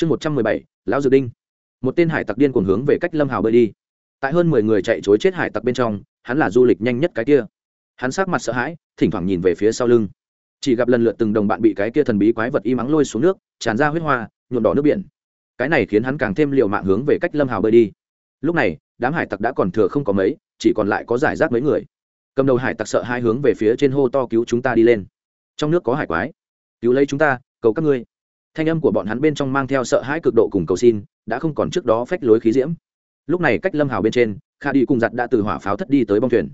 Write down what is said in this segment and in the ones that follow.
chương một trăm mười bảy, lão dự đinh. Một tên hải tặc điên cuồng hướng về cách lâm hào bơi đi. Tại hơn mười người chạy chối chết hải tặc bên trong, hắn là du lịch nhanh nhất cái kia. Hắn sát mặt sợ hãi, thỉnh thoảng nhìn về phía sau lưng. Chỉ gặp lần lượt từng đồng bạn bị cái kia thần bí quái vật y mắng lôi xuống nước, tràn ra huyết hoa, nhuộm đỏ nước biển. Cái này khiến hắn càng thêm liều mạng hướng về cách lâm hào bơi đi. Lúc này, đám hải tặc đã còn thừa không có mấy, chỉ còn lại có giải rác mấy người. Cầm đầu hải tặc sợ hai hướng về phía trên hô to, cứu chúng ta đi lên. Trong nước có hải quái. Cứu lấy chúng ta, cầu các ngươi thanh âm của bọn hắn bên trong mang theo sợ hãi cực độ cùng cầu xin, đã không còn trước đó phách lối khí diễm. Lúc này cách lâm hào bên trên kha đi cùng giặt đã từ hỏa pháo thất đi tới bong thuyền.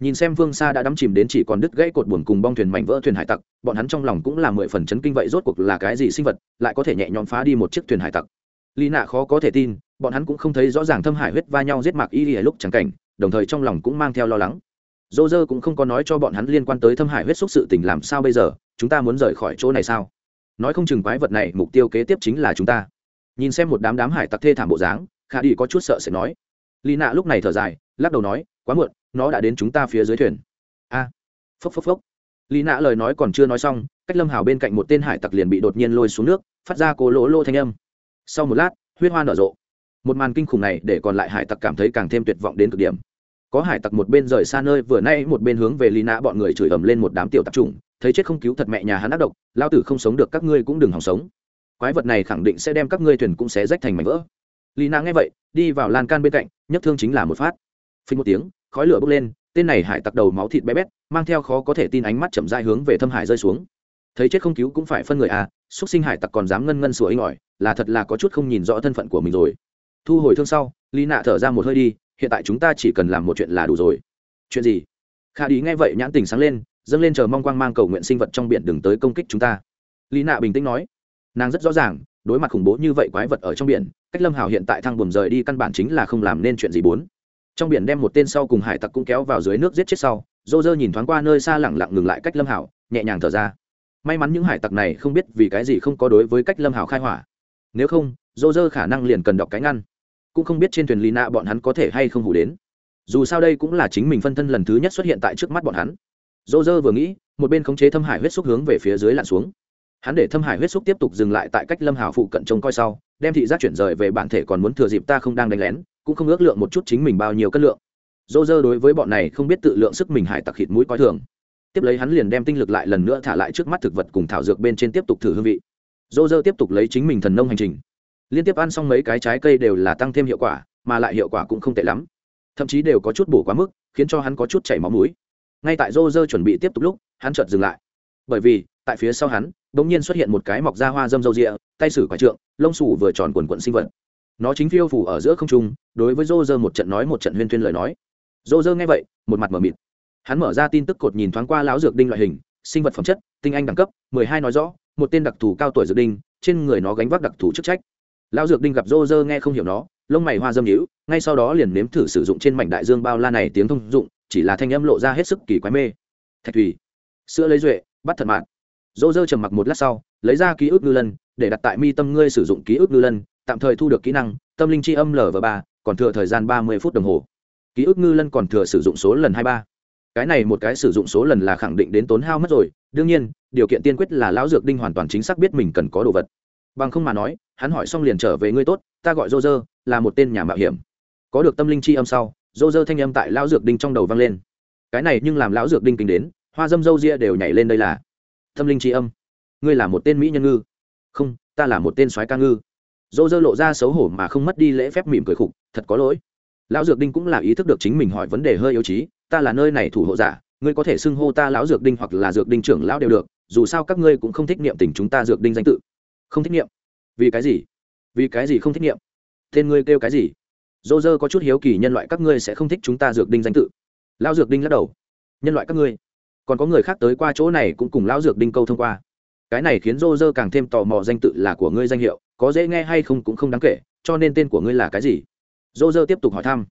Nhìn xem phương xa đã đắm chìm đến chỉ còn đứt gãy cột buồn cùng bong thuyền mảnh vỡ thuyền hải tặc, bọn hắn trong lòng cũng là mười phần chấn kinh vậy rốt cuộc là cái gì sinh vật lại có thể nhẹ nhõm phá đi một chiếc thuyền hải tặc. Lý nạ khó có thể tin, bọn hắn cũng không thấy rõ ràng thâm hải huyết va nhau giết mạc y lúc chẳng cảnh, đồng thời trong lòng cũng mang theo lo lắng. Dô dơ cũng không có nói cho bọn hắn liên quan tới thâm hải huyết xúc sự tình làm sao bây giờ, chúng ta muốn rời khỏi chỗ này sao? Nói không chừng quái vật này mục tiêu kế tiếp chính là chúng ta. Nhìn xem một đám đám hải tặc thê thảm bộ dáng, khả đi có chút sợ sẽ nói. Lì nạ lúc này thở dài, lắc đầu nói, quá muộn, nó đã đến chúng ta phía dưới thuyền. A, phốc phốc phốc. Lì nạ lời nói còn chưa nói xong, cách lâm hào bên cạnh một tên hải tặc liền bị đột nhiên lôi xuống nước, phát ra cô lỗ lô thanh âm. Sau một lát, huyết hoa nở rộ. Một màn kinh khủng này để còn lại hải tặc cảm thấy càng thêm tuyệt vọng đến cực điểm có hải tặc một bên rời xa nơi, vừa nay một bên hướng về lì nạ bọn người chửi ầm lên một đám tiểu tạp trùng thấy chết không cứu thật mẹ nhà hắn ác độc, lao tử không sống được, các ngươi cũng đừng hòng sống. Quái vật này khẳng định sẽ đem các ngươi thuyền cũng sẽ rách thành mảnh vỡ. Lì nạ nghe vậy, đi vào lan can bên cạnh nhất thương chính là một phát. Phình một tiếng, khói lửa bốc lên, tên này hải tặc đầu máu thịt bé bét, mang theo khó có thể tin ánh mắt chậm dai hướng về thâm hải rơi xuống. Thấy chết không cứu cũng phải phân người à xúc sinh hải tặc còn dám ngân ngân sủa inh ỏi, là thật là có chút không nhìn rõ thân phận của mình rồi. Thu hồi thương sau lý nạ thở ra một hơi đi hiện tại chúng ta chỉ cần làm một chuyện là đủ rồi. Chuyện gì? Khả đi nghe vậy nhãn tình sáng lên, dâng lên chờ mong quang mang cầu nguyện sinh vật trong biển đừng tới công kích chúng ta. Lý nạ bình tĩnh nói, nàng rất rõ ràng, đối mặt khủng bố như vậy quái vật ở trong biển, cách lâm hào hiện tại thăng buồm rời đi căn bản chính là không làm nên chuyện gì bốn. Trong biển đem một tên sau cùng hải tặc cũng kéo vào dưới nước giết chết sau, dô dơ nhìn thoáng qua nơi xa lẳng lặng ngừng lại cách lâm hảo nhẹ nhàng thở ra. May mắn những hải tặc này không biết vì cái gì không có đối với cách lâm hảo khai hỏa. Nếu không, dô dơ khả năng liền cần đọc cái ngăn cũng không biết trên thuyền lina bọn hắn có thể hay không hủ đến. Dù sao đây cũng là chính mình phân thân lần thứ nhất xuất hiện tại trước mắt bọn hắn. Dô dơ vừa nghĩ, một bên khống chế thâm hải huyết xúc hướng về phía dưới lặn xuống. Hắn để thâm hải huyết xúc tiếp tục dừng lại tại cách lâm hảo phụ cận trông coi sau, đem thị giác chuyển rời về bản thể còn muốn thừa dịp ta không đang đánh lén, cũng không ước lượng một chút chính mình bao nhiêu cân lượng. Dô dơ đối với bọn này không biết tự lượng sức mình hải tặc thịt mũi coi thường. Tiếp lấy hắn liền đem tinh lực lại lần nữa thả lại trước mắt thực vật cùng thảo dược bên trên tiếp tục thử hương vị. Dô dơ tiếp tục lấy chính mình thần nông hành trình liên tiếp ăn xong mấy cái trái cây đều là tăng thêm hiệu quả, mà lại hiệu quả cũng không tệ lắm. Thậm chí đều có chút bổ quá mức, khiến cho hắn có chút chảy máu mũi. Ngay tại Rô Rơ chuẩn bị tiếp tục lúc, hắn chợt dừng lại. Bởi vì, tại phía sau hắn đ ỗ n g nhiên xuất hiện một cái mọc da hoa dâm dâu rịa, tay sử quả trượng, lông sủ vừa tròn quần quận sinh vật. Nó chính phiêu phủ ở giữa không trung, đối với Rô Rơ một trận nói một trận huyên tuyên lời nói. Rô Rơ nghe vậy, một mặt m ở mịt. Hắn mở ra tin tức cột nhìn thoáng qua lão dược đinh loại hình, sinh vật phẩm chất, tinh anh đẳng cấp, mười hai nói rõ, một tên đặc thù cao tuổi dược đinh, trên người nó gánh vác đặc thù chức trách lão dược đinh gặp Rô Rơ nghe không hiểu nó, lông mày hoa dâm nhữ ngay sau đó liền nếm thử sử dụng trên mảnh đại dương bao la này tiếng thông dụng, chỉ là thanh âm lộ ra hết sức kỳ quái mê. Thạch thủy, sữa lấy duệ, bắt thật mạn Rô Rơ trầm mặc một lát sau, lấy ra ký ức ngư lân, để đặt tại mi tâm ngươi sử dụng ký ức ngư lân, tạm thời thu được kỹ năng, tâm linh chi âm lv ba, còn thừa thời gian ba mươi phút đồng hồ. Ký ức ngư lân còn thừa sử dụng số lần hai ba. Cái này một cái sử dụng số lần là khẳng định đến tốn hao mất rồi, đương nhiên, điều kiện tiên quyết là lão dược đinh hoàn toàn chính xác biết mình cần có đồ vật bằng không mà nói, hắn hỏi xong liền trở về ngươi tốt, ta gọi dô dơ là một tên nhà mạo hiểm. Có được tâm linh chi âm sau dô dơ thanh âm tại lão dược đinh trong đầu vang lên. Cái này nhưng làm lão dược đinh kính đến, hoa dâm dâu ria đều nhảy lên đây là tâm linh chi âm. Ngươi là một tên mỹ nhân ngư. Không, ta là một tên soái ca ngư. Dô dơ lộ ra xấu hổ mà không mất đi lễ phép mỉm cười khục, thật có lỗi. Lão dược đinh cũng là ý thức được chính mình hỏi vấn đề hơi yếu trí, ta là nơi này thủ hộ giả, ngươi có thể xưng hô ta lão dược đinh hoặc là dược đinh trưởng lão đều được, dù sao các ngươi cũng không thích niệm tình chúng ta dược đinh danh tự không thích nghiệm. Vì cái gì? Vì cái gì không thích nghiệm? Tên ngươi kêu cái gì? Dô dơ có chút hiếu kỳ, nhân loại các ngươi sẽ không thích chúng ta dược đinh danh tự. Lão dược đinh lắc đầu. Nhân loại các ngươi? Còn có người khác tới qua chỗ này cũng cùng lão dược đinh câu thông qua. Cái này khiến dô dơ càng thêm tò mò danh tự là của ngươi danh hiệu, có dễ nghe hay không cũng không đáng kể, cho nên tên của ngươi là cái gì? Dô dơ tiếp tục hỏi thăm.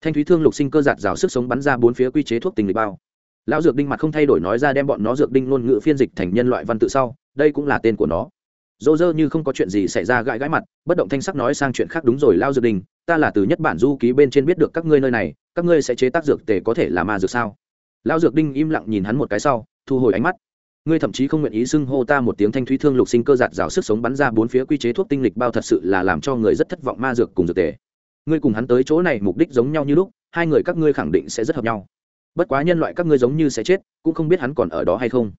Thanh thúy thương lục sinh cơ giạt rào sức sống bắn ra bốn phía quy chế thuốc tình lịch bao. Lão dược đinh mặt không thay đổi nói ra đem bọn nó dược đinh ngôn ngữ phiên dịch thành nhân loại văn tự sau, đây cũng là tên của nó dô dơ như không có chuyện gì xảy ra gãi gãi mặt, bất động thanh sắc nói sang chuyện khác đúng rồi, lao dược đinh ta là từ nhất bản du ký bên trên biết được các ngươi nơi này, các ngươi sẽ chế tác dược tề có thể là ma dược sao? Lao dược đinh im lặng nhìn hắn một cái sau, thu hồi ánh mắt. Ngươi thậm chí không nguyện ý xưng hô ta một tiếng thanh thúy thương lục sinh cơ giạt rào sức sống bắn ra bốn phía quy chế thuốc tinh lịch bao thật sự là làm cho người rất thất vọng ma dược cùng dược tề. Ngươi cùng hắn tới chỗ này mục đích giống nhau như lúc, hai người các ngươi khẳng định sẽ rất hợp nhau. Bất quá nhân loại các ngươi giống như sẽ chết, cũng không biết hắn còn ở đó hay không.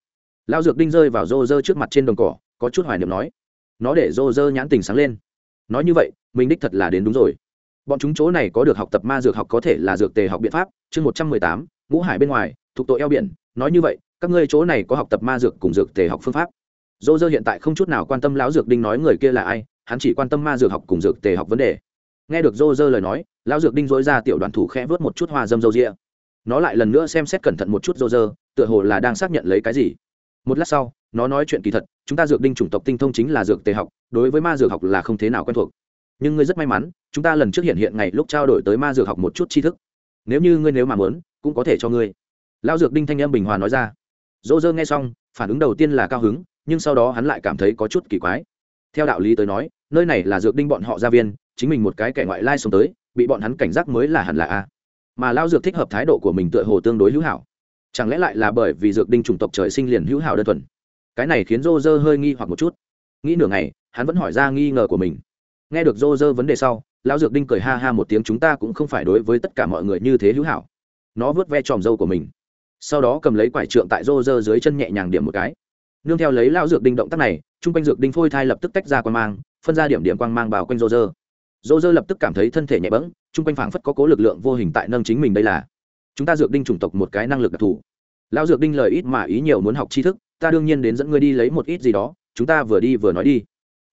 Lao dược đinh rơi vào rô rơ trước mặt trên đồng cỏ có chút hoài niệm nói, nó để rô rơ nhãn tình sáng lên. Nói như vậy, mình đích thật là đến đúng rồi. Bọn chúng chỗ này có được học tập ma dược học có thể là dược tề học biện pháp, chương một trăm mười tám, ngũ hải bên ngoài, thuộc tội eo biển. Nói như vậy, các ngươi chỗ này có học tập ma dược cùng dược tề học phương pháp. Dô dơ hiện tại không chút nào quan tâm lão dược đinh nói người kia là ai, hắn chỉ quan tâm ma dược học cùng dược tề học vấn đề. Nghe được dô dơ lời nói, lão dược đinh dối ra tiểu đoàn thủ khẽ vớt một chút hoa dâm dâu ria. Nó lại lần nữa xem xét cẩn thận một chút dô dơ tựa hồ là đang xác nhận lấy cái gì. Một lát sau nó nói chuyện kỳ thật, chúng ta dược đinh chủng tộc tinh thông chính là dược tề học, đối với ma dược học là không thế nào quen thuộc. Nhưng ngươi rất may mắn, chúng ta lần trước hiện hiện ngày lúc trao đổi tới ma dược học một chút tri thức. Nếu như ngươi nếu mà muốn, cũng có thể cho ngươi. Lao dược đinh thanh em bình hòa nói ra. Dỗ dơ nghe xong, phản ứng đầu tiên là cao hứng, nhưng sau đó hắn lại cảm thấy có chút kỳ quái. Theo đạo lý tới nói, nơi này là dược đinh bọn họ gia viên, chính mình một cái kẻ ngoại lai xuống tới, bị bọn hắn cảnh giác mới là hẳn là a. Mà lao dược thích hợp thái độ của mình tựa hồ tương đối hữu hảo. Chẳng lẽ lại là bởi vì dược đinh chủng tộc trời sinh liền hữu hảo đơn thuần? Cái này khiến rô rơ hơi nghi hoặc một chút. Nghĩ nửa ngày, hắn vẫn hỏi ra nghi ngờ của mình. Nghe được rô rơ vấn đề sau, lão dược đinh cười ha ha một tiếng, chúng ta cũng không phải đối với tất cả mọi người như thế hữu hảo. Nó vớt ve tròm râu của mình. Sau đó cầm lấy quải trượng tại rô rơ dưới chân nhẹ nhàng điểm một cái. Nương theo lấy lão dược đinh động tác này chung quanh dược đinh phôi thai lập tức tách ra quang mang, phân ra điểm điểm quang mang vào quanh rô rơ rô rơ lập tức cảm thấy thân thể nhẹ bẫng chung quanh phảng phất có cố lực lượng vô hình tại nâng chính mình đây là. Chúng ta dược đinh chủng tộc một cái năng lực đặc thù. Lão dược đinh lời ít mà ý nhiều muốn học tri thức ta đương nhiên đến dẫn ngươi đi lấy một ít gì đó, chúng ta vừa đi vừa nói đi.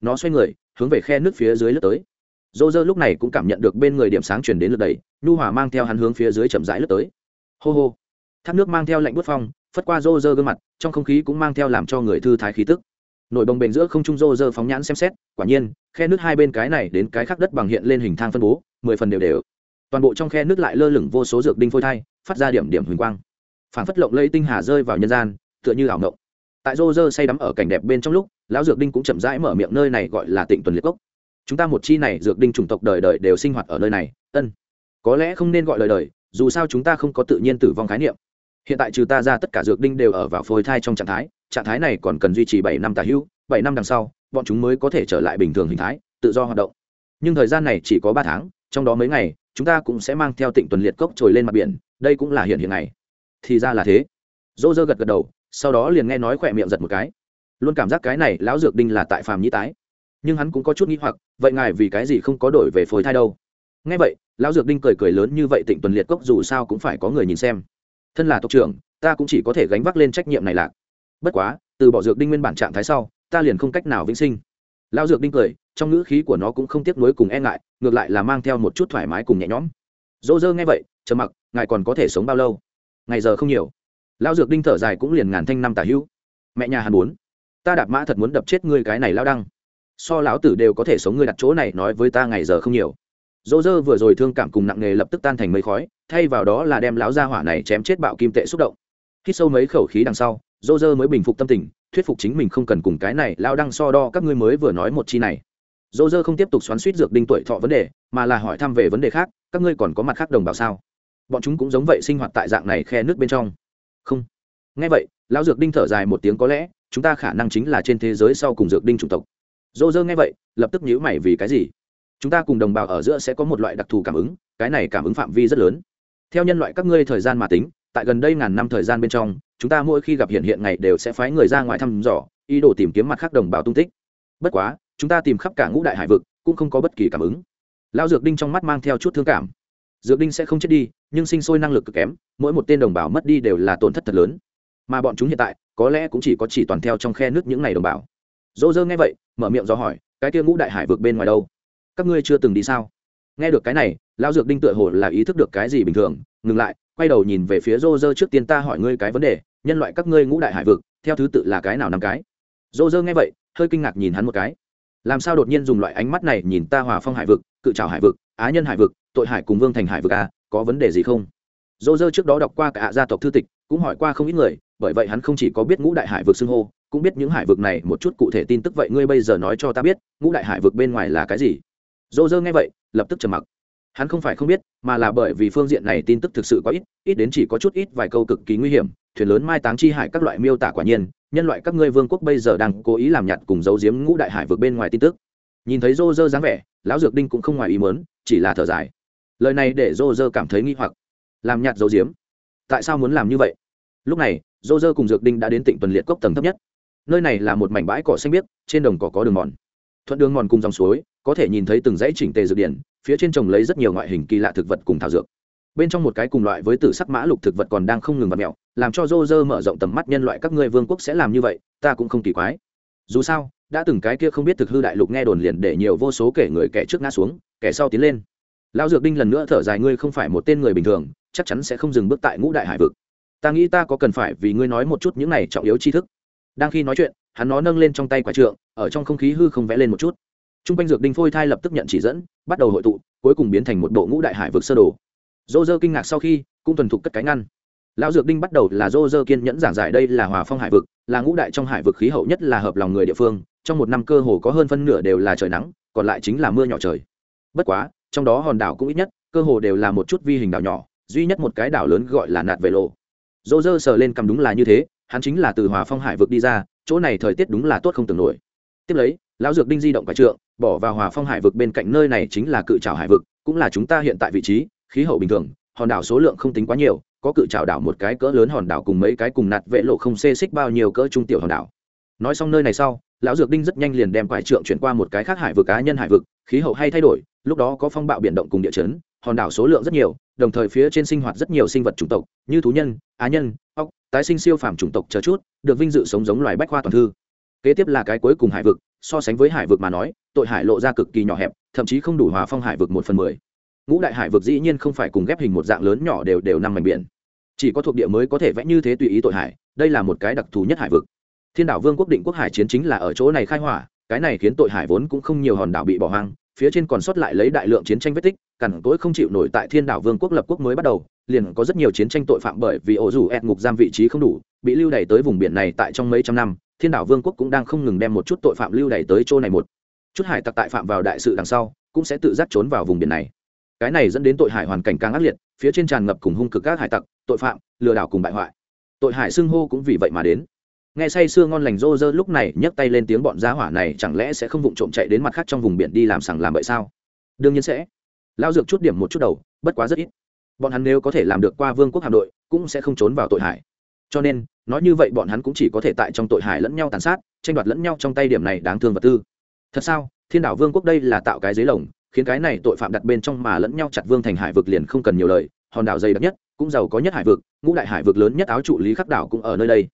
Nó xoay người, hướng về khe nước phía dưới lướt tới. Dô dơ lúc này cũng cảm nhận được bên người điểm sáng chuyển đến lượt đầy nhu hòa mang theo hắn hướng phía dưới chậm rãi lướt tới. Hô hô. Thác nước mang theo lạnh bút phong, phất qua rô rơ gương mặt, trong không khí cũng mang theo làm cho người thư thái khí tức. Nổi bồng bềnh giữa không trung rô rơ phóng nhãn xem xét, quả nhiên, khe nước hai bên cái này đến cái khác đất bằng hiện lên hình thang phân bố, mười phần đều đều. Toàn bộ trong khe nước lại lơ lửng vô số dược đinh phôi thai, phát ra điểm điểm huỳnh quang. Phản phất lộng lây tinh hà rơi vào nhân gian, tựa như ảo ngộng tại rô rơ say đắm ở cảnh đẹp bên trong lúc, lão dược đinh cũng chậm rãi mở miệng nơi này gọi là tịnh tuần liệt cốc. Chúng ta một chi này dược đinh chủng tộc đời đời đều sinh hoạt ở nơi này, ân. Có lẽ không nên gọi lời đời, dù sao chúng ta không có tự nhiên tử vong khái niệm. Hiện tại trừ ta ra tất cả dược đinh đều ở vào phôi thai trong trạng thái trạng thái này còn cần duy trì bảy năm tà hữu bảy năm đằng sau, bọn chúng mới có thể trở lại bình thường hình thái, tự do hoạt động. Nhưng thời gian này chỉ có ba tháng, trong đó mấy ngày, chúng ta cũng sẽ mang theo tịnh tuần liệt cốc trồi lên mặt biển, đây cũng là hiện hiện này thì ra là thế. Dỗ dơ gật gật đầu sau đó liền nghe nói khỏe miệng giật một cái. Luôn cảm giác cái này lão dược đinh là tại phàm nhĩ tái. Nhưng hắn cũng có chút nghĩ hoặc, vậy ngài vì cái gì không có đổi về phôi thai đâu? Nghe vậy, lão dược đinh cười cười lớn như vậy tịnh tuần liệt cốc dù sao cũng phải có người nhìn xem. Thân là tộc trưởng, ta cũng chỉ có thể gánh vác lên trách nhiệm này lạc. Bất quá, từ bỏ dược đinh nguyên bản trạng thái sau, ta liền không cách nào vĩnh sinh. Lão dược đinh cười, trong ngữ khí của nó cũng không tiếc nuối cùng e ngại, ngược lại là mang theo một chút thoải mái cùng nhẹ nhõm. Dỗ dơ nghe vậy chờ mặc, ngài còn có thể sống bao lâu? Ngày giờ không nhiều lão dược đinh thở dài cũng liền ngàn thanh năm tả hữu. Mẹ nhà hắn bốn ta đạp mã thật muốn đập chết ngươi cái này lao đăng. So lão tử đều có thể sống ngươi đặt chỗ này nói với ta ngày giờ không nhiều. Dỗ dơ vừa rồi thương cảm cùng nặng nghề lập tức tan thành mây khói, thay vào đó là đem lão gia hỏa này chém chết bạo kim tệ xúc động. Hít sâu mấy khẩu khí đằng sau, dỗ dơ mới bình phục tâm tình, thuyết phục chính mình không cần cùng cái này lao đăng so đo các ngươi mới vừa nói một chi này. Dỗ dơ không tiếp tục xoắn suýt dược đinh tuổi thọ vấn đề, mà là hỏi thăm về vấn đề khác, các ngươi còn có mặt khác đồng bào sao? Bọn chúng cũng giống vậy sinh hoạt tại dạng này khe nước bên trong không. Nghe vậy, lão dược đinh thở dài một tiếng có lẽ, chúng ta khả năng chính là trên thế giới sau cùng dược đinh chủng tộc. Dô dơ nghe vậy, lập tức nhíu mày vì cái gì? Chúng ta cùng đồng bào ở giữa sẽ có một loại đặc thù cảm ứng, cái này cảm ứng phạm vi rất lớn. Theo nhân loại các ngươi thời gian mà tính, tại gần đây ngàn năm thời gian bên trong, chúng ta mỗi khi gặp hiện hiện ngày đều sẽ phái người ra ngoài thăm dò, ý đồ tìm kiếm mặt khác đồng bào tung tích. Bất quá, chúng ta tìm khắp cả ngũ đại hải vực, cũng không có bất kỳ cảm ứng. Lao dược đinh trong mắt mang theo chút thương cảm dược đinh sẽ không chết đi, nhưng sinh sôi năng lực cực kém, mỗi một tên đồng bào mất đi đều là tổn thất thật lớn. Mà bọn chúng hiện tại, có lẽ cũng chỉ có chỉ toàn theo trong khe nước những n à y đồng bào. Dỗ dơ nghe vậy, mở miệng do hỏi, cái kia ngũ đại hải vực bên ngoài đâu? Các ngươi chưa từng đi sao? Nghe được cái này, Lão dược đinh tựa hồ là ý thức được cái gì bình thường, ngừng lại, quay đầu nhìn về phía dô dơ trước tiên ta hỏi ngươi cái vấn đề, nhân loại các ngươi ngũ đại hải vực, theo thứ tự là cái nào năm cái? Dô dơ nghe vậy, hơi kinh ngạc nhìn hắn một cái. Làm sao đột nhiên dùng loại ánh mắt này nhìn ta hòa phong hải vực, cự trào hải vực, á nhân hải vực tội hải cùng vương thành hải vực à, có vấn đề gì không? Dô dơ trước đó đọc qua cả gia tộc thư tịch cũng hỏi qua không ít người bởi vậy hắn không chỉ có biết ngũ đại hải vực xưng hô cũng biết những hải vực này một chút cụ thể tin tức vậy ngươi bây giờ nói cho ta biết ngũ đại hải vực bên ngoài là cái gì? Dô dơ nghe vậy lập tức trầm mặc. Hắn không phải không biết mà là bởi vì phương diện này tin tức thực sự có ít ít đến chỉ có chút ít vài câu cực kỳ nguy hiểm thuyền lớn mai táng chi hải các loại miêu tả quả nhiên nhân loại các ngươi vương quốc bây giờ đang cố ý làm nhặt cùng giấu giếm ngũ đại hải vực bên ngoài tin tức. Nhìn thấy rô rơ dáng vẻ lão dược đinh cũng không ngoài ý mớn chỉ là thở dài lời này để dô dơ cảm thấy nghi hoặc. Làm nhạt dấu diếm tại sao muốn làm như vậy? Lúc này dô dơ cùng dược đinh đã đến tỉnh tuần liệt cốc tầng thấp nhất. Nơi này là một mảnh bãi cỏ xanh biếc, trên đồng cỏ có đường mòn. Thuận đường mòn cùng dòng suối, có thể nhìn thấy từng dãy chỉnh tề dược điển, phía trên trồng lấy rất nhiều ngoại hình kỳ lạ thực vật cùng thảo dược. Bên trong một cái cùng loại với tử sắc mã lục thực vật còn đang không ngừng vặt mẹo làm cho dô dơ mở rộng tầm mắt nhân loại các ngươi vương quốc sẽ làm như vậy, ta cũng không kỳ quái. Dù sao, đã từng cái kia không biết thực hư đại lục nghe đồn liền để nhiều vô số kể người kẻ trước ngã xuống, kẻ sau tiến lên lão dược đinh lần nữa thở dài, ngươi không phải một tên người bình thường, chắc chắn sẽ không dừng bước tại ngũ đại hải vực. Ta nghĩ ta có cần phải vì ngươi nói một chút những này trọng yếu tri thức. Đang khi nói chuyện, hắn nó nâng lên trong tay quả trượng, ở trong không khí hư không vẽ lên một chút. T r u n g quanh dược đinh phôi thai lập tức nhận chỉ dẫn, bắt đầu hội tụ, cuối cùng biến thành một bộ ngũ đại hải vực sơ đồ. Dô dơ kinh ngạc sau khi, cũng thuần thục cất cái ngăn. Lão dược đinh bắt đầu là dô dơ kiên nhẫn giảng giải đây là hòa phong hải vực, là ngũ đại trong hải vực khí hậu nhất là hợp lòng người địa phương, trong một năm cơ hồ có hơn phân nửa đều là trời nắng, còn lại chính là mưa nhỏ trời. Bất quá trong đó hòn đảo cũng ít nhất, cơ hồ đều là một chút vi hình đảo nhỏ, duy nhất một cái đảo lớn gọi là nạt vệ lộ. Dô dơ sờ lên cầm đúng là như thế, hắn chính là từ hòa phong hải vực đi ra, chỗ này thời tiết đúng là tốt không tưởng nổi. Tiếp lấy, lão dược đinh di động quái trượng, bỏ vào hòa phong hải vực bên cạnh nơi này chính là cự trào hải vực, cũng là chúng ta hiện tại vị trí, khí hậu bình thường, hòn đảo số lượng không tính quá nhiều, có cự trào đảo một cái cỡ lớn hòn đảo cùng mấy cái cùng nạt vệ lộ không xê xích bao nhiêu cỡ trung tiểu hòn đảo. Nói xong nơi này sau, lão dược đinh rất nhanh liền đem quái trượng chuyển qua một cái khác hải vực cá nhân hải vực, khí hậu hay thay đổi lúc đó có phong bạo biển động cùng địa chấn, hòn đảo số lượng rất nhiều, đồng thời phía trên sinh hoạt rất nhiều sinh vật chủng tộc, như thú nhân, á nhân, ốc, tái sinh siêu phàm chủng tộc chờ chút, được vinh dự sống giống loài bách khoa toàn thư. Kế tiếp là cái cuối cùng hải vực, so sánh với hải vực mà nói, tội hải lộ ra cực kỳ nhỏ hẹp, thậm chí không đủ hòa phong hải vực một phần mười. Ngũ đại hải vực dĩ nhiên không phải cùng ghép hình một dạng lớn nhỏ đều đều nằm mảnh biển. Chỉ có thuộc địa mới có thể vẽ như thế tùy ý tội hải, đây là một cái đặc thù nhất hải vực. Thiên đảo vương quốc định quốc hải chiến chính là ở chỗ này khai hỏa, cái này khiến tội hải vốn cũng không nhiều hòn đảo bị bỏ hoang phía trên còn sót lại lấy đại lượng chiến tranh vết tích, cằn cỗi không chịu nổi tại thiên đảo vương quốc lập quốc mới bắt đầu, liền có rất nhiều chiến tranh tội phạm bởi vì ổ rủ ẹt ngục giam vị trí không đủ, bị lưu đày tới vùng biển này tại trong mấy trăm năm, thiên đảo vương quốc cũng đang không ngừng đem một chút tội phạm lưu đày tới chỗ này một. Chút hải tặc tại phạm vào đại sự đằng sau, cũng sẽ tự giác trốn vào vùng biển này. Cái này dẫn đến tội hải hoàn cảnh càng ác liệt, phía trên tràn ngập cùng hung cực các hải tặc, tội phạm, lừa đảo cùng bại hoại. Tội hải xưng hô cũng vì vậy mà đến nghe say sưa ngon lành rô rơ, lúc này nhấc tay lên tiếng bọn giá hỏa này, chẳng lẽ sẽ không vụng trộm chạy đến mặt khác trong vùng biển đi làm sằng làm vậy sao? Đương nhiên sẽ. Lao dược chút điểm một chút đầu, bất quá rất ít. Bọn hắn nếu có thể làm được qua vương quốc hạm đội, cũng sẽ không trốn vào tội hải cho nên, nói như vậy bọn hắn cũng chỉ có thể tại trong tội hải lẫn nhau tàn sát, tranh đoạt lẫn nhau trong tay điểm này đáng thương vật tư. Thật sao? Thiên đảo vương quốc đây là tạo cái giấy lồng, khiến cái này tội phạm đặt bên trong mà lẫn nhau chặt vương thành hải vực liền không cần nhiều lời. Hòn đảo dày đặc nhất, cũng giàu có nhất hải vực, ngũ đại hải vực lớn nhất áo trụ lý khắc đảo cũng ở nơi đây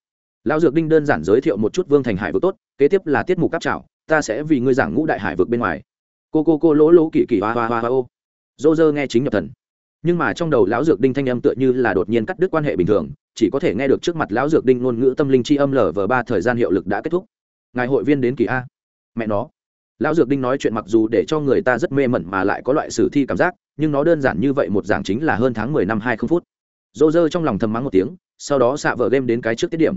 lão dược đinh đơn giản giới thiệu một chút vương thành hải vực tốt, kế tiếp là tiết mục cáp trảo, ta sẽ vì ngươi giảng ngũ đại hải vực bên ngoài. Cô cô cô lỗ lỗ kỳ kỳ hoa hoa hoa ô. Dô dơ nghe chính nhập thần. Nhưng mà trong đầu lão dược đinh thanh âm tựa như là đột nhiên cắt đứt quan hệ bình thường, chỉ có thể nghe được trước mặt lão dược đinh ngôn ngữ tâm linh chi âm lở vờ ba thời gian hiệu lực đã kết thúc. Ngài hội viên đến kỳ a. Mẹ nó. Lão dược đinh nói chuyện mặc dù để cho người ta rất mê mẩn mà lại có loại sử thi cảm giác, nhưng nó đơn giản như vậy một giảng chính là hơn tháng mười năm hai không phút. Dô dơ trong lòng thầm mắng một tiếng, sau đó xạ vợ game đến cái trước tiết điểm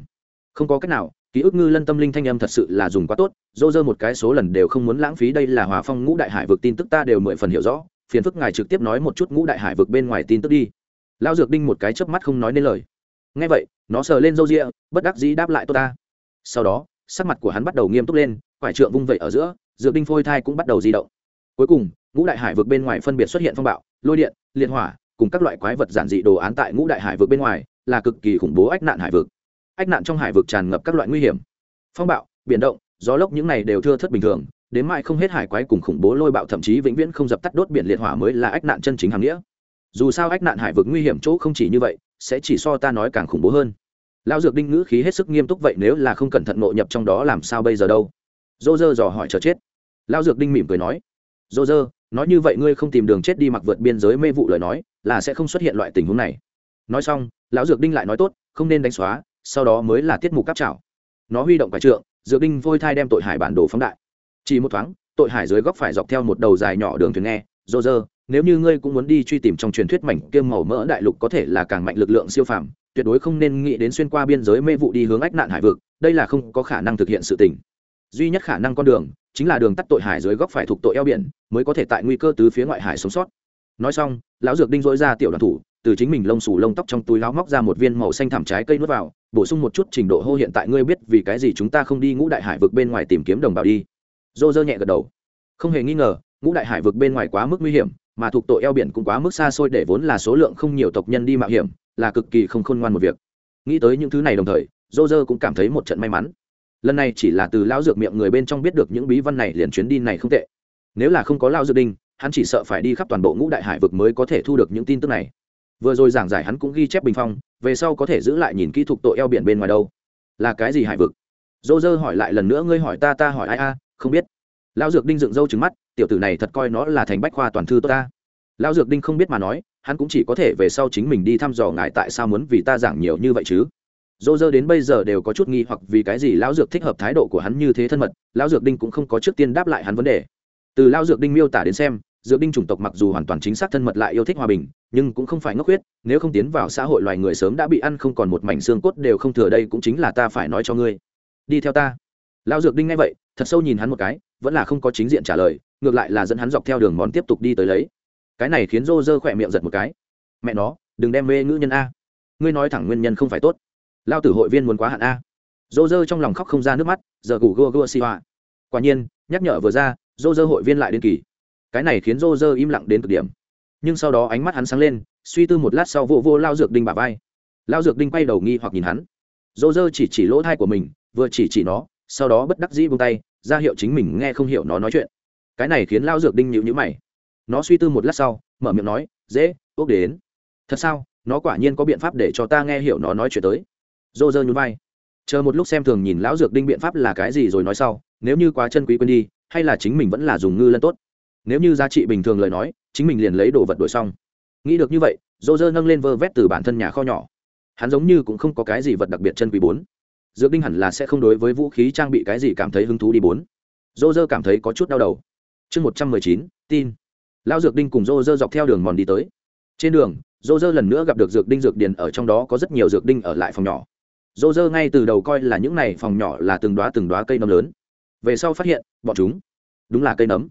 không có cách nào, ký ức ngư lân tâm linh thanh âm thật sự là dùng quá tốt, dô dơ một cái số lần đều không muốn lãng phí, đây là hòa phong ngũ đại hải vực tin tức ta đều mười phần hiểu rõ, phiền phức ngài trực tiếp nói một chút ngũ đại hải vực bên ngoài tin tức đi. Lao dược đinh một cái chớp mắt không nói nên lời. Ngay vậy, nó sờ lên râu rịa bất đắc dĩ đáp lại tôi ta. Sau đó, sắc mặt của hắn bắt đầu nghiêm túc lên, quải trượng vung vẩy ở giữa, dược đinh phôi thai cũng bắt đầu di động. Cuối cùng, ngũ đại hải vực bên ngoài phân biệt xuất hiện phong bạo, lôi điện, liệt hỏa, cùng các loại quái vật giản dị đồ án tại ngũ đại hải vực bên ngoài, là cực kỳ khủng bố ách nạn hải vực ách nạn trong hải vực tràn ngập các loại nguy hiểm. Phong bạo, biển động, gió lốc những này đều thưa thất bình thường, đến mai không hết hải quái cùng khủng bố lôi bạo thậm chí vĩnh viễn không dập tắt đốt biển liệt hỏa mới là ách nạn chân chính hàng nghĩa. Dù sao ách nạn hải vực nguy hiểm chỗ không chỉ như vậy, sẽ chỉ so ta nói càng khủng bố hơn. Lão dược đinh ngữ khí hết sức nghiêm túc vậy nếu là không cẩn thận nội nhập trong đó làm sao bây giờ đâu? Dô dơ dò hỏi chờ chết. Lão dược đinh mỉm cười nói. Dô dơ nói như vậy ngươi không tìm đường chết đi mặc vượt biên giới mê vụ lời nói, là sẽ không xuất hiện loại tình huống này. Nói xong, lão dược đinh lại nói tốt, không nên đánh xóa sau đó mới là tiết mục cáp trảo. Nó huy động quả trượng, dựa đinh vôi thai đem tội hải bản đồ phóng đại. Chỉ một thoáng, tội hải dưới góc phải dọc theo một đầu dài nhỏ đường thuyền nghe dô dơ nếu như ngươi cũng muốn đi truy tìm trong truyền thuyết mảnh kiêm màu mỡ đại lục có thể là càng mạnh lực lượng siêu phàm, tuyệt đối không nên nghĩ đến xuyên qua biên giới mê vụ đi hướng ách nạn hải vực, đây là không có khả năng thực hiện sự tình. Duy nhất khả năng con đường, chính là đường tắt tội hải dưới góc phải thuộc tội eo biển, mới có thể tại nguy cơ từ phía ngoại hải sống sót. Nói xong, lão dược đinh dỗi ra tiểu đoàn thủ từ chính mình lông xù lông tóc trong túi láo móc ra một viên màu xanh thảm trái cây nuốt vào, bổ sung một chút trình độ hô hiện tại ngươi biết vì cái gì chúng ta không đi ngũ đại hải vực bên ngoài tìm kiếm đồng bào đi. Dô dơ nhẹ gật đầu. Không hề nghi ngờ, ngũ đại hải vực bên ngoài quá mức nguy hiểm, mà thuộc tội eo biển cũng quá mức xa xôi để vốn là số lượng không nhiều tộc nhân đi mạo hiểm, là cực kỳ không khôn ngoan một việc. Nghĩ tới những thứ này đồng thời dô dơ cũng cảm thấy một trận may mắn. Lần này chỉ là từ lão dược miệng người bên trong biết được những bí văn này liền chuyến đi này không tệ. Nếu là không có lao dược đinh, hắn chỉ sợ phải đi khắp toàn bộ ngũ đại hải vực mới có thể thu được những tin tức này vừa rồi giảng giải hắn cũng ghi chép bình phong, về sau có thể giữ lại nhìn kỹ thuật tội eo biển bên ngoài đâu. Là cái gì hải vực? Dô dơ hỏi lại lần nữa, ngươi hỏi ta ta hỏi ai a? Không biết. Lão dược đinh dựng râu trứng mắt, tiểu tử này thật coi nó là thành bách khoa toàn thư tốt ta. Lão dược đinh không biết mà nói, hắn cũng chỉ có thể về sau chính mình đi thăm dò ngài tại sao muốn vì ta giảng nhiều như vậy chứ. Dô dơ đến bây giờ đều có chút nghi hoặc vì cái gì lão dược thích hợp thái độ của hắn như thế thân mật, lão dược đinh cũng không có trước tiên đáp lại hắn vấn đề. Từ lão dược đinh miêu tả đến xem dược đinh chủng tộc mặc dù hoàn toàn chính xác thân mật lại yêu thích hòa bình, nhưng cũng không phải ngốc huyết, nếu không tiến vào xã hội loài người sớm đã bị ăn không còn một mảnh xương cốt đều không thừa đây cũng chính là ta phải nói cho ngươi. Đi theo ta. Lão dược đinh nghe vậy, thật sâu nhìn hắn một cái, vẫn là không có chính diện trả lời, ngược lại là dẫn hắn dọc theo đường món tiếp tục đi tới lấy. Cái này khiến rô rơ khỏe miệng giật một cái. Mẹ nó, đừng đem mê ngữ nhân a. Ngươi nói thẳng nguyên nhân không phải tốt. Lao tử hội viên muốn quá hạn a. Rô rơ trong lòng khóc không ra nước mắt, giờ gù gô gô xi hoa quả nhiên, nhắc nhở vừa ra, rô rơ hội viên lại đến kỳ cái này khiến rô rơ im lặng đến cực điểm. Nhưng sau đó ánh mắt hắn sáng lên, suy tư một lát sau vô vô lao dược đinh bà vai. Lao dược đinh quay đầu nghi hoặc nhìn hắn. Rô rơ chỉ chỉ lỗ thai của mình, vừa chỉ chỉ nó, sau đó bất đắc dĩ buông tay, ra hiệu chính mình nghe không hiểu nó nói chuyện. Cái này khiến lao dược đinh nhịu nhữ mày. Nó suy tư một lát sau, mở miệng nói dễ ước đến. Thật sao? Nó quả nhiên có biện pháp để cho ta nghe hiểu nó nói chuyện tới. Dô dơ nhún vai. Chờ một lúc xem thường nhìn lão dược đinh biện pháp là cái gì rồi nói sau, nếu như quá chân quý quên đi, hay là chính mình vẫn là dùng ngư lân tốt nếu như giá trị bình thường lời nói, chính mình liền lấy đồ vật đổi xong. Nghĩ được như vậy, dô dơ nâng lên vơ vét từ bản thân nhà kho nhỏ. Hắn giống như cũng không có cái gì vật đặc biệt chân quý bốn. Dược đinh hẳn là sẽ không đối với vũ khí trang bị cái gì cảm thấy hứng thú đi bốn. Dô dơ cảm thấy có chút đau đầu. Chương một trăm mười chín, tin. Lao dược đinh cùng dô dơ dọc theo đường mòn đi tới. Trên đường, dô dơ lần nữa gặp được dược đinh dược điền ở trong đó có rất nhiều dược đinh ở lại phòng nhỏ. Dô dơ ngay từ đầu coi là những này phòng nhỏ là từng đoá từng đoá cây nấm lớn. Về sau phát hiện, bọn chúng đúng là cây nấm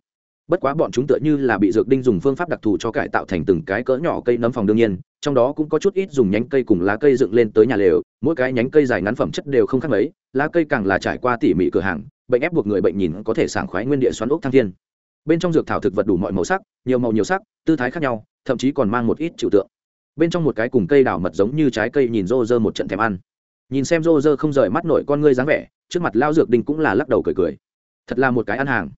bất quá bọn chúng tựa như là bị dược đinh dùng phương pháp đặc thù cho cải tạo thành từng cái cỡ nhỏ cây nấm phòng đương nhiên, trong đó cũng có chút ít dùng nhánh cây cùng lá cây dựng lên tới nhà lều, mỗi cái nhánh cây dài ngắn phẩm chất đều không khác mấy, lá cây càng là trải qua tỉ mỉ cửa hàng, bệnh ép buộc người bệnh nhìn có thể sảng khoái nguyên địa xoắn ốc thăng thiên. Bên trong dược thảo thực vật đủ mọi màu sắc, nhiều màu nhiều sắc, tư thái khác nhau, thậm chí còn mang một ít trừu tượng. Bên trong một cái cùng cây đảo mật giống như trái cây nhìn rô rơ một trận thèm ăn. Nhìn xem rô rơ không rời mắt nổi con ngươi dáng vẻ, trước mặt lao dược đinh cũng là lắc đầu cười cười. Thật là một cái ăn hàng.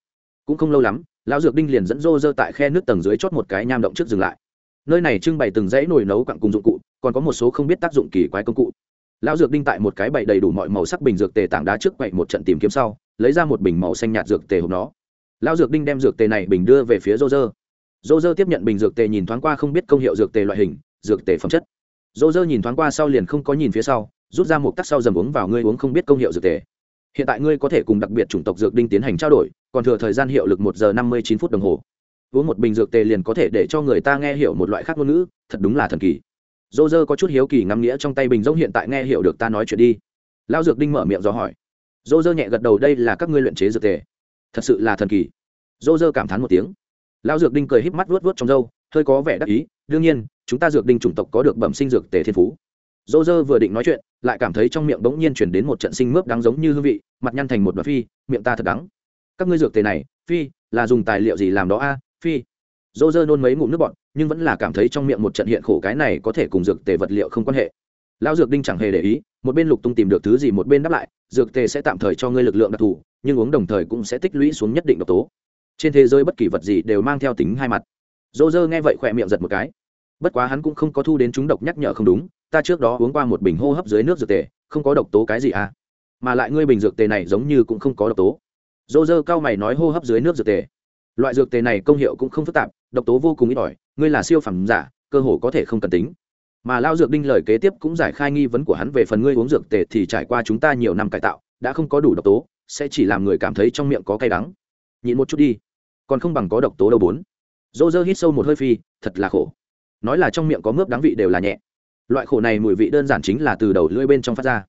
Cũng không lâu lắm lão dược đinh liền dẫn rô rơ tại khe nước tầng dưới chót một cái nham động trước dừng lại. Nơi này trưng bày từng dãy nồi nấu quặng cùng dụng cụ, còn có một số không biết tác dụng kỳ quái công cụ. Lão dược đinh tại một cái bậy đầy đủ mọi màu sắc bình dược tề tảng đá trước quậy một trận tìm kiếm sau, lấy ra một bình màu xanh nhạt dược tề hộp nó. Lão dược đinh đem dược tề này bình đưa về phía rô rơ. Rô rơ tiếp nhận bình dược tề nhìn thoáng qua không biết công hiệu dược tề loại hình, dược tề phẩm chất. Rô rơ nhìn thoáng qua sau liền không có nhìn phía sau, rút ra một tắc sau dầm uống vào ngươi uống không biết công hiệu dược tề. Hiện tại ngươi có thể cùng đặc biệt chủng tộc dược đinh tiến hành trao đổi còn thừa thời gian hiệu lực một giờ năm mươi chín phút đồng hồ. Uống một bình dược tề liền có thể để cho người ta nghe hiểu một loại khác ngôn ngữ, thật đúng là thần kỳ. Dô dơ có chút hiếu kỳ ngắm nghĩa trong tay bình giống hiện tại nghe hiểu được ta nói chuyện đi. Lao dược đinh mở miệng do hỏi. Dô dơ nhẹ gật đầu, đây là các ngươi luyện chế dược tề. Thật sự là thần kỳ. Dô dơ cảm thán một tiếng. Lao dược đinh cười híp mắt vuốt vuốt trong râu, hơi có vẻ đắc ý. Đương nhiên, chúng ta dược đinh chủng tộc có được bẩm sinh dược tề thiên phú. Dô dơ vừa định nói chuyện, lại cảm thấy trong miệng bỗng nhiên chuyển đến một trận sinh mướp đáng giống như hương vị, mặt nhăn thành một đoạn phi, miệng ta thật đắng các ngươi dược tề này, phi, là dùng tài liệu gì làm đó a? Phi. Dô dơ nôn mấy ngụm nước bọn nhưng vẫn là cảm thấy trong miệng một trận hiện khổ cái này có thể cùng dược tề vật liệu không quan hệ. Lão dược đinh chẳng hề để ý, một bên lục tung tìm được thứ gì một bên đáp lại, dược tề sẽ tạm thời cho ngươi lực lượng đặc thù, nhưng uống đồng thời cũng sẽ tích lũy xuống nhất định độc tố. Trên thế giới bất kỳ vật gì đều mang theo tính hai mặt. Dô dơ nghe vậy khỏe miệng giật một cái. Bất quá hắn cũng không có thu đến chúng độc nhắc nhở không đúng, ta trước đó uống qua một bình hô hấp dưới nước dược tề, không có độc tố cái gì à? Mà lại ngươi bình dược tề này giống như cũng không có độc tố dô dơ cao mày nói hô hấp dưới nước dược tề. Loại dược tề này công hiệu cũng không phức tạp, độc tố vô cùng ít ỏi, ngươi là siêu phẩm giả, cơ hồ có thể không cần tính. Mà lao dược đinh lời kế tiếp cũng giải khai nghi vấn của hắn về phần ngươi uống dược tề thì trải qua chúng ta nhiều năm cải tạo, đã không có đủ độc tố, sẽ chỉ làm người cảm thấy trong miệng có cay đắng. Nhịn một chút đi, còn không bằng có độc tố đâu bốn. Dô dơ hít sâu một hơi phi, thật là khổ. Nói là trong miệng có mướp đáng vị đều là nhẹ. Loại khổ này mùi vị đơn giản chính là từ đầu lưỡi bên trong phát ra.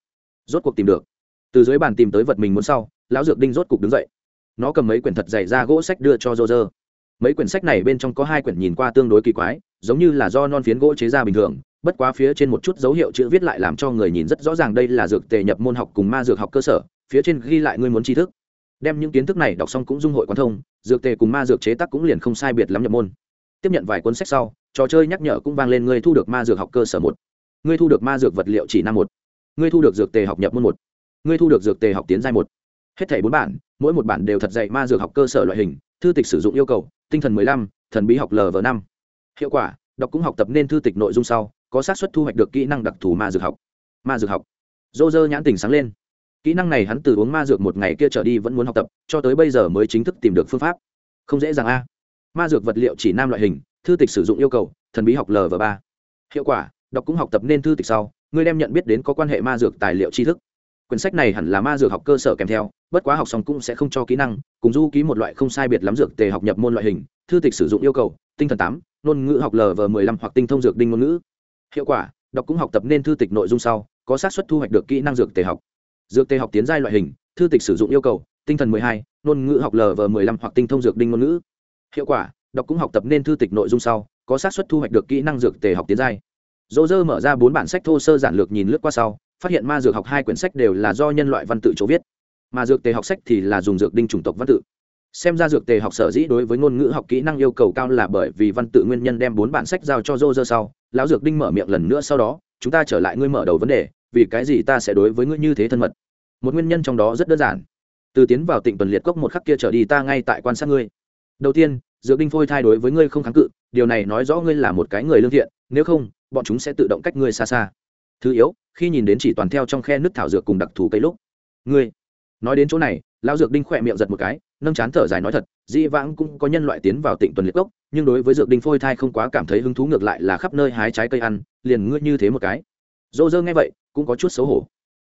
Rốt cuộc tìm được. Từ dưới bàn tìm tới vật mình muốn sau lão dược đinh rốt cục đứng dậy. Nó cầm mấy quyển thật dày ra gỗ sách đưa cho dô dơ mấy quyển sách này bên trong có hai quyển nhìn qua tương đối kỳ quái, giống như là do non phiến gỗ chế ra bình thường, bất quá phía trên một chút dấu hiệu chữ viết lại làm cho người nhìn rất rõ ràng đây là dược tề nhập môn học cùng ma dược học cơ sở, phía trên ghi lại ngươi muốn tri thức. Đem những kiến thức này đọc xong cũng dung hội quan thông, dược tề cùng ma dược chế tác cũng liền không sai biệt lắm nhập môn. Tiếp nhận vài cuốn sách sau, trò chơi nhắc nhở cũng vang lên ngươi thu được ma dược học cơ sở một. Ngươi thu được ma dược vật liệu chỉ năm một. Ngươi thu được dược tề học nhập môn một. Ngươi thu được dược tề học tiến giai một hết thảy bốn bản, mỗi một bản đều thật dạy ma dược học cơ sở loại hình, thư tịch sử dụng yêu cầu, tinh thần mười lăm, thần bí học lv năm. Hiệu quả, đọc cũng học tập nên thư tịch nội dung sau, có xác suất thu hoạch được kỹ năng đặc thù ma dược học. Ma dược học. Dô dơ nhãn tình sáng lên. Kỹ năng này hắn từ uống ma dược một ngày kia trở đi vẫn muốn học tập, cho tới bây giờ mới chính thức tìm được phương pháp. Không dễ dàng a. Ma dược vật liệu chỉ nam loại hình, thư tịch sử dụng yêu cầu, thần bí học lv ba. Hiệu quả, đọc cũng học tập nên thư tịch sau, ngươi đem nhận biết đến có quan hệ ma dược tài liệu tri thức. Quyển sách này hẳn là ma dược học cơ sở kèm theo bất quá học xong cũng sẽ không cho kỹ năng, cùng du ký một loại không sai biệt lắm dược tề học nhập môn loại hình, thư tịch sử dụng yêu cầu, tinh thần tám, ngôn ngữ học lv mười lăm hoặc tinh thông dược đinh ngôn ngữ. Hiệu quả, đọc cũng học tập nên thư tịch nội dung sau, có xác suất thu hoạch được kỹ năng dược tề học. Dược tề học tiến giai loại hình, thư tịch sử dụng yêu cầu, tinh thần mười hai, ngôn ngữ học lv mười lăm hoặc tinh thông dược đinh ngôn ngữ. Hiệu quả, đọc cũng học tập nên thư tịch nội dung sau, có xác suất thu hoạch được kỹ năng dược tề học tiến giai. Dỗ dơ mở ra bốn bản sách thô sơ giản lược nhìn lướt qua sau, phát hiện ma dược học hai quyển sách đều là do nhân loại văn tự chỗ viết mà dược tề học sách thì là dùng dược đinh chủng tộc văn tự. Xem ra dược tề học sở dĩ đối với ngôn ngữ học kỹ năng yêu cầu cao là bởi vì văn tự nguyên nhân đem bốn bản sách giao cho dô dơ sau. Lão dược đinh mở miệng lần nữa sau đó, chúng ta trở lại ngươi mở đầu vấn đề, vì cái gì ta sẽ đối với ngươi như thế thân mật? Một nguyên nhân trong đó rất đơn giản. Từ tiến vào tịnh tuần liệt cốc một khắc kia trở đi ta ngay tại quan sát ngươi. Đầu tiên, dược đinh phôi thai đối với ngươi không kháng cự, điều này nói rõ ngươi là một cái người lương thiện, nếu không, bọn chúng sẽ tự động cách ngươi xa xa. Thứ yếu, khi nhìn đến chỉ toàn theo trong khe nước thảo dược cùng đặc thù cây lúc, ngươi nói đến chỗ này, lão dược đinh khỏe miệng giật một cái, nâng chán thở dài nói thật dĩ vãng cũng có nhân loại tiến vào tịnh tuần liệt cốc, nhưng đối với dược đinh phôi thai không quá cảm thấy hứng thú ngược lại là khắp nơi hái trái cây ăn, liền ngươi như thế một cái. Dô dơ nghe vậy, cũng có chút xấu hổ.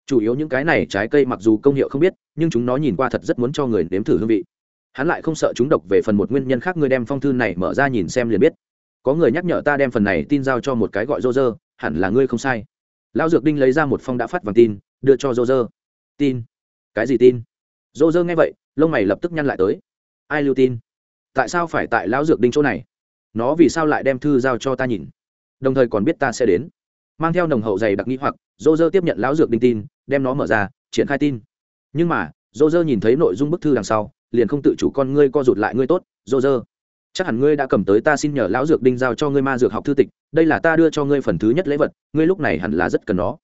Chủ yếu những cái này trái cây mặc dù công hiệu không biết, nhưng chúng nó nhìn qua thật rất muốn cho người nếm thử hương vị. Hắn lại không sợ chúng độc về phần một nguyên nhân khác ngươi đem phong thư này mở ra nhìn xem liền biết. Có người nhắc nhở ta đem phần này tin giao cho một cái gọi dô dơ, hẳn là ngươi không sai. Lão dược đinh lấy ra một phong đã phát vàng tin, đưa cho dô dơ. Tin cái gì tin? Dô dơ nghe vậy, lông mày lập tức nhăn lại tới. Ai lưu tin? Tại sao phải tại lão dược đinh chỗ này? Nó vì sao lại đem thư giao cho ta nhìn? Đồng thời còn biết ta sẽ đến. Mang theo nồng hậu dày đặc nghĩ hoặc, dô dơ tiếp nhận lão dược đinh tin, đem nó mở ra, triển khai tin. Nhưng mà, dô dơ nhìn thấy nội dung bức thư đằng sau, liền không tự chủ con ngươi co rụt lại ngươi tốt, dô dơ. Chắc hẳn ngươi đã cầm tới ta xin nhờ lão dược đinh giao cho ngươi ma dược học thư tịch, đây là ta đưa cho ngươi phần thứ nhất lễ vật, ngươi lúc này hẳn là rất cần nó.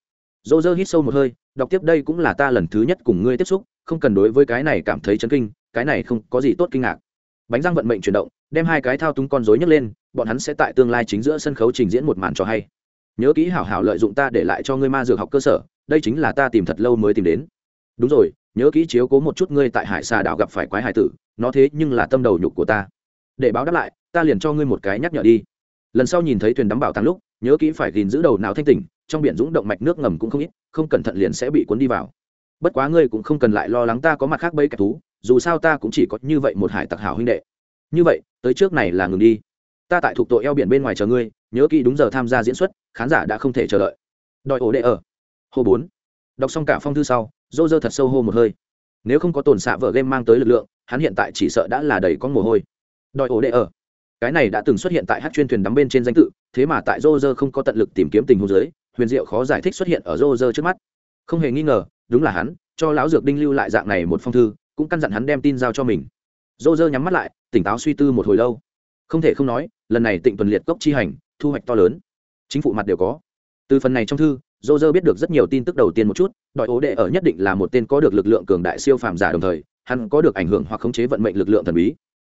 Dô dơ hít sâu một hơi đọc tiếp đây cũng là ta lần thứ nhất cùng ngươi tiếp xúc, không cần đối với cái này cảm thấy chấn kinh, cái này không có gì tốt kinh ngạc. Bánh răng vận mệnh chuyển động, đem hai cái thao túng con dối nhấc lên, bọn hắn sẽ tại tương lai chính giữa sân khấu trình diễn một màn cho hay. Nhớ kỹ hảo hảo lợi dụng ta để lại cho ngươi ma dược học cơ sở, đây chính là ta tìm thật lâu mới tìm đến. Đúng rồi, nhớ kỹ chiếu cố một chút ngươi tại hải xà đảo gặp phải quái hải tử, nó thế nhưng là tâm đầu nhục của ta. Để báo đáp lại, ta liền cho ngươi một cái nhắc nhở đi. Lần sau nhìn thấy thuyền đắm bảo tàng lúc, nhớ kỹ phải gìn giữ đầu não thanh tỉnh trong biển dũng động mạch nước ngầm cũng không ít, không cẩn thận liền sẽ bị cuốn đi vào. Bất quá ngươi cũng không cần lại lo lắng ta có mặt khác bấy kẻ thú dù sao ta cũng chỉ có như vậy một hải tặc hảo huynh đệ. Như vậy, tới trước này là ngừng đi. Ta tại thuộc tội eo biển bên ngoài chờ ngươi, nhớ kỹ đúng giờ tham gia diễn xuất, khán giả đã không thể chờ đợi. Đòi ổ đệ ở. Hô bốn. Đọc xong cả phong thư sau dô dơ thật sâu hô một hơi. Nếu không có tồn xạ vợ game mang tới lực lượng, hắn hiện tại chỉ sợ đã là đầy con mồ hôi. Đòi ổ đệ ở. Cái này đã từng xuất hiện tại hát chuyên thuyền đắm bên trên danh tự, thế mà tại dô dơ không có tận lực tìm kiếm tình huống giới huyền diệu khó giải thích xuất hiện ở rô rơ trước mắt. Không hề nghi ngờ, đúng là hắn, cho lão dược đinh lưu lại dạng này một phong thư, cũng căn dặn hắn đem tin giao cho mình. Rô rơ nhắm mắt lại, tỉnh táo suy tư một hồi lâu. Không thể không nói, lần này tịnh tuần liệt cốc chi hành, thu hoạch to lớn. Chính phủ mặt đều có. Từ phần này trong thư dô dơ biết được rất nhiều tin tức đầu tiên một chút, đòi ố đệ ở nhất định là một tên có được lực lượng cường đại siêu phàm giả đồng thời, hắn có được ảnh hưởng hoặc khống chế vận mệnh lực lượng thần bí.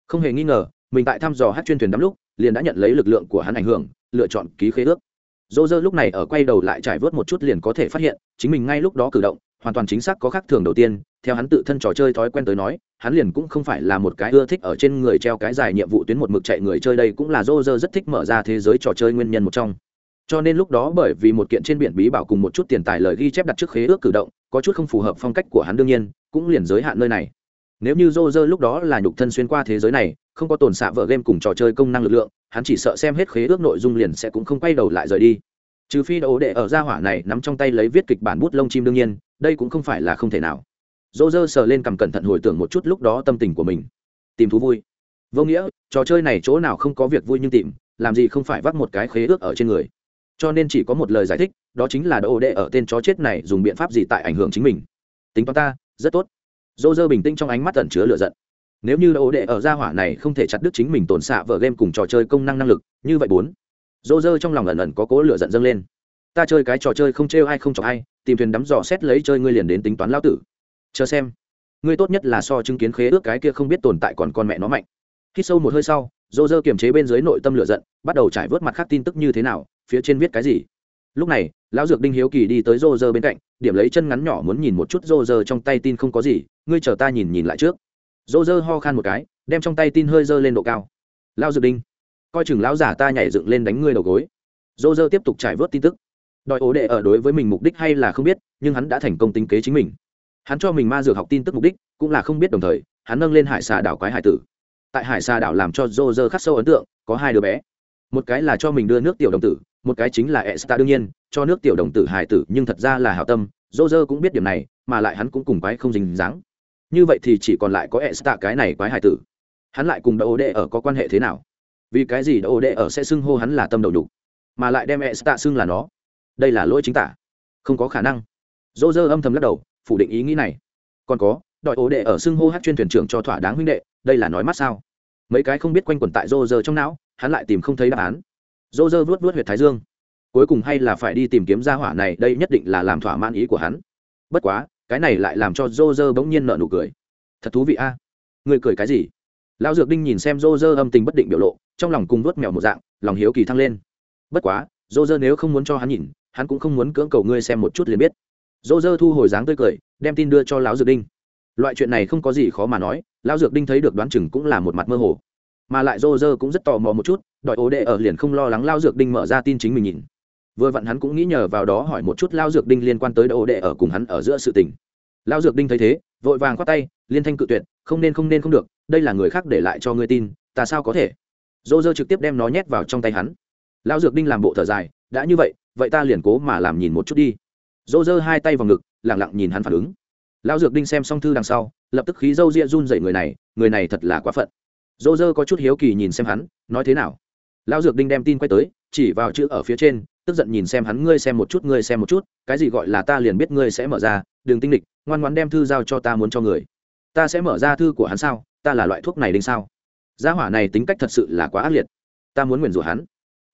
Không hề nghi ngờ, mình tại thăm dò hát chuyên thuyền đắm lúc, liền đã nhận lấy lực lượng của hắn ảnh hưởng, lựa chọn ký khế ước dô dơ lúc này ở quay đầu lại trải vớt một chút liền có thể phát hiện, chính mình ngay lúc đó cử động, hoàn toàn chính xác có khác thường đầu tiên. Theo hắn tự thân trò chơi thói quen tới nói, hắn liền cũng không phải là một cái ưa thích ở trên người treo cái dài nhiệm vụ tuyến một mực chạy người chơi đây cũng là dô dơ rất thích mở ra thế giới trò chơi nguyên nhân một trong. Cho nên lúc đó bởi vì một kiện trên biển bí bảo cùng một chút tiền tài lời ghi chép đặt trước khế ước cử động, có chút không phù hợp phong cách của hắn đương nhiên, cũng liền giới hạn nơi này nếu như Rô dơ lúc đó là nhục thân xuyên qua thế giới này, không có tồn xạ vợ game cùng trò chơi công năng lực lượng, hắn chỉ sợ xem hết khế ước nội dung liền sẽ cũng không quay đầu lại rời đi. Trừ phi đấu đệ ở gia hỏa này nắm trong tay lấy viết kịch bản bút lông chim đương nhiên, đây cũng không phải là không thể nào. Dô dơ sờ lên cầm cẩn thận hồi tưởng một chút lúc đó tâm tình của mình. Tìm thú vui. Vô nghĩa, trò chơi này chỗ nào không có việc vui nhưng tìm, làm gì không phải vác một cái khế ước ở trên người. Cho nên chỉ có một lời giải thích, đó chính là đỗ đệ ở tên chó chết này dùng biện pháp gì tại ảnh hưởng chính mình. Tính toán ta, rất tốt dô dơ bình tĩnh trong ánh mắt tẩn chứa lửa giận. Nếu như ô đệ ở gia hỏa này không thể chặt đứt chính mình tổn xạ vở game cùng trò chơi công năng năng lực, như vậy bốn. Dô dơ trong lòng ẩn ẩn có cố lửa giận dâng lên. Ta chơi cái trò chơi không trêu ai không chọc ai, tìm thuyền đắm dò xét lấy chơi ngươi liền đến tính toán lao tử. Chờ xem. Ngươi tốt nhất là so chứng kiến khế ước cái kia không biết tồn tại còn con mẹ nó mạnh. Khi sâu một hơi sau, dô dơ kiềm chế bên dưới nội tâm lửa giận, bắt đầu trải vớt mặt khác tin tức như thế nào, phía trên viết cái gì. Lúc này lão dược đinh hiếu kỳ đi tới rô rơ bên cạnh, điểm lấy chân ngắn nhỏ muốn nhìn một chút rô rơ trong tay tin không có gì, ngươi chờ ta nhìn nhìn lại trước. Rô rơ ho khan một cái, đem trong tay tin hơi dơ lên độ cao. Lão dược đinh, coi chừng lão giả ta nhảy dựng lên đánh ngươi đầu gối. Rô rơ tiếp tục trải vớt tin tức. Đòi ố đệ ở đối với mình mục đích hay là không biết, nhưng hắn đã thành công tính kế chính mình. Hắn cho mình ma dược học tin tức mục đích, cũng là không biết đồng thời, hắn nâng lên hải xà đảo quái hải tử. Tại hải xà đảo làm cho rô rơ khắc sâu ấn tượng, có hai đứa bé. Một cái là cho mình đưa nước tiểu đồng tử một cái chính là Esta đương nhiên, cho nước tiểu đồng tử hài tử, nhưng thật ra là hảo tâm, Roger cũng biết điểm này, mà lại hắn cũng cùng quái không dính dáng. Như vậy thì chỉ còn lại có Esta cái này quái hài tử. Hắn lại cùng Đỗ Đệ ở có quan hệ thế nào? Vì cái gì Đỗ Đệ ở sẽ xưng hô hắn là tâm đầu đủ, mà lại đem Esta xưng là nó? Đây là lỗi chính tả. Không có khả năng. Roger âm thầm lắc đầu, phủ định ý nghĩ này. Còn có, đòi ổ đệ ở xưng hô hát chuyên thuyền trưởng cho thỏa đáng huynh đệ, đây là nói mắt sao? Mấy cái không biết quanh quẩn tại Roger trong não, hắn lại tìm không thấy đáp án dô dơ vuốt vuốt huyệt thái dương. Cuối cùng hay là phải đi tìm kiếm ra hỏa này, đây nhất định là làm thỏa man ý của hắn. Bất quá, cái này lại làm cho dô dơ bỗng nhiên nợ nụ cười. Thật thú vị a. À? người cười cái gì? Lão dược đinh nhìn xem dô dơ âm tình bất định biểu lộ, trong lòng cùng vuốt mèo một dạng, lòng hiếu kỳ thăng lên. Bất quá, dô dơ nếu không muốn cho hắn nhìn, hắn cũng không muốn cưỡng cầu ngươi xem một chút liền biết. Dô dơ thu hồi dáng tươi cười, đem tin đưa cho lão dược đinh. Loại chuyện này không có gì khó mà nói, lão dược đinh thấy được đoán chừng cũng là một mặt mơ hồ mà lại rô rơ cũng rất tò mò một chút, đòi ố đệ ở liền không lo lắng lao dược đinh mở ra tin chính mình nhìn. Vừa vặn hắn cũng nghĩ nhờ vào đó hỏi một chút lao dược đinh liên quan tới ố đệ ở cùng hắn ở giữa sự tình. Lao dược đinh thấy thế, vội vàng khoát tay, liên thanh cự tuyệt, không nên không nên không được, đây là người khác để lại cho ngươi tin, ta sao có thể? Dô dơ trực tiếp đem nó nhét vào trong tay hắn. Lao dược đinh làm bộ thở dài, đã như vậy vậy ta liền cố mà làm nhìn một chút đi. Dô dơ hai tay vào ngực lẳng lặng nhìn hắn phản ứng. Lao dược đinh xem xong thư đằng sau, lập tức khí dâu ria run dậy người này người này thật là quá phận dô dơ có chút hiếu kỳ nhìn xem hắn, nói thế nào? Lão dược đinh đem tin quay tới, chỉ vào chữ ở phía trên, tức giận nhìn xem hắn, ngươi xem một chút, ngươi xem một chút, cái gì gọi là ta liền biết ngươi sẽ mở ra, đừng tinh địch ngoan ngoan đem thư giao cho ta muốn cho người. Ta sẽ mở ra thư của hắn sao? Ta là loại thuốc này đinh sao? Gia hỏa này tính cách thật sự là quá ác liệt. Ta muốn nguyền rủa hắn.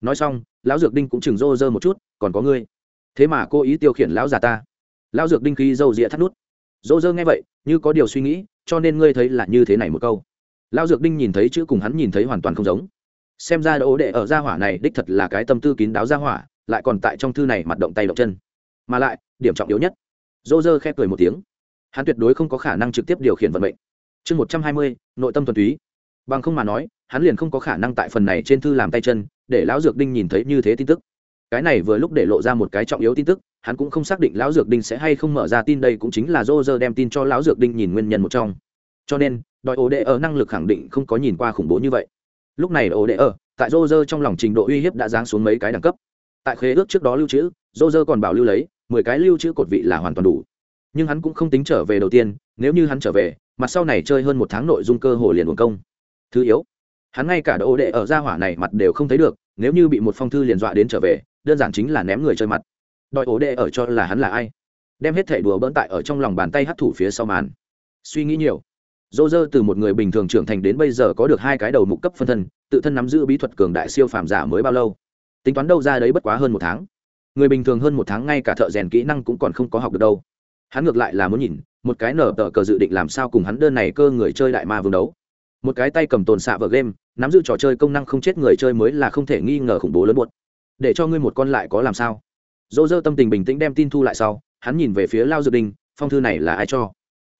Nói xong, lão dược đinh cũng chừng rô rơ một chút, còn có ngươi. Thế mà cô ý tiêu khiển lão già ta. Lão dược đinh khi râu rĩa thắt nút. Rô rơ nghe vậy, như có điều suy nghĩ, cho nên ngươi thấy là như thế này một câu lão dược đinh nhìn thấy chữ cùng hắn nhìn thấy hoàn toàn không giống. Xem ra đỗ đệ ở gia hỏa này đích thật là cái tâm tư kín đáo gia hỏa, lại còn tại trong thư này mặt động tay động chân. Mà lại, điểm trọng yếu nhất dô dơ khép cười một tiếng. Hắn tuyệt đối không có khả năng trực tiếp điều khiển vận mệnh. Chương một trăm hai mươi, nội tâm thuần túy. Bằng không mà nói, hắn liền không có khả năng tại phần này trên thư làm tay chân, để lão dược đinh nhìn thấy như thế tin tức. Cái này vừa lúc để lộ ra một cái trọng yếu tin tức, hắn cũng không xác định lão dược đinh sẽ hay không mở ra tin đây cũng chính là dô dơ đem tin cho lão dược đinh nhìn nguyên nhân một trong. Cho nên đòi ổ đệ ở năng lực khẳng định không có nhìn qua khủng bố như vậy. Lúc này ổ đệ ở, tại rô rơ trong lòng trình độ uy hiếp đã giáng xuống mấy cái đẳng cấp. Tại khế ước trước đó lưu trữ rô rơ còn bảo lưu lấy, mười cái lưu trữ cột vị là hoàn toàn đủ. Nhưng hắn cũng không tính trở về đầu tiên, nếu như hắn trở về mặt sau này chơi hơn một tháng nội dung cơ hồ liền uổng công. Thứ yếu, hắn ngay cả ổ đệ ở gia hỏa này mặt đều không thấy được, nếu như bị một phong thư liền dọa đến trở về, đơn giản chính là ném người chơi mặt. Đòi ổ đệ ở cho là hắn là ai? Đem hết thẻ đùa bỡn tại ở trong lòng bàn tay hắt thủ phía sau màn. Suy nghĩ nhiều dô dơ từ một người bình thường trưởng thành đến bây giờ có được hai cái đầu mục cấp phân thân, tự thân nắm giữ bí thuật cường đại siêu phàm giả mới bao lâu? Tính toán đâu ra đấy bất quá hơn một tháng. Người bình thường hơn một tháng ngay cả thợ rèn kỹ năng cũng còn không có học được đâu. Hắn ngược lại là muốn nhìn, một cái nở tờ cờ dự định làm sao cùng hắn đơn này cơ người chơi đại ma vương đấu. Một cái tay cầm tồn xạ vở game, nắm giữ trò chơi công năng không chết người chơi mới là không thể nghi ngờ khủng bố lớn buốt để cho ngươi một con lại có làm sao? Dỗ dơ tâm tình bình tĩnh đem tin thu lại sau, hắn nhìn về phía lao dược đinh, phong thư này là ai cho?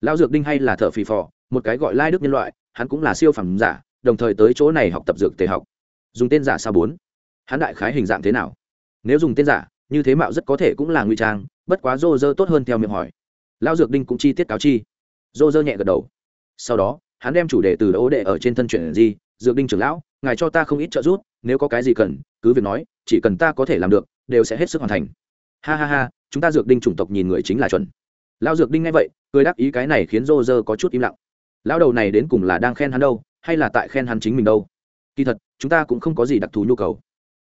Lao dược đinh hay là thợ phì phò? Một cái gọi lai đức nhân loại, hắn cũng là siêu phẩm giả, đồng thời tới chỗ này học tập dược tề học. Dùng tên giả sao bốn? Hắn đại khái hình dạng thế nào? Nếu dùng tên giả, như thế mạo rất có thể cũng là nguy trang, bất quá rô rơ tốt hơn theo miệng hỏi. Lao dược đinh cũng chi tiết cáo chi. Rô rơ nhẹ gật đầu. Sau đó, hắn đem chủ đề từ ố đệ ở trên thân chuyển gì dược đinh trưởng lão, ngài cho ta không ít trợ giúp, nếu có cái gì cần, cứ việc nói, chỉ cần ta có thể làm được, đều sẽ hết sức hoàn thành. Ha ha ha, chúng ta dược đinh chủng tộc nhìn người chính là chuẩn. Lao dược đinh nghe vậy, cười đáp ý cái này khiến rô rơ có chút im lặng lão đầu này đến cùng là đang khen hắn đâu, hay là tại khen hắn chính mình đâu? Kỳ thật, chúng ta cũng không có gì đặc thù nhu cầu.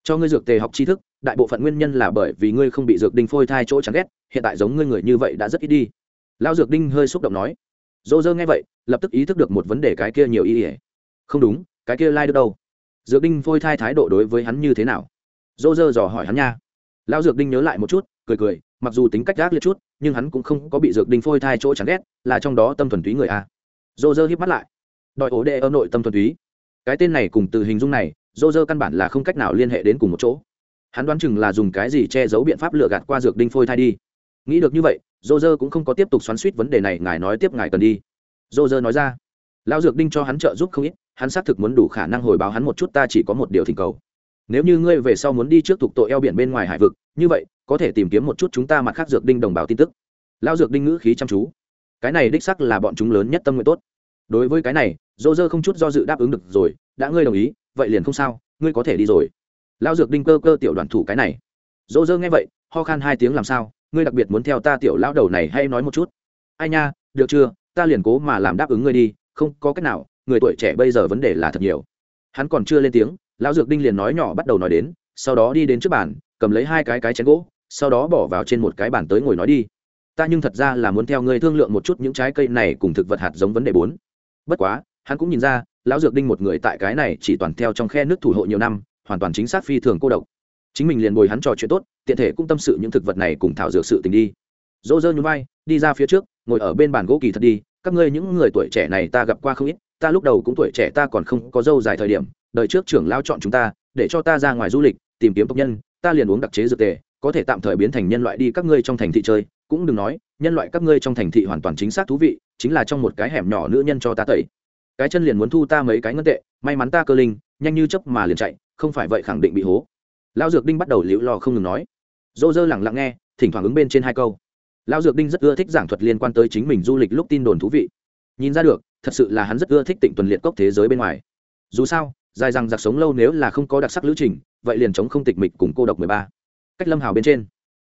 Cho ngươi dược tề học tri thức, đại bộ phận nguyên nhân là bởi vì ngươi không bị dược đinh phôi thai chỗ chán ghét, hiện tại giống ngươi người như vậy đã rất ít đi. Lão dược đinh hơi xúc động nói. Dô dơ nghe vậy, lập tức ý thức được một vấn đề cái kia nhiều ý ỉa không đúng, cái kia lai、like、được đâu? Dược đinh phôi thai thái độ đối với hắn như thế nào? Dô dơ dò hỏi hắn nha. Lão dược đinh nhớ lại một chút, cười cười, mặc dù tính cách gác liệt chút, nhưng hắn cũng không có bị dược đinh phôi thai chỗ chán ghét, là trong đó tâm thuần túy người a dô dơ hiếp mắt lại. Đòi ổ đệ ở nội tâm thuần túy. Cái tên này cùng từ hình dung này, dô dơ căn bản là không cách nào liên hệ đến cùng một chỗ. Hắn đoán chừng là dùng cái gì che giấu biện pháp lừa gạt qua dược đinh phôi thai đi. Nghĩ được như vậy, dô dơ cũng không có tiếp tục xoắn suýt vấn đề này, ngài nói tiếp ngài cần đi. Dô dơ nói ra, lão dược đinh cho hắn trợ giúp không ít, hắn xác thực muốn đủ khả năng hồi báo hắn một chút, ta chỉ có một điều thỉnh cầu. Nếu như ngươi về sau muốn đi trước tục tội eo biển bên ngoài hải vực, như vậy, có thể tìm kiếm một chút chúng ta mặt khác dược đinh đồng bào tin tức. Lão dược đinh ngữ khí chăm chú cái này đích sắc là bọn chúng lớn nhất tâm nguyện tốt. Đối với cái này dô dơ không chút do dự đáp ứng được rồi, đã ngươi đồng ý, vậy liền không sao, ngươi có thể đi rồi. Lao dược đinh cơ cơ tiểu đoàn thủ cái này. Dô dơ nghe vậy, ho khan hai tiếng làm sao? Ngươi đặc biệt muốn theo ta tiểu lão đầu này hay nói một chút? Ai nha, được chưa? Ta liền cố mà làm đáp ứng ngươi đi, không có cách nào, người tuổi trẻ bây giờ vấn đề là thật nhiều. Hắn còn chưa lên tiếng, lão dược đinh liền nói nhỏ bắt đầu nói đến, sau đó đi đến trước bàn, cầm lấy hai cái cái chén gỗ, sau đó bỏ vào trên một cái bàn tới ngồi nói đi ta nhưng thật ra là muốn theo ngươi thương lượng một chút những trái cây này cùng thực vật hạt giống vấn đề bốn. Bất quá, hắn cũng nhìn ra, lão dược đinh một người tại cái này chỉ toàn theo trong khe nước thủ hộ nhiều năm, hoàn toàn chính xác phi thường cô độc. Chính mình liền bồi hắn trò chuyện tốt, tiện thể cũng tâm sự những thực vật này cùng thảo dược sự tình đi. Dỗ dơ nhún vai, đi ra phía trước, ngồi ở bên bàn gỗ kỳ thật đi, các ngươi những người tuổi trẻ này ta gặp qua không ít, ta lúc đầu cũng tuổi trẻ ta còn không có dâu dài thời điểm, đời trước trưởng lao chọn chúng ta, để cho ta ra ngoài du lịch, tìm kiếm tộc nhân, ta liền uống đặc chế dược tề có thể tạm thời biến thành nhân loại đi các ngươi trong thành thị chơi, cũng đừng nói, nhân loại các ngươi trong thành thị hoàn toàn chính xác thú vị, chính là trong một cái hẻm nhỏ nữ nhân cho ta tẩy. Cái chân liền muốn thu ta mấy cái ngân tệ, may mắn ta cơ linh, nhanh như chấp mà liền chạy, không phải vậy khẳng định bị hố. Lao dược đinh bắt đầu liễu lo không ngừng nói. Dô dơ lẳng lặng nghe, thỉnh thoảng ứng bên trên hai câu. Lao dược đinh rất ưa thích giảng thuật liên quan tới chính mình du lịch lúc tin đồn thú vị. Nhìn ra được, thật sự là hắn rất ưa thích tịnh tuần liệt cốc thế giới bên ngoài. Dù sao, dài rằng giặc sống lâu nếu là không có đặc sắc lữ trình, vậy liền chống không tịch mịch cùng cô độc mười ba cách lâm hào bên trên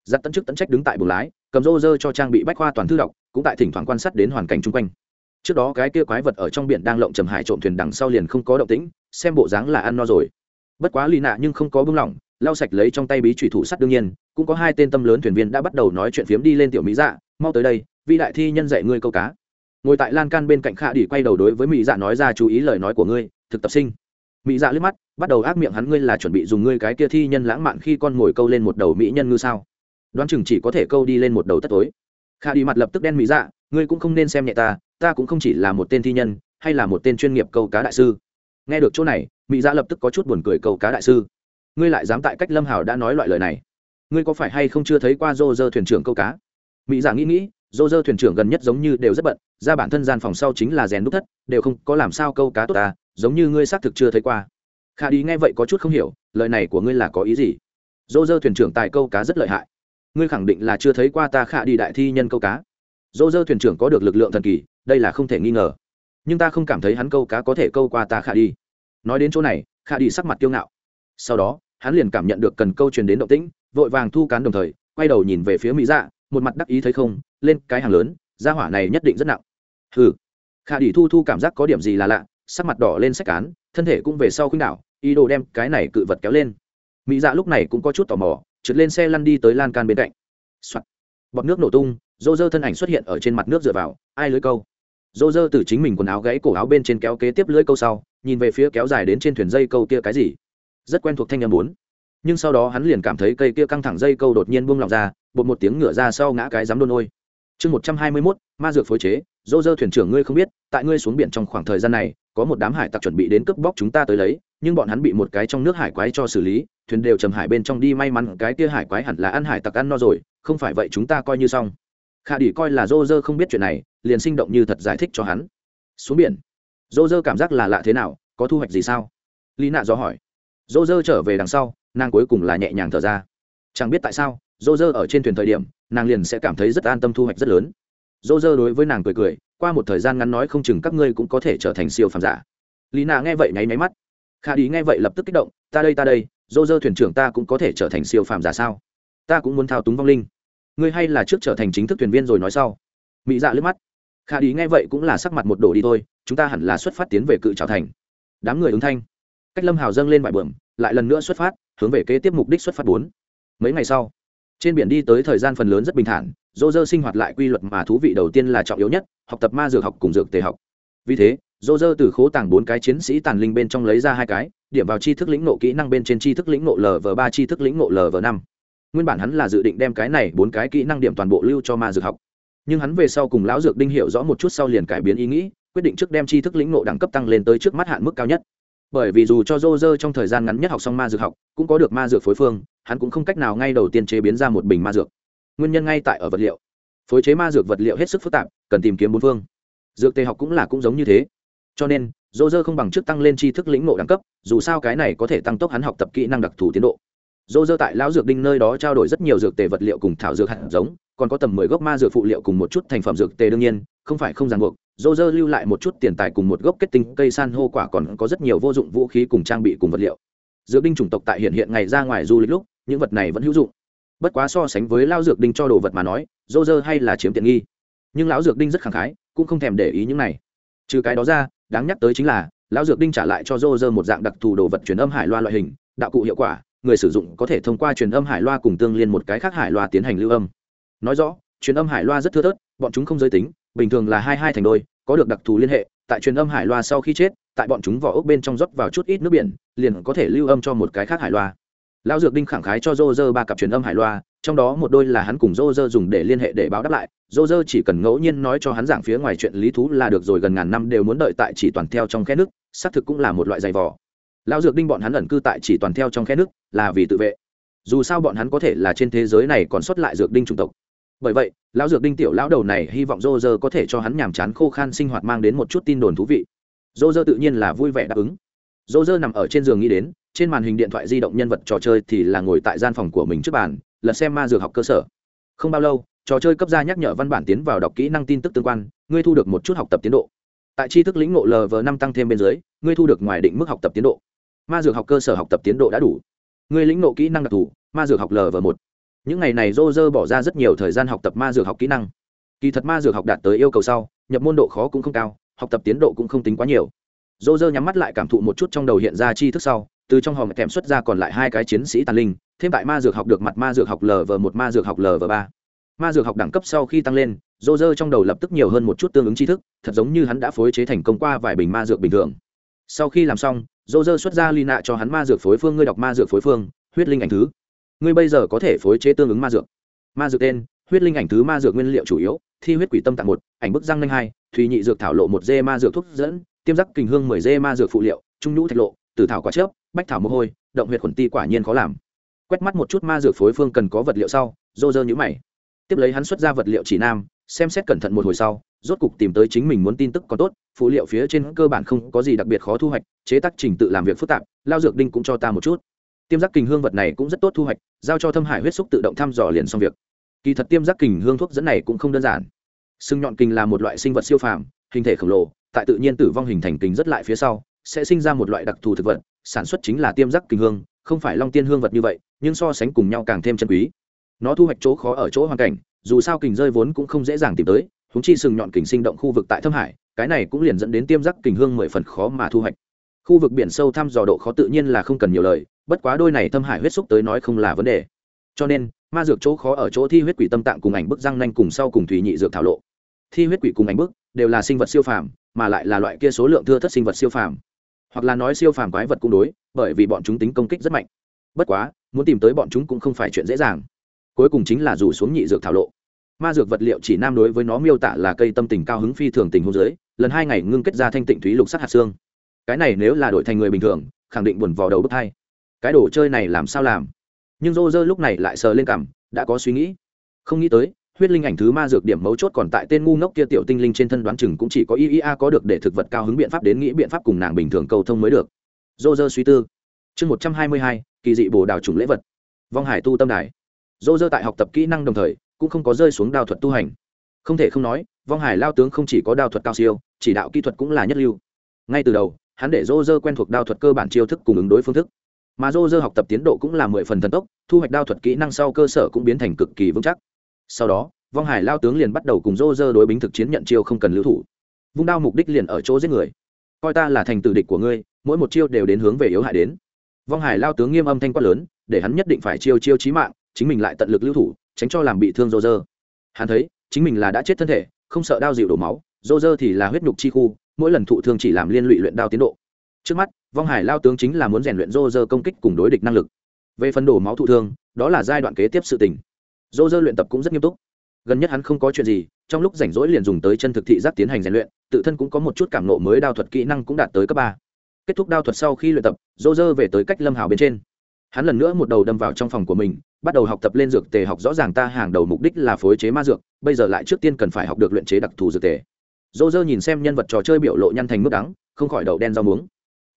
giặt tấn chức tấn trách đứng tại buồng lái cầm rô rơ cho trang bị bách khoa toàn thư đọc cũng tại thỉnh thoảng quan sát đến hoàn cảnh chung quanh trước đó cái kia quái vật ở trong biển đang lộng trầm hải trộm thuyền đằng sau liền không có động tĩnh xem bộ dáng là ăn no rồi bất quá lì nạ nhưng không có bưng lỏng lau sạch lấy trong tay bí trụy thủ sắt đương nhiên cũng có hai tên tâm lớn thuyền viên đã bắt đầu nói chuyện phiếm đi lên tiểu mỹ dạ mau tới đây vi đại thi nhân dạy ngươi câu cá ngồi tại lan can bên cạnh khạ đỉ quay đầu đối với mỹ dạ nói ra chú ý lời nói của ngươi thực tập sinh mỹ dạ liếc mắt, bắt đầu ác miệng hắn, ngươi là chuẩn bị dùng ngươi cái kia thi nhân lãng mạn khi con ngồi câu lên một đầu mỹ nhân ngư sao? Đoán chừng chỉ có thể câu đi lên một đầu tất tối. Kha đi mặt lập tức đen mỹ dạ ngươi cũng không nên xem nhẹ ta ta cũng không chỉ là một tên thi nhân, hay là một tên chuyên nghiệp câu cá đại sư. Nghe được chỗ này, mỹ dạ lập tức có chút buồn cười câu cá đại sư. Ngươi lại dám tại cách lâm Hảo đã nói loại lời này? Ngươi có phải hay không chưa thấy qua dô dơ thuyền trưởng câu cá? Mỹ dạ nghĩ nghĩ dô dơ thuyền trưởng gần nhất giống như đều rất bận, ra bản thân gian phòng sau chính là rèn đúc thất, đều không có làm sao câu cá tốt ta giống như ngươi xác thực chưa thấy qua. Khả đi nghe vậy có chút không hiểu, lời này của ngươi là có ý gì? Dô dơ thuyền trưởng tài câu cá rất lợi hại. Ngươi khẳng định là chưa thấy qua ta khả đi đại thi nhân câu cá. Dô dơ thuyền trưởng có được lực lượng thần kỳ, đây là không thể nghi ngờ. Nhưng ta không cảm thấy hắn câu cá có thể câu qua ta khả đi nói đến chỗ này, khả đi sắc mặt kiêu ngạo. Sau đó, hắn liền cảm nhận được cần câu truyền đến động tĩnh, vội vàng thu cán đồng thời, quay đầu nhìn về phía mỹ dạ một mặt đắc ý thấy không, lên cái hàng lớn, gia hỏa này nhất định rất nặng. Hừ. Khả đi thu thu cảm giác có điểm gì là lạ sắc mặt đỏ lên sách cán, thân thể cũng về sau khuynh đảo, ý đồ đem cái này cự vật kéo lên. Mỹ dạ lúc này cũng có chút tò mò, trượt lên xe lăn đi tới lan can bên cạnh、Soạn. bọt nước nổ tung dô dơ thân ảnh xuất hiện ở trên mặt nước dựa vào, ai lưới câu. Dô dơ từ chính mình quần áo gãy cổ áo bên trên kéo kế tiếp lưới câu sau, nhìn về phía kéo dài đến trên thuyền dây câu kia cái gì. Rất quen thuộc thanh â bốn. Nhưng sau đó hắn liền cảm thấy cây kia căng thẳng dây câu đột nhiên buông lỏng ra, bột một tiếng ngựa ra sau ngã cái dám đôn ôi. Chương một trăm hai mươi mốt, ma dược phối chế dô dơ thuyền trưởng ngươi không biết, tại ngươi xuống biển trong khoảng thời gian này có một đám hải tặc chuẩn bị đến cướp bóc chúng ta tới lấy, nhưng bọn hắn bị một cái trong nước hải quái cho xử lý, thuyền đều trầm hải bên trong đi, may mắn cái kia hải quái hẳn là ăn hải tặc ăn no rồi, không phải vậy chúng ta coi như xong. Khả đỉ coi là dô dơ không biết chuyện này, liền sinh động như thật giải thích cho hắn. Xuống biển. Dô dơ cảm giác là lạ thế nào, có thu hoạch gì sao? Lý nạ do hỏi. Dô dơ trở về đằng sau, nàng cuối cùng là nhẹ nhàng thở ra. Chẳng biết tại sao dô dơ ở trên thuyền thời điểm, nàng liền sẽ cảm thấy rất an tâm thu hoạch rất lớn. Dô dơ đối với nàng cười cười qua một thời gian ngắn nói không chừng các ngươi cũng có thể trở thành siêu phàm giả. Lý nạ nghe vậy nháy máy mắt. Khả đi nghe vậy lập tức kích động, ta đây ta đây dô dơ thuyền trưởng ta cũng có thể trở thành siêu phàm giả sao? Ta cũng muốn thao túng vong linh. Ngươi hay là trước trở thành chính thức thuyền viên rồi nói sau. Mỹ dạ lướt mắt. Khả đi nghe vậy cũng là sắc mặt một đồ đi thôi, chúng ta hẳn là xuất phát tiến về cự trào thành. Đám người ứng thanh. Cách lâm hào dâng lên vải bờm lại lần nữa xuất phát, hướng về kế tiếp mục đích xuất phát bốn. Mấy ngày sau, trên biển đi tới thời gian phần lớn rất bình thản dô dơ sinh hoạt lại quy luật mà thú vị đầu tiên là trọng yếu nhất học tập ma dược học cùng dược tề học. Vì thế dô dơ từ khố tàng bốn cái chiến sĩ tàn linh bên trong lấy ra hai cái, điểm vào chi thức lĩnh nộ kỹ năng bên trên chi thức lĩnh nộ lv ba chi thức lĩnh nộ lv năm. Nguyên bản hắn là dự định đem cái này bốn cái kỹ năng điểm toàn bộ lưu cho ma dược học. Nhưng hắn về sau cùng lão dược đinh hiểu rõ một chút sau liền cải biến ý nghĩ, quyết định trước đem chi thức lĩnh nộ đẳng cấp tăng lên tới trước mắt hạn mức cao nhất. Bởi vì dù cho dô dơ trong thời gian ngắn nhất học xong ma dược học, cũng có được ma dược phối phương, hắn cũng không cách nào ngay đầu tiên chế biến ra một bình ma dược. Nguyên nhân ngay tại ở vật liệu phối chế ma dược vật liệu hết sức phức tạp, cần tìm kiếm bốn phương. Dược tề học cũng là cũng giống như thế. Cho nên, dô dơ không bằng trước tăng lên tri thức lĩnh nộ đẳng cấp, dù sao cái này có thể tăng tốc hắn học tập kỹ năng đặc thù tiến độ. Dô dơ tại lão dược đinh nơi đó trao đổi rất nhiều dược tề vật liệu cùng thảo dược hạt giống, còn có tầm mười gốc ma dược phụ liệu cùng một chút thành phẩm dược tề đương nhiên, không phải không ràng buộc. Dô dơ lưu lại một chút tiền tài cùng một gốc kết tinh cây san hô quả còn có rất nhiều vô dụng vũ khí cùng trang bị cùng vật liệu. Dược đinh chủng tộc tại hiện hiện ngày ra ngoài du lịch lúc, những vật này vẫn hữu dụng bất quá so sánh với lao dược đinh cho đồ vật mà nói, dô dơ hay là chiếm tiện nghi. Nhưng lão dược đinh rất khẳng khái, cũng không thèm để ý những này. Trừ cái đó ra, đáng nhắc tới chính là, lão dược đinh trả lại cho dô dơ một dạng đặc thù đồ vật truyền âm hải loa loại hình, đạo cụ hiệu quả, người sử dụng có thể thông qua truyền âm hải loa cùng tương liên một cái khác hải loa tiến hành lưu âm. Nói rõ, truyền âm hải loa rất thưa thớt, bọn chúng không giới tính, bình thường là hai hai thành đôi, có được đặc thù liên hệ, tại truyền âm hải loa sau khi chết, tại bọn chúng vỏ ốc bên trong rót vào chút ít nước biển, liền có thể lưu âm cho một cái khác hải loa lão dược đinh khẳng khái cho dô dơ ba cặp truyền âm hải loa, trong đó một đôi là hắn cùng dô dơ dùng để liên hệ để báo đáp lại. Dô dơ chỉ cần ngẫu nhiên nói cho hắn giảng phía ngoài chuyện lý thú là được rồi, gần ngàn năm đều muốn đợi tại chỉ toàn theo trong khe nước, xác thực cũng là một loại giày vò. lão dược đinh bọn hắn ẩn cư tại chỉ toàn theo trong khe nước, là vì tự vệ. Dù sao bọn hắn có thể là trên thế giới này còn xuất lại dược đinh chủng tộc. Bởi vậy, lão dược đinh tiểu lão đầu này hy vọng dô dơ có thể cho hắn nhàm chán khô khan sinh hoạt mang đến một chút tin đồn thú vị. Dô dơ tự nhiên là vui vẻ đáp ứng. Dô dơ nằm ở trên giường nghĩ đến trên màn hình điện thoại di động nhân vật trò chơi thì là ngồi tại gian phòng của mình trước bàn lật xem ma dược học cơ sở. Không bao lâu, trò chơi cấp ra nhắc nhở văn bản tiến vào đọc kỹ năng tin tức tương quan, ngươi thu được một chút học tập tiến độ. Tại tri thức lĩnh ngộ lv năm tăng thêm bên dưới, ngươi thu được ngoài định mức học tập tiến độ. Ma dược học cơ sở học tập tiến độ đã đủ. Ngươi lĩnh ngộ kỹ năng đặc thù, ma dược học lv một. Những ngày này dô dơ bỏ ra rất nhiều thời gian học tập ma dược học kỹ năng. Kỳ thật ma dược học đạt tới yêu cầu sau, nhập môn độ khó cũng không cao, học tập tiến độ cũng không tính quá nhiều. Dô dơ nhắm mắt lại cảm thụ một chút trong đầu hiện ra chi thức sau từ trong hòm kèm xuất ra còn lại hai cái chiến sĩ tàn linh, thêm tại ma dược học được mặt ma dược học lv một, ma dược học lv ba. Ma dược học đẳng cấp sau khi tăng lên dô dơ trong đầu lập tức nhiều hơn một chút tương ứng tri thức, thật giống như hắn đã phối chế thành công qua vài bình ma dược bình thường. Sau khi làm xong dô dơ xuất ra ly nạ cho hắn ma dược phối phương, ngươi đọc ma dược phối phương, huyết linh ảnh thứ. Ngươi bây giờ có thể phối chế tương ứng ma dược. Ma dược tên, huyết linh ảnh thứ ma dược nguyên liệu chủ yếu, thi huyết quỷ tâm tạng một, ảnh bức răng nanh hai thùy nhị dược thảo lộ một dê ma dược thuốc dẫn, tiêm giác kình hương mười dê ma dược phụ liệu, trung nhũ thạch lộ, tử thảo quả chớp bách thảo mồ hôi, động huyệt khuẩn ti quả nhiên khó làm. Quét mắt một chút ma dược phối phương cần có vật liệu sau dô dơ nhữ mày. Tiếp lấy hắn xuất ra vật liệu chỉ nam, xem xét cẩn thận một hồi sau, rốt cục tìm tới chính mình muốn tin tức có tốt, phụ liệu phía trên cơ bản không có gì đặc biệt khó thu hoạch, chế tác trình tự làm việc phức tạp, lao dược đinh cũng cho ta một chút. Tiêm giác kình hương vật này cũng rất tốt thu hoạch, giao cho thâm hải huyết xúc tự động thăm dò liền xong việc. Kỳ thật tiêm giác kình hương thuốc dẫn này cũng không đơn giản. Sưng nhọn kình là một loại sinh vật siêu phàm, hình thể khổng lồ, tại tự nhiên tử vong hình thành kình rất lại phía sau, sẽ sinh ra một loại đặc thù thực vật sản xuất chính là tiêm giác kình hương, không phải long tiên hương vật như vậy, nhưng so sánh cùng nhau càng thêm chân quý. Nó thu hoạch chỗ khó ở chỗ hoàn cảnh, dù sao kình rơi vốn cũng không dễ dàng tìm tới húng chi sừng nhọn kình sinh động khu vực tại thâm hải, cái này cũng liền dẫn đến tiêm giác kình hương mười phần khó mà thu hoạch. Khu vực biển sâu thăm dò độ khó tự nhiên là không cần nhiều lời, bất quá đôi này thâm hải huyết xúc tới nói không là vấn đề. Cho nên, ma dược chỗ khó ở chỗ thi huyết quỷ tâm tạng cùng ảnh bức răng nanh cùng sau cùng thủy nhị dược thảo lộ. Thi huyết quỷ cùng ảnh bức đều là sinh vật siêu phàm, mà lại là loại kia số lượng thưa thất sinh vật siêu phàm hoặc là nói siêu phàm quái vật cũng đối, bởi vì bọn chúng tính công kích rất mạnh. Bất quá, muốn tìm tới bọn chúng cũng không phải chuyện dễ dàng. Cuối cùng chính là rủ xuống nhị dược thảo lộ. Ma dược vật liệu chỉ nam đối với nó miêu tả là cây tâm tình cao hứng phi thường tình hôn giới lần hai ngày ngưng kết ra thanh tịnh thúy lục sắc hạt xương. Cái này nếu là đổi thành người bình thường, khẳng định buồn vào đầu bức thai cái đồ chơi này làm sao làm? Nhưng rô rơ lúc này lại sờ lên cằm, đã có suy nghĩ. Không nghĩ tới huyết linh ảnh thứ ma dược điểm mấu chốt còn tại tên ngu ngốc kia tiểu tinh linh trên thân đoán chừng cũng chỉ có ia có được để thực vật cao hứng biện pháp đến nghĩ biện pháp cùng nàng bình thường cầu thông mới được. Dô dơ suy tư. Chương một trăm hai mươi hai, kỳ dị bồ đào trùng lễ vật. Vong hải tu tâm đài. Dô dơ tại học tập kỹ năng đồng thời, cũng không có rơi xuống đao thuật tu hành. Không thể không nói, vong hải lao tướng không chỉ có đao thuật cao siêu, chỉ đạo kỹ thuật cũng là nhất lưu. Ngay từ đầu, hắn để dô dơ quen thuộc đao thuật cơ bản chiêu thức cùng ứng đối phương thức. Mà dô dơ học tập tiến độ cũng là mười phần thần tốc, thu hoạch đao thuật kỹ năng sau cơ sở cũng biến thành cực kỳ vững chắc sau đó, vong hải lao tướng liền bắt đầu cùng dô dơ đối bính thực chiến nhận chiêu không cần lưu thủ. Vung đao mục đích liền ở chỗ giết người. Coi ta là thành tử địch của ngươi, mỗi một chiêu đều đến hướng về yếu hại đến. Vong hải lao tướng nghiêm âm thanh quát lớn, để hắn nhất định phải chiêu chiêu chí mạng, chính mình lại tận lực lưu thủ, tránh cho làm bị thương rô rơ hắn thấy, chính mình là đã chết thân thể, không sợ đao dịu đổ máu rô rơ thì là huyết nhục chi khu, mỗi lần thụ thương chỉ làm liên lụy luyện đao tiến độ. Trước mắt, vong hải lao tướng chính là muốn rèn luyện rô rơ công kích cùng đối địch năng lực. Về phần đổ máu thụ thương, đó là giai đoạn kế tiếp sự tình dô dơ luyện tập cũng rất nghiêm túc. Gần nhất hắn không có chuyện gì, trong lúc rảnh rỗi liền dùng tới chân thực thị giác tiến hành rèn luyện, tự thân cũng có một chút cảm nộ mới đao thuật kỹ năng cũng đạt tới cấp ba. Kết thúc đao thuật sau khi luyện tập dô dơ về tới cách lâm hào bên trên. Hắn lần nữa một đầu đâm vào trong phòng của mình, bắt đầu học tập lên dược tề học rõ ràng ta hàng đầu mục đích là phối chế ma dược, bây giờ lại trước tiên cần phải học được luyện chế đặc thù dược tề. Dô dơ nhìn xem nhân vật trò chơi biểu lộ nhăn thành mức đắng, không khỏi đầu đen rau muống.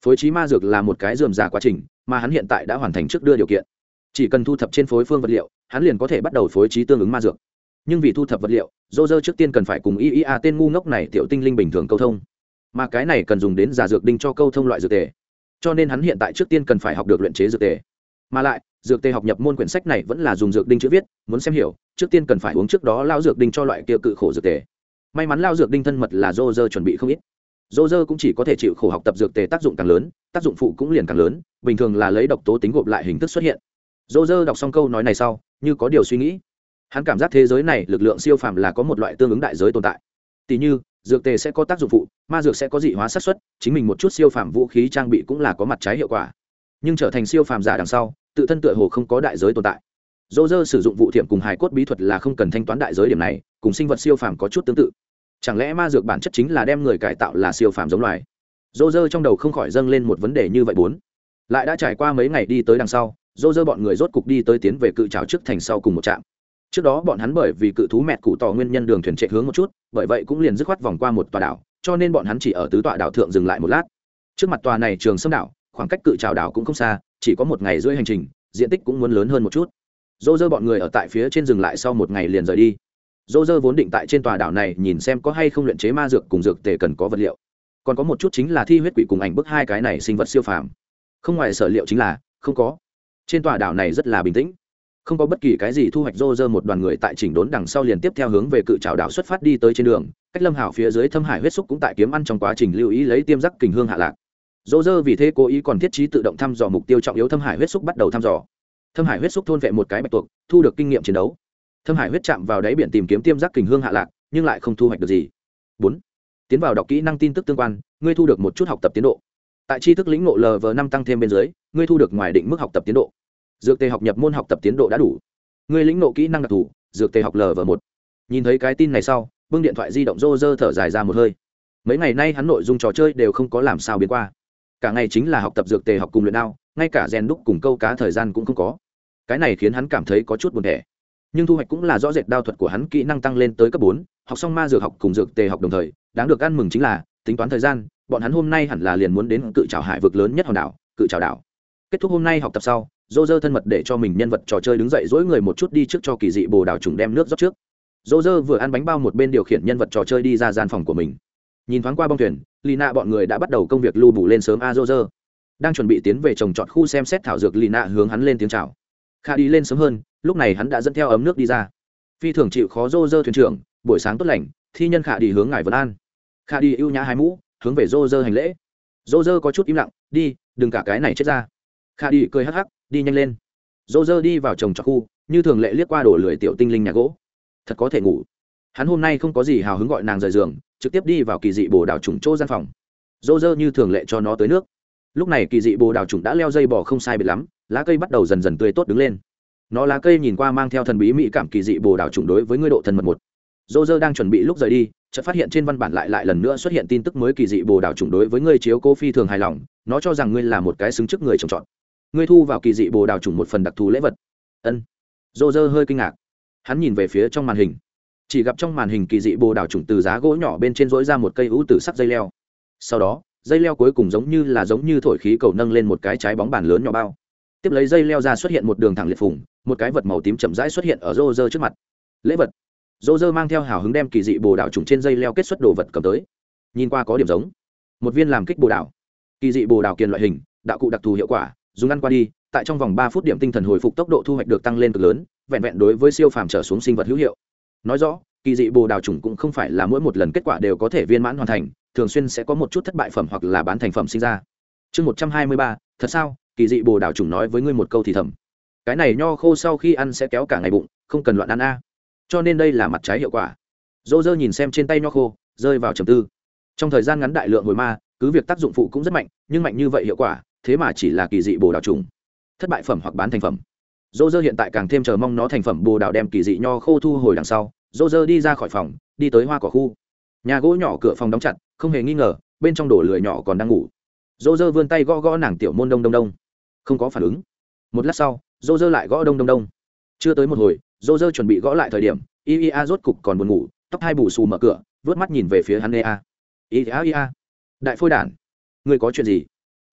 Phối trí ma dược là một cái dườm già quá trình, mà hắn hiện tại đã hoàn thành trước đưa điều kiện. Chỉ cần thu thập trên phối phương vật liệu hắn liền có thể bắt đầu phối trí tương ứng ma dược. Nhưng vì thu thập vật liệu dô dơ trước tiên cần phải cùng iea tên ngu ngốc này tiểu tinh linh bình thường câu thông. Mà cái này cần dùng đến giả dược đinh cho câu thông loại dược tề. Cho nên hắn hiện tại trước tiên cần phải học được luyện chế dược tề. Mà lại, dược tề học nhập môn quyển sách này vẫn là dùng dược đinh chữ viết, muốn xem hiểu, trước tiên cần phải uống trước đó lao dược đinh cho loại kia cự khổ dược tề. May mắn lao dược đinh thân mật là dô dơ chuẩn bị không ít. Dô dơ cũng chỉ có thể chịu khổ học tập dược tề tác dụng càng lớn, tác dụng phụ cũng liền càng lớn, bình thường là lấy độc tố tính gộp lại hình thức xuất hiện dô dơ đọc xong câu nói này sau, như có điều suy nghĩ. Hắn cảm giác thế giới này, lực lượng siêu phàm là có một loại tương ứng đại giới tồn tại. Tỉ như, dược tề sẽ có tác dụng phụ, ma dược sẽ có dị hóa sát xuất chính mình một chút siêu phàm vũ khí trang bị cũng là có mặt trái hiệu quả. Nhưng trở thành siêu phàm giả đằng sau, tự thân tựa hồ không có đại giới tồn tại. Dô dơ sử dụng vụ thiệm cùng hài cốt bí thuật là không cần thanh toán đại giới điểm này, cùng sinh vật siêu phàm có chút tương tự. Chẳng lẽ ma dược bản chất chính là đem người cải tạo là siêu phàm giống loài? Dô dơ trong đầu không khỏi dâng lên một vấn đề như vậy bốn. Lại đã trải qua mấy ngày đi tới đằng sau dô dơ bọn người rốt cục đi tới tiến về cự trào trước thành sau cùng một trạm. Trước đó bọn hắn bởi vì cự thú mẹt cụ tỏ nguyên nhân đường thuyền chạy hướng một chút, bởi vậy cũng liền dứt khoát vòng qua một tòa đảo, cho nên bọn hắn chỉ ở tứ tọa đảo thượng dừng lại một lát. Trước mặt tòa này trường sâm đảo, khoảng cách cự trào đảo cũng không xa, chỉ có một ngày rưỡi hành trình, diện tích cũng muốn lớn hơn một chút. Dô dơ bọn người ở tại phía trên dừng lại sau một ngày liền rời đi. Dô dơ vốn định tại trên tòa đảo này nhìn xem có hay không luyện chế ma dược cùng dược tề cần có vật liệu. Còn có một chút chính là thi huyết quỷ cùng ảnh bức hai cái này sinh vật siêu phàm. Không ngoài sở liệu chính là, không có trên tòa đảo này rất là bình tĩnh. Không có bất kỳ cái gì thu hoạch rô rơ một đoàn người tại chỉnh đốn đằng sau liền tiếp theo hướng về cự trào đảo xuất phát đi tới trên đường. Cách lâm hảo phía dưới thâm hải huyết xúc cũng tại kiếm ăn trong quá trình lưu ý lấy tiêm giác kình hương hạ lạc. Rô rơ vì thế cố ý còn thiết trí tự động thăm dò mục tiêu trọng yếu thâm hải huyết xúc bắt đầu thăm dò. Thâm hải huyết xúc thôn vệ một cái bạch tuộc, thu được kinh nghiệm chiến đấu. Thâm hải huyết chạm vào đáy biển tìm kiếm tiêm giác kình hương hạ lạc, nhưng lại không thu hoạch được gì. Bốn, tiến vào đọc kỹ năng tin tức tương quan, ngươi thu được một chút học tập tiến độ. Tại tri thức lĩnh ngộ lv năm tăng thêm bên dưới ngươi thu được ngoài định mức học tập tiến độ. Dược tề học nhập môn học tập tiến độ đã đủ. Ngươi lĩnh nộ kỹ năng đặc thù, dược tề học lv một. Nhìn thấy cái tin này sau bưng điện thoại di động rô rơ thở dài ra một hơi. Mấy ngày nay hắn nội dung trò chơi đều không có làm sao biến qua. Cả ngày chính là học tập dược tề học cùng luyện đao, ngay cả rèn đúc cùng câu cá thời gian cũng không có. Cái này khiến hắn cảm thấy có chút buồn thẻ. Nhưng thu hoạch cũng là rõ rệt đao thuật của hắn kỹ năng tăng lên tới cấp bốn, học xong ma dược học cùng dược tề học đồng thời, đáng được ăn mừng chính là, tính toán thời gian, bọn hắn hôm nay hẳn là liền muốn đến cự trào hải vực lớn nhất hòn đảo, cự trào đảo kết thúc hôm nay học tập sau dô dơ thân mật để cho mình nhân vật trò chơi đứng dậy dỗi người một chút đi trước cho kỳ dị bồ đào trùng đem nước rót trước. Dô dơ vừa ăn bánh bao một bên điều khiển nhân vật trò chơi đi ra gian phòng của mình. Nhìn thoáng qua bong thuyền lì nạ bọn người đã bắt đầu công việc lưu bù lên sớm. A dô dơ đang chuẩn bị tiến về trồng trọt khu xem xét thảo dược lì nạ hướng hắn lên tiếng chào. Kha đi lên sớm hơn, lúc này hắn đã dẫn theo ấm nước đi ra. Phi thường chịu khó dô dơ thuyền trưởng, buổi sáng tốt lành, thi nhân khả đi hướng ngài vân an. Khả đi ưu nhã hai mũ, hướng về dô dơ hành lễ. Dô dơ có chút im lặng, đi, đừng cả cái này chết ra khả đi cười hắc hắc, đi nhanh lên. Dô dơ đi vào trồng trọt khu, như thường lệ liếc qua đổ lười tiểu tinh linh nhà gỗ. Thật có thể ngủ. Hắn hôm nay không có gì hào hứng gọi nàng rời giường, trực tiếp đi vào kỳ dị bồ đào trùng chỗ gian phòng. Dô dơ như thường lệ cho nó tới nước. Lúc này kỳ dị bồ đào trùng đã leo dây bò không sai biệt lắm, lá cây bắt đầu dần dần tươi tốt đứng lên. Nó lá cây nhìn qua mang theo thần bí mỹ cảm kỳ dị bồ đào trùng đối với ngươi độ thần mật một. Dô dơ đang chuẩn bị lúc rời đi, chợt phát hiện trên văn bản lại lại lần nữa xuất hiện tin tức mới kỳ dị bồ đào trùng đối với ngươi chiếu cô phi thường hài lòng, nó cho rằng ngươi là một cái xứng trước người trồng trọt ngươi thu vào kỳ dị bồ đào trùng một phần đặc thù lễ vật. Ân. Dô dơ hơi kinh ngạc. Hắn nhìn về phía trong màn hình. Chỉ gặp trong màn hình kỳ dị bồ đào trùng từ giá gỗ nhỏ bên trên dối ra một cây ưu tử sắc dây leo. Sau đó, dây leo cuối cùng giống như là giống như thổi khí cầu nâng lên một cái trái bóng bàn lớn nhỏ bao. Tiếp lấy dây leo ra xuất hiện một đường thẳng liệt phùng, một cái vật màu tím chậm rãi xuất hiện ở rô rơ trước mặt. Lễ vật. Rô rơ mang theo hào hứng đem kỳ dị bồ đào trùng trên dây leo kết xuất đồ vật cầm tới. Nhìn qua có điểm giống. Một viên làm kích bồ đào. Kỳ dị bồ đào kiền loại hình, đạo cụ đặc thù hiệu quả dùng ăn qua đi, tại trong vòng ba phút điểm tinh thần hồi phục tốc độ thu hoạch được tăng lên cực lớn, vẹn vẹn đối với siêu phàm trở xuống sinh vật hữu hiệu. Nói rõ, kỳ dị bồ đào chủng cũng không phải là mỗi một lần kết quả đều có thể viên mãn hoàn thành, thường xuyên sẽ có một chút thất bại phẩm hoặc là bán thành phẩm sinh ra. Chương một trăm hai mươi ba, thật sao? Kỳ dị bồ đào chủng nói với ngươi một câu thì thầm. Cái này nho khô sau khi ăn sẽ kéo cả ngày bụng, không cần loạn ăn a. Cho nên đây là mặt trái hiệu quả. Dô dơ nhìn xem trên tay nho khô, rơi vào trầm tư. Trong thời gian ngắn đại lượng hồi ma, cứ việc tác dụng phụ cũng rất mạnh, nhưng mạnh như vậy hiệu quả thế mà chỉ là kỳ dị bồ đào trùng. Thất bại phẩm hoặc bán thành phẩm. Dô dơ hiện tại càng thêm chờ mong nó thành phẩm bồ đào đem kỳ dị nho khô thu hồi đằng sau. Dô dơ đi ra khỏi phòng, đi tới hoa cỏ khu. Nhà gỗ nhỏ cửa phòng đóng chặt, không hề nghi ngờ, bên trong đổ lười nhỏ còn đang ngủ. Dô dơ vươn tay gõ gõ nàng tiểu môn đông đông đông. Không có phản ứng. Một lát sau, dô dơ lại gõ đông đông đông. Chưa tới một hồi, dô dơ chuẩn bị gõ lại thời điểm ia rốt cục còn buồn ngủ, tóc hai bù xù mở cửa vớt mắt nhìn về phía hắn ea ia ia đại phôi đản. Người có chuyện gì?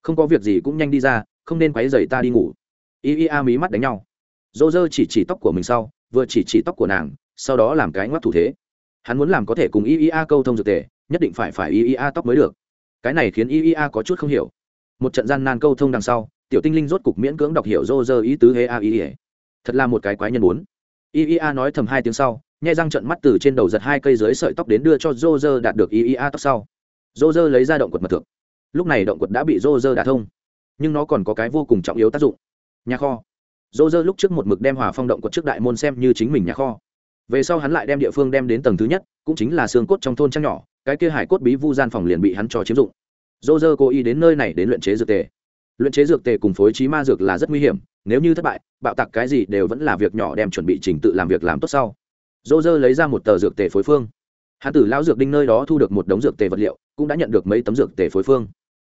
Không có việc gì cũng nhanh đi ra, không nên quấy dày ta đi ngủ. Ia mí mắt đánh nhau. Dô dơ chỉ chỉ tóc của mình sau, vừa chỉ chỉ tóc của nàng, sau đó làm cái ngoắc thủ thế. Hắn muốn làm có thể cùng ia câu thông dược tề, nhất định phải phải ia tóc mới được. Cái này khiến ia có chút không hiểu. Một trận gian nan câu thông đằng sau, tiểu tinh linh rốt cục miễn cưỡng đọc hiểu dô dơ ý tứ hê a y ỉa thật là một cái quái nhân bốn ia nói thầm hai tiếng sau, nhai răng trận mắt từ trên đầu giật hai cây dưới sợi tóc đến đưa cho dô dơ đạt được ia tóc sau. Dô dơ lấy ra động quật mật thực lúc này động quật đã bị rô rơ đả thông, nhưng nó còn có cái vô cùng trọng yếu tác dụng. Nhà kho. Rô rơ lúc trước một mực đem hòa phong động quật trước đại môn xem như chính mình nhà kho. Về sau hắn lại đem địa phương đem đến tầng thứ nhất, cũng chính là xương cốt trong thôn trang nhỏ, cái kia hải cốt bí vu gian phòng liền bị hắn cho chiếm dụng. Dô dơ cố ý đến nơi này đến luyện chế dược tề. Luyện chế dược tề cùng phối trí ma dược là rất nguy hiểm, nếu như thất bại, bạo tặc cái gì đều vẫn là việc nhỏ đem chuẩn bị trình tự làm việc làm tốt sau. Dô dơ lấy ra một tờ dược tề phối phương. Hắn tử lão dược đinh nơi đó thu được một đống dược tề vật liệu, cũng đã nhận được mấy tấm dược tề phối phương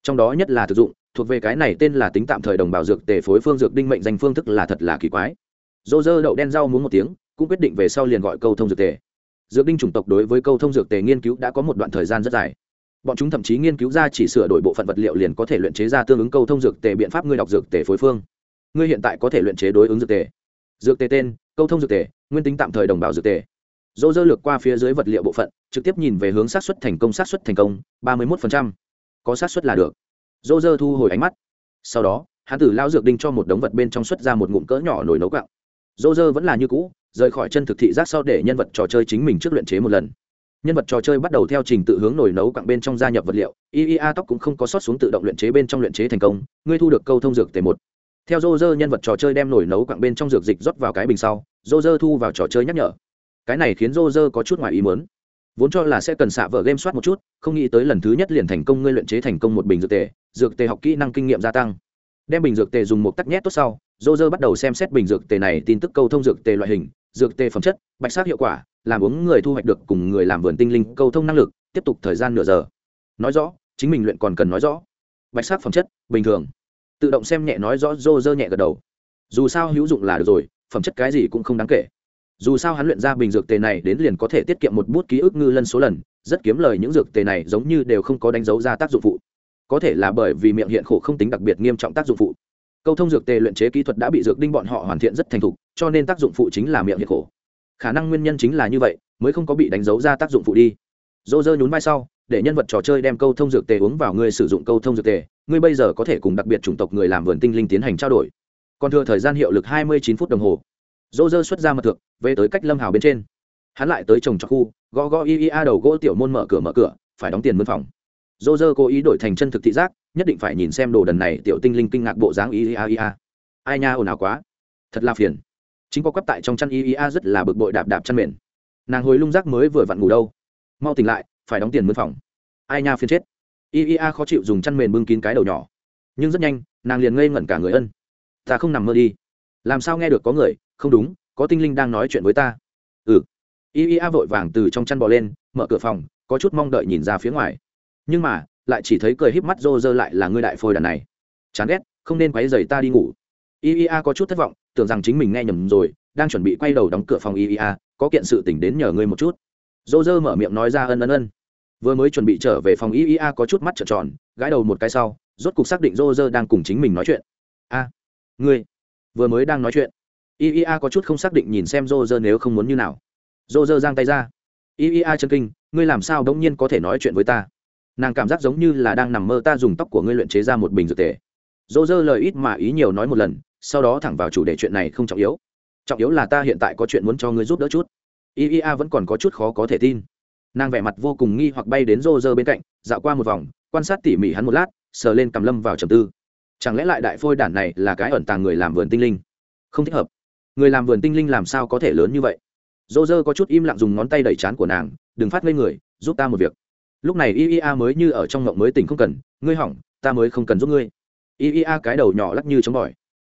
trong đó nhất là thực dụng, thuộc về cái này tên là tính tạm thời đồng bào dược tề phối phương dược đinh mệnh danh phương thức là thật là kỳ quái. Dô dơ đậu đen rau muốn một tiếng, cũng quyết định về sau liền gọi câu thông dược tề. Dược đinh chủng tộc đối với câu thông dược tề nghiên cứu đã có một đoạn thời gian rất dài. Bọn chúng thậm chí nghiên cứu ra chỉ sửa đổi bộ phận vật liệu liền có thể luyện chế ra tương ứng câu thông dược tề biện pháp ngươi đọc dược tề phối phương. Ngươi hiện tại có thể luyện chế đối ứng dược tề. Dược tề tên, câu thông dược tề, nguyên tính tạm thời đồng bào dược tề. Dô dơ lược qua phía dưới vật liệu bộ phận, trực tiếp nhìn về hướng sát xuất thành công sát xuất thành công, ba mươi một có sát xuất là được. Dô dơ thu hồi ánh mắt. Sau đó, hắn tử lao dược đinh cho một đống vật bên trong xuất ra một ngụm cỡ nhỏ nồi nấu cạo dô dơ vẫn là như cũ, rời khỏi chân thực thị giác sau để nhân vật trò chơi chính mình trước luyện chế một lần. Nhân vật trò chơi bắt đầu theo trình tự hướng nồi nấu quặng bên trong gia nhập vật liệu. Iea tóc cũng không có sót xuống tự động luyện chế bên trong luyện chế thành công, ngươi thu được câu thông dược tệ một. Theo dô dơ nhân vật trò chơi đem nồi nấu quặng bên trong dược dịch rót vào cái bình sau, dô dơ thu vào trò chơi nhắc nhở. Cái này khiến dô dơ có chút ngoài ý mớn vốn cho là sẽ cần xạ vợ game soát một chút, không nghĩ tới lần thứ nhất liền thành công ngươi luyện chế thành công một bình dược tề dược tề học kỹ năng kinh nghiệm gia tăng. Đem bình dược tề dùng một tắc nhét tốt sau dô dơ bắt đầu xem xét bình dược tề này tin tức câu thông dược tề loại hình, dược tề phẩm chất, bạch sắc hiệu quả, làm uống người thu hoạch được cùng người làm vườn tinh linh câu thông năng lực, tiếp tục thời gian nửa giờ. Nói rõ, chính mình luyện còn cần nói rõ. Bạch sắc phẩm chất, bình thường. Tự động xem nhẹ nói rõ dô dơ nhẹ gật đầu. Dù sao hữu dụng là được rồi, phẩm chất cái gì cũng không đáng kể dù sao hắn luyện ra bình dược tề này đến liền có thể tiết kiệm một bút ký ức ngư lân số lần, rất kiếm lời những dược tề này giống như đều không có đánh dấu ra tác dụng phụ. Có thể là bởi vì miệng hiện khổ không tính đặc biệt nghiêm trọng tác dụng phụ. Câu thông dược tề luyện chế kỹ thuật đã bị dược đinh bọn họ hoàn thiện rất thành thục, cho nên tác dụng phụ chính là miệng hiện khổ. Khả năng nguyên nhân chính là như vậy, mới không có bị đánh dấu ra tác dụng phụ đi. Dô dơ nhún vai sau, để nhân vật trò chơi đem câu thông dược tề uống vào người sử dụng câu thông dược tề, ngươi bây giờ có thể cùng đặc biệt chủng tộc người làm vườn tinh linh tiến hành trao đổi. Còn thừa thời gian hiệu lực hai mươi chín phút đồng hồ dô dơ xuất ra mật thượng về tới cách lâm hào bên trên. Hắn lại tới trồng cho khu, gõ gõ y y a đầu gỗ tiểu môn mở cửa mở cửa, phải đóng tiền mân phòng. Dô dơ cố ý đổi thành chân thực thị giác, nhất định phải nhìn xem đồ đần này, tiểu tinh linh kinh ngạc bộ dáng y y a y a. Ai nha, ồn ào quá. Thật là phiền. Chính có quắp tại trong chăn y y a rất là bực bội đạp đạp chăn mền. Nàng hồi lung rác mới vừa vặn ngủ đâu. Mau tỉnh lại, phải đóng tiền mân phòng. Ai nha, phiền chết. Y y a khó chịu dùng chăn mền bưng kín cái đầu nhỏ. Nhưng rất nhanh, nàng liền ngây ngẩn cả người ân. Ta không nằm mơ đi. Làm sao nghe được có người không đúng, có tinh linh đang nói chuyện với ta. Ừ. Y y a vội vàng từ trong chăn bò lên, mở cửa phòng, có chút mong đợi nhìn ra phía ngoài. Nhưng mà, lại chỉ thấy cười híp mắt rô rơ lại là ngươi đại phôi đàn này. Chán ghét, không nên quấy dày ta đi ngủ. Y y a có chút thất vọng, tưởng rằng chính mình nghe nhầm rồi, đang chuẩn bị quay đầu đóng cửa phòng y y a, có kiện sự tỉnh đến nhờ ngươi một chút. Rô rơ mở miệng nói ra ân ân ân. Vừa mới chuẩn bị trở về phòng y y a có chút mắt trợn tròn, gãi đầu một cái sau, rốt cục xác định rô rơ đang cùng chính mình nói chuyện. A, ngươi, vừa mới đang nói chuyện iea có chút không xác định nhìn xem rô rơ nếu không muốn như nào. Rô rơ giang tay ra. Iea chân kinh, ngươi làm sao đống nhiên có thể nói chuyện với ta? Nàng cảm giác giống như là đang nằm mơ ta dùng tóc của ngươi luyện chế ra một bình dược tề. Dô dơ lời ít mà ý nhiều nói một lần, sau đó thẳng vào chủ đề chuyện này không trọng yếu. Trọng yếu là ta hiện tại có chuyện muốn cho ngươi giúp đỡ chút. Iea vẫn còn có chút khó có thể tin. Nàng vẻ mặt vô cùng nghi hoặc bay đến rô rơ bên cạnh, dạo qua một vòng, quan sát tỉ mỉ hắn một lát, sờ lên cầm lâm vào trầm tư. Chẳng lẽ lại đại phôi đản này là cái ẩn tàng người làm vườn tinh linh? Không thích hợp người làm vườn tinh linh làm sao có thể lớn như vậy? Dô dơ có chút im lặng dùng ngón tay đẩy chán của nàng, đừng phát ngây người, giúp ta một việc. Lúc này iea mới như ở trong ngộng mới tỉnh không cần, ngươi hỏng, ta mới không cần giúp ngươi. Iea cái đầu nhỏ lắc như chống bỏi.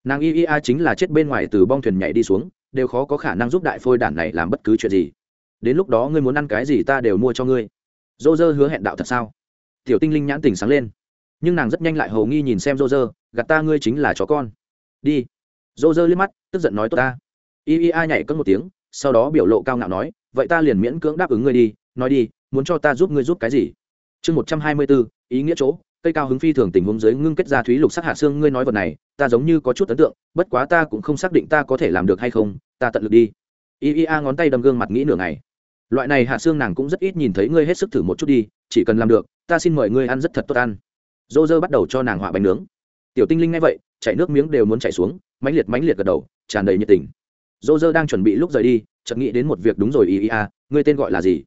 Nàng iea chính là chết bên ngoài từ bong thuyền nhảy đi xuống, đều khó có khả năng giúp đại phôi đản này làm bất cứ chuyện gì. Đến lúc đó ngươi muốn ăn cái gì ta đều mua cho ngươi. Dô dơ hứa hẹn đạo thật sao? Tiểu tinh linh nhãn tình sáng lên. Nhưng nàng rất nhanh lại hầu nghi nhìn xem dô dơ, gạt ta ngươi chính là chó con. Đi dô dơ liếc mắt, tức giận nói, tốt ta. Iea nhảy cất một tiếng, sau đó biểu lộ cao ngạo nói, vậy ta liền miễn cưỡng đáp ứng ngươi đi, nói đi, muốn cho ta giúp ngươi giúp cái gì? Chương một trăm hai mươi bốn, ý nghĩa chỗ, cây cao hứng phi thường tình huống dưới ngưng kết ra thúy lục sắc hạ xương, ngươi nói vật này, ta giống như có chút ấn tượng, bất quá ta cũng không xác định ta có thể làm được hay không, ta tận lực đi. Iea ngón tay đâm gương mặt nghĩ nửa ngày. Loại này hạ xương nàng cũng rất ít nhìn thấy, ngươi hết sức thử một chút đi, chỉ cần làm được, ta xin mời ngươi ăn rất thật tốt ăn. Dô dơ bắt đầu cho nàng họa bánh nướng. Tiểu tinh linh ngay vậy, chảy nước miếng đều muốn chảy xuống mãnh liệt mãnh liệt gật đầu, tràn đầy nhiệt tình. Dô dơ đang chuẩn bị lúc rời đi, chợt nghĩ đến một việc đúng rồi, iea ngươi tên gọi là gì?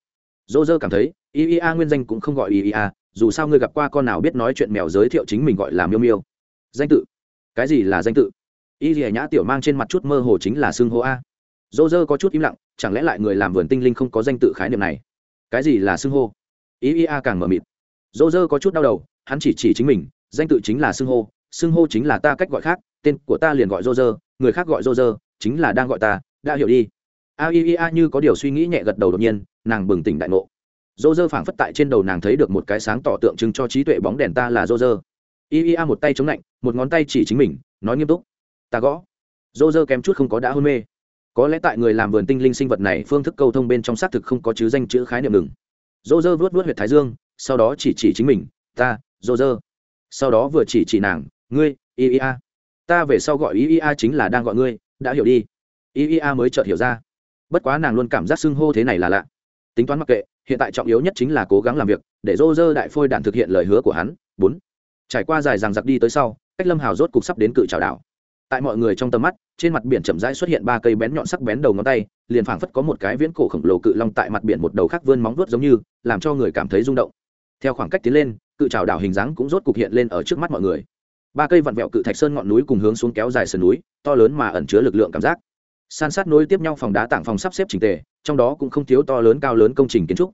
Dô dơ cảm thấy, iea nguyên danh cũng không gọi iea, dù sao ngươi gặp qua con nào biết nói chuyện mèo giới thiệu chính mình gọi là miêu miêu. Danh tự. Cái gì là danh tự? Y dì nhã tiểu mang trên mặt chút mơ hồ chính là xương hô a. Dô dơ có chút im lặng, chẳng lẽ lại người làm vườn tinh linh không có danh tự khái niệm này? Cái gì là xưng hô? Ý càng mờ mịt. Dô dơ có chút đau đầu, hắn chỉ chỉ chính mình, danh tự chính là xưng hô xưng hô chính là ta cách gọi khác tên của ta liền gọi Roger, người khác gọi Roger, chính là đang gọi ta đã hiểu đi. A i a như có điều suy nghĩ nhẹ gật đầu đột nhiên nàng bừng tỉnh đại ngộ. Roger phảng phất tại trên đầu nàng thấy được một cái sáng tỏ tượng trưng cho trí tuệ bóng đèn ta là Roger. dơ i i a một tay chống lạnh một ngón tay chỉ chính mình nói nghiêm túc. Ta gõ. Roger dơ kém chút không có đã hôn mê. Có lẽ tại người làm vườn tinh linh sinh vật này phương thức câu thông bên trong xác thực không có chứ danh chữ khái niệm ngừng. Roger vuốt vuốt huyệt thái dương sau đó chỉ chỉ chính mình ta Roger. sau đó vừa chỉ chỉ nàng ngươi ia ta về sau gọi ia chính là đang gọi ngươi, đã hiểu đi. Ia mới chợt hiểu ra. Bất quá nàng luôn cảm giác xưng hô thế này là lạ. Tính toán mặc kệ, hiện tại trọng yếu nhất chính là cố gắng làm việc, để dô dơ đại phôi đạn thực hiện lời hứa của hắn. Bốn. Trải qua dài rằng giặc đi tới sau, cách lâm hào rốt cục sắp đến cự trào đảo. Tại mọi người trong tầm mắt, trên mặt biển chậm rãi xuất hiện ba cây bén nhọn sắc bén đầu ngón tay, liền phảng phất có một cái viễn cổ khổng lồ cự long tại mặt biển một đầu khác vươn móng vuốt giống như, làm cho người cảm thấy rung động. Theo khoảng cách tiến lên, cự trào đảo hình dáng cũng rốt cục hiện lên ở trước mắt mọi người ba cây vặn vẹo cự thạch sơn ngọn núi cùng hướng xuống kéo dài sườn núi, to lớn mà ẩn chứa lực lượng cảm giác. San sát nối tiếp nhau phòng đá tảng phòng sắp xếp trình tề, trong đó cũng không thiếu to lớn cao lớn công trình kiến trúc.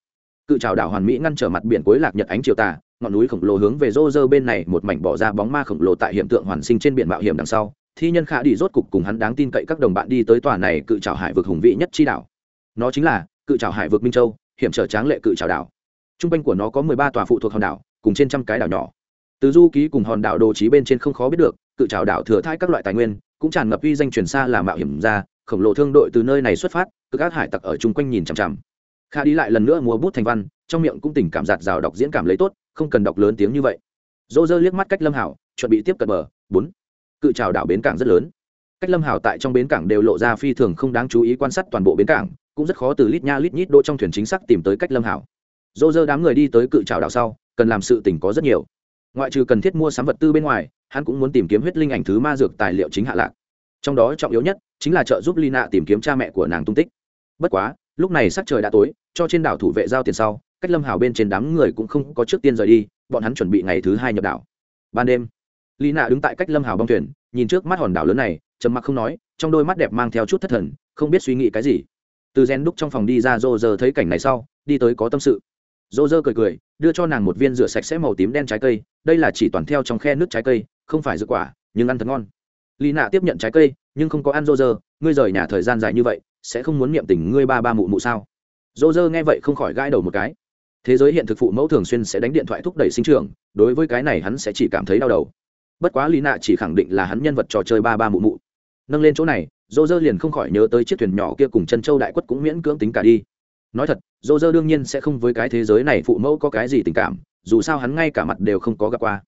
Cự trào đảo hoàn mỹ ngăn trở mặt biển cuối lạc nhật ánh chiều tà, ngọn núi khổng lồ hướng về rô rơ bên này một mảnh bỏ ra bóng ma khổng lồ tại hiện tượng hoàn sinh trên biển mạo hiểm đằng sau. Thi nhân khả đi rốt cục cùng hắn đáng tin cậy các đồng bạn đi tới tòa này cự trào hải vực hùng vị nhất chi đảo. Nó chính là cự trào hải vực minh châu, hiểm trở tráng lệ cự trào đảo. T r u n g quanh của nó có mười ba tòa phụ thuộc hòn đảo, cùng trên trăm cái đảo nhỏ từ du ký cùng hòn đảo đồ trí bên trên không khó biết được, cự trào đảo thừa thai các loại tài nguyên, cũng tràn ngập uy danh truyền xa là mạo hiểm ra, khổng lồ thương đội từ nơi này xuất phát cứ các hải tặc ở chung quanh nhìn chằm chằm. Kha đi lại lần nữa mua bút thành văn, trong miệng cũng tình cảm giạt rào đọc diễn cảm lấy tốt, không cần đọc lớn tiếng như vậy. Dỗ dơ liếc mắt cách lâm hảo, chuẩn bị tiếp cận bờ, bốn. Cự trào đảo bến cảng rất lớn. Cách lâm hảo tại trong bến cảng đều lộ ra phi thường không đáng chú ý quan sát toàn bộ bến cảng, cũng rất khó từ lít nha lít nhít đỗ trong thuyền chính xác tìm tới cách lâm hảo. Dỗ dơ đám người đi tới cự trào đảo sau, cần làm sự tỉnh có rất nhiều ngoại trừ cần thiết mua sắm vật tư bên ngoài, hắn cũng muốn tìm kiếm huyết linh ảnh thứ ma dược tài liệu chính hạ lạc. Trong đó trọng yếu nhất chính là trợ giúp lina tìm kiếm cha mẹ của nàng tung tích. Bất quá, lúc này sắc trời đã tối, cho trên đảo thủ vệ giao tiền sau, cách lâm hào bên trên đám người cũng không có trước tiên rời đi, bọn hắn chuẩn bị ngày thứ hai nhập đảo. Ban đêm, lina nạ đứng tại cách lâm hào bong thuyền, nhìn trước mắt hòn đảo lớn này, trầm mặc không nói, trong đôi mắt đẹp mang theo chút thất thần, không biết suy nghĩ cái gì. Từ gen đúc trong phòng đi ra rô giờ thấy cảnh này sau, đi tới có tâm sự dô dơ cười cười, đưa cho nàng một viên rửa sạch sẽ màu tím đen trái cây, đây là chỉ toàn theo trong khe nước trái cây, không phải dược quả, nhưng ăn thật ngon. Lì nạ tiếp nhận trái cây, nhưng không có ăn dô dơ, ngươi rời nhà thời gian dài như vậy, sẽ không muốn niệm tình ngươi ba ba mụ mụ sao? Dô dơ nghe vậy không khỏi gãi đầu một cái. Thế giới hiện thực phụ mẫu thường xuyên sẽ đánh điện thoại thúc đẩy sinh trường đối với cái này hắn sẽ chỉ cảm thấy đau đầu. Bất quá lý nạ chỉ khẳng định là hắn nhân vật trò chơi ba ba mụ mụ. Nâng lên chỗ này, dô dơ liền không khỏi nhớ tới chiếc thuyền nhỏ kia cùng chân châu đại quất cũng miễn cưỡng tính cả đi nói thật dô dơ đương nhiên sẽ không với cái thế giới này phụ mẫu có cái gì tình cảm, dù sao hắn ngay cả mặt đều không có gặp qua.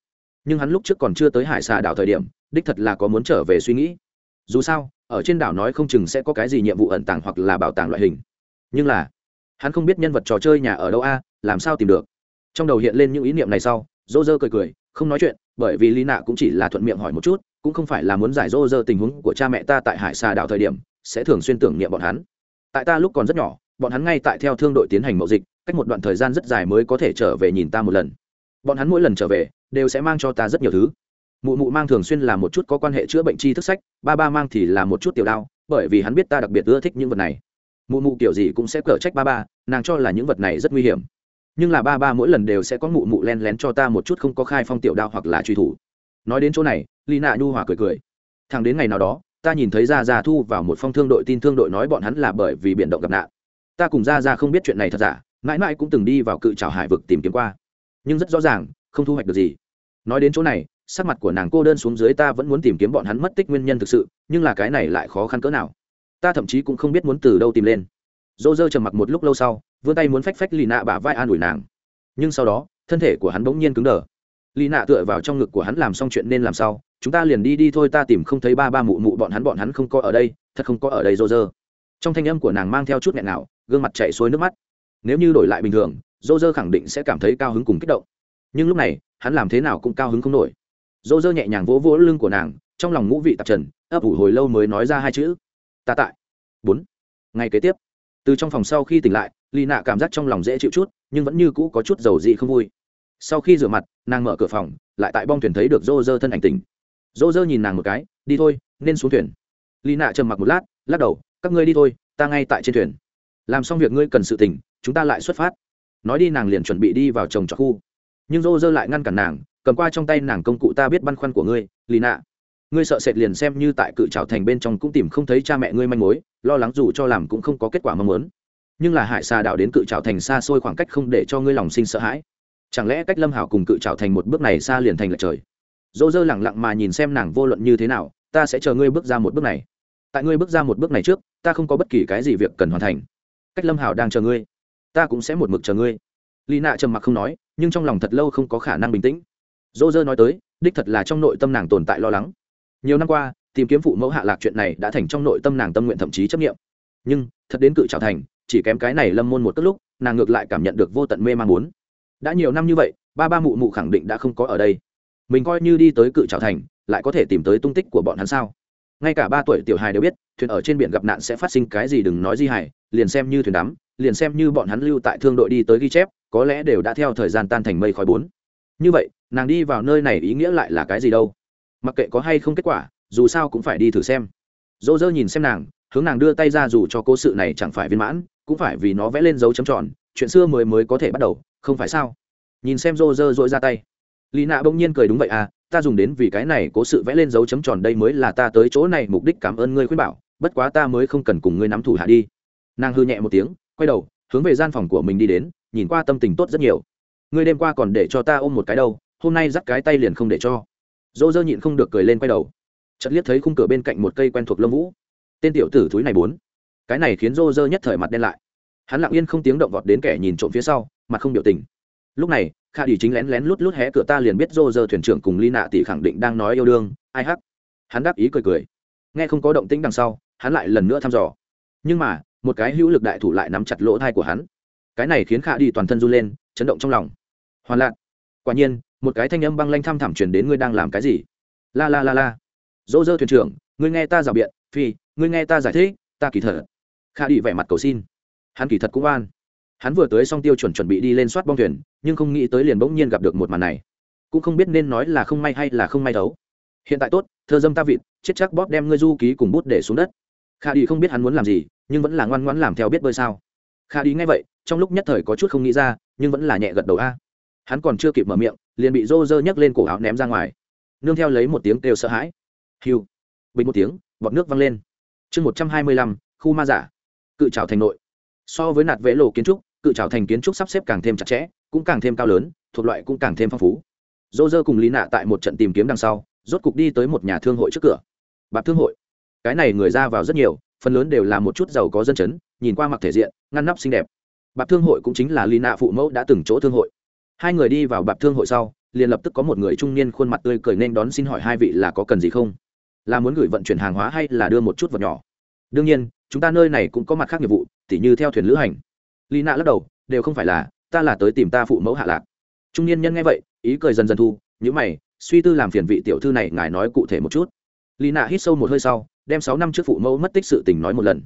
Nhưng hắn lúc trước còn chưa tới hải xà đảo thời điểm, đích thật là có muốn trở về suy nghĩ. Dù sao, ở trên đảo nói không chừng sẽ có cái gì nhiệm vụ ẩn tàng hoặc là bảo tàng loại hình. Nhưng là, hắn không biết nhân vật trò chơi nhà ở đâu a, làm sao tìm được? Trong đầu hiện lên những ý niệm này sau dô dơ cười cười, không nói chuyện, bởi vì lý nạ cũng chỉ là thuận miệng hỏi một chút, cũng không phải là muốn giải dô dơ tình huống của cha mẹ ta tại hải xà đảo thời điểm, sẽ thường xuyên tưởng niệm bọn hắn. Tại ta lúc còn rất nhỏ bọn hắn ngay tại theo thương đội tiến hành mậu dịch, cách một đoạn thời gian rất dài mới có thể trở về nhìn ta một lần. Bọn hắn mỗi lần trở về, đều sẽ mang cho ta rất nhiều thứ. Mụ mụ mang thường xuyên là một chút có quan hệ chữa bệnh chi thức sách, ba ba mang thì là một chút tiểu đao, bởi vì hắn biết ta đặc biệt ưa thích những vật này. Mụ mụ kiểu gì cũng sẽ cở trách ba ba, nàng cho là những vật này rất nguy hiểm. Nhưng là ba ba mỗi lần đều sẽ có mụ mụ len lén cho ta một chút không có khai phong tiểu đao hoặc là truy thủ. Nói đến chỗ này lì nạ nhu hòa cười cười. Thằng đến ngày nào đó, ta nhìn thấy ra ra thu vào một phong thương đội tin thương đội nói bọn hắn là bởi vì biển động gặp nạn ta cùng ra ra không biết chuyện này thật giả, mãi mãi cũng từng đi vào cự trào hải vực tìm kiếm qua. Nhưng rất rõ ràng, không thu hoạch được gì. Nói đến chỗ này, sắc mặt của nàng cô đơn xuống dưới ta vẫn muốn tìm kiếm bọn hắn mất tích nguyên nhân thực sự, nhưng là cái này lại khó khăn cỡ nào. Ta thậm chí cũng không biết muốn từ đâu tìm lên. Dô dơ trầm mặc một lúc lâu sau, vươn tay muốn phách phách lì nạ bả vai an ủi nàng. Nhưng sau đó, thân thể của hắn bỗng nhiên cứng đờ. Lì nạ tựa vào trong ngực của hắn làm xong chuyện nên làm sao, chúng ta liền đi đi thôi, ta tìm không thấy ba ba mụ mụ, bọn hắn bọn hắn không có ở đây, thật không có ở đây dô dơ trong thanh âm của nàng mang theo chút nghẹn nào gương mặt chạy xuôi nước mắt. Nếu như đổi lại bình thường dô dơ khẳng định sẽ cảm thấy cao hứng cùng kích động. Nhưng lúc này, hắn làm thế nào cũng cao hứng không nổi. Dô dơ nhẹ nhàng vỗ vỗ lưng của nàng, trong lòng ngũ vị tạp trần, ấp ủ hồi lâu mới nói ra hai chữ, ta tại. Bốn. Ngày kế tiếp, từ trong phòng sau khi tỉnh lại lì nạ cảm giác trong lòng dễ chịu chút, nhưng vẫn như cũ có chút dầu dị không vui. Sau khi rửa mặt, nàng mở cửa phòng, lại tại bong thuyền thấy được dô dơ thân ảnh tỉnh. Dô dơ nhìn nàng một cái, đi thôi, nên xuống thuyền. Lì nạ trầm mặc một lát, lắc đầu, các ngươi đi thôi, ta ngay tại trên thuyền làm xong việc ngươi cần sự tỉnh chúng ta lại xuất phát. Nói đi, nàng liền chuẩn bị đi vào trồng trọt khu. Nhưng rô rơ lại ngăn cản nàng, cầm qua trong tay nàng công cụ ta biết băn khoăn của ngươi lì nạ ngươi sợ sệt liền xem như tại cự trào thành bên trong cũng tìm không thấy cha mẹ ngươi manh mối, lo lắng dù cho làm cũng không có kết quả mong muốn. Nhưng là hải xà đạo đến cự trào thành xa xôi khoảng cách không để cho ngươi lòng sinh sợ hãi. Chẳng lẽ cách lâm hảo cùng cự trào thành một bước này xa liền thành lệch trời? Dỗ dơ lẳng lặng mà nhìn xem nàng vô luận như thế nào, ta sẽ chờ ngươi bước ra một bước này. Tại ngươi bước ra một bước này trước, ta không có bất kỳ cái gì việc cần hoàn thành cách lâm hảo đang chờ ngươi ta cũng sẽ một mực chờ ngươi lì nạ trầm mặc không nói nhưng trong lòng thật lâu không có khả năng bình tĩnh dô dơ nói tới đích thật là trong nội tâm nàng tồn tại lo lắng nhiều năm qua tìm kiếm phụ mẫu hạ lạc chuyện này đã thành trong nội tâm nàng tâm nguyện thậm chí chấp nghiệm nhưng thật đến cự trào thành chỉ kém cái này lâm môn một tức lúc nàng ngược lại cảm nhận được vô tận mê man muốn đã nhiều năm như vậy ba ba mụ mụ khẳng định đã không có ở đây mình coi như đi tới cự trào thành lại có thể tìm tới tung tích của bọn hắn sao ngay cả ba tuổi tiểu hài đều biết thuyền ở trên biển gặp nạn sẽ phát sinh cái gì đừng nói di hài liền xem như thuyền đắm, liền xem như bọn hắn lưu tại thương đội đi tới ghi chép, có lẽ đều đã theo thời gian tan thành mây khói bốn. Như vậy, nàng đi vào nơi này ý nghĩa lại là cái gì đâu? Mặc kệ có hay không kết quả, dù sao cũng phải đi thử xem. Dỗ dơ nhìn xem nàng, hướng nàng đưa tay ra dù cho cố sự này chẳng phải viên mãn, cũng phải vì nó vẽ lên dấu chấm tròn, chuyện xưa mới mới có thể bắt đầu, không phải sao? Nhìn xem dô dơ dội ra tay. Lì nạ bỗng nhiên cười đúng vậy à ta dùng đến vì cái này cố sự vẽ lên dấu chấm tròn đây mới là ta tới chỗ này mục đích cảm ơn ngươi khuyên bảo, bất quá ta mới không cần cùng ngươi nắm thủ hạ đi nàng hư nhẹ một tiếng, quay đầu, hướng về gian phòng của mình đi đến, nhìn qua tâm tình tốt rất nhiều. Ngươi đêm qua còn để cho ta ôm một cái đâu, hôm nay dắt cái tay liền không để cho. Dỗ dơ nhịn không được cười lên quay đầu. Chợt liếc thấy khung cửa bên cạnh một cây quen thuộc lâm vũ. Tên tiểu tử thúi này bốn. Cái này khiến dô dơ nhất thời mặt đen lại. Hắn lặng yên không tiếng động vọt đến kẻ nhìn trộm phía sau, mặt không biểu tình. Lúc này, kha đi chính lén lén lút lút hé cửa ta liền biết dô dơ thuyền trưởng cùng ly nạ tỷ khẳng định đang nói yêu đương, ai hắc. Hắn đáp ý cười cười. Nghe không có động tĩnh đằng sau, hắn lại lần nữa thăm dò. Nhưng mà một cái hữu lực đại thủ lại nắm chặt lỗ thai của hắn. Cái này khiến kha đi toàn thân run lên, chấn động trong lòng. Hoàn lạc, quả nhiên, một cái thanh âm băng lanh thăm thẳm truyền đến ngươi đang làm cái gì? La la la la. Dỗ dơ thuyền trưởng, ngươi nghe ta rào biện, phi, ngươi nghe ta giải thích, ta kỳ thật. Kha đi vẻ mặt cầu xin. Hắn kỳ thật cũng an hắn vừa tới xong tiêu chuẩn chuẩn bị đi lên soát bong thuyền, nhưng không nghĩ tới liền bỗng nhiên gặp được một màn này. Cũng không biết nên nói là không may hay là không may thấu hiện tại tốt, thơ dâm ta vịt, chết chắc bóp đem ngươi du ký cùng bút để xuống đất. Kha đi không biết hắn muốn làm gì nhưng vẫn là ngoan ngoãn làm theo biết bơi sao? Kha đi ngay vậy, trong lúc nhất thời có chút không nghĩ ra, nhưng vẫn là nhẹ gật đầu a. Hắn còn chưa kịp mở miệng, liền bị rô rơ nhấc lên cổ áo ném ra ngoài. Nương theo lấy một tiếng kêu sợ hãi. Hiu. Bình một tiếng, bọt nước văng lên. Chương một trăm hai mươi lăm, khu ma giả. Cự trào thành nội. So với nạt vẽ lộ kiến trúc, cự trào thành kiến trúc sắp xếp càng thêm chặt chẽ, cũng càng thêm cao lớn, thuộc loại cũng càng thêm phong phú. Dô dơ cùng lý nạ tại một trận tìm kiếm đằng sau, rốt cục đi tới một nhà thương hội trước cửa. Bạp thương hội. Cái này người ra vào rất nhiều phần lớn đều là một chút giàu có dân chấn, nhìn qua mặc thể diện, ngăn nắp xinh đẹp. Bạp thương hội cũng chính là lý nạ phụ mẫu đã từng chỗ thương hội. Hai người đi vào bạp thương hội sau, liền lập tức có một người trung niên khuôn mặt tươi cười nên đón xin hỏi hai vị là có cần gì không? Là muốn gửi vận chuyển hàng hóa hay là đưa một chút vật nhỏ? Đương nhiên, chúng ta nơi này cũng có mặt khác nghiệp vụ, tỉ như theo thuyền lữ hành. Lý nạ lắc đầu, đều không phải là, ta là tới tìm ta phụ mẫu hạ lạc. Trung niên nhân nghe vậy, ý cười dần dần thu nhữ mày, suy tư làm phiền vị tiểu thư này ngài nói cụ thể một chút. Lý nạ hít sâu một hơi sau đem sáu năm trước phụ mẫu mất tích sự tình nói một lần.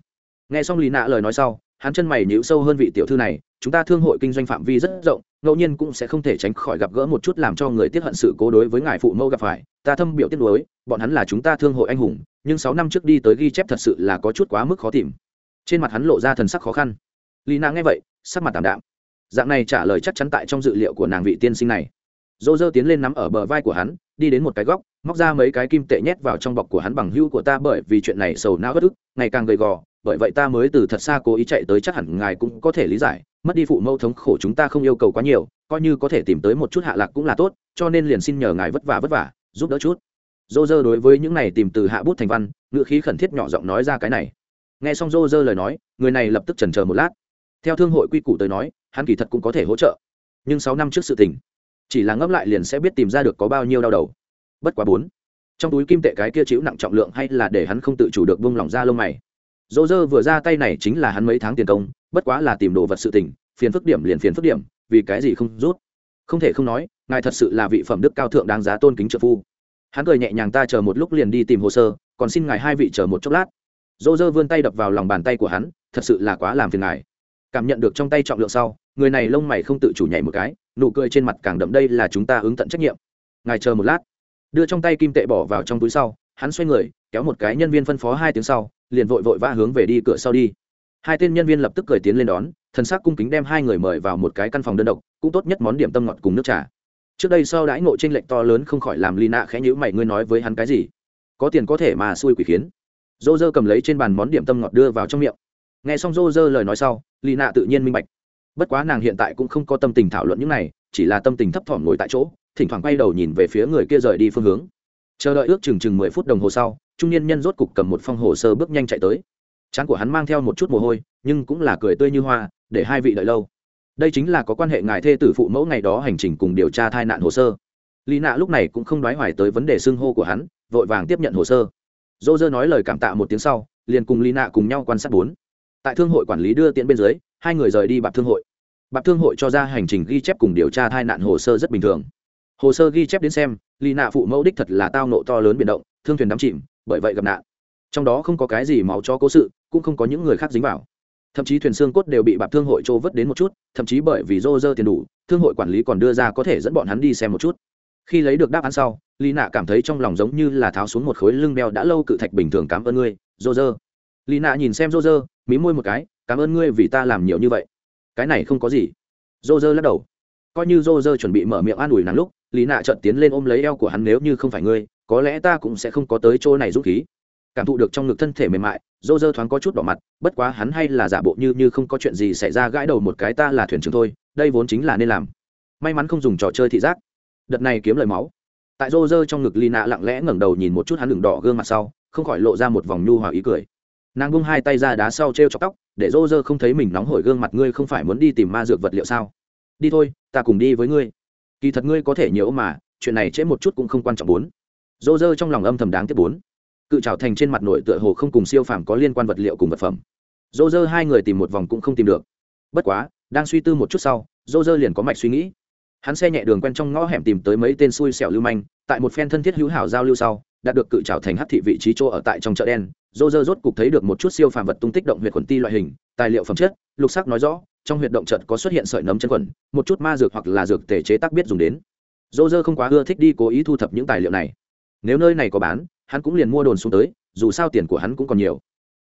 Nghe xong lý nạ lời nói sau, hắn chân mày nhíu sâu hơn vị tiểu thư này, chúng ta thương hội kinh doanh phạm vi rất rộng, ngẫu nhiên cũng sẽ không thể tránh khỏi gặp gỡ một chút làm cho người tiếc hận sự cố đối với ngài phụ mẫu gặp phải, ta thâm biểu tiết đối bọn hắn là chúng ta thương hội anh hùng, nhưng sáu năm trước đi tới ghi chép thật sự là có chút quá mức khó tìm. Trên mặt hắn lộ ra thần sắc khó khăn. Lý nạ nghe vậy, sắc mặt tạm đạm. Dạng này trả lời chắc chắn tại trong dự liệu của nàng vị tiên sinh này dô dơ tiến lên nắm ở bờ vai của hắn, đi đến một cái góc, móc ra mấy cái kim tệ nhét vào trong bọc của hắn bằng hưu của ta bởi vì chuyện này sầu não bất ức, ngày càng gầy gò, bởi vậy ta mới từ thật xa cố ý chạy tới chắc hẳn ngài cũng có thể lý giải, mất đi phụ mẫu thống khổ chúng ta không yêu cầu quá nhiều, coi như có thể tìm tới một chút hạ lạc cũng là tốt, cho nên liền xin nhờ ngài vất vả vất vả, giúp đỡ chút. Dô dơ đối với những này tìm từ hạ bút thành văn, ngữ khí khẩn thiết nhỏ giọng nói ra cái này. Nghe xong dô dơ lời nói, người này lập tức trần chờ một lát. Theo thương hội quy củ tới nói, hắn kỳ thật cũng có thể hỗ trợ. Nhưng sáu năm trước sự tình chỉ là ngẫm lại liền sẽ biết tìm ra được có bao nhiêu đau đầu. Bất quá bốn, trong túi kim tệ cái kia chịu nặng trọng lượng hay là để hắn không tự chủ được buông lỏng ra lông mày. Dỗ dơ vừa ra tay này chính là hắn mấy tháng tiền công, bất quá là tìm đồ vật sự tình, phiền phức điểm liền phiền phức điểm, vì cái gì không rút? Không thể không nói, ngài thật sự là vị phẩm đức cao thượng đáng giá tôn kính trợ phu. Hắn cười nhẹ nhàng ta chờ một lúc liền đi tìm hồ sơ, còn xin ngài hai vị chờ một chốc lát. Dỗ dơ vươn tay đập vào lòng bàn tay của hắn, thật sự là quá làm phiền ngài. Cảm nhận được trong tay trọng lượng sau, người này lông mày không tự chủ nhảy một cái nụ cười trên mặt càng đậm đây là chúng ta ứng tận trách nhiệm. Ngài chờ một lát. Đưa trong tay kim tệ bỏ vào trong túi sau, hắn xoay người, kéo một cái nhân viên phân phó hai tiếng sau, liền vội vội vã hướng về đi cửa sau đi. Hai tên nhân viên lập tức cười tiến lên đón, thần sắc cung kính đem hai người mời vào một cái căn phòng đơn độc, cũng tốt nhất món điểm tâm ngọt cùng nước trà. Trước đây sau đãi ngộ trên lệch to lớn không khỏi làm lina nạ khẽ nhữ mày, ngươi nói với hắn cái gì? Có tiền có thể mà xui quỷ khiến. Dô dơ cầm lấy trên bàn món điểm tâm ngọt đưa vào trong miệng. Nghe xong dô dơ lời nói sau, lina nạ tự nhiên minh bạch bất quá nàng hiện tại cũng không có tâm tình thảo luận những này, chỉ là tâm tình thấp thỏm ngồi tại chỗ, thỉnh thoảng quay đầu nhìn về phía người kia rời đi phương hướng. Chờ đợi ước chừng chừng mười phút đồng hồ sau, trung niên nhân rốt cục cầm một phong hồ sơ bước nhanh chạy tới. Trán của hắn mang theo một chút mồ hôi, nhưng cũng là cười tươi như hoa, để hai vị đợi lâu. Đây chính là có quan hệ ngài thê tử phụ mẫu ngày đó hành trình cùng điều tra tai nạn hồ sơ. Lý nạ lúc này cũng không nói hoài tới vấn đề xưng hô của hắn, vội vàng tiếp nhận hồ sơ. Dô dơ nói lời cảm tạ một tiếng sau, liền cùng lý nạ cùng nhau quan sát bốn. Tại thương hội quản lý đưa tiện bên dưới hai người rời đi bạc thương hội. Bạc thương hội cho ra hành trình ghi chép cùng điều tra tai nạn hồ sơ rất bình thường. Hồ sơ ghi chép đến xem, lý nạ phụ mẫu đích thật là tao nộ to lớn biển động, thương thuyền đắm chìm, bởi vậy gặp nạn. Trong đó không có cái gì máu cho cố sự, cũng không có những người khác dính vào. Thậm chí thuyền xương cốt đều bị bạc thương hội trô vớt đến một chút, thậm chí bởi vì rô rơ tiền đủ, thương hội quản lý còn đưa ra có thể dẫn bọn hắn đi xem một chút. Khi lấy được đáp án sau, lý nạ cảm thấy trong lòng giống như là tháo xuống một khối lưng beo đã lâu cự thạch bình thường cảm ơn ngươi, rô rơ. Lý nạ nhìn xem rô rơ, mí môi một cái cảm ơn ngươi vì ta làm nhiều như vậy. Cái này không có gì. Dô dơ lắc đầu. Coi như dô dơ chuẩn bị mở miệng an ủi nắng lúc, lý nạ chợt tiến lên ôm lấy eo của hắn nếu như không phải ngươi, có lẽ ta cũng sẽ không có tới chỗ này dũng khí. Cảm thụ được trong ngực thân thể mềm mại dô dơ thoáng có chút đỏ mặt, bất quá hắn hay là giả bộ như như không có chuyện gì xảy ra gãi đầu một cái ta là thuyền trưởng thôi, đây vốn chính là nên làm. May mắn không dùng trò chơi thị giác. Đợt này kiếm lời máu. Tại dô dơ trong ngực lì nạ lặng lẽ ngẩng đầu nhìn một chút hắn đường đỏ gương mặt sau, không khỏi lộ ra một vòng nhu hòa ý cười nàng bung hai tay ra đá sau t r e o chọc tóc, để rô rơ không thấy mình nóng hổi gương mặt, ngươi không phải muốn đi tìm ma dược vật liệu sao? Đi thôi, ta cùng đi với ngươi. Kỳ thật ngươi có thể nhớ mà, chuyện này trễ một chút cũng không quan trọng bốn. Rô rơ trong lòng âm thầm đáng tiếc bốn. Cự trào thành trên mặt nội tựa hồ không cùng siêu phàm có liên quan vật liệu cùng vật phẩm. Rô rơ hai người tìm một vòng cũng không tìm được. Bất quá, đang suy tư một chút sau, rô rơ liền có mạch suy nghĩ. Hắn xe nhẹ đường quen trong ngõ hẻm tìm tới mấy tên xui xẻo lưu manh, tại một phen thân thiết hữu hảo giao lưu sau đạt được cự trào thành hắc thị vị trí chỗ ở tại trong chợ đen dô dơ rốt cục thấy được một chút siêu phàm vật tung tích động huyệt quần ti loại hình tài liệu phẩm chất lục sắc nói rõ trong huyệt động chợt có xuất hiện sợi nấm chân quần, một chút ma dược hoặc là dược thể chế tác biết dùng đến. Dô dơ không quá ưa thích đi cố ý thu thập những tài liệu này. Nếu nơi này có bán hắn cũng liền mua đồn xuống tới dù sao tiền của hắn cũng còn nhiều.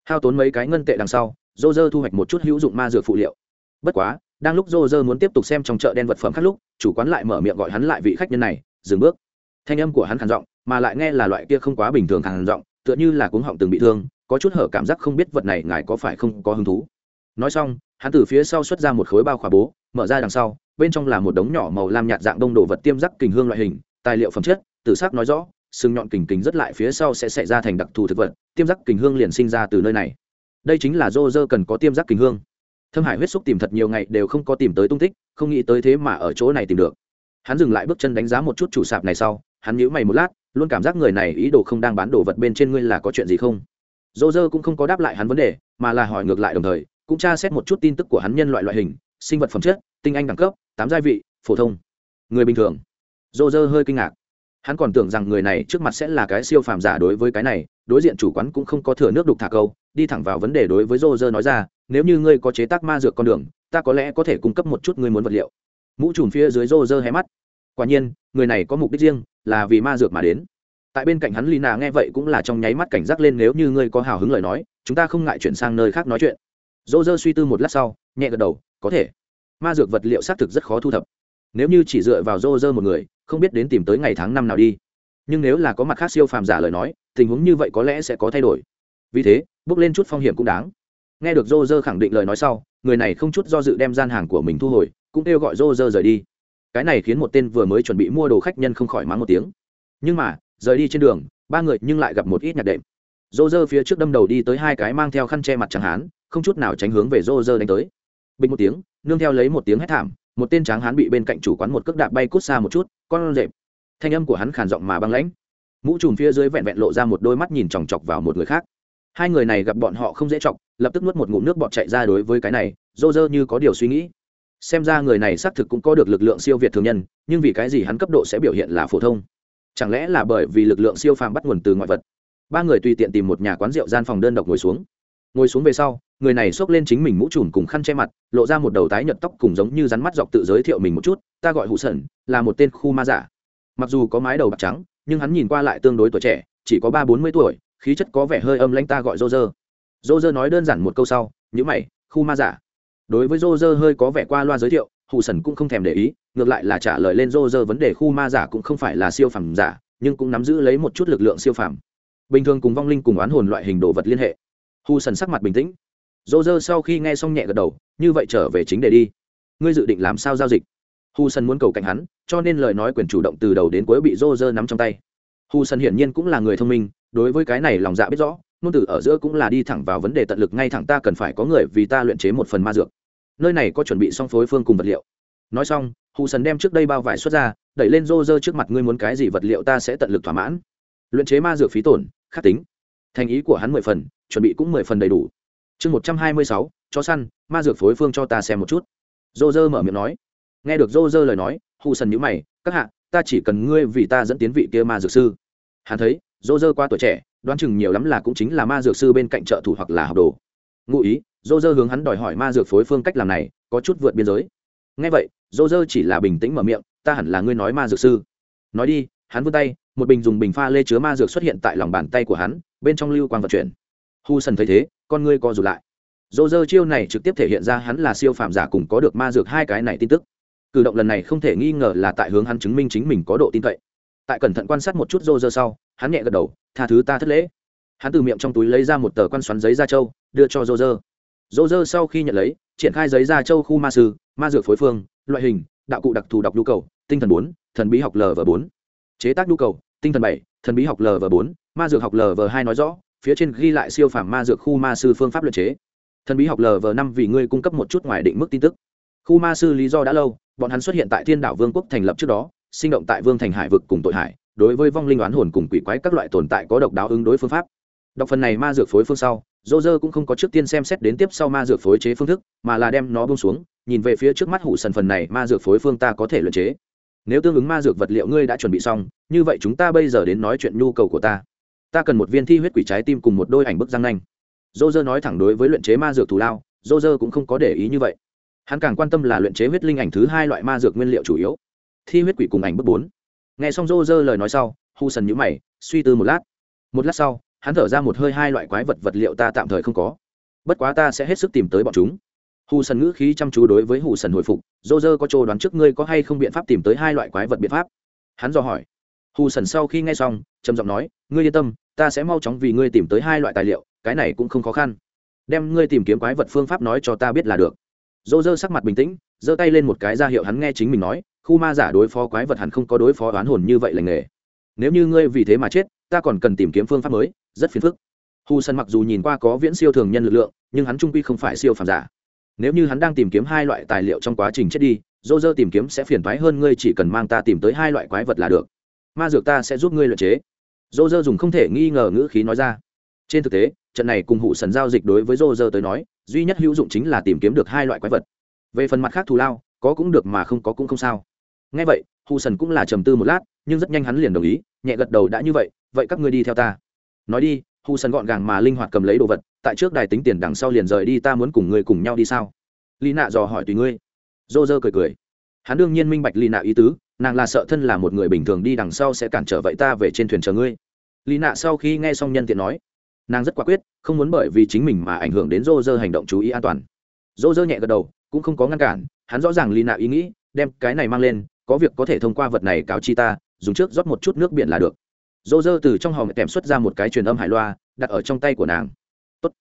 Hao tốn mấy cái ngân tệ đằng sau dô dơ thu hoạch một chút hữu dụng ma dược phụ liệu. Bất quá đang lúc dô dơ muốn tiếp tục xem trong chợ đen vật phẩm khác lúc chủ quán lại mở miệng gọi hắn lại vị khách nhân này dừng bước thanh âm của hắn khàn giọng, mà lại nghe là loại kia không quá bình thường khàn giọng, tựa như là cuống họng từng bị thương, có chút hở cảm giác không biết vật này ngài có phải không có hứng thú. Nói xong, hắn từ phía sau xuất ra một khối bao khỏa bố, mở ra đằng sau, bên trong là một đống nhỏ màu lam nhạt dạng đông đồ vật tiêm rắc kình hương loại hình, tài liệu phẩm chất tự xác nói rõ, sừng nhọn kình kình rất lại phía sau sẽ xảy ra thành đặc thù thực vật, tiêm giác kình hương liền sinh ra từ nơi này. Đây chính là dô dơ cần có tiêm giác kình hương. Thâm hải huyết xúc tìm thật nhiều ngày đều không có tìm tới tung tích, không nghĩ tới thế mà ở chỗ này tìm được. Hắn dừng lại bước chân đánh giá một chút chủ sạp này sau hắn nhíu mày một lát, luôn cảm giác người này ý đồ không đang bán đồ vật bên trên ngươi là có chuyện gì không? Dô dơ cũng không có đáp lại hắn vấn đề, mà là hỏi ngược lại đồng thời, cũng tra xét một chút tin tức của hắn nhân loại loại hình, sinh vật phẩm chất, tinh anh đẳng cấp, tám gia vị, phổ thông. Người bình thường. Dô dơ hơi kinh ngạc. Hắn còn tưởng rằng người này trước mặt sẽ là cái siêu phàm giả đối với cái này, đối diện chủ quán cũng không có thừa nước đục thả câu, đi thẳng vào vấn đề đối với rô dơ nói ra, nếu như ngươi có chế tác ma dược con đường, ta có lẽ có thể cung cấp một chút ngươi muốn vật liệu. Mũ trùm phía dưới rô dơ hé mắt. Quả nhiên, người này có mục đích riêng là vì ma dược mà đến. Tại bên cạnh hắn lì nà nghe vậy cũng là trong nháy mắt cảnh giác lên nếu như ngươi có hào hứng lời nói, chúng ta không ngại chuyển sang nơi khác nói chuyện. Dô dơ suy tư một lát sau, nhẹ gật đầu, có thể. Ma dược vật liệu xác thực rất khó thu thập. Nếu như chỉ dựa vào dô dơ một người, không biết đến tìm tới ngày tháng năm nào đi. Nhưng nếu là có mặt khác siêu phàm giả lời nói, tình huống như vậy có lẽ sẽ có thay đổi. Vì thế, bước lên chút phong hiểm cũng đáng. Nghe được dô dơ khẳng định lời nói sau, người này không chút do dự đem gian hàng của mình thu hồi, cũng kêu gọi dô dơ rời đi cái này khiến một tên vừa mới chuẩn bị mua đồ khách nhân không khỏi mắng một tiếng. Nhưng mà, rời đi trên đường, ba người nhưng lại gặp một ít nhạc đệm. Dô dơ phía trước đâm đầu đi tới hai cái mang theo khăn che mặt chẳng hán, không chút nào tránh hướng về dô dơ đánh tới. Bình một tiếng, nương theo lấy một tiếng hét thảm, một tên tráng hán bị bên cạnh chủ quán một cước đạp bay cút xa một chút, con rệp thanh âm của hắn khàn giọng mà băng lãnh. Mũ trùm phía dưới vẹn vẹn lộ ra một đôi mắt nhìn chòng chọc vào một người khác. Hai người này gặp bọn họ không dễ chọc, lập tức nuốt một ngụm nước bọt chạy ra đối với cái này dô dơ như có điều suy nghĩ xem ra người này xác thực cũng có được lực lượng siêu việt thường nhân, nhưng vì cái gì hắn cấp độ sẽ biểu hiện là phổ thông? Chẳng lẽ là bởi vì lực lượng siêu phàm bắt nguồn từ ngoại vật? Ba người tùy tiện tìm một nhà quán rượu gian phòng đơn độc ngồi xuống. Ngồi xuống về sau, người này xốc lên chính mình mũ trùm cùng khăn che mặt, lộ ra một đầu tái nhợt tóc cùng giống như rắn mắt dọc tự giới thiệu mình một chút, ta gọi hụ sẩn, là một tên khu ma giả. Mặc dù có mái đầu bạc trắng, nhưng hắn nhìn qua lại tương đối tuổi trẻ, chỉ có ba bốn mươi tuổi, khí chất có vẻ hơi âm lãnh ta gọi dô dơ dô dơ nói đơn giản một câu sau nhữ mày, khu ma giả đối với rô rơ hơi có vẻ qua loa giới thiệu hụ Sần cũng không thèm để ý, ngược lại là trả lời lên rô rơ vấn đề khu ma giả cũng không phải là siêu phẩm giả, nhưng cũng nắm giữ lấy một chút lực lượng siêu phẩm bình thường cùng vong linh cùng oán hồn loại hình đồ vật liên hệ. Hù sần sắc mặt bình tĩnh. Rô rơ sau khi nghe xong nhẹ gật đầu, như vậy trở về chính đề đi. Ngươi dự định làm sao giao dịch? Hù sần muốn cầu cạnh hắn, cho nên lời nói quyền chủ động từ đầu đến cuối bị rô rơ nắm trong tay. Hù sần hiển nhiên cũng là người thông minh, đối với cái này lòng dạ biết rõ, ngôn từ ở giữa cũng là đi thẳng vào vấn đề tận lực, ngay thẳng ta cần phải có người vì ta luyện chế một phần ma dược nơi này có chuẩn bị xong phối phương cùng vật liệu. Nói xong, hù sần đem trước đây bao vải xuất ra, đẩy lên rô rơ trước mặt, ngươi muốn cái gì vật liệu ta sẽ tận lực thỏa mãn. Luyện chế ma dược phí tổn, khắc tính. Thành ý của hắn mười phần, chuẩn bị cũng mười phần đầy đủ. Chương một trăm hai mươi sáu cho săn, ma dược phối phương cho ta xem một chút. Rô rơ mở miệng nói. Nghe được rô rơ lời nói, hù sần nhữ mày, các hạ, ta chỉ cần ngươi vì ta dẫn tiến vị kia ma dược sư. Hắn thấy, rô rơ qua tuổi trẻ, đoán chừng nhiều lắm là cũng chính là ma dược sư bên cạnh trợ thủ hoặc là học đồ. Ngụ ý dô dơ hướng hắn đòi hỏi ma dược phối phương cách làm này, có chút vượt biên giới. Ngay vậy, dô dơ chỉ là bình tĩnh mở miệng, ta hẳn là ngươi nói ma dược sư. Nói đi, hắn vươn tay, một bình dùng bình pha lê chứa ma dược xuất hiện tại lòng bàn tay của hắn, bên trong lưu quang vận chuyển. Hu sần thấy thế, con ngươi co rụt lại. Dô dơ chiêu này trực tiếp thể hiện ra hắn là siêu phạm giả cùng có được ma dược hai cái này tin tức. Cử động lần này không thể nghi ngờ là tại hướng hắn chứng minh chính mình có độ tin cậy. Tại cẩn thận quan sát một chút dô dơ sau, hắn nhẹ gật đầu, tha thứ ta thất lễ. Hắn từ miệng trong túi lấy ra một tờ quan xoắn giấy da trâu, đưa cho dô dơ dô dơ sau khi nhận lấy, triển khai giấy ra châu khu ma sư, ma dược phối phương, loại hình, đạo cụ đặc thù đọc nhu cầu, tinh thần bốn, thần bí học l và bốn. Chế tác nhu cầu, tinh thần bảy, thần bí học l và bốn. Ma dược học l và hai nói rõ, phía trên ghi lại siêu phẩm ma dược khu ma sư phương pháp luật chế. Thần bí học l và năm vì ngươi cung cấp một chút ngoài định mức tin tức. Khu ma sư lý do đã lâu, bọn hắn xuất hiện tại thiên đảo vương quốc thành lập trước đó, sinh động tại vương thành hải vực cùng tội hải đối với vong linh oán hồn cùng quỷ quái các loại tồn tại có độc đáo ứng đối phương pháp. Đọc phần này ma dược phối phương sau dô dơ cũng không có trước tiên xem xét đến tiếp sau ma dược phối chế phương thức, mà là đem nó bông xuống, nhìn về phía trước mắt hủ sần phần này, ma dược phối phương ta có thể luyện chế. Nếu tương ứng ma dược vật liệu ngươi đã chuẩn bị xong, như vậy chúng ta bây giờ đến nói chuyện nhu cầu của ta. Ta cần một viên thi huyết quỷ trái tim cùng một đôi ảnh bức răng nanh. Dô dơ nói thẳng đối với luyện chế ma dược thù lao, dô dơ cũng không có để ý như vậy. Hắn càng quan tâm là luyện chế huyết linh ảnh thứ hai loại ma dược nguyên liệu chủ yếu. Thi huyết quỷ cùng ảnh bức bốn. N g h e xong dô dơ lời nói sau hu sần nhữ mày, suy tư một lát. Một lát sau hắn thở ra một hơi hai loại quái vật vật liệu ta tạm thời không có. Bất quá ta sẽ hết sức tìm tới bọn chúng. Hù sần ngữ khí chăm chú đối với hù sần hồi phục, dô dơ có chỗ đoán trước ngươi có hay không biện pháp tìm tới hai loại quái vật biện pháp? Hắn dò hỏi. Hù sần sau khi nghe xong, trầm giọng nói, ngươi yên tâm, ta sẽ mau chóng vì ngươi tìm tới hai loại tài liệu, cái này cũng không khó khăn. Đem ngươi tìm kiếm quái vật phương pháp nói cho ta biết là được. Dô dơ sắc mặt bình tĩnh, giơ tay lên một cái ra hiệu hắn nghe chính mình nói, khu ma giả đối phó quái vật hẳn không có đối phó oán hồn như vậy lành nghề. Nếu như ngươi vì thế mà chết ta còn cần tìm kiếm phương pháp mới, rất phiền phức. Hù sân mặc dù nhìn qua có viễn siêu thường nhân lực lượng, nhưng hắn trung quy không phải siêu phàm giả. Nếu như hắn đang tìm kiếm hai loại tài liệu trong quá trình chết đi, dô dơ tìm kiếm sẽ phiền thoái hơn ngươi chỉ cần mang ta tìm tới hai loại quái vật là được. Ma dược ta sẽ giúp ngươi luyện chế. Dô dơ dùng không thể nghi ngờ ngữ khí nói ra. Trên thực tế, trận này cùng hụ sần giao dịch đối với dô dơ tới nói, duy nhất hữu dụng chính là tìm kiếm được hai loại quái vật. Về phần mặt khác thù lao, có cũng được mà không có cũng không sao. Ngay vậy hù sần cũng là trầm tư một lát, nhưng rất nhanh hắn liền đồng ý, nhẹ gật đầu đã như vậy vậy các ngươi đi theo ta. Nói đi hù sần gọn gàng mà linh hoạt cầm lấy đồ vật, tại trước đài tính tiền đằng sau liền rời đi, ta muốn cùng ngươi cùng nhau đi sao? Lì nạ dò hỏi tùy ngươi. Dô dơ cười cười. Hắn đương nhiên minh bạch lì nạ ý tứ, nàng là sợ thân là một người bình thường đi đằng sau sẽ cản trở vậy ta về trên thuyền chờ ngươi. Lì nạ sau khi nghe xong nhân tiện nói, nàng rất quả quyết, không muốn bởi vì chính mình mà ảnh hưởng đến dô dơ hành động chú ý an toàn. Dô dơ nhẹ gật đầu, cũng không có ngăn cản, hắn rõ ràng lì nạ ý nghĩ, đem cái này mang lên có việc có thể thông qua vật này cáo chi ta, dùng trước rót một chút nước biển là được. Dô dơ từ trong hòm kèm xuất ra một cái truyền âm hải loa, đặt ở trong tay của nàng. Tốt.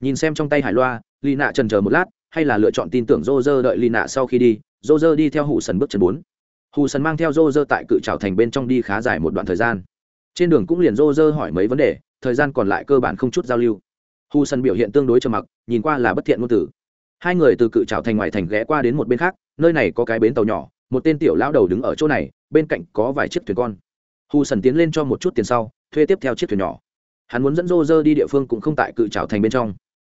nhìn xem trong tay hải loa, lì nạ trần chờ một lát, hay là lựa chọn tin tưởng dô dơ đợi lì nạ sau khi đi, dô dơ đi theo hụ sần bước chân bốn. Hù sần mang theo dô dơ tại cự trào thành bên trong đi khá dài một đoạn thời gian. Trên đường cũng liền dô dơ hỏi mấy vấn đề, thời gian còn lại cơ bản không chút giao lưu. Hù sần biểu hiện tương đối trầm mặc, nhìn qua là bất thiện ngôn tử hai người từ cự trào thành ngoài thành ghé qua đến một bên khác, nơi này có cái bến tàu nhỏ một tên tiểu lão đầu đứng ở chỗ này, bên cạnh có vài chiếc thuyền con. Hù sần tiến lên cho một chút tiền sau, thuê tiếp theo chiếc thuyền nhỏ. Hắn muốn dẫn rô rơ đi địa phương cũng không tại cự trào thành bên trong.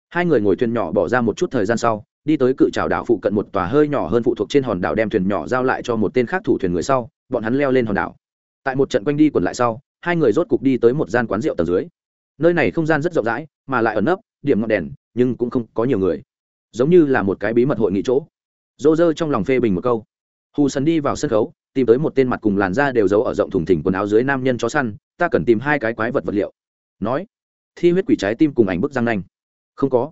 Hai người ngồi thuyền nhỏ bỏ ra một chút thời gian sau, đi tới cự trào đảo phụ cận một tòa hơi nhỏ hơn phụ thuộc trên hòn đảo đem thuyền nhỏ giao lại cho một tên khác thủ thuyền người sau, bọn hắn leo lên hòn đảo. Tại một trận quanh đi quẩn lại sau, hai người rốt cục đi tới một gian quán rượu tầng dưới. Nơi này không gian rất rộng rãi, mà lại ẩn nấp, điểm ngọn đèn, nhưng cũng không có nhiều người. Giống như là một cái bí mật hội nghị chỗ. Dô dơ trong lòng phê bình một câu hù sần đi vào sân khấu, tìm tới một tên mặt cùng làn da đều giấu ở rộng thùng thỉnh quần áo dưới nam nhân chó săn, ta cần tìm hai cái quái vật vật liệu. Nói, thi huyết quỷ trái tim cùng ảnh bức răng nanh. Không có.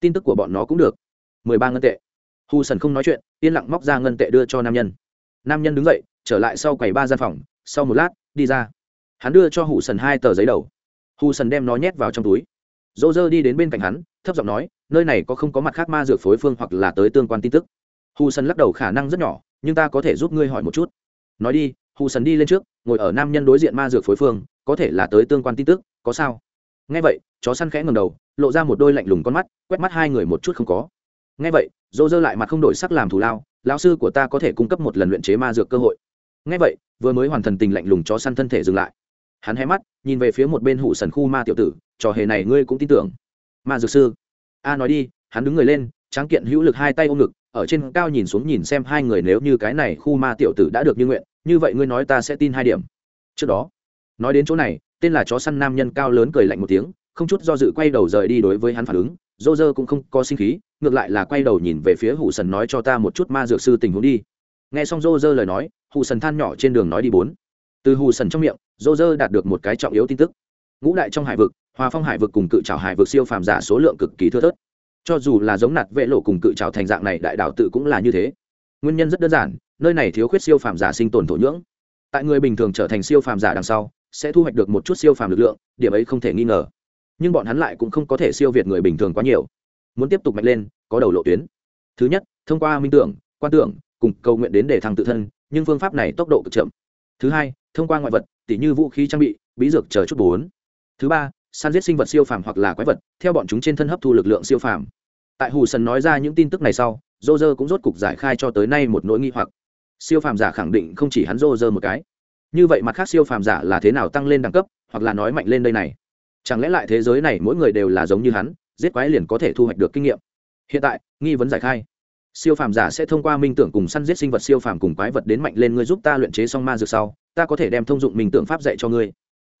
Tin tức của bọn nó cũng được. Mười ba ngân tệ. Hù sần không nói chuyện, yên lặng móc ra ngân tệ đưa cho nam nhân. Nam nhân đứng dậy, trở lại sau quầy ba gian phòng, sau một lát, đi ra. Hắn đưa cho hù sần hai tờ giấy đầu. Hù sần đem nó nhét vào trong túi. Dô dơ đi đến bên cạnh hắn, thấp giọng nói, nơi này có không có mặt khác ma dược phối phương hoặc là tới tương quan tin tức. Hù sần lắc đầu khả năng rất nhỏ nhưng ta có thể giúp ngươi hỏi một chút. Nói đi, hù sần đi lên trước, ngồi ở nam nhân đối diện ma dược phối phương, có thể là tới tương quan tin tức, có sao? Nghe vậy, chó săn khẽ ngầm đầu, lộ ra một đôi lạnh lùng con mắt, quét mắt hai người một chút không có. Nghe vậy dô dơ lại mặt không đổi sắc làm thù lao, lão sư của ta có thể cung cấp một lần luyện chế ma dược cơ hội. Nghe vậy, vừa mới hoàn thần tình lạnh lùng chó săn thân thể dừng lại. Hắn hé mắt, nhìn về phía một bên hụ sần khu ma tiểu tử, trò hề này ngươi cũng tin tưởng. Ma dược sư. A, nói đi, hắn đứng người lên, tráng kiện hữu lực hai tay ôm ngực ở trên cao nhìn xuống nhìn xem hai người nếu như cái này khu ma tiểu tử đã được như nguyện, như vậy ngươi nói ta sẽ tin hai điểm. Trước đó, nói đến chỗ này, tên là chó săn nam nhân cao lớn cười lạnh một tiếng, không chút do dự quay đầu rời đi đối với hắn phản ứng, dô dơ cũng không có sinh khí, ngược lại là quay đầu nhìn về phía hủ sần nói cho ta một chút ma dược sư tình huống đi. Nghe xong dô dơ lời nói, hủ sần than nhỏ trên đường nói đi bốn. Từ Hù sần trong miệng, dô dơ đạt được một cái trọng yếu tin tức. Ngũ đại trong hải vực, hòa phong hải vực cùng cự trào hải vực siêu phàm giả số lượng cực kỳ thưa thớt cho dù là giống nạt vệ lộ cùng cự trào thành dạng này, đại đảo tự cũng là như thế. Nguyên nhân rất đơn giản, nơi này thiếu khuyết siêu phàm giả sinh tồn thổ nhưỡng. Tại người bình thường trở thành siêu phàm giả đằng sau, sẽ thu hoạch được một chút siêu phàm lực lượng, điểm ấy không thể nghi ngờ. Nhưng bọn hắn lại cũng không có thể siêu việt người bình thường quá nhiều. Muốn tiếp tục mạnh lên, có đầu lộ tuyến. Thứ nhất, thông qua minh tưởng, quan tưởng, cùng cầu nguyện đến để thăng tự thân, nhưng phương pháp này tốc độ cực chậm. Thứ hai, thông qua ngoại vật, tỉ như vũ khí trang bị, bí dược chờ chút bốn. Thứ ba săn giết sinh vật siêu phàm hoặc là quái vật, theo bọn chúng trên thân hấp thu lực lượng siêu phàm. Tại hù sần nói ra những tin tức này sau dô dơ cũng rốt cục giải khai cho tới nay một nỗi nghi hoặc. Siêu phàm giả khẳng định không chỉ hắn dô dơ một cái. Như vậy mặt khác siêu phàm giả là thế nào tăng lên đẳng cấp, hoặc là nói mạnh lên đây này? Chẳng lẽ lại thế giới này mỗi người đều là giống như hắn, giết quái liền có thể thu hoạch được kinh nghiệm? Hiện tại, nghi vấn giải khai. Siêu phàm giả sẽ thông qua minh tưởng cùng săn giết sinh vật siêu phàm cùng quái vật đến mạnh lên ngươi giúp ta luyện chế xong ma dược sau, ta có thể đem thông dụng minh tưởng pháp dạy cho ngươi.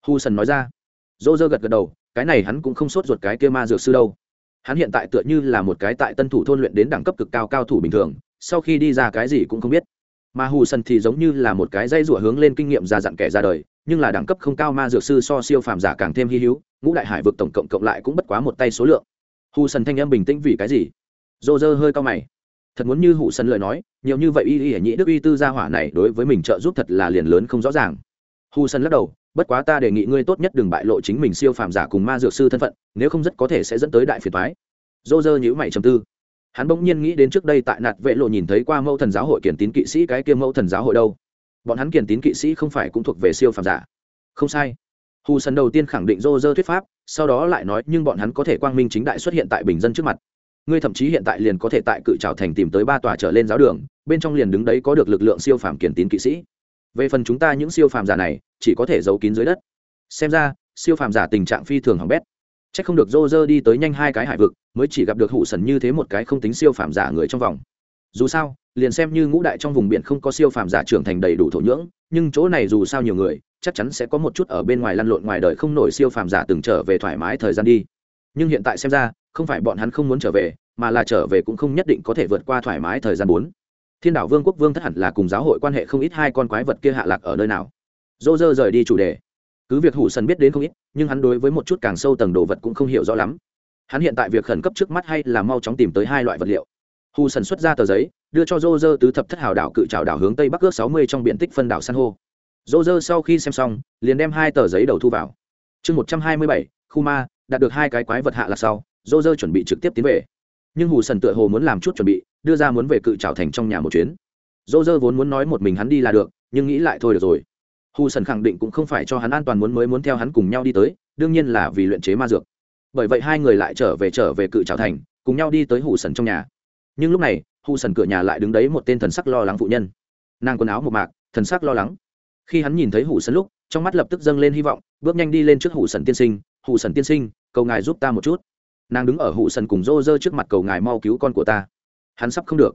Hu sần nói ra dô dơ gật gật đầu, cái này hắn cũng không sốt ruột cái kia ma dược sư đâu. Hắn hiện tại tựa như là một cái tại tân thủ thôn luyện đến đẳng cấp cực cao cao thủ bình thường, sau khi đi ra cái gì cũng không biết. Mà hù sần thì giống như là một cái dây rủa hướng lên kinh nghiệm già dặn kẻ ra đời, nhưng là đẳng cấp không cao ma dược sư so siêu phàm giả càng thêm hy hữu, ngũ đại hải vực tổng cộng cộng lại cũng bất quá một tay số lượng. Hù sần thanh em bình tĩnh vì cái gì? Dô dơ hơi cao mày. Thật muốn như hù sần lời nói, nhiều như vậy y y nhĩ đức y tư gia hỏa này đối với mình trợ giúp thật là liền lớn không rõ ràng. Hù sần lắc đầu bất quá ta đề nghị ngươi tốt nhất đừng bại lộ chính mình siêu phàm giả cùng ma dược sư thân phận, nếu không rất có thể sẽ dẫn tới đại phiền thoái dô dơ nhữ mày trầm tư. Hắn bỗng nhiên nghĩ đến trước đây tại nạt vệ lộ nhìn thấy qua mẫu thần giáo hội kiển tín kỵ sĩ cái kia mẫu thần giáo hội đâu. Bọn hắn kiển tín kỵ sĩ không phải cũng thuộc về siêu phàm giả. Không sai. Hù sần đầu tiên khẳng định dô dơ thuyết pháp, sau đó lại nói nhưng bọn hắn có thể quang minh chính đại xuất hiện tại bình dân trước mặt. Ngươi thậm chí hiện tại liền có thể tại cự trào thành tìm tới ba tòa trở lên giáo đường, bên trong liền đứng đấy có được lực lượng siêu phàm kiển tín kỵ sĩ về phần chúng ta những siêu phàm giả này, chỉ có thể giấu kín dưới đất. Xem ra, siêu phàm giả tình trạng phi thường hỏng bét. C h ắ c không được rô dơ đi tới nhanh hai cái hải vực, mới chỉ gặp được hụ sần như thế một cái không tính siêu phàm giả người trong vòng. Dù sao, liền xem như ngũ đại trong vùng biển không có siêu phàm giả trưởng thành đầy đủ thổ nhưỡng, nhưng chỗ này dù sao nhiều người, chắc chắn sẽ có một chút ở bên ngoài lăn lộn ngoài đời không nổi siêu phàm giả từng trở về thoải mái thời gian đi. Nhưng hiện tại xem ra, không phải bọn hắn không muốn trở về, mà là trở về cũng không nhất định có thể vượt qua thoải mái thời gian bốn thiên đảo vương quốc vương thất hẳn là cùng giáo hội quan hệ không ít, hai con quái vật kia hạ lạc ở nơi nào? Dô dơ rời đi chủ đề. Cứ việc hủ sần biết đến không ít, nhưng hắn đối với một chút càng sâu tầng đồ vật cũng không hiểu rõ lắm. Hắn hiện tại việc khẩn cấp trước mắt hay là mau chóng tìm tới hai loại vật liệu? Hù sần xuất ra tờ giấy, đưa cho dô dơ tứ thập thất hào đảo cự trào đảo hướng tây bắc ước sáu mươi trong biện tích phân đảo san hô. Dô dơ sau khi xem xong, liền đem hai tờ giấy đầu thu vào. Chương một trăm hai mươi bảy, khu ma, đạt được hai cái quái vật hạ là sau, dô dơ chuẩn bị trực tiếp tiến về nhưng hù sần tựa hồ muốn làm chút chuẩn bị, đưa ra muốn về cự trào thành trong nhà một chuyến. Dô dơ vốn muốn nói một mình hắn đi là được, nhưng nghĩ lại thôi được rồi. Hù sần khẳng định cũng không phải cho hắn an toàn muốn mới muốn theo hắn cùng nhau đi tới, đương nhiên là vì luyện chế ma dược. Bởi vậy hai người lại trở về trở về cự trào thành, cùng nhau đi tới hù sần trong nhà. Nhưng lúc này, hù sần cửa nhà lại đứng đấy một tên thần sắc lo lắng phụ nhân. Nàng quần áo một mạc, thần sắc lo lắng. Khi hắn nhìn thấy hủ sần lúc, trong mắt lập tức dâng lên hy vọng, bước nhanh đi lên trước hủ sần tiên sinh hủ sần tiên sinh, cầu ngài giúp ta một chút nàng đứng ở hụ sần cùng rô rơ trước mặt cầu ngài mau cứu con của ta. Hắn sắp không được.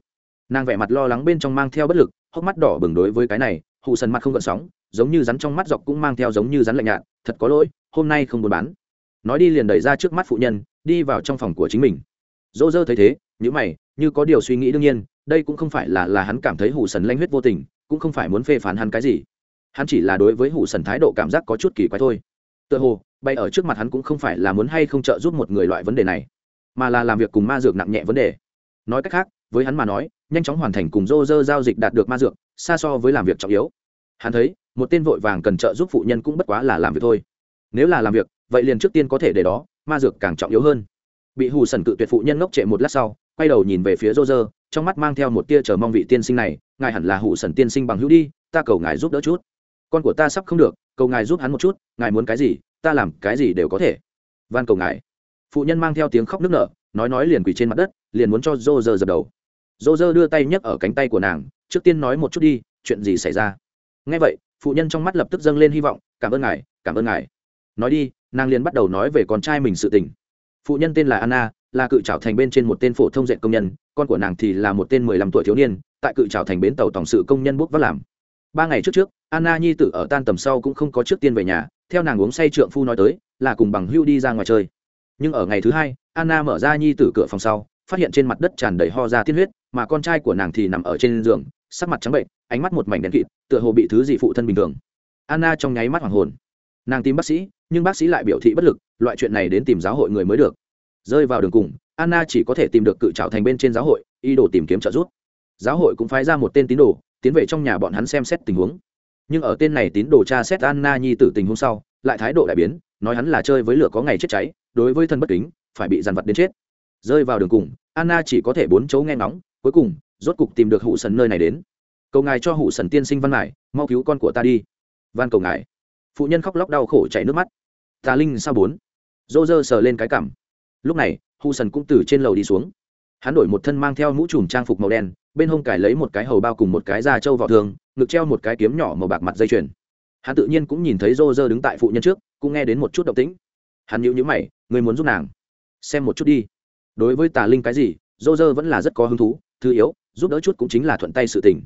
Nàng vẻ mặt lo lắng bên trong mang theo bất lực, hốc mắt đỏ bừng đối với cái này, hụ sần mặt không gợn sóng, giống như rắn trong mắt dọc cũng mang theo giống như rắn lạnh nhạt, thật có lỗi, hôm nay không buôn bán. Nói đi liền đẩy ra trước mắt phụ nhân, đi vào trong phòng của chính mình. Dô dơ thấy thế nhữ mày, như có điều suy nghĩ đương nhiên, đây cũng không phải là là hắn cảm thấy hủ sần lanh huyết vô tình, cũng không phải muốn phê phán hắn cái gì. Hắn chỉ là đối với hủ sần thái độ cảm giác có chút kỳ quái thôi tựa hồ, bay ở trước mặt hắn cũng không phải là muốn hay không trợ giúp một người loại vấn đề này, mà là làm việc cùng ma dược nặng nhẹ vấn đề. Nói cách khác, với hắn mà nói, nhanh chóng hoàn thành cùng dô dơ giao dịch đạt được ma dược, xa so với làm việc trọng yếu. Hắn thấy, một tên vội vàng cần trợ giúp phụ nhân cũng bất quá là làm việc thôi. Nếu là làm việc, vậy liền trước tiên có thể để đó, ma dược càng trọng yếu hơn. Bị hù sần cự tuyệt phụ nhân ngốc trệ một lát sau, quay đầu nhìn về phía rô rơ, trong mắt mang theo một tia chờ mong vị tiên sinh này, ngài hẳn là hụ sần tiên sinh bằng hữu đi, ta cầu ngài giúp đỡ chút. Con của ta sắp không được cầu ngài giúp hắn một chút, ngài muốn cái gì, ta làm cái gì đều có thể. Van cầu ngài. Phụ nhân mang theo tiếng khóc nức nở, nói nói liền quỳ trên mặt đất, liền muốn cho dô dơ dập đầu. Dô dơ đưa tay nhấc ở cánh tay của nàng, trước tiên nói một chút đi, chuyện gì xảy ra? Ngay vậy, phụ nhân trong mắt lập tức dâng lên hy vọng, cảm ơn ngài, cảm ơn ngài. Nói đi, nàng liền bắt đầu nói về con trai mình sự tình. Phụ nhân tên là anna, là cự trào thành bên trên một tên phổ thông diện công nhân, con của nàng thì là một tên mười lăm tuổi thiếu niên, tại cự trào thành bến tàu tổng sự công nhân bốc vác làm ba ngày trước trước, anna nhi tử ở tan tầm sau cũng không có trước tiên về nhà, theo nàng uống say trượng phu nói tới, là cùng bằng hưu đi ra ngoài chơi. Nhưng ở ngày thứ hai, anna mở ra nhi tử cửa phòng sau, phát hiện trên mặt đất tràn đầy ho ra tiên huyết, mà con trai của nàng thì nằm ở trên giường, sắc mặt trắng bệnh, ánh mắt một mảnh đen kịt, tựa hồ bị thứ gì phụ thân bình thường. Anna trong nháy mắt hoàng hồn. Nàng tìm bác sĩ, nhưng bác sĩ lại biểu thị bất lực, loại chuyện này đến tìm giáo hội người mới được. Rơi vào đường cùng, anna chỉ có thể tìm được cự trào thành bên trên giáo hội, ý đồ tìm kiếm trợ giúp giáo hội cũng phái ra một tên tín đồ, tiến về trong nhà bọn hắn xem xét tình huống. Nhưng ở tên này tín đồ tra xét anna nhi tử tình huống sau, lại thái độ đại biến, nói hắn là chơi với lửa có ngày chết cháy, đối với thân bất kính, phải bị dằn vặt đến chết. Rơi vào đường cùng, anna chỉ có thể bốn chấu nghe ngóng, cuối cùng, rốt cục tìm được hụ sần nơi này đến. Cầu ngài cho hụ sần tiên sinh văn mải, mau cứu con của ta đi. Van cầu ngài. Phụ nhân khóc lóc đau khổ chảy nước mắt. Tà linh sao bốn? Dô dơ sờ lên cái cảm lúc này, hụ sần cũng từ trên lầu đi xuống. Hắn đổi một thân mang theo mũ trùm trang phục màu đen bên hông cải lấy một cái hầu bao cùng một cái da trâu vào thường, ngực treo một cái kiếm nhỏ màu bạc mặt dây chuyền. Hắn tự nhiên cũng nhìn thấy rô rơ đứng tại phụ nhân trước, cũng nghe đến một chút động tĩnh. Hắn nhíu nhíu mày, người muốn giúp nàng. Xem một chút đi. Đối với tà linh cái gì rô rơ vẫn là rất có hứng thú, thứ yếu, giúp đỡ chút cũng chính là thuận tay sự tình.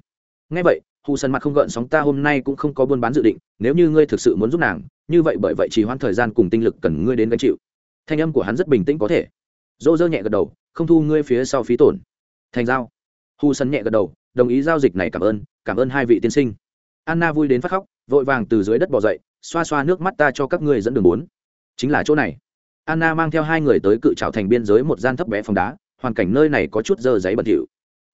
Ngay vậy hù sần mặt không gợn sóng, ta hôm nay cũng không có buôn bán dự định, nếu như ngươi thực sự muốn giúp nàng, như vậy bởi vậy chỉ hoãn thời gian cùng tinh lực cần ngươi đến gánh chịu. Thanh âm của hắn rất bình tĩnh có thể. Dô dơ nhẹ gật đầu, không thu ngươi phía sau phí tổn. Thành giao hù sân nhẹ gật đầu, đồng ý giao dịch này cảm ơn cảm ơn hai vị tiên sinh. Anna vui đến phát khóc, vội vàng từ dưới đất bỏ dậy, xoa xoa nước mắt ta cho các ngươi dẫn đường bốn. Chính là chỗ này. Anna mang theo hai người tới cự trào thành biên giới một gian thấp bé phòng đá, hoàn cảnh nơi này có chút dơ giấy bẩn thỉu.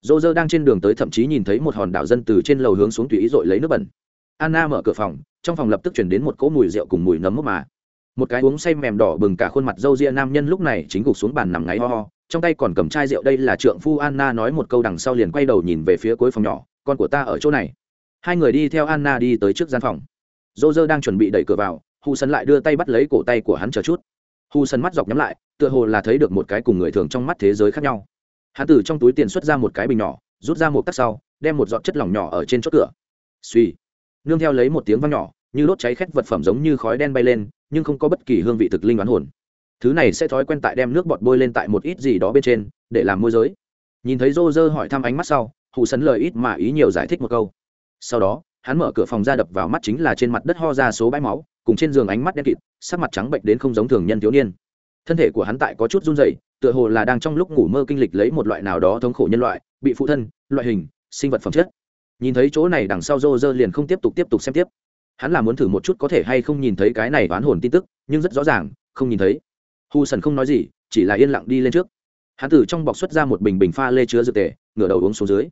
Dô dơ đang trên đường tới thậm chí nhìn thấy một hòn đảo dân từ trên lầu hướng xuống tùy ý dội lấy nước bẩn. Anna mở cửa phòng, trong phòng lập tức chuyển đến một cỗ mùi rượu cùng mùi nấm mốc mà. Một cái uống say mềm đỏ bừng cả khuôn mặt râu ria nam nhân lúc này chính gục xuống bàn nằm ngáy ho ho trong tay còn cầm chai rượu, đây là trượng phu anna nói một câu đằng sau liền quay đầu nhìn về phía cuối phòng nhỏ, con của ta ở chỗ này. Hai người đi theo anna đi tới trước gian phòng. Dô dơ đang chuẩn bị đẩy cửa vào hù sân lại đưa tay bắt lấy cổ tay của hắn chờ chút. Hù sân mắt dọc nhắm lại, tựa hồ là thấy được một cái cùng người thường trong mắt thế giới khác nhau. Hắn từ trong túi tiền xuất ra một cái bình nhỏ, rút ra một tắc sau, đem một giọt chất lỏng nhỏ ở trên chốt cửa. Suy nương theo lấy một tiếng văng nhỏ, như đốt cháy khét vật phẩm giống như khói đen bay lên, nhưng không có bất kỳ hương vị thực linh đoán hồn thứ này sẽ thói quen tại đem nước bọt bôi lên tại một ít gì đó bên trên, để làm môi giới. Nhìn thấy rô rơ hỏi thăm ánh mắt sau hụ sấn lời ít mà ý nhiều giải thích một câu. Sau đó, hắn mở cửa phòng ra đập vào mắt chính là trên mặt đất ho ra số bãi máu, cùng trên giường ánh mắt đen kịt, sắc mặt trắng bệnh đến không giống thường nhân thiếu niên. Thân thể của hắn tại có chút run rẩy, tựa hồ là đang trong lúc ngủ mơ kinh lịch lấy một loại nào đó thống khổ nhân loại, bị phụ thân, loại hình, sinh vật phẩm chất. Nhìn thấy chỗ này đằng sau rô rơ liền không tiếp tục tiếp tục xem tiếp. Hắn là muốn thử một chút có thể hay không nhìn thấy cái này oán hồn tin tức, nhưng rất rõ ràng, không nhìn thấy hù sần không nói gì, chỉ là yên lặng đi lên trước. Hắn từ trong bọc xuất ra một bình bình pha lê chứa dược tề, ngửa đầu uống xuống dưới.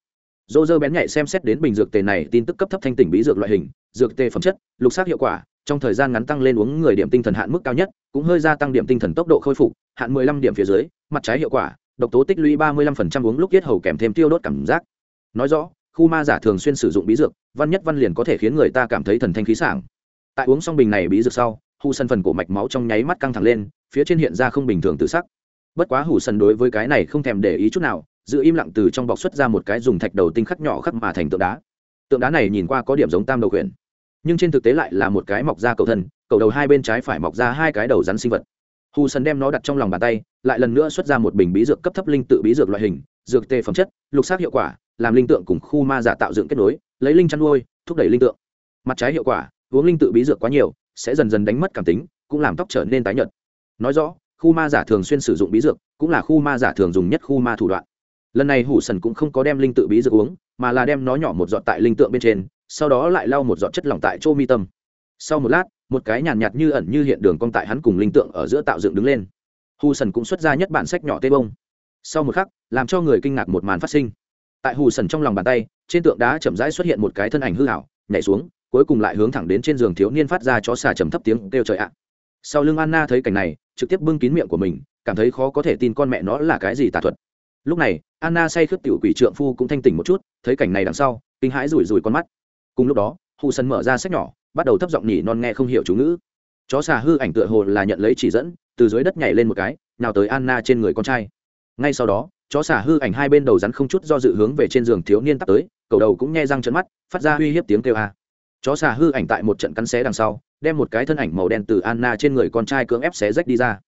Dô dơ bén nhạy xem xét đến bình dược tề này, tin tức cấp thấp thanh tỉnh bí dược loại hình, dược tề phẩm chất, lục xác hiệu quả, trong thời gian ngắn tăng lên uống người điểm tinh thần hạn mức cao nhất, cũng hơi gia tăng điểm tinh thần tốc độ khôi phục, hạn 15 điểm phía dưới, mặt trái hiệu quả, độc tố tích lũy 35% uống lúc yết hầu kèm thêm tiêu đốt cảm giác. Nói rõ, khu ma giả thường xuyên sử dụng bí dược, văn nhất văn liền có thể khiến người ta cảm thấy thần thanh khí sảng. Tại uống xong bình này bí dược sau hù sân phần cổ mạch máu trong nháy mắt căng thẳng lên, phía trên hiện ra không bình thường tự sắc. Bất quá Hù sần đối với cái này không thèm để ý chút nào, giữ im lặng từ trong bọc xuất ra một cái dùng thạch đầu tinh khắc nhỏ khắc mà thành tượng đá. Tượng đá này nhìn qua có điểm giống tam đầu khuyển nhưng trên thực tế lại là một cái mọc ra cầu thân, cầu đầu hai bên trái phải mọc ra hai cái đầu rắn sinh vật. Hù sần đem nó đặt trong lòng bàn tay, lại lần nữa xuất ra một bình bí dược cấp thấp linh tự bí dược loại hình, dược tê phẩm chất, lục xác hiệu quả, làm linh tượng cùng khu ma giả tạo dựng kết nối, lấy linh chăn nuôi, thúc đẩy linh tượng. Mặt trái hiệu quả, uống linh tự bí dược quá nhiều sẽ dần dần đánh mất cảm tính cũng làm tóc trở nên tái nhợt. Nói rõ khu ma giả thường xuyên sử dụng bí dược cũng là khu ma giả thường dùng nhất khu ma thủ đoạn. Lần này hủ sần cũng không có đem linh tự bí dược uống mà là đem nó nhỏ một giọt tại linh tượng bên trên sau đó lại lau một giọt chất lỏng tại chỗ mi tâm. Sau một lát một cái nhàn nhạt, nhạt như ẩn như hiện đường cong tại hắn cùng linh tượng ở giữa tạo dựng đứng lên. Hù sần cũng xuất ra nhất bản sách nhỏ tê bông. Sau một khắc làm cho người kinh ngạc một màn phát sinh. Tại hù sần trong lòng bàn tay trên tượng đá chậm rãi xuất hiện một cái thân ảnh hư hảo nhảy xuống cuối cùng lại hướng thẳng đến trên giường thiếu niên phát ra chó xà trầm thấp tiếng kêu trời ạ. Sau lưng anna thấy cảnh này, trực tiếp bưng kín miệng của mình, cảm thấy khó có thể tin con mẹ nó là cái gì tà thuật. Lúc này, anna say khướp tiểu quỷ trượng phu cũng thanh tỉnh một chút, thấy cảnh này đằng sau, kinh hãi rủi rủi con mắt. Cùng lúc đó hù sân mở ra sách nhỏ, bắt đầu thấp giọng nhỉ non nghe không hiểu chú ngữ. Chó xà hư ảnh tựa hồ là nhận lấy chỉ dẫn, từ dưới đất nhảy lên một cái, nào tới anna trên người con trai. Ngay sau đó, chó xà hư ảnh hai bên đầu rắn không chút do dự hướng về trên giường thiếu niên tắt tới, cầu đầu cũng nghe răng trận mắt, phát ra uy hiếp tiếng kêu a chó xà hư ảnh tại một trận cắn xé đằng sau, đem một cái thân ảnh màu đen từ anna trên người con trai cưỡng ép xé rách đi ra.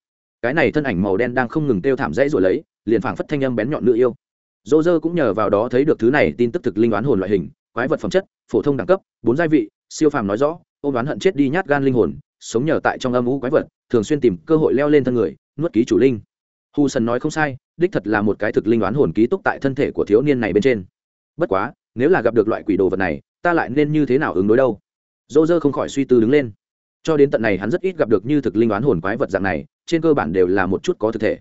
Cái này thân ảnh màu đen đang không ngừng kêu thảm rẫy rồi lấy, liền phảng phất thanh âm bén nhọn nữ yêu. Dô dơ cũng nhờ vào đó thấy được thứ này tin tức thực linh đoán hồn loại hình, quái vật phẩm chất, phổ thông đẳng cấp, bốn gia vị, siêu phàm nói rõ, ôm đoán hận chết đi nhát gan linh hồn, sống nhờ tại trong âm u quái vật, thường xuyên tìm cơ hội leo lên thân người, nuốt ký chủ linh. Hù sần nói không sai, đích thật là một cái thực linh đoán hồn ký túc tại thân thể của thiếu niên này bên trên. Bất quá, nếu là gặp được loại quỷ đồ vật này ta lại nên như thế nào ứng đối đâu? Dô dơ không khỏi suy tư đứng lên. Cho đến tận này hắn rất ít gặp được như thực linh đoán hồn quái vật dạng này, trên cơ bản đều là một chút có thực thể.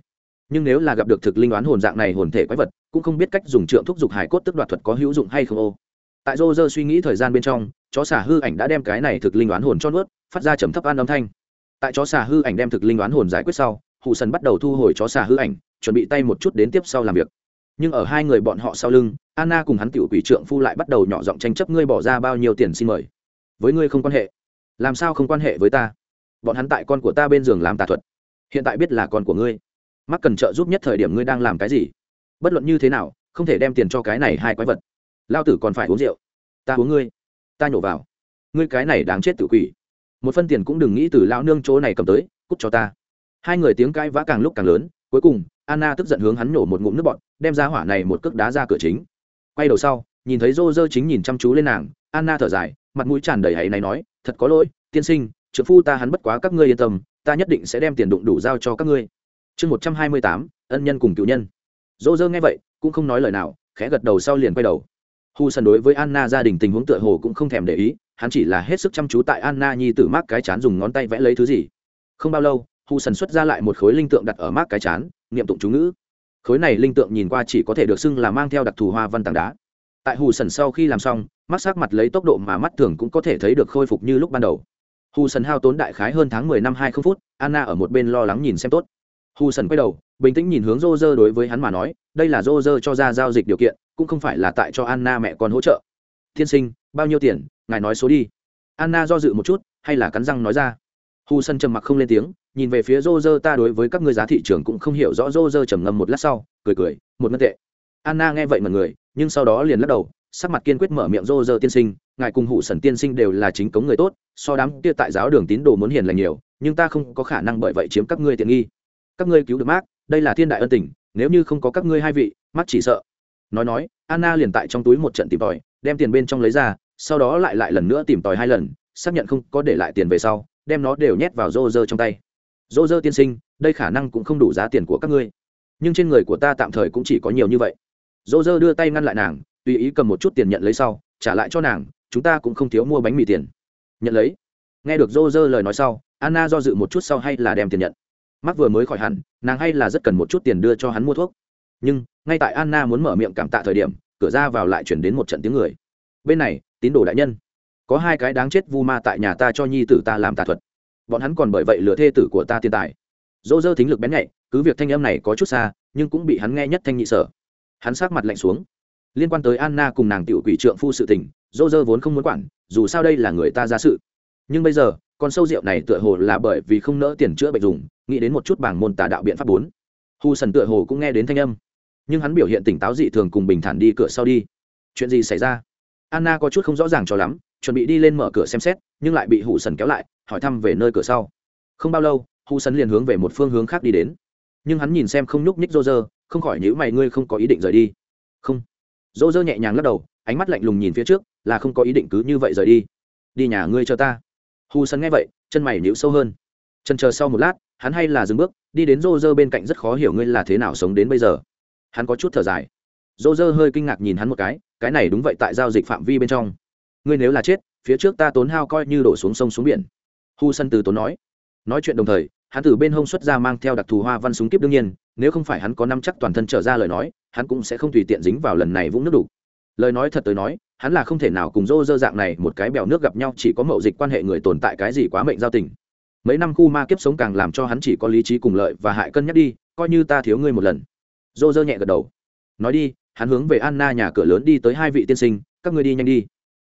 Nhưng nếu là gặp được thực linh đoán hồn dạng này hồn thể quái vật, cũng không biết cách dùng trượng thúc giục hải cốt tức đoạt thuật có hữu dụng hay không ô. Tại dô dơ suy nghĩ thời gian bên trong, chó xả hư ảnh đã đem cái này thực linh đoán hồn cho nuốt, phát ra trầm thấp an âm thanh. Tại chó xả hư ảnh đem thực linh đoán hồn giải quyết sau hụ sần bắt đầu thu hồi chó xả hư ảnh, chuẩn bị tay một chút đến tiếp sau làm việc nhưng ở hai người bọn họ sau lưng, anna cùng hắn tiểu quỷ trượng phu lại bắt đầu nhỏ giọng tranh chấp ngươi bỏ ra bao nhiêu tiền xin mời. Với ngươi không quan hệ. Làm sao không quan hệ với ta? Bọn hắn tại con của ta bên giường làm tà thuật. Hiện tại biết là con của ngươi. Mắc cần trợ giúp nhất thời điểm ngươi đang làm cái gì? Bất luận như thế nào, không thể đem tiền cho cái này hai quái vật. Lao tử còn phải uống rượu. Ta uống ngươi. Ta nhổ vào. Ngươi cái này đáng chết tự quỷ. Một phân tiền cũng đừng nghĩ từ lao nương chỗ này cầm tới, cút cho ta. Hai người tiếng cãi vã càng lúc càng lớn cuối cùng anna tức giận hướng hắn nổ một ngụm nước bọt, đem ra hỏa này một cước đá ra cửa chính. Quay đầu sau nhìn thấy rô rơ chính nhìn chăm chú lên nàng anna thở dài mặt mũi tràn đầy hãy này nói thật có lỗi tiên sinh trưởng phu ta hắn bất quá các ngươi yên tâm ta nhất định sẽ đem tiền đụng đủ giao cho các ngươi. Chương một trăm hai mươi tám ân nhân cùng cựu nhân. Dỗ dơ nghe vậy cũng không nói lời nào khẽ gật đầu sau liền quay đầu. Hu sần đối với anna gia đình tình huống tựa hồ cũng không thèm để ý hắn chỉ là hết sức chăm chú tại anna nhi tử mác cái chán dùng ngón tay vẽ lấy thứ gì. Không bao lâu Hù sần xuất ra lại một khối linh tượng đặt ở mác cái chán, niệm tụng chú ngữ. Khối này linh tượng nhìn qua chỉ có thể được xưng là mang theo đặc thù hoa văn tảng đá. Tại hù sần sau khi làm xong mác sắc mặt lấy tốc độ mà mắt thường cũng có thể thấy được khôi phục như lúc ban đầu. Hù sần hao tốn đại khái hơn tháng mười năm hai không phút, anna ở một bên lo lắng nhìn xem tốt. Hù sần quay đầu, bình tĩnh nhìn hướng rô rơ đối với hắn mà nói, đây là rô rơ cho ra giao dịch điều kiện, cũng không phải là tại cho anna mẹ con hỗ trợ. Tiên sinh, bao nhiêu tiền? Ngài nói số đi. Anna do dự một chút, hay là cắn răng nói ra. Hù sân trầm mặc không lên tiếng nhìn về phía rô rơ ta đối với các ngươi giá thị trường cũng không hiểu rõ. Rô rơ trầm ngâm một lát sau, cười cười, một ngân tệ. Anna nghe vậy mật người, nhưng sau đó liền lắc đầu, sắc mặt kiên quyết mở miệng rô rơ tiên sinh, ngài cùng hụ sần tiên sinh đều là chính cống người tốt, so đám kia tại giáo đường tín đồ muốn hiền lành nhiều, nhưng ta không có khả năng bởi vậy chiếm các ngươi tiện nghi. Các ngươi cứu được mác đây là thiên đại ân tình, nếu như không có các ngươi hai vị mắt chỉ sợ. Nói nói, anna liền tại trong túi một trận tìm tòi, đem tiền bên trong lấy ra, sau đó lại lại lần nữa tìm tòi hai lần, xác nhận không có để lại tiền về sau, đem nó đều nhét vào rô rơ trong tay dô dơ tiên sinh, đây khả năng cũng không đủ giá tiền của các ngươi. Nhưng trên người của ta tạm thời cũng chỉ có nhiều như vậy. Dô dơ đưa tay ngăn lại nàng, tùy ý cầm một chút tiền nhận lấy sau, trả lại cho nàng, chúng ta cũng không thiếu mua bánh mì tiền. Nhận lấy. Nghe được dô dơ lời nói sau, anna do dự một chút sau hay là đem tiền nhận. Mắc vừa mới khỏi hẳn, nàng hay là rất cần một chút tiền đưa cho hắn mua thuốc. Nhưng, ngay tại anna muốn mở miệng cảm tạ thời điểm, cửa ra vào lại chuyển đến một trận tiếng người. Bên này, tín đồ đại nhân. Có hai cái đáng chết vu ma tại nhà ta cho nhi tử ta làm tà thuật bọn hắn còn bởi vậy lừa thê tử của ta tiền tài. Dỗ dơ thính lực bén nhạy, cứ việc thanh âm này có chút xa, nhưng cũng bị hắn nghe nhất thanh nhị sở. Hắn sát mặt lạnh xuống. Liên quan tới anna cùng nàng tiểu quỷ trượng phu sự tình, dỗ dơ vốn không muốn quản, dù sao đây là người ta ra sự. Nhưng bây giờ, con sâu rượu này tựa hồ là bởi vì không nỡ tiền chữa bệnh dùng, nghĩ đến một chút bảng môn tà đạo biện pháp bốn. Hu sần tựa hồ cũng nghe đến thanh âm. Nhưng hắn biểu hiện tỉnh táo dị thường cùng bình thản đi cửa sau đi. Chuyện gì xảy ra? Anna có chút không rõ ràng cho lắm chuẩn bị đi lên mở cửa xem xét, nhưng lại bị hụ sần kéo lại, hỏi thăm về nơi cửa sau. Không bao lâu hụ sần liền hướng về một phương hướng khác đi đến. Nhưng hắn nhìn xem không nhúc nhích rô rơ không khỏi nhữ mày, ngươi không có ý định rời đi? Không. Rô rơ nhẹ nhàng lắc đầu, ánh mắt lạnh lùng nhìn phía trước, là không có ý định cứ như vậy rời đi. Đi nhà ngươi cho ta. Hù sần nghe vậy, chân mày nhíu sâu hơn. Chân chờ sau một lát, hắn hay là dừng bước, đi đến rô rơ bên cạnh rất khó hiểu ngươi là thế nào sống đến bây giờ. Hắn có chút thở dài. Rô rơ hơi kinh ngạc nhìn hắn một cái cái này đúng vậy, tại giao dịch phạm vi bên trong ngươi nếu là chết, phía trước ta tốn hao coi như đổ xuống sông xuống biển. Hu sân từ tốn nói. Nói chuyện đồng thời, hắn từ bên hông xuất ra mang theo đặc thù hoa văn súng kiếp đương nhiên, nếu không phải hắn có năm chắc toàn thân trở ra lời nói, hắn cũng sẽ không tùy tiện dính vào lần này vũng nước đủ lời nói thật tới nói, hắn là không thể nào cùng dô dơ dạng này một cái bèo nước gặp nhau chỉ có mậu dịch quan hệ người tồn tại cái gì quá mệnh giao tình. Mấy năm khu ma kiếp sống càng làm cho hắn chỉ có lý trí cùng lợi và hại cân nhắc đi, coi như ta thiếu ngươi một lần. Dô dơ nhẹ gật đầu. Nói đi, hắn hướng về anna nhà cửa lớn đi tới hai vị tiên sinh, các ngươi đi nhanh đi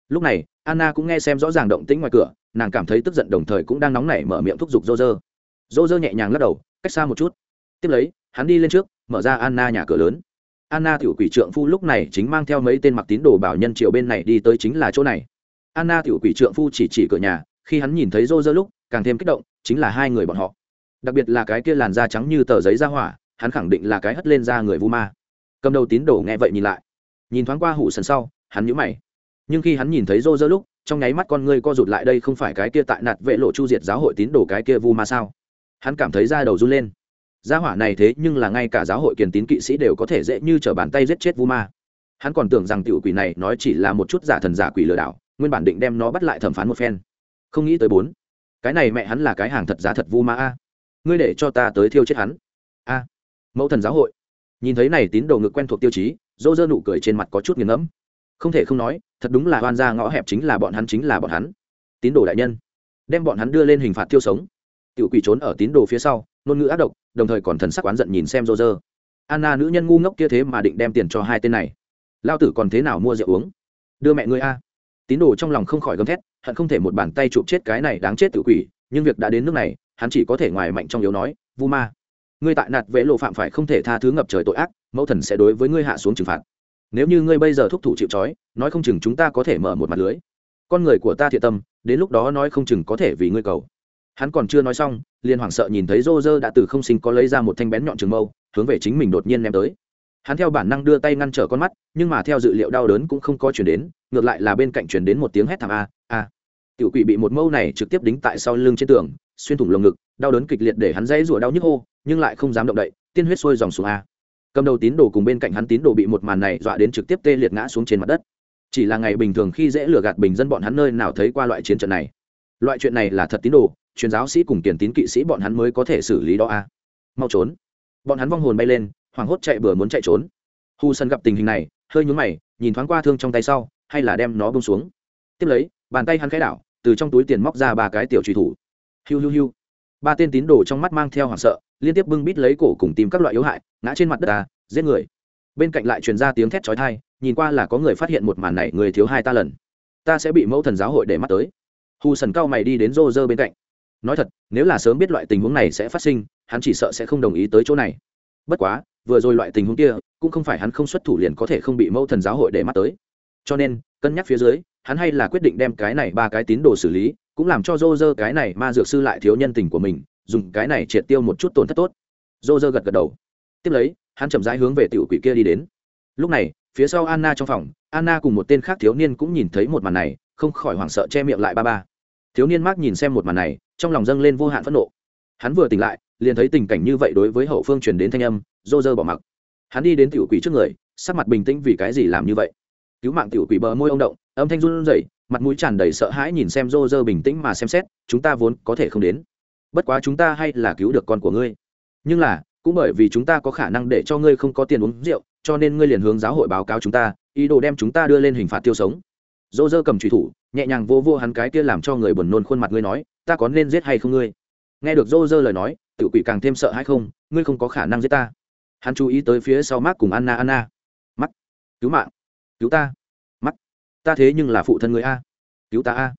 lúc này, anna cũng nghe xem rõ ràng động tĩnh ngoài cửa, nàng cảm thấy tức giận đồng thời cũng đang nóng nảy mở miệng thúc giục dô dơ dô dơ nhẹ nhàng lắc đầu, cách xa một chút. Tiếp lấy, hắn đi lên trước, mở ra anna nhà cửa lớn. Anna tiểu quỷ trượng phu lúc này chính mang theo mấy tên mặc tín đồ bảo nhân triều bên này đi tới chính là chỗ này. Anna tiểu quỷ trượng phu chỉ chỉ cửa nhà, khi hắn nhìn thấy dô dơ lúc, càng thêm kích động, chính là hai người bọn họ. Đặc biệt là cái kia làn da trắng như tờ giấy da hỏa, hắn khẳng định là cái hất lên ra người vu ma. Cầm đầu tín đồ nghe vậy nhìn lại. Nhìn thoáng qua hủ sần sau, hắn nhũ mày nhưng khi hắn nhìn thấy rô rơ lúc, trong nháy mắt con ngươi co rụt lại đây không phải cái kia tại nạt vệ lộ chu diệt giáo hội tín đồ cái kia vu ma sao? Hắn cảm thấy da đầu run lên. Gia hỏa này thế nhưng là ngay cả giáo hội kiền tín kỵ sĩ đều có thể dễ như t r ở bàn tay giết chết vu ma. Hắn còn tưởng rằng tiểu quỷ này nói chỉ là một chút giả thần giả quỷ lừa đảo, nguyên bản định đem nó bắt lại thẩm phán một phen. Không nghĩ tới bốn. Cái này mẹ hắn là cái hàng thật giá thật vu ma a. Ngươi để cho ta tới thiêu chết hắn. A. Mẫu thần giáo hội. Nhìn thấy này tín đồ ngực quen thuộc tiêu chí dỗ dơ nụ cười trên mặt có chút nghiền ngẫm không thể không nói, thật đúng là oan ra ngõ hẹp chính là bọn hắn chính là bọn hắn. Tín đồ đại nhân, đem bọn hắn đưa lên hình phạt tiêu sống. Tiểu quỷ trốn ở tín đồ phía sau, ngôn ngữ ác độc, đồng thời còn thần sắc oán giận nhìn xem rô rơ. Anna nữ nhân ngu ngốc kia thế mà định đem tiền cho hai tên này. Lao tử còn thế nào mua rượu uống? Đưa mẹ ngươi a. Tín đồ trong lòng không khỏi gầm thét, hận không thể một bàn tay chụp chết cái này đáng chết tự quỷ, nhưng việc đã đến nước này, hắn chỉ có thể ngoài mạnh trong yếu nói, vu ma, ngươi tại nạt vẽ lộ phạm phải không thể tha thứ ngập trời tội ác, mẫu thần sẽ đối với ngươi hạ xuống trừng phạt nếu như ngươi bây giờ thúc thủ chịu trói, nói không chừng chúng ta có thể mở một mặt lưới. Con người của ta thiện tâm, đến lúc đó nói không chừng có thể vì ngươi cầu. Hắn còn chưa nói xong, liền hoảng sợ nhìn thấy rô rơ đã từ không sinh có lấy ra một thanh bén nhọn trường mâu, hướng về chính mình đột nhiên ném tới. Hắn theo bản năng đưa tay ngăn trở con mắt, nhưng mà theo dự liệu đau đớn cũng không có chuyển đến, ngược lại là bên cạnh chuyển đến một tiếng hét thảm a a. Tiểu quỷ bị một mâu này trực tiếp đính tại sau lưng trên tường, xuyên thủng lồng ngực, đau đớn kịch liệt để hắn dãy rủa đau nhức hô, nhưng lại không dám động đậy, tiên huyết sôi dòng xuống a cầm đầu tín đồ cùng bên cạnh hắn tín đồ bị một màn này dọa đến trực tiếp tê liệt ngã xuống trên mặt đất. Chỉ là ngày bình thường khi dễ lừa gạt bình dân bọn hắn nơi nào thấy qua loại chiến trận này. Loại chuyện này là thật tín đồ, truyền giáo sĩ cùng tiền tín kỵ sĩ bọn hắn mới có thể xử lý đó a. Mau trốn. Bọn hắn vong hồn bay lên, hoảng hốt chạy bừa muốn chạy trốn. Hu sân gặp tình hình này, hơi nhún mày, nhìn thoáng qua thương trong tay sau, hay là đem nó bông xuống. Tiếp lấy, bàn tay hắn khẽ đảo, từ trong túi tiền móc ra ba cái tiểu truy thủ. Hiu hiu hiu. Ba tên tín đồ trong mắt mang theo hoảng sợ liên tiếp bưng bít lấy cổ cùng tìm các loại yếu hại, ngã trên mặt đất ta giết người. Bên cạnh lại truyền ra tiếng thét chói tai, nhìn qua là có người phát hiện một màn này, người thiếu hai ta lần. Ta sẽ bị mẫu thần giáo hội để mắt tới. Hù sần cao mày đi đến rô rơ bên cạnh. Nói thật, nếu là sớm biết loại tình huống này sẽ phát sinh, hắn chỉ sợ sẽ không đồng ý tới chỗ này. Bất quá, vừa rồi loại tình huống kia, cũng không phải hắn không xuất thủ liền có thể không bị mẫu thần giáo hội để mắt tới. Cho nên, cân nhắc phía dưới, hắn hay là quyết định đem cái này ba cái tín đồ xử lý, cũng làm cho rô rơ cái này ma dược sư lại thiếu nhân tình của mình dùng cái này triệt tiêu một chút tổn thất tốt. Dô dơ gật gật đầu. Tiếp lấy, hắn chậm rãi hướng về tiểu quỷ kia đi đến. Lúc này, phía sau anna trong phòng, anna cùng một tên khác thiếu niên cũng nhìn thấy một màn này, không khỏi hoảng sợ che miệng lại ba ba. Thiếu niên Mark nhìn xem một màn này, trong lòng dâng lên vô hạn phẫn nộ. Hắn vừa tỉnh lại, liền thấy tình cảnh như vậy đối với hậu phương truyền đến thanh âm dô dơ bỏ mặc. Hắn đi đến tiểu quỷ trước người, sắc mặt bình tĩnh vì cái gì làm như vậy? Cứu mạng tiểu quỷ bờ môi ông động, âm thanh run rẩy, mặt mũi tràn đầy sợ hãi nhìn xem dô dơ bình tĩnh mà xem xét, chúng ta vốn có thể không đến bất quá chúng ta hay là cứu được con của ngươi. Nhưng là, cũng bởi vì chúng ta có khả năng để cho ngươi không có tiền uống rượu, cho nên ngươi liền hướng giáo hội báo cáo chúng ta, ý đồ đem chúng ta đưa lên hình phạt tiêu sống. Dô dơ cầm trùy thủ, nhẹ nhàng vô vô hắn cái kia làm cho người buồn nôn khuôn mặt ngươi nói, ta có nên giết hay không ngươi? Nghe được dô dơ lời nói tự quỷ càng thêm sợ hay không, ngươi không có khả năng giết ta. Hắn chú ý tới phía sau mắt cùng anna anna. Mắt cứu mạng, cứu ta. Mắt ta thế nhưng là phụ thân người a. Cứu ta a.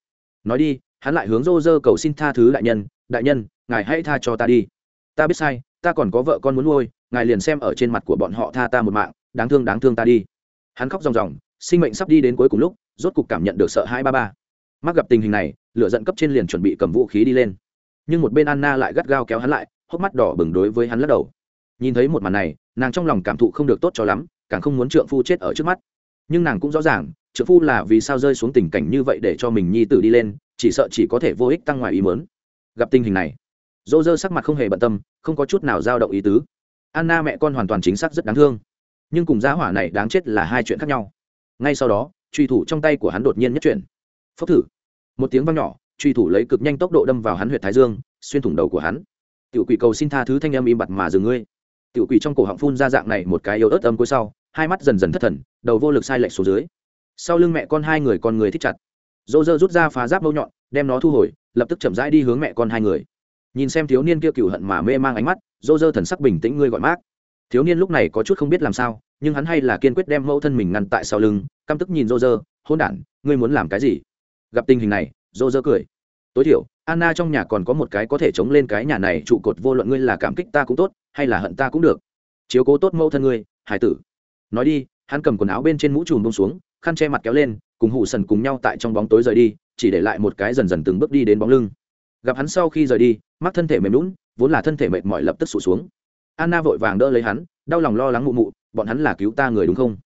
Nói đi, hắn lại hướng dô dơ cầu xin tha thứ đại nhân đại nhân, ngài hãy tha cho ta đi. Ta biết sai, ta còn có vợ con muốn nuôi, ngài liền xem ở trên mặt của bọn họ tha ta một mạng, đáng thương đáng thương ta đi. Hắn khóc ròng ròng, sinh mệnh sắp đi đến cuối cùng lúc, rốt cục cảm nhận được sợ hai ba ba. Mắc gặp tình hình này, lửa giận cấp trên liền chuẩn bị cầm vũ khí đi lên. Nhưng một bên anna lại gắt gao kéo hắn lại, hốc mắt đỏ bừng đối với hắn lắc đầu. Nhìn thấy một màn này, nàng trong lòng cảm thụ không được tốt cho lắm, càng không muốn trượng phu chết ở trước mắt. Nhưng nàng cũng rõ ràng, trượng phu là vì sao rơi xuống tình cảnh như vậy để cho mình nhi tử đi lên, chỉ sợ chỉ có thể vô ích tăng ngoài ý mớn gặp tình hình này. Dô dơ sắc mặt không hề bận tâm, không có chút nào dao động ý tứ. Anna mẹ con hoàn toàn chính xác rất đáng thương. Nhưng cùng giá hỏa này đáng chết là hai chuyện khác nhau. Ngay sau đó, truy thủ trong tay của hắn đột nhiên nhất chuyển. Phốc thử. Một tiếng vang nhỏ, truy thủ lấy cực nhanh tốc độ đâm vào hắn huyệt thái dương, xuyên thủng đầu của hắn. Tiểu quỷ cầu xin tha thứ thanh âm im bặt mà dừng ngươi. Tiểu quỷ trong cổ họng phun ra dạng này một cái yếu ớt âm cuối sau, hai mắt dần dần thất thần, đầu vô lực sai lệch xuống dưới. Sau lưng mẹ con hai người con người thích chặt. Dỗ dơ rút ra phá giáp mâu nhọn, đem nó thu hồi lập tức chậm rãi đi hướng mẹ con hai người. Nhìn xem thiếu niên kia cựu hận mà mê mang ánh mắt dô dơ thần sắc bình tĩnh ngươi gọi mát thiếu niên lúc này có chút không biết làm sao, nhưng hắn hay là kiên quyết đem mẫu thân mình ngăn tại sau lưng, căm tức nhìn dô dơ hôn đản, ngươi muốn làm cái gì? Gặp tình hình này dô dơ cười. Tối thiểu, anna trong nhà còn có một cái có thể chống lên cái nhà này, trụ cột vô luận ngươi là cảm kích ta cũng tốt, hay là hận ta cũng được. Chiếu cố tốt mẫu thân ngươi, hải tử. Nói đi, hắn cầm quần áo bên trên mũ trùm bông xuống, khăn che mặt kéo lên cùng hụ sần cùng nhau tại trong bóng tối rời đi, chỉ để lại một cái dần dần từng bước đi đến bóng lưng. Gặp hắn sau khi rời đi, mắt thân thể mềm lún vốn là thân thể mệt mỏi lập tức sụt xuống. Anna vội vàng đỡ lấy hắn, đau lòng lo lắng mụ mụ, bọn hắn là cứu ta người đúng không?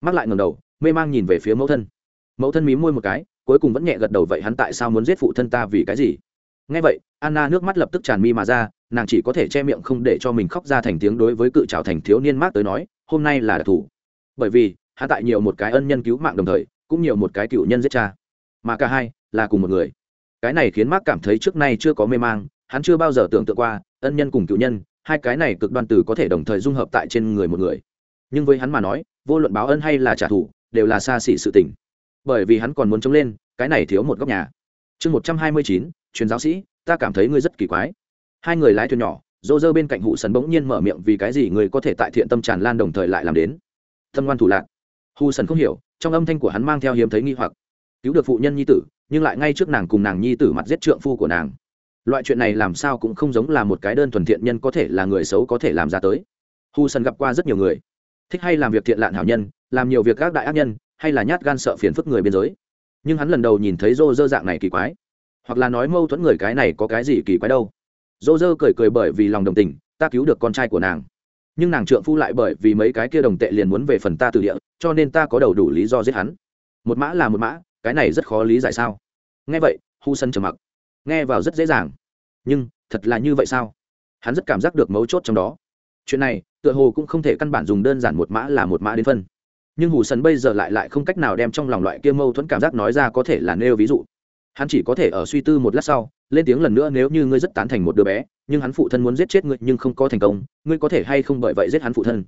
Mắt lại ngầm đầu, mê mang nhìn về phía mẫu thân. Mẫu thân mí môi một cái, cuối cùng vẫn nhẹ gật đầu, vậy hắn tại sao muốn giết phụ thân ta vì cái gì? Nghe vậy, anna nước mắt lập tức tràn mi mà ra, nàng chỉ có thể che miệng không để cho mình khóc ra thành tiếng đối với cự trào thành thiếu niên mát tới nói, hôm nay là đặc thù. Bởi vì, hắn tại nhiều một cái ân nhân cứu mạng đồng thời cũng nhiều một cái cựu nhân giết cha. Mà cả hai là cùng một người. Cái này khiến mark cảm thấy trước nay chưa có mê mang, hắn chưa bao giờ tưởng tượng qua, ân nhân cùng cựu nhân, hai cái này cực đoan từ có thể đồng thời dung hợp tại trên người một người. Nhưng với hắn mà nói, vô luận báo ân hay là trả thù, đều là xa xỉ sự tình. Bởi vì hắn còn muốn chống lên, cái này thiếu một góc nhà. Chương một trăm hai mươi chín, truyền giáo sĩ, ta cảm thấy ngươi rất kỳ quái. Hai người lái thuyền nhỏ dô dơ bên cạnh hụ sần bỗng nhiên mở miệng vì cái gì người có thể tại thiện tâm tràn lan đồng thời lại làm đến. Tâm ngoan thủ lạc hù sần không hiểu, trong âm thanh của hắn mang theo hiếm thấy nghi hoặc. Cứu được phụ nhân nhi tử, nhưng lại ngay trước nàng cùng nàng nhi tử mặt giết trượng phu của nàng. Loại chuyện này làm sao cũng không giống là một cái đơn thuần thiện nhân có thể là người xấu có thể làm ra tới. Hù sần gặp qua rất nhiều người. Thích hay làm việc thiện lạn hảo nhân, làm nhiều việc các đại ác nhân, hay là nhát gan sợ phiền phức người biên giới. Nhưng hắn lần đầu nhìn thấy rô Dơ dạng này kỳ quái. Hoặc là nói mâu thuẫn người cái này có cái gì kỳ quái đâu. Rô dơ cười cười bởi vì lòng đồng tình, ta cứu được con trai của nàng nhưng nàng trượng phu lại bởi vì mấy cái kia đồng tệ liền muốn về phần ta từ địa, cho nên ta có đầu đủ lý do giết hắn. Một mã là một mã, cái này rất khó lý giải sao? Nghe vậy, hu sân trầm mặc. Nghe vào rất dễ dàng. Nhưng, thật là như vậy sao? Hắn rất cảm giác được mấu chốt trong đó. Chuyện này, tựa hồ cũng không thể căn bản dùng đơn giản một mã là một mã đến phân. Nhưng hù sần bây giờ lại lại không cách nào đem trong lòng loại kia mâu thuẫn cảm giác nói ra có thể là nêu ví dụ hắn chỉ có thể ở suy tư một lát sau, lên tiếng lần nữa nếu như ngươi rất tán thành một đứa bé, nhưng hắn phụ thân muốn giết chết ngươi nhưng không có thành công, ngươi có thể hay không bởi vậy giết hắn phụ thân?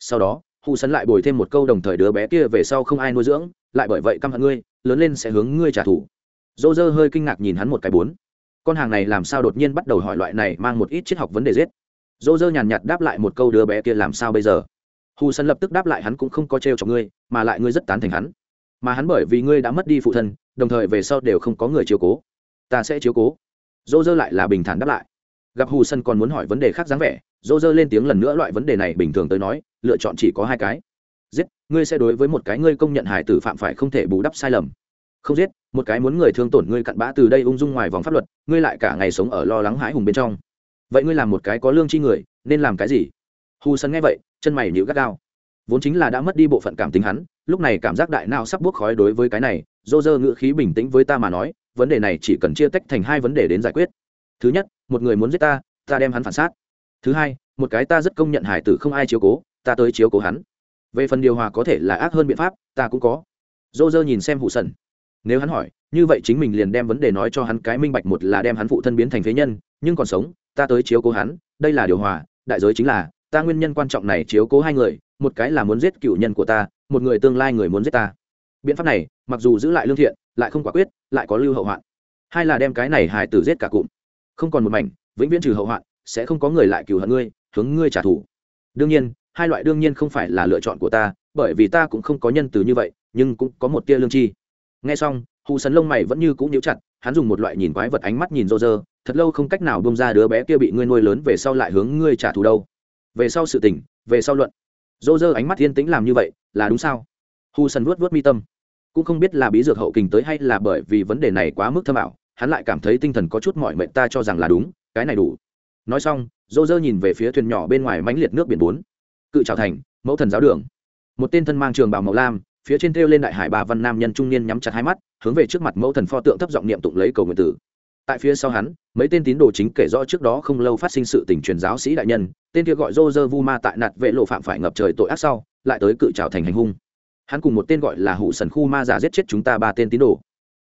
Sau đó hù sấn lại bồi thêm một câu đồng thời đứa bé kia về sau không ai nuôi dưỡng, lại bởi vậy căm hận ngươi, lớn lên sẽ hướng ngươi trả thù. Dô dơ hơi kinh ngạc nhìn hắn một cái bốn. Con hàng này làm sao đột nhiên bắt đầu hỏi loại này mang một ít triết học vấn đề giết? Dô dơ nhàn nhạt đáp lại một câu đứa bé kia làm sao bây giờ? Hù sấn lập tức đáp lại hắn cũng không có trêu cho ngươi, mà lại ngươi rất tán thành hắn mà hắn bởi vì ngươi đã mất đi phụ thân, đồng thời về sau đều không có người chiếu cố. Ta sẽ chiếu cố. Dô dơ lại là bình thản đáp lại. Gặp hù sân còn muốn hỏi vấn đề khác dáng vẻ dô dơ lên tiếng lần nữa loại vấn đề này bình thường tới nói, lựa chọn chỉ có hai cái. Giết, ngươi sẽ đối với một cái ngươi công nhận hải tử phạm phải không thể bù đắp sai lầm. Không giết, một cái muốn người thương tổn ngươi cặn bã từ đây ung dung ngoài vòng pháp luật, ngươi lại cả ngày sống ở lo lắng hãi hùng bên trong. Vậy ngươi làm một cái có lương chi người, nên làm cái gì? Hù sân nghe vậy, chân mày nhữ gắt gao. Vốn chính là đã mất đi bộ phận cảm tính hắn lúc này cảm giác đại não sắp buốc khói đối với cái này dô dơ ngữ khí bình tĩnh với ta mà nói, vấn đề này chỉ cần chia tách thành hai vấn đề đến giải quyết. Thứ nhất, một người muốn giết ta ta đem hắn phản sát thứ hai, một cái ta rất công nhận hải tử không ai chiếu cố, ta tới chiếu cố hắn. Về phần điều hòa có thể là ác hơn biện pháp, ta cũng có. Dô dơ nhìn xem hụ sần. Nếu hắn hỏi, như vậy chính mình liền đem vấn đề nói cho hắn cái minh bạch, một là đem hắn phụ thân biến thành phế nhân, nhưng còn sống, ta tới chiếu cố hắn, đây là điều hòa, đại giới chính là, ta nguyên nhân quan trọng này chiếu cố hai người, một cái là muốn giết cựu nhân của ta một người tương lai người muốn giết ta. Biện pháp này, mặc dù giữ lại lương thiện, lại không quả quyết, lại có lưu hậu hoạn. Hai là đem cái này hài tử giết cả cụm. Không còn một mảnh, vĩnh viễn trừ hậu hoạn, sẽ không có người lại cừu hận ngươi, hướng ngươi trả thù. Đương nhiên, hai loại đương nhiên không phải là lựa chọn của ta, bởi vì ta cũng không có nhân từ như vậy, nhưng cũng có một tia lương chi nghe xong, hù sấn lông mày vẫn như cũng nhíu chặt, hắn dùng một loại nhìn quái vật ánh mắt nhìn rô rơ thật lâu không cách nào bông ra đứa bé kia bị ngươi nuôi lớn về sau lại hướng ngươi trả thù đâu. Về sau sự tình, về sau luận dô dơ ánh mắt thiên tĩnh làm như vậy, là đúng sao? Hù sần vuốt vuốt mi tâm. Cũng không biết là bí dược hậu kình tới hay là bởi vì vấn đề này quá mức thâm ảo, hắn lại cảm thấy tinh thần có chút mỏi mệt ta cho rằng là đúng, cái này đủ. Nói xong, dô dơ nhìn về phía thuyền nhỏ bên ngoài mãnh liệt nước biển bốn. Cự trào thành, mẫu thần giáo đường. Một tên thân mang trường bào màu lam, phía trên thêu lên đại hải bà văn nam nhân trung niên nhắm chặt hai mắt, hướng về trước mặt mẫu thần pho tượng thấp giọng niệm tụng lấy cầu nguyện tử tại phía sau hắn, mấy tên tín đồ chính kể rõ trước đó không lâu phát sinh sự tình truyền giáo sĩ đại nhân, tên kia gọi dô dơ vu ma tại nạt vệ lộ phạm phải ngập trời tội ác sau, lại tới cự trào thành hành hung. Hắn cùng một tên gọi là hụ sần khu ma giả giết chết chúng ta ba tên tín đồ.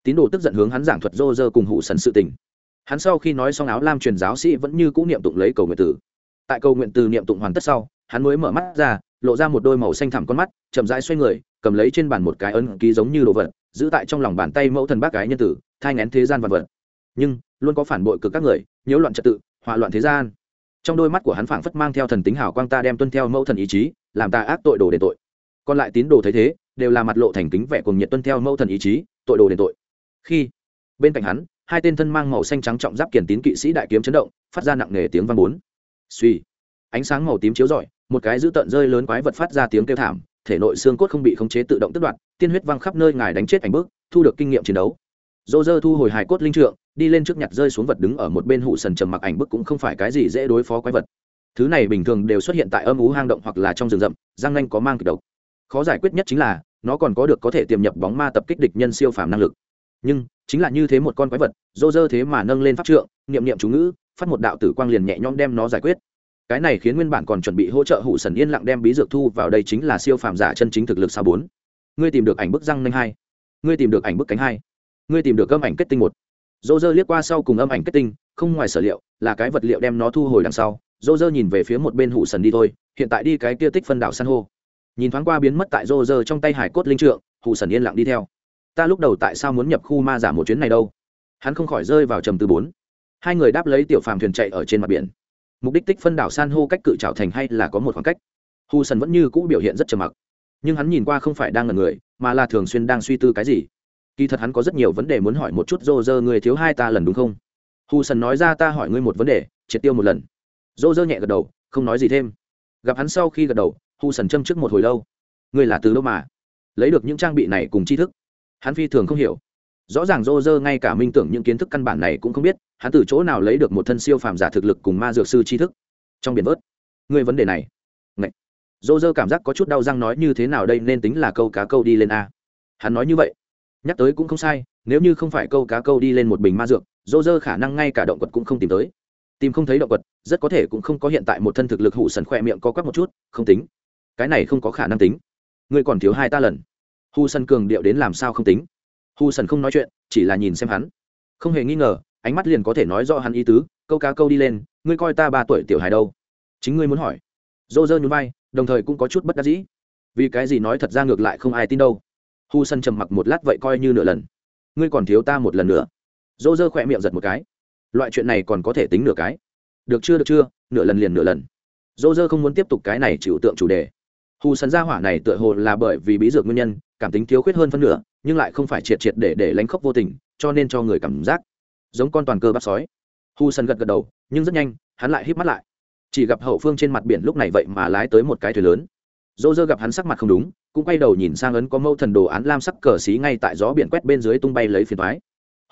Tín đồ tức giận hướng hắn giảng thuật dô dơ cùng hụ sần sự tình. Hắn sau khi nói xong áo lam truyền giáo sĩ vẫn như cũ niệm tụng lấy cầu nguyện tử tại cầu nguyện từ niệm tụng hoàn tất sau, hắn mới mở mắt ra, lộ ra một đôi màu xanh thẳm con mắt, chậm rãi xoay người, cầm lấy trên bàn một cái ấn ký giống như đồ vật, giữ tại trong lòng bàn tay mẫu thần bác gái nhân tử, thai ngén thế gian vật vật nhưng luôn có phản bội cực các người, nhiễu loạn trật tự hỏa loạn thế gian. Trong đôi mắt của hắn phảng phất mang theo thần tính hảo quang ta đem tuân theo mẫu thần ý chí, làm ta ác tội đồ đền tội. Còn lại tín đồ thấy thế, đều là mặt lộ thành kính vẻ cùng nhiệt tuân theo mẫu thần ý chí, tội đồ đền tội. Khi, bên cạnh hắn, hai tên thân mang màu xanh trắng trọng giáp kiển tín kỵ sĩ đại kiếm chấn động, phát ra nặng nề tiếng vang bốn. Suy ánh sáng màu tím chiếu rọi, một cái dữ tợn rơi lớn quái vật phát ra tiếng kêu thảm, thể nội xương cốt không bị khống chế tự động tức đoạn tiên huyết văng khắp nơi ngài đánh chết ảnh bước thu được kinh nghiệm chiến đấu. Dô dơ thu hồi hài cốt linh trượng đi lên trước nhặt rơi xuống vật đứng ở một bên hụ sần trầm mặc ảnh bức cũng không phải cái gì dễ đối phó quái vật. Thứ này bình thường đều xuất hiện tại âm ú hang động hoặc là trong rừng rậm, răng nanh có mang kịch độc. Khó giải quyết nhất chính là, nó còn có được có thể tiềm nhập bóng ma tập kích địch nhân siêu phàm năng lực. Nhưng, chính là như thế một con quái vật, dô dơ thế mà nâng lên pháp trượng, niệm niệm chú ngữ, phát một đạo tử quang liền nhẹ nhõm đem nó giải quyết. Cái này khiến nguyên bản còn chuẩn bị hỗ trợ hụ sần yên lặng đem bí dược thu vào đây chính là siêu phàm giả chân chính thực lực sao bốn. Ngươi tìm được ảnh bức răng nanh hai. Ngươi tìm được ảnh bức cánh hai. Ngươi tìm được gâm ảnh kết tinh một dô dơ liếc qua sau cùng âm ảnh kết tinh, không ngoài sở liệu, là cái vật liệu đem nó thu hồi đằng sau. Dô dơ nhìn về phía một bên hụ sần đi thôi, hiện tại đi cái kia tích phân đảo san hô. Nhìn thoáng qua biến mất tại dô dơ trong tay hải cốt linh trượng, hụ sần yên lặng đi theo. Ta lúc đầu tại sao muốn nhập khu ma giả một chuyến này đâu? Hắn không khỏi rơi vào trầm tư bốn. Hai người đáp lấy tiểu phàm thuyền chạy ở trên mặt biển. Mục đích tích phân đảo san hô cách cự trào thành hay là có một khoảng cách? Hù sần vẫn như cũ biểu hiện rất trầm mặc. Nhưng hắn nhìn qua không phải đang ngần người, mà là thường xuyên đang suy tư cái gì? Kỳ thật hắn có rất nhiều vấn đề muốn hỏi một chút dô dơ người thiếu hai ta lần đúng không? Hù sần nói ra ta hỏi ngươi một vấn đề, triệt tiêu một lần. Dô dơ nhẹ gật đầu, không nói gì thêm. Gặp hắn sau khi gật đầu hù sần châm trước một hồi lâu. Ngươi là từ đâu mà? Lấy được những trang bị này cùng tri thức. Hắn phi thường không hiểu. Rõ ràng dô dơ ngay cả minh tưởng những kiến thức căn bản này cũng không biết, hắn từ chỗ nào lấy được một thân siêu phàm giả thực lực cùng ma dược sư tri thức. Trong biển vớt. Ngươi vấn đề này. Ngậy. dô dơ cảm giác có chút đau răng nói như thế nào đây, nên tính là câu cá câu đi lên a. Hắn nói như vậy nhắc tới cũng không sai, nếu như không phải câu cá câu đi lên một bình ma dược, dô dơ khả năng ngay cả động vật cũng không tìm tới. Tìm không thấy động vật rất có thể cũng không có hiện tại một thân thực lực hụ sần khoe miệng co quắp một chút, không tính. Cái này không có khả năng tính. Ngươi còn thiếu hai ta lần. Hù Sần cường điệu đến làm sao không tính? Hù Sần không nói chuyện, chỉ là nhìn xem hắn. Không hề nghi ngờ, ánh mắt liền có thể nói rõ hắn ý tứ, câu cá câu đi lên, ngươi coi ta ba tuổi tiểu hài đâu? Chính ngươi muốn hỏi. Dô dơ nhún vai, đồng thời cũng có chút bất đắc dĩ. Vì cái gì nói thật ra ngược lại không ai tin đâu hu sân trầm mặc một lát vậy coi như nửa lần. Ngươi còn thiếu ta một lần nữa. Dô dơ khỏe miệng giật một cái. Loại chuyện này còn có thể tính nửa cái. Được chưa được chưa, nửa lần liền nửa lần. Dô dơ không muốn tiếp tục cái này chịu tượng chủ đề. Hù sần gia hỏa này tựa hồ là bởi vì bí dược nguyên nhân, cảm tính thiếu khuyết hơn phân nửa, nhưng lại không phải triệt triệt để để lánh khóc vô tình, cho nên cho người cảm giác giống con toàn cơ bắp sói. Hù sần gật gật đầu, nhưng rất nhanh, hắn lại hít mắt lại. Chỉ gặp hậu phương trên mặt biển lúc này vậy mà lái tới một cái thuyền lớn. Dô dơ gặp hắn sắc mặt không đúng cũng quay đầu nhìn sang ấn có mâu thần đồ án lam sắc cờ xí ngay tại gió biển quét bên dưới tung bay lấy phiền thoái.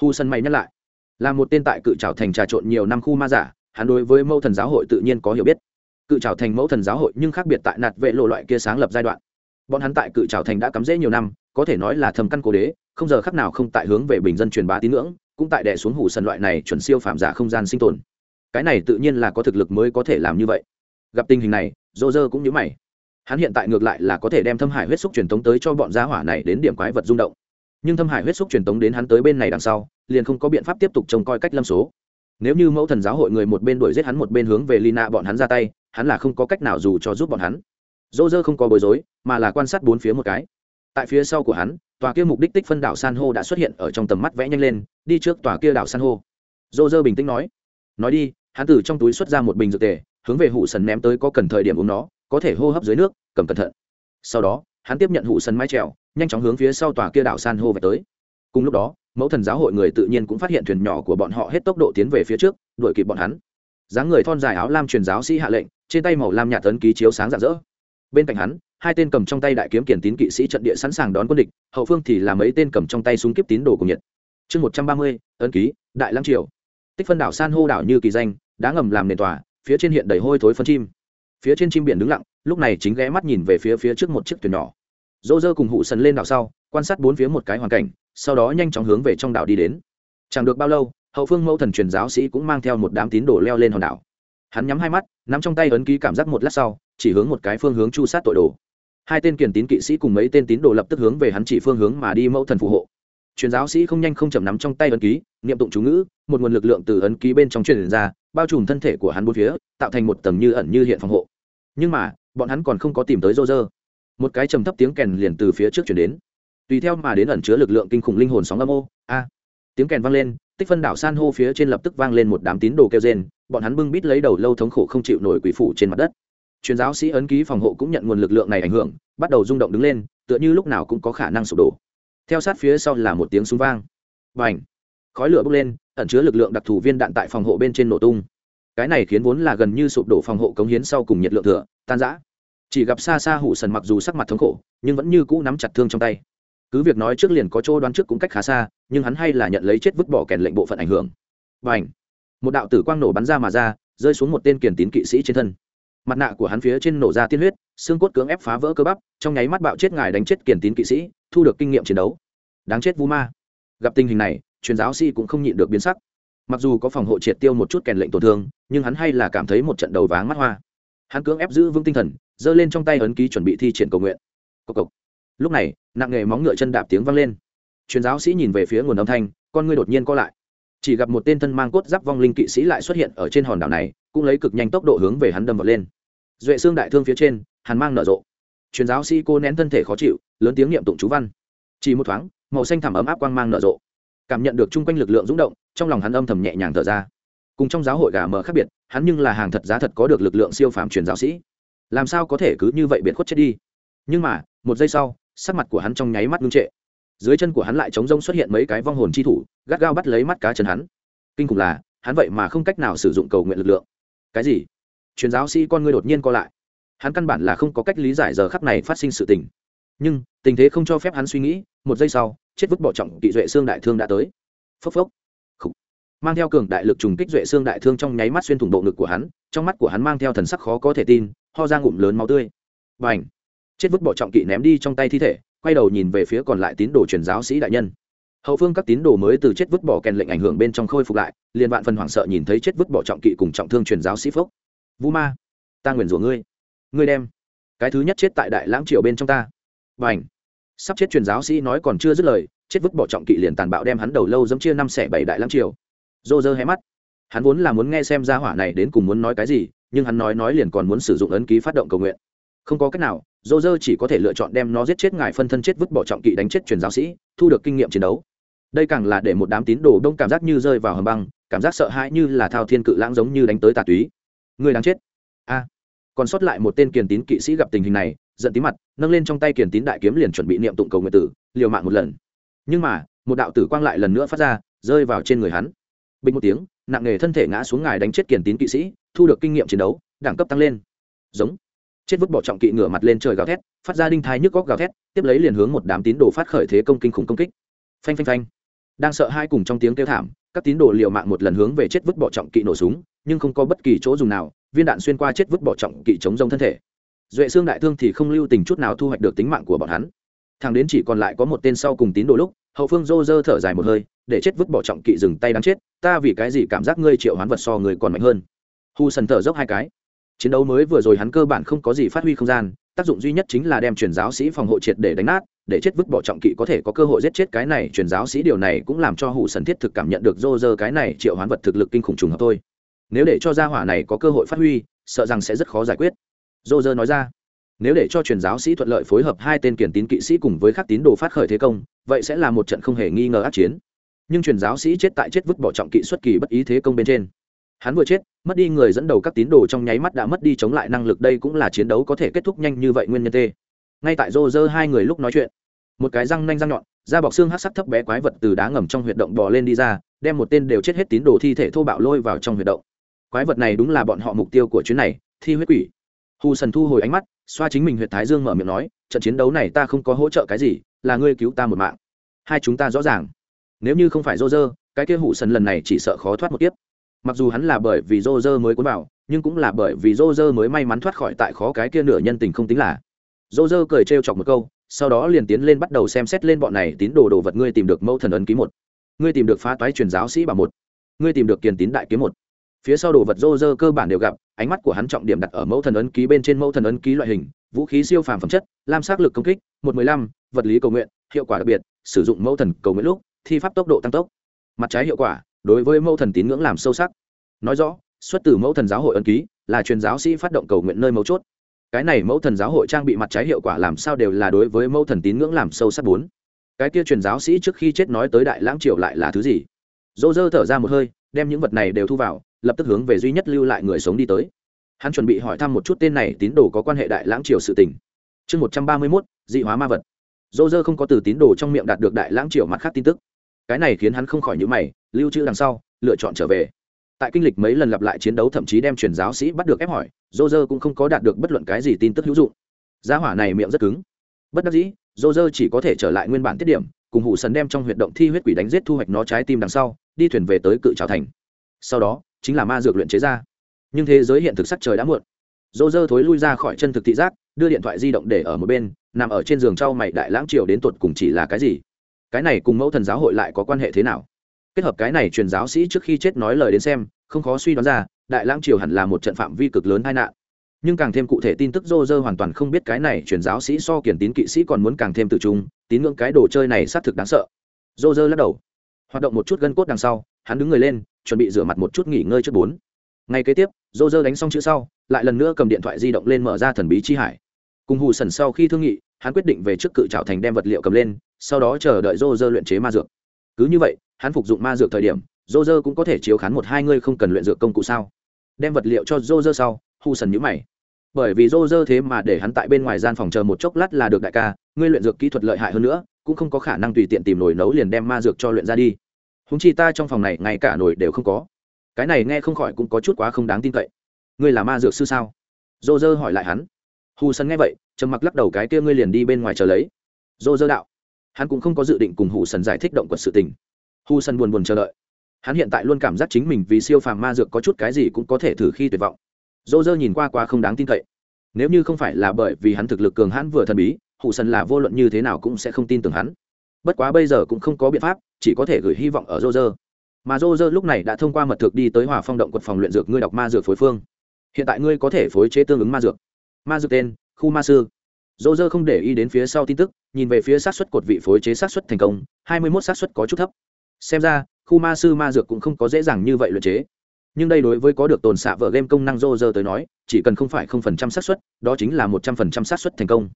Hu sân mày nhắc lại, là một tên tại cự trào thành trà trộn nhiều năm khu ma giả, hắn đối với mâu thần giáo hội tự nhiên có hiểu biết. Cự trào thành mẫu thần giáo hội nhưng khác biệt tại nạt vệ lộ loại kia sáng lập giai đoạn. Bọn hắn tại cự trào thành đã cắm rễ nhiều năm, có thể nói là thầm căn cố đế, không giờ khác nào không tại hướng về bình dân truyền bá tín ngưỡng, cũng tại đẻ xuống hủ sần loại này chuẩn siêu phạm giả không gian sinh tồn. Cái này tự nhiên là có thực lực mới có thể làm như vậy. Gặp tình hình này dô dơ cũng nhớ mày hắn hiện tại ngược lại là có thể đem thâm hải huyết xúc truyền tống tới cho bọn gia hỏa này đến điểm quái vật rung động. Nhưng thâm hải huyết xúc truyền tống đến hắn tới bên này đằng sau, liền không có biện pháp tiếp tục trông coi cách lâm số. Nếu như mẫu thần giáo hội người một bên đuổi giết hắn một bên hướng về lina bọn hắn ra tay, hắn là không có cách nào dù cho giúp bọn hắn. Dô dơ không có bối rối, mà là quan sát bốn phía một cái. Tại phía sau của hắn, tòa kia mục đích tích phân đảo san hô đã xuất hiện ở trong tầm mắt vẽ nhanh lên, đi trước tòa kia đảo san hô. Dô dơ bình tĩnh nói. Nói đi, hắn từ trong túi xuất ra một bình dược tề, hướng về hụ sần ném tới có cần thời điểm uống nó có thể hô hấp dưới nước, cầm cẩn thận. Sau đó, hắn tiếp nhận hụ sân mái trèo, nhanh chóng hướng phía sau tòa kia đảo san hô về tới. Cùng lúc đó, mẫu thần giáo hội người tự nhiên cũng phát hiện thuyền nhỏ của bọn họ hết tốc độ tiến về phía trước, đuổi kịp bọn hắn. Dáng người thon dài áo lam truyền giáo sĩ hạ lệnh, trên tay màu lam nhạt tấn ký chiếu sáng rạng rỡ. Bên cạnh hắn, hai tên cầm trong tay đại kiếm kiển tín kỵ sĩ trận địa sẵn sàng đón quân địch, hậu phương thì là mấy tên cầm trong tay súng kiếp tín đồ cùng nhiệt chương một trăm ba mươi, ấn ký, đại lăng triều. Tích phân đảo san hô đảo như kỳ danh, đá ngầm làm nền tòa, phía trên hiện đầy hôi thối phân chim phía trên chim biển đứng lặng, lúc này chính ghé mắt nhìn về phía phía trước một chiếc thuyền nhỏ. Dô dơ cùng hụ sần lên đảo sau, quan sát bốn phía một cái hoàn cảnh, sau đó nhanh chóng hướng về trong đảo đi đến. Chẳng được bao lâu, hậu phương mẫu thần truyền giáo sĩ cũng mang theo một đám tín đồ leo lên hòn đảo. Hắn nhắm hai mắt, nắm trong tay ấn ký cảm giác một lát sau, chỉ hướng một cái phương hướng chu sát tội đồ. Hai tên kiền tín kỵ sĩ cùng mấy tên tín đồ lập tức hướng về hắn chỉ phương hướng mà đi mẫu thần phù hộ truyền giáo sĩ không nhanh không chậm nắm trong tay ấn ký, niệm tụng chú ngữ, một nguồn lực lượng từ ấn ký bên trong truyền ra, bao trùm thân thể của hắn bốn phía, tạo thành một tầng như ẩn như hiện phòng hộ. Nhưng mà, bọn hắn còn không có tìm tới rô rơ một cái trầm thấp tiếng kèn liền từ phía trước chuyển đến. Tùy theo mà đến ẩn chứa lực lượng kinh khủng linh hồn sóng âm ô, a. Tiếng kèn vang lên, tích phân đảo san hô phía trên lập tức vang lên một đám tín đồ kêu rên, bọn hắn bưng bít lấy đầu lâu thống khổ không chịu nổi quỷ phủ trên mặt đất. Truyền giáo sĩ ấn ký phòng hộ cũng nhận nguồn lực lượng này ảnh hưởng, bắt đầu rung động đứng lên, tựa như lúc nào cũng có khả năng sụp đổ theo sát phía sau là một tiếng súng vang. Và ảnh khói lửa bốc lên, ẩn chứa lực lượng đặc thù viên đạn tại phòng hộ bên trên nổ tung. Cái này khiến vốn là gần như sụp đổ phòng hộ cống hiến sau cùng nhiệt lượng thừa, tan rã. Chỉ gặp xa xa hủ sần mặc dù sắc mặt thống khổ, nhưng vẫn như cũ nắm chặt thương trong tay. Cứ việc nói trước liền có chỗ đoán trước cũng cách khá xa, nhưng hắn hay là nhận lấy chết vứt bỏ kèn lệnh bộ phận ảnh hưởng. Và ảnh một đạo tử quang nổ bắn ra mà ra, rơi xuống một tên kiền tín kỵ sĩ trên thân. Mặt nạ của hắn phía trên nổ ra tiên huyết, xương cốt cưỡng ép phá vỡ cơ bắp, trong nháy mắt bạo chết ngài đánh chết kiền tín kỵ sĩ thu được kinh nghiệm chiến đấu. Đáng chết vu ma. Gặp tình hình này, truyền giáo sĩ cũng không nhịn được biến sắc. Mặc dù có phòng hộ triệt tiêu một chút kèn lệnh tổn thương, nhưng hắn hay là cảm thấy một trận đầu váng mắt hoa. Hắn cưỡng ép giữ vững tinh thần, giơ lên trong tay ấn ký chuẩn bị thi triển cầu nguyện. Cộc cộc. lúc này, nặng nghề móng ngựa chân đạp tiếng vang lên. Truyền giáo sĩ nhìn về phía nguồn âm thanh, con ngươi đột nhiên co lại. Chỉ gặp một tên thân mang cốt giáp vong linh kỵ sĩ lại xuất hiện ở trên hòn đảo này, cũng lấy cực nhanh tốc độ hướng về hắn đâm vật lên. Duệ xương đại thương phía trên hắn mang nở rộ. Truyền giáo sĩ cô nén thân thể khó chịu lớn tiếng niệm tụng chú văn. Chỉ một thoáng, màu xanh thảm ấm áp quang mang nở rộ. Cảm nhận được chung quanh lực lượng rung động, trong lòng hắn âm thầm nhẹ nhàng thở ra. Cùng trong giáo hội gà mờ khác biệt, hắn nhưng là hàng thật giá thật có được lực lượng siêu phàm truyền giáo sĩ. Làm sao có thể cứ như vậy biệt khuất chết đi? Nhưng mà, một giây sau, sắc mặt của hắn trong nháy mắt ngưng trệ. Dưới chân của hắn lại chống rông xuất hiện mấy cái vong hồn chi thủ, gắt gao bắt lấy mắt cá chân hắn. Kinh khủng là, hắn vậy mà không cách nào sử dụng cầu nguyện lực lượng. Cái gì? Truyền giáo sĩ con ngươi đột nhiên co lại. Hắn căn bản là không có cách lý giải giờ khắc này phát sinh sự tình nhưng, tình thế không cho phép hắn suy nghĩ, một giây sau, chết vứt bỏ trọng kỵ duệ xương đại thương đã tới. Phốc phốc. Khủ. mang theo cường đại lực trùng kích duệ xương đại thương trong nháy mắt xuyên thủng bộ ngực của hắn, trong mắt của hắn mang theo thần sắc khó có thể tin, ho ra ngụm lớn máu tươi. Và ảnh chết vứt bỏ trọng kỵ ném đi trong tay thi thể, quay đầu nhìn về phía còn lại tín đồ truyền giáo sĩ đại nhân. Hậu phương các tín đồ mới từ chết vứt bỏ kèn lệnh ảnh hưởng bên trong khôi phục lại, liền vạn phần hoảng sợ nhìn thấy chết vứt bỏ trọng kỵ cùng trọng thương truyền giáo sĩ phốc. Vũ ma, ta nguyền rủa ngươi. Ngươi đem cái thứ nhất chết tại đại lãng triều bên trong ta và ảnh. Sắp chết truyền giáo sĩ nói còn chưa dứt lời, chết vứt bỏ trọng kỵ liền tàn bạo đem hắn đầu lâu dẫm chia năm xẻ bảy đại lăng triều. Dô dơ hé mắt. Hắn vốn là muốn nghe xem ra hỏa này đến cùng muốn nói cái gì, nhưng hắn nói nói liền còn muốn sử dụng ấn ký phát động cầu nguyện. Không có cách nào dô dơ chỉ có thể lựa chọn đem nó giết chết ngài phân thân chết vứt bỏ trọng kỵ đánh chết truyền giáo sĩ, thu được kinh nghiệm chiến đấu. Đây càng là để một đám tín đồ đông cảm giác như rơi vào hầm băng, cảm giác sợ hãi như là thao thiên cự lãng giống như đánh tới tà túy. Người đang chết. A. Còn sót lại một tên kiền tín kỵ sĩ gặp tình hình này giận tí mặt, nâng lên trong tay kiền tín đại kiếm liền chuẩn bị niệm tụng cầu nguyện tử, liều mạng một lần. Nhưng mà, một đạo tử quang lại lần nữa phát ra, rơi vào trên người hắn. Bình một tiếng, nặng nghề thân thể ngã xuống ngài đánh chết kiền tín kỵ sĩ, thu được kinh nghiệm chiến đấu, đẳng cấp tăng lên. Giống. Chết vứt bỏ trọng kỵ ngửa mặt lên trời gào thét, phát ra đinh thai nhức góc gào thét, tiếp lấy liền hướng một đám tín đồ phát khởi thế công kinh khủng công kích. Phanh phanh phanh. Đang sợ hai cùng trong tiếng kêu thảm, các tín đồ liều mạng một lần hướng về chết vứt bỏ trọng kỵ nổ súng, nhưng không có bất kỳ chỗ dùng nào, viên đạn xuyên qua chết vứt bỏ trọng kỵ chống rông thân thể duệ xương đại thương thì không lưu tình chút nào thu hoạch được tính mạng của bọn hắn. Thằng đến chỉ còn lại có một tên sau cùng tín đồ lúc, hậu phương dô dơ thở dài một hơi, để chết vứt bỏ trọng kỵ dừng tay đáng chết, ta vì cái gì cảm giác ngươi triệu hoán vật so người còn mạnh hơn? Hu sần thở dốc hai cái. Chiến đấu mới vừa rồi hắn cơ bản không có gì phát huy không gian, tác dụng duy nhất chính là đem truyền giáo sĩ phòng hộ triệt để đánh nát, để chết vứt bỏ trọng kỵ có thể có cơ hội giết chết cái này, truyền giáo sĩ điều này cũng làm cho hủ sần thiết thực cảm nhận được dô dơ cái này triệu hoán vật thực lực kinh khủng trùng hợp thôi. Nếu để cho gia hỏa này có cơ hội phát huy, sợ rằng sẽ rất khó giải quyết dô dơ nói ra. Nếu để cho truyền giáo sĩ thuận lợi phối hợp hai tên kiển tín kỵ sĩ cùng với các tín đồ phát khởi thế công, vậy sẽ là một trận không hề nghi ngờ ác chiến. Nhưng truyền giáo sĩ chết tại chết vứt bỏ trọng kỵ xuất kỳ bất ý thế công bên trên. Hắn vừa chết, mất đi người dẫn đầu các tín đồ trong nháy mắt đã mất đi chống lại năng lực, đây cũng là chiến đấu có thể kết thúc nhanh như vậy nguyên nhân t ngay tại rô rơ hai người lúc nói chuyện, một cái răng nanh răng nhọn, da bọc xương hát sắc thấp bé quái vật từ đá ngầm trong huyệt động bò lên đi ra, đem một tên đều chết hết tín đồ thi thể thô bạo lôi vào trong huyệt động. Quái vật này đúng là bọn họ mục tiêu của chuyến này, thi huyết quỷ hù sần thu hồi ánh mắt, xoa chính mình huyện thái dương mở miệng nói, trận chiến đấu này ta không có hỗ trợ cái gì, là ngươi cứu ta một mạng. Hai chúng ta rõ ràng. Nếu như không phải dô dơ cái kia hụ sần lần này chỉ sợ khó thoát một tiếp mặc dù hắn là bởi vì dô dơ mới cuốn vào, nhưng cũng là bởi vì dô dơ mới may mắn thoát khỏi tại khó cái kia nửa nhân tình không tính là. Dô dơ cười trêu chọc một câu, sau đó liền tiến lên bắt đầu xem xét lên bọn này tín đồ đồ vật, ngươi tìm được mẫu thần ấn ký một. Ngươi tìm được phá toái truyền giáo sĩ bảo một. Ngươi tìm được kiền tín đại kiếm một phía sau đồ vật rô rơ cơ bản đều gặp, ánh mắt của hắn trọng điểm đặt ở mẫu thần ấn ký bên trên mẫu thần ấn ký loại hình, vũ khí siêu phàm phẩm chất, lam sắc lực công kích, một mười lăm, vật lý cầu nguyện, hiệu quả đặc biệt, sử dụng mẫu thần cầu nguyện lúc, thi pháp tốc độ tăng tốc. Mặt trái hiệu quả, đối với mẫu thần tín ngưỡng làm sâu sắc. Nói rõ, xuất từ mẫu thần giáo hội ấn ký, là truyền giáo sĩ phát động cầu nguyện nơi mấu chốt. Cái này mẫu thần giáo hội trang bị mặt trái hiệu quả làm sao đều là đối với mẫu thần tín ngưỡng làm sâu sắc bốn. Cái kia truyền giáo sĩ trước khi chết nói tới đại lãng triều lại là thứ gì? Dô dơ thở ra một hơi, đem những vật này đều thu vào lập tức hướng về duy nhất lưu lại người sống đi tới. Hắn chuẩn bị hỏi thăm một chút tên này tín đồ có quan hệ đại lãng triều sự tình. Chương một trăm ba mươi mốt, dị hóa ma vật. Dô dơ không có từ tín đồ trong miệng đạt được đại lãng triều mặt khác tin tức. Cái này khiến hắn không khỏi nhữ mày, lưu trữ đằng sau, lựa chọn trở về. Tại kinh lịch mấy lần lặp lại chiến đấu thậm chí đem truyền giáo sĩ bắt được ép hỏi dô dơ cũng không có đạt được bất luận cái gì tin tức hữu dụng. Giá hỏa này miệng rất cứng. Bất đắc dĩ dô dơ chỉ có thể trở lại nguyên bản tiết điểm, cùng hủ sần đem trong huyệt động thi huyết quỷ đánh giết thu hoạch nó trái tim đằng sau, đi thuyền về tới cự trào thành. Sau đó chính là ma dược luyện chế ra. Nhưng thế giới hiện thực sắc trời đã muộn. Dô dơ thối lui ra khỏi chân thực thị giác, đưa điện thoại di động để ở một bên, nằm ở trên giường trau mày đại lãng triều đến tuột cùng chỉ là cái gì? Cái này cùng mẫu thần giáo hội lại có quan hệ thế nào? Kết hợp cái này truyền giáo sĩ trước khi chết nói lời đến xem, không khó suy đoán ra, đại lãng triều hẳn là một trận phạm vi cực lớn tai nạn. Nhưng càng thêm cụ thể tin tức dô dơ hoàn toàn không biết cái này truyền giáo sĩ so kiển tín kỵ sĩ còn muốn càng thêm tự trung, tín ngưỡng cái đồ chơi này xác thực đáng sợ. Dô dơ lắc đầu. Hoạt động một chút gân cốt đằng sau, hắn đứng người lên chuẩn bị rửa mặt một chút nghỉ ngơi trước bốn. Ngày kế tiếp dô dơ đánh xong chữ sau, lại lần nữa cầm điện thoại di động lên mở ra thần bí chi hải. Cùng hù sần sau khi thương nghị, hắn quyết định về trước cự trào thành đem vật liệu cầm lên, sau đó chờ đợi dô dơ luyện chế ma dược. Cứ như vậy, hắn phục dụng ma dược thời điểm dô dơ cũng có thể chiếu khán một hai ngươi không cần luyện dược công cụ sao? Đem vật liệu cho dô dơ sau, hù sần nhữ mày. Bởi vì dô dơ thế mà để hắn tại bên ngoài gian phòng chờ một chốc lát là được đại ca, ngươi luyện dược kỹ thuật lợi hại hơn nữa, cũng không có khả năng tùy tiện tìm nồi nấu liền đem ma dược cho luyện ra đi húng chi ta trong phòng này ngay cả nồi đều không có. Cái này nghe không khỏi cũng có chút quá không đáng tin cậy. Ngươi là ma dược sư sao? Dô dơ hỏi lại hắn. Hù sân nghe vậy, trầm mặc lắc đầu cái kia ngươi liền đi bên ngoài chờ lấy. Dô dơ đạo. Hắn cũng không có dự định cùng hù sân giải thích động quật sự tình. Hù sân buồn buồn chờ đợi. Hắn hiện tại luôn cảm giác chính mình vì siêu phàm ma dược có chút cái gì cũng có thể thử khi tuyệt vọng. Dô dơ nhìn qua qua không đáng tin cậy. Nếu như không phải là bởi vì hắn thực lực cường hãn vừa thần bí, hù sân là vô luận như thế nào cũng sẽ không tin tưởng hắn. Bất quá bây giờ cũng không có biện pháp chỉ có thể gửi hy vọng ở Roger. mà Roger lúc này đã thông qua mật thực đi tới hòa phong động quật phòng luyện dược ngươi đọc ma dược phối phương. Hiện tại ngươi có thể phối chế tương ứng ma dược. Ma dược tên, khu ma sư. Dô không để ý đến phía sau tin tức, nhìn về phía sát xuất cột vị phối chế sát xuất thành công, hai mươi mốt sát xuất có chút thấp. Xem ra, khu ma sư ma dược cũng không có dễ dàng như vậy luyện chế. Nhưng đây đối với có được tồn xạ vở game công năng Roger tới nói, chỉ cần không phải không phần trăm xác suất, đó chính là một trăm phần trăm xác suất thành công.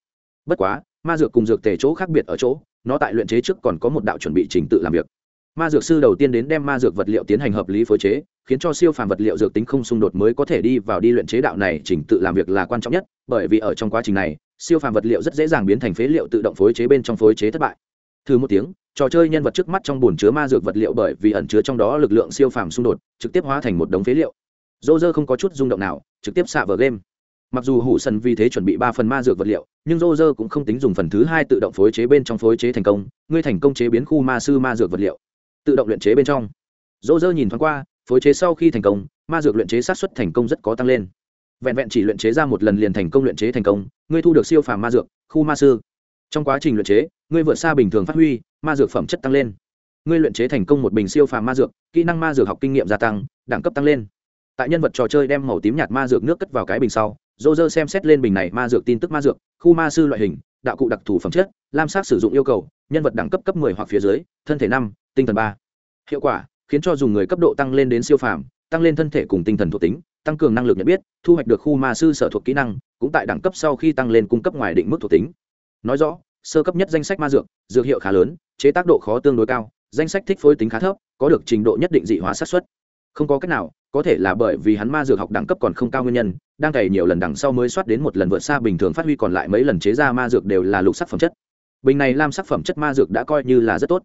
Bất quá ma dược cùng dược tề chỗ khác biệt ở chỗ, nó tại luyện chế trước còn có một đạo chuẩn bị trình tự làm việc. Ma dược sư đầu tiên đến đem ma dược vật liệu tiến hành hợp lý phối chế, khiến cho siêu phàm vật liệu dược tính không xung đột mới có thể đi vào đi luyện chế đạo này trình tự làm việc là quan trọng nhất, bởi vì ở trong quá trình này, siêu phàm vật liệu rất dễ dàng biến thành phế liệu tự động phối chế bên trong phối chế thất bại. Thứ một tiếng, trò chơi nhân vật trước mắt trong bồn chứa ma dược vật liệu bởi vì ẩn chứa trong đó lực lượng siêu phàm xung đột, trực tiếp hóa thành một đống phế liệu. Dô dơ không có chút rung động nào, trực tiếp xạ vờ game mặc dù hủ sần vì thế chuẩn bị ba phần ma dược vật liệu, nhưng rô rơ cũng không tính dùng phần thứ hai tự động phối chế bên trong phối chế thành công, ngươi thành công chế biến khu ma sư ma dược vật liệu. Tự động luyện chế bên trong. Rô rơ nhìn thoáng qua, phối chế sau khi thành công, ma dược luyện chế sát xuất thành công rất có tăng lên. Vẹn vẹn chỉ luyện chế ra một lần liền thành công luyện chế thành công, ngươi thu được siêu phàm ma dược, khu ma sư. Trong quá trình luyện chế, ngươi vượt xa bình thường phát huy, ma dược phẩm chất tăng lên. Ngươi luyện chế thành công một bình siêu phàm ma dược, kỹ năng ma dược học kinh nghiệm gia tăng, đẳng cấp tăng lên. Tại nhân vật trò chơi đem màu tím nhạt ma dược nước cất vào cái bình sau dô dơ xem xét lên bình này, ma dược tin tức ma dược, khu ma sư loại hình, đạo cụ đặc thù phẩm chất, lam sắc sử dụng yêu cầu, nhân vật đẳng cấp cấp 10 hoặc phía dưới, thân thể năm, tinh thần ba. Hiệu quả, khiến cho dùng người cấp độ tăng lên đến siêu phàm, tăng lên thân thể cùng tinh thần thuộc tính, tăng cường năng lực nhận biết, thu hoạch được khu ma sư sở thuộc kỹ năng, cũng tại đẳng cấp sau khi tăng lên cung cấp ngoài định mức thuộc tính. Nói rõ, sơ cấp nhất danh sách ma dược dược hiệu khá lớn, chế tác độ khó tương đối cao, danh sách thích phối tính khá thấp, có được trình độ nhất định dị hóa sát xuất không có cách nào, có thể là bởi vì hắn ma dược học đẳng cấp còn không cao nguyên nhân, đang cày nhiều lần đằng sau mới soát đến một lần vượt xa bình thường phát huy còn lại mấy lần chế ra ma dược đều là lục sắc phẩm chất. Bình này lam sắc phẩm chất ma dược đã coi như là rất tốt.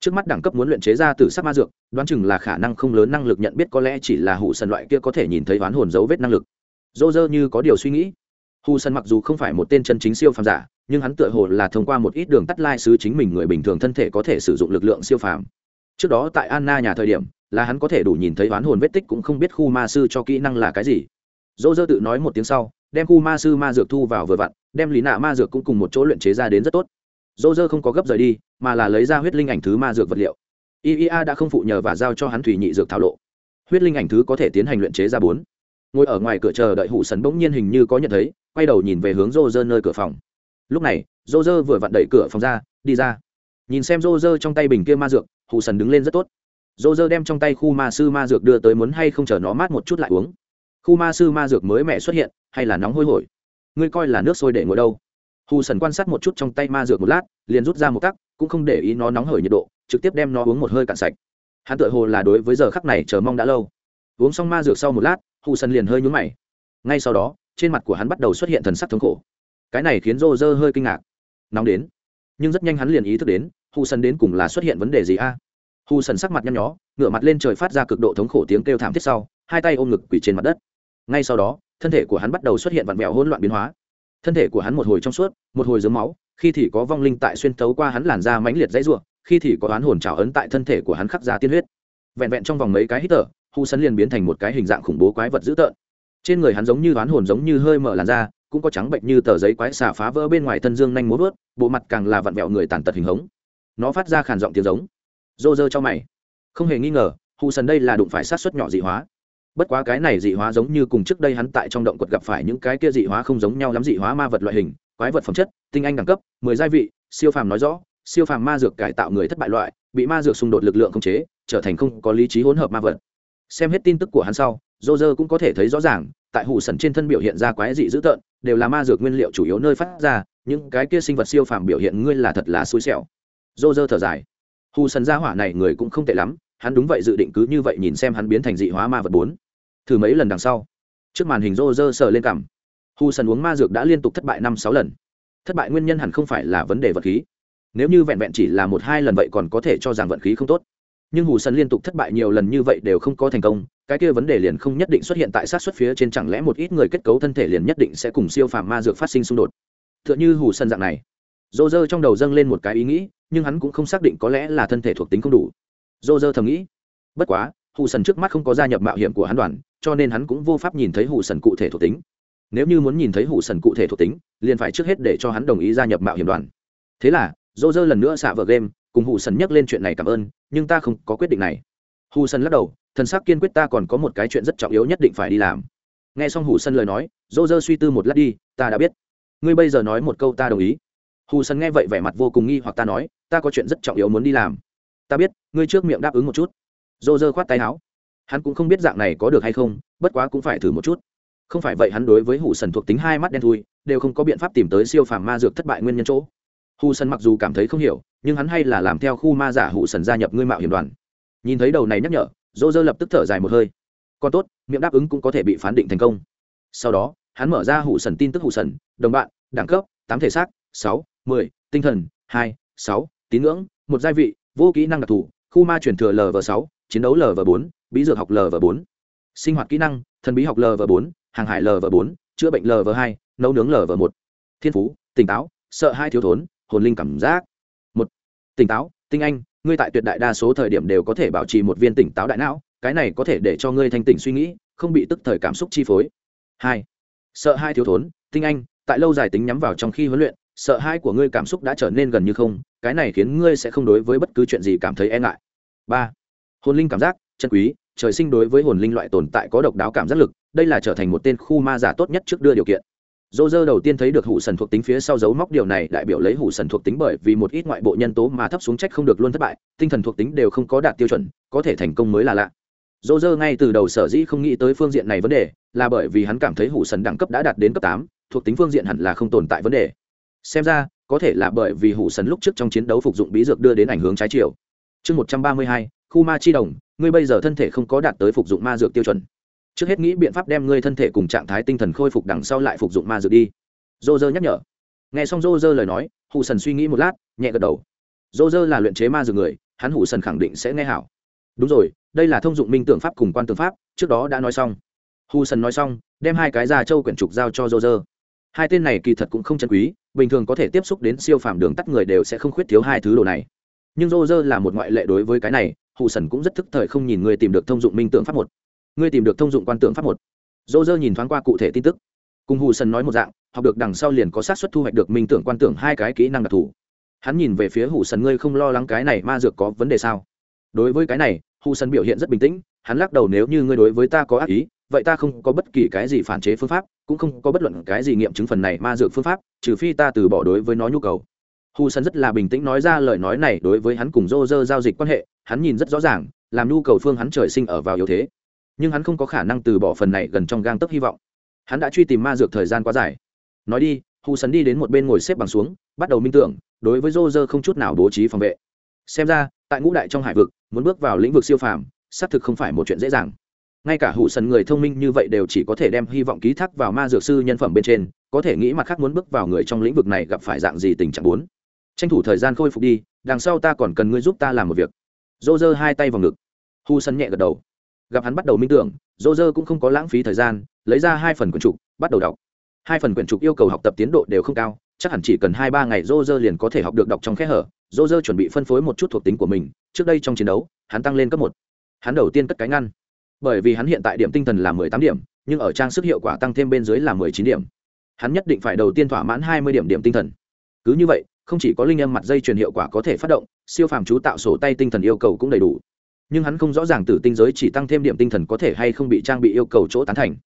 Trước mắt đẳng cấp muốn luyện chế ra từ sắc ma dược, đoán chừng là khả năng không lớn năng lực nhận biết có lẽ chỉ là hụ sần loại kia có thể nhìn thấy oán hồn dấu vết năng lực. Dô dơ như có điều suy nghĩ. Hù sần mặc dù không phải một tên chân chính siêu phàm giả, nhưng hắn tựa hồ là thông qua một ít đường tắt lai xứ chính mình người bình thường thân thể có thể sử dụng lực lượng siêu phàm. Trước đó tại anna nhà thời điểm là hắn có thể đủ nhìn thấy oán hồn vết tích cũng không biết khu ma sư cho kỹ năng là cái gì. Dỗ dơ tự nói một tiếng sau, đem khu ma sư ma dược thu vào vừa vặn, đem lý nạ ma dược cũng cùng một chỗ luyện chế ra đến rất tốt. Dỗ dơ không có gấp rời đi, mà là lấy ra huyết linh ảnh thứ ma dược vật liệu. Iea đã không phụ nhờ và giao cho hắn thủy nhị dược thảo lộ. Huyết linh ảnh thứ có thể tiến hành luyện chế ra bốn. Ngồi ở ngoài cửa chờ đợi Hụ Sấn bỗng nhiên hình như có nhận thấy, quay đầu nhìn về hướng rô dơ nơi cửa phòng. Lúc này rô dơ vừa vặn đẩy cửa phòng ra, đi ra. Nhìn xem rô dơ trong tay bình kia ma dược, Hụ sần đứng lên rất tốt rô rơ đem trong tay khu ma sư ma dược đưa tới muốn hay không chờ nó mát một chút lại uống. Khu ma sư ma dược mới mẻ xuất hiện, hay là nóng hôi hổi? Ngươi coi là nước sôi để ngồi đâu? Hù sần quan sát một chút trong tay ma dược một lát, liền rút ra một tắc, cũng không để ý nó nóng hởi nhiệt độ, trực tiếp đem nó uống một hơi cạn sạch. Hắn tự hồ là đối với giờ khắc này chờ mong đã lâu. Uống xong ma dược sau một lát, hù sần liền hơi nhúng mày. Ngay sau đó, trên mặt của hắn bắt đầu xuất hiện thần sắc thống khổ. Cái này khiến rô rơ hơi kinh ngạc. Nóng đến. Nhưng rất nhanh hắn liền ý thức đến, hù sần đến cùng là xuất hiện vấn đề gì a? Hù sần sắc mặt nhăn nhó, ngửa mặt lên trời phát ra cực độ thống khổ tiếng kêu thảm thiết sau, hai tay ôm ngực quỳ trên mặt đất. Ngay sau đó, thân thể của hắn bắt đầu xuất hiện vặn vẹo hỗn loạn biến hóa. Thân thể của hắn một hồi trong suốt, một hồi dưới máu, khi thì có vong linh tại xuyên tấu qua hắn làn da mãnh liệt dãy ruộng, khi thì có oán hồn trào ấn tại thân thể của hắn khắc ra tiên huyết. Vẹn vẹn trong vòng mấy cái hít thở hù sân liền biến thành một cái hình dạng khủng bố quái vật dữ tợn. Trên người hắn giống như oán hồn giống như hơi mở làn da, cũng có trắng bệnh như tờ giấy quái xà phá vỡ bên ngoài thân dương nhanh múa vớt bộ mặt càng là vặn vẹo người tàn tật hình hống. Nó phát ra khàn giọng tiếng giống rô rơ cho mày. Không hề nghi ngờ hù sần đây là đụng phải sát xuất nhỏ dị hóa. Bất quá cái này dị hóa giống như cùng trước đây hắn tại trong động quật gặp phải những cái kia dị hóa không giống nhau lắm dị hóa ma vật loại hình, quái vật phẩm chất, tinh anh đẳng cấp, mười gia vị, siêu phàm nói rõ, siêu phàm ma dược cải tạo người thất bại loại, bị ma dược xung đột lực lượng khống chế, trở thành không có lý trí hỗn hợp ma vật. Xem hết tin tức của hắn sau dô dơ cũng có thể thấy rõ ràng, tại hủ sần trên thân biểu hiện ra quái dị dữ tợn, đều là ma dược nguyên liệu chủ yếu nơi phát ra, những cái kia sinh vật siêu phàm biểu hiện ngươi là thật là xui xẻo. Dô dơ thở dài hù sần gia hỏa này người cũng không tệ lắm, hắn đúng vậy dự định cứ như vậy nhìn xem hắn biến thành dị hóa ma vật bốn. Thử mấy lần đằng sau, trước màn hình rô rơ sờ lên cằm hù sần uống ma dược đã liên tục thất bại năm sáu lần. Thất bại nguyên nhân hẳn không phải là vấn đề vật khí. Nếu như vẹn vẹn chỉ là một hai lần vậy còn có thể cho rằng vận khí không tốt. Nhưng hù sần liên tục thất bại nhiều lần như vậy đều không có thành công, cái kia vấn đề liền không nhất định xuất hiện tại sát xuất phía trên, chẳng lẽ một ít người kết cấu thân thể liền nhất định sẽ cùng siêu phàm ma dược phát sinh xung đột. T h ư ợ n h ư hù sần dạng này dô dơ trong đầu dâng lên một cái ý nghĩ, nhưng hắn cũng không xác định có lẽ là thân thể thuộc tính không đủ. Dô dơ thầm nghĩ, bất quá, hù sần trước mắt không có gia nhập mạo hiểm của hắn đoàn, cho nên hắn cũng vô pháp nhìn thấy hù sần cụ thể thuộc tính. Nếu như muốn nhìn thấy hù sần cụ thể thuộc tính, liền phải trước hết để cho hắn đồng ý gia nhập mạo hiểm đoàn. Thế là, dô dơ lần nữa xạ vợ game, cùng hù sần nhắc lên chuyện này cảm ơn, nhưng ta không có quyết định này. Hù sần lắc đầu, thần sắc kiên quyết ta còn có một cái chuyện rất trọng yếu nhất định phải đi làm. Nghe xong hù sân lời nói, dô dơ suy tư một lát đi, ta đã biết. Ngươi bây giờ nói một câu ta đồng ý hù sần nghe vậy vẻ mặt vô cùng nghi hoặc ta nói, ta có chuyện rất trọng yếu muốn đi làm. Ta biết, ngươi trước miệng đáp ứng một chút. Dô dơ khoát tay áo. Hắn cũng không biết dạng này có được hay không, bất quá cũng phải thử một chút. Không phải vậy hắn đối với Hù sần thuộc tính hai mắt đen thui, đều không có biện pháp tìm tới siêu phàm ma dược thất bại nguyên nhân chỗ. Hù sần mặc dù cảm thấy không hiểu, nhưng hắn hay là làm theo khu ma giả Hù sần gia nhập ngươi mạo hiểm đoàn. Nhìn thấy đầu này nhắc nhở dô dơ lập tức thở dài một hơi. Còn tốt, miệng đáp ứng cũng có thể bị phán định thành công. Sau đó, hắn mở ra hủ sần tin tức hủ sần, đồng bạn, đẳng cấp, tám thể xác, sáu mười, tinh thần, hai, sáu, tín ngưỡng, một gia vị, vô kỹ năng đặc thù, khu ma truyền thừa lv sáu, chiến đấu lv bốn, bí dược học lv bốn, sinh hoạt kỹ năng, thần bí học lv bốn, hàng hải lv bốn, chữa bệnh lv hai, nấu nướng lv một. Thiên phú, tỉnh táo, sợ hai thiếu thốn, hồn linh cảm giác. Một, tỉnh táo, tinh anh, ngươi tại tuyệt đại đa số thời điểm đều có thể bảo trì một viên tỉnh táo đại não, cái này có thể để cho ngươi thanh tỉnh suy nghĩ, không bị tức thời cảm xúc chi phối. Hai, sợ hai thiếu thốn, tinh anh, tại lâu dài tính nhắm vào trong khi huấn luyện sợ hãi của ngươi cảm xúc đã trở nên gần như không, cái này khiến ngươi sẽ không đối với bất cứ chuyện gì cảm thấy e ngại. Ba, hồn linh cảm giác, chân quý, trời sinh đối với hồn linh loại tồn tại có độc đáo cảm giác lực, đây là trở thành một tên khu ma giả tốt nhất trước đưa điều kiện. Dô dơ đầu tiên thấy được hủ sần thuộc tính phía sau dấu móc điều này, đại biểu lấy hủ sần thuộc tính bởi vì một ít ngoại bộ nhân tố mà thấp xuống trách không được luôn thất bại, tinh thần thuộc tính đều không có đạt tiêu chuẩn, có thể thành công mới là lạ. Dô dơ ngay từ đầu sở dĩ không nghĩ tới phương diện này vấn đề, là bởi vì hắn cảm thấy hủ sần đẳng cấp đã đạt đến cấp tám, thuộc tính phương diện hẳn là không tồn tại vấn đề xem ra, có thể là bởi vì hủ sần lúc trước trong chiến đấu phục dụng bí dược đưa đến ảnh hướng trái chiều. Chương một trăm ba mươi hai, khu ma chi đồng, ngươi bây giờ thân thể không có đạt tới phục dụng ma dược tiêu chuẩn. Trước hết nghĩ biện pháp đem ngươi thân thể cùng trạng thái tinh thần khôi phục đằng sau lại phục dụng ma dược đi. Dô dơ nhắc nhở. Nghe xong dô dơ lời nói, hủ sần suy nghĩ một lát, nhẹ gật đầu. Dô dơ là luyện chế ma dược người, hắn hủ sần khẳng định sẽ nghe hảo. Đúng rồi, đây là thông dụng minh tưởng pháp cùng quan tưởng pháp, trước đó đã nói xong. Hù sần nói xong, đem hai cái già trâu quyển trục giao cho dô dơ hai tên này kỳ thật cũng không chân quý, bình thường có thể tiếp xúc đến siêu phàm đường tắt người đều sẽ không khuyết thiếu hai thứ đồ này. Nhưng dô dơ là một ngoại lệ đối với cái này hụ sần cũng rất thức thời không nhìn người tìm được thông dụng minh tượng pháp một. Người tìm được thông dụng quan tượng pháp một. Dô dơ nhìn thoáng qua cụ thể tin tức. Cùng hụ sần nói một dạng, học được đằng sau liền có sát xuất thu hoạch được minh tưởng quan tưởng hai cái kỹ năng đặc thù. Hắn nhìn về phía hụ sần, ngươi không lo lắng cái này ma dược có vấn đề sao? Đối với cái này hụ sần biểu hiện rất bình tĩnh, hắn lắc đầu, nếu như ngươi đối với ta có ác ý vậy ta không có bất kỳ cái gì phản chế phương pháp, cũng không có bất luận cái gì nghiệm chứng phần này ma dược phương pháp, trừ phi ta từ bỏ đối với nó nhu cầu. Hu sân rất là bình tĩnh nói ra lời nói này đối với hắn cùng rô rơ giao dịch quan hệ, hắn nhìn rất rõ ràng, làm nhu cầu phương hắn trời sinh ở vào yếu thế. Nhưng hắn không có khả năng từ bỏ phần này gần trong gang tấc hy vọng. Hắn đã truy tìm ma dược thời gian quá dài. Nói đi, hu sân đi đến một bên ngồi xếp bằng xuống, bắt đầu minh tưởng, đối với rô rơ không chút nào bố trí phòng vệ. Xem ra, tại ngũ đại trong hải vực, muốn bước vào lĩnh vực siêu phàm, xác thực không phải một chuyện dễ dàng ngay cả hụ sần người thông minh như vậy đều chỉ có thể đem hy vọng ký thác vào ma dược sư nhân phẩm bên trên, có thể nghĩ mặt khác muốn bước vào người trong lĩnh vực này gặp phải dạng gì tình trạng bốn. Tranh thủ thời gian khôi phục đi, đằng sau ta còn cần ngươi giúp ta làm một việc. Dô dơ hai tay vào ngực. Hu sân nhẹ gật đầu. Gặp hắn bắt đầu minh tưởng dô dơ cũng không có lãng phí thời gian, lấy ra hai phần quyển trục, bắt đầu đọc. Hai phần quyển trục yêu cầu học tập tiến độ đều không cao, chắc hẳn chỉ cần hai ba ngày dô dơ liền có thể học được đọc trong khe hở. Dô dơ chuẩn bị phân phối một chút thuộc tính của mình, trước đây trong chiến đấu, hắn tăng lên cấp một. Hắn đầu tiên cất cái ngăn bởi vì hắn hiện tại điểm tinh thần là mười tám điểm, nhưng ở trang sức hiệu quả tăng thêm bên dưới là mười chín điểm. Hắn nhất định phải đầu tiên thỏa mãn hai mươi điểm điểm tinh thần. Cứ như vậy, không chỉ có linh âm mặt dây truyền hiệu quả có thể phát động, siêu phàm chú tạo sổ tay tinh thần yêu cầu cũng đầy đủ. Nhưng hắn không rõ ràng từ tinh giới chỉ tăng thêm điểm tinh thần có thể hay không bị trang bị yêu cầu chỗ tán thành.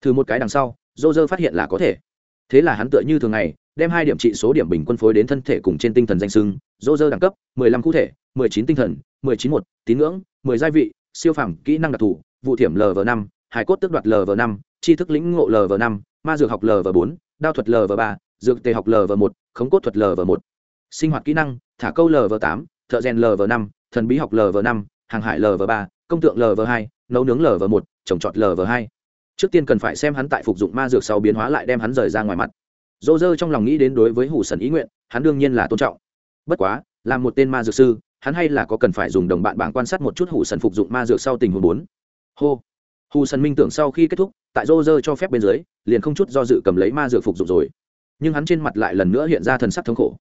Thử một cái đằng sau dô dơ phát hiện là có thể. Thế là hắn tựa như thường ngày, đem hai điểm trị số điểm bình quân phối đến thân thể cùng trên tinh thần danh sưng dô dơ đẳng cấp, mười lăm cụ thể, mười chín tinh thần, mười chín một, tín ngưỡng, mười gia vị, siêu phàm kỹ năng đặc thù vụ thiểm lv năm hải cốt tước đoạt lv năm tri thức lĩnh ngộ lv năm ma dược học lv bốn đao thuật lv ba dược tề học lv một khống cốt thuật lv một sinh hoạt kỹ năng thả câu lv tám thợ rèn lv năm thần bí học lv năm hàng hải lv ba công tượng lv hai nấu nướng lv một trồng trọt lv hai trước tiên cần phải xem hắn tại phục dụng ma dược sau biến hóa lại đem hắn rời ra ngoài mặt dô dơ trong lòng nghĩ đến đối với hủ sần ý nguyện hắn đương nhiên là tôn trọng bất quá là một tên ma dược sư hắn hay là có cần phải dùng đồng bạn bảng quan sát một chút hủ sần phục dụng ma dược sau tình huống bốn hô. Hù sần minh tưởng sau khi kết thúc, tại rô rơ cho phép bên dưới, liền không chút do dự cầm lấy ma dược phục dụng rồi. Nhưng hắn trên mặt lại lần nữa hiện ra thần sắc thống khổ.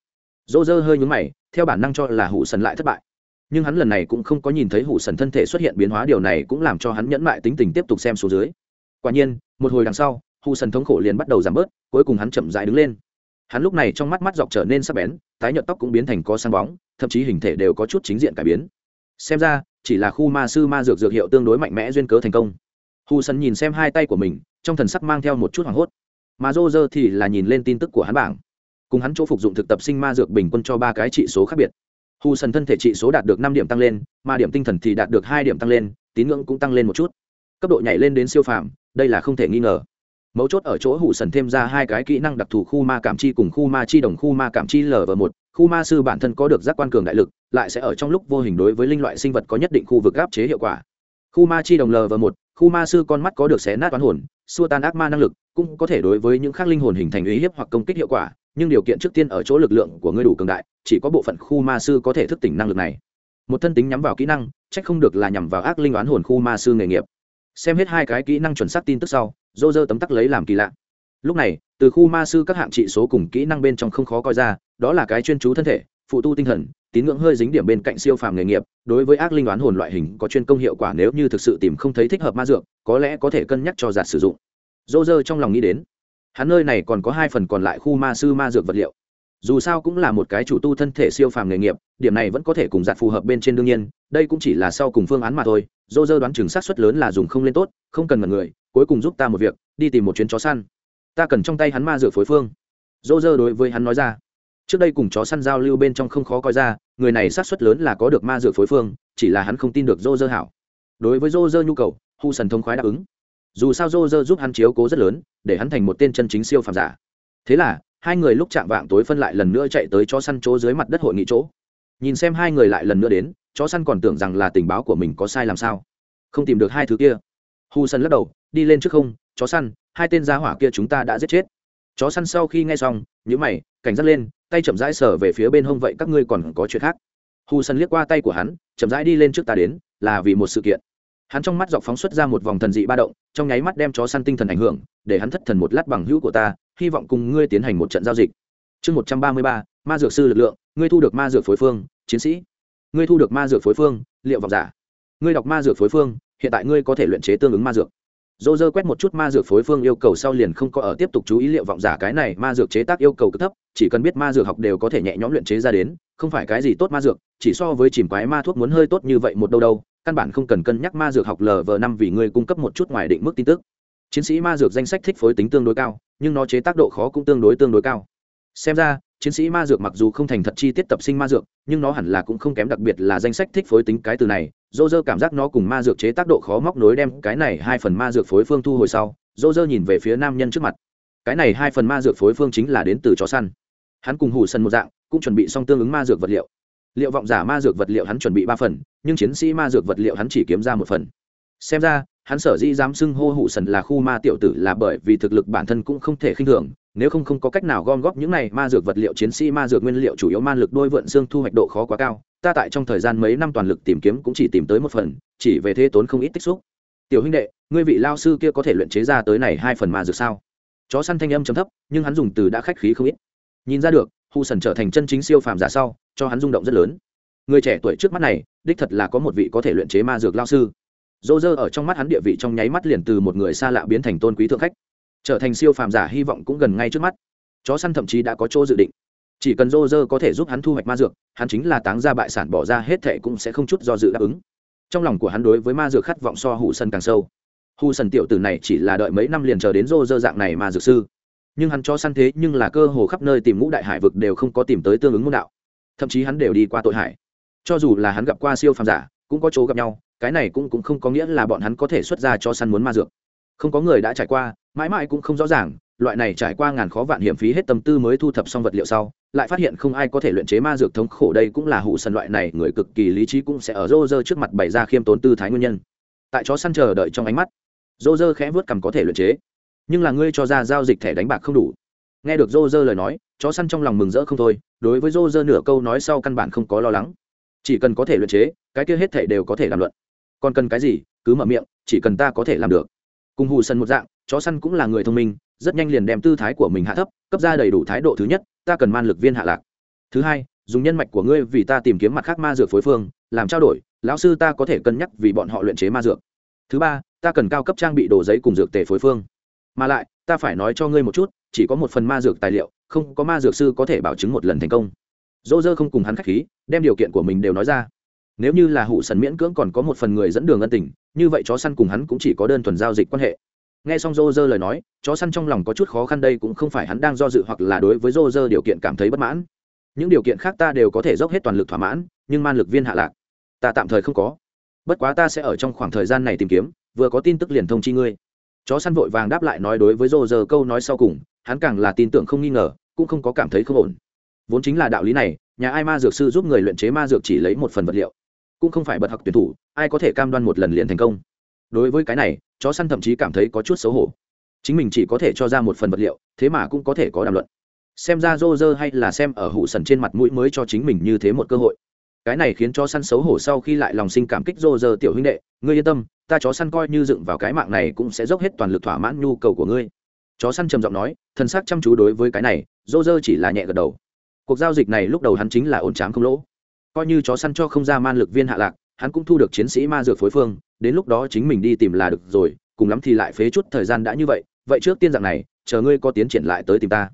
Rô rơ hơi nhúng mày, theo bản năng cho là hủ sần lại thất bại. Nhưng hắn lần này cũng không có nhìn thấy hủ sần thân thể xuất hiện biến hóa, điều này cũng làm cho hắn nhẫn mại tính tình tiếp tục xem số dưới. Quả nhiên, một hồi đằng sau hủ sần thống khổ liền bắt đầu giảm bớt, cuối cùng hắn chậm dại đứng lên. Hắn lúc này trong mắt mắt dọc trở nên sắc bén, tái nhợt tóc cũng biến thành có sáng bóng, thậm chí hình thể đều có chút chính diện cải biến. Xem ra chỉ là khu ma sư ma dược dược hiệu tương đối mạnh mẽ duyên cớ thành công. Hù sân nhìn xem hai tay của mình, trong thần sắc mang theo một chút hoảng hốt. Mà dô dơ thì là nhìn lên tin tức của hắn bảng. Cùng hắn chỗ phục dụng thực tập sinh ma dược bình quân cho ba cái trị số khác biệt. Hù sân thân thể trị số đạt được năm điểm tăng lên mà điểm tinh thần thì đạt được hai điểm tăng lên, tín ngưỡng cũng tăng lên một chút. Cấp độ nhảy lên đến siêu phàm, đây là không thể nghi ngờ. Mấu chốt ở chỗ hủ sần thêm ra hai cái kỹ năng đặc thù khu ma cảm chi cùng khu ma chi đồng khu ma cảm chi lv một khu ma sư bản thân có được giác quan cường đại lực, lại sẽ ở trong lúc vô hình đối với linh loại sinh vật có nhất định khu vực áp chế hiệu quả. Khu ma chi đồng l và một, khu ma sư con mắt có được xé nát toán hồn, xua tan ác ma năng lực, cũng có thể đối với những khác linh hồn hình thành uy hiếp hoặc công kích hiệu quả, nhưng điều kiện trước tiên ở chỗ lực lượng của ngươi đủ cường đại, chỉ có bộ phận khu ma sư có thể thức tỉnh năng lực này. Một thân tính nhắm vào kỹ năng trách không được là nhằm vào ác linh oán hồn khu ma sư nghề nghiệp. Xem hết hai cái kỹ năng chuẩn xác tin tức sau dô dơ tấm tắc lấy làm kỳ lạ. Lúc này, từ khu ma sư các hạng trị số cùng kỹ năng bên trong không khó coi ra đó là cái chuyên chú thân thể, phụ tu tinh thần, tín ngưỡng hơi dính điểm bên cạnh siêu phàm nghề nghiệp, đối với ác linh đoán hồn loại hình có chuyên công hiệu quả nếu như thực sự tìm không thấy thích hợp ma dược, có lẽ có thể cân nhắc cho giạt sử dụng. Dô dơ trong lòng nghĩ đến, hắn nơi này còn có hai phần còn lại khu ma sư ma dược vật liệu. Dù sao cũng là một cái chủ tu thân thể siêu phàm nghề nghiệp, điểm này vẫn có thể cùng giặt phù hợp bên trên đương nhiên, đây cũng chỉ là sau cùng phương án mà thôi. Dô dơ đoán chừng sát suất lớn là dùng không lên tốt, không cần mật người, cuối cùng giúp ta một việc, đi tìm một chuyến chó săn. Ta cần trong tay hắn ma dược phối phương. Dô dơ đối với hắn nói ra trước đây cùng chó săn giao lưu bên trong không khó coi ra, người này sát suất lớn là có được ma dược phối phương, chỉ là hắn không tin được dô dơ hảo. Đối với dô dơ nhu cầu, hu sần thông khoái đáp ứng. Dù sao dô dơ giúp hắn chiếu cố rất lớn, để hắn thành một tên chân chính siêu phàm giả. Thế là, hai người lúc chạm vạng tối phân lại lần nữa chạy tới chó săn chỗ dưới mặt đất hội nghị chỗ. Nhìn xem hai người lại lần nữa đến, chó săn còn tưởng rằng là tình báo của mình có sai làm sao. Không tìm được hai thứ kia. Hu sân lắc đầu, đi lên trước không, chó săn, hai tên gia hỏa kia chúng ta đã giết chết. Chó săn sau khi nghe xong nhữ mày, cảnh giác lên tay chậm rãi sở về phía bên hông, vậy các ngươi còn có chuyện khác? Hù sân liếc qua tay của hắn, chậm rãi đi lên trước ta đến, là vì một sự kiện. Hắn trong mắt dọc phóng xuất ra một vòng thần dị ba động, trong nháy mắt đem chó săn tinh thần ảnh hưởng, để hắn thất thần một lát bằng hữu của ta, hy vọng cùng ngươi tiến hành một trận giao dịch. Chương một trăm ba mươi ba, ma dược sư lực lượng, ngươi thu được ma dược phối phương, chiến sĩ. Ngươi thu được ma dược phối phương, liệu vọng giả. Ngươi đọc ma dược phối phương, hiện tại ngươi có thể luyện chế tương ứng ma dược dô dơ quét một chút ma dược phối phương yêu cầu sau liền không có ở tiếp tục chú ý liệu vọng giả cái này, ma dược chế tác yêu cầu cực thấp, chỉ cần biết ma dược học đều có thể nhẹ nhõm luyện chế ra đến, không phải cái gì tốt ma dược, chỉ so với chìm quái ma thuốc muốn hơi tốt như vậy một đâu đâu, căn bản không cần cân nhắc ma dược học lv năm vì người cung cấp một chút ngoài định mức tin tức. Chiến sĩ ma dược danh sách thích phối tính tương đối cao, nhưng nó chế tác độ khó cũng tương đối tương đối cao. Xem ra, chiến sĩ ma dược mặc dù không thành thật chi tiết tập sinh ma dược, nhưng nó hẳn là cũng không kém đặc biệt là danh sách thích phối tính cái từ này dô dơ cảm giác nó cùng ma dược chế tác độ khó móc nối đem cái này hai phần ma dược phối phương thu hồi sau, dô dơ nhìn về phía nam nhân trước mặt. Cái này hai phần ma dược phối phương chính là đến từ chó săn. Hắn cùng hủ sân một dạng, cũng chuẩn bị xong tương ứng ma dược vật liệu. Liệu vọng giả ma dược vật liệu hắn chuẩn bị ba phần, nhưng chiến sĩ ma dược vật liệu hắn chỉ kiếm ra một phần. Xem ra, hắn sở dĩ dám xưng hô hụ sần là khu ma tiểu tử là bởi vì thực lực bản thân cũng không thể khinh thường, nếu không không có cách nào gom góp những này ma dược vật liệu, chiến sĩ ma dược nguyên liệu chủ yếu man lực đôi vượn xương thu hoạch độ khó quá cao ta tại trong thời gian mấy năm toàn lực tìm kiếm cũng chỉ tìm tới một phần, chỉ về thế tốn không ít tích xúc. Tiểu huynh đệ, ngươi vị lao sư kia có thể luyện chế ra tới này hai phần ma dược sao? Chó săn thanh âm chấm thấp, nhưng hắn dùng từ đã khách khí không ít. Nhìn ra được, hù sần trở thành chân chính siêu phàm giả sau, cho hắn rung động rất lớn. Người trẻ tuổi trước mắt này, đích thật là có một vị có thể luyện chế ma dược lao sư. Dô dơ ở trong mắt hắn địa vị trong nháy mắt liền từ một người xa lạ biến thành tôn quý thượng khách, trở thành siêu phàm giả hy vọng cũng gần ngay trước mắt. Chó săn thậm chí đã có chỗ dự định chỉ cần rô rơ có thể giúp hắn thu hoạch ma dược, hắn chính là táng ra bại sản bỏ ra hết thệ cũng sẽ không chút do dự đáp ứng. Trong lòng của hắn đối với ma dược khát vọng so hụ sân càng sâu. Hù Sân tiểu tử này chỉ là đợi mấy năm liền chờ đến rô rơ dạng này ma dược sư. Nhưng hắn cho săn thế nhưng là cơ hồ khắp nơi tìm ngũ đại hải vực đều không có tìm tới tương ứng môn đạo. Thậm chí hắn đều đi qua tội hải. Cho dù là hắn gặp qua siêu phàm giả, cũng có chỗ gặp nhau, cái này cũng cũng không có nghĩa là bọn hắn có thể xuất ra cho săn muốn ma dược. Không có người đã trải qua, mãi mãi cũng không rõ ràng, loại này trải qua ngàn khó vạn hiểm phí hết tâm tư mới thu thập xong vật liệu sau lại phát hiện không ai có thể luyện chế ma dược thống khổ đây cũng là hụ sần loại này, người cực kỳ lý trí cũng sẽ ở rô rơ trước mặt bày ra khiêm tốn tư thái nguyên nhân. Tại chó săn chờ đợi trong ánh mắt, rô rơ khẽ vớt cằm có thể luyện chế. Nhưng là ngươi cho ra giao dịch thẻ đánh bạc không đủ. Nghe được rô rơ lời nói, chó săn trong lòng mừng rỡ không thôi, đối với rô rơ nửa câu nói sau căn bản không có lo lắng. Chỉ cần có thể luyện chế, cái kia hết thảy đều có thể làm luận. Còn cần cái gì, cứ mở miệng, chỉ cần ta có thể làm được. Cùng hù sân một dạng, chó săn cũng là người thông minh rất nhanh liền đem tư thái của mình hạ thấp, cấp ra đầy đủ thái độ thứ nhất, ta cần man lực viên hạ lạc. Thứ hai, dùng nhân mạch của ngươi vì ta tìm kiếm mặt khác ma dược phối phương, làm trao đổi, lão sư ta có thể cân nhắc vì bọn họ luyện chế ma dược. Thứ ba, ta cần cao cấp trang bị đồ giấy cùng dược tề phối phương. Mà lại, ta phải nói cho ngươi một chút, chỉ có một phần ma dược tài liệu, không có ma dược sư có thể bảo chứng một lần thành công. Dỗ dơ không cùng hắn k h á c h khí, đem điều kiện của mình đều nói ra. Nếu như là hụ sần miễn cưỡng còn có một phần người dẫn đường ân tình, như vậy chó săn cùng hắn cũng chỉ có đơn thuần giao dịch quan hệ nghe xong rô rơ lời nói, chó săn trong lòng có chút khó khăn đây cũng không phải hắn đang do dự hoặc là đối với rô rơ điều kiện cảm thấy bất mãn. Những điều kiện khác ta đều có thể dốc hết toàn lực thỏa mãn, nhưng man lực viên hạ lạc. Ta tạm thời không có. Bất quá ta sẽ ở trong khoảng thời gian này tìm kiếm, vừa có tin tức liền thông chi ngươi. Chó săn vội vàng đáp lại nói đối với rô rơ câu nói sau cùng, hắn càng là tin tưởng không nghi ngờ, cũng không có cảm thấy không ổn. Vốn chính là đạo lý này, nhà ai ma dược sư giúp người luyện chế ma dược chỉ lấy một phần vật liệu, cũng không phải bật học tuyển thủ, ai có thể cam đoan một lần liền thành công đối với cái này, chó săn thậm chí cảm thấy có chút xấu hổ. Chính mình chỉ có thể cho ra một phần vật liệu, thế mà cũng có thể có đàm luận. Xem ra rô rơ hay là xem ở hụ sần trên mặt mũi mới cho chính mình như thế một cơ hội. Cái này khiến chó săn xấu hổ sau khi lại lòng sinh cảm kích rô rơ tiểu huynh đệ, ngươi yên tâm, ta chó săn coi như dựng vào cái mạng này cũng sẽ dốc hết toàn lực thỏa mãn nhu cầu của ngươi. Chó săn trầm giọng nói thân xác chăm chú đối với cái này rô rơ chỉ là nhẹ gật đầu. Cuộc giao dịch này lúc đầu hắn chính là ổn trám không lỗ. Coi như chó săn cho không ra man lực viên hạ lạc, hắn cũng thu được chiến sĩ ma dược phối phương đến lúc đó chính mình đi tìm là được rồi, cùng lắm thì lại phế chút thời gian đã như vậy vậy trước tiên dạng này, chờ ngươi có tiến triển lại tới tìm ta.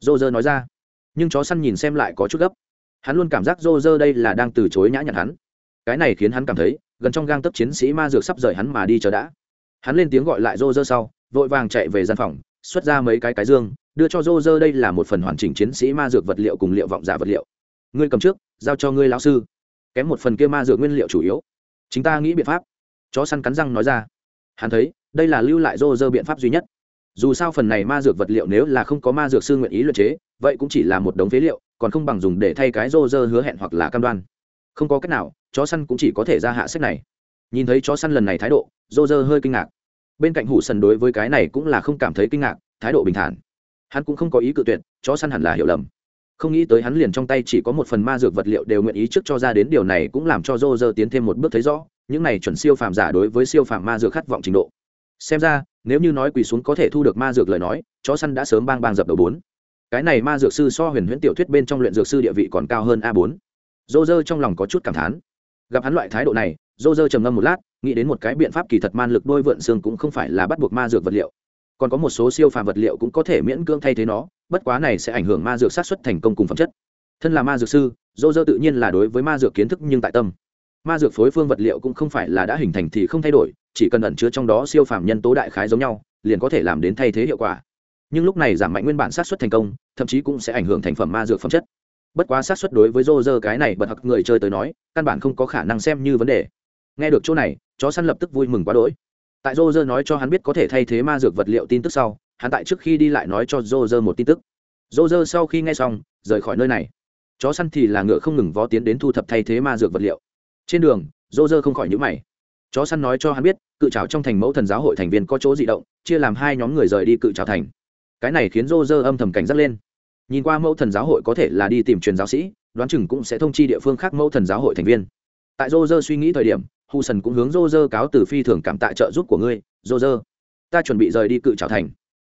Dô dơ nói ra. Nhưng chó săn nhìn xem lại có chút gấp. Hắn luôn cảm giác dô dơ đây là đang từ chối nhã nhặn hắn. Cái này khiến hắn cảm thấy, gần trong gang tấc chiến sĩ ma dược sắp rời hắn mà đi chờ đã. Hắn lên tiếng gọi lại dô dơ sau, vội vàng chạy về gian phòng, xuất ra mấy cái cái dương, đưa cho dô dơ đây là một phần hoàn chỉnh chiến sĩ ma dược vật liệu cùng liệu vọng giả vật liệu. Ngươi cầm trước, giao cho ngươi lão sư. Kém một phần kia ma dược nguyên liệu chủ yếu. Chính ta nghĩ biện pháp chó săn cắn răng nói ra. Hắn thấy, đây là lưu lại rô rơ biện pháp duy nhất. Dù sao phần này ma dược vật liệu nếu là không có ma dược sư nguyện ý luyện chế, vậy cũng chỉ là một đống phế liệu, còn không bằng dùng để thay cái rô rơ hứa hẹn hoặc là cam đoan. Không có cách nào, chó săn cũng chỉ có thể ra hạ sách này. Nhìn thấy chó săn lần này thái độ rô rơ hơi kinh ngạc. Bên cạnh hủ sần đối với cái này cũng là không cảm thấy kinh ngạc, thái độ bình thản. Hắn cũng không có ý cự tuyệt, chó săn hẳn là hiểu lầm. Không nghĩ tới hắn liền trong tay chỉ có một phần ma dược vật liệu đều nguyện ý trước cho ra đến, điều này cũng làm cho rô rơ tiến thêm một bước thấy rõ những này chuẩn siêu phàm giả đối với siêu phàm ma dược khát vọng trình độ. Xem ra, nếu như nói quỳ xuống có thể thu được ma dược lời nói, chó săn đã sớm bang bang dập đầu bốn. Cái này ma dược sư so huyền huyễn tiểu thuyết bên trong luyện dược sư địa vị còn cao hơn a bốn. Dô dơ trong lòng có chút cảm thán. Gặp hắn loại thái độ này dô dơ trầm ngâm một lát, nghĩ đến một cái biện pháp kỳ thật man lực đôi vượn xương cũng không phải là bắt buộc ma dược vật liệu. Còn có một số siêu phàm vật liệu cũng có thể miễn cưỡng thay thế nó, bất quá này sẽ ảnh hưởng ma dược sát xuất thành công cùng phẩm chất. Thân là ma dược sư dô dơ tự nhiên là đối với ma dược kiến thức nhưng tại tâm ma dược phối phương vật liệu cũng không phải là đã hình thành thì không thay đổi, chỉ cần ẩn chứa trong đó siêu phàm nhân tố đại khái giống nhau, liền có thể làm đến thay thế hiệu quả. Nhưng lúc này giảm mạnh nguyên bản sát xuất thành công, thậm chí cũng sẽ ảnh hưởng thành phẩm ma dược phẩm chất. Bất quá sát xuất đối với rô rơ cái này bật hặc người chơi tới nói, căn bản không có khả năng xem như vấn đề. Nghe được chỗ này, chó săn lập tức vui mừng quá đỗi. Tại rô rơ nói cho hắn biết có thể thay thế ma dược vật liệu tin tức sau, hắn tại trước khi đi lại nói cho rô rơ một tin tức. Rô rơ sau khi nghe xong, rời khỏi nơi này. Chó săn thì là ngựa không ngừng vó tiến đến thu thập thay thế ma dược vật liệu trên đường rô rơ không khỏi nhữ mày. Chó săn nói cho hắn biết, cự trào trong thành mẫu thần giáo hội thành viên có chỗ di động, chia làm hai nhóm người rời đi cự trào thành. Cái này khiến rô rơ âm thầm cảnh giác lên. Nhìn qua mẫu thần giáo hội có thể là đi tìm truyền giáo sĩ, đoán chừng cũng sẽ thông chi địa phương khác mẫu thần giáo hội thành viên. Tại rô rơ suy nghĩ thời điểm hù sần cũng hướng rô rơ cáo từ phi thường cảm tạ trợ giúp của ngươi rô rơ ta chuẩn bị rời đi cự trào thành.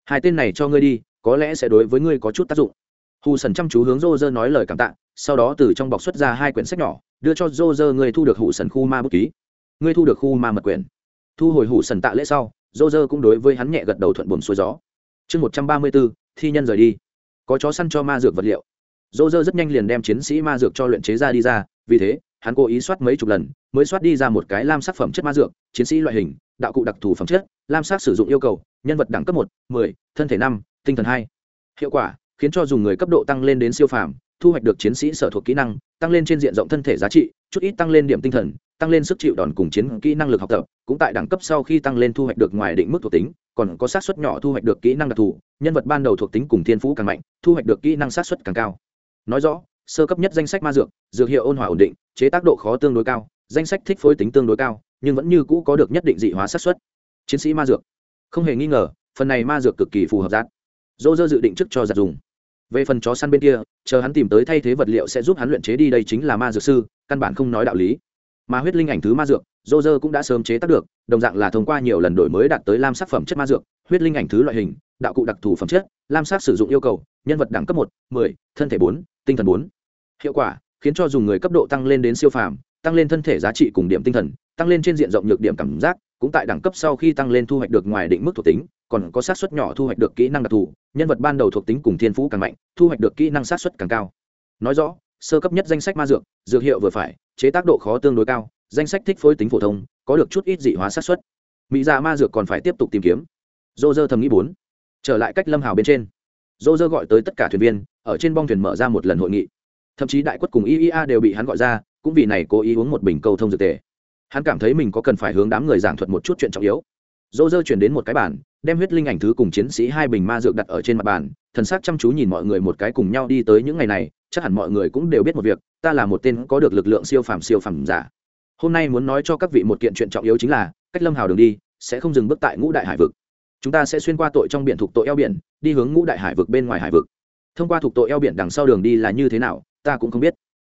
Hai tên này cho ngươi đi, có lẽ sẽ đối với ngươi có chút tác dụng. Hù sần chăm chú hướng rô rơ nói lời cảm tạ sau đó từ trong bọc xuất ra hai quyển sách nhỏ, đưa cho dô dơ người thu được hủ sần khu ma bút ký. Ngươi thu được khu ma mật quyển. Thu hồi hủ sần tạ lễ sau dô dơ cũng đối với hắn nhẹ gật đầu thuận buồn xuôi gió. Chương một trăm ba mươi bốn thi nhân rời đi. Có chó săn cho ma dược vật liệu. Dô dơ rất nhanh liền đem chiến sĩ ma dược cho luyện chế ra đi ra, vì thế, hắn cố ý soát mấy chục lần, mới soát đi ra một cái lam sắc phẩm chất ma dược, chiến sĩ loại hình, đạo cụ đặc thù phẩm chất, lam sắc sử dụng yêu cầu, nhân vật đẳng cấp một, mười, thân thể năm, tinh thần hai. Hiệu quả, khiến cho dùng người cấp độ tăng lên đến siêu phàm thu hoạch được chiến sĩ sở thuộc kỹ năng, tăng lên trên diện rộng thân thể giá trị, chút ít tăng lên điểm tinh thần, tăng lên sức chịu đòn cùng chiến kỹ năng lực học tập, cũng tại đẳng cấp sau khi tăng lên thu hoạch được ngoài định mức thuộc tính, còn có sát xuất nhỏ thu hoạch được kỹ năng đặc thù, nhân vật ban đầu thuộc tính cùng thiên phú càng mạnh, thu hoạch được kỹ năng sát xuất càng cao. Nói rõ, sơ cấp nhất danh sách ma dược dược hiệu ôn hòa ổn định, chế tác độ khó tương đối cao, danh sách thích phối tính tương đối cao, nhưng vẫn như cũ có được nhất định dị hóa sát xuất chiến sĩ ma dược. Không hề nghi ngờ, phần này ma dược cực kỳ phù hợp giác dô dơ dự định trước cho giặt dùng về phần chó săn bên kia, chờ hắn tìm tới thay thế vật liệu sẽ giúp hắn luyện chế đi đây chính là ma dược sư, căn bản không nói đạo lý. Mà huyết linh ảnh thứ ma dược dô dơ cũng đã sớm chế tác được, đồng dạng là thông qua nhiều lần đổi mới đạt tới lam sắc phẩm chất ma dược, huyết linh ảnh thứ loại hình, đạo cụ đặc thù phẩm chất, lam sắc sử dụng yêu cầu, nhân vật đẳng cấp một, mười, thân thể bốn, tinh thần bốn. Hiệu quả, khiến cho dùng người cấp độ tăng lên đến siêu phàm, tăng lên thân thể giá trị cùng điểm tinh thần, tăng lên trên diện rộng nhược điểm cảm giác, cũng tại đẳng cấp sau khi tăng lên thu hoạch được ngoài định mức thuộc tính còn có sát xuất nhỏ thu hoạch được kỹ năng đặc thù, nhân vật ban đầu thuộc tính cùng thiên phú càng mạnh, thu hoạch được kỹ năng sát xuất càng cao. Nói rõ, sơ cấp nhất danh sách ma dược dược hiệu vừa phải, chế tác độ khó tương đối cao, danh sách thích phối tính phổ thông, có được chút ít dị hóa sát xuất mỹ già ma dược còn phải tiếp tục tìm kiếm. Dô dơ thầm nghĩ bốn. Trở lại cách lâm hào bên trên. Dô dơ gọi tới tất cả thuyền viên, ở trên bong thuyền mở ra một lần hội nghị. Thậm chí đại quất cùng iea đều bị hắn gọi ra, cũng vì này cố ý uống một bình câu thông dược tề. Hắn cảm thấy mình có cần phải hướng đám người giảng thuật một chút chuyện trọng yếu dô dơ chuyển đến một cái bàn, đem huyết linh ảnh thứ cùng chiến sĩ hai bình ma dược đặt ở trên mặt bàn thần sắc chăm chú nhìn mọi người một cái cùng nhau đi tới những ngày này chắc hẳn mọi người cũng đều biết một việc ta là một tên có được lực lượng siêu phàm siêu phàm giả. Hôm nay muốn nói cho các vị một kiện chuyện trọng yếu chính là cách lâm hào đường đi sẽ không dừng bước tại ngũ đại hải vực. Chúng ta sẽ xuyên qua tội trong biển thuộc tội eo biển đi hướng ngũ đại hải vực bên ngoài hải vực. Thông qua thuộc tội eo biển đằng sau đường đi là như thế nào ta cũng không biết.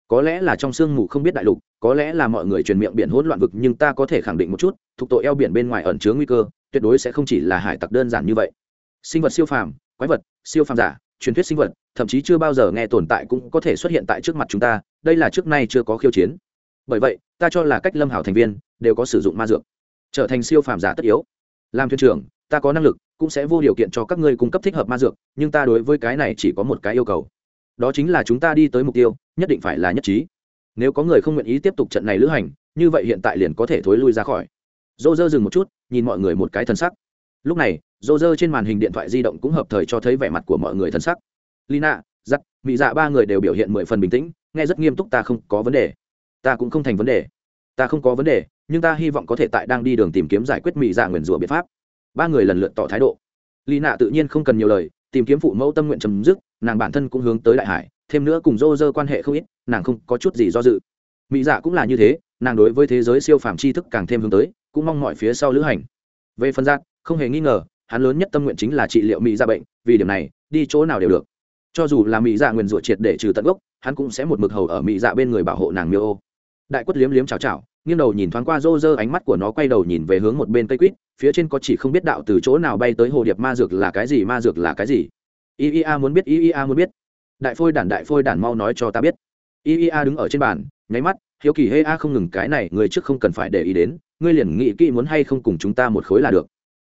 Có lẽ là trong sương mù không biết đại lục có lẽ là mọi người truyền miệng biển hỗn loạn vực, nhưng ta có thể khẳng định một chút, thuộc tội eo biển bên ngoài ẩn chứa nguy cơ, tuyệt đối sẽ không chỉ là hải tặc đơn giản như vậy. Sinh vật siêu phàm, quái vật, siêu phàm giả, truyền thuyết sinh vật, thậm chí chưa bao giờ nghe tồn tại cũng có thể xuất hiện tại trước mặt chúng ta, đây là trước nay chưa có khiêu chiến. Bởi vậy, ta cho là cách lâm hảo thành viên đều có sử dụng ma dược, trở thành siêu phàm giả tất yếu. Làm thuyền trưởng, ta có năng lực, cũng sẽ vô điều kiện cho các ngươi cung cấp thích hợp ma dược, nhưng ta đối với cái này chỉ có một cái yêu cầu. Đó chính là chúng ta đi tới mục tiêu, nhất định phải là nhất trí nếu có người không nguyện ý tiếp tục trận này lữ hành, như vậy hiện tại liền có thể thối lui ra khỏi. Dô dơ dừng một chút, nhìn mọi người một cái thân sắc. Lúc này dô dơ trên màn hình điện thoại di động cũng hợp thời cho thấy vẻ mặt của mọi người thân sắc. Lina giắt mỹ dạ ba người đều biểu hiện mười phần bình tĩnh, nghe rất nghiêm túc ta không có vấn đề. Ta cũng không thành vấn đề. Ta không có vấn đề, nhưng ta hy vọng có thể tại đang đi đường tìm kiếm giải quyết mỹ dạ nguyền rủa biện pháp. Ba người lần lượt tỏ thái độ. Lina tự nhiên không cần nhiều lời, tìm kiếm phụ mẫu tâm nguyện chấm dứt, nàng bản thân cũng hướng tới đại hải thêm nữa cùng dô dơ quan hệ không ít, nàng không có chút gì do dự. Mỹ dạ cũng là như thế, nàng đối với thế giới siêu phàm tri thức càng thêm hướng tới, cũng mong mọi phía sau lữ hành. Về phần giác, không hề nghi ngờ, hắn lớn nhất tâm nguyện chính là trị liệu mỹ dạ bệnh, vì điểm này, đi chỗ nào đều được. Cho dù là mỹ dạ nguyền rủa triệt để trừ tận gốc, hắn cũng sẽ một mực hầu ở mỹ dạ bên người bảo hộ nàng miêu ô. Đại quất liếm liếm chào chào nghiêng đầu nhìn thoáng qua rô rơ, ánh mắt của nó quay đầu nhìn về hướng một bên cây quýt, phía trên có chỉ không biết đạo từ chỗ nào bay tới hồ điệp ma dược là cái gì, ma dược là cái gì. Ia muốn biết ia muốn biết đại phôi đản đại phôi đản mau nói cho ta biết. Iea đứng ở trên bàn, nháy mắt, hiếu kỳ hê a không ngừng cái này, người trước không cần phải để ý đến, ngươi liền nghĩ kỹ muốn hay không cùng chúng ta một khối là được.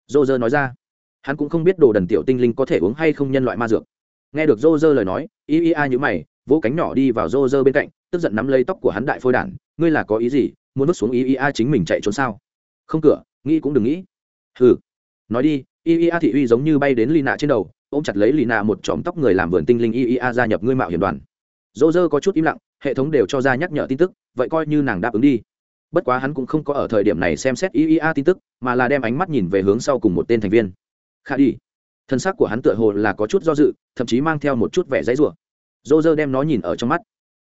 Dô dơ nói ra. Hắn cũng không biết đồ đần tiểu tinh linh có thể uống hay không nhân loại ma dược. Nghe được dô dơ lời nói iea nhữ mày, vỗ cánh nhỏ đi vào dô dơ bên cạnh, tức giận nắm lấy tóc của hắn đại phôi đản, ngươi là có ý gì, muốn bước xuống iea chính mình chạy trốn sao? Không cửa, nghĩ cũng đừng nghĩ. Hừ, nói đi iea thị uy giống như bay đến lì nạ trên đầu ôm chặt lấy lì nạ một chóm tóc người làm vườn tinh linh iea gia nhập ngươi mạo hiểm đoàn. Dỗ dơ có chút im lặng, hệ thống đều cho ra nhắc nhở tin tức, vậy coi như nàng đáp ứng đi. Bất quá hắn cũng không có ở thời điểm này xem xét iea tin tức, mà là đem ánh mắt nhìn về hướng sau cùng một tên thành viên. Khả đi. Thân xác của hắn tựa hồ là có chút do dự, thậm chí mang theo một chút vẻ dãy rủa. Dỗ dơ đem nó nhìn ở trong mắt.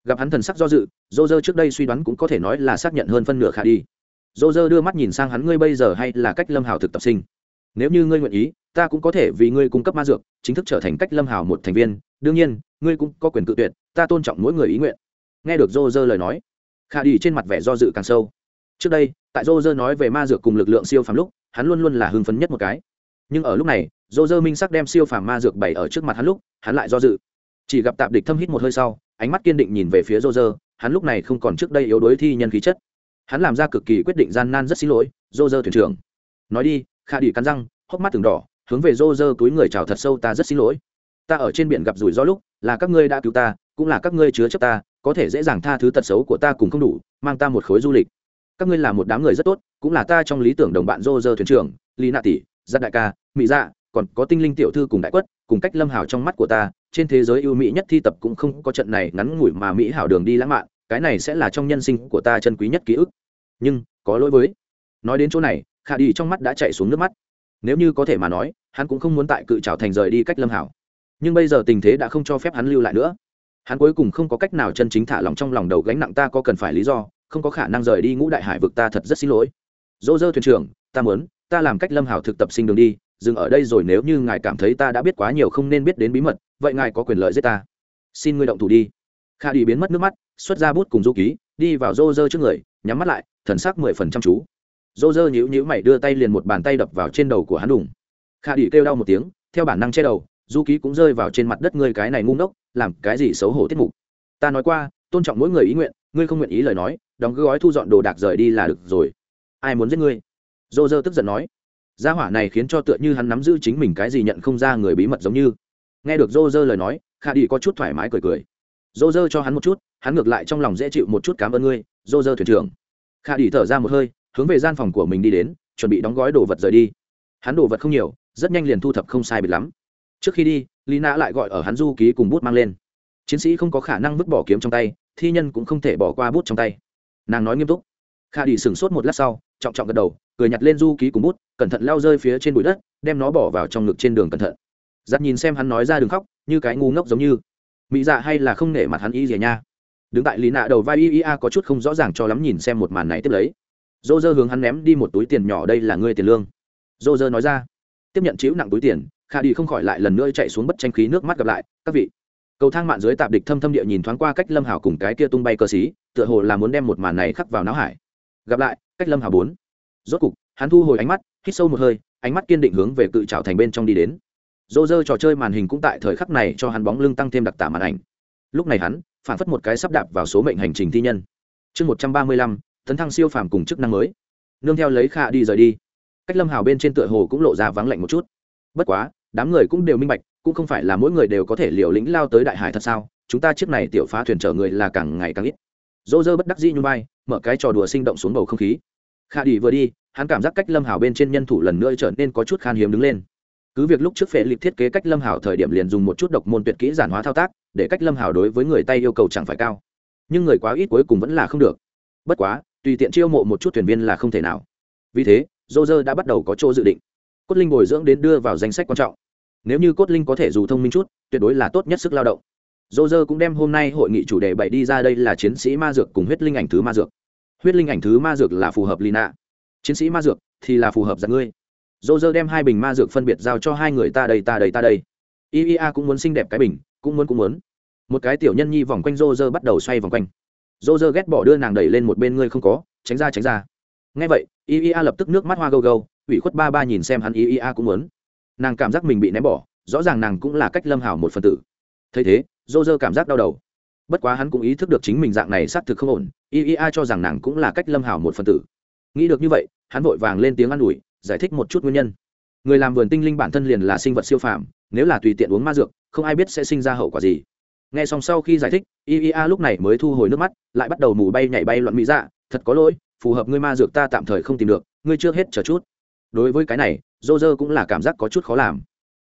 Gặp hắn thần sắc do dự dô dơ trước đây suy đoán cũng có thể nói là xác nhận hơn phân nửa khả đi. Dô dơ đưa mắt nhìn sang hắn, ngươi bây giờ hay là cách lâm hào thực tập sinh? Nếu như ngươi nguyện ý, ta cũng có thể vì ngươi cung cấp ma dược, chính thức trở thành cách lâm hào một thành viên. Đương nhiên, ngươi cũng có quyền tự tuyệt, ta tôn trọng mỗi người ý nguyện. Nghe được dô dơ lời nói khả đi trên mặt vẻ do dự càng sâu. Trước đây, tại dô dơ nói về ma dược cùng lực lượng siêu phàm lúc, hắn luôn luôn là hưng phấn nhất một cái. Nhưng ở lúc này dô dơ minh sắc đem siêu phàm ma dược bày ở trước mặt hắn lúc, hắn lại do dự. Chỉ gặp tạp địch thâm hít một hơi sau, ánh mắt kiên định nhìn về phía dô dơ hắn lúc này không còn trước đây yếu đuối thi nhân khí chất. Hắn làm ra cực kỳ quyết định gian nan rất xin lỗi dô dơ thuyền trưởng. Nói đi khả đi cắn răng, hốc mắt từng đỏ, hướng về dô túi người chào thật sâu, ta rất xin lỗi. Ta ở trên biển gặp rủi ro lúc, là các ngươi đã cứu ta, cũng là các ngươi chứa chấp ta, có thể dễ dàng tha thứ tật xấu của ta cùng không đủ, mang ta một khối du lịch. Các ngươi là một đám người rất tốt, cũng là ta trong lý tưởng đồng bạn dô thuyền trưởng, lý nạ tỷ giáp đại ca mỹ dạ còn có tinh linh tiểu thư cùng đại quất, cùng cách lâm Hảo trong mắt của ta, trên thế giới ưu mỹ nhất thi tập cũng không có trận này ngắn ngủi mà mỹ hảo đường đi lãng mạn, cái này sẽ là trong nhân sinh của ta chân quý nhất ký ức. Nhưng, có lỗi với, nói đến chỗ này khả đi trong mắt đã chạy xuống nước mắt. Nếu như có thể mà nói, hắn cũng không muốn tại cự trào thành rời đi cách lâm hảo. Nhưng bây giờ tình thế đã không cho phép hắn lưu lại nữa. Hắn cuối cùng không có cách nào chân chính thả lòng trong lòng đầu gánh nặng ta có cần phải lý do, không có khả năng rời đi ngũ đại hải vực ta thật rất xin lỗi. Dỗ dơ thuyền trưởng, ta muốn, ta làm cách lâm hảo thực tập sinh đường đi, dừng ở đây rồi nếu như ngài cảm thấy ta đã biết quá nhiều không nên biết đến bí mật, vậy ngài có quyền lợi giết ta. Xin ngươi động thủ đi. Kha đi biến mất nước mắt, xuất ra bút cùng du ký, đi vào rô rơ trước người, nhắm mắt lại, thần sắc mười phần chăm chú dô dơ nhữ nhữ mày đưa tay liền một bàn tay đập vào trên đầu của hắn đủng kha đi kêu đau một tiếng, theo bản năng che đầu, du ký cũng rơi vào trên mặt đất ngươi cái này ngu ngốc, làm cái gì xấu hổ tiết mục. Ta nói qua, tôn trọng mỗi người ý nguyện, ngươi không nguyện ý lời nói, đóng gói thu dọn đồ đạc rời đi là được rồi. Ai muốn giết ngươi? Dô dơ tức giận nói. Gia hỏa này khiến cho tựa như hắn nắm giữ chính mình cái gì nhận không ra người bí mật giống như. Nghe được dô dơ lời nói, khả đi có chút thoải mái cười cười. Dô dơ cho hắn một chút, hắn ngược lại trong lòng dễ chịu một chút cảm ơn ngươi, dô dơ thuyền trưởng. Khả đi thở ra một hơi hướng về gian phòng của mình đi đến, chuẩn bị đóng gói đồ vật rời đi. Hắn đồ vật không nhiều, rất nhanh liền thu thập không sai bịt lắm. Trước khi đi, lina lại gọi ở hắn du ký cùng bút mang lên. Chiến sĩ không có khả năng vứt bỏ kiếm trong tay, thi nhân cũng không thể bỏ qua bút trong tay. Nàng nói nghiêm túc. Kha đi sửng sốt một lát sau, trọng trọng gật đầu, cười nhặt lên du ký cùng bút, cẩn thận lao rơi phía trên bụi đất, đem nó bỏ vào trong ngực trên đường cẩn thận. Giặt nhìn xem hắn nói ra đường khóc, như cái ngu ngốc giống như. Mỹ dạ hay là không nể mặt hắn y gì nha. Đứng tại lý nạ đầu vai y a có chút không rõ ràng cho lắm nhìn xem một màn này tiếp lấy dô dơ hướng hắn ném đi một túi tiền nhỏ, đây là ngươi tiền lương. Dô dơ nói ra. Tiếp nhận chịu nặng túi tiền khả đi không khỏi lại lần nữa chạy xuống bất tranh khí nước mắt gặp lại. Các vị. Cầu thang mạn dưới tạp địch thâm thâm địa nhìn thoáng qua cách lâm hảo cùng cái kia tung bay cơ xí tựa hồ là muốn đem một màn này khắc vào não hải. Gặp lại, cách lâm hảo bốn. Rốt cục, hắn thu hồi ánh mắt, hít sâu một hơi, ánh mắt kiên định hướng về cự trào thành bên trong đi đến. Dô dơ trò chơi màn hình cũng tại thời khắc này cho hắn bóng lưng tăng thêm đặc tả màn ảnh. Lúc này hắn, phản phất một cái sắp đạp vào số mệnh hành trình thi nhân. Chương một trăm ba mươi lăm tấn thăng siêu phàm cùng chức năng mới. Nương theo lấy Kha đi rời đi. Cách lâm hào bên trên tựa hồ cũng lộ ra vắng lạnh một chút. Bất quá, đám người cũng đều minh bạch, cũng không phải là mỗi người đều có thể liều lĩnh lao tới đại hải thật sao? Chúng ta chiếc này tiểu phá thuyền chở người là càng ngày càng ít. Dô dơ bất đắc dĩ như bay mở cái trò đùa sinh động xuống bầu không khí. Khả đi vừa đi, hắn cảm giác cách lâm hào bên trên nhân thủ lần nữa trở nên có chút khan hiếm đứng lên. Cứ việc lúc trước phệ lịch thiết kế cách lâm hào thời điểm liền dùng một chút độc môn tuyệt kỹ giản hóa thao tác, để cách lâm hào đối với người tay yêu cầu chẳng phải cao. Nhưng người quá ít cuối cùng vẫn là không được. Bất quá tùy tiện chiêu mộ một chút thuyền viên là không thể nào. Vì thế dô dơ đã bắt đầu có chỗ dự định. Cốt linh bồi dưỡng đến đưa vào danh sách quan trọng. Nếu như cốt linh có thể dù thông minh chút, tuyệt đối là tốt nhất sức lao động. Dô dơ cũng đem hôm nay hội nghị chủ đề bảy đi ra đây là chiến sĩ ma dược cùng huyết linh ảnh thứ ma dược. Huyết linh ảnh thứ ma dược là phù hợp lina. Chiến sĩ ma dược thì là phù hợp giặc ngươi. Dô dơ đem hai bình ma dược phân biệt giao cho hai người ta đây ta đây ta đây. Iea cũng muốn xinh đẹp cái bình, cũng muốn cũng muốn. Một cái tiểu nhân nhi vòng quanh dô dơ bắt đầu xoay vòng quanh dô dơ ghét bỏ đưa nàng đẩy lên một bên ngươi không có, tránh ra tránh ra. Ngay vậy iea lập tức nước mắt hoa gâu gâu, ủy khuất ba ba nhìn xem hắn iea cũng muốn. Nàng cảm giác mình bị ném bỏ, rõ ràng nàng cũng là cách lâm hảo một phần tử. Thấy thế, dô dơ cảm giác đau đầu. Bất quá hắn cũng ý thức được chính mình dạng này xác thực không ổn iea cho rằng nàng cũng là cách lâm hảo một phần tử. Nghĩ được như vậy, hắn vội vàng lên tiếng an ủi, giải thích một chút nguyên nhân. Người làm vườn tinh linh bản thân liền là sinh vật siêu phàm, nếu là tùy tiện uống ma dược, không ai biết sẽ sinh ra hậu quả gì nghe xong sau khi giải thích iea lúc này mới thu hồi nước mắt, lại bắt đầu mù bay nhảy bay loạn mỹ dạ thật có lỗi, phù hợp ngươi ma dược ta tạm thời không tìm được, ngươi chưa hết chờ chút. Đối với cái này dô dơ cũng là cảm giác có chút khó làm.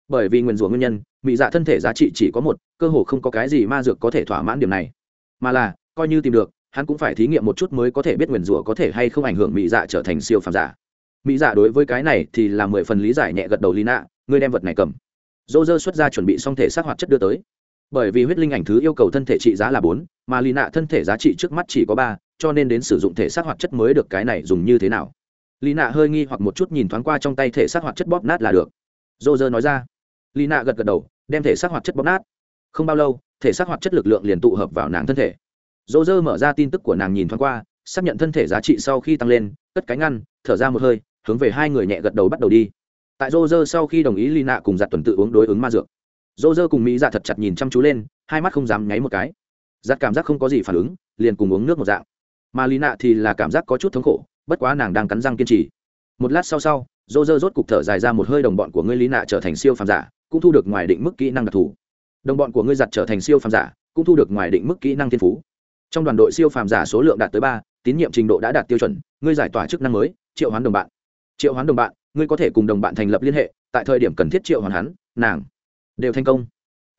Bởi vì nguyền rủa nguyên nhân, mỹ dạ thân thể giá trị chỉ có một, cơ hồ không có cái gì ma dược có thể thỏa mãn điểm này. Mà là, coi như tìm được, hắn cũng phải thí nghiệm một chút mới có thể biết nguyền rủa có thể hay không ảnh hưởng mỹ dạ trở thành siêu phàm giả. Mỹ dạ đối với cái này thì là mười phần lý giải nhẹ gật đầu lina, ngươi đem vật này cầm. Dô dơ xuất ra chuẩn bị xong thể xác hoạt chất đưa tới bởi vì huyết linh ảnh thứ yêu cầu thân thể trị giá là bốn, mà lì nạ thân thể giá trị trước mắt chỉ có ba, cho nên đến sử dụng thể xác hoạt chất mới được, cái này dùng như thế nào? Lì nạ hơi nghi hoặc một chút nhìn thoáng qua trong tay thể xác hoạt chất bóp nát là được. Dô dơ nói ra. Lì nạ gật gật đầu, đem thể xác hoạt chất bóp nát. Không bao lâu, thể xác hoạt chất lực lượng liền tụ hợp vào nàng thân thể. Dô dơ mở ra tin tức của nàng nhìn thoáng qua, xác nhận thân thể giá trị sau khi tăng lên, cất cánh ngăn, thở ra một hơi, hướng về hai người nhẹ gật đầu bắt đầu đi. Tại dô dơ sau khi đồng ý, lì nạ cùng giặt tuần tự uống đối ứng ma dược dô dơ cùng mỹ dạ thật chặt nhìn chăm chú lên, hai mắt không dám nháy một cái. Giặt cảm giác không có gì phản ứng, liền cùng uống nước một dạng. Mà lì nạ thì là cảm giác có chút thống khổ, bất quá nàng đang cắn răng kiên trì. Một lát sau sau, dô dơ rốt cục thở dài ra một hơi đồng bọn của ngươi lý nạ trở thành siêu phàm giả, cũng thu được ngoài định mức kỹ năng đặc thù. Đồng bọn của ngươi giặt trở thành siêu phàm giả, cũng thu được ngoài định mức kỹ năng thiên phú. Trong đoàn đội siêu phàm giả số lượng đạt tới ba, tín nhiệm trình độ đã đạt tiêu chuẩn, ngươi giải tỏa chức năng mới, triệu hoán đồng bạn. Triệu hoán đồng bạn, ngươi có thể cùng đồng bạn thành lập liên hệ, tại thời điểm cần thiết triệu hoán hắn, nàng đều thành công.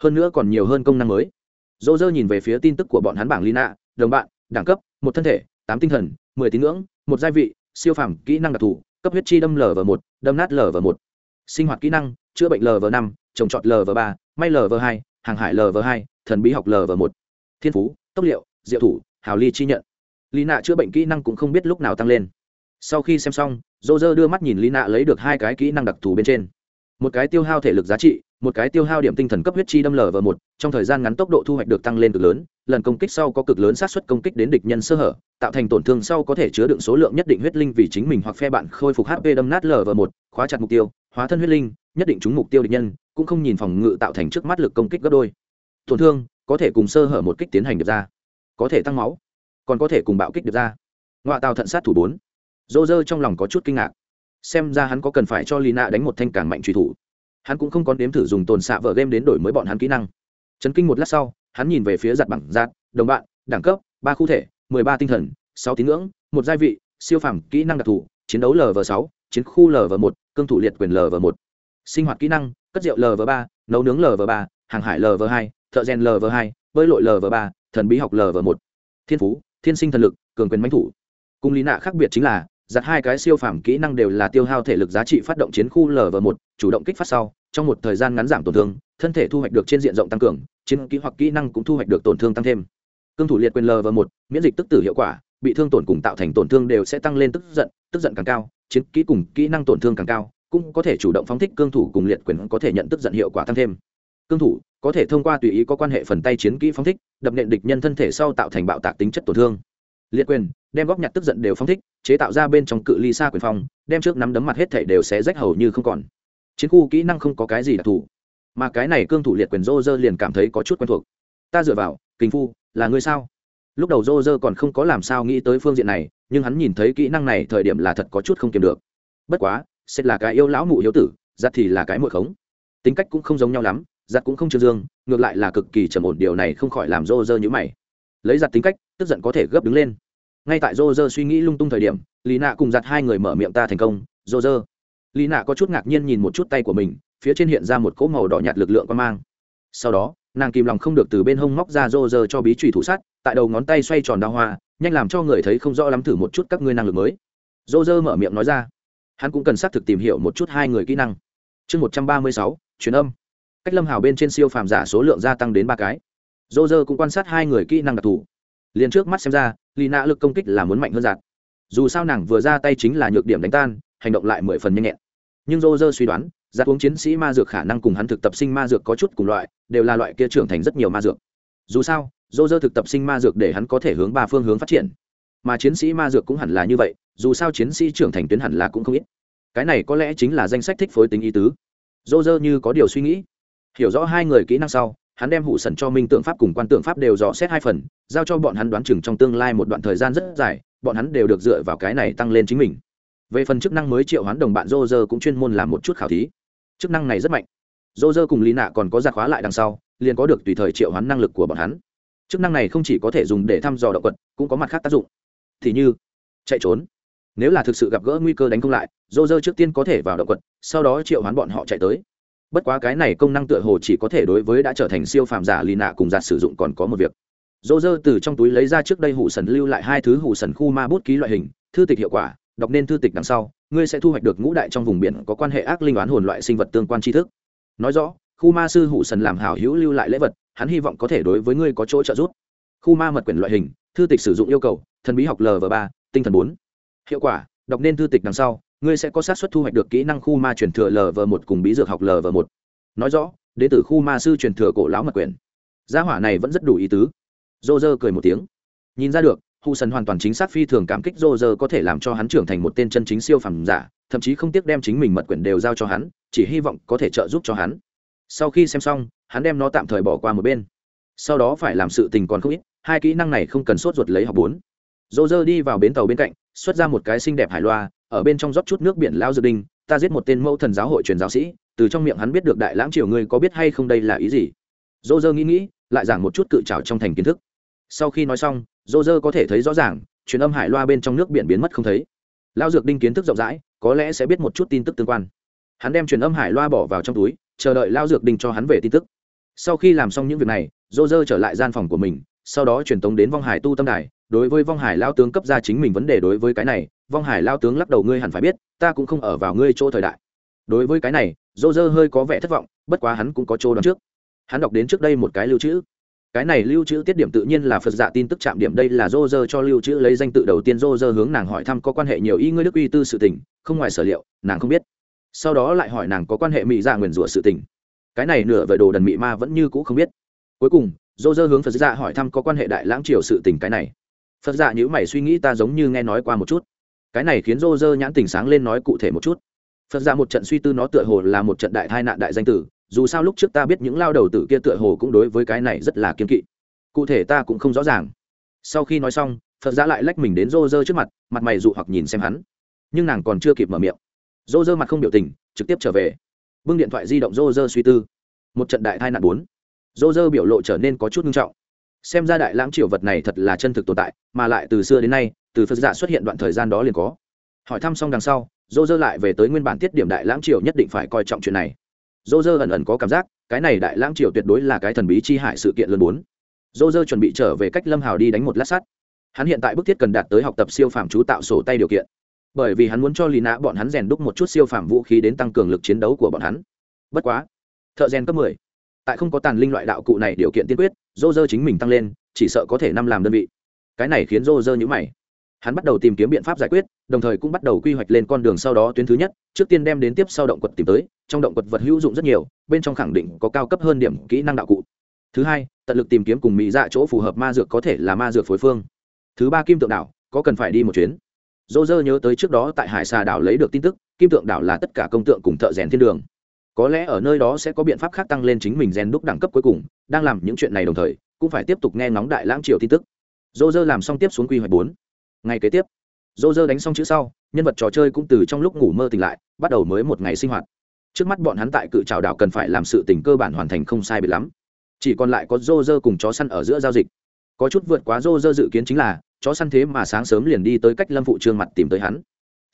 Hơn nữa còn nhiều hơn công năng mới. Dỗ dơ nhìn về phía tin tức của bọn hắn bảng lina, đồng bạn, đẳng cấp, một thân thể, tám tinh thần, mười tín ngưỡng, một gia vị, siêu phẩm kỹ năng đặc thù, cấp huyết chi đâm lv một, đâm nát lv một. Sinh hoạt kỹ năng, chữa bệnh lv năm, trồng trọt lv ba, may lv hai, hàng hải lv hai, thần bí học lv một. Thiên phú, tốc liệu, diệu thủ, hào ly chi nhận. Lý nạ chữa bệnh kỹ năng cũng không biết lúc nào tăng lên. Sau khi xem xong dô dơ đưa mắt nhìn lý nạ lấy được hai cái kỹ năng đặc thù bên trên. Một cái tiêu hao thể lực giá trị một cái tiêu hao điểm tinh thần cấp huyết chi đâm lở vào một, trong thời gian ngắn tốc độ thu hoạch được tăng lên cực lớn, lần công kích sau có cực lớn xác suất công kích đến địch nhân sơ hở, tạo thành tổn thương sau có thể chứa đựng số lượng nhất định huyết linh vì chính mình hoặc phe bạn khôi phục hp đâm nát lở vào một, khóa chặt mục tiêu, hóa thân huyết linh, nhất định trúng mục tiêu địch nhân, cũng không nhìn phòng ngự tạo thành trước mắt lực công kích gấp đôi. Tổn thương có thể cùng sơ hở một kích tiến hành được ra, có thể tăng máu, còn có thể cùng bạo kích được ra. Ngoại tàu thận sát thủ bốn. Dô dơ trong lòng có chút kinh ngạc, xem ra hắn có cần phải cho lina đánh một thanh cản mạnh truy thủ hắn cũng không còn đếm thử dùng tồn xạ vở game đến đổi mới bọn hắn kỹ năng. Chấn kinh một lát sau, hắn nhìn về phía giặt bằng giặt, đồng bạn, đẳng cấp, ba khu thể, mười ba tinh thần, sáu tín ngưỡng, một gia vị, siêu phẩm kỹ năng đặc thù, chiến đấu lv sáu, chiến khu lv một, cương thủ liệt quyền lv một. Sinh hoạt kỹ năng, cất rượu lv ba, nấu nướng lv ba, hàng hải lv hai, thợ rèn lv hai, bơi lội lv ba, thần bí học lv một. Thiên phú, thiên sinh thần lực, cường quyền mãnh thủ. Cùng lý nạ khác biệt chính là giặt hai cái siêu phàm kỹ năng đều là tiêu hao thể lực giá trị phát động chiến khu lv một, chủ động kích phát sau, trong một thời gian ngắn giảm tổn thương, thân thể thu hoạch được trên diện rộng tăng cường, chiến kỹ hoặc kỹ năng cũng thu hoạch được tổn thương tăng thêm. Cương thủ liệt quyền lv một, miễn dịch tức tử hiệu quả, bị thương tổn cùng tạo thành tổn thương đều sẽ tăng lên tức giận tức giận càng cao, chiến kỹ cùng kỹ năng tổn thương càng cao, cũng có thể chủ động phóng thích cương thủ cùng liệt quyền có thể nhận tức giận hiệu quả tăng thêm. Cương thủ có thể thông qua tùy ý có quan hệ phần tay chiến kỹ phóng thích, đập nện địch nhân thân thể sau tạo thành bạo tạc tính chất tổn thương liệt quyền, đem góp nhặt tức giận đều phóng thích, chế tạo ra bên trong cự ly xa quyền phong, đem trước nắm đấm mặt hết thể đều sẽ rách hầu như không còn. Chiến khu kỹ năng không có cái gì đặc thù, mà cái này cương thủ liệt quyền rô rơ liền cảm thấy có chút quen thuộc. Ta dựa vào kinh phu, là ngươi sao? Lúc đầu rô rơ còn không có làm sao nghĩ tới phương diện này, nhưng hắn nhìn thấy kỹ năng này thời điểm là thật có chút không kiềm được. Bất quá sẽ là cái yêu lão mụ hiếu tử giặt thì là cái mội khống. Tính cách cũng không giống nhau lắm giặt cũng không trương dương, ngược lại là cực kỳ trầm ổn, điều này không khỏi làm rô rơ như mày. Lấy giặt tính cách, tức giận có thể gấp đứng lên ngay tại rô rơ suy nghĩ lung tung thời điểm, lý nạ cùng giặt hai người mở miệng ta thành công. Rô rơ. Lý nạ có chút ngạc nhiên nhìn một chút tay của mình, phía trên hiện ra một cỗ màu đỏ nhạt lực lượng quan mang. Sau đó, nàng kìm lòng không được từ bên hông móc ra rô rơ cho bí trùy thủ sắt, tại đầu ngón tay xoay tròn đa hoa, nhanh làm cho người thấy không rõ lắm thử một chút các ngươi năng lực mới. Rô rơ mở miệng nói ra. Hắn cũng cần xác thực tìm hiểu một chút hai người kỹ năng. Chương một trăm ba mươi sáu, truyền âm. Cách lâm hào bên trên siêu phàm giả số lượng gia tăng đến ba cái. Dô dơ cũng quan sát hai người kỹ năng đặc thù liền trước mắt xem ra lì nạ lực công kích là muốn mạnh hơn giạt. Dù sao nàng vừa ra tay chính là nhược điểm đánh tan, hành động lại mười phần nhanh nhẹn. Nhưng dô dơ suy đoán, giạt uống chiến sĩ ma dược khả năng cùng hắn thực tập sinh ma dược có chút cùng loại, đều là loại kia trưởng thành rất nhiều ma dược. Dù sao dô dơ thực tập sinh ma dược để hắn có thể hướng ba phương hướng phát triển. Mà chiến sĩ ma dược cũng hẳn là như vậy, dù sao chiến sĩ trưởng thành tuyến hẳn là cũng không ít. Cái này có lẽ chính là danh sách thích phối tính ý tứ. Dô dơ như có điều suy nghĩ. Hiểu rõ hai người kỹ năng sau hắn đem hụ sần cho minh tượng pháp cùng quan tượng pháp đều dò xét hai phần, giao cho bọn hắn đoán chừng trong tương lai một đoạn thời gian rất dài, bọn hắn đều được dựa vào cái này tăng lên chính mình. Về phần chức năng mới triệu hoán đồng bạn dô dơ cũng chuyên môn làm một chút khảo thí. Chức năng này rất mạnh. Dô dơ cùng lý nạ còn có giặc khóa lại đằng sau, liền có được tùy thời triệu hoán năng lực của bọn hắn. Chức năng này không chỉ có thể dùng để thăm dò động vật, cũng có mặt khác tác dụng. Thì như, chạy trốn. Nếu là thực sự gặp gỡ nguy cơ đánh không lại dô dơ trước tiên có thể vào động quật sau đó triệu hoán bọn họ chạy tới bất quá cái này công năng tựa hồ chỉ có thể đối với đã trở thành siêu phàm giả lì nạ cùng giạt sử dụng còn có một việc. Dô dơ từ trong túi lấy ra trước đây hủ sần lưu lại hai thứ hủ sần khu ma bút ký loại hình, thư tịch hiệu quả, đọc nên thư tịch đằng sau, ngươi sẽ thu hoạch được ngũ đại trong vùng biển có quan hệ ác linh oán hồn loại sinh vật tương quan tri thức. Nói rõ, khu ma sư hủ sần làm hảo hữu lưu lại lễ vật, hắn hy vọng có thể đối với ngươi có chỗ trợ giúp. Khu ma mật quyển loại hình, thư tịch sử dụng yêu cầu, thần bí học l và ba, tinh thần bốn. Hiệu quả, đọc nên thư tịch đằng sau ngươi sẽ có xác suất thu hoạch được kỹ năng khu ma truyền thừa lv một cùng bí dược học lv một. Nói rõ, đến từ khu ma sư truyền thừa cổ lão mật quyền gia hỏa này vẫn rất đủ ý tứ. Dô dơ cười một tiếng. Nhìn ra được hù sần hoàn toàn chính xác phi thường cảm kích dô dơ có thể làm cho hắn trưởng thành một tên chân chính siêu phẩm giả, thậm chí không tiếc đem chính mình mật quyền đều giao cho hắn, chỉ hy vọng có thể trợ giúp cho hắn. Sau khi xem xong, hắn đem nó tạm thời bỏ qua một bên. Sau đó phải làm sự tình còn không ít, hai kỹ năng này không cần sốt ruột lấy học bốn. Dô dơ đi vào bến tàu bên cạnh, xuất ra một cái xinh đẹp hải loa ở bên trong rót chút nước biển lao dự đinh, ta giết một tên mẫu thần giáo hội truyền giáo sĩ, từ trong miệng hắn biết được đại lãng triều ngươi có biết hay không đây là ý gì? Dô dơ nghĩ nghĩ, lại giảng một chút cự trào trong thành kiến thức. Sau khi nói xong, dô dơ có thể thấy rõ ràng, truyền âm hải loa bên trong nước biển biến mất không thấy. Lao dược đinh kiến thức rộng rãi, có lẽ sẽ biết một chút tin tức tương quan. Hắn đem truyền âm hải loa bỏ vào trong túi, chờ đợi lao dược đinh cho hắn về tin tức. Sau khi làm xong những việc này, dô dơ trở lại gian phòng của mình, sau đó truyền tống đến vong hải tu tâm đài. Đối với vong hải lao tướng cấp ra chính mình vấn đề đối với cái này vong hải lao tướng lắc đầu, ngươi hẳn phải biết, ta cũng không ở vào ngươi chỗ thời đại. Đối với cái này, dô dơ hơi có vẻ thất vọng, bất quá hắn cũng có chỗ đón trước. Hắn đọc đến trước đây một cái lưu trữ. Cái này lưu trữ tiết điểm tự nhiên là phật dạ tin tức chạm điểm, đây là dô dơ cho lưu trữ lấy danh tự đầu tiên. Dô dơ hướng nàng hỏi thăm có quan hệ nhiều y ngươi đức uy tư sự tình, không ngoài sở liệu, nàng không biết. Sau đó lại hỏi nàng có quan hệ mỹ dạ nguyền rủa sự tình. Cái này nửa về đồ đần mị ma vẫn như cũ không biết. Cuối cùng, dô dơ hướng phật dạ hỏi thăm có quan hệ đại lãng triều sự tình cái này. Phật dạ nhữ mày suy nghĩ, ta giống như nghe nói qua một chút cái này khiến rô rơ nhãn tình sáng lên nói cụ thể một chút. Phật ra một trận suy tư nó tựa hồ là một trận đại tai nạn đại danh tử, dù sao lúc trước ta biết những lao đầu tử kia tựa hồ cũng đối với cái này rất là kiên kỵ. Cụ thể ta cũng không rõ ràng. Sau khi nói xong, phật ra lại lách mình đến rô rơ trước mặt mặt mày dụ hoặc nhìn xem hắn. Nhưng nàng còn chưa kịp mở miệng. Rô rơ mặt không biểu tình, trực tiếp trở về. Bưng điện thoại di động rô rơ suy tư. Một trận đại tai nạn bốn. Rô rơ biểu lộ trở nên có chút nghiêm trọng xem ra đại lãng triều vật này thật là chân thực tồn tại, mà lại từ xưa đến nay, từ phật giả xuất hiện đoạn thời gian đó liền có. Hỏi thăm xong đằng sau dô dơ lại về tới nguyên bản tiết điểm đại lãng triều nhất định phải coi trọng chuyện này. Dô dơ ẩn ẩn có cảm giác, cái này đại lãng triều tuyệt đối là cái thần bí chi hại sự kiện lớn bốn. Dô dơ chuẩn bị trở về cách lâm hào đi đánh một lát sắt. Hắn hiện tại bức thiết cần đạt tới học tập siêu phàm chú tạo sổ tay điều kiện. Bởi vì hắn muốn cho lì nạ bọn hắn rèn đúc một chút siêu phàm vũ khí đến tăng cường lực chiến đấu của bọn hắn. Bất quá, thợ rèn cấp mười, tại không có tàn linh loại đạo cụ này điều kiện tiên quyết dô dơ chính mình tăng lên, chỉ sợ có thể năm làm đơn vị. Cái này khiến dô dơ nhữ mày. Hắn bắt đầu tìm kiếm biện pháp giải quyết, đồng thời cũng bắt đầu quy hoạch lên con đường sau đó tuyến thứ nhất, trước tiên đem đến tiếp sau động quật tìm tới, trong động quật vật hữu dụng rất nhiều, bên trong khẳng định có cao cấp hơn điểm kỹ năng đạo cụ. Thứ hai, tận lực tìm kiếm cùng mỹ dạ chỗ phù hợp ma dược có thể là ma dược phối phương. Thứ ba, kim tượng đảo, có cần phải đi một chuyến. Dô dơ nhớ tới trước đó tại hải xà đảo lấy được tin tức, kim tượng đảo là tất cả công tượng cùng thợ rèn thiên đường có lẽ ở nơi đó sẽ có biện pháp khác tăng lên chính mình rèn đúc đẳng cấp cuối cùng, đang làm những chuyện này đồng thời, cũng phải tiếp tục nghe ngóng đại lãng triều tin tức. Dô dơ làm xong tiếp xuống quy hoạch bốn. Ngày kế tiếp dô dơ đánh xong chữ sau, nhân vật trò chơi cũng từ trong lúc ngủ mơ tỉnh lại, bắt đầu mới một ngày sinh hoạt. Trước mắt bọn hắn tại cự trào đảo cần phải làm sự tình cơ bản hoàn thành không sai biệt lắm. Chỉ còn lại có rô rơ cùng chó săn ở giữa giao dịch. Có chút vượt quá rô rơ dự kiến chính là, chó săn thế mà sáng sớm liền đi tới cách lâm phụ trương mặt tìm tới hắn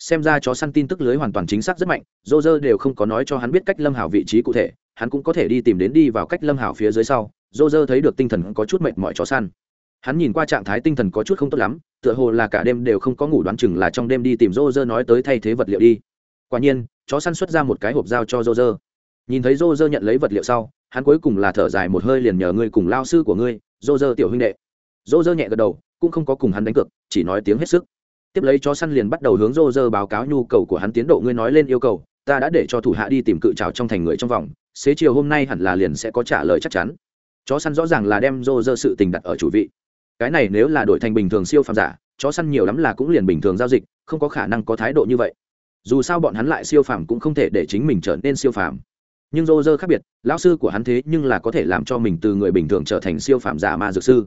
xem ra chó săn tin tức lưới hoàn toàn chính xác rất mạnh dô dơ đều không có nói cho hắn biết cách lâm hảo vị trí cụ thể, hắn cũng có thể đi tìm đến đi vào cách lâm hảo phía dưới sau dô dơ thấy được tinh thần có chút mệt mỏi chó săn. Hắn nhìn qua trạng thái tinh thần có chút không tốt lắm, tựa hồ là cả đêm đều không có ngủ đoán chừng là trong đêm đi tìm dô dơ nói tới thay thế vật liệu đi. Quả nhiên, chó săn xuất ra một cái hộp dao cho dô dơ nhìn thấy dô dơ nhận lấy vật liệu sau, hắn cuối cùng là thở dài một hơi liền nhờ ngươi cùng lao sư của ngươi dô dơ tiểu huynh đệ. Dô dơ nhẹ gật đầu, cũng không có cùng hắn đánh cược, chỉ nói tiếng hết sức tiếp lấy chó săn liền bắt đầu hướng rô rơ báo cáo nhu cầu của hắn tiến độ. Ngươi nói lên yêu cầu, ta đã để cho thủ hạ đi tìm cự trào trong thành người trong vòng. Xế chiều hôm nay hẳn là liền sẽ có trả lời chắc chắn. Chó săn rõ ràng là đem rô rơ sự tình đặt ở chủ vị. Cái này nếu là đổi thành bình thường siêu phàm giả, chó săn nhiều lắm là cũng liền bình thường giao dịch, không có khả năng có thái độ như vậy. Dù sao bọn hắn lại siêu phàm cũng không thể để chính mình trở nên siêu phàm. Nhưng rô rơ khác biệt, lão sư của hắn thế nhưng là có thể làm cho mình từ người bình thường trở thành siêu phàm giả ma dược sư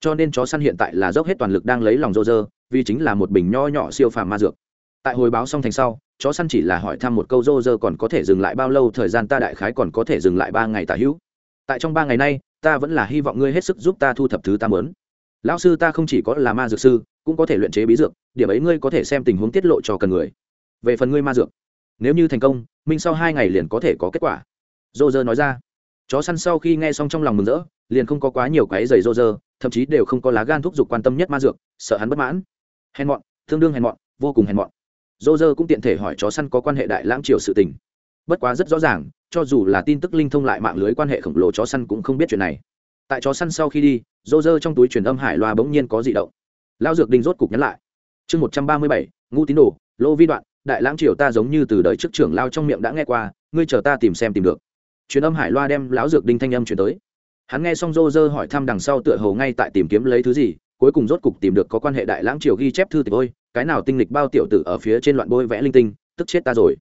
cho nên chó săn hiện tại là dốc hết toàn lực đang lấy lòng rô rơ vì chính là một bình nho nhỏ siêu phàm ma dược. Tại hồi báo xong thành sau, chó săn chỉ là hỏi thăm một câu rô rơ còn có thể dừng lại bao lâu, thời gian ta đại khái còn có thể dừng lại ba ngày tả hữu. Tại trong ba ngày nay, ta vẫn là hy vọng ngươi hết sức giúp ta thu thập thứ ta mớn lão sư ta không chỉ có là ma dược sư, cũng có thể luyện chế bí dược, điểm ấy ngươi có thể xem tình huống tiết lộ cho cần người. Về phần ngươi ma dược, nếu như thành công minh sau hai ngày liền có thể có kết quả. Dô dơ nói ra. Chó săn sau khi nghe xong trong lòng mừng rỡ, liền không có quá nhiều cái giày dô dơ thậm chí đều không có lá gan thúc giục quan tâm nhất ma dược, sợ hắn bất mãn. Hèn mọn, tương đương hèn mọn, vô cùng hèn mọn. Dô dơ cũng tiện thể hỏi chó săn có quan hệ đại lãng triều sự tình. Bất quá rất rõ ràng, cho dù là tin tức linh thông lại mạng lưới quan hệ khổng lồ chó săn cũng không biết chuyện này. Tại chó săn sau khi đi dô dơ trong túi truyền âm hải loa bỗng nhiên có dị động. Lao dược đinh rốt cục nhắn lại. Chương một trăm ba mươi bảy, ngu tín đồ, lô vi đoạn, đại lãng triều ta giống như từ đời trước trưởng lao trong miệng đã nghe qua, ngươi chờ ta tìm xem tìm được. Truyền âm hải loa đem lão dược đinh thanh âm chuyển tới hắn nghe xong dô hỏi thăm đằng sau tựa hồ ngay tại tìm kiếm lấy thứ gì, cuối cùng rốt cục tìm được có quan hệ đại lãng triều ghi chép thư tịch ôi, cái nào tinh lịch bao tiểu tử ở phía trên loạn bôi vẽ linh tinh, tức chết ta rồi.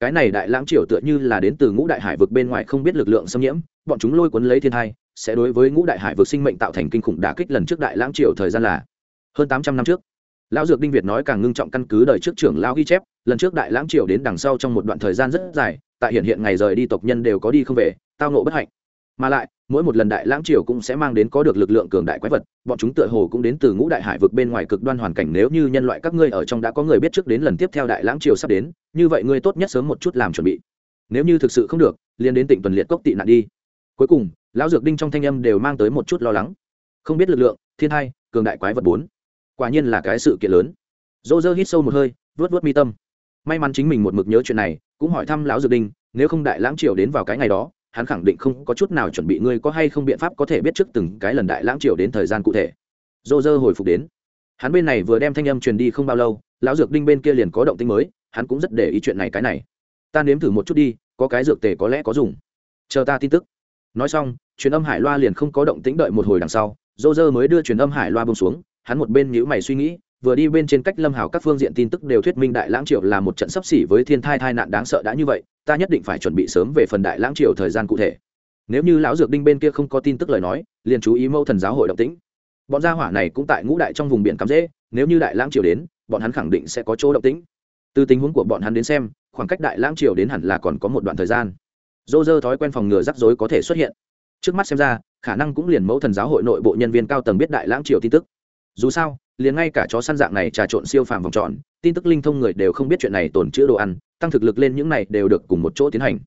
Cái này đại lãng triều tựa như là đến từ ngũ đại hải vực bên ngoài không biết lực lượng xâm nhiễm, bọn chúng lôi cuốn lấy thiên thai, sẽ đối với ngũ đại hải vực sinh mệnh tạo thành kinh khủng đả kích lần trước đại lãng triều thời gian là hơn tám trăm năm trước. Lão dược đinh việt nói càng ngưng trọng căn cứ đời trước trưởng lão ghi chép, lần trước đại lãng triều đến đằng sau trong một đoạn thời gian rất dài, tại hiện hiện ngày rời đi tộc nhân đều có đi không về, tao nộ bất hạnh. Mà lại mỗi một lần đại lãng triều cũng sẽ mang đến có được lực lượng cường đại quái vật, bọn chúng tựa hồ cũng đến từ ngũ đại hải vực bên ngoài cực đoan hoàn cảnh, nếu như nhân loại các ngươi ở trong đã có người biết trước đến lần tiếp theo đại lãng triều sắp đến, như vậy ngươi tốt nhất sớm một chút làm chuẩn bị. Nếu như thực sự không được, liền đến tỉnh tuần liệt cốc tị nạn đi. Cuối cùng, lão dược đinh trong thanh âm đều mang tới một chút lo lắng. Không biết lực lượng, thiên hai, cường đại quái vật bốn. Quả nhiên là cái sự kiện lớn. Dô dơ hít sâu một hơi vớt vớt mi tâm. May mắn chính mình một mực nhớ chuyện này, cũng hỏi thăm lão dược đinh, nếu không đại lãng triều đến vào cái ngày đó hắn khẳng định không có chút nào chuẩn bị ngươi có hay không biện pháp có thể biết trước từng cái lần đại lãng triều đến thời gian cụ thể. Dô dơ hồi phục đến. Hắn bên này vừa đem thanh âm truyền đi không bao lâu, lão dược đinh bên kia liền có động tinh mới, hắn cũng rất để ý chuyện này cái này. Ta nếm thử một chút đi, có cái dược tề có lẽ có dùng. Chờ ta tin tức. Nói xong, truyền âm hải loa liền không có động tĩnh đợi một hồi đằng sau, dô dơ mới đưa truyền âm hải loa bông xuống, hắn một bên nhữ mày suy nghĩ vừa đi bên trên cách lâm hảo các phương diện tin tức đều thuyết minh đại lãng triều là một trận sắp xỉ với thiên thai tai nạn đáng sợ đã như vậy, ta nhất định phải chuẩn bị sớm về phần đại lãng triều thời gian cụ thể. Nếu như lão dược đinh bên kia không có tin tức lời nói, liền chú ý mâu thần giáo hội động tĩnh. Bọn gia hỏa này cũng tại ngũ đại trong vùng biển cắm dễ, nếu như đại lãng triều đến, bọn hắn khẳng định sẽ có chỗ động tĩnh. Từ tình huống của bọn hắn đến xem, khoảng cách đại lãng triều đến hẳn là còn có một đoạn thời gian. Dô dơ thói quen phòng ngừa rắc rối có thể xuất hiện. Trước mắt xem ra, khả năng cũng liền mẫu thần giáo hội nội bộ nhân viên cao tầng biết đại lãng triều tin tức dù sao, liền ngay cả chó săn dạng này trà trộn siêu phàm vòng tròn, tin tức linh thông người đều không biết chuyện này tồn chữ đồ ăn, tăng thực lực lên những này đều được cùng một chỗ tiến hành.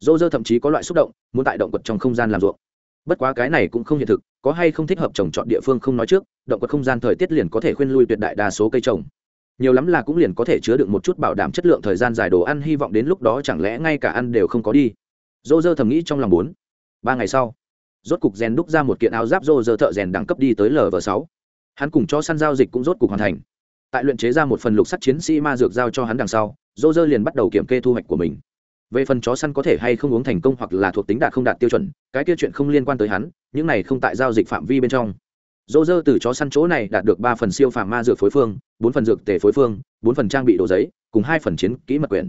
Dô dơ thậm chí có loại xúc động, muốn tại động vật trong không gian làm ruộng. Bất quá cái này cũng không hiện thực, có hay không thích hợp trồng trọt địa phương không nói trước, động vật không gian thời tiết liền có thể khuyên lui tuyệt đại đa số cây trồng. Nhiều lắm là cũng liền có thể chứa được một chút bảo đảm chất lượng thời gian dài đồ ăn hy vọng đến lúc đó chẳng lẽ ngay cả ăn đều không có đi. Dô dơ thầm nghĩ trong lòng bốn. Ba ngày sau, rốt cục rèn đúc ra một kiện áo giáp dô dơ thợ rèn đẳng cấp đi tới lv sáu hắn cùng cho săn giao dịch cũng rốt cục hoàn thành. Tại luyện chế ra một phần lục sắt chiến sĩ ma dược giao cho hắn đằng sau dô dơ liền bắt đầu kiểm kê thu hoạch của mình. Về phần chó săn có thể hay không uống thành công hoặc là thuộc tính đạt không đạt tiêu chuẩn, cái kia chuyện không liên quan tới hắn, những này không tại giao dịch phạm vi bên trong. Dô dơ từ chó săn chỗ này đạt được ba phần siêu phàm ma dược phối phương, bốn phần dược tề phối phương, bốn phần trang bị đồ giấy, cùng hai phần chiến kỹ mật quyền.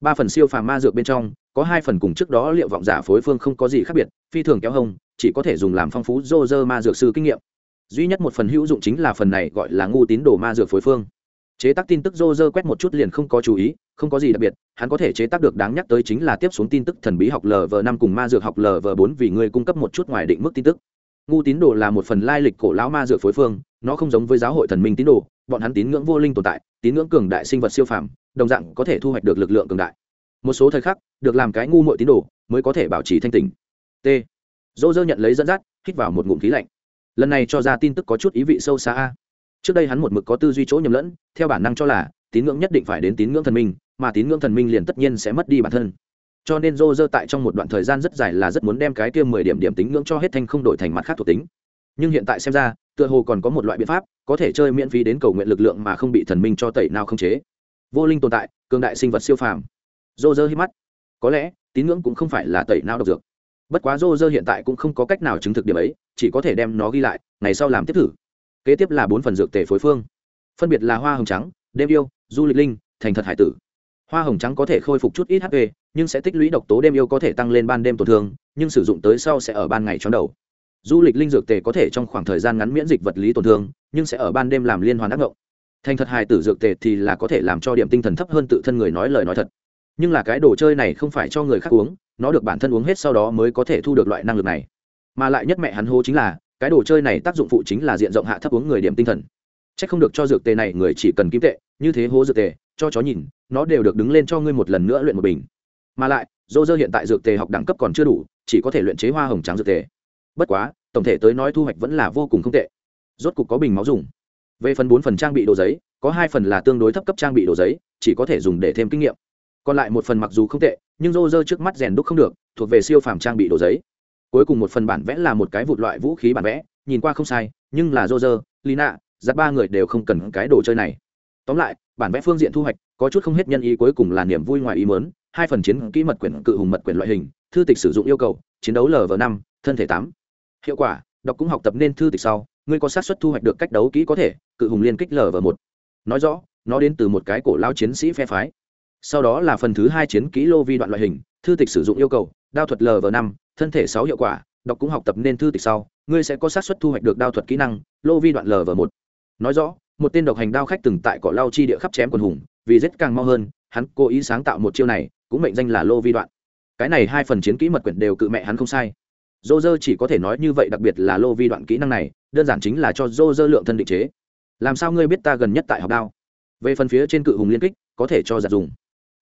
Ba phần siêu phàm ma dược bên trong, có hai phần cùng trước đó liệu vọng giả phối phương không có gì khác biệt, phi thường kéo hông, chỉ có thể dùng làm phong phú dô dơ ma dược sư kinh nghiệm duy nhất một phần hữu dụng chính là phần này gọi là ngu tín đồ ma dược phối phương. Chế tác tin tức rô rơ quét một chút liền không có chú ý, không có gì đặc biệt, hắn có thể chế tác được đáng nhắc tới chính là tiếp xuống tin tức thần bí học lv năm cùng ma dược học lv bốn vì người cung cấp một chút ngoài định mức tin tức. Ngu tín đồ là một phần lai lịch cổ lão ma dược phối phương, nó không giống với giáo hội thần minh tín đồ, bọn hắn tín ngưỡng vô linh tồn tại, tín ngưỡng cường đại sinh vật siêu phàm, đồng dạng có thể thu hoạch được lực lượng cường đại. Một số thời khắc, được làm cái ngu muội tín đồ mới có thể bảo trì thanh tỉnh. T. Dỗ dơ nhận lấy dẫn dắt, hít vào một ngụm khí lạnh lần này cho ra tin tức có chút ý vị sâu xa a. Trước đây hắn một mực có tư duy chỗ nhầm lẫn, theo bản năng cho là, tín ngưỡng nhất định phải đến tín ngưỡng thần minh, mà tín ngưỡng thần minh liền tất nhiên sẽ mất đi bản thân. Cho nên dô dơ tại trong một đoạn thời gian rất dài là rất muốn đem cái kia mười điểm điểm tín ngưỡng cho hết thanh không đổi thành mặt khác thuộc tính. Nhưng hiện tại xem ra, tựa hồ còn có một loại biện pháp, có thể chơi miễn phí đến cầu nguyện lực lượng mà không bị thần minh cho tẩy nào không chế. Vô linh tồn tại, cường đại sinh vật siêu phàm. Dô dơ hít mắt. Có lẽ, tín ngưỡng cũng không phải là tẩy não độc dược bất quá rô rơ hiện tại cũng không có cách nào chứng thực điểm ấy, chỉ có thể đem nó ghi lại, ngày sau làm tiếp thử. Kế tiếp là bốn phần dược tể phối phương. Phân biệt là hoa hồng trắng, đêm yêu, du lịch linh, thành thật hải tử. Hoa hồng trắng có thể khôi phục chút ít hp nhưng sẽ tích lũy độc tố đêm yêu có thể tăng lên ban đêm tổn thương, nhưng sử dụng tới sau sẽ ở ban ngày trong đầu. Du lịch linh dược tề có thể trong khoảng thời gian ngắn miễn dịch vật lý tổn thương, nhưng sẽ ở ban đêm làm liên hoàn ác ngộng. Thành thật hài tử dược tề thì là có thể làm cho điểm tinh thần thấp hơn tự thân người nói lời nói thật. Nhưng là cái đồ chơi này không phải cho người khác uống nó được bản thân uống hết sau đó mới có thể thu được loại năng lực này. Mà lại nhất mẹ hắn hô chính là, cái đồ chơi này tác dụng phụ chính là diện rộng hạ thấp uống người điểm tinh thần. C h ắ c không được cho dược tề này người chỉ cần kim tệ, như thế hố dược tề, cho chó nhìn, nó đều được đứng lên cho ngươi một lần nữa luyện một bình. Mà lại dô dơ hiện tại dược tề học đẳng cấp còn chưa đủ, chỉ có thể luyện chế hoa hồng trắng dược tề. Bất quá, tổng thể tới nói thu hoạch vẫn là vô cùng không tệ. Rốt cục có bình máu dùng. Về phần bốn phần trang bị đồ giấy, có hai phần là tương đối thấp cấp trang bị đồ giấy, chỉ có thể dùng để thêm kinh nghiệm còn lại một phần mặc dù không tệ, nhưng rô rơ trước mắt rèn đúc không được, thuộc về siêu phàm trang bị đồ giấy. Cuối cùng một phần bản vẽ là một cái vụt loại vũ khí bản vẽ, nhìn qua không sai, nhưng là rô rơ lina giặt ba người đều không cần cái đồ chơi này. Tóm lại, bản vẽ phương diện thu hoạch, có chút không hết nhân ý cuối cùng là niềm vui ngoài ý mớn hai phần chiến kỹ mật quyển cự hùng mật quyển loại hình, thư tịch sử dụng yêu cầu, chiến đấu lv năm, thân thể tám. Hiệu quả, đọc cũng học tập nên thư tịch sau, ngươi có xác suất thu hoạch được cách đấu kỹ có thể, cự hùng liên kích lv một. Nói rõ, nó đến từ một cái cổ lao chiến sĩ phe phái sau đó là phần thứ hai chiến kỹ lô vi đoạn loại hình, thư tịch sử dụng yêu cầu, đao thuật lv năm, thân thể sáu hiệu quả, đọc cũng học tập nên thư tịch sau, ngươi sẽ có xác suất thu hoạch được đao thuật kỹ năng, lô vi đoạn lv một. Nói rõ, một tên độc hành đao khách từng tại cỏ lao chi địa khắp chém quần hùng, vì rất càng mau hơn, hắn cố ý sáng tạo một chiêu này, cũng mệnh danh là lô vi đoạn. Cái này hai phần chiến kỹ mật quyển đều cự mẹ hắn không sai. Dô dơ chỉ có thể nói như vậy đặc biệt là lô vi đoạn kỹ năng này, đơn giản chính là cho dô dơ lượng thân định chế. Làm sao ngươi biết ta gần nhất tại học đao? Về phần phía trên cự hùng liên kích, có thể cho giặt dùng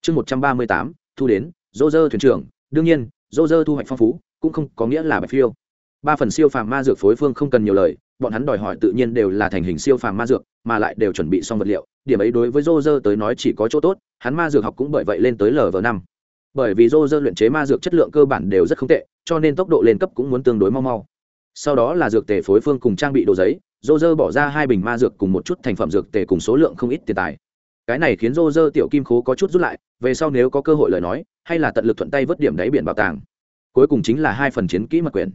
chương một trăm ba mươi tám, thu đến, dô dơ thuyền trưởng. Đương nhiên, dô dơ thu hoạch phong phú, cũng không có nghĩa là bạch phiêu. Ba phần siêu phàm ma dược phối phương không cần nhiều lời, bọn hắn đòi hỏi tự nhiên đều là thành hình siêu phàm ma dược, mà lại đều chuẩn bị xong vật liệu. Điểm ấy đối với dô dơ tới nói chỉ có chỗ tốt, hắn ma dược học cũng bởi vậy lên tới lv năm. Bởi vì dô dơ luyện chế ma dược chất lượng cơ bản đều rất không tệ, cho nên tốc độ lên cấp cũng muốn tương đối mau mau. Sau đó là dược tề phối phương cùng trang bị đồ giấy, dô dơ bỏ ra hai bình ma dược cùng một chút thành phẩm dược tề cùng số lượng không ít tiền tài cái này khiến rô rơ tiểu kim khố có chút rút lại, về sau nếu có cơ hội lời nói, hay là tận lực thuận tay vớt điểm đáy biển bảo tàng. Cuối cùng chính là hai phần chiến kỹ mật quyển.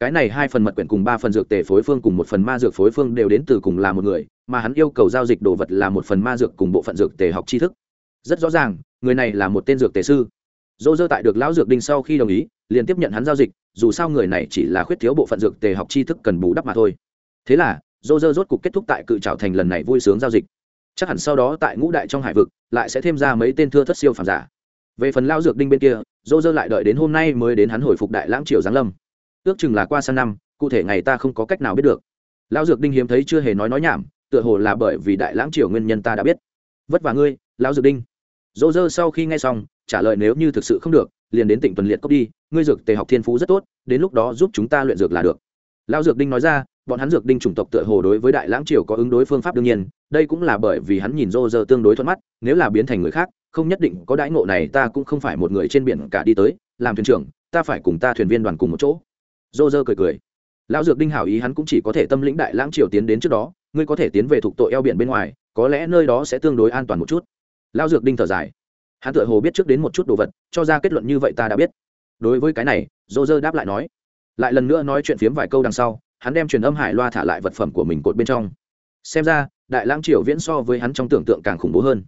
Cái này hai phần mật quyển cùng ba phần dược tề phối phương cùng một phần ma dược phối phương đều đến từ cùng là một người, mà hắn yêu cầu giao dịch đồ vật là một phần ma dược cùng bộ phận dược tề học tri thức. Rất rõ ràng, người này là một tên dược tề sư. Dô dơ tại được lão dược đinh sau khi đồng ý, liền tiếp nhận hắn giao dịch, dù sao người này chỉ là khuyết thiếu bộ phận dược tề học tri thức cần bù đắp mà thôi. Thế là dô dơ rốt cục kết thúc tại cự trào thành lần này vui sướng giao dịch chắc hẳn sau đó tại ngũ đại trong hải vực, lại sẽ thêm ra mấy tên thưa thất siêu phàm giả. Về phần lao dược đinh bên kia, dô dơ lại đợi đến hôm nay mới đến hắn hồi phục đại lãng triều giáng lâm. Ước chừng là qua sang năm, cụ thể ngày ta không có cách nào biết được. Lao dược đinh hiếm thấy chưa hề nói nói nhảm, tựa hồ là bởi vì đại lãng triều nguyên nhân ta đã biết. Vất vả ngươi, lao dược đinh. Dô dơ sau khi nghe xong, trả lời nếu như thực sự không được, liền đến tỉnh tuần liệt cốc đi, ngươi dược tề học thiên phú rất tốt, đến lúc đó giúp chúng ta luyện dược là được. Lao dược đinh nói ra bọn hắn dược đinh chủng tộc tựa hồ đối với đại lãng triều có ứng đối phương pháp đương nhiên, đây cũng là bởi vì hắn nhìn rô rơ tương đối thuận mắt, nếu là biến thành người khác, không nhất định có đãi ngộ này, ta cũng không phải một người trên biển cả đi tới, làm thuyền trưởng, ta phải cùng ta thuyền viên đoàn cùng một chỗ. Rô rơ cười cười. Lão dược đinh hảo ý hắn cũng chỉ có thể tâm lĩnh đại lãng triều tiến đến trước đó, ngươi có thể tiến về thuộc tội eo biển bên ngoài, có lẽ nơi đó sẽ tương đối an toàn một chút. Lão dược đinh thở dài. Hắn tựa hồ biết trước đến một chút đồ vật, cho ra kết luận như vậy ta đã biết. Đối với cái này, rô rơ đáp lại nói. Lại lần nữa nói chuyện phiếm vài câu đằng sau hắn đem truyền âm hải loa thả lại vật phẩm của mình cột bên trong. Xem ra, đại lãng triều viễn so với hắn trong tưởng tượng càng khủng bố hơn.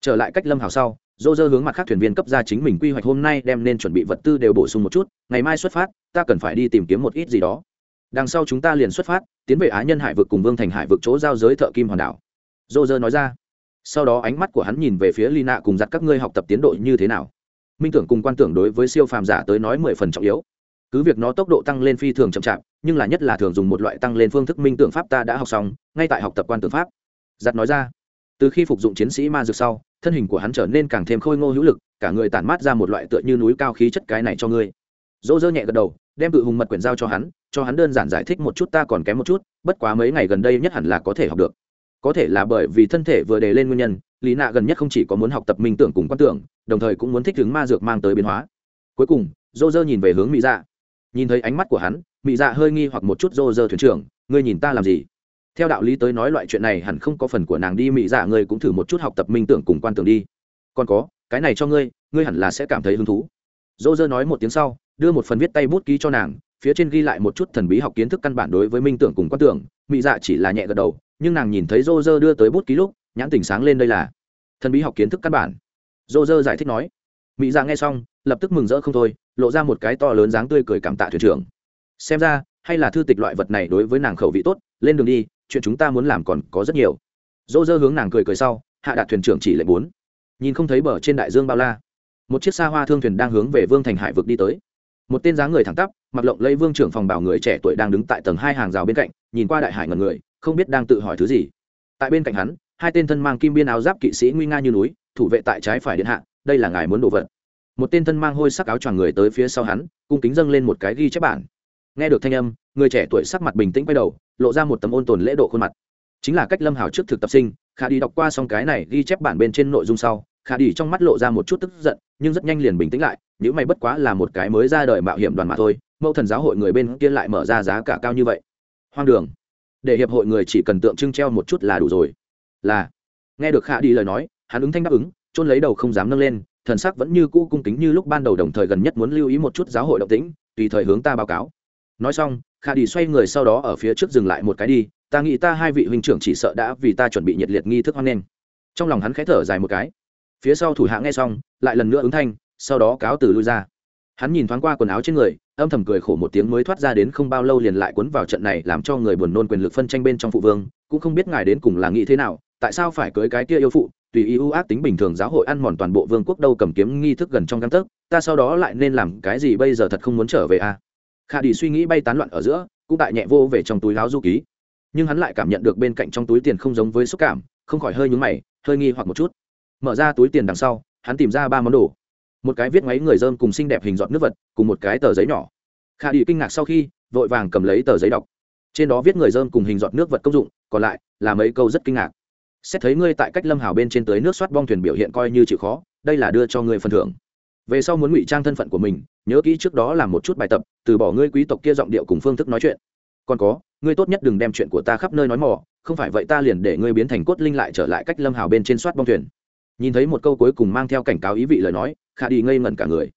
Trở lại cách lâm hào sau, dô dơ hướng mặt khác thuyền viên cấp ra chính mình quy hoạch hôm nay đem nên chuẩn bị vật tư đều bổ sung một chút, ngày mai xuất phát, ta cần phải đi tìm kiếm một ít gì đó. Đằng sau chúng ta liền xuất phát, tiến về á nhân hải vực cùng vương thành hải vực chỗ giao giới thợ kim Hòn đảo. Dô dơ nói ra. Sau đó ánh mắt của hắn nhìn về phía lina cùng giặt các ngươi học tập tiến độ như thế nào. Minh tưởng cùng quan tưởng đối với siêu phàm giả tới nói mười phần trọng yếu cứ việc nó tốc độ tăng lên phi thường chậm chạp, nhưng là nhất là thường dùng một loại tăng lên phương thức minh tưởng pháp ta đã học xong, ngay tại học tập quan tưởng pháp. Giặt nói ra, từ khi phục dụng chiến sĩ ma dược sau, thân hình của hắn trở nên càng thêm khôi ngô hữu lực, cả người tản mát ra một loại tựa như núi cao khí chất cái này cho ngươi. Dỗ dơ nhẹ gật đầu, đem cự hùng mật quyển giao cho hắn cho hắn đơn giản giải thích một chút ta còn kém một chút, bất quá mấy ngày gần đây nhất hẳn là có thể học được. Có thể là bởi vì thân thể vừa đề lên nguyên nhân, lý nạ gần nhất không chỉ có muốn học tập minh tưởng cùng quan tưởng, đồng thời cũng muốn thích ứng ma dược mang tới biến hóa. Cuối cùng dô dơ nhìn về hướng mỹ dạ nhìn thấy ánh mắt của hắn, mị dạ hơi nghi hoặc một chút rô rơ thuyền trưởng, ngươi nhìn ta làm gì? Theo đạo lý tới nói loại chuyện này hẳn không có phần của nàng đi, mị dạ ngươi cũng thử một chút học tập minh tưởng cùng quan tưởng đi. Còn có, cái này cho ngươi ngươi hẳn là sẽ cảm thấy hứng thú. Dô dơ nói một tiếng sau, đưa một phần viết tay bút ký cho nàng, phía trên ghi lại một chút thần bí học kiến thức căn bản đối với minh tưởng cùng quan tưởng. Mị dạ chỉ là nhẹ gật đầu, nhưng nàng nhìn thấy dô dơ đưa tới bút ký lúc, nhãn tình sáng lên đây là thần bí học kiến thức căn bản. Dô dơ giải thích nói, mị dạ nghe xong, lập tức mừng rỡ không thôi lộ ra một cái to lớn dáng tươi cười cảm tạ thuyền trưởng. Xem ra, hay là thư tịch loại vật này đối với nàng khẩu vị tốt, lên đường đi, chuyện chúng ta muốn làm còn có rất nhiều. Dô dơ hướng nàng cười cười sau, hạ đạt thuyền trưởng chỉ lệnh bốn. Nhìn không thấy bờ trên đại dương bao la, một chiếc xa hoa thương thuyền đang hướng về vương thành hải vực đi tới. Một tên dáng người thẳng tắp, mặc lộng lấy vương trưởng phòng bảo người trẻ tuổi đang đứng tại tầng hai hàng rào bên cạnh, nhìn qua đại hải ngần người, không biết đang tự hỏi thứ gì. Tại bên cạnh hắn, hai tên thân mang kim biên áo giáp kỵ sĩ nguy nga như núi, thủ vệ tại trái phải điện hạ, đây là ngài muốn đồ vật một tên thân mang hôi sắc áo choàng người tới phía sau hắn, cung kính dâng lên một cái ghi chép bản. Nghe được thanh âm, người trẻ tuổi sắc mặt bình tĩnh quay đầu, lộ ra một tấm ôn tồn lễ độ khuôn mặt. Chính là cách lâm hào trước thực tập sinh, khả đi đọc qua xong cái này ghi chép bản bên trên nội dung sau, khả đi trong mắt lộ ra một chút tức giận, nhưng rất nhanh liền bình tĩnh lại Những mày bất quá là một cái mới ra đời mạo hiểm đoàn mà thôi, mẫu thần giáo hội người bên kia lại mở ra giá cả cao như vậy. Hoang đường. Để hiệp hội người chỉ cần tượng trưng treo một chút là đủ rồi. Là. Nghe được khả đi lời nói, hắn ứng thanh đáp ứng trôn lấy đầu không dám nâng lên thần sắc vẫn như cũ cung kính như lúc ban đầu đồng thời gần nhất muốn lưu ý một chút giáo hội động tĩnh, tùy thời hướng ta báo cáo. Nói xong, khả đi xoay người sau đó ở phía trước dừng lại một cái đi, ta nghĩ ta hai vị huynh trưởng chỉ sợ đã vì ta chuẩn bị nhiệt liệt nghi thức hoan nghênh. Trong lòng hắn khẽ thở dài một cái. Phía sau thủ hạ nghe xong, lại lần nữa ứng thanh, sau đó cáo từ lui ra. Hắn nhìn thoáng qua quần áo trên người, âm thầm cười khổ một tiếng mới thoát ra đến không bao lâu liền lại cuốn vào trận này làm cho người buồn nôn quyền lực phân tranh bên trong phụ vương, cũng không biết ngài đến cùng là nghĩ thế nào, tại sao phải cưới cái kia yêu phụ tùy ý ưu ác tính bình thường giáo hội ăn mòn toàn bộ vương quốc đâu cầm kiếm nghi thức gần trong găng tấc, ta sau đó lại nên làm cái gì bây giờ thật không muốn trở về à? Khả đi suy nghĩ bay tán loạn ở giữa, cũng tại nhẹ vô về trong túi láo du ký. Nhưng hắn lại cảm nhận được bên cạnh trong túi tiền không giống với xúc cảm, không khỏi hơi nhúng mày, hơi nghi hoặc một chút. Mở ra túi tiền đằng sau, hắn tìm ra ba món đồ. Một cái viết máy người dơm cùng xinh đẹp hình dọn nước vật, cùng một cái tờ giấy nhỏ. Khả đi kinh ngạc sau khi, vội vàng cầm lấy tờ giấy đọc. Trên đó viết người dơm cùng hình dọn nước vật công dụng, còn lại là mấy câu rất kinh ngạc xét thấy ngươi tại cách lâm hào bên trên tới nước soát bong thuyền biểu hiện coi như chịu khó, đây là đưa cho ngươi phần thưởng. Về sau muốn ngụy trang thân phận của mình, nhớ kỹ trước đó làm một chút bài tập, từ bỏ ngươi quý tộc kia giọng điệu cùng phương thức nói chuyện. Còn có, ngươi tốt nhất đừng đem chuyện của ta khắp nơi nói mỏ không phải vậy ta liền để ngươi biến thành cốt linh lại trở lại cách lâm hào bên trên soát bong thuyền. Nhìn thấy một câu cuối cùng mang theo cảnh cáo ý vị lời nói, khả đi ngây ngẩn cả người.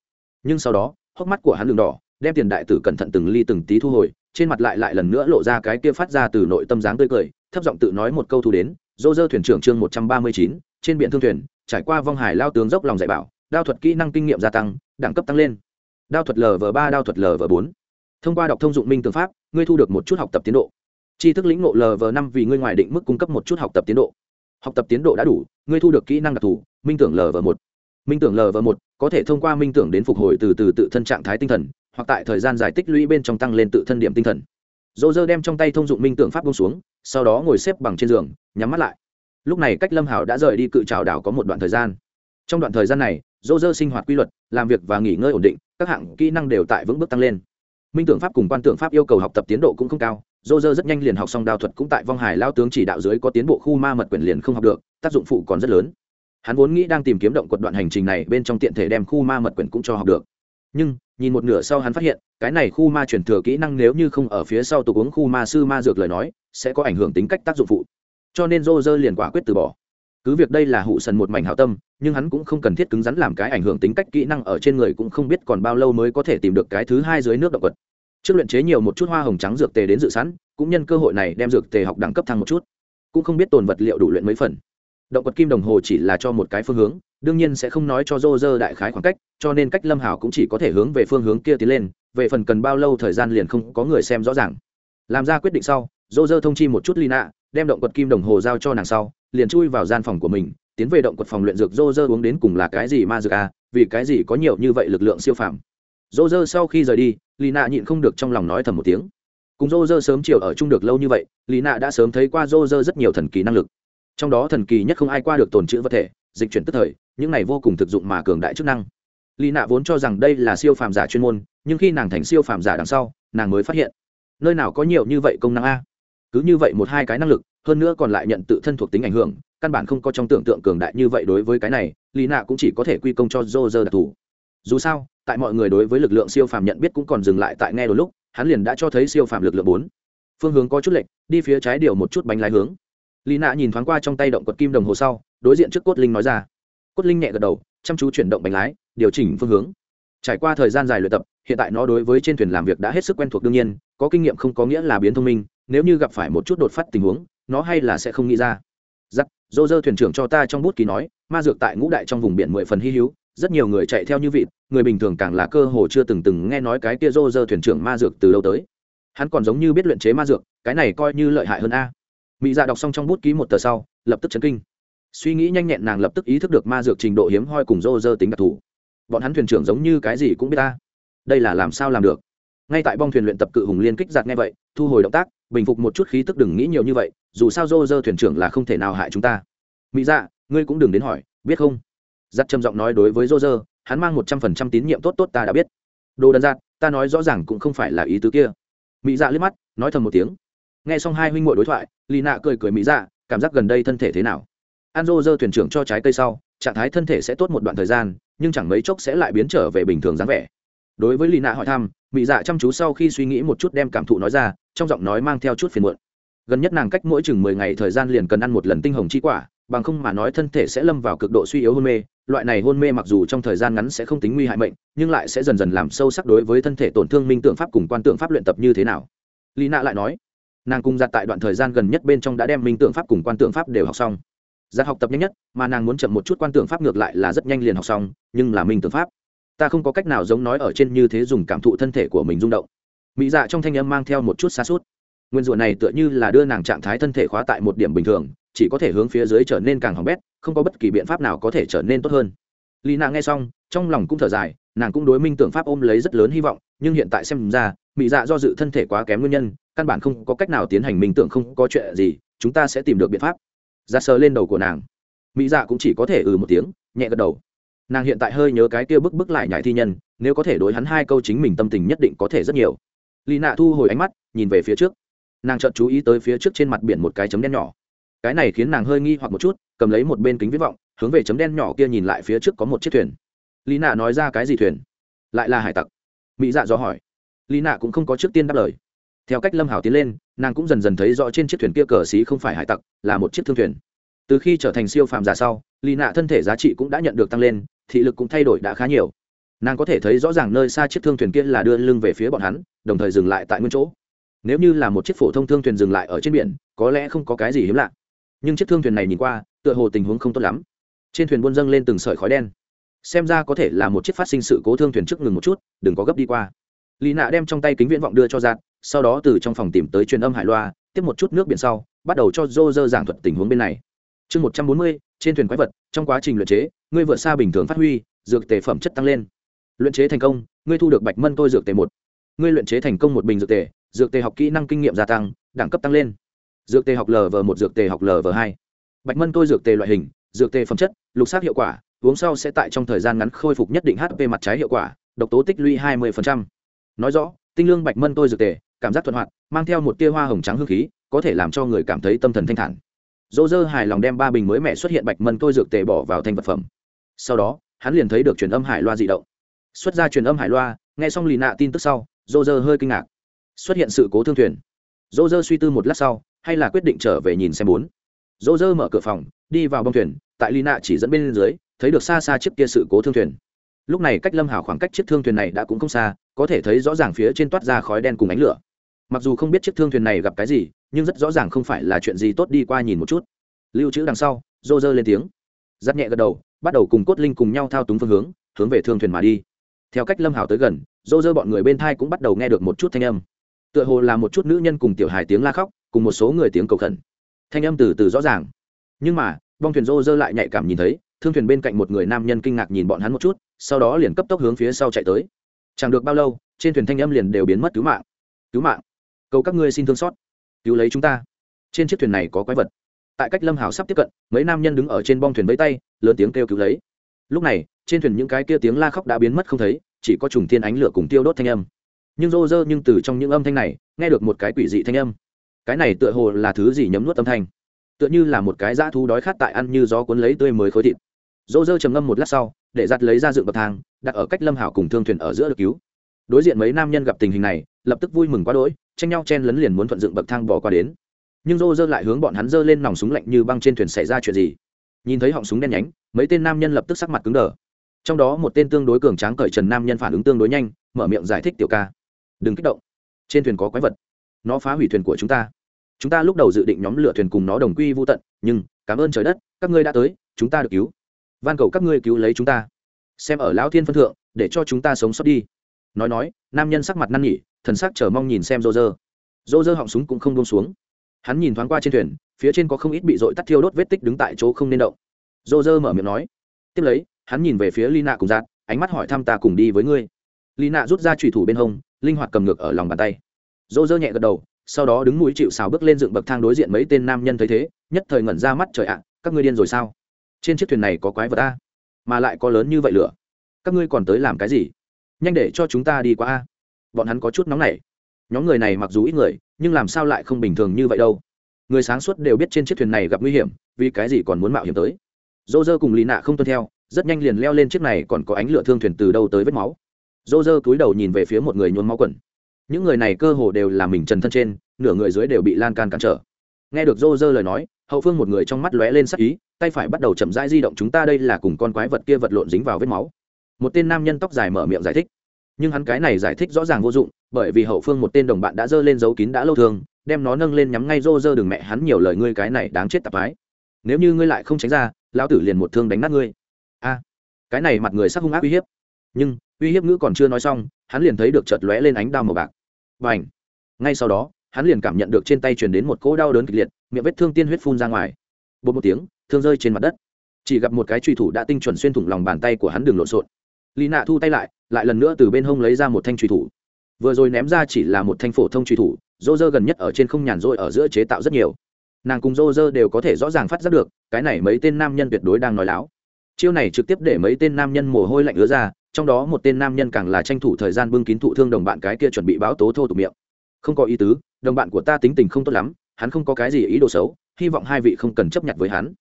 Nhưng sau đó, hốc mắt của hắn đường đỏ, đem tiền đại tử cẩn thận từng ly từng tí thu hồi, trên mặt lại lại lần nữa lộ ra cái kia phát ra từ nội tâm dáng tươi cười, thấp giọng tự nói một câu thu đến dô dơ thuyền trưởng chương một trăm ba mươi chín, trên biển thương thuyền, trải qua vong hải lao tướng dốc lòng dạy bảo, đao thuật kỹ năng kinh nghiệm gia tăng, đẳng cấp tăng lên. Đao thuật lv ba, đao thuật lv bốn. Thông qua đọc thông dụng minh tương pháp, ngươi thu được một chút học tập tiến độ. Tri thức lĩnh ngộ lv năm vì ngươi ngoài định mức cung cấp một chút học tập tiến độ. Học tập tiến độ đã đủ, ngươi thu được kỹ năng đặc thù, minh tưởng lv một. Minh tưởng lv một có thể thông qua minh tưởng đến phục hồi từ từ tự thân trạng thái tinh thần, hoặc tại thời gian giải tích lũy bên trong tăng lên tự thân điểm tinh thần dỗ dơ đem trong tay thông dụng minh tưởng pháp bông xuống, sau đó ngồi xếp bằng trên giường, nhắm mắt lại. Lúc này cách lâm hảo đã rời đi cự trào đảo có một đoạn thời gian. Trong đoạn thời gian này dỗ dơ sinh hoạt quy luật, làm việc và nghỉ ngơi ổn định, các hạng kỹ năng đều tại vững bước tăng lên. Minh tưởng pháp cùng quan tưởng pháp yêu cầu học tập tiến độ cũng không cao, dô dơ rất nhanh liền học xong đao thuật cũng tại vong hải lao tướng chỉ đạo dưới có tiến bộ khu ma mật quyền liền không học được, tác dụng phụ còn rất lớn. Hắn vốn nghĩ đang tìm kiếm động quật đoạn hành trình này bên trong tiện thể đem khu ma mật quyền cũng cho học được nhưng, nhìn một nửa sau hắn phát hiện, cái này khu ma chuyển thừa kỹ năng nếu như không ở phía sau tục uống khu ma sư ma dược lời nói, sẽ có ảnh hưởng tính cách tác dụng phụ. Cho nên dô dơ liền quả quyết từ bỏ. Cứ việc đây là hụ sần một mảnh hảo tâm, nhưng hắn cũng không cần thiết cứng rắn làm cái ảnh hưởng tính cách kỹ năng ở trên người cũng không biết còn bao lâu mới có thể tìm được cái thứ hai dưới nước động vật. Trước luyện chế nhiều một chút hoa hồng trắng dược tề đến dự sẵn, cũng nhân cơ hội này đem dược tề học đẳng cấp thăng một chút. Cũng không biết tồn vật liệu đủ luyện mấy phần. Động vật kim đồng hồ chỉ là cho một cái phương hướng đương nhiên sẽ không nói cho dô dơ đại khái khoảng cách, cho nên cách lâm hảo cũng chỉ có thể hướng về phương hướng kia tiến lên, về phần cần bao lâu thời gian liền không có người xem rõ ràng. Làm ra quyết định sau dô dơ thông chi một chút lina, đem động quật kim đồng hồ giao cho nàng sau, liền chui vào gian phòng của mình, tiến về động quật phòng luyện dược dô dơ uống đến cùng là cái gì ma dược à vì cái gì có nhiều như vậy lực lượng siêu phàm. Dô dơ sau khi rời đi, Lina nạ nhịn không được trong lòng nói thầm một tiếng. Cùng dô dơ sớm chiều ở chung được lâu như vậy, Lina nạ đã sớm thấy qua dô dơ rất nhiều thần kỳ năng lực. Trong đó thần kỳ nhất không ai qua được tồn chữ vật thể, dịch chuyển tức thời những này vô cùng thực dụng mà cường đại chức năng. Lì nạ vốn cho rằng đây là siêu phàm giả chuyên môn, nhưng khi nàng thành siêu phàm giả đằng sau, nàng mới phát hiện, nơi nào có nhiều như vậy công năng a. Cứ như vậy một hai cái năng lực, hơn nữa còn lại nhận tự thân thuộc tính ảnh hưởng, căn bản không có trong tưởng tượng cường đại như vậy đối với cái này lì nạ cũng chỉ có thể quy công cho dô dơ đặc thù. Dù sao, tại mọi người đối với lực lượng siêu phàm nhận biết cũng còn dừng lại tại nghe đôi lúc, hắn liền đã cho thấy siêu phàm lực lượng bốn. Phương hướng có chút lệch, đi phía trái điều một chút bánh lái hướng. Lì nạ nhìn thoáng qua trong tay động quật kim đồng hồ sau, đối diện trước cốt linh nói ra cốt linh nhẹ gật đầu, chăm chú chuyển động bánh lái, điều chỉnh phương hướng. Trải qua thời gian dài luyện tập, hiện tại nó đối với trên thuyền làm việc đã hết sức quen thuộc đương nhiên, có kinh nghiệm không có nghĩa là biến thông minh, nếu như gặp phải một chút đột phát tình huống, nó hay là sẽ không nghĩ ra. Giặc dô dơ thuyền trưởng cho ta trong bút ký nói, ma dược tại ngũ đại trong vùng biển mười phần hy hữu, rất nhiều người chạy theo như vịt, người bình thường càng là cơ hồ chưa từng từng nghe nói cái kia dô dơ thuyền trưởng ma dược từ lâu tới. Hắn còn giống như biết luyện chế ma dược, cái này coi như lợi hại hơn a. Mỹ dạ đọc xong trong bút ký một tờ sau, lập tức chấn kinh suy nghĩ nhanh nhẹn nàng lập tức ý thức được ma dược trình độ hiếm hoi cùng rô rơ tính đặc thù. Bọn hắn thuyền trưởng giống như cái gì cũng biết ta. Đây là làm sao làm được? Ngay tại bong thuyền luyện tập cự hùng liên kích giạt nghe vậy, thu hồi động tác, bình phục một chút khí tức đừng nghĩ nhiều như vậy, dù sao rô rơ thuyền trưởng là không thể nào hại chúng ta. Mỹ dạ ngươi cũng đừng đến hỏi, biết không? Giặt trầm giọng nói đối với rô rơ hắn mang một trăm phần trăm tín nhiệm tốt tốt ta đã biết. Đồ đần giạt ta nói rõ ràng cũng không phải là ý tứ kia. Mỹ dạ liếc mắt, nói thầm một tiếng. Nghe xong hai huynh m đối thoại, lì nạ cười cười mỹ dạ cảm giác gần đây thân thể thế nào? Anzo giơ dơ thuyền trưởng cho trái cây sau, trạng thái thân thể sẽ tốt một đoạn thời gian, nhưng chẳng mấy chốc sẽ lại biến trở về bình thường dáng vẻ. Đối với Lina hỏi thăm, Mị dạ chăm chú sau khi suy nghĩ một chút đem cảm thụ nói ra, trong giọng nói mang theo chút phiền muộn. Gần nhất nàng cách mỗi chừng mười ngày thời gian liền cần ăn một lần tinh hồng chi quả, bằng không mà nói thân thể sẽ lâm vào cực độ suy yếu hôn mê. Loại này hôn mê mặc dù trong thời gian ngắn sẽ không tính nguy hại mệnh, nhưng lại sẽ dần dần làm sâu sắc đối với thân thể tổn thương minh tượng pháp cùng quan tượng pháp luyện tập như thế nào. Lina lại nói, nàng cùng giặt tại đoạn thời gian gần nhất bên trong đã đem minh tượng pháp cùng quan tượng pháp đều học xong giặt học tập nhanh nhất, mà nàng muốn chậm một chút quan tưởng pháp ngược lại là rất nhanh liền học xong, nhưng là minh tưởng pháp. Ta không có cách nào giống nói ở trên như thế dùng cảm thụ thân thể của mình rung động. Mỹ dạ trong thanh âm mang theo một chút xa suốt. Nguyên rủa này tựa như là đưa nàng trạng thái thân thể khóa tại một điểm bình thường, chỉ có thể hướng phía dưới trở nên càng hỏng bét, không có bất kỳ biện pháp nào có thể trở nên tốt hơn. Lý nàng nghe xong, trong lòng cũng thở dài, nàng cũng đối minh tưởng pháp ôm lấy rất lớn hy vọng, nhưng hiện tại xem ra, mỹ dạ do dự thân thể quá kém nguyên nhân, căn bản không có cách nào tiến hành minh tưởng không có chuyện gì, chúng ta sẽ tìm được biện pháp ra sờ lên đầu của nàng. Mỹ dạ cũng chỉ có thể ừ một tiếng, nhẹ gật đầu. Nàng hiện tại hơi nhớ cái kia bức bức lại nhảy thi nhân, nếu có thể đối hắn hai câu chính mình tâm tình nhất định có thể rất nhiều. Lì nạ thu hồi ánh mắt, nhìn về phía trước. Nàng chợt chú ý tới phía trước trên mặt biển một cái chấm đen nhỏ. Cái này khiến nàng hơi nghi hoặc một chút, cầm lấy một bên kính viết vọng, hướng về chấm đen nhỏ kia nhìn lại phía trước có một chiếc thuyền. Lý nạ nói ra cái gì thuyền? Lại là hải tặc. Mỹ dạ do hỏi. Lý nạ cũng không có trước tiên đáp lời. Theo cách lâm hảo tiến lên nàng cũng dần dần thấy rõ trên chiếc thuyền kia cờ xí không phải hải tặc, là một chiếc thương thuyền. Từ khi trở thành siêu phàm giả sau, lý nạ thân thể giá trị cũng đã nhận được tăng lên, thị lực cũng thay đổi đã khá nhiều. Nàng có thể thấy rõ ràng nơi xa chiếc thương thuyền kia là đưa lưng về phía bọn hắn, đồng thời dừng lại tại nguyên chỗ. Nếu như là một chiếc phổ thông thương thuyền dừng lại ở trên biển, có lẽ không có cái gì hiếm lạ. Nhưng chiếc thương thuyền này nhìn qua, tựa hồ tình huống không tốt lắm. Trên thuyền buôn dâng lên từng sợi khói đen. Xem ra có thể là một chiếc phát sinh sự cố thương thuyền trước ngừng một chút, đừng có gấp đi qua. Lì nạ đem trong tay kính viễn vọng đưa cho giạt sau đó từ trong phòng tìm tới truyền âm hải loa, tiếp một chút nước biển sau, bắt đầu cho dô dơ giảng thuật tình huống bên này. Chương một trăm bốn mươi, trên thuyền quái vật, trong quá trình luyện chế, ngươi vượt xa bình thường phát huy, dược tề phẩm chất tăng lên. Luyện chế thành công, ngươi thu được bạch mân tôi dược tề một. Ngươi luyện chế thành công một bình dược tề dược tề học kỹ năng kinh nghiệm gia tăng, đẳng cấp tăng lên. Dược tề học lv một, dược tề học lv hai. Bạch mân tôi dược tề loại hình, dược tề phẩm chất, lục sát hiệu quả, uống sau sẽ tại trong thời gian ngắn khôi phục nhất định hp mặt trái hiệu quả, độc tố tích lũy hai mươi nói rõ, tinh lương bạch mân tôi dược tề cảm giác thuận hoạt, mang theo một tia hoa hồng trắng hương khí, có thể làm cho người cảm thấy tâm thần thanh thản. Dỗ dơ hài lòng đem ba bình mới mẹ xuất hiện bạch mân tôi dược tề bỏ vào thành vật phẩm. Sau đó, hắn liền thấy được truyền âm hải loa dị động. Xuất ra truyền âm hải loa, nghe xong lì nạ tin tức sau, dỗ dơ hơi kinh ngạc. Xuất hiện sự cố thương thuyền. Dỗ dơ suy tư một lát sau, hay là quyết định trở về nhìn xem bốn. Dỗ dơ mở cửa phòng, đi vào bông thuyền, tại lì nạ chỉ dẫn bên dưới, thấy được xa xa chiếc kia sự cố thương thuyền. Lúc này cách lâm hảo khoảng cách chiếc thương thuyền này đã cũng không xa, có thể thấy rõ ràng phía trên toát ra khói đen cùng ánh lửa mặc dù không biết chiếc thương thuyền này gặp cái gì, nhưng rất rõ ràng không phải là chuyện gì tốt đi qua nhìn một chút. Lưu trữ đằng sau, rô rơ lên tiếng. Giáp nhẹ gật đầu, bắt đầu cùng cốt linh cùng nhau thao túng phương hướng hướng về thương thuyền mà đi. Theo cách lâm hảo tới gần, rô rơ bọn người bên thai cũng bắt đầu nghe được một chút thanh âm. Tựa hồ là một chút nữ nhân cùng tiểu hài tiếng la khóc, cùng một số người tiếng cầu khẩn. Thanh âm từ từ rõ ràng. Nhưng mà, bong thuyền rô rơ lại nhạy cảm nhìn thấy, thương thuyền bên cạnh một người nam nhân kinh ngạc nhìn bọn hắn một chút, sau đó liền cấp tốc hướng phía sau chạy tới. Chẳng được bao lâu, trên thuyền thanh âm liền đều biến mất cứu mạng. Cứu mạng cầu các ngươi xin thương xót. Cứu lấy chúng ta. Trên chiếc thuyền này có quái vật. Tại cách lâm hào sắp tiếp cận, mấy nam nhân đứng ở trên bong thuyền vẫy tay, lớn tiếng kêu cứu lấy. Lúc này, trên thuyền những cái kia tiếng la khóc đã biến mất không thấy, chỉ có trùng thiên ánh lửa cùng tiêu đốt thanh âm. Nhưng rô rơ nhưng từ trong những âm thanh này, nghe được một cái quỷ dị thanh âm. Cái này tựa hồ là thứ gì nhấm nuốt âm thanh. Tựa như là một cái dã thú đói khát tại ăn như gió cuốn lấy tươi mới khối thịt. Rô rơ trầm ngâm một lát sau, để giặt lấy ra dựng bậc thang, đặt ở cách lâm hảo cùng thương thuyền ở giữa được cứu. Đối diện mấy nam nhân gặp tình hình này, lập tức vui mừng quá đỗi tranh nhau chen lấn liền muốn thuận dựng bậc thang bỏ qua đến. Nhưng rô rơ lại hướng bọn hắn giơ lên nòng súng lạnh như băng trên thuyền xảy ra chuyện gì? Nhìn thấy họng súng đen nhánh, mấy tên nam nhân lập tức sắc mặt cứng đờ. Trong đó một tên tương đối cường tráng cởi trần nam nhân phản ứng tương đối nhanh, mở miệng giải thích tiểu ca. Đừng kích động. Trên thuyền có quái vật. Nó phá hủy thuyền của chúng ta. Chúng ta lúc đầu dự định nhóm lửa thuyền cùng nó đồng quy vô tận, nhưng, cảm ơn trời đất, các ngươi đã tới, chúng ta được cứu. Van cầu các ngươi cứu lấy chúng ta. Xem ở lão thiên phân thượng, để cho chúng ta sống sót đi. Nói nói, nam nhân sắc mặt năn nỉ thần sắc chờ mong nhìn xem rô rơ rô rơ họng súng cũng không buông xuống. Hắn nhìn thoáng qua trên thuyền, phía trên có không ít bị dội tắt thiêu đốt vết tích đứng tại chỗ không nên động. Rô rơ mở miệng nói. Tiếp lấy, hắn nhìn về phía lina cùng giạt ánh mắt hỏi thăm ta cùng đi với ngươi. Lina rút ra trùy thủ bên hông, linh hoạt cầm ngược ở lòng bàn tay. Rô rơ nhẹ gật đầu, sau đó đứng mũi chịu xào bước lên dựng bậc thang đối diện mấy tên nam nhân thấy thế, nhất thời ngẩn ra mắt, trời ạ, các ngươi điên rồi sao? Trên chiếc thuyền này có quái vật ta mà lại có lớn như vậy lửa. Các ngươi còn tới làm cái gì? Nhanh để cho chúng ta đi qua a bọn hắn có chút nóng nảy. Nhóm người này mặc dù ít người, nhưng làm sao lại không bình thường như vậy đâu? Người sáng suốt đều biết trên chiếc thuyền này gặp nguy hiểm, vì cái gì còn muốn mạo hiểm tới? Dô dơ cùng lì nạ không tuân theo, rất nhanh liền leo lên chiếc này còn có ánh lửa thương thuyền từ đâu tới vết máu. Dô dơ cúi đầu nhìn về phía một người nhuốm máu quần. Những người này cơ hồ đều là mình trần thân trên, nửa người dưới đều bị lan can cản trở. Nghe được dô dơ lời nói, hậu phương một người trong mắt lóe lên sắc ý, tay phải bắt đầu chậm rãi di động chúng ta đây là cùng con quái vật kia vật lộn dính vào vết máu. Một tên nam nhân tóc dài mở miệng giải thích nhưng hắn cái này giải thích rõ ràng vô dụng, bởi vì hậu phương một tên đồng bạn đã dơ lên dấu kín đã lâu thường đem nó nâng lên nhắm ngay rô rơ đường mẹ hắn nhiều lời ngươi cái này đáng chết tạp ái. Nếu như ngươi lại không tránh ra, lão tử liền một thương đánh nát ngươi. A, cái này mặt người sắc hung ác uy hiếp. Nhưng, uy hiếp ngữ còn chưa nói xong, hắn liền thấy được chợt lóe lên ánh đao màu bạc. Và ảnh ngay sau đó, hắn liền cảm nhận được trên tay truyền đến một cỗ đau đớn kịch liệt, miệng vết thương tiên huyết phun ra ngoài. Bột một tiếng, thương rơi trên mặt đất. Chỉ gặp một cái truy thủ đã tinh chuẩn xuyên thủng lòng bàn tay của hắn đường lộn xộn lý nạ thu tay lại lại lần nữa từ bên hông lấy ra một thanh truy thủ. Vừa rồi ném ra chỉ là một thanh phổ thông truy thủ dô dơ gần nhất ở trên không nhàn rỗi ở giữa chế tạo rất nhiều. Nàng cùng dô dơ đều có thể rõ ràng phát giác được, cái này mấy tên nam nhân tuyệt đối đang nói láo. Chiêu này trực tiếp để mấy tên nam nhân mồ hôi lạnh ứa ra, trong đó một tên nam nhân càng là tranh thủ thời gian bưng kín thụ thương đồng bạn cái kia chuẩn bị báo tố thô tục miệng. Không có ý tứ, đồng bạn của ta tính tình không tốt lắm, hắn không có cái gì ý đồ xấu, hy vọng hai vị không cần chấp nhận với hắn.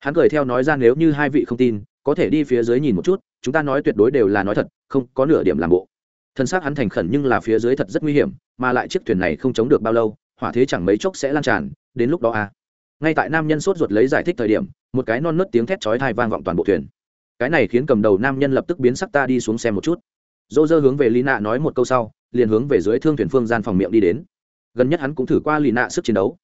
Hắn cười theo nói ra nếu như hai vị không tin có thể đi phía dưới nhìn một chút, chúng ta nói tuyệt đối đều là nói thật, không có nửa điểm làm bộ. Thân xác hắn thành khẩn nhưng là phía dưới thật rất nguy hiểm, mà lại chiếc thuyền này không chống được bao lâu, hỏa thế chẳng mấy chốc sẽ lan tràn, đến lúc đó à. Ngay tại nam nhân sốt ruột lấy giải thích thời điểm, một cái non nớt tiếng thét chói thai vang vọng toàn bộ thuyền. Cái này khiến cầm đầu nam nhân lập tức biến sắc ta đi xuống xem một chút. Dô dơ hướng về lý nạ nói một câu sau, liền hướng về dưới thương thuyền phương gian phòng miệng đi đến. Gần nhất hắn cũng thử qua lì nạ sức chiến đấu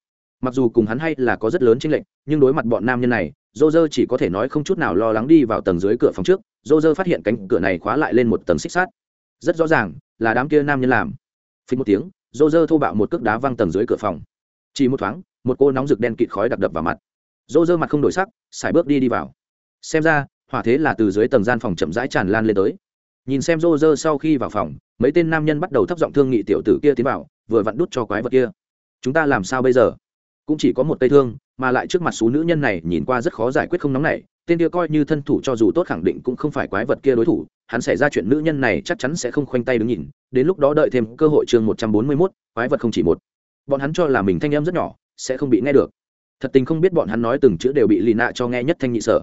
mặc dù cùng hắn hay là có rất lớn chênh lệch, nhưng đối mặt bọn nam nhân này dô dơ chỉ có thể nói không chút nào lo lắng đi vào tầng dưới cửa phòng trước. Dô dơ phát hiện cánh cửa này khóa lại lên một tầng xích sát rất rõ ràng là đám kia nam nhân làm. Phí một tiếng dô dơ thô bạo một cước đá văng tầng dưới cửa phòng. Chỉ một thoáng, một cô nóng rực đen kịt khói đặc đập vào mặt. Dô dơ mặt không đổi sắc xài bước đi đi vào. Xem ra, hỏa thế là từ dưới tầng gian phòng chậm rãi tràn lan lên tới. Nhìn xem dô dơ sau khi vào phòng, mấy tên nam nhân bắt đầu thấp giọng thương nghị tiểu tử kia tiến vào, vừa vặn đút cho quái vật kia. Chúng ta làm sao bây giờ? Cũng chỉ có một cây thương, mà lại trước mặt số nữ nhân này nhìn qua rất khó giải quyết không nóng nảy, tên kia coi như thân thủ cho dù tốt khẳng định cũng không phải quái vật kia đối thủ, hắn xảy ra chuyện nữ nhân này chắc chắn sẽ không khoanh tay đứng nhìn, đến lúc đó đợi thêm cơ hội chương một trăm bốn mươi mốt, quái vật không chỉ một. Bọn hắn cho là mình thanh em rất nhỏ, sẽ không bị nghe được. Thật tình không biết bọn hắn nói từng chữ đều bị lì nạ cho nghe nhất thanh nhị sở.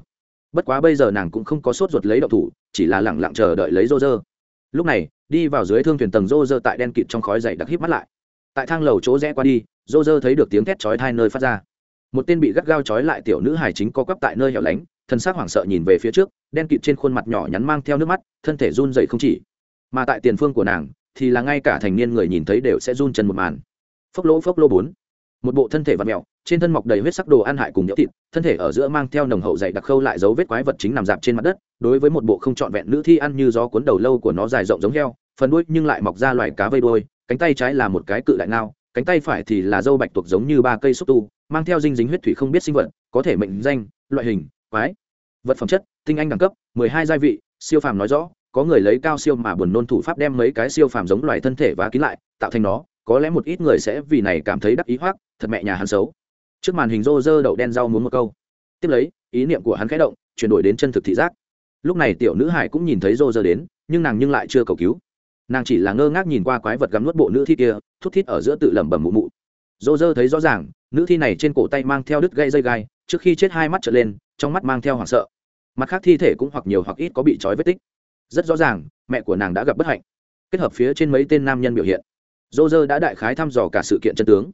Bất quá bây giờ nàng cũng không có sốt ruột lấy đậu thủ, chỉ là lẳng lặng chờ đợi lấy rô rơ lúc này, đi vào dưới thương thuyền tầng rô rơ tại đen kịt trong khói dày đặc híp mắt lại tại thang lầu chỗ rẽ qua đi dô dơ thấy được tiếng thét chói hai nơi phát ra. Một tên bị gắt gao chói lại tiểu nữ hải chính co quắp tại nơi hẻo lánh thân xác hoảng sợ nhìn về phía trước, đen kịt trên khuôn mặt nhỏ nhắn mang theo nước mắt, thân thể run dậy không chỉ. Mà tại tiền phương của nàng, thì là ngay cả thành niên người nhìn thấy đều sẽ run chân một màn. Phốc lỗ phốc lỗ bốn. Một bộ thân thể vật mẹo trên thân mọc đầy huyết sắc đồ ăn hại cùng nhỡ thịt, thân thể ở giữa mang theo nồng hậu dày đặc khâu lại dấu vết quái vật chính nằm dạp trên mặt đất, đối với một bộ không trọn vẹn nữ thi ăn như gió cuốn đầu lâu của nó dài rộng giống heo, phần đuôi nhưng lại mọc ra loài cá vây đuôi cánh tay trái là một cái cự đại ngao, cánh tay phải thì là dâu bạch tuộc giống như ba cây xúc tu, mang theo dinh dính huyết thủy không biết sinh vật, có thể mệnh danh, loại hình, quái. Vật phẩm chất, tinh anh đẳng cấp, mười hai gia vị, siêu phàm nói rõ, có người lấy cao siêu mà buồn nôn thủ pháp đem mấy cái siêu phàm giống loài thân thể và kín lại, tạo thành nó, có lẽ một ít người sẽ vì này cảm thấy đắc ý hoác thật mẹ nhà hắn xấu. Trước màn hình rô rơ đậu đen rau muốn một câu. Tiếp lấy, ý niệm của hắn khẽ động, chuyển đổi đến chân thực thị giác. Lúc này tiểu nữ hải cũng nhìn thấy rô rơ đến, nhưng nàng nhưng lại chưa cầu cứu nàng chỉ là ngơ ngác nhìn qua quái vật gắm nuốt bộ nữ thi kia, thút thít ở giữa tự lẩm bẩm mụ mụ. Dô dơ thấy rõ ràng, nữ thi này trên cổ tay mang theo đứt gây dây gai, trước khi chết hai mắt trở lên, trong mắt mang theo hoảng sợ. Mặt khác thi thể cũng hoặc nhiều hoặc ít có bị trói vết tích. Rất rõ ràng, mẹ của nàng đã gặp bất hạnh. Kết hợp phía trên mấy tên nam nhân biểu hiện. Dô dơ đã đại khái thăm dò cả sự kiện chân tướng.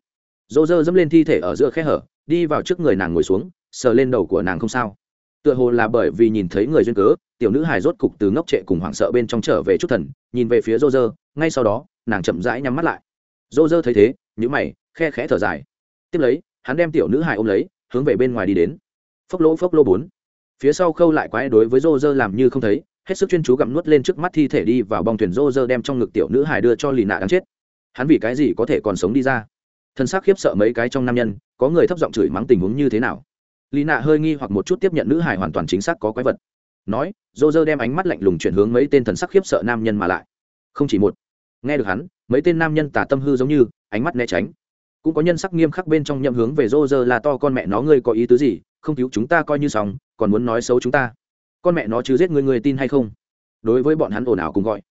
Dô dơ dẫm lên thi thể ở giữa khe hở, đi vào trước người nàng ngồi xuống, sờ lên đầu của nàng không sao tựa hồ là bởi vì nhìn thấy người duyên cớ, tiểu nữ hài rốt cục từ ngốc trệ cùng hoảng sợ bên trong trở về chút thần, nhìn về phía rô rơ ngay sau đó, nàng chậm rãi nhắm mắt lại. Rô rơ thấy thế nhữ mày, khe khẽ thở dài. Tiếp lấy, hắn đem tiểu nữ hài ôm lấy, hướng về bên ngoài đi đến. Phốc lỗ phốc lô bốn. Phía sau khâu lại quái đối với rô rơ làm như không thấy, hết sức chuyên chú gặm nuốt lên trước mắt thi thể đi vào bong thuyền rô rơ đem trong ngực tiểu nữ hài đưa cho lì nạ đáng chết. Hắn vì cái gì có thể còn sống đi ra? Thân xác khiếp sợ mấy cái trong nam nhân, có người thấp giọng chửi mắng tình huống như thế nào? Lý nạ hơi nghi hoặc một chút tiếp nhận nữ hải hoàn toàn chính xác có quái vật. Nói, dô dơ đem ánh mắt lạnh lùng chuyển hướng mấy tên thần sắc khiếp sợ nam nhân mà lại. Không chỉ một. Nghe được hắn, mấy tên nam nhân tả tâm hư giống như, ánh mắt né tránh. Cũng có nhân sắc nghiêm khắc bên trong nhậm hướng về dô dơ là to con mẹ nó ngươi có ý tứ gì, không cứu chúng ta coi như xong, còn muốn nói xấu chúng ta. Con mẹ nó chứ giết người người tin hay không? Đối với bọn hắn ồn ào cùng gọi.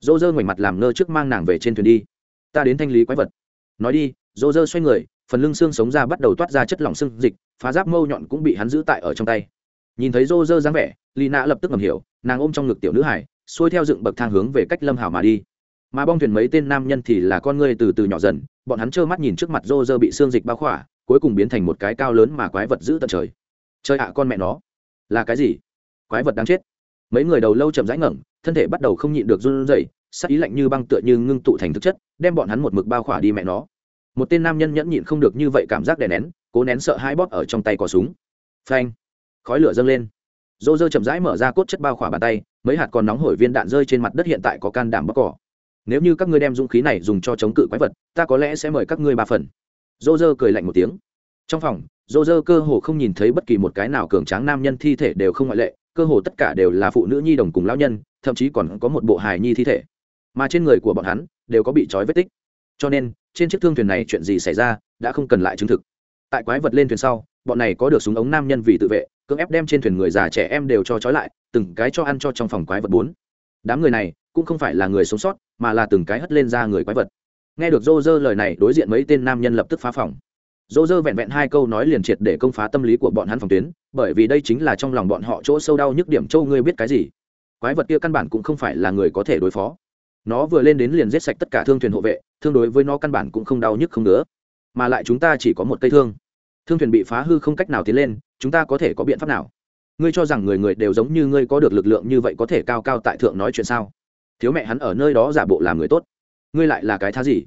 Dô dơ ngoảnh mặt làm ngơ trước mang nàng về trên thuyền đi. Ta đến thanh lý quái vật. Nói đi, dô dơ xoay người, phần lưng xương sống ra bắt đầu toát ra chất lỏng xương dịch phá giáp mâu nhọn cũng bị hắn giữ tại ở trong tay. Nhìn thấy rô rơ dáng vẻ, lì nạ lập tức ngầm hiểu, nàng ôm trong ngực tiểu nữ hải xuôi theo dựng bậc thang hướng về cách lâm hảo mà đi. Mà bong thuyền mấy tên nam nhân thì là con người từ từ nhỏ dần, bọn hắn trơ mắt nhìn trước mặt rô rơ bị xương dịch bao khỏa, cuối cùng biến thành một cái cao lớn mà quái vật giữ tận trời. Chơi ạ à, con mẹ nó. Là cái gì? Quái vật đáng chết. Mấy người đầu lâu chậm rãi ngẩng, thân thể bắt đầu không nhịn được run rẩy, sắc ý lạnh như băng tựa như ngưng tụ thành thực chất, đem bọn hắn một mực bao khỏa đi mẹ nó một tên nam nhân nhẫn nhịn không được như vậy cảm giác đè nén, cố nén sợ hai bóp ở trong tay cò súng. Phanh! Khói lửa dâng lên. Dô dơ chậm rãi mở ra cốt chất bao khỏa bàn tay, mấy hạt còn nóng hổi viên đạn rơi trên mặt đất hiện tại có can đảm bóc cỏ nếu như các ngươi đem dũng khí này dùng cho chống cự quái vật, ta có lẽ sẽ mời các ngươi ba phần. Dô dơ cười lạnh một tiếng. Trong phòng dô dơ cơ hồ không nhìn thấy bất kỳ một cái nào cường tráng nam nhân thi thể đều không ngoại lệ, cơ hồ tất cả đều là phụ nữ nhi đồng cùng lão nhân, thậm chí còn có một bộ hài nhi thi thể. Mà trên người của bọn hắn đều có bị trói vết tích. Cho nên trên chiếc thương thuyền này chuyện gì xảy ra, đã không cần lại chứng thực. Tại quái vật lên thuyền sau, bọn này có được súng ống nam nhân vì tự vệ, cưỡng ép đem trên thuyền người già trẻ em đều cho trói lại, từng cái cho ăn cho trong phòng quái vật bốn. Đám người này cũng không phải là người sống sót, mà là từng cái hất lên ra người quái vật. Nghe được dô dơ lời này, đối diện mấy tên nam nhân lập tức phá phòng. Dô dơ vẹn vẹn hai câu nói liền triệt để công phá tâm lý của bọn hắn phòng tuyến, bởi vì đây chính là trong lòng bọn họ chỗ sâu đau nhức điểm, châu ngươi biết cái gì? Quái vật kia căn bản cũng không phải là người có thể đối phó nó vừa lên đến liền giết sạch tất cả thương thuyền hộ vệ, thương đối với nó căn bản cũng không đau nhức không nữa mà lại chúng ta chỉ có một cây thương. Thương thuyền bị phá hư không cách nào tiến lên, chúng ta có thể có biện pháp nào? Ngươi cho rằng người người đều giống như ngươi có được lực lượng như vậy có thể cao cao tại thượng nói chuyện sao? Thiếu mẹ hắn ở nơi đó giả bộ làm người tốt. Ngươi lại là cái thá gì?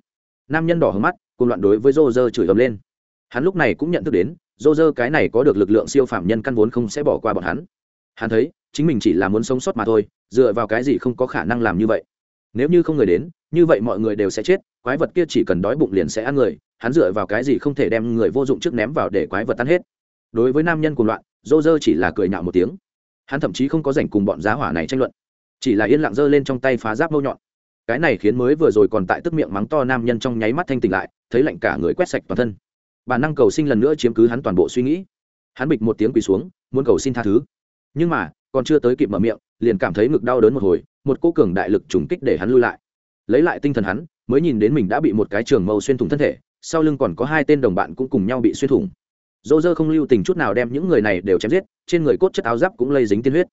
Nam nhân đỏ hớm mắt cùng loạn đối với rô rơ chửi ấm lên. Hắn lúc này cũng nhận thức đến rô rơ cái này có được lực lượng siêu phạm nhân căn vốn không sẽ bỏ qua bọn hắn. Hắn thấy, chính mình chỉ là muốn sống sót mà thôi, dựa vào cái gì không có khả năng làm như vậy? Nếu như không người đến, như vậy mọi người đều sẽ chết, quái vật kia chỉ cần đói bụng liền sẽ ăn người, hắn dựa vào cái gì không thể đem người vô dụng trước ném vào để quái vật tan hết. Đối với nam nhân cuồng loạn dô dơ chỉ là cười nhạo một tiếng. Hắn thậm chí không có dành cùng bọn giá hỏa này tranh luận, chỉ là yên lặng dơ lên trong tay phá giáp mâu nhọn. Cái này khiến mới vừa rồi còn tại tức miệng mắng to nam nhân trong nháy mắt thanh tỉnh lại, thấy lạnh cả người quét sạch toàn thân. Bản năng cầu sinh lần nữa chiếm cứ hắn toàn bộ suy nghĩ. Hắn bịch một tiếng quỳ xuống, muốn cầu xin tha thứ. Nhưng mà, còn chưa tới kịp mở miệng, liền cảm thấy ngực đau đớn một hồi một cô cường đại lực trùng kích để hắn lui lại. Lấy lại tinh thần hắn, mới nhìn đến mình đã bị một cái trường mâu xuyên thủng thân thể, sau lưng còn có hai tên đồng bạn cũng cùng nhau bị xuyên thủng. Dỗ dơ không lưu tình chút nào đem những người này đều chém giết, trên người cốt chất áo giáp cũng lây dính tiên huyết.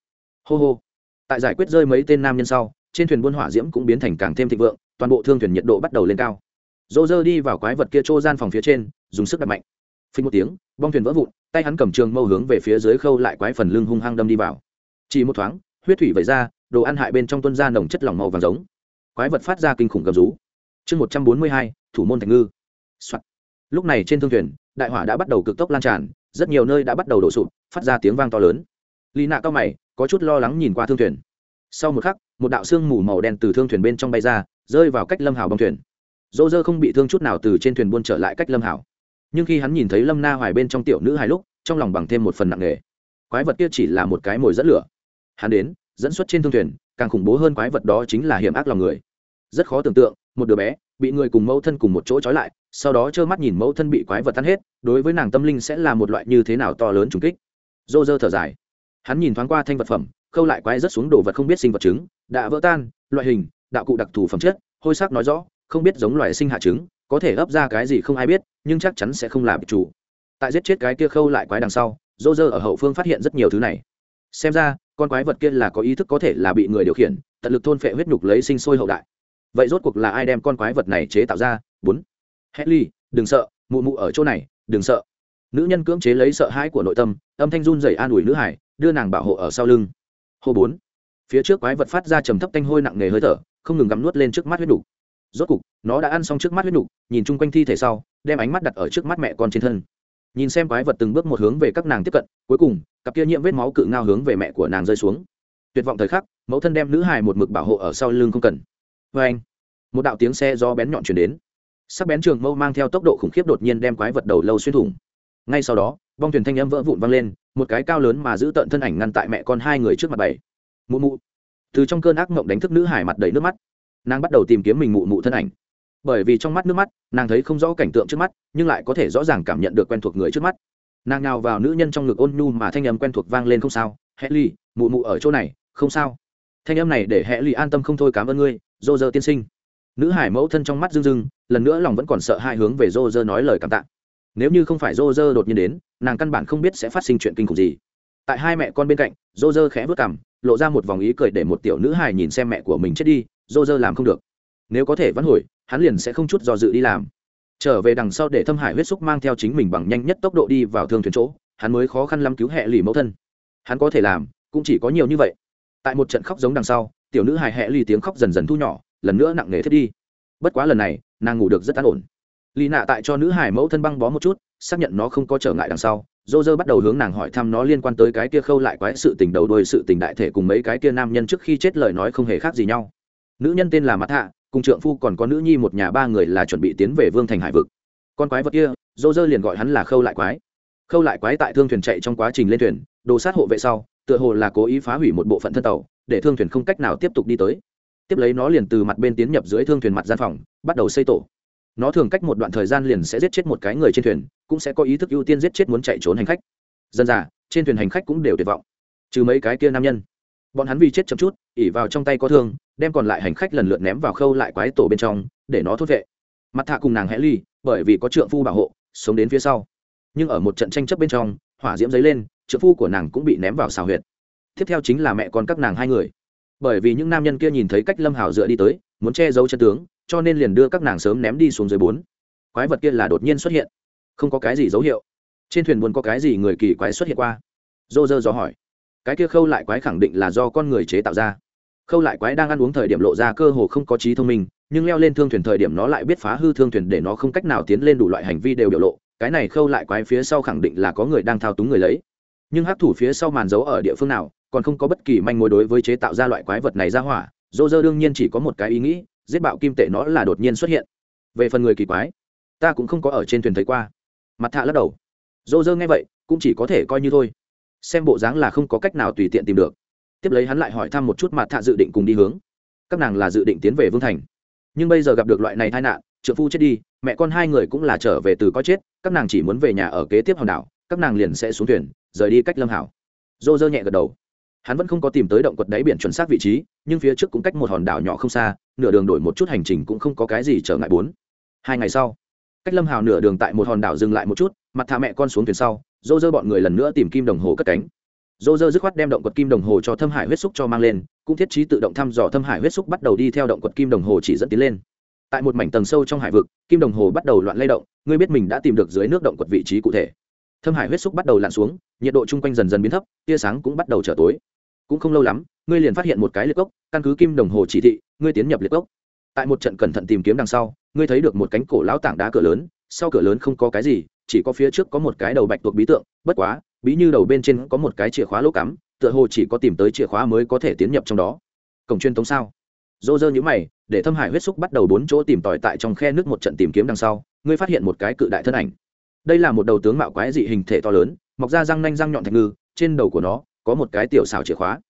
Hô hô. Tại giải quyết rơi mấy tên nam nhân sau, trên thuyền buôn hỏa diễm cũng biến thành càng thêm thịnh vượng, toàn bộ thương thuyền nhiệt độ bắt đầu lên cao. Dỗ dơ đi vào quái vật kia trô gian phòng phía trên, dùng sức đập mạnh. Phí một tiếng, bong thuyền vỡ vụn, tay hắn cầm trường mâu hướng về phía dưới khâu lại quái phần lưng hung hăng đâm đi vào. Chỉ một thoáng, huyết thủy vẩy ra đồ ăn hại bên trong tuân ra nồng chất lỏng màu vàng giống. Quái vật phát ra kinh khủng gầm rú. Chương một trăm bốn mươi hai, thủ môn thành ngư、Soạn. lúc này trên thương thuyền, đại hỏa đã bắt đầu cực tốc lan tràn, rất nhiều nơi đã bắt đầu đổ sụp, phát ra tiếng vang to lớn. Lì nạ cao mày, có chút lo lắng nhìn qua thương thuyền. Sau một khắc, một đạo sương mù màu đen từ thương thuyền bên trong bay ra, rơi vào cách lâm hào bong thuyền. Dỗ dơ không bị thương chút nào từ trên thuyền buôn trở lại cách lâm hảo. Nhưng khi hắn nhìn thấy lâm na hoài bên trong tiểu nữ hai lúc, trong lòng bằng thêm một phần nặng nề. Quái vật kia chỉ là một cái mồi dẫn lửa. Hắn đến dẫn xuất trên thương thuyền, càng khủng bố hơn quái vật đó chính là hiểm ác lòng người. Rất khó tưởng tượng, một đứa bé bị người cùng mẫu thân cùng một chỗ trói lại, sau đó trơ mắt nhìn mẫu thân bị quái vật tan hết, đối với nàng tâm linh sẽ là một loại như thế nào to lớn trùng kích. Dô dơ thở dài. Hắn nhìn thoáng qua thanh vật phẩm, khâu lại quái rất xuống đồ vật không biết sinh vật trứng đã vỡ tan, loại hình, đạo cụ đặc thù phẩm chất, hôi sắc nói rõ, không biết giống loài sinh hạ trứng, có thể ấp ra cái gì không ai biết, nhưng chắc chắn sẽ không là bị chủ. Tại giết chết cái kia khâu lại quái đằng sau dô dơ ở hậu phương phát hiện rất nhiều thứ này. Xem ra con quái vật kia là có ý thức có thể là bị người điều khiển, tận lực thôn phệ huyết nhục lấy sinh sôi hậu đại. Vậy rốt cuộc là ai đem con quái vật này chế tạo ra? Bốn. Hedley đừng sợ, mụ mụ ở chỗ này, đừng sợ. Nữ nhân cưỡng chế lấy sợ hãi của nội tâm, âm thanh run dày an ủi nữ hải, đưa nàng bảo hộ ở sau lưng. Hô bốn. Phía trước quái vật phát ra trầm thấp tanh hôi nặng nề hơi thở, không ngừng gắm nuốt lên trước mắt huyết nhục. Rốt cục, nó đã ăn xong trước mắt huyết nhục, nhìn chung quanh thi thể sau, đem ánh mắt đặt ở trước mắt mẹ con trên thân nhìn xem quái vật từng bước một hướng về các nàng tiếp cận, cuối cùng, cặp kia nhiễm vết máu cự ngao hướng về mẹ của nàng rơi xuống. Tuyệt vọng thời khắc, mẫu thân đem nữ hài một mực bảo hộ ở sau lưng không cần. Vê anh, một đạo tiếng xe do bén nhọn chuyển đến. Sắc bén trường mâu mang theo tốc độ khủng khiếp đột nhiên đem quái vật đầu lâu xuyên thủng. Ngay sau đó, bong thuyền thanh âm vỡ vụn vang lên, một cái cao lớn mà giữ tợn thân ảnh ngăn tại mẹ con hai người trước mặt bảy. Mụ mụ. Từ trong cơn ác mộng đánh thức nữ hải mặt đầy nước mắt. Nàng bắt đầu tìm kiếm mình mụ mụ thân ảnh bởi vì trong mắt nước mắt, nàng thấy không rõ cảnh tượng trước mắt, nhưng lại có thể rõ ràng cảm nhận được quen thuộc người trước mắt. Nàng nào vào nữ nhân trong ngực ôn nhu mà thanh âm quen thuộc vang lên không sao, hẹ ly mụ mụ ở chỗ này, không sao. Thanh âm này để hẹ ly an tâm không thôi, cảm ơn ngươi dô dơ tiên sinh. Nữ hải mẫu thân trong mắt rưng rưng, lần nữa lòng vẫn còn sợ hai hướng về dô dơ nói lời cảm tạ. Nếu như không phải dô dơ đột nhiên đến, nàng căn bản không biết sẽ phát sinh chuyện kinh khủng gì. Tại hai mẹ con bên cạnh dô dơ khẽ vớt cảm lộ ra một vòng ý cười để một tiểu nữ hải nhìn xem mẹ của mình chết đi dô dơ làm không được. Nếu có thể vẫn hồi hắn liền sẽ không chút do dự đi làm. Trở về đằng sau để thâm hải huyết xúc mang theo chính mình bằng nhanh nhất tốc độ đi vào thương thuyền chỗ, hắn mới khó khăn lắm cứu hệ lì mẫu thân. Hắn có thể làm, cũng chỉ có nhiều như vậy. Tại một trận khóc giống đằng sau, tiểu nữ hài hệ lì tiếng khóc dần dần thu nhỏ, lần nữa nặng nề thiết đi. Bất quá lần này, nàng ngủ được rất an ổn. Lì nạ tại cho nữ hải mẫu thân băng bó một chút, xác nhận nó không có trở ngại đằng sau, dô dơ bắt đầu hướng nàng hỏi thăm nó liên quan tới cái kia khâu lại quái sự tình đầu đuôi sự tình đại thể cùng mấy cái kia nam nhân trước khi chết lời nói không hề khác gì nhau. Nữ nhân tên là mặt hạ cùng trượng phu còn có nữ nhi một nhà ba người là chuẩn bị tiến về vương thành hải vực. Con quái vật kia, dô dơ liền gọi hắn là khâu lại quái. Khâu lại quái tại thương thuyền chạy trong quá trình lên thuyền, đồ sát hộ vệ sau, tựa hồ là cố ý phá hủy một bộ phận thân tàu, để thương thuyền không cách nào tiếp tục đi tới. Tiếp lấy nó liền từ mặt bên tiến nhập dưới thương thuyền mặt gian phòng, bắt đầu xây tổ. Nó thường cách một đoạn thời gian liền sẽ giết chết một cái người trên thuyền, cũng sẽ có ý thức ưu tiên giết chết muốn chạy trốn hành khách. Dân già, trên thuyền hành khách cũng đều tuyệt vọng. Trừ mấy cái kia nam nhân bọn hắn vì chết chậm chút, ỉ vào trong tay có thương, đem còn lại hành khách lần lượt ném vào khâu lại quái tổ bên trong, để nó thốt vệ. Mặt thạ cùng nàng hẽ ly, bởi vì có trượng phu bảo hộ, sống đến phía sau. Nhưng ở một trận tranh chấp bên trong, hỏa diễm dấy lên, trượng phu của nàng cũng bị ném vào xào huyệt. Tiếp theo chính là mẹ con các nàng hai người. Bởi vì những nam nhân kia nhìn thấy cách lâm hào dựa đi tới, muốn che giấu chân tướng, cho nên liền đưa các nàng sớm ném đi xuống dưới bốn. Quái vật kia là đột nhiên xuất hiện. Không có cái gì dấu hiệu. Trên thuyền buồn có cái gì người kỳ quái xuất hiện qua? Dô dơ dò hỏi cái kia khâu lại quái khẳng định là do con người chế tạo ra. Khâu lại quái đang ăn uống thời điểm lộ ra cơ hồ không có trí thông minh, nhưng leo lên thương thuyền thời điểm nó lại biết phá hư thương thuyền để nó không cách nào tiến lên đủ loại hành vi đều biểu lộ, cái này khâu lại quái phía sau khẳng định là có người đang thao túng người lấy. Nhưng hắc thủ phía sau màn giấu ở địa phương nào, còn không có bất kỳ manh mối đối với chế tạo ra loại quái vật này ra hỏa, dô dơ đương nhiên chỉ có một cái ý nghĩ, giết bạo kim tệ nó là đột nhiên xuất hiện. Về phần người kỳ quái, ta cũng không có ở trên thuyền thấy qua. Mặt thạ lắc đầu. Dô dơ nghe vậy, cũng chỉ có thể coi như thôi xem bộ dáng là không có cách nào tùy tiện tìm được. Tiếp lấy hắn lại hỏi thăm một chút mặt thạ dự định cùng đi hướng. Các nàng là dự định tiến về vương thành. Nhưng bây giờ gặp được loại này tai nạn trợ phu chết đi, mẹ con hai người cũng là trở về từ có chết, các nàng chỉ muốn về nhà ở kế tiếp hòn đảo, các nàng liền sẽ xuống thuyền, rời đi cách lâm hảo. Dô dơ nhẹ gật đầu. Hắn vẫn không có tìm tới động quật đáy biển chuẩn xác vị trí, nhưng phía trước cũng cách một hòn đảo nhỏ không xa, nửa đường đổi một chút hành trình cũng không có cái gì trở ngại bốn. Hai ngày sau, cách lâm hào nửa đường tại một hòn đảo dừng lại một chút, mặt thả mẹ con xuống thuyền sau dô dơ bọn người lần nữa tìm kim đồng hồ cất cánh. Dô dơ dứt khoát đem động quật kim đồng hồ cho thâm hải huyết xúc cho mang lên, cũng thiết trí tự động thăm dò thâm hải huyết xúc bắt đầu đi theo động quật kim đồng hồ chỉ dẫn tiến lên. Tại một mảnh tầng sâu trong hải vực, kim đồng hồ bắt đầu loạn lay động, ngươi biết mình đã tìm được dưới nước động quật vị trí cụ thể. Thâm hải huyết xúc bắt đầu lặn xuống, nhiệt độ chung quanh dần dần biến thấp, tia sáng cũng bắt đầu trở tối. Cũng không lâu lắm, ngươi liền phát hiện một cái liệt cốc, căn cứ kim đồng hồ chỉ thị, ngươi tiến nhập liệt cốc. Tại một trận cẩn thận tìm kiếm đằng sau, ngươi thấy được một cánh cổ lão tảng đá cửa lớn, sau cửa lớn không có cái gì chỉ có phía trước có một cái đầu bạch tuộc bí tượng, bất quá, bí như đầu bên trên có một cái chìa khóa lỗ cắm, tựa hồ chỉ có tìm tới chìa khóa mới có thể tiến nhập trong đó. Cổng truyền thống sao? Dô dơ nhữ mày, để thâm hải huyết xúc bắt đầu bốn chỗ tìm tòi tại trong khe nước một trận tìm kiếm đằng sau, ngươi phát hiện một cái cự đại thân ảnh. Đây là một đầu tướng mạo quái dị hình thể to lớn, mọc ra răng nanh răng nhọn thạch ngư, trên đầu của nó có một cái tiểu xảo chìa khóa.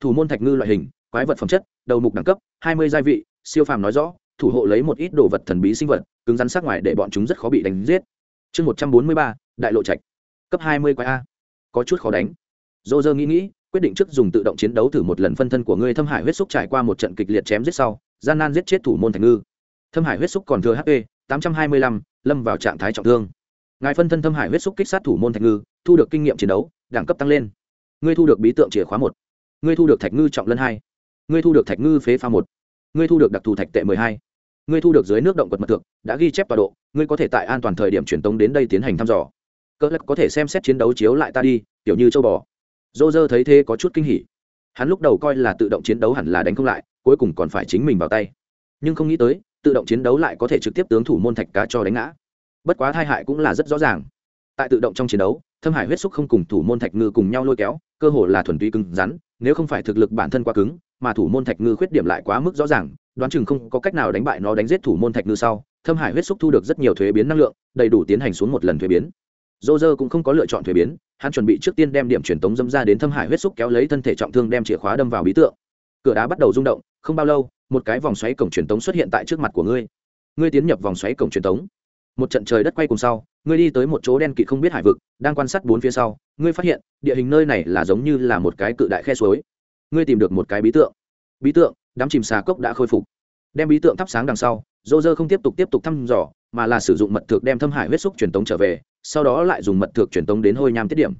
Thủ môn thạch ngư loại hình, quái vật phẩm chất, đầu mục đẳng cấp, hai mươi gia vị, siêu phàm nói rõ, thủ hộ lấy một ít đồ vật thần bí sinh vật, cứng rắn sắc ngoài để bọn chúng rất khó bị đánh giết chương một trăm bốn mươi ba, đại lộ trạch, cấp hai mươi quái a. Có chút khó đánh. Dô dơ nghĩ nghĩ, quyết định trước dùng tự động chiến đấu thử một lần phân thân của ngươi thâm hải huyết xúc trải qua một trận kịch liệt chém giết sau, gian nan giết chết thủ môn thành ngư. Thâm hải huyết xúc còn thừa hp tám trăm hai mươi lăm, lâm vào trạng thái trọng thương. Ngài phân thân thâm hải huyết xúc kích sát thủ môn thạch ngư, thu được kinh nghiệm chiến đấu, đẳng cấp tăng lên. Ngươi thu được bí tượng chìa khóa một. Ngươi thu được thạch ngư trọng lân hai. Ngươi thu được thạch ngư phế pha một. Ngươi thu được đặc thù thạch tệ mười hai ngươi thu được dưới nước động quật mật thượng, đã ghi chép tọa độ, ngươi có thể tại an toàn thời điểm truyền tống đến đây tiến hành thăm dò. Cỡ lắc có thể xem xét chiến đấu chiếu lại ta đi, kiểu như châu bò. Dô dơ thấy thế có chút kinh hỉ. Hắn lúc đầu coi là tự động chiến đấu hẳn là đánh không lại, cuối cùng còn phải chính mình vào tay. Nhưng không nghĩ tới, tự động chiến đấu lại có thể trực tiếp tướng thủ môn thạch cá cho đánh ngã. Bất quá thai hại cũng là rất rõ ràng. Tại tự động trong chiến đấu, thâm hải huyết xúc không cùng thủ môn thạch ngư cùng nhau lôi kéo, cơ hồ là thuần túy cứng rắn, nếu không phải thực lực bản thân quá cứng, mà thủ môn thạch ngư khuyết điểm lại quá mức rõ ràng đoán chừng không có cách nào đánh bại nó đánh giết thủ môn thạch ngư sau, thâm hải huyết xúc thu được rất nhiều thuế biến năng lượng, đầy đủ tiến hành xuống một lần thuế biến. Dô dơ cũng không có lựa chọn thuế biến, hắn chuẩn bị trước tiên đem điểm truyền tống dâm ra đến thâm hải huyết xúc kéo lấy thân thể trọng thương đem chìa khóa đâm vào bí tượng. Cửa đá bắt đầu rung động, không bao lâu, một cái vòng xoáy cổng truyền tống xuất hiện tại trước mặt của ngươi. Ngươi tiến nhập vòng xoáy cổng truyền tống. Một trận trời đất quay cùng sau, ngươi đi tới một chỗ đen kịt không biết hải vực, đang quan sát bốn phía sau, ngươi phát hiện, địa hình nơi này là giống như là một cái cự đại khe suối. Ngươi tìm được một cái bí tượng. Bí tượng đám chìm xà cốc đã khôi phục. Đem bí tượng thắp sáng đằng sau, dô dơ không tiếp tục tiếp tục thăm dò, mà là sử dụng mật thực đem thâm hải huyết xúc truyền tống trở về, sau đó lại dùng mật thực truyền tống đến hôi nham tiết điểm.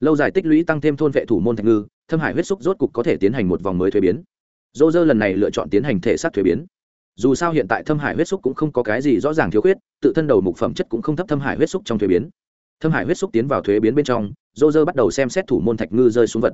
Lâu dài tích lũy tăng thêm thôn vệ thủ môn thạch ngư, thâm hải huyết xúc rốt cục có thể tiến hành một vòng mới thuế biến. Dô dơ lần này lựa chọn tiến hành thể xác thuế biến. Dù sao hiện tại thâm hải huyết xúc cũng không có cái gì rõ ràng thiếu khuyết, tự thân đầu mục phẩm chất cũng không thấp thâm hải huyết xúc trong thuế biến. Thâm hải huyết xúc tiến vào thuế biến bên trong, dô dơ bắt đầu xem xét thủ môn thạch ngư rơi xuống vật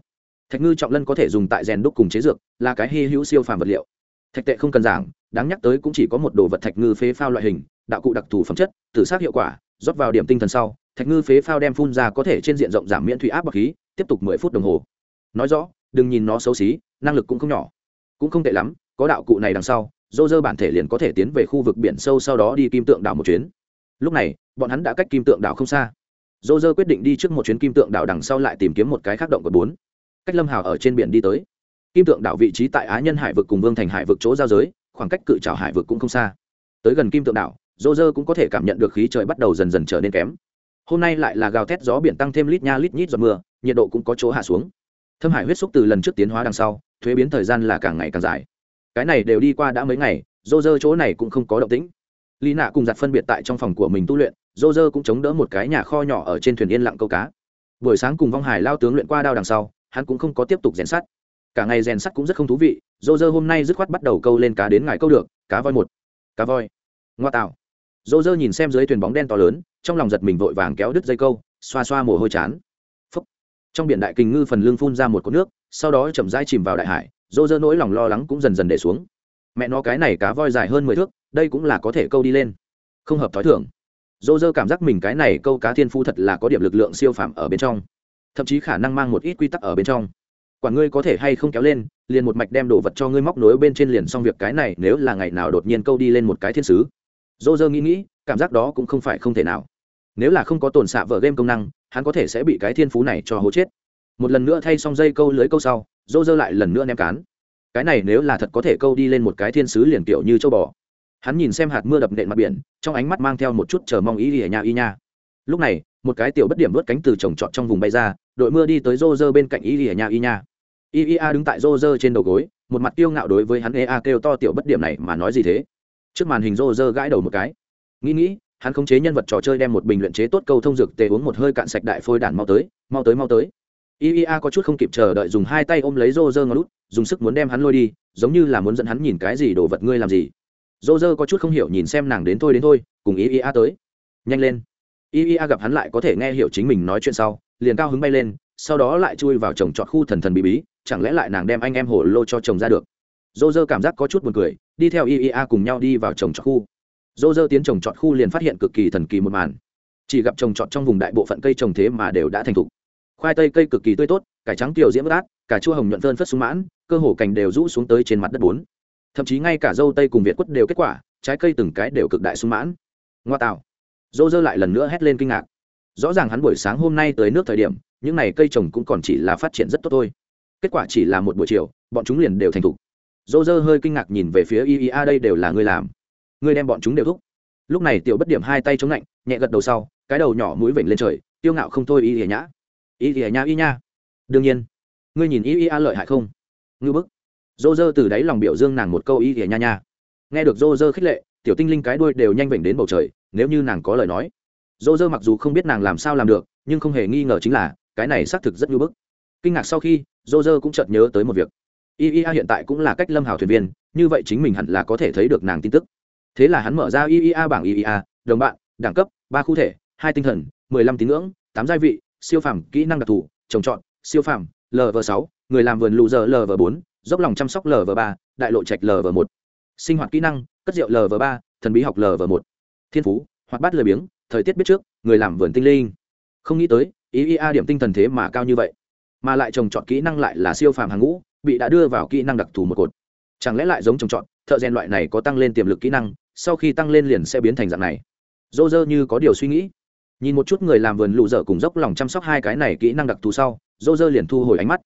thạch ngư trọng lân có thể dùng tại rèn đúc cùng chế dược, là cái hy hữu siêu phàm vật liệu. Thạch tệ không cần giảng, đáng nhắc tới cũng chỉ có một đồ vật thạch ngư phế phao loại hình, đạo cụ đặc thù phẩm chất, tự sát hiệu quả, rót vào điểm tinh thần sau, thạch ngư phế phao đem phun ra có thể trên diện rộng giảm miễn thủy áp bậc khí, tiếp tục mười phút đồng hồ. Nói rõ, đừng nhìn nó xấu xí, năng lực cũng không nhỏ. Cũng không tệ lắm, có đạo cụ này đằng sau, dô dơ bản thể liền có thể tiến về khu vực biển sâu sau đó đi kim tượng đảo một chuyến. Lúc này, bọn hắn đã cách kim tượng đảo không xa. Dô dơ quyết định đi trước một chuyến kim tượng đảo đằng sau lại tìm kiếm một cái khác động của bốn cách lâm hào ở trên biển đi tới kim tượng đảo vị trí tại á nhân hải vực cùng vương thành hải vực chỗ giao giới khoảng cách cự trào hải vực cũng không xa tới gần kim tượng đảo dô dơ cũng có thể cảm nhận được khí trời bắt đầu dần dần trở nên kém hôm nay lại là gào thét gió biển tăng thêm lít nha lít nhít giọt mưa nhiệt độ cũng có chỗ hạ xuống thâm hải huyết xúc từ lần trước tiến hóa đằng sau thuế biến thời gian là càng ngày càng dài cái này đều đi qua đã mấy ngày dô dơ chỗ này cũng không có động tĩnh lý nạ cùng giặt phân biệt tại trong phòng của mình tu luyện dô dơ cũng chống đỡ một cái nhà kho nhỏ ở trên thuyền yên lặng câu cá buổi sáng cùng vong hải lao tướng luyện qua đao đằng sau hắn cũng không có tiếp tục rèn sắt. Cả ngày rèn sắt cũng rất không thú vị dô dơ hôm nay dứt khoát bắt đầu câu lên cá đến ngài câu được, cá voi một, cá voi. Ngoa tạo. Dô dơ nhìn xem dưới thuyền bóng đen to lớn, trong lòng giật mình vội vàng kéo đứt dây câu, xoa xoa mồ hôi chán. Phúc. trong biển đại kình ngư phần lương phun ra một cột nước, sau đó chậm rãi chìm vào đại hải dô dơ nỗi lòng lo lắng cũng dần dần để xuống. Mẹ nó cái này cá voi dài hơn mười thước, đây cũng là có thể câu đi lên. Không hợp t h ó i thưởng dô dơ cảm giác mình cái này câu cá thiên phu thật là có điểm lực lượng siêu phạm ở bên trong thậm chí khả năng mang một ít quy tắc ở bên trong. Quả ngươi có thể hay không kéo lên, liền một mạch đem đồ vật cho ngươi móc nối bên trên liền xong việc cái này, nếu là ngày nào đột nhiên câu đi lên một cái thiên sứ. Dô dơ nghĩ nghĩ, cảm giác đó cũng không phải không thể nào. Nếu là không có tồn xạ vở game công năng, hắn có thể sẽ bị cái thiên phú này cho hố chết. Một lần nữa thay xong dây câu lưới câu sau, dô dơ lại lần nữa ném cán. Cái này nếu là thật có thể câu đi lên một cái thiên sứ liền kiểu như châu bò. Hắn nhìn xem hạt mưa đập nện mặt biển, trong ánh mắt mang theo một chút chờ mong ý ỉa nha y nha. Lúc này, một cái tiểu bất điểm vớt cánh từ trồng trọt trong vùng bay ra đội mưa đi tới rô rơ bên cạnh ý ỉa nha y nha y đứng tại rô rơ trên đầu gối, một mặt kiêu ngạo đối với hắn ea kêu to tiểu bất điểm này mà nói gì thế? Trước màn hình rô rơ gãi đầu một cái. Nghĩ nghĩ, hắn khống chế nhân vật trò chơi đem một bình luyện chế tốt câu thông dược tề uống một hơi cạn sạch đại phôi đản mau tới mau tới mau tới. Iea có chút không kịp chờ đợi dùng hai tay ôm lấy rô rơ lút dùng sức muốn đem hắn lôi đi, giống như là muốn dẫn hắn nhìn cái gì đồ vật ngươi làm gì. Rô rơ có chút không hiểu nhìn xem nàng đến thôi đến thôi, cùng iea tới. Nhanh lên. Iea gặp hắn lại có thể nghe hiểu chính mình nói chuyện sau liền cao hứng bay lên, sau đó lại chui vào trồng trọt khu thần thần bí bí, chẳng lẽ lại nàng đem anh em hổ lô cho chồng ra được? Dô dơ cảm giác có chút buồn cười, đi theo iea cùng nhau đi vào trồng trọt khu. Dô dơ tiến trồng trọt khu liền phát hiện cực kỳ thần kỳ một màn. Chỉ gặp trồng trọt trong vùng đại bộ phận cây trồng thế mà đều đã thành thục. Khoai tây cây cực kỳ tươi tốt, cải trắng tiểu diễm bất át cả chua hồng nhuận phơn phất sung mãn, cơ hồ cành đều rũ xuống tới trên mặt đất bốn. Thậm chí ngay cả dâu tây cùng việt quất đều kết quả, trái cây từng cái đều cực đại sung mãn. Ngoa tạo. Dô dơ lại lần nữa hét lên kinh ngạc rõ ràng hắn buổi sáng hôm nay tới nước thời điểm, những n à y cây trồng cũng còn chỉ là phát triển rất tốt thôi. Kết quả chỉ là một buổi chiều, bọn chúng liền đều thành thục. Dô dơ hơi kinh ngạc nhìn về phía iea đây đều là ngươi làm. Ngươi đem bọn chúng đều thúc. Lúc này tiểu bất điểm hai tay chống lạnh, nhẹ gật đầu sau, cái đầu nhỏ mũi vểnh lên trời, tiêu ngạo không thôi y ỉa nhã. Y ỉa nhã, y nha đương nhiên, ngươi nhìn y lợi hại không? Ngư bức. Dô dơ từ đáy lòng biểu dương nàng một câu y ỉa nha nha nghe được dô dơ khích lệ, tiểu tinh linh cái đuôi đều nhanh vểnh đến bầu trời, nếu như nàng có lời nói dô dơ mặc dù không biết nàng làm sao làm được, nhưng không hề nghi ngờ chính là, cái này xác thực rất ngư bức. Kinh ngạc sau khi dô dơ cũng chợt nhớ tới một việc. Y hiện tại cũng là cách lâm hào thuyền viên, như vậy chính mình hẳn là có thể thấy được nàng tin tức. Thế là hắn mở ra iea bảng iea đồng bạn, đẳng cấp, ba khu thể, hai tinh thần, mười lăm tín ngưỡng, tám gia vị, siêu phẩm kỹ năng đặc thù, trồng trọt, siêu phẩm lv sáu, người làm vườn lù giờ lv bốn, dốc lòng chăm sóc lv ba, đại lộ trạch lv một. Sinh hoạt kỹ năng, cất rượu lv ba, thần bí học lv một. Thiên phú, hoạt bát lười biếng thời tiết biết trước, người làm vườn tinh linh. Không nghĩ tới iea điểm tinh thần thế mà cao như vậy. Mà lại trồng trọt kỹ năng lại là siêu phàm hàng ngũ, bị đã đưa vào kỹ năng đặc thù một cột. Chẳng lẽ lại giống trồng trọt, thợ rèn loại này có tăng lên tiềm lực kỹ năng, sau khi tăng lên liền sẽ biến thành dạng này? Dô dơ như có điều suy nghĩ. Nhìn một chút người làm vườn lụ dở cùng dốc lòng chăm sóc hai cái này kỹ năng đặc thù sau, dô dơ liền thu hồi ánh mắt.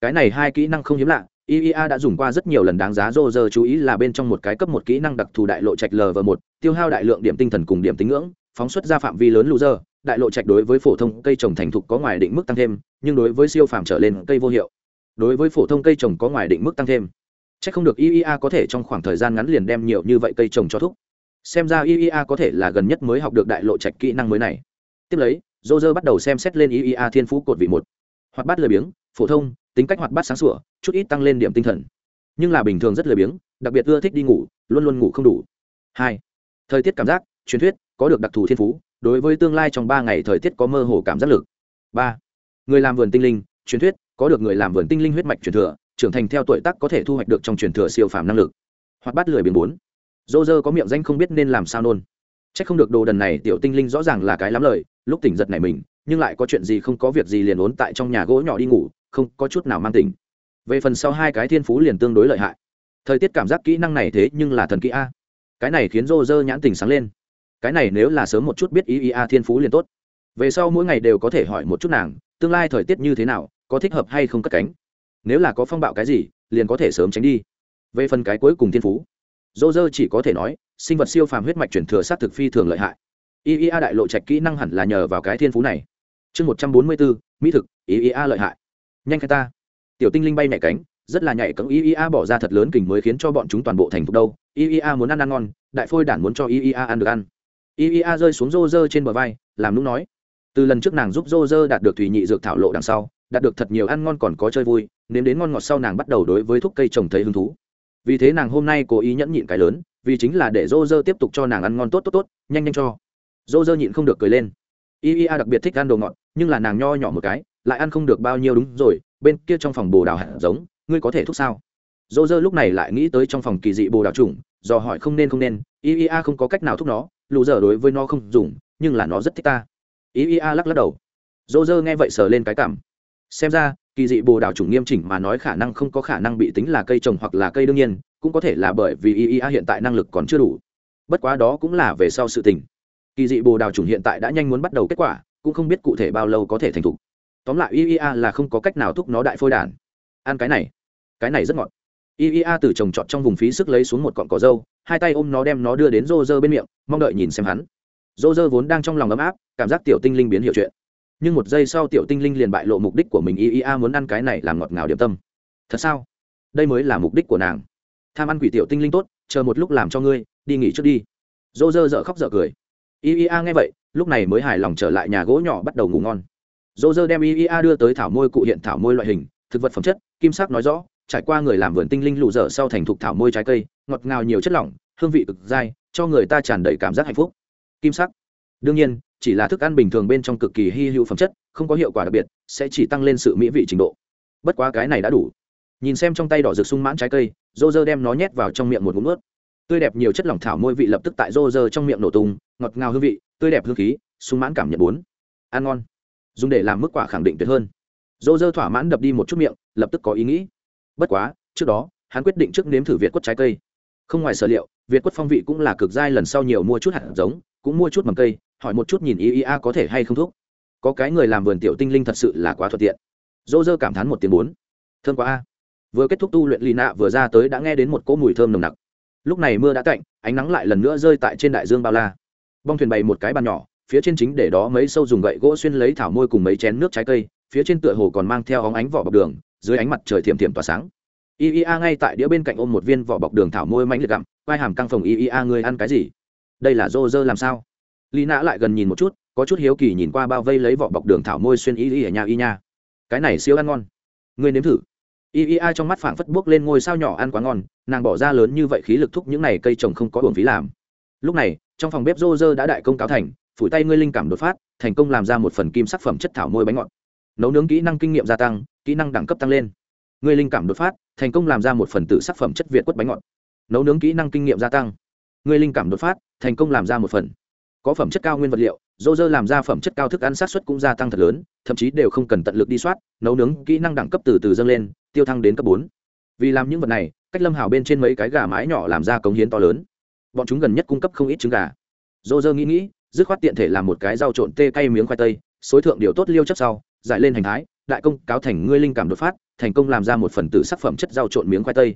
Cái này hai kỹ năng không hiếm lạ iea đã dùng qua rất nhiều lần đáng giá dô dơ chú ý là bên trong một cái cấp một kỹ năng đặc thù đại lộ trạch lv một, tiêu hao đại lượng điểm tinh thần cùng điểm tính ngưỡng phóng xuất ra phạm vi lớn lũ dơ, đại lộ trạch đối với phổ thông cây trồng thành thục có ngoài định mức tăng thêm, nhưng đối với siêu phàm trở lên cây vô hiệu, đối với phổ thông cây trồng có ngoài định mức tăng thêm. C h ắ c không được iea có thể trong khoảng thời gian ngắn liền đem nhiều như vậy cây trồng cho thúc. Xem ra iea có thể là gần nhất mới học được đại lộ trạch kỹ năng mới này. Tiếp lấy, dô dơ bắt đầu xem xét lên iea thiên phú cột vị một. Hoạt bát lười biếng, phổ thông, tính cách hoạt bát sáng sủa, chút ít tăng lên điểm tinh thần. Nhưng là bình thường rất lười biếng, đặc biệt ưa thích đi ngủ, luôn luôn ngủ không đủ. Hai, thời tiết cảm giác, truyền thuyết có được đặc thù thiên phú, đối với tương lai trong ba ngày thời tiết có mơ hồ cảm giác lực. Ba, người làm vườn tinh linh, truyền thuyết, có được người làm vườn tinh linh huyết mạch truyền thừa, trưởng thành theo tuổi tác có thể thu hoạch được trong truyền thừa siêu phàm năng lực. Hoặc bắt lười biển bốn, dô dơ có miệng danh không biết nên làm sao nôn. C h ắ c không được đồ đần này tiểu tinh linh rõ ràng là cái lắm lời, lúc tỉnh giật này mình, nhưng lại có chuyện gì không có việc gì liền ốn tại trong nhà gỗ nhỏ đi ngủ, không có chút nào mang tỉnh. Về phần sau hai cái thiên phú liền tương đối lợi hại. Thời tiết cảm giác kỹ năng này thế nhưng là thần kỹ a. Cái này khiến dô dơ nhãn tình sáng lên cái này nếu là sớm một chút biết ý ý a thiên phú liền tốt. Về sau mỗi ngày đều có thể hỏi một chút nàng, tương lai thời tiết như thế nào, có thích hợp hay không cất cánh. Nếu là có phong bạo cái gì, liền có thể sớm tránh đi. Về phần cái cuối cùng thiên phú dô dơ chỉ có thể nói, sinh vật siêu phàm huyết mạch chuyển thừa sát thực phi thường lợi hại. Iea đại lộ trạch kỹ năng hẳn là nhờ vào cái thiên phú này. Chương một trăm bốn mươi bốn mỹ thực iea lợi hại. Nhanh khai ta. Tiểu tinh linh bay nhảy cánh, rất là nhảy cẫng iea bỏ ra thật lớn kình mới khiến cho bọn chúng toàn bộ thành thục đâu. Iea muốn ăn ăn ngon, đại phôi đản muốn cho iea ăn được ăn iea rơi xuống rô rơ trên bờ vai, làm nũng nói. Từ lần trước nàng giúp rô rơ đạt được thủy nhị dược thảo lộ đằng sau, đạt được thật nhiều ăn ngon còn có chơi vui, nếm đến ngon ngọt sau nàng bắt đầu đối với thuốc cây trồng thấy hứng thú. Vì thế nàng hôm nay cố ý nhẫn nhịn cái lớn, vì chính là để rô rơ tiếp tục cho nàng ăn ngon tốt tốt tốt, nhanh nhanh cho. Rô rơ nhịn không được cười lên. Ia đặc biệt thích ăn đồ ngọt, nhưng là nàng nho nhỏ một cái, lại ăn không được bao nhiêu đúng rồi, bên kia trong phòng bồ đào hạt giống, ngươi có thể thúc sao? Dô dơ lúc này lại nghĩ tới trong phòng kỳ dị bồ đào trùng do hỏi không nên không nên, ia không có cách nào thúc nó lù dở đối với nó không dùng, nhưng là nó rất thích ta. Ia lắc lắc đầu. Dô dơ nghe vậy sờ lên cái cảm. Xem ra, kỳ dị bồ đào trùng nghiêm chỉnh mà nói khả năng không có khả năng bị tính là cây trồng hoặc là cây đương nhiên, cũng có thể là bởi vì ia hiện tại năng lực còn chưa đủ. Bất quá đó cũng là về sau sự tình. Kỳ dị bồ đào trùng hiện tại đã nhanh muốn bắt đầu kết quả, cũng không biết cụ thể bao lâu có thể thành thục. Tóm lại iea là không có cách nào thúc nó đại phôi đàn. Ăn cái này. Cái này rất ngọt iea từ trồng trọt trong vùng phí sức lấy xuống một cọn cỏ dâu, hai tay ôm nó đem nó đưa đến rô rơ bên miệng, mong đợi nhìn xem hắn. Rô rơ vốn đang trong lòng ấm áp, cảm giác tiểu tinh linh biến hiểu chuyện. Nhưng một giây sau tiểu tinh linh liền bại lộ mục đích của mình iea muốn ăn cái này làm ngọt ngào điểm tâm. Thật sao? Đây mới là mục đích của nàng. Tham ăn quỷ tiểu tinh linh tốt, chờ một lúc làm cho ngươi, đi nghỉ trước đi. Dô dơ dở khóc dở cười. Iea nghe vậy, lúc này mới hài lòng trở lại nhà gỗ nhỏ bắt đầu ngủ ngon. Dô dơ đem iea đưa tới thảo môi cụ hiện thảo môi loại hình, thực vật phẩm chất, kim sắc nói rõ trải qua người làm vườn tinh linh lụ dở sau thành thục thảo môi trái cây, ngọt ngào nhiều chất lỏng, hương vị cực dai, cho người ta tràn đầy cảm giác hạnh phúc. Kim sắc. Đương nhiên, chỉ là thức ăn bình thường bên trong cực kỳ hy hữu phẩm chất, không có hiệu quả đặc biệt, sẽ chỉ tăng lên sự mỹ vị trình độ. Bất quá cái này đã đủ. Nhìn xem trong tay đỏ rực sung mãn trái cây, rô rơ đem nó nhét vào trong miệng một ngụm ướt tươi đẹp nhiều chất lỏng thảo môi vị lập tức tại rô rơ trong miệng nổ tung, ngọt ngào hương vị, tươi đẹp hương khí, sung mãn cảm nhận bốn. Ăn ngon. Dùng để làm mức quả khẳng định tuyệt hơn. Rô rơ thỏa mãn đập đi một chút miệng, lập tức có ý nghĩ bất quá, trước đó, hắn quyết định trước nếm thử việt quất trái cây. Không ngoài sở liệu, việt quất phong vị cũng là cực dai lần sau nhiều mua chút hạt giống, cũng mua chút mầm cây, hỏi một chút nhìn ý ý a có thể hay không thuốc. có cái người làm vườn tiểu tinh linh thật sự là quá thuận tiện. Dô dơ cảm thán một tiếng bốn. Thơm quá a. Vừa kết thúc tu luyện lì nạ vừa ra tới đã nghe đến một cỗ mùi thơm nồng nặc. Lúc này mưa đã cạnh, ánh nắng lại lần nữa rơi tại trên đại dương bao la. Bong thuyền bày một cái bàn nhỏ, phía trên chính để đó mấy sâu dùng gậy gỗ xuyên lấy thảo môi cùng mấy chén nước trái cây, phía trên tựa hồ còn mang theo óng ánh vỏ bọc đường dưới ánh mặt trời thiểm thiểm tỏa sáng. Iea ngay tại đĩa bên cạnh ôm một viên vỏ bọc đường thảo môi mánh liệt gặm vai hàm căng phòng iea người ăn cái gì? Đây là rô làm sao? Lý nã lại gần nhìn một chút, có chút hiếu kỳ nhìn qua bao vây lấy vỏ bọc đường thảo môi xuyên y y ở nhà y nha. Cái này siêu ăn ngon. Ngươi nếm thử. IIA trong mắt phảng phất buốc lên ngôi sao nhỏ ăn quá ngon, nàng bỏ ra lớn như vậy khí lực thúc những này cây trồng không có uổng phí làm. Lúc này, trong phòng bếp rô đã đại công cáo thành, phủi tay ngươi linh cảm đột phát, thành công làm ra một phần kim sắc phẩm chất thảo môi bánh ngọt. Nấu nướng kỹ năng kinh nghiệm gia tăng kỹ năng đẳng cấp tăng lên. Người linh cảm đột phát, thành công làm ra một phần tử sắc phẩm chất việt quất bánh ngọt. Nấu nướng kỹ năng kinh nghiệm gia tăng. Người linh cảm đột phát, thành công làm ra một phần. Có phẩm chất cao nguyên vật liệu, dô dơ làm ra phẩm chất cao thức ăn sát xuất cũng gia tăng thật lớn, thậm chí đều không cần tận lực đi soát, nấu nướng kỹ năng đẳng cấp từ từ dâng lên, tiêu thăng đến cấp bốn. Vì làm những vật này, cách lâm hào bên trên mấy cái gà mái nhỏ làm ra cống hiến to lớn. Bọn chúng gần nhất cung cấp không ít trứng gà. Dô dơ nghĩ nghĩ, dứt khoát tiện thể làm một cái rau trộn tê cay miếng khoai tây, xối thượng điều tốt liêu chất sau giải lên hành thái đại công cáo thành ngươi linh cảm đột phát, thành công làm ra một phần tử sắc phẩm chất rau trộn miếng khoai tây.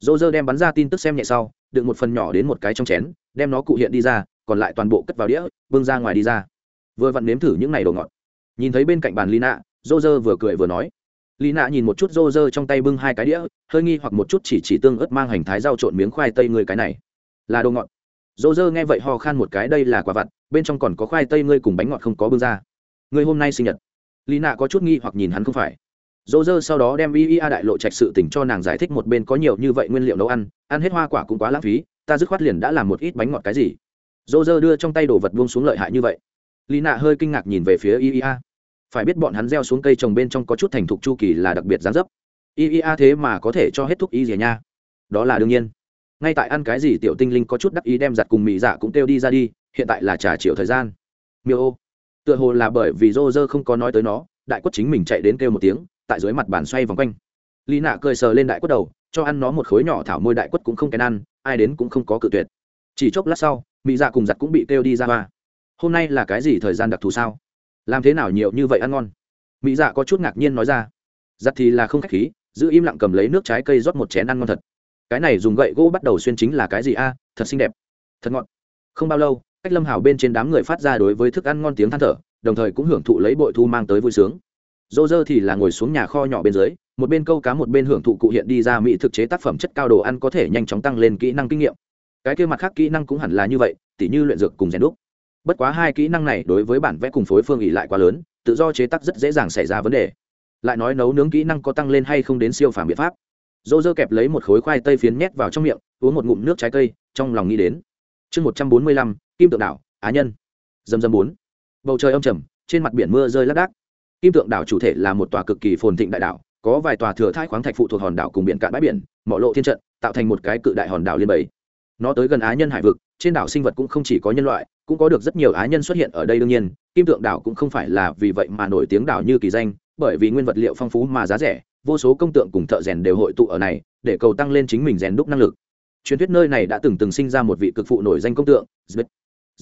Dô dơ đem bắn ra tin tức xem nhẹ sau, đựng một phần nhỏ đến một cái trong chén, đem nó cụ hiện đi ra, còn lại toàn bộ cất vào đĩa, bưng ra ngoài đi ra. Vừa vặn nếm thử những này đồ ngọt. Nhìn thấy bên cạnh bàn lina dô dơ vừa cười vừa nói. Lina nhìn một chút dô dơ trong tay bưng hai cái đĩa, hơi nghi hoặc một chút chỉ chỉ tương ớt mang hành thái rau trộn miếng khoai tây người cái này. Là đồ ngọt. Dô dơ nghe vậy ho khan một cái, đây là quả vặt, bên trong còn có khoai tây ngươi cùng bánh ngọt không có bưng ra. Người hôm nay sinh nhật lina có chút nghi hoặc nhìn hắn không phải. Dỗ dơ sau đó đem ia đại lộ trạch sự tỉnh cho nàng giải thích một bên có nhiều như vậy nguyên liệu nấu ăn ăn hết hoa quả cũng quá lãng phí, ta dứt khoát liền đã làm một ít bánh ngọt cái gì. Dỗ dơ đưa trong tay đồ vật buông xuống lợi hại như vậy. Lý nạ hơi kinh ngạc nhìn về phía iea phải biết bọn hắn gieo xuống cây trồng bên trong có chút thành thục chu kỳ là đặc biệt gián dấp. Iea thế mà có thể cho hết thuốc y gì nha? Đó là đương nhiên. Ngay tại ăn cái gì tiểu tinh linh có chút đắc ý đem giặt cùng mỹ dạ cũng kêu đi ra đi, hiện tại là trả triệu thời gian. Miêu ô tựa hồ là bởi vì rô rơ không có nói tới nó, đại quất chính mình chạy đến kêu một tiếng, tại dưới mặt bàn xoay vòng quanh. Lý nạ cười sờ lên đại quất đầu, cho ăn nó một khối nhỏ thảo môi đại quất cũng không kèn ăn, ai đến cũng không có cự tuyệt. Chỉ chốc lát sau mỹ dạ cùng giặt cũng bị kêu đi ra hoa. Hôm nay là cái gì thời gian đặc thù sao? Làm thế nào nhiều như vậy ăn ngon? Mỹ dạ có chút ngạc nhiên nói ra. Giặt thì là không k h á c h khí, giữ im lặng cầm lấy nước trái cây rót một chén ăn ngon thật. Cái này dùng gậy gỗ bắt đầu xuyên chính là cái gì a? Thật xinh đẹp. Thật ngọt. Không bao lâu cách lâm hào bên trên đám người phát ra đối với thức ăn ngon tiếng than thở, đồng thời cũng hưởng thụ lấy bội thu mang tới vui sướng. Dô dơ thì là ngồi xuống nhà kho nhỏ bên dưới, một bên câu cá một bên hưởng thụ cụ hiện đi ra mỹ thực chế tác phẩm chất cao đồ ăn có thể nhanh chóng tăng lên kỹ năng kinh nghiệm. Cái kia mặt khác kỹ năng cũng hẳn là như vậy, tỉ như luyện dược cùng rèn đúc. Bất quá hai kỹ năng này đối với bản vẽ cùng phối phương ỉ lại quá lớn, tự do chế tác rất dễ dàng xảy ra vấn đề. Lại nói nấu nướng kỹ năng có tăng lên hay không đến siêu phàm biện pháp. Dô dơ kẹp lấy một khối khoai tây phiến nhét vào trong miệng, uống một ngụm nước trái cây, trong lòng nghĩ đến. Chương một trăm bốn mươi lăm kim tượng đảo, á nhân. Dầm dầm bốn. Bầu trời âm trầm, trên mặt biển mưa rơi lác đác kim tượng đảo chủ thể là một tòa cực kỳ phồn thịnh đại đảo, có vài tòa thừa thai khoáng thạch phụ thuộc hòn đảo cùng biển cạn bãi biển, mỏ lộ thiên trận, tạo thành một cái cự đại hòn đảo liên bầy. Nó tới gần á nhân hải vực, trên đảo sinh vật cũng không chỉ có nhân loại, cũng có được rất nhiều á nhân xuất hiện ở đây đương nhiên. Kim tượng đảo cũng không phải là vì vậy mà nổi tiếng đảo như kỳ danh, bởi vì nguyên vật liệu phong phú mà giá rẻ, vô số công tượng cùng thợ rèn đều hội tụ ở này, để cầu tăng lên chính mình rèn đúc năng lực. Truyền thuyết nơi này đã từng từng sinh ra một vị cực phụ nổi danh công tượng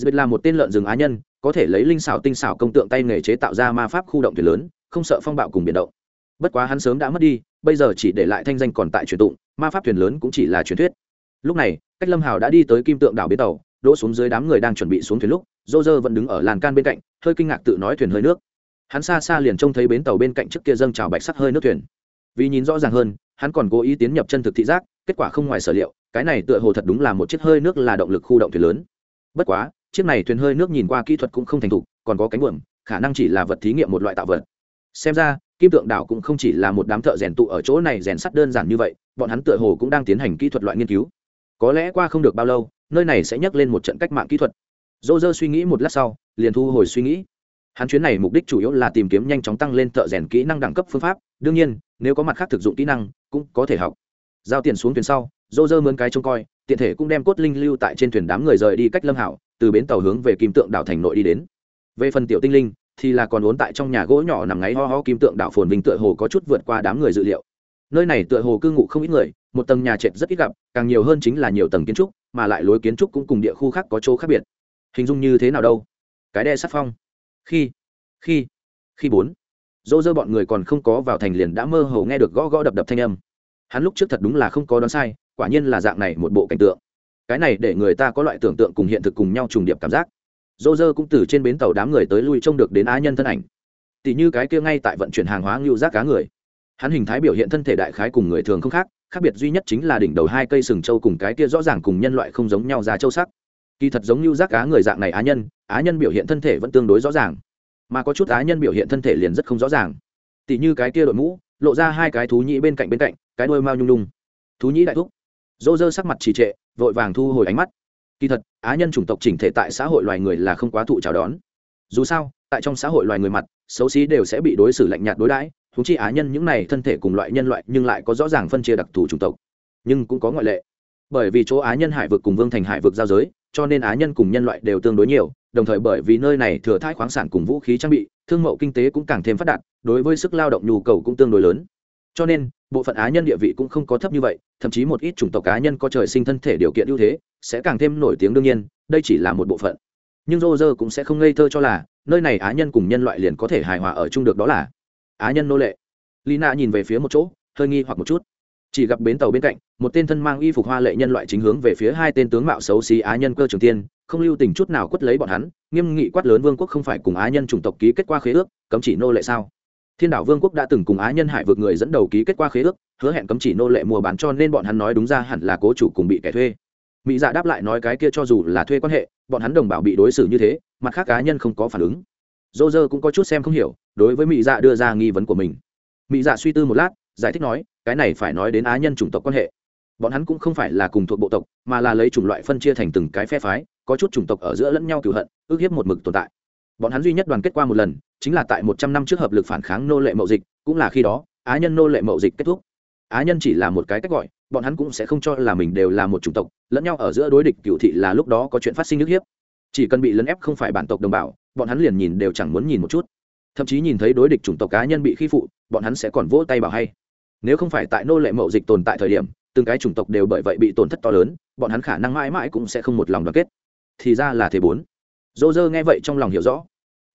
Zbet là một tên lợn rừng á nhân, có thể lấy linh xảo tinh xảo công tượng tay nghề chế tạo ra ma pháp khu động thuyền lớn, không sợ phong bạo cùng biển động. Bất quá hắn sớm đã mất đi, bây giờ chỉ để lại thanh danh còn tại truyền tụng, ma pháp thuyền lớn cũng chỉ là truyền thuyết. Lúc này, cách lâm hào đã đi tới kim tượng đảo bến tàu, đỗ xuống dưới đám người đang chuẩn bị xuống thuyền lúc dô dơ vẫn đứng ở làn can bên cạnh, hơi kinh ngạc tự nói thuyền hơi nước. Hắn xa xa liền trông thấy bến tàu bên cạnh trước kia dâng trào bạch sắc hơi nước thuyền. Vì nhìn rõ ràng hơn, hắn còn cố ý tiến nhập chân thực thị giác, kết quả không ngoài sở liệu, cái này tựa hồ thật đúng là một chiếc hơi nước là động lực khu động thuyền lớn. Bất quá chiếc này thuyền hơi nước nhìn qua kỹ thuật cũng không thành thục, còn có cánh buồm, khả năng chỉ là vật thí nghiệm một loại tạo vật. Xem ra, kim tượng đảo cũng không chỉ là một đám thợ rèn tụ ở chỗ này rèn sắt đơn giản như vậy, bọn hắn tựa hồ cũng đang tiến hành kỹ thuật loại nghiên cứu. Có lẽ qua không được bao lâu, nơi này sẽ nhắc lên một trận cách mạng kỹ thuật. Dô dơ suy nghĩ một lát sau, liền thu hồi suy nghĩ. Hắn chuyến này mục đích chủ yếu là tìm kiếm nhanh chóng tăng lên thợ rèn kỹ năng đẳng cấp phương pháp, đương nhiên, nếu có mặt khác thực dụng kỹ năng, cũng có thể học. Giao tiền xuống thuyền sau dô dơ mướn cái trông coi, tiện thể cũng đem cốt linh lưu tại trên thuyền đám người rời đi cách lâm hảo từ bến tàu hướng về kim tượng đảo thành nội đi đến. Về phần tiểu tinh linh, thì là còn vốn tại trong nhà gỗ nhỏ nằm ngáy ho ho kim tượng đảo phồn vinh tựa hồ có chút vượt qua đám người dự liệu. Nơi này tựa hồ cư ngụ không ít người, một tầng nhà trệt rất ít gặp, càng nhiều hơn chính là nhiều tầng kiến trúc, mà lại lối kiến trúc cũng cùng địa khu khác có chỗ khác biệt. Hình dung như thế nào đâu? Cái đe sắt phong. Khi khi khi bốn. Dỗ dơ bọn người còn không có vào thành liền đã mơ hồ nghe được gõ gõ đập đập thanh âm. Hắn lúc trước thật đúng là không có đoán sai, quả nhiên là dạng này một bộ cảnh tượng cái này để người ta có loại tưởng tượng cùng hiện thực cùng nhau trùng điệp cảm giác. Dô dơ cũng từ trên bến tàu đám người tới lui trông được đến á nhân thân ảnh. Tỷ như cái kia ngay tại vận chuyển hàng hóa ngưu rác cá người. Hắn hình thái biểu hiện thân thể đại khái cùng người thường không khác khác biệt duy nhất chính là đỉnh đầu hai cây sừng trâu cùng cái kia rõ ràng cùng nhân loại không giống nhau ra châu sắc. Kỳ thật giống như rác cá người dạng này á nhân á nhân biểu hiện thân thể vẫn tương đối rõ ràng. Mà có chút á nhân biểu hiện thân thể liền rất không rõ ràng. Tỷ như cái kia đội mũ, lộ ra hai cái thú nhĩ bên cạnh bên cạnh, cái đuôi mao nhung nhung. Thú nhĩ đại thúc. Dô dơ sắc mặt trì trệ vội vàng thu hồi ánh mắt. Kỳ thật, á nhân chủng tộc chỉnh thể tại xã hội loài người là không quá thụ chào đón. Dù sao, tại trong xã hội loài người mặt, xấu xí đều sẽ bị đối xử lạnh nhạt đối đãi thú chi á nhân những này thân thể cùng loại nhân loại nhưng lại có rõ ràng phân chia đặc thù chủng tộc. Nhưng cũng có ngoại lệ. Bởi vì chỗ á nhân hải vực cùng vương thành hải vực giao giới, cho nên á nhân cùng nhân loại đều tương đối nhiều, đồng thời bởi vì nơi này thừa thãi khoáng sản cùng vũ khí trang bị, thương mẫu kinh tế cũng càng thêm phát đạt, đối với sức lao động nhu cầu cũng tương đối lớn. Cho nên bộ phận á nhân địa vị cũng không có thấp như vậy, thậm chí một ít chủng tộc cá nhân có trời sinh thân thể điều kiện ưu thế, sẽ càng thêm nổi tiếng đương nhiên, đây chỉ là một bộ phận. Nhưng rô rơ cũng sẽ không ngây thơ cho là, nơi này á nhân cùng nhân loại liền có thể hài hòa ở chung được, đó là á nhân nô lệ. Lina nhìn về phía một chỗ, hơi nghi hoặc một chút. Chỉ gặp bến tàu bên cạnh, một tên thân mang y phục hoa lệ nhân loại chính hướng về phía hai tên tướng mạo xấu xí á nhân cơ trường tiên, không lưu tình chút nào quất lấy bọn hắn, nghiêm nghị quát lớn vương quốc không phải cùng á nhân chủng tộc ký kết qua khế ước, cấm chỉ nô lệ sao? Thiên đảo vương quốc đã từng cùng á nhân hải vượt người dẫn đầu ký kết qua khế ước, hứa hẹn cấm chỉ nô lệ mua bán cho nên bọn hắn nói đúng ra hẳn là cố chủ cùng bị kẻ thuê. Mỹ dạ đáp lại nói cái kia cho dù là thuê quan hệ, bọn hắn đồng bào bị đối xử như thế, mặt khác cá nhân không có phản ứng. Dô dơ cũng có chút xem không hiểu, đối với mỹ dạ đưa ra nghi vấn của mình. Mỹ dạ suy tư một lát, giải thích nói, cái này phải nói đến á nhân chủng tộc quan hệ. Bọn hắn cũng không phải là cùng thuộc bộ tộc, mà là lấy chủng loại phân chia thành từng cái phe phái, có chút chủng tộc ở giữa lẫn nhau cửu hận, ước hiếp một mực tồn tại. Bọn hắn duy nhất đoàn kết qua một lần chính là tại một trăm năm trước hợp lực phản kháng nô lệ mậu dịch, cũng là khi đó, á nhân nô lệ mậu dịch kết thúc. Á nhân chỉ là một cái cách gọi, bọn hắn cũng sẽ không cho là mình đều là một chủng tộc, lẫn nhau ở giữa đối địch cựu thị là lúc đó có chuyện phát sinh nước hiếp. Chỉ cần bị lấn ép không phải bản tộc đồng bào, bọn hắn liền nhìn đều chẳng muốn nhìn một chút. Thậm chí nhìn thấy đối địch chủng tộc cá nhân bị khi phụ, bọn hắn sẽ còn vỗ tay bảo hay. Nếu không phải tại nô lệ mậu dịch tồn tại thời điểm, từng cái chủng tộc đều bởi vậy bị tổn thất to lớn, bọn hắn khả năng mãi mãi cũng sẽ không một lòng đoàn kết. Thì ra là thế bốn. Dô dơ nghe vậy trong lòng hiểu rõ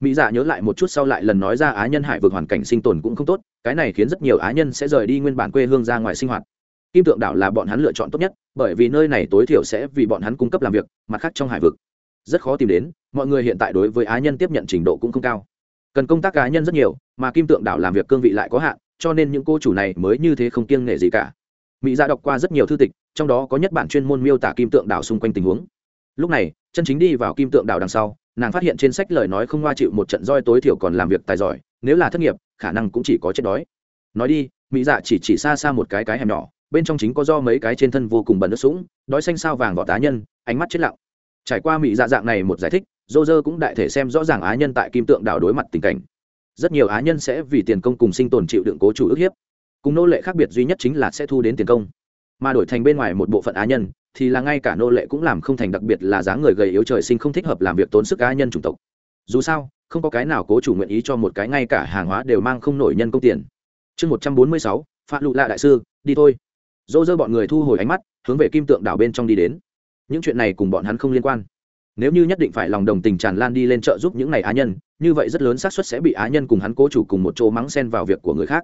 mỹ dạ nhớ lại một chút sau lại lần nói ra á nhân hải vực hoàn cảnh sinh tồn cũng không tốt, cái này khiến rất nhiều á nhân sẽ rời đi nguyên bản quê hương ra ngoài sinh hoạt. Kim tượng đảo là bọn hắn lựa chọn tốt nhất, bởi vì nơi này tối thiểu sẽ vì bọn hắn cung cấp làm việc, mặt khác trong hải vực. Rất khó tìm đến, mọi người hiện tại đối với á nhân tiếp nhận trình độ cũng không cao. Cần công tác cá nhân rất nhiều, mà kim tượng đảo làm việc cương vị lại có hạn, cho nên những cô chủ này mới như thế không kiêng nghệ gì cả. Mỹ dạ đọc qua rất nhiều thư tịch, trong đó có nhất bản chuyên môn miêu tả kim tượng đảo xung quanh tình huống. Lúc này, chân chính đi vào kim tượng đảo đằng sau nàng phát hiện trên sách lời nói không ngoa chịu một trận roi tối thiểu còn làm việc tài giỏi, nếu là thất nghiệp, khả năng cũng chỉ có chết đói. Nói đi, mỹ dạ chỉ chỉ xa xa một cái cái hẻm nhỏ, bên trong chính có do mấy cái trên thân vô cùng bẩn nước sũng, đói xanh sao vàng vỏ tá nhân, ánh mắt chết lặng. Trải qua mỹ dạ dạng này một giải thích dô dơ cũng đại thể xem rõ ràng á nhân tại kim tượng đảo đối mặt tình cảnh. Rất nhiều á nhân sẽ vì tiền công cùng sinh tồn chịu đựng cố chủ ức hiếp. Cùng nô lệ khác biệt duy nhất chính là sẽ thu đến tiền công mà đổi thành bên ngoài một bộ phận á nhân, thì là ngay cả nô lệ cũng làm không thành, đặc biệt là dáng người gầy yếu trời sinh không thích hợp làm việc tốn sức cá nhân chủng tộc. Dù sao, không có cái nào cố chủ nguyện ý cho một cái ngay cả hàng hóa đều mang không nổi nhân công tiền. Chương một trăm bốn mươi sáu phạm lụ lạ đại sư, đi thôi. Dỗ dơ bọn người thu hồi ánh mắt, hướng về kim tượng đảo bên trong đi đến. Những chuyện này cùng bọn hắn không liên quan. Nếu như nhất định phải lòng đồng tình tràn lan đi lên chợ giúp những này á nhân, như vậy rất lớn xác suất sẽ bị á nhân cùng hắn cố chủ cùng một chỗ mắng xen vào việc của người khác.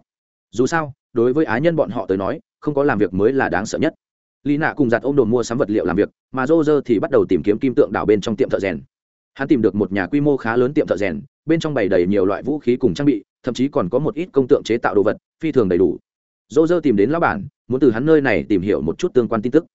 Dù sao, đối với á nhân bọn họ tới nói không có làm việc mới là đáng sợ nhất. Lý nạ cùng giặt ôm đồn mua sắm vật liệu làm việc, mà rô dơ thì bắt đầu tìm kiếm kim tượng đảo bên trong tiệm thợ rèn. Hắn tìm được một nhà quy mô khá lớn tiệm thợ rèn, bên trong bày đầy nhiều loại vũ khí cùng trang bị, thậm chí còn có một ít công tượng chế tạo đồ vật, phi thường đầy đủ. Rô dơ tìm đến lão bản, muốn từ hắn nơi này tìm hiểu một chút tương quan tin tức.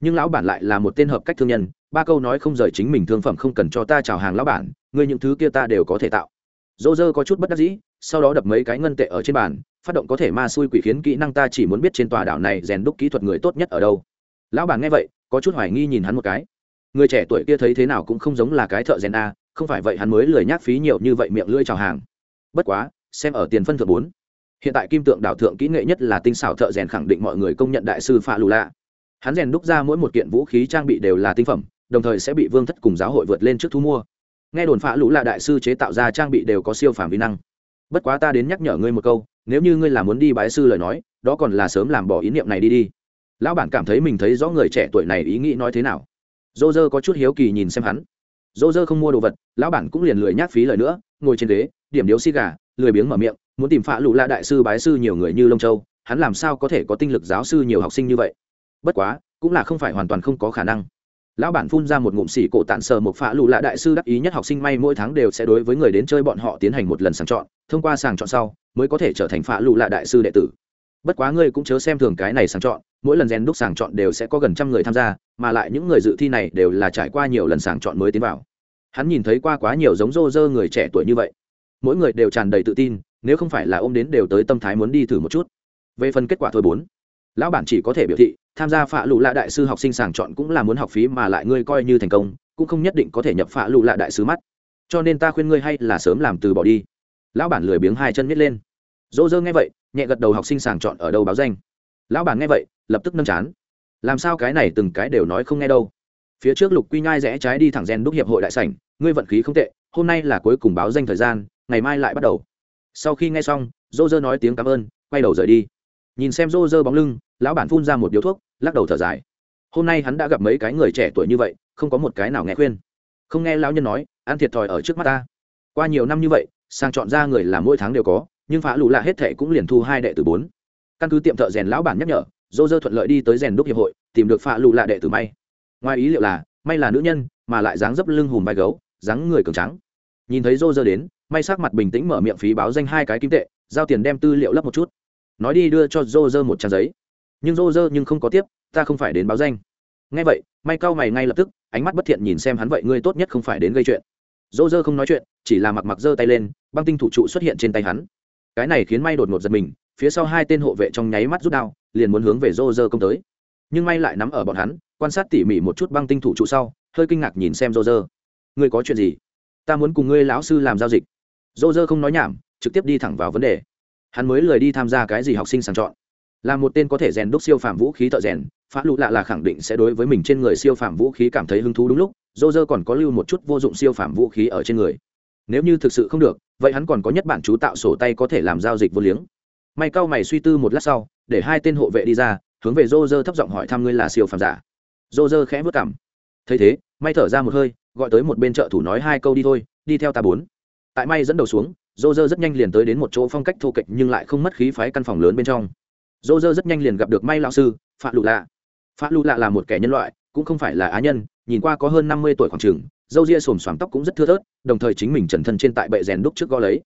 Nhưng lão bản lại là một tên hợp cách thương nhân, ba câu nói không rời chính mình thương phẩm không cần cho ta chào hàng lão bản, ngươi những thứ kia ta đều có thể tạo. Dô dơ có chút bất đắc dĩ, sau đó đập mấy cái ngân tệ ở trên bàn phát động có thể ma xui quỷ khiến kỹ năng ta chỉ muốn biết trên tòa đảo này rèn đúc kỹ thuật người tốt nhất ở đâu. Lão bản nghe vậy, có chút hoài nghi nhìn hắn một cái. Người trẻ tuổi kia thấy thế nào cũng không giống là cái thợ rèn a, không phải vậy hắn mới lười nhác phí nhiều như vậy miệng lưỡi chào hàng. Bất quá, xem ở tiền phân thượng bốn. Hiện tại kim tượng đảo thượng kỹ nghệ nhất là tinh xảo thợ rèn khẳng định mọi người công nhận đại sư pha lù lạ. Hắn rèn đúc ra mỗi một kiện vũ khí trang bị đều là tinh phẩm, đồng thời sẽ bị vương thất cùng giáo hội vượt lên trước thu mua. Nghe đồn pha lũ là đại sư chế tạo ra trang bị đều có siêu phàm vi năng. Bất quá ta đến nhắc nhở ngươi một câu nếu như ngươi là muốn đi bái sư lời nói, đó còn là sớm làm bỏ ý niệm này đi đi. Lão bản cảm thấy mình thấy rõ người trẻ tuổi này ý nghĩ nói thế nào. Dô dơ có chút hiếu kỳ nhìn xem hắn. Dô dơ không mua đồ vật, lão bản cũng liền lười nhác phí lời nữa, ngồi trên ghế, điểm điếu xi gà, lười biếng mở miệng, muốn tìm phạ lụ la đại sư bái sư nhiều người như lông châu, hắn làm sao có thể có tinh lực giáo sư nhiều học sinh như vậy? Bất quá, cũng là không phải hoàn toàn không có khả năng lão bản phun ra một ngụm xỉ cổ tản sờ một phạ lụ lạ đại sư đắc ý nhất học sinh may mỗi tháng đều sẽ đối với người đến chơi bọn họ tiến hành một lần sàng chọn, thông qua sàng chọn sau, mới có thể trở thành phạ lụ lạ đại sư đệ tử. Bất quá ngươi cũng chớ xem thường cái này sàng chọn, mỗi lần rèn đúc sàng chọn đều sẽ có gần trăm người tham gia, mà lại những người dự thi này đều là trải qua nhiều lần sàng chọn mới tiến vào. Hắn nhìn thấy qua quá nhiều giống rô rơ người trẻ tuổi như vậy. Mỗi người đều tràn đầy tự tin, nếu không phải là ôm đến đều tới tâm thái muốn đi thử một chút. Về phần kết quả thôi bốn lão bản chỉ có thể biểu thị, tham gia phạ lụ lạ đại sư học sinh sàng chọn cũng là muốn học phí mà lại ngươi coi như thành công, cũng không nhất định có thể nhập phạ lụ lạ đại sứ mắt. Cho nên ta khuyên ngươi hay là sớm làm từ bỏ đi. Lão bản lười biếng hai chân miết lên. Dỗ dơ nghe vậy, nhẹ gật đầu học sinh sàng chọn ở đâu báo danh. Lão bản nghe vậy, lập tức nâng chán. Làm sao cái này từng cái đều nói không nghe đâu. Phía trước lục quy nhai rẽ trái đi thẳng gen đúc hiệp hội đại sảnh, ngươi vận khí không tệ, hôm nay là cuối cùng báo danh thời gian, ngày mai lại bắt đầu. Sau khi nghe xong, dỗ dơ nói tiếng cảm ơn, quay đầu rời đi nhìn xem rô rơ bóng lưng, lão bản phun ra một điếu thuốc, lắc đầu thở dài. Hôm nay hắn đã gặp mấy cái người trẻ tuổi như vậy, không có một cái nào nghe khuyên. Không nghe lão nhân nói, ăn thiệt thòi ở trước mắt ta. Qua nhiều năm như vậy, sang chọn ra người là mỗi tháng đều có, nhưng phá lụ lạ hết thệ cũng liền thu hai đệ tử bốn. Căn cứ tiệm thợ rèn lão bản nhắc nhở dô dơ thuận lợi đi tới rèn đúc hiệp hội, tìm được phá lụ lạ đệ tử may. Ngoài ý liệu là, may là nữ nhân, mà lại dáng dấp lưng hùm vai gấu, dáng người cường trắng nhìn thấy dô dơ đến, may sắc mặt bình tĩnh mở miệng phí báo danh hai cái kim tệ, giao tiền đem tư liệu lấp một chút nói đi đưa cho dô dơ một trang giấy. Nhưng dô dơ nhưng không có tiếp, ta không phải đến báo danh. Ngay vậy may cau mày ngay lập tức, ánh mắt bất thiện nhìn xem hắn vậy ngươi tốt nhất không phải đến gây chuyện. Dô dơ không nói chuyện, chỉ là mặc mặc giơ tay lên, băng tinh thủ trụ xuất hiện trên tay hắn. Cái này khiến may đột ngột giật mình, phía sau hai tên hộ vệ trong nháy mắt rút đao, liền muốn hướng về dô dơ công tới. Nhưng may lại nắm ở bọn hắn, quan sát tỉ mỉ một chút băng tinh thủ trụ sau, hơi kinh ngạc nhìn xem dô dơ ngươi có chuyện gì? Ta muốn cùng ngươi lão sư làm giao dịch. Dô dơ không nói nhảm, trực tiếp đi thẳng vào vấn đề hắn mới lười đi tham gia cái gì học sinh sàng chọn. Là một tên có thể rèn đúc siêu phạm vũ khí thợ rèn, phá lũ lạ là khẳng định sẽ đối với mình trên người siêu phạm vũ khí cảm thấy hứng thú đúng lúc dô dơ còn có lưu một chút vô dụng siêu phạm vũ khí ở trên người. Nếu như thực sự không được, vậy hắn còn có nhất bản chú tạo sổ tay có thể làm giao dịch vô liếng. May cao mày suy tư một lát sau, để hai tên hộ vệ đi ra, hướng về dô dơ thấp giọng hỏi thăm ngươi là siêu phạm giả. Dô dơ khẽ vất cảm thấy thế, may thở ra một hơi, gọi tới một bên trợ thủ nói hai câu đi thôi, đi theo ta bốn. Tại may dẫn đầu xuống dô dơ rất nhanh liền tới đến một chỗ phong cách thô kệch nhưng lại không mất khí phái căn phòng lớn bên trong. Dô dơ rất nhanh liền gặp được may lão sư, phạ lụ lạ. Phạ lụ lạ là một kẻ nhân loại, cũng không phải là á nhân, nhìn qua có hơn năm mươi tuổi khoảng t r ư ờ n g dâu ria xồm xoàm tóc cũng rất thưa thớt, đồng thời chính mình trần thân trên tại bệ rèn đúc trước gò lấy.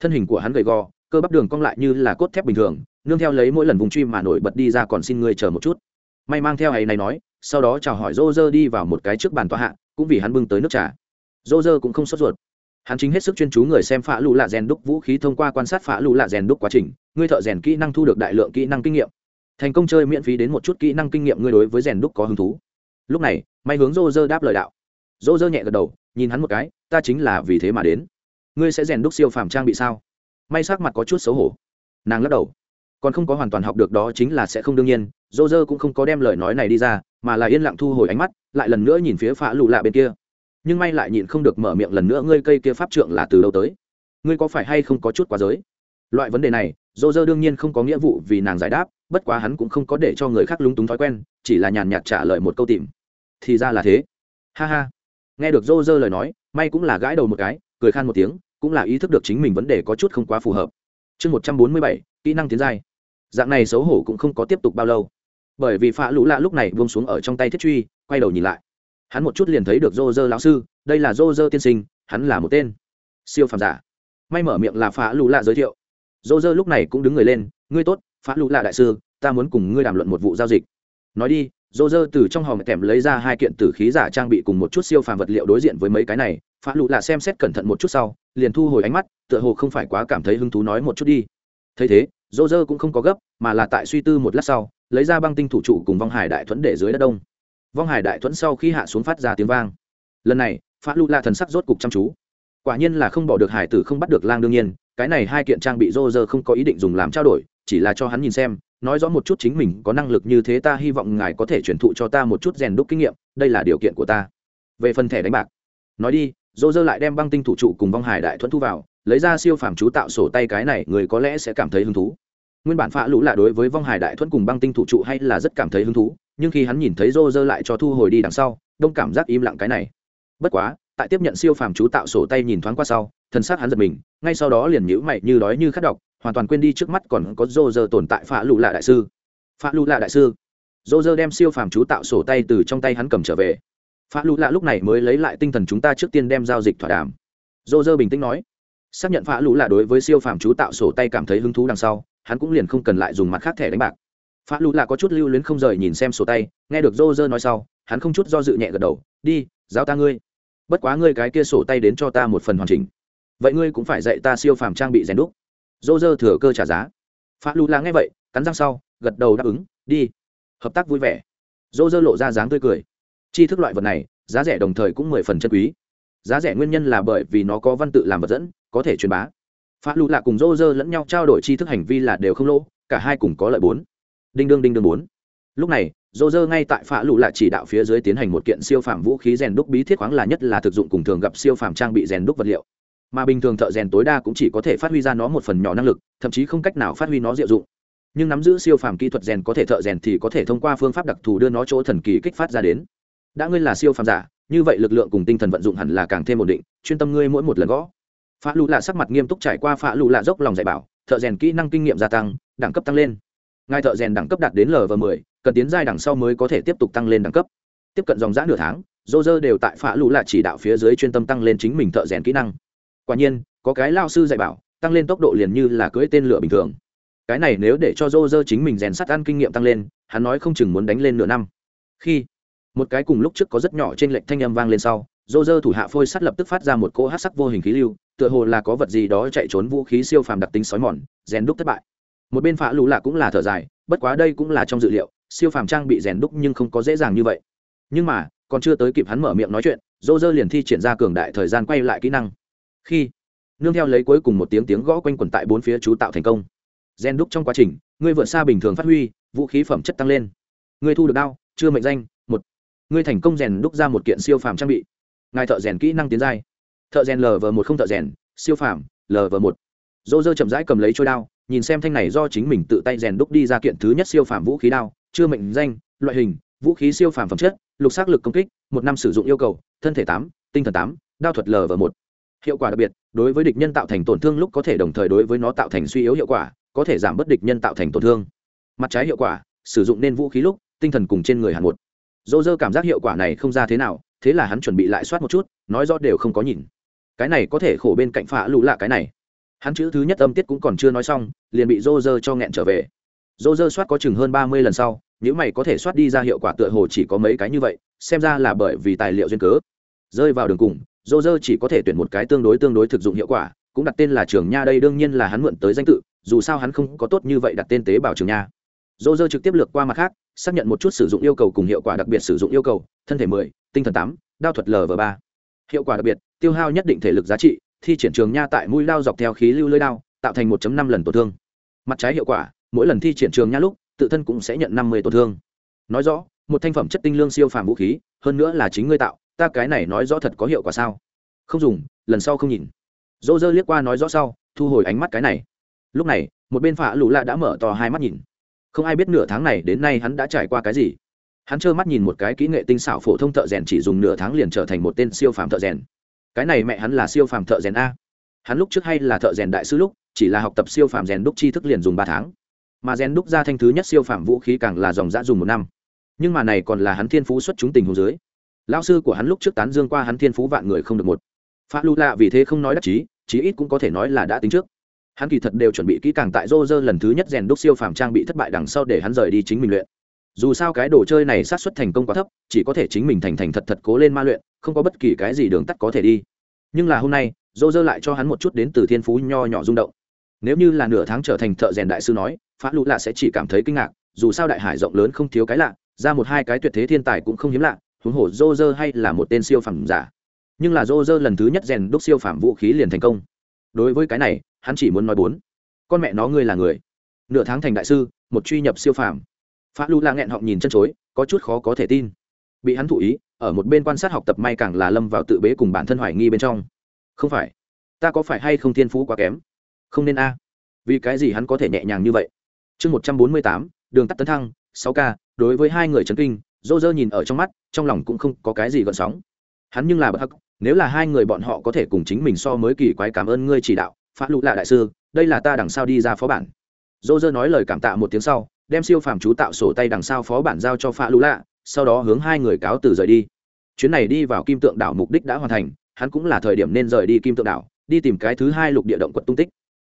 Thân hình của hắn gầy gò, cơ bắp đường cong lại như là cốt thép bình thường, nương theo lấy mỗi lần vùng truy mà nổi bật đi ra còn xin ngươi chờ một chút. May mang theo hay này nói, sau đó chào hỏi dô dơ đi vào một cái trước bàn tòa hạ, cũng vì hắn bưng tới nước trà. Dô dơ cũng không sốt ruột hắn chính hết sức chuyên chú người xem phá lũ lạ rèn đúc vũ khí thông qua quan sát phá lũ lạ rèn đúc quá trình. Ngươi thợ rèn kỹ năng thu được đại lượng kỹ năng kinh nghiệm. Thành công chơi miễn phí đến một chút kỹ năng kinh nghiệm ngươi đối với rèn đúc có hứng thú. Lúc này, may hướng rô rơ đáp lời đạo. Rô rơ nhẹ gật đầu, nhìn hắn một cái, ta chính là vì thế mà đến. Ngươi sẽ rèn đúc siêu phàm trang bị sao? May sắc mặt có chút xấu hổ. Nàng lắc đầu. Còn không có hoàn toàn học được đó chính là sẽ không đương nhiên. Dô dơ cũng không có đem lời nói này đi ra, mà là yên lặng thu hồi ánh mắt, lại lần nữa nhìn phía phá lụ lạ bên kia nhưng may lại nhịn không được mở miệng lần nữa, ngươi cây kia pháp trượng là từ đâu tới? Ngươi có phải hay không có chút quá giới? Loại vấn đề này dô dơ đương nhiên không có nghĩa vụ vì nàng giải đáp, bất quá hắn cũng không có để cho người khác lúng túng thói quen, chỉ là nhàn nhạt trả lời một câu tìm. Thì ra là thế. Ha ha. Nghe được dô dơ lời nói, may cũng là gãi đầu một cái, cười khan một tiếng, cũng là ý thức được chính mình vấn đề có chút không quá phù hợp. Chương một trăm bốn mươi bảy, kỹ năng tiến giai. Dạng này xấu hổ cũng không có tiếp tục bao lâu. Bởi vì phạ lũ lạ lúc này buông xuống ở trong tay thiết truy, quay đầu nhìn lại hắn một chút liền thấy được dô dơ lão sư, đây là dô dơ tiên sinh, hắn là một tên siêu phàm giả. May mở miệng là phá lù lạ giới thiệu. Dô dơ lúc này cũng đứng người lên, ngươi tốt, phá lù lạ đại sư, ta muốn cùng ngươi đàm luận một vụ giao dịch. Nói đi dô dơ từ trong hòm kèm lấy ra hai kiện tử khí giả trang bị cùng một chút siêu phàm vật liệu đối diện với mấy cái này, phá lù lạ xem xét cẩn thận một chút sau, liền thu hồi ánh mắt, tựa hồ không phải quá cảm thấy hứng thú nói một chút đi. Thấy thế dô dơ cũng không có gấp, mà là tại suy tư một lát sau, lấy ra băng tinh thủ trụ cùng vong hải đại thuẫn để dưới đất đông vong hải đại thuẫn sau khi hạ xuống phát ra tiếng vang. Lần này, phá lụ la thần sắc rốt cục chăm chú. Quả nhiên là không bỏ được hải tử không bắt được lang đương nhiên, cái này hai kiện trang bị rô rơ không có ý định dùng làm trao đổi, chỉ là cho hắn nhìn xem, nói rõ một chút chính mình có năng lực như thế ta hy vọng ngài có thể truyền thụ cho ta một chút rèn đúc kinh nghiệm, đây là điều kiện của ta. Về phần thẻ đánh bạc, nói đi, rô rơ lại đem băng tinh thủ trụ cùng vong hải đại thuẫn thu vào, lấy ra siêu phàm chú tạo sổ tay cái này, người có lẽ sẽ cảm thấy hứng thú. Nguyên bản phạ lũ lạ đối với vong hải đại thuẫn cùng băng tinh thủ trụ hay là rất cảm thấy hứng thú nhưng khi hắn nhìn thấy rô rơ lại cho thu hồi đi đằng sau, đông cảm giác im lặng cái này. Bất quá, tại tiếp nhận siêu phàm chú tạo sổ tay nhìn thoáng qua sau thân xác hắn giật mình, ngay sau đó liền nhữ mày như đói như khát đọc hoàn toàn quên đi trước mắt còn có rô rơ tồn tại phá lũ lạ đại sư. Phá lũ lạ đại sư. Rô rơ đem siêu phàm chú tạo sổ tay từ trong tay hắn cầm trở về. Phá lũ lạ lúc này mới lấy lại tinh thần chúng ta trước tiên đem giao dịch thỏa đàm. Rô rơ bình tĩnh nói. Xác nhận phá lũ lạ đối với siêu phàm chú tạo sổ tay cảm thấy hứng thú đằng sau, hắn cũng liền không cần lại dùng mặt khác thẻ đánh bạc phá lũ là có chút lưu luyến không rời nhìn xem sổ tay, nghe được rô rơ nói sau, hắn không chút do dự nhẹ gật đầu, đi giao ta ngươi. Bất quá ngươi cái kia sổ tay đến cho ta một phần hoàn chỉnh. Vậy ngươi cũng phải dạy ta siêu phàm trang bị rèn đúc. Roger thừa cơ trả giá. Phá Lũ là nghe vậy, cắn răng sau, gật đầu đáp ứng, đi. Hợp tác vui vẻ. Roger lộ ra dáng tươi cười. Chi thức loại vật này, giá rẻ đồng thời cũng mười phần chân quý. Giá rẻ nguyên nhân là bởi vì nó có văn tự làm vật dẫn, có thể truyền bá. Phá Lũ là cùng Roger lẫn nhau trao đổi chi thức hành vi là đều không lỗ, cả hai cùng có lợi bốn đinh đương đinh đương bốn. Lúc này dô dơ ngay tại phá lụ lạ chỉ đạo phía dưới tiến hành một kiện siêu phàm vũ khí rèn đúc bí thiết khoáng là nhất là thực dụng cùng thường gặp siêu phàm trang bị rèn đúc vật liệu. Mà bình thường thợ rèn tối đa cũng chỉ có thể phát huy ra nó một phần nhỏ năng lực, thậm chí không cách nào phát huy nó diệu dụng. Nhưng nắm giữ siêu phàm kỹ thuật rèn có thể thợ rèn thì có thể thông qua phương pháp đặc thù đưa nó chỗ thần kỳ kích phát ra đến. Đã ngươi là siêu phàm giả, như vậy lực lượng cùng tinh thần vận dụng hẳn là càng thêm ổn định, chuyên tâm ngươi mỗi một lần gõ. Phá lụ lạ sắc mặt nghiêm túc trải qua phá lụ lạ dốc lòng dạy bảo, thợ rèn kỹ năng kinh nghiệm gia tăng, đẳng cấp tăng lên ngài thợ rèn đẳng cấp đạt đến lv và ộ cần tiến giai đằng sau mới có thể tiếp tục tăng lên đẳng cấp. Tiếp cận dòng giã nửa tháng dô dơ đều tại phá lũ lạ chỉ đạo phía dưới chuyên tâm tăng lên chính mình thợ rèn kỹ năng. Quả nhiên, có cái lao sư dạy bảo, tăng lên tốc độ liền như là cưỡi tên lửa bình thường. Cái này nếu để cho dô dơ chính mình rèn sắt ăn kinh nghiệm tăng lên, hắn nói không chừng muốn đánh lên nửa năm. Khi, một cái cùng lúc trước có rất nhỏ trên lệnh thanh âm vang lên sau dô dơ thủ hạ phôi sắt lập tức phát ra một cỗ hát sắc vô hình khí lưu, tựa hồ là có vật gì đó chạy trốn vũ khí siêu phàm đặc tính sói mòn, rèn đúc thất bại một bên phá lũ lạ cũng là thở dài, bất quá đây cũng là trong dự liệu, siêu phàm trang bị rèn đúc nhưng không có dễ dàng như vậy. Nhưng mà, còn chưa tới kịp hắn mở miệng nói chuyện dô dơ liền thi triển ra cường đại thời gian quay lại kỹ năng. Khi, nương theo lấy cuối cùng một tiếng tiếng gõ quanh quần tại bốn phía chú tạo thành công. Gen đúc trong quá trình, ngươi vượt xa bình thường phát huy, vũ khí phẩm chất tăng lên. Ngươi thu được đao, chưa mệnh danh, một. Ngươi thành công rèn đúc ra một kiện siêu phàm trang bị. Ngài thợ rèn kỹ năng tiến giai. Thợ rèn lv một không thợ rèn, siêu phàm lv một. Dô dơ chậm rãi cầm lấy trôi đao nhìn xem thanh này do chính mình tự tay rèn đúc đi ra kiện thứ nhất siêu phàm vũ khí đao, chưa mệnh danh, loại hình, vũ khí siêu phàm phẩm chất, lục xác lực công kích, một năm sử dụng yêu cầu, thân thể tám, tinh thần tám, đao thuật lv một. Hiệu quả đặc biệt, đối với địch nhân tạo thành tổn thương lúc có thể đồng thời đối với nó tạo thành suy yếu hiệu quả, có thể giảm bớt địch nhân tạo thành tổn thương. Mặt trái hiệu quả, sử dụng nên vũ khí lúc, tinh thần cùng trên người hàn một. Dô dơ cảm giác hiệu quả này không ra thế nào, thế là hắn chuẩn bị lại soát một chút, nói rõ đều không có nhìn. Cái này có thể khổ bên cạnh phá lũ lạ cái này hắn chữ thứ nhất âm tiết cũng còn chưa nói xong, liền bị rô rơ cho nghẹn trở về. Rô rơ soát có chừng hơn ba mươi lần sau, nếu mày có thể soát đi ra hiệu quả tựa hồ chỉ có mấy cái như vậy, xem ra là bởi vì tài liệu duyên cớ. Rơi vào đường cùng rô rơ chỉ có thể tuyển một cái tương đối tương đối thực dụng hiệu quả, cũng đặt tên là trường nha đây đương nhiên là hắn mượn tới danh tự, dù sao hắn không có tốt như vậy đặt tên tế bào trường nha. Dô dơ trực tiếp lược qua mặt khác, xác nhận một chút sử dụng yêu cầu cùng hiệu quả đặc biệt sử dụng yêu cầu, thân thể mười, tinh thần tám, đao thuật l ba. Hiệu quả đặc biệt, tiêu hao nhất định thể lực giá trị thi triển trường nha tại mũi đao dọc theo khí lưu lưới đao, tạo thành 1 năm lần tổn thương. Mặt trái hiệu quả, mỗi lần thi triển trường nha lúc, tự thân cũng sẽ nhận năm mươi tổn thương. Nói rõ, một thanh phẩm chất tinh lương siêu phàm vũ khí, hơn nữa là chính ngươi tạo, ta cái này nói rõ thật có hiệu quả sao? Không dùng, lần sau không nhìn. Dỗ dơ liếc qua nói rõ sau, thu hồi ánh mắt cái này. Lúc này, một bên phạ lù lạ đã mở to hai mắt nhìn. Không ai biết nửa tháng này đến nay hắn đã trải qua cái gì. Hắn trơ mắt nhìn một cái kỹ nghệ tinh xảo phổ thông thợ rèn chỉ dùng nửa tháng liền trở thành một tên siêu phàm thợ rèn cái này mẹ hắn là siêu phàm thợ rèn a. Hắn lúc trước hay là thợ rèn đại sư lúc, chỉ là học tập siêu phàm rèn đúc chi thức liền dùng ba tháng. Mà rèn đúc ra thanh thứ nhất siêu phàm vũ khí càng là dòng dã dùng một năm. Nhưng mà này còn là hắn thiên phú xuất chúng tình hồ dưới. Lao sư của hắn lúc trước tán dương qua hắn thiên phú vạn người không được một. Pha lu lạ vì thế không nói đắc chí chí ít cũng có thể nói là đã tính trước. Hắn kỳ thật đều chuẩn bị kỹ càng tại rô rơ lần thứ nhất rèn đúc siêu phàm trang bị thất bại đằng sau để hắn rời đi chính mình luyện dù sao cái đồ chơi này sát xuất thành công quá thấp, chỉ có thể chính mình thành thành thật thật cố lên ma luyện, không có bất kỳ cái gì đường tắt có thể đi. Nhưng là hôm nay, dô dơ lại cho hắn một chút đến từ thiên phú nho nhỏ rung động. Nếu như là nửa tháng trở thành thợ rèn đại sư nói, phá lũ lạ sẽ chỉ cảm thấy kinh ngạc, dù sao đại hải rộng lớn không thiếu cái lạ, ra một hai cái tuyệt thế thiên tài cũng không hiếm lạ, huống hồ dô dơ hay là một tên siêu phẩm giả. Nhưng là dô dơ lần thứ nhất rèn đúc siêu phẩm vũ khí liền thành công. Đối với cái này, hắn chỉ muốn nói bốn. Con mẹ nó ngươi là người. Nửa tháng thành đại sư, một truy nhập siêu phẩm phá Lũ la nghẹn họng nhìn chân chối, có chút khó có thể tin. Bị hắn thụ ý, ở một bên quan sát học tập may càng là lâm vào tự bế cùng bản thân hoài nghi bên trong. Không phải, ta có phải hay không thiên phú quá kém? Không nên a. Vì cái gì hắn có thể nhẹ nhàng như vậy? Chương một trăm bốn mươi tám, đường tắt tấn thăng, sáu k, đối với hai người trấn kinh dô dơ nhìn ở trong mắt, trong lòng cũng không có cái gì gợn sóng. Hắn nhưng là bất hắc, nếu là hai người bọn họ có thể cùng chính mình so mới kỳ quái cảm ơn ngươi chỉ đạo phá lụ lạ đại sư, đây là ta đằng sau đi ra phó bản. Dô dơ nói lời cảm tạ một tiếng sau đem siêu phàm chú tạo sổ tay đằng sau phó bản giao cho pha lũ lạ, sau đó hướng hai người cáo từ rời đi. Chuyến này đi vào kim tượng đảo mục đích đã hoàn thành, hắn cũng là thời điểm nên rời đi kim tượng đảo, đi tìm cái thứ hai lục địa động quật tung tích.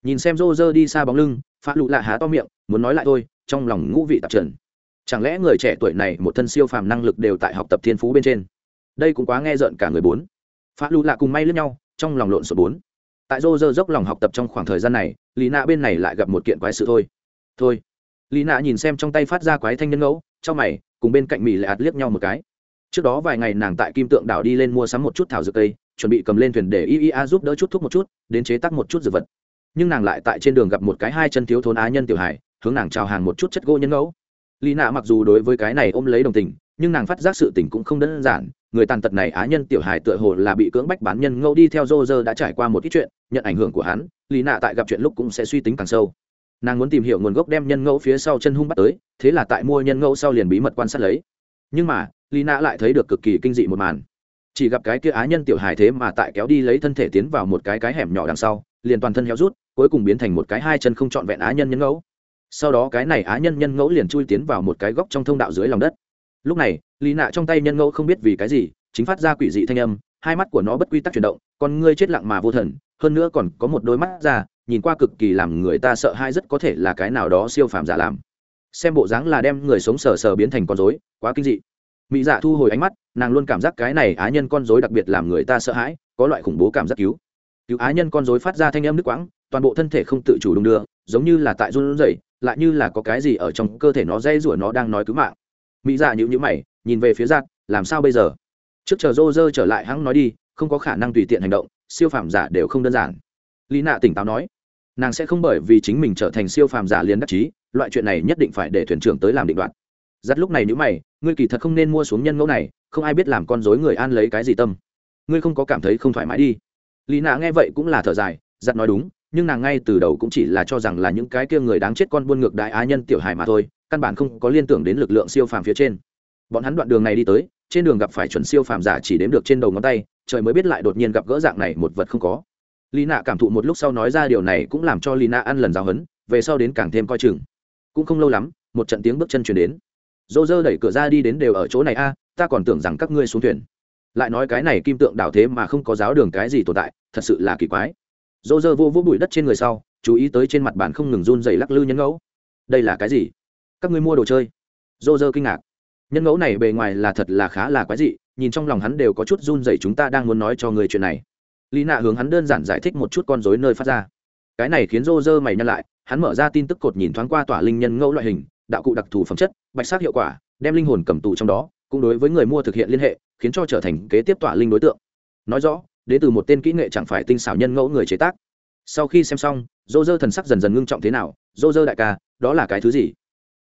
Nhìn xem rô rơ đi xa bóng lưng, pha lũ lạ há to miệng, muốn nói lại thôi, trong lòng ngũ vị tạp trần. Chẳng lẽ người trẻ tuổi này một thân siêu phàm năng lực đều tại học tập thiên phú bên trên? Đây cũng quá nghe rợn cả người bốn. Pha lũ lạ cùng may lẫn nhau, trong lòng lộn số bốn. Tại rô rơ dốc lòng học tập trong khoảng thời gian này, lì nạ bên này lại gặp một kiện quái sự thôi. Thôi Lý nạ nhìn xem trong tay phát ra quái thanh nhân ngẫu trong mày, cùng bên cạnh mỹ lại ạt liếc nhau một cái. Trước đó vài ngày nàng tại kim tượng đảo đi lên mua sắm một chút thảo dược cây chuẩn bị cầm lên thuyền để iea giúp đỡ chút thuốc một chút, đến chế tác một chút dược vật. Nhưng nàng lại tại trên đường gặp một cái hai chân thiếu thốn á nhân tiểu hải hướng nàng chào hàng một chút chất gỗ nhân ngẫu. Lý nạ mặc dù đối với cái này ôm lấy đồng tình, nhưng nàng phát giác sự tình cũng không đơn giản, người tàn tật này á nhân tiểu hải tựa hồ là bị cưỡng bách bán nhân ngẫu đi theo dô dơ đã trải qua một ít chuyện, nhận ảnh hưởng của hắn, Lý nạ tại gặp chuyện lúc cũng sẽ suy tính càng sâu nàng muốn tìm hiểu nguồn gốc đem nhân ngẫu phía sau chân hung bắt tới, thế là tại mua nhân ngẫu sau liền bí mật quan sát lấy. Nhưng mà lì nạ lại thấy được cực kỳ kinh dị một màn. Chỉ gặp cái kia á nhân tiểu hài thế mà tại kéo đi lấy thân thể tiến vào một cái cái hẻm nhỏ đằng sau, liền toàn thân héo rút, cuối cùng biến thành một cái hai chân không trọn vẹn á nhân nhân ngẫu. Sau đó cái này á nhân nhân ngẫu liền chui tiến vào một cái góc trong thông đạo dưới lòng đất. Lúc này lì nạ trong tay nhân ngẫu không biết vì cái gì, chính phát ra quỷ dị thanh âm, hai mắt của nó bất quy tắc chuyển động, con ngươi chết lặng mà vô thần, hơn nữa còn có một đôi mắt ra nhìn qua cực kỳ làm người ta sợ hãi rất có thể là cái nào đó siêu phàm giả làm. Xem bộ dáng là đem người sống sờ sờ biến thành con dối quá kinh dị. Mỹ dạ thu hồi ánh mắt, nàng luôn cảm giác cái này á nhân con dối đặc biệt làm người ta sợ hãi, có loại khủng bố cảm giác cứu. Cứu á nhân con dối phát ra thanh âm nước quãng, toàn bộ thân thể không tự chủ đung đưa, giống như là tại run rẩy, lại như là có cái gì ở trong cơ thể nó dây rủa nó đang nói cứu mạng. Mỹ dạ nhữ nhữ mày, nhìn về phía giặc làm sao bây giờ? Trước chờ rô rơ trở lại hắn nói đi, không có khả năng tùy tiện hành động, siêu phàm giả đều không đơn giản. Lý nạ tỉnh táo nói nàng sẽ không bởi vì chính mình trở thành siêu phàm giả liền đắc chí, loại chuyện này nhất định phải để thuyền trưởng tới làm định đoạt. Giặt lúc này nếu mày, ngươi kỳ thật không nên mua xuống nhân ngẫu này, không ai biết làm con dối người an lấy cái gì tâm. Ngươi không có cảm thấy không thoải mái đi. Lý nạ nghe vậy cũng là thở dài giặt nói đúng, nhưng nàng ngay từ đầu cũng chỉ là cho rằng là những cái kia người đáng chết con buôn ngược đại á nhân tiểu hài mà thôi, căn bản không có liên tưởng đến lực lượng siêu phàm phía trên. Bọn hắn đoạn đường này đi tới, trên đường gặp phải chuẩn siêu phàm giả chỉ đếm được trên đầu ngón tay, trời mới biết lại đột nhiên gặp gỡ dạng này một vật không có lì nạ cảm thụ một lúc sau nói ra điều này cũng làm cho lì nạ ăn lần giáo hấn về sau đến càng thêm coi chừng. Cũng không lâu lắm, một trận tiếng bước chân chuyển đến. Dô dơ đẩy cửa ra đi đến đều ở chỗ này a, ta còn tưởng rằng các ngươi xuống thuyền. Lại nói cái này kim tượng đảo thế mà không có giáo đường cái gì tồn tại, thật sự là kỳ quái. Dô dơ vô vô bụi đất trên người sau, chú ý tới trên mặt bàn không ngừng run dày lắc lư nhân ngẫu. Đây là cái gì? Các ngươi mua đồ chơi? Dô dơ kinh ngạc. Nhân ngẫu này bề ngoài là thật là khá là quái dị, nhìn trong lòng hắn đều có chút run dày chúng ta đang muốn nói cho người chuyện này lý nạ hướng hắn đơn giản giải thích một chút con dối nơi phát ra. Cái này khiến rô rơ mày nhăn lại, hắn mở ra tin tức cột nhìn thoáng qua tỏa linh nhân ngẫu loại hình, đạo cụ đặc thù phẩm chất, bạch sắc hiệu quả, đem linh hồn cầm tù trong đó, cũng đối với người mua thực hiện liên hệ, khiến cho trở thành kế tiếp tỏa linh đối tượng. Nói rõ, đến từ một tên kỹ nghệ chẳng phải tinh xảo nhân ngẫu người chế tác. Sau khi xem xong dô dơ thần sắc dần dần ngưng trọng thế nào? Dô dơ đại ca, đó là cái thứ gì?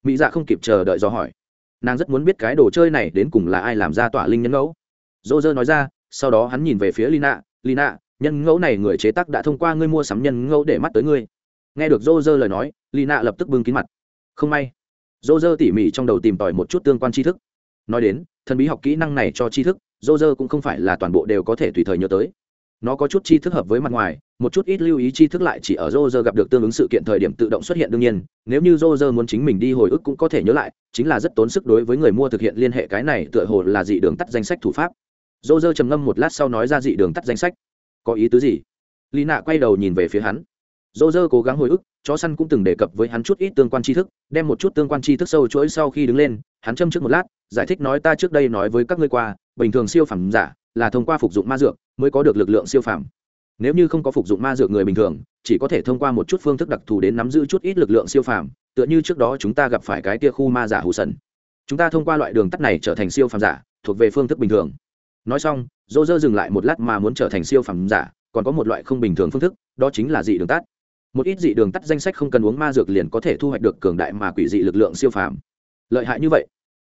Mỹ dạ không kịp chờ đợi do hỏi. Nàng rất muốn biết cái đồ chơi này đến cùng là ai làm ra tỏa linh nhân ngẫu? Dô dơ nói ra, sau đó hắn nhìn về phía lina lina nhân ngẫu này người chế tác đã thông qua ngươi mua sắm nhân ngẫu để mắt tới ngươi. Nghe được dô dơ lời nói, lina lập tức bưng kín mặt. Không may. Dô dơ tỉ mỉ trong đầu tìm tòi một chút tương quan tri thức. Nói đến, thần bí học kỹ năng này cho tri thức dô dơ cũng không phải là toàn bộ đều có thể tùy thời nhớ tới. Nó có chút tri thức hợp với mặt ngoài, một chút ít lưu ý tri thức lại chỉ ở dô dơ gặp được tương ứng sự kiện thời điểm tự động xuất hiện đương nhiên, nếu như dô dơ muốn chính mình đi hồi ức cũng có thể nhớ lại, chính là rất tốn sức đối với người mua thực hiện liên hệ cái này tựa hồ là dị đường tắt danh sách thủ pháp. Dô dơ trầm ngâm một lát sau nói ra dị đường tắt danh sách có ý tứ gì? Lì nạ quay đầu nhìn về phía hắn. Dô dơ cố gắng hồi ức, chó săn cũng từng đề cập với hắn chút ít tương quan tri thức, đem một chút tương quan tri thức sâu chuỗi sau khi đứng lên, hắn châm trước một lát, giải thích nói ta trước đây nói với các ngươi qua, bình thường siêu phẩm giả là thông qua phục dụng ma dược mới có được lực lượng siêu phẩm. Nếu như không có phục dụng ma dược người bình thường, chỉ có thể thông qua một chút phương thức đặc thù đến nắm giữ chút ít lực lượng siêu phàm tựa như trước đó chúng ta gặp phải cái tia khu ma giả hù sần. Chúng ta thông qua loại đường tắt này trở thành siêu phàm giả, thuộc về phương thức bình thường. Nói xong dô dơ dừng lại một lát mà muốn trở thành siêu phẩm giả, còn có một loại không bình thường phương thức, đó chính là dị đường tắt. Một ít dị đường tắt danh sách không cần uống ma dược liền có thể thu hoạch được cường đại mà quỷ dị lực lượng siêu phàm. Lợi hại như vậy.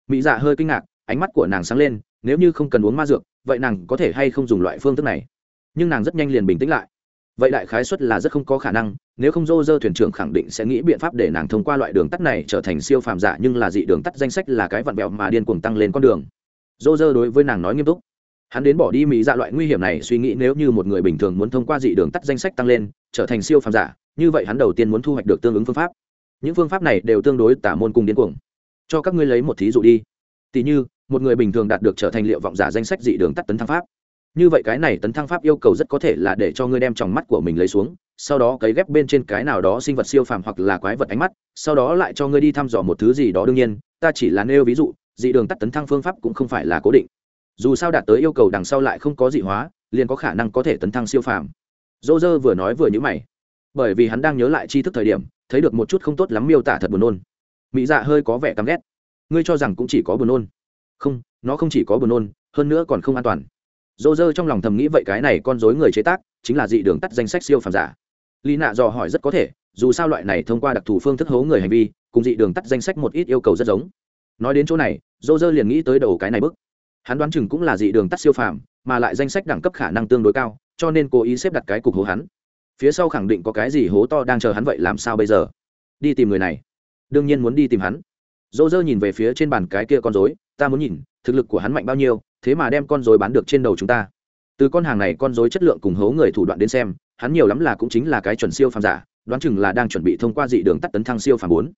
Mỹ dạ hơi kinh ngạc, ánh mắt của nàng sáng lên, nếu như không cần uống ma dược, vậy nàng có thể hay không dùng loại phương thức này? Nhưng nàng rất nhanh liền bình tĩnh lại. Vậy đại khái suất là rất không có khả năng, nếu không dô dơ thuyền trưởng khẳng định sẽ nghĩ biện pháp để nàng thông qua loại đường tắt này trở thành siêu phàm giả, nhưng là dị đường tắt danh sách là cái vặn vẹo mà điên cuồng tăng lên con đường. Dô dơ đối với nàng nói nghiêm túc hắn đến bỏ đi mỹ dạ loại nguy hiểm này, suy nghĩ nếu như một người bình thường muốn thông qua dị đường tắt danh sách tăng lên, trở thành siêu phàm giả, như vậy hắn đầu tiên muốn thu hoạch được tương ứng phương pháp. Những phương pháp này đều tương đối tả môn cùng điên cuồng. Cho các ngươi lấy một thí dụ đi. Tỷ như, một người bình thường đạt được trở thành liệu vọng giả danh sách dị đường tắt tấn thăng pháp. Như vậy cái này tấn thăng pháp yêu cầu rất có thể là để cho ngươi đem tròng mắt của mình lấy xuống, sau đó cấy ghép bên trên cái nào đó sinh vật siêu phàm hoặc là quái vật ánh mắt, sau đó lại cho ngươi đi thăm dò một thứ gì đó đương nhiên, ta chỉ là nêu ví dụ, dị đường tắt tấn thăng phương pháp cũng không phải là cố định dù sao đạt tới yêu cầu đằng sau lại không có dị hóa, liền có khả năng có thể tấn thăng siêu phàm. Dô dơ vừa nói vừa nhữ mày. Bởi vì hắn đang nhớ lại tri thức thời điểm, thấy được một chút không tốt lắm miêu tả thật buồn nôn. Mỹ dạ hơi có vẻ căm ghét. Ngươi cho rằng cũng chỉ có buồn nôn. Không, nó không chỉ có buồn nôn, hơn nữa còn không an toàn. Dô dơ trong lòng thầm nghĩ vậy cái này con dối người chế tác, chính là dị đường tắt danh sách siêu phàm giả. Lý nạ dò hỏi rất có thể, dù sao loại này thông qua đặc thù phương thức hố người hành vi, cùng dị đường tắt danh sách một ít yêu cầu rất giống. Nói đến chỗ này dô dơ liền nghĩ tới đầu cái này bức hắn đoán chừng cũng là dị đường tắt siêu phàm, mà lại danh sách đẳng cấp khả năng tương đối cao, cho nên cố ý xếp đặt cái cục hố hắn. Phía sau khẳng định có cái gì hố to đang chờ hắn vậy làm sao bây giờ? Đi tìm người này. Đương nhiên muốn đi tìm hắn. Dỗ dơ nhìn về phía trên bàn cái kia con dối ta muốn nhìn, thực lực của hắn mạnh bao nhiêu, thế mà đem con dối bán được trên đầu chúng ta. Từ con hàng này con dối chất lượng cùng hố người thủ đoạn đến xem, hắn nhiều lắm là cũng chính là cái chuẩn siêu phàm giả, đoán chừng là đang chuẩn bị thông qua dị đường tắt tấn thăng siêu phàm bốn.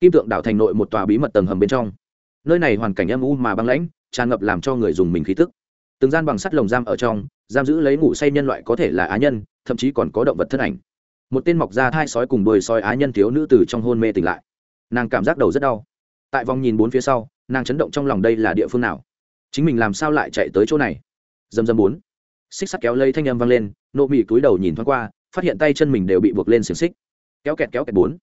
Kim tượng đảo thành nội một tòa bí mật tầng hầm bên trong. Nơi này hoàn cảnh âm u mà băng lãnh tràn ngập làm cho người dùng mình khí tức. Từng gian bằng sắt lồng giam ở trong, giam giữ lấy ngủ say nhân loại có thể là á nhân, thậm chí còn có động vật thân ảnh. Một tên mọc ra thai sói cùng đuôi sói á nhân thiếu nữ từ trong hôn mê tỉnh lại. Nàng cảm giác đầu rất đau. Tại vòng nhìn bốn phía sau, nàng chấn động trong lòng đây là địa phương nào? Chính mình làm sao lại chạy tới chỗ này? Dầm dầm bốn. Xích sắt kéo lấy thanh âm vang lên, nộ mị cúi đầu nhìn thoáng qua, phát hiện tay chân mình đều bị buộc lên xiềng xích. Kéo kẹt kéo kẹt bốn.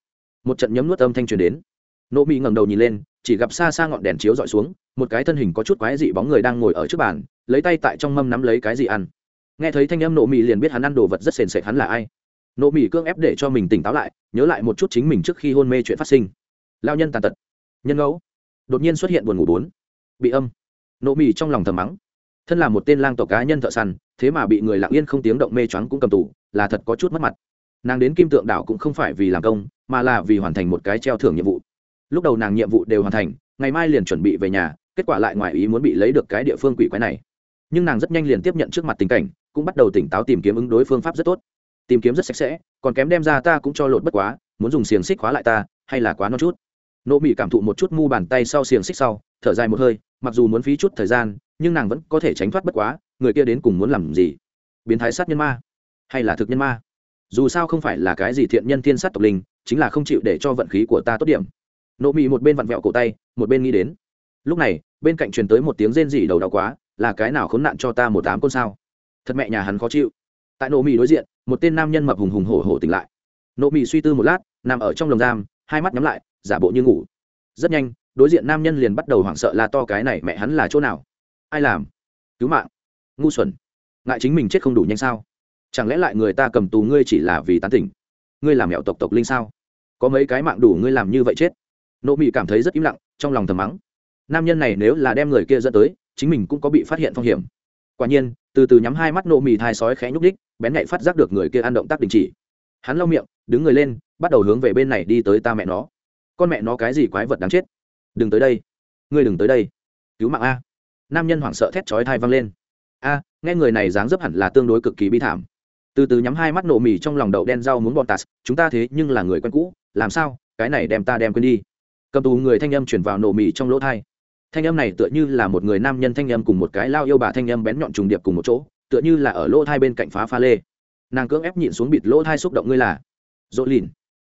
Một trận nhấm nuốt âm thanh truyền đến. Nộ mị ngẩng đầu nhìn lên, chỉ gặp xa xa ngọn đèn chiếu dọi xuống một cái thân hình có chút quái dị bóng người đang ngồi ở trước bàn, lấy tay tại trong mâm nắm lấy cái gì ăn. Nghe thấy thanh âm nộ mì liền biết hắn ăn đồ vật rất sền sệt hắn là ai. Nộ mì cưỡng ép để cho mình tỉnh táo lại, nhớ lại một chút chính mình trước khi hôn mê chuyện phát sinh. Lao nhân tàn tật. Nhân ngẫu. Đột nhiên xuất hiện buồn ngủ bốn. Bị âm. Nộ mì trong lòng thầm mắng. Thân là một tên lang tộc cá nhân thợ săn, thế mà bị người lặng yên không tiếng động mê choáng cũng cầm tủ là thật có chút mất mặt. Nàng đến kim tượng đảo cũng không phải vì làm công, mà là vì hoàn thành một cái treo thưởng nhiệm vụ. Lúc đầu nàng nhiệm vụ đều hoàn thành, ngày mai liền chuẩn bị về nhà kết quả lại ngoài ý muốn bị lấy được cái địa phương quỷ quái này. Nhưng nàng rất nhanh liền tiếp nhận trước mặt tình cảnh, cũng bắt đầu tỉnh táo tìm kiếm ứng đối phương pháp rất tốt. Tìm kiếm rất sạch sẽ, còn kém đem ra ta cũng cho lột bất quá, muốn dùng xiềng xích khóa lại ta, hay là quá non chút. Nộ mỹ cảm thụ một chút mu bàn tay sau xiềng xích sau, thở dài một hơi, mặc dù muốn phí chút thời gian, nhưng nàng vẫn có thể tránh thoát bất quá, người kia đến cùng muốn làm gì? Biến thái sát nhân ma? Hay là thực nhân ma? Dù sao không phải là cái gì thiện nhân thiên sát tộc linh, chính là không chịu để cho vận khí của ta tốt điểm. Nộ mị một bên vặn vẹo cổ tay, một bên nghĩ đến lúc này, bên cạnh truyền tới một tiếng rên rỉ đầu đau quá, là cái nào khốn nạn cho ta một tám côn sao? Thật mẹ nhà hắn khó chịu. Tại nộ mị đối diện, một tên nam nhân mập hùng hùng hổ hổ tỉnh lại. Nộ mị suy tư một lát, nằm ở trong lồng giam, hai mắt nhắm lại, giả bộ như ngủ. Rất nhanh, đối diện nam nhân liền bắt đầu hoảng sợ là to cái này mẹ hắn là chỗ nào? Ai làm? Cứu mạng. Ngu xuẩn. Ngại chính mình chết không đủ nhanh sao? Chẳng lẽ lại người ta cầm tù ngươi chỉ là vì tán tỉnh? Ngươi làm mẹo tộc tộc linh sao? Có mấy cái mạng đủ ngươi làm như vậy chết? Nộ mị cảm thấy rất im lặng, trong lòng thầm mắng nam nhân này nếu là đem người kia dẫn tới, chính mình cũng có bị phát hiện phong hiểm. Quả nhiên, từ từ nhắm hai mắt nộ mì thai sói khẽ nhúc đích bén nhạy phát giác được người kia ăn động tác đình chỉ. Hắn lau miệng, đứng người lên, bắt đầu hướng về bên này đi tới ta mẹ nó. Con mẹ nó cái gì quái vật đáng chết? Đừng tới đây. Ngươi đừng tới đây. Cứu mạng a. Nam nhân hoảng sợ thét chói thai văng lên. A, nghe người này dáng dấp hẳn là tương đối cực kỳ bi thảm. Từ từ nhắm hai mắt nổ mì trong lòng đậu đen rau muốn bọn tạt, chúng ta thế nhưng là người quen cũ, làm sao? Cái này đem ta đem quên đi. Cầm tù người thanh âm chuyển vào nổ mì trong lỗ thai thanh âm này tựa như là một người nam nhân thanh âm cùng một cái lao yêu bà thanh âm bén nhọn trùng điệp cùng một chỗ, tựa như là ở lỗ thai bên cạnh phá pha lê. Nàng cưỡng ép nhịn xuống bịt lỗ thai xúc động ngươi là dỗ lìn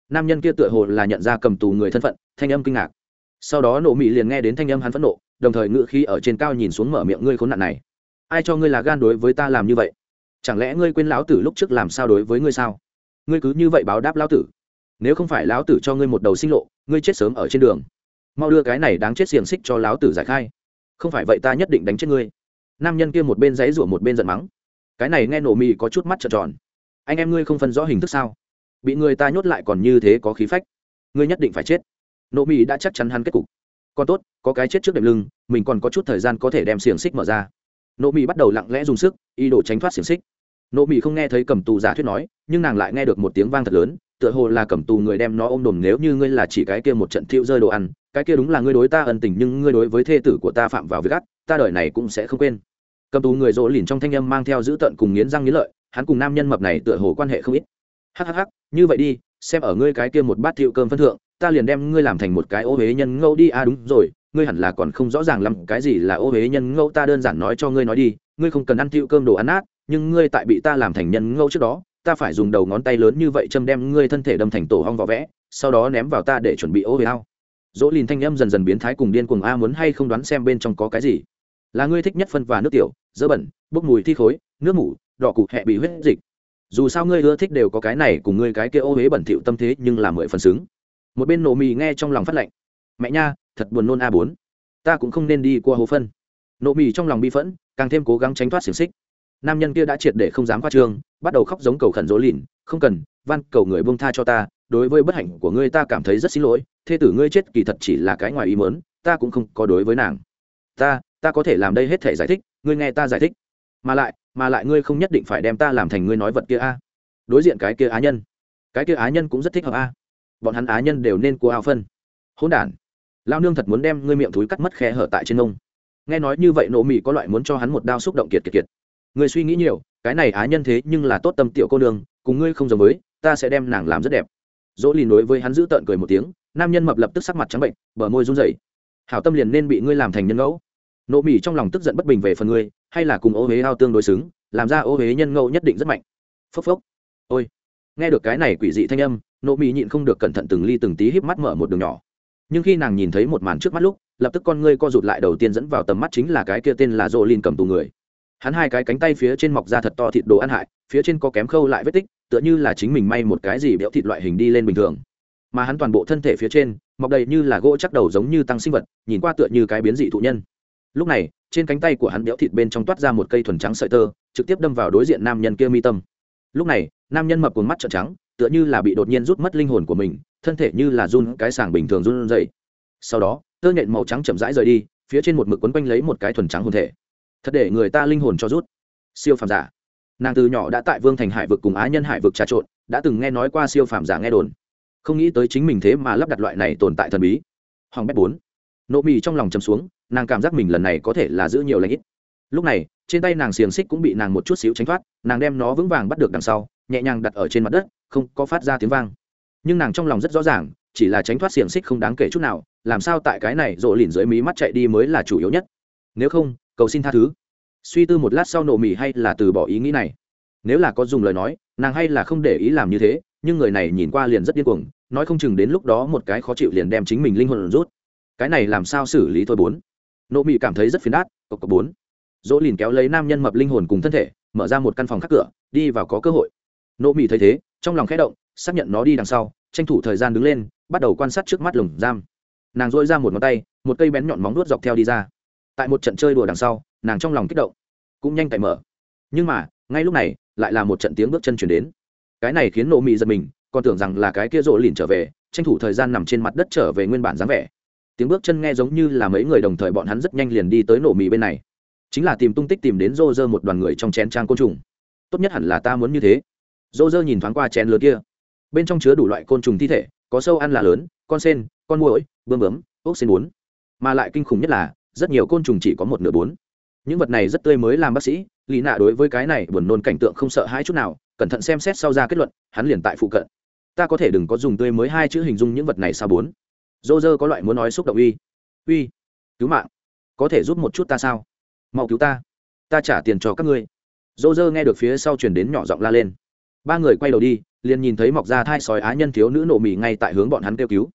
nam nhân kia tựa hồ là nhận ra cầm tù người thân phận, thanh âm kinh ngạc. Sau đó nộ mị liền nghe đến thanh âm hắn phẫn nộ, đồng thời ngự khí ở trên cao nhìn xuống mở miệng ngươi khốn nạn này. Ai cho ngươi là gan đối với ta làm như vậy? Chẳng lẽ ngươi quên lão tử lúc trước làm sao đối với ngươi sao? Ngươi cứ như vậy báo đáp lão tử. Nếu không phải lão tử cho ngươi một đầu sinh lộ, ngươi chết sớm ở trên đường mau đưa cái này đáng chết xiềng xích cho lão tử giải khai. Không phải vậy ta nhất định đánh chết ngươi. Nam nhân kia một bên giấy rủa một bên giận mắng. Cái này nghe nổ mì có chút mắt trợn tròn. Anh em ngươi không phân rõ hình thức sao? Bị người ta nhốt lại còn như thế có khí phách. Ngươi nhất định phải chết. Nộ mì đã chắc chắn hắn kết cục. Còn tốt, có cái chết trước đệm lưng, mình còn có chút thời gian có thể đem xiềng xích mở ra. Nộ mỹ bắt đầu lặng lẽ dùng sức, ý đồ tránh thoát xiềng xích. Nộ mỹ không nghe thấy cầm tù giả thuyết nói, nhưng nàng lại nghe được một tiếng vang thật lớn tựa hồ là cầm tù người đem nó ôm đồm nếu như ngươi là chỉ cái kia một trận thiệu rơi đồ ăn, cái kia đúng là ngươi đối ta ân tình nhưng ngươi đối với thê tử của ta phạm vào việc gắt ta đời này cũng sẽ không quên. Cầm tù người rỗ lìn trong thanh âm mang theo giữ tận cùng nghiến răng nghiến lợi, hắn cùng nam nhân mập này tựa hồ quan hệ không ít. Hhh như vậy đi, xem ở ngươi cái kia một bát thiệu cơm phân thượng, ta liền đem ngươi làm thành một cái ô huế nhân ngẫu đi. À đúng rồi, ngươi hẳn là còn không rõ ràng lắm cái gì là ô huế nhân ngẫu, ta đơn giản nói cho ngươi nói đi, ngươi không cần ăn thiệu cơm đồ ăn át nhưng ngươi tại bị ta làm thành nhân ngẫu trước đó ta phải dùng đầu ngón tay lớn như vậy châm đem ngươi thân thể đâm thành tổ hong vỏ vẽ, sau đó ném vào ta để chuẩn bị ô huế ao. Dỗ lìn thanh âm dần dần biến thái cùng điên cuồng, a, muốn hay không đoán xem bên trong có cái gì? Là ngươi thích nhất phân và nước tiểu, dơ bẩn, bốc mùi thi khối, nước mủ, đỏ cụ hẹ bị huyết dịch. Dù sao ngươi ưa thích đều có cái này cùng ngươi cái kia ô huế bẩn thỉu tâm thế, nhưng là mười phần xứng. Một bên nổ mì nghe trong lòng phát lạnh. mẹ nha, thật buồn nôn a bốn. Ta cũng không nên đi qua hố phân. Nổ mì trong lòng bi phẫn, càng thêm cố gắng tránh thoát xiềng xích. Nam nhân kia đã triệt để không dám qua trường bắt đầu khóc giống cầu khẩn dỗ lìn, không cần, van, cầu người buông tha cho ta, đối với bất hạnh của ngươi ta cảm thấy rất xin lỗi, thê tử ngươi chết kỳ thật chỉ là cái ngoài ý mớn ta cũng không có đối với nàng. Ta ta có thể làm đây hết thể giải thích, ngươi nghe ta giải thích. Mà lại mà lại ngươi không nhất định phải đem ta làm thành ngươi nói vật kia a. Đối diện cái kia á nhân. Cái kia á nhân cũng rất thích hợp a. Bọn hắn á nhân đều nên cua ao phân. Hỗn đản. Lao nương thật muốn đem ngươi miệng thúi cắt mất khe hở tại trên nông nghe nói như vậy nổ mị có loại muốn cho hắn một đao xúc động kiệt kiệt kiệt ngươi suy nghĩ nhiều, cái này á nhân thế nhưng là tốt tâm tiểu cô nương, cùng ngươi không giống với, ta sẽ đem nàng làm rất đẹp. Dỗ lìn đối với hắn giữ tợn cười một tiếng, nam nhân mập lập tức sắc mặt trắng bệnh, bờ môi run rẩy. Hảo tâm liền nên bị ngươi làm thành nhân ngẫu. Nộ mỉ trong lòng tức giận bất bình về phần ngươi, hay là cùng ô huế ao tương đối xứng, làm ra ô huế nhân ngẫu nhất định rất mạnh. Phốc phốc. Ôi. Nghe được cái này quỷ dị thanh âm, nộ mỉ nhịn không được cẩn thận từng ly từng tí híp mắt mở một đường nhỏ. Nhưng khi nàng nhìn thấy một màn trước mắt lúc, lập tức con ngươi co rụt lại đầu tiên dẫn vào tầm mắt chính là cái kia tên là Dỗ lìn cầm tù người hắn hai cái cánh tay phía trên mọc ra thật to thịt đồ ăn hại, phía trên có kém khâu lại vết tích, tựa như là chính mình may một cái gì béo thịt loại hình đi lên bình thường. Mà hắn toàn bộ thân thể phía trên, mọc đầy như là gỗ chắc đầu giống như tăng sinh vật, nhìn qua tựa như cái biến dị thụ nhân. Lúc này, trên cánh tay của hắn béo thịt bên trong toát ra một cây thuần trắng sợi tơ, trực tiếp đâm vào đối diện nam nhân kia mi tâm. Lúc này, nam nhân mập cuốn mắt trợn trắng, tựa như là bị đột nhiên rút mất linh hồn của mình, thân thể như là run cái sàng bình thường run dậy sau đó, tơ nhện màu trắng chậm rãi rời đi, phía trên một mực quấn quanh lấy một cái thuần trắng hồn thể thật để người ta linh hồn cho rút. Siêu phàm giả. Nàng từ nhỏ đã tại vương thành hải vực cùng á nhân hải vực trà trộn, đã từng nghe nói qua siêu phàm giả nghe đồn. Không nghĩ tới chính mình thế mà lắp đặt loại này tồn tại thần bí. Hoàng bét bốn. Nộ mì trong lòng chầm xuống, nàng cảm giác mình lần này có thể là giữ nhiều lãnh ít. Lúc này, trên tay nàng xiềng xích cũng bị nàng một chút xíu tránh thoát, nàng đem nó vững vàng bắt được đằng sau, nhẹ nhàng đặt ở trên mặt đất, không có phát ra tiếng vang. Nhưng nàng trong lòng rất rõ ràng, chỉ là tránh thoát xiềng xích không đáng kể chút nào, làm sao tại cái này rộ lìn dưới mí mắt chạy đi mới là chủ yếu nhất. Nếu không cầu xin tha thứ. Suy tư một lát sau nộ mì hay là từ bỏ ý nghĩ này. Nếu là có dùng lời nói, nàng hay là không để ý làm như thế, nhưng người này nhìn qua liền rất điên cuồng, nói không chừng đến lúc đó một cái khó chịu liền đem chính mình linh hồn rút. Cái này làm sao xử lý thôi bốn. Nộ mị cảm thấy rất phiền đát, cộc cộc bốn. Dỗ liền kéo lấy nam nhân mập linh hồn cùng thân thể, mở ra một căn phòng khắc cửa, đi vào có cơ hội. Nộ mị thấy thế, trong lòng khẽ động, xác nhận nó đi đằng sau, tranh thủ thời gian đứng lên, bắt đầu quan sát trước mắt lồng giam. Nàng dội ra một ngón tay, một cây bén nhọn móng nuốt dọc theo đi ra tại một trận chơi đùa đằng sau, nàng trong lòng kích động, cũng nhanh cậy mở. Nhưng mà, ngay lúc này, lại là một trận tiếng bước chân chuyển đến. Cái này khiến nộ mị giật mình, còn tưởng rằng là cái kia rộ lìn trở về, tranh thủ thời gian nằm trên mặt đất trở về nguyên bản dáng vẻ. Tiếng bước chân nghe giống như là mấy người đồng thời bọn hắn rất nhanh liền đi tới nổ mì bên này. Chính là tìm tung tích tìm đến rô rơ một đoàn người trong chén trang côn trùng. Tốt nhất hẳn là ta muốn như thế. Rô rơ nhìn thoáng qua chén lớn kia. Bên trong chứa đủ loại côn trùng thi thể, có sâu ăn là lớn, con sen, con muỗi, bươm bướm, ốc sen bốn. Mà lại kinh khủng nhất là rất nhiều côn trùng chỉ có một nửa bốn. Những vật này rất tươi mới làm bác sĩ, lý nạ đối với cái này buồn nôn cảnh tượng không sợ hãi chút nào, cẩn thận xem xét sau ra kết luận, hắn liền tại phụ cận. Ta có thể đừng có dùng tươi mới hai chữ hình dung những vật này sao bốn. Dô dơ có loại muốn nói xúc động uy. Uy, cứu mạng. Có thể giúp một chút ta sao? Mau cứu ta. Ta trả tiền cho các ngươi. Dô dơ nghe được phía sau chuyển đến nhỏ giọng la lên. Ba người quay đầu đi, liền nhìn thấy mọc ra thai sói á nhân thiếu nữ nổ mì ngay tại hướng bọn hắn kêu cứu.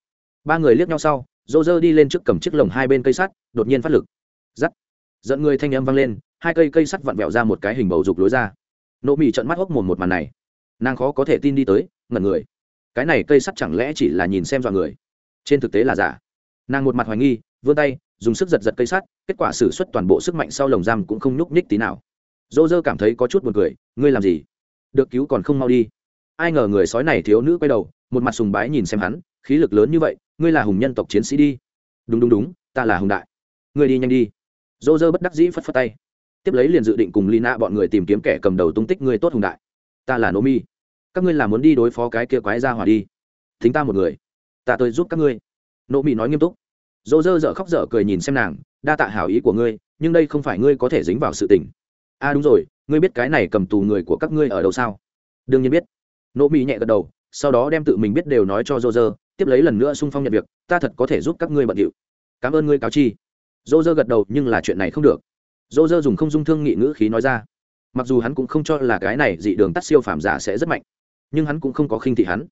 Ba người liếc nhau sau rô rơ đi lên trước cầm chiếc lồng hai bên cây sắt, đột nhiên phát lực. Giắt. Dẫn người thanh âm vang lên, hai cây cây sắt vặn vẹo ra một cái hình bầu dục lối ra. Nổ mì trận mắt hốc mồm một màn này. Nàng khó có thể tin đi tới, ngẩn người. Cái này cây sắt chẳng lẽ chỉ là nhìn xem dọa người? Trên thực tế là giả. Nàng một mặt hoài nghi, vươn tay, dùng sức giật giật cây sắt, kết quả xử suất toàn bộ sức mạnh sau lồng giam cũng không nhúc nhích tí nào. Dô dơ cảm thấy có chút buồn cười, ngươi làm gì? Được cứu còn không mau đi. Ai ngờ người sói này thiếu nữ quay đầu, một mặt sùng bái nhìn xem hắn khí lực lớn như vậy, ngươi là hùng nhân tộc chiến sĩ đi. Đúng đúng đúng, ta là hùng đại. Ngươi đi nhanh đi. Dô dơ bất đắc dĩ phất phất tay. Tiếp lấy liền dự định cùng lina bọn người tìm kiếm kẻ cầm đầu tung tích ngươi tốt hùng đại. Ta là nomi. Các ngươi là muốn đi đối phó cái kia quái ra hỏa đi. Thính ta một người. Ta tới giúp các ngươi. Nomi nói nghiêm túc. Dô dơ dở khóc dở cười nhìn xem nàng, đa tạ hảo ý của ngươi, nhưng đây không phải ngươi có thể dính vào sự tình. A à đúng rồi, ngươi biết cái này cầm tù người của các ngươi ở đâu sao? Đương nhiên biết. Nỗ nhẹ gật đầu, sau đó đem tự mình biết đều nói cho dô dơ tiếp lấy lần nữa sung phong nhận việc, ta thật có thể giúp các ngươi bận điệu. Cảm ơn ngươi cáo chi. Dô dơ gật đầu, nhưng là chuyện này không được. Dô dơ dùng không dung thương nghị ngữ khí nói ra. Mặc dù hắn cũng không cho là cái này dị đường tắt siêu phàm giả sẽ rất mạnh, nhưng hắn cũng không có khinh thị hắn.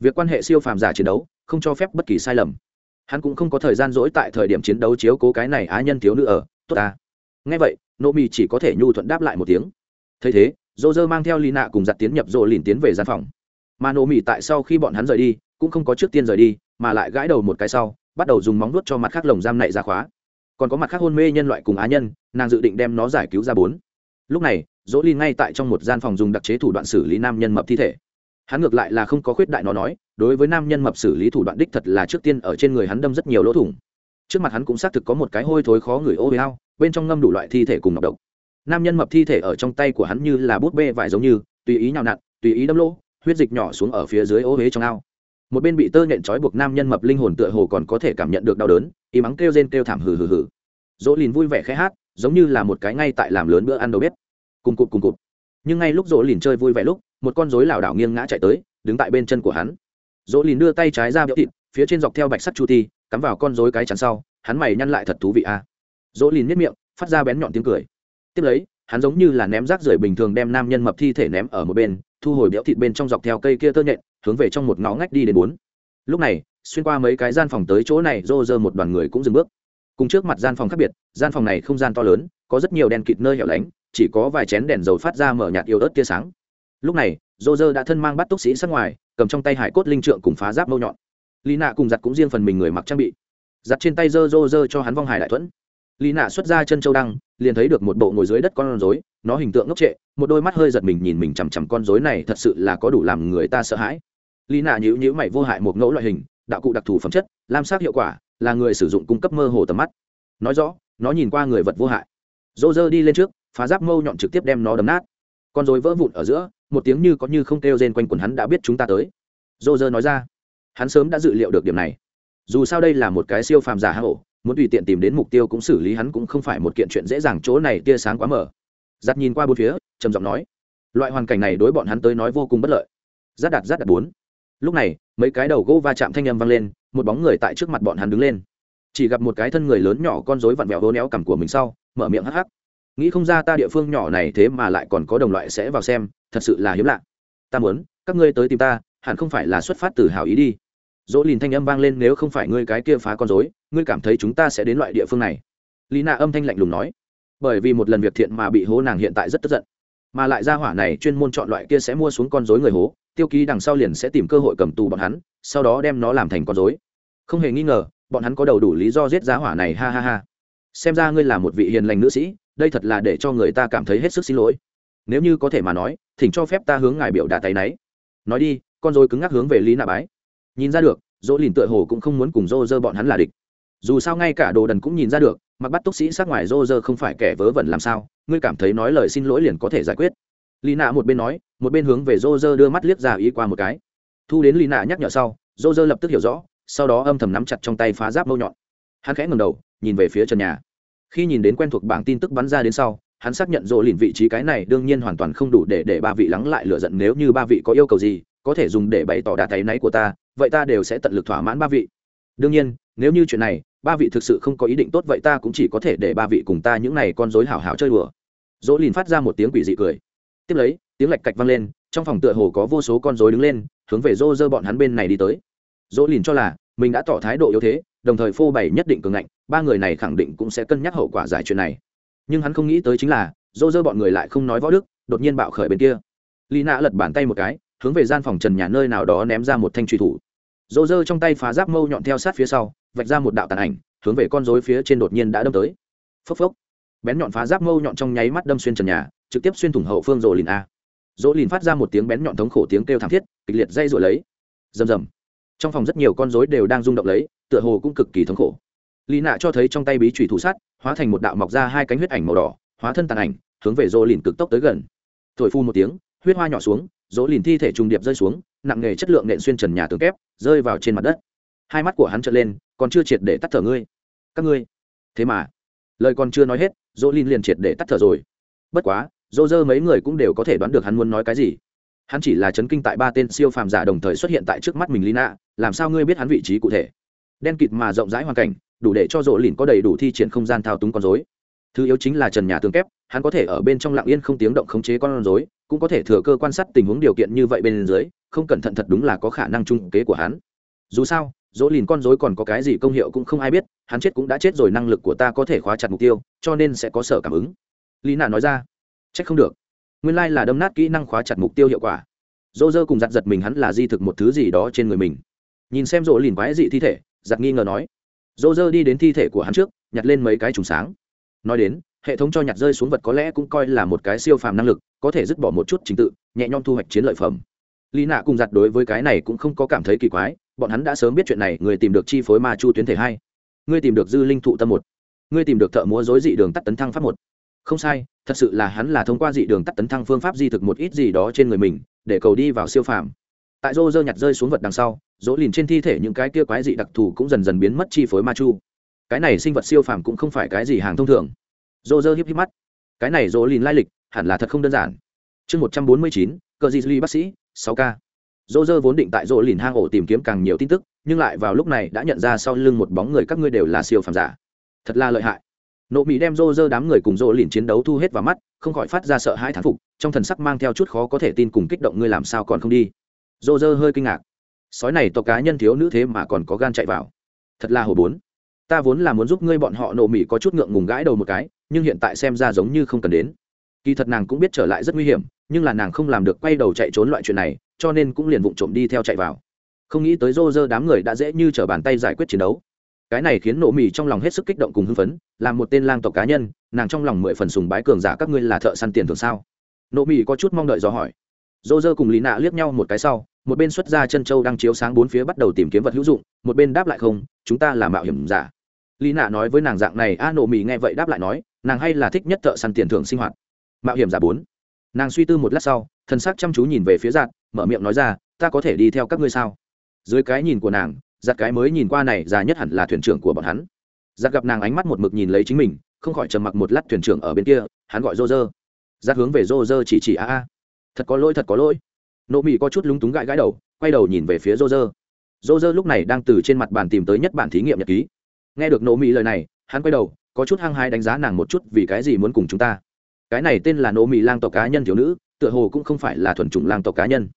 Việc quan hệ siêu phàm giả chiến đấu, không cho phép bất kỳ sai lầm. Hắn cũng không có thời gian dỗi tại thời điểm chiến đấu chiếu cố cái này á nhân thiếu nữ ở, tốt ta. Ngay vậy nô mi chỉ có thể nhu thuận đáp lại một tiếng. Thấy thế, dô dơ mang theo lì nạ cùng giặt tiến nhập rộ lìn tiến về gian phòng. Mà nô mi tại sau khi bọn hắn rời đi cũng không có trước tiên rời đi, mà lại gãi đầu một cái sau, bắt đầu dùng móng nuốt cho mặt khác lồng giam này ra khóa. Còn có mặt khác hôn mê nhân loại cùng á nhân, nàng dự định đem nó giải cứu ra bốn. Lúc này, dỗ lìn ngay tại trong một gian phòng dùng đặc chế thủ đoạn xử lý nam nhân mập thi thể. Hắn ngược lại là không có khuyết đại nó nói, đối với nam nhân mập xử lý thủ đoạn đích thật là trước tiên ở trên người hắn đâm rất nhiều lỗ thủng. Trước mặt hắn cũng xác thực có một cái hôi thối khó người ô với ao bên trong ngâm đủ loại thi thể cùng nọc độc. Nam nhân mập thi thể ở trong tay của hắn như là bút bê vải giống như, tùy ý nhào nặn, tùy ý đâm lỗ, huyết dịch nhỏ xuống ở phía dưới ô huế trong ao một bên bị tơ nhện trói buộc nam nhân mập linh hồn tựa hồ còn có thể cảm nhận được đau đớn, y mắng kêu rên kêu thảm hừ hừ hừ. Dỗ lìn vui vẻ khẽ hát, giống như là một cái ngay tại làm lớn bữa ăn đầu bếp. Cùng cụt cùng cụt. Nhưng ngay lúc dỗ lìn chơi vui vẻ lúc, một con rối lảo đảo nghiêng ngã chạy tới, đứng tại bên chân của hắn. Dỗ lìn đưa tay trái ra béo thịt, phía trên dọc theo bạch sắt chu ti, cắm vào con rối cái chắn sau, hắn mày nhăn lại thật thú vị a. À. dỗ lìn miết miệng, phát ra bén nhọn tiếng cười. Tiếp lấy, hắn giống như là ném rác rưởi bình thường đem nam nhân mập thi thể ném ở một bên, thu hồi béo thịt bên trong dọc theo cây kia tơ nhện hướng về trong một ngõ ngách đi đến bốn. Lúc này, xuyên qua mấy cái gian phòng tới chỗ này, rô rơ một đoàn người cũng dừng bước. Cùng trước mặt gian phòng khác biệt, gian phòng này không gian to lớn, có rất nhiều đèn kịt nơi hẻo lánh, chỉ có vài chén đèn dầu phát ra mở nhạt yếu ớt tia sáng. Lúc này, rô rơ đã thân mang bắt túc sĩ sát ngoài, cầm trong tay hải cốt linh trượng cùng phá giáp mâu nhọn. Lý nạ cùng giặt cũng riêng phần mình người mặc trang bị. Giặt trên tay dơ rô rơ cho hắn vong hải đại thuẫn. Lý nạ xuất ra chân châu đăng, liền thấy được một bộ ngồi dưới đất con rối, nó hình tượng ngốc trệ, một đôi mắt hơi giật mình nhìn mình chằm chằm con rối này thật sự là có đủ làm người ta sợ hãi lý nạ nhữ nhữ mày vô hại một ngẫu loại hình, đạo cụ đặc thù phẩm chất, lam sắc hiệu quả, là người sử dụng cung cấp mơ hồ tầm mắt. Nói rõ, nó nhìn qua người vật vô hại. Dô dơ đi lên trước, phá giáp mâu nhọn trực tiếp đem nó đấm nát. Con dối vỡ vụn ở giữa, một tiếng như có như không kêu rên quanh quần hắn đã biết chúng ta tới. Dô dơ nói ra, hắn sớm đã dự liệu được điểm này. Dù sao đây là một cái siêu phàm giả hạ hổ, muốn tùy tiện tìm đến mục tiêu cũng xử lý hắn cũng không phải một kiện chuyện dễ dàng, chỗ này tia sáng quá mở giặt nhìn qua bốn phía, trầm giọng nói, loại hoàn cảnh này đối bọn hắn tới nói vô cùng bất lợi. Giáp đạt giáp đạt bốn lúc này, mấy cái đầu gỗ va chạm thanh âm vang lên, một bóng người tại trước mặt bọn hắn đứng lên. Chỉ gặp một cái thân người lớn nhỏ con rối vặn vẹo hố néo cằm của mình sau, mở miệng hắc hắc. Nghĩ không ra ta địa phương nhỏ này thế mà lại còn có đồng loại sẽ vào xem, thật sự là hiếm lạ. Ta muốn, các ngươi tới tìm ta, hẳn không phải là xuất phát từ hào ý đi. Dỗ lìn thanh âm vang lên nếu không phải ngươi cái kia phá con dối ngươi cảm thấy chúng ta sẽ đến loại địa phương này? Lý nạ âm thanh lạnh lùng nói. Bởi vì một lần việc thiện mà bị hố nàng hiện tại rất tức giận. Mà lại ra hỏa này chuyên môn chọn loại kia sẽ mua xuống con dối người hố tiêu ký đằng sau liền sẽ tìm cơ hội cầm tù bọn hắn, sau đó đem nó làm thành con dối không hề nghi ngờ, bọn hắn có đầu đủ lý do giết giá hỏa này, ha ha ha. Xem ra ngươi là một vị hiền lành nữ sĩ, đây thật là để cho người ta cảm thấy hết sức xin lỗi. Nếu như có thể mà nói, thỉnh cho phép ta hướng ngài biểu đạt tay náy. Nói đi, con dối cứng ngắc hướng về lý nạ bái. Nhìn ra được, dỗ lìn tựa hồ cũng không muốn cùng dô dơ bọn hắn là địch. Dù sao ngay cả đồ đần cũng nhìn ra được, mặc bắt túc sĩ sát ngoài dô dơ không phải kẻ vớ vẩn làm sao, ngươi cảm thấy nói lời xin lỗi liền có thể giải quyết lì nạ một bên nói, một bên hướng về rô rơ đưa mắt liếc ra ý qua một cái. Thu đến lì nạ nhắc nhở sau rô rơ lập tức hiểu rõ, sau đó âm thầm nắm chặt trong tay phá giáp mâu nhọn. Hắn khẽ ngầm đầu, nhìn về phía trần nhà. Khi nhìn đến quen thuộc bảng tin tức bắn ra đến sau, hắn xác nhận rộ lìn vị trí cái này đương nhiên hoàn toàn không đủ để để ba vị lắng lại lựa giận nếu như ba vị có yêu cầu gì, có thể dùng để bày tỏ đà tay náy của ta, vậy ta đều sẽ tận lực thỏa mãn ba vị. Đương nhiên, nếu như chuyện này, ba vị thực sự không có ý định tốt, vậy ta cũng chỉ có thể để ba vị cùng ta những n à y con dối hảo hảo chơi đùa. Dỗ lìn phát ra một tiếng quỷ dị cười tiếp lấy, tiếng lạch cạch vang lên, trong phòng tựa hồ có vô số con dối đứng lên, hướng về rô rơ bọn hắn bên này đi tới. Dỗ lìn cho là, mình đã tỏ thái độ yếu thế, đồng thời phô bày nhất định cường ngạnh, ba người này khẳng định cũng sẽ cân nhắc hậu quả giải chuyện này. Nhưng hắn không nghĩ tới chính là dô dơ bọn người lại không nói võ đức, đột nhiên bạo khởi bên kia. Lì nạ lật bàn tay một cái, hướng về gian phòng trần nhà nơi nào đó ném ra một thanh truy thủ. Dô dơ trong tay phá giáp mâu nhọn theo sát phía sau, vạch ra một đạo tàn ảnh, hướng về con dối phía trên đột nhiên đã đâm tới. Phốc phốc. Bén nhọn phá giáp mâu nhọn trong nháy mắt đâm xuyên trần nhà trực tiếp xuyên thủng hậu phương rồ lìn a. Rỗ lìn phát ra một tiếng bén nhọn thống khổ tiếng kêu thảm thiết, kịch liệt dây rồi lấy. Rầm rầm. Trong phòng rất nhiều con rối đều đang rung động lấy, tựa hồ cũng cực kỳ thống khổ. Lý nạ cho thấy trong tay bí trùy thủ sát hóa thành một đạo mọc ra hai cánh huyết ảnh màu đỏ, hóa thân tàn ảnh, hướng về rỗ lìn cực tốc tới gần. Thổi phu một tiếng, huyết hoa nhỏ xuống, rỗ lìn thi thể trùng điệp rơi xuống, nặng nghề chất lượng nện xuyên trần nhà tường kép, rơi vào trên mặt đất. Hai mắt của hắn trợn lên, còn chưa triệt để tắt thở ngươi. Các ngươi. Thế mà. Lời còn chưa nói hết, rỗ lin liền triệt để tắt thở rồi bất quá, dô dơ mấy người cũng đều có thể đoán được hắn muốn nói cái gì. Hắn chỉ là chấn kinh tại ba tên siêu phàm giả đồng thời xuất hiện tại trước mắt mình, lina, làm sao ngươi biết hắn vị trí cụ thể? Đen kịt mà rộng rãi hoàn cảnh, đủ để cho rộ lìn có đầy đủ thi triển không gian thao túng con dối thứ yếu chính là trần nhà tường kép, hắn có thể ở bên trong lặng yên không tiếng động khống chế con rối, cũng có thể thừa cơ quan sát tình huống điều kiện như vậy bên dưới, không cẩn thận thật đúng là có khả năng trung kế của hắn. Dù sao dỗ lìn con dối còn có cái gì công hiệu cũng không ai biết, hắn chết cũng đã chết rồi, năng lực của ta có thể khóa chặt mục tiêu, cho nên sẽ có sở cảm ứng lý nạ nói ra. C h ắ c không được. Nguyên lai là đâm nát kỹ năng khóa chặt mục tiêu hiệu quả. Dô dơ cùng giặt giật mình hắn là di thực một thứ gì đó trên người mình. Nhìn xem dỗ lìn quái dị thi thể giặt nghi ngờ nói. Dô dơ đi đến thi thể của hắn trước, nhặt lên mấy cái trùng sáng. Nói đến, hệ thống cho nhặt rơi xuống vật có lẽ cũng coi là một cái siêu phàm năng lực, có thể dứt bỏ một chút trình tự, nhẹ nhõm thu hoạch chiến lợi phẩm. Lý nạ cùng giặt đối với cái này cũng không có cảm thấy kỳ quái, bọn hắn đã sớm biết chuyện này, người tìm được chi phối ma chu tuyến thể hai. Ngươi tìm được dư linh thụ tâm một. Ngươi tìm được thợ múa dối dị đường tắt tấn thăng pháp một không sai, thật sự là hắn là thông qua dị đường tắt tấn thăng phương pháp di thực một ít gì đó trên người mình, để cầu đi vào siêu phàm. Tại rô rơ nhặt rơi xuống vật đằng sau dỗ lìn trên thi thể những cái kia quái dị đặc thù cũng dần dần biến mất chi phối ma chu. Cái này sinh vật siêu phàm cũng không phải cái gì hàng thông thường. Rô rơ hiếp hiếp mắt. Cái này dỗ lìn lai lịch, hẳn là thật không đơn giản. Chương một trăm bốn mươi chín, cờ di ly bác sĩ, sáu k. Rô dơ vốn định tại dỗ lìn hang ổ tìm kiếm càng nhiều tin tức, nhưng lại vào lúc này đã nhận ra sau lưng một bóng người các ngươi đều là siêu phàm giả. Thật là lợi hại nộ mỹ đem rô rơ đám người cùng Rô lìn chiến đấu thu hết vào mắt, không khỏi phát ra sợ hãi thán phục, trong thần sắc mang theo chút khó có thể tin cùng kích động ngươi làm sao còn không đi. Rô rơ hơi kinh ngạc. Sói này tộc cá nhân thiếu nữ thế mà còn có gan chạy vào. Thật là hồ bốn. Ta vốn là muốn giúp ngươi bọn họ nộ mỹ có chút ngượng ngùng gãi đầu một cái, nhưng hiện tại xem ra giống như không cần đến. Kỳ thật nàng cũng biết trở lại rất nguy hiểm, nhưng là nàng không làm được quay đầu chạy trốn loại chuyện này, cho nên cũng liền vụng trộm đi theo chạy vào. Không nghĩ tới rô rơ đám người đã dễ như t r ở bàn tay giải quyết chiến đấu cái này khiến nộ mì trong lòng hết sức kích động cùng hưng phấn là một tên lang tộc cá nhân nàng trong lòng mười phần sùng bái cường giả các ngươi là thợ săn tiền thường sao? Nộ mì có chút mong đợi do hỏi. Rô dơ cùng lý nạ liếc nhau một cái sau một bên xuất ra chân châu đang chiếu sáng bốn phía bắt đầu tìm kiếm vật hữu dụng một bên đáp lại không chúng ta là mạo hiểm giả. Lý nạ nói với nàng dạng này a nộ mì nghe vậy đáp lại nói nàng hay là thích nhất thợ săn tiền thưởng sinh hoạt. Mạo hiểm giả bốn. Nàng suy tư một lát sau thần sắc chăm chú nhìn về phía dạng, mở miệng nói ra ta có thể đi theo các ngươi sao? Dưới cái nhìn của nàng giặt cái mới nhìn qua này, già nhất hẳn là thuyền trưởng của bọn hắn. Giặt gặp nàng ánh mắt một mực nhìn lấy chính mình, không khỏi trầm mặc một lát thuyền trưởng ở bên kia, hắn gọi rô rơ giặt hướng về rô rơ chỉ chỉ, a a, thật có lỗi, thật có lỗi. Nộ mỹ có chút lúng túng gãi gãi đầu, quay đầu nhìn về phía rô rơ rô rơ lúc này đang từ trên mặt bàn tìm tới nhất bản thí nghiệm nhật ký. Nghe được nộ mỹ lời này, hắn quay đầu, có chút hăng hai đánh giá nàng một chút vì cái gì muốn cùng chúng ta. Cái này tên là nộ mỹ lang tộc cá nhân thiếu nữ, tựa hồ cũng không phải là thuần chủng lang tộc cá nhân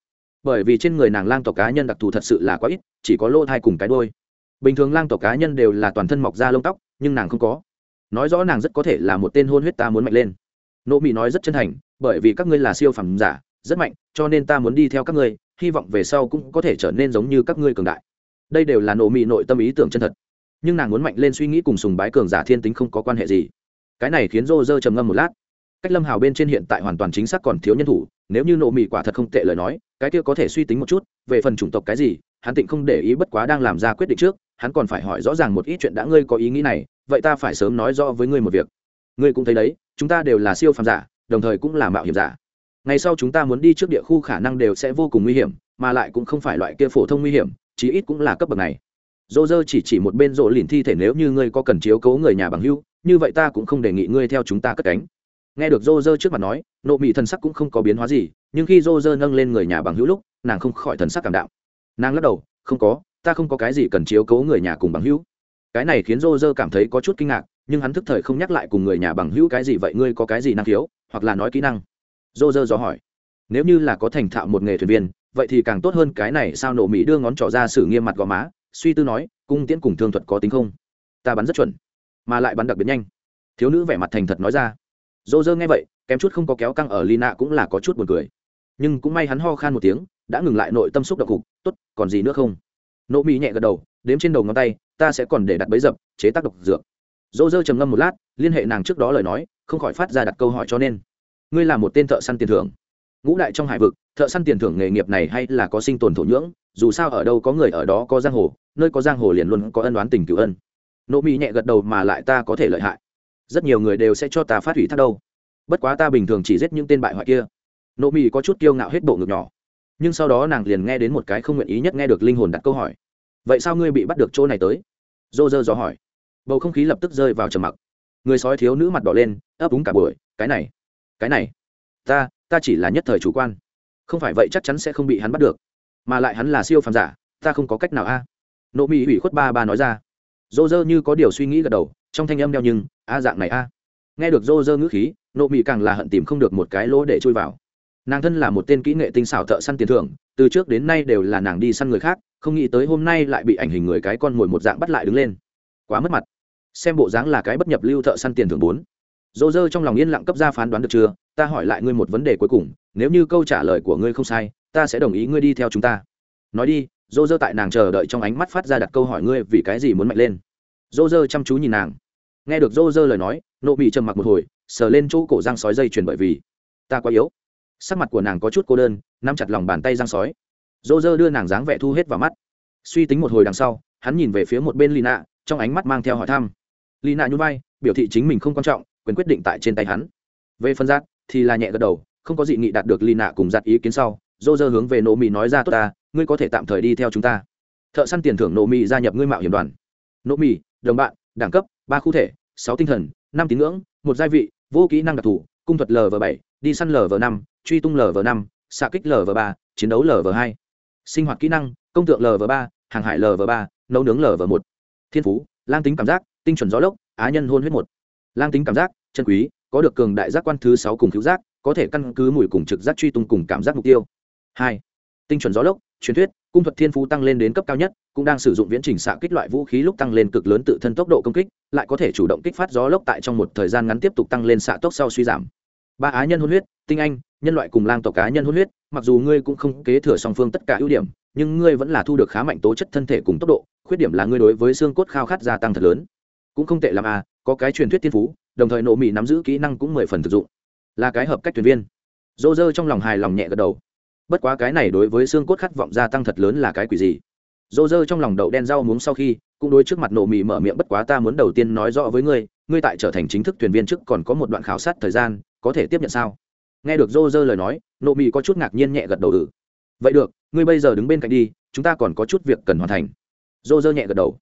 bởi vì trên người nàng lang tộc cá nhân đặc thù thật sự là quá ít, chỉ có lỗ thai cùng cái đôi bình thường lang tộc cá nhân đều là toàn thân mọc ra lông tóc, nhưng nàng không có. Nói rõ nàng rất có thể là một tên hôn huyết ta muốn mạnh lên. Nỗ mỹ nói rất chân thành, bởi vì các ngươi là siêu phẩm giả, rất mạnh, cho nên ta muốn đi theo các ngươi, hy vọng về sau cũng có thể trở nên giống như các ngươi cường đại. Đây đều là nỗ mỹ nội tâm ý tưởng chân thật. Nhưng nàng muốn mạnh lên suy nghĩ cùng sùng bái cường giả thiên tính không có quan hệ gì. Cái này khiến rô rơ trầm ngâm một lát. Cách lâm hào bên trên hiện tại hoàn toàn chính xác còn thiếu nhân thủ nếu như nộ mỹ quả thật không tệ lời nói, cái kia có thể suy tính một chút, về phần chủng tộc cái gì, hắn tịnh không để ý bất quá đang làm ra quyết định trước, hắn còn phải hỏi rõ ràng một ít chuyện đã ngươi có ý nghĩ này, vậy ta phải sớm nói rõ với ngươi một việc. Ngươi cũng thấy đấy, chúng ta đều là siêu phàm giả, đồng thời cũng là mạo hiểm giả. Ngày sau chúng ta muốn đi trước địa khu khả năng đều sẽ vô cùng nguy hiểm, mà lại cũng không phải loại kia phổ thông nguy hiểm, chí ít cũng là cấp bậc này. Dô dơ chỉ chỉ một bên rộ lìn thi thể nếu như ngươi có cần chiếu cố người nhà bằng hưu, như vậy ta cũng không đề nghị ngươi theo chúng ta cất cánh nghe được rô rơ trước mặt nói, nộ mỹ thần sắc cũng không có biến hóa gì, nhưng khi rô rơ nâng lên người nhà bằng hữu lúc, nàng không khỏi thần sắc cảm đạo nàng lắc đầu, không có, ta không có cái gì cần chiếu cố người nhà cùng bằng hữu. Cái này khiến rô rơ cảm thấy có chút kinh ngạc, nhưng hắn thức thời không nhắc lại cùng người nhà bằng hữu cái gì vậy, ngươi có cái gì năng khiếu? hoặc là nói kỹ năng. Rô rơ dò hỏi, nếu như là có thành thạo một nghề thuyền viên, vậy thì càng tốt hơn cái này sao nổ mỹ đưa ngón trỏ ra xử nghiêm mặt gò má, suy tư nói, cung tiễn cùng thương thuật có tính không? Ta bắn rất chuẩn, mà lại bắn đặc biệt nhanh. Thiếu nữ vẻ mặt thành thật nói ra dô dơ nghe vậy, kém chút không có kéo căng ở lina cũng là có chút buồn cười. Nhưng cũng may hắn ho khan một tiếng, đã ngừng lại nội tâm xúc động cục, tốt, còn gì nữa không? Nộ mỹ nhẹ gật đầu, đếm trên đầu ngón tay, ta sẽ còn để đặt bấy dập, chế tác độc dược. Dô dơ trầm ngâm một lát, liên hệ nàng trước đó lời nói, không khỏi phát ra đặt câu hỏi cho nên. Ngươi là một tên thợ săn tiền thưởng. Ngũ đại trong hải vực, thợ săn tiền thưởng nghề nghiệp này hay là có sinh tồn thổ nhưỡng, dù sao ở đâu có người ở đó có giang hồ, nơi có giang hồ liền luôn có ân đoán tình cựu ân. Nộ mỹ nhẹ gật đầu mà lại, ta có thể lợi hại rất nhiều người đều sẽ cho ta phát hủy thác đâu. Bất quá ta bình thường chỉ giết những tên bại hoại kia. Nộ mỹ có chút kiêu ngạo hết bộ ngực nhỏ. Nhưng sau đó nàng liền nghe đến một cái không nguyện ý nhất nghe được linh hồn đặt câu hỏi. Vậy sao ngươi bị bắt được chỗ này tới? Dô dơ dò hỏi. Bầu không khí lập tức rơi vào trầm mặc. Người sói thiếu nữ mặt đỏ lên, ấp úng cả buổi, cái này cái này, ta ta chỉ là nhất thời chủ quan. Không phải vậy chắc chắn sẽ không bị hắn bắt được. Mà lại hắn là siêu phàm giả, ta không có cách nào a. Nộ mỹ ủy khuất ba ba nói ra. Dô dơ như có điều suy nghĩ gật đầu, trong thanh âm đeo nhưng a dạng này a. Nghe được rô rơ ngữ khí, nộ mỹ càng là hận tìm không được một cái lỗ để chui vào. Nàng thân là một tên kỹ nghệ tinh xảo thợ săn tiền thưởng, từ trước đến nay đều là nàng đi săn người khác, không nghĩ tới hôm nay lại bị ảnh hình người cái con mồi một dạng bắt lại đứng lên. Quá mất mặt. Xem bộ dáng là cái bất nhập lưu thợ săn tiền thưởng bốn. Rô dơ trong lòng yên lặng cấp ra phán đoán được chưa? Ta hỏi lại ngươi một vấn đề cuối cùng, nếu như câu trả lời của ngươi không sai, ta sẽ đồng ý ngươi đi theo chúng ta. Nói đi Rô dơ tại nàng chờ đợi trong ánh mắt phát ra đặt câu hỏi ngươi vì cái gì muốn mạnh lên. Rô dơ chăm chú nhìn nàng nghe được rô rơ lời nói nộ bị trầm mặc một hồi sờ lên chỗ cổ răng sói dây chuyền bởi vì ta quá yếu. Sắc mặt của nàng có chút cô đơn nắm chặt lòng bàn tay răng sói. Rô rơ đưa nàng dáng vẻ thu hết vào mắt. Suy tính một hồi đằng sau hắn nhìn về phía một bên Lina, trong ánh mắt mang theo hỏi thăm. Lina nhún vai biểu thị chính mình không quan trọng quyền quyết định tại trên tay hắn. Về phân giác thì là nhẹ gật đầu không có dị nghị đạt được Lina cùng giặt ý kiến sau rô rơ hướng về nộ mì nói ra tốt ta ngươi có thể tạm thời đi theo chúng ta. Thợ săn tiền thưởng nộ mì gia nhập ngươi mạo hiểm đoàn. Nộ mì đồng bạn đẳng cấp, ba khu thể, sáu tinh thần, năm tín ngưỡng, một gia vị, vô kỹ năng đặc thù, cung thuật lv bảy, đi săn lv năm, truy tung lv năm, xạ kích lv ba, chiến đấu lv hai. Sinh hoạt kỹ năng, công tượng lv ba, hàng hải lv ba, nấu nướng lv một. Thiên phú, lang tính cảm giác, tinh chuẩn gió lốc, á nhân hôn huyết một. Lang tính cảm giác, chân quý, có được cường đại giác quan thứ sáu cùng cứu giác, có thể căn cứ mùi cùng trực giác truy tung cùng cảm giác mục tiêu. Hai, tinh chuẩn gió lốc, truyền thuyết cung thuật thiên phú tăng lên đến cấp cao nhất, cũng đang sử dụng viễn trình xạ kích loại vũ khí lúc tăng lên cực lớn tự thân tốc độ công kích, lại có thể chủ động kích phát gió lốc tại trong một thời gian ngắn tiếp tục tăng lên xạ tốc sau suy giảm. Ba á nhân hôn huyết, tinh anh, nhân loại cùng lang tộc cá nhân hôn huyết, mặc dù ngươi cũng không kế thừa song phương tất cả ưu điểm, nhưng ngươi vẫn là thu được khá mạnh tố chất thân thể cùng tốc độ, khuyết điểm là ngươi đối với xương cốt khao khát gia tăng thật lớn. Cũng không tệ làm à? có cái truyền thuyết thiên phú, đồng thời nộ mỹ nắm giữ kỹ năng cũng mười phần thực dụng. Là cái hợp cách thuyền viên. Dô dơ trong lòng hài lòng nhẹ gật đầu bất quá cái này đối với xương cốt khát vọng gia tăng thật lớn là cái quỷ gì? Dô dơ trong lòng đậu đen rau muống sau khi, cũng đối trước mặt nộ mì mở miệng bất quá ta muốn đầu tiên nói rõ với ngươi ngươi tại trở thành chính thức thuyền viên trước còn có một đoạn khảo sát thời gian, có thể tiếp nhận sao? Nghe được dô dơ lời nói, nộ mì có chút ngạc nhiên nhẹ gật đầu ừ. Vậy được, ngươi bây giờ đứng bên cạnh đi, chúng ta còn có chút việc cần hoàn thành. Dô dơ nhẹ gật đầu.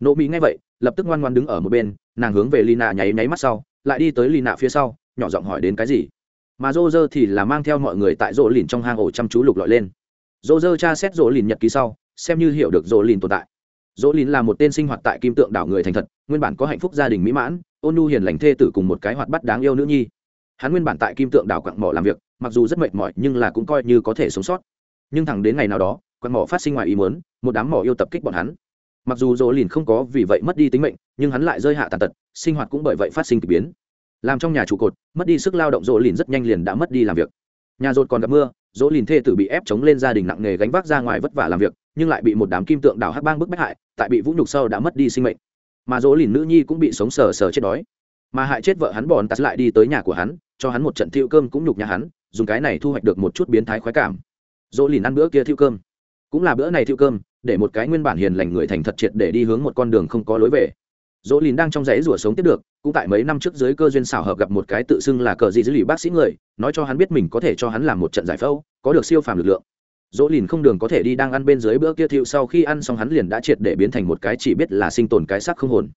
Nộ mì nghe vậy, lập tức ngoan ngoan đứng ở một bên, nàng hướng về lina nháy nháy mắt sau, lại đi tới lina phía sau, nhỏ giọng hỏi đến cái gì? Mà dô dơ thì là mang theo mọi người tại rỗ lìn trong hang ổ chăm chú lục lọi lên. Dô dơ tra xét rỗ lìn nhật ký sau, xem như hiểu được rỗ lìn tồn tại. Dỗ lìn là một tên sinh hoạt tại kim tượng đảo người thành thật, nguyên bản có hạnh phúc gia đình mỹ mãn, ôn nu hiền lành thê tử cùng một cái hoạt bắt đáng yêu nữ nhi. Hắn nguyên bản tại kim tượng đảo quặng mỏ làm việc, mặc dù rất mệt mỏi nhưng là cũng coi như có thể sống sót. Nhưng thẳng đến ngày nào đó, quặng mỏ phát sinh ngoài ý muốn, một đám mỏ yêu tập kích bọn hắn. Mặc dù dỗ lìn không có vì vậy mất đi tính mệnh, nhưng hắn lại rơi hạ tàn tật, sinh hoạt cũng bởi vậy phát sinh k ỳ biến làm trong nhà trụ cột, mất đi sức lao động, dỗ lìn rất nhanh liền đã mất đi làm việc. Nhà rột còn gặp mưa, dỗ lìn thê tử bị ép chống lên gia đình nặng nề gánh vác ra ngoài vất vả làm việc, nhưng lại bị một đám kim tượng đảo hắc bang bức bách hại, tại bị vũ nhục sâu đã mất đi sinh mệnh. Mà dỗ lìn nữ nhi cũng bị sống sờ sờ chết đói. Mà hại chết vợ hắn bòn tạt lại đi tới nhà của hắn, cho hắn một trận thiêu cơm cũng nhục nhà hắn, dùng cái này thu hoạch được một chút biến thái khoái cảm. Dỗ lìn ăn bữa kia thiêu cơm. Cũng là bữa này thiêu cơm, để một cái nguyên bản hiền lành người thành thật triệt để đi hướng một con đường không có lối về. Dỗ lìn đang trong giấy rủa sống tiếp được cũng tại mấy năm trước dưới cơ duyên xảo hợp gặp một cái tự xưng là cờ dị dữ lì bác sĩ người, nói cho hắn biết mình có thể cho hắn làm một trận giải phẫu, có được siêu phàm lực lượng. Dỗ lìn không đường có thể đi đang ăn bên dưới bữa kia thiệu sau khi ăn xong hắn liền đã triệt để biến thành một cái chỉ biết là sinh tồn cái sắc không hồn.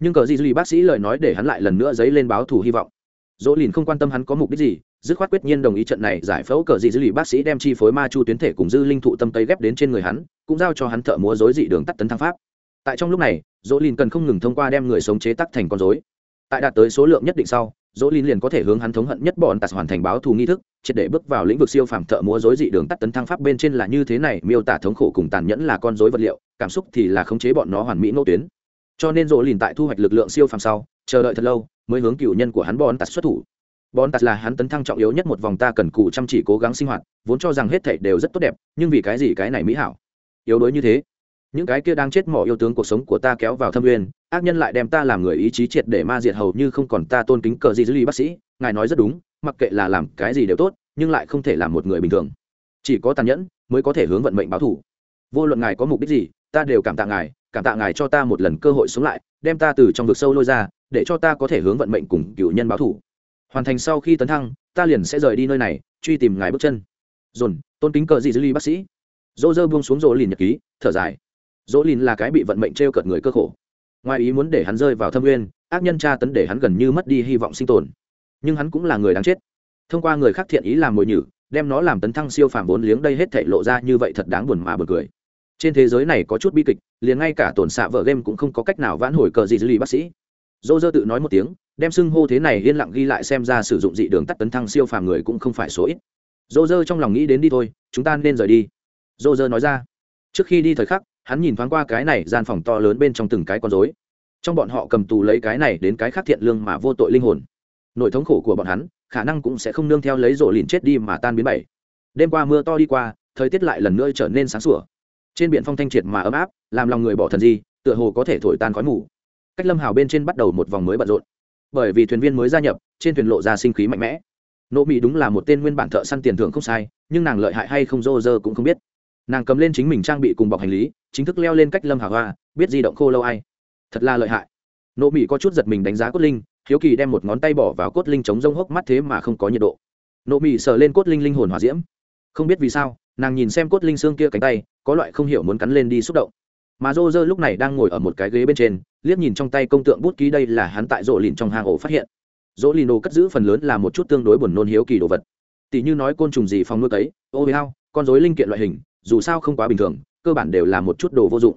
Nhưng cờ dị dữ lì bác sĩ lời nói để hắn lại lần nữa dấy lên báo thù hy vọng. Dỗ lìn không quan tâm hắn có mục đích gì, dứt khoát quyết nhiên đồng ý trận này giải phẫu cờ dị dữ lì bác sĩ đem chi phối ma chu tuyến thể cùng dư linh thụ tâm tây ghép đến trên người hắn, cũng giao cho hắn thợ múa dối dị đường tắt tấn thăng pháp. Tại trong lúc này, dỗ lìn cần không ngừng thông qua đem người sống chế tắc thành con dối tại đạt tới số lượng nhất định sau dỗ Lin liền có thể hướng hắn thống hận nhất bọn tạt hoàn thành báo thù nghi thức, triệt để bước vào lĩnh vực siêu phàm thợ múa dối dị đường tắt tấn thăng pháp bên trên là như thế này, miêu tả thống khổ cùng tàn nhẫn là con dối vật liệu, cảm xúc thì là khống chế bọn nó hoàn mỹ nô tuyến. Cho nên dỗ lìn tại thu hoạch lực lượng siêu phàm sau, chờ đợi thật lâu, mới hướng cựu nhân của hắn bọn tạt xuất thủ. Bọn tạt là hắn tấn thăng trọng yếu nhất một vòng ta cần cù chăm chỉ cố gắng sinh hoạt, vốn cho rằng hết thảy đều rất tốt đẹp, nhưng vì cái gì cái này mỹ hảo? Yếu đuối như thế những cái kia đang chết mỏ yêu tướng cuộc sống của ta kéo vào thâm uyên, ác nhân lại đem ta làm người ý chí triệt để ma diệt hầu như không còn ta tôn kính cờ gì dữ ly bác sĩ. Ngài nói rất đúng, mặc kệ là làm cái gì đều tốt, nhưng lại không thể làm một người bình thường. Chỉ có tàn nhẫn mới có thể hướng vận mệnh báo thủ vô luận ngài có mục đích gì, ta đều cảm tạ ngài, cảm tạ ngài cho ta một lần cơ hội sống lại, đem ta từ trong vực sâu lôi ra, để cho ta có thể hướng vận mệnh cùng cựu nhân báo thủ hoàn thành sau khi tấn thăng, ta liền sẽ rời đi nơi này, truy tìm ngài bước chân. Dồn, tôn kính cờ dị dữ ly bác sĩ. Dô dơ buông xuống rồ lìn nhật ký, thở dài dỗ lìn là cái bị vận mệnh t r e o cợt người cơ khổ. Ngoài ý muốn để hắn rơi vào thâm nguyên ác nhân tra tấn để hắn gần như mất đi hy vọng sinh tồn. Nhưng hắn cũng là người đáng chết. Thông qua người khác thiện ý làm mồi nhử, đem nó làm tấn thăng siêu phàm vốn liếng đây hết thể lộ ra như vậy thật đáng buồn mà buồn cười. Trên thế giới này có chút bi kịch, liền ngay cả tổn xạ vợ game cũng không có cách nào vãn hồi cờ gì dư lì bác sĩ. Dô dơ tự nói một tiếng, đem xưng hô thế này yên lặng ghi lại xem ra sử dụng dị đường tắt tấn thăng siêu phàm người cũng không phải số ít. Dô dơ trong lòng nghĩ đến đi thôi, chúng ta nên rời đi. Dô dơ nói ra. Trước khi đi thời khắc hắn nhìn thoáng qua cái này gian phòng to lớn bên trong từng cái con dối trong bọn họ cầm tù lấy cái này đến cái khác thiện lương mà vô tội linh hồn. Nỗi thống khổ của bọn hắn, khả năng cũng sẽ không nương theo lấy rổ lìn chết đi mà tan biến bảy. Đêm qua mưa to đi qua, thời tiết lại lần nữa trở nên sáng sủa. Trên biển phong thanh triệt mà ấm áp, làm lòng người bỏ thần di, tựa hồ có thể thổi tan khói mù. Cách lâm hào bên trên bắt đầu một vòng mới bận rộn. Bởi vì thuyền viên mới gia nhập, trên thuyền lộ ra sinh khí mạnh mẽ. Nỗ mỹ đúng là một tên nguyên bản thợ săn tiền thưởng không sai, nhưng nàng lợi hại hay không rô rơ cũng không biết nàng cầm lên chính mình trang bị cùng bọc hành lý, chính thức leo lên cách lâm hà hoa, biết di động khô lâu ai. Thật là lợi hại. Nộ mỹ có chút giật mình đánh giá cốt linh, hiếu kỳ đem một ngón tay bỏ vào cốt linh chống rông hốc mắt thế mà không có nhiệt độ. Nộ mỹ sờ lên cốt linh linh hồn hòa diễm. Không biết vì sao, nàng nhìn xem cốt linh xương kia cánh tay, có loại không hiểu muốn cắn lên đi xúc động. Mà rô rơ lúc này đang ngồi ở một cái ghế bên trên, liếc nhìn trong tay công tượng bút ký đây là hắn tại rộ lìn trong hang ổ phát hiện. Rỗ lìn đồ cất giữ phần lớn là một chút tương đối buồn nôn hiếu kỳ đồ vật. Tỷ như nói côn trùng gì phòng nuôi cấy, ô với hao, con dối linh kiện loại hình dù sao không quá bình thường, cơ bản đều là một chút đồ vô dụng.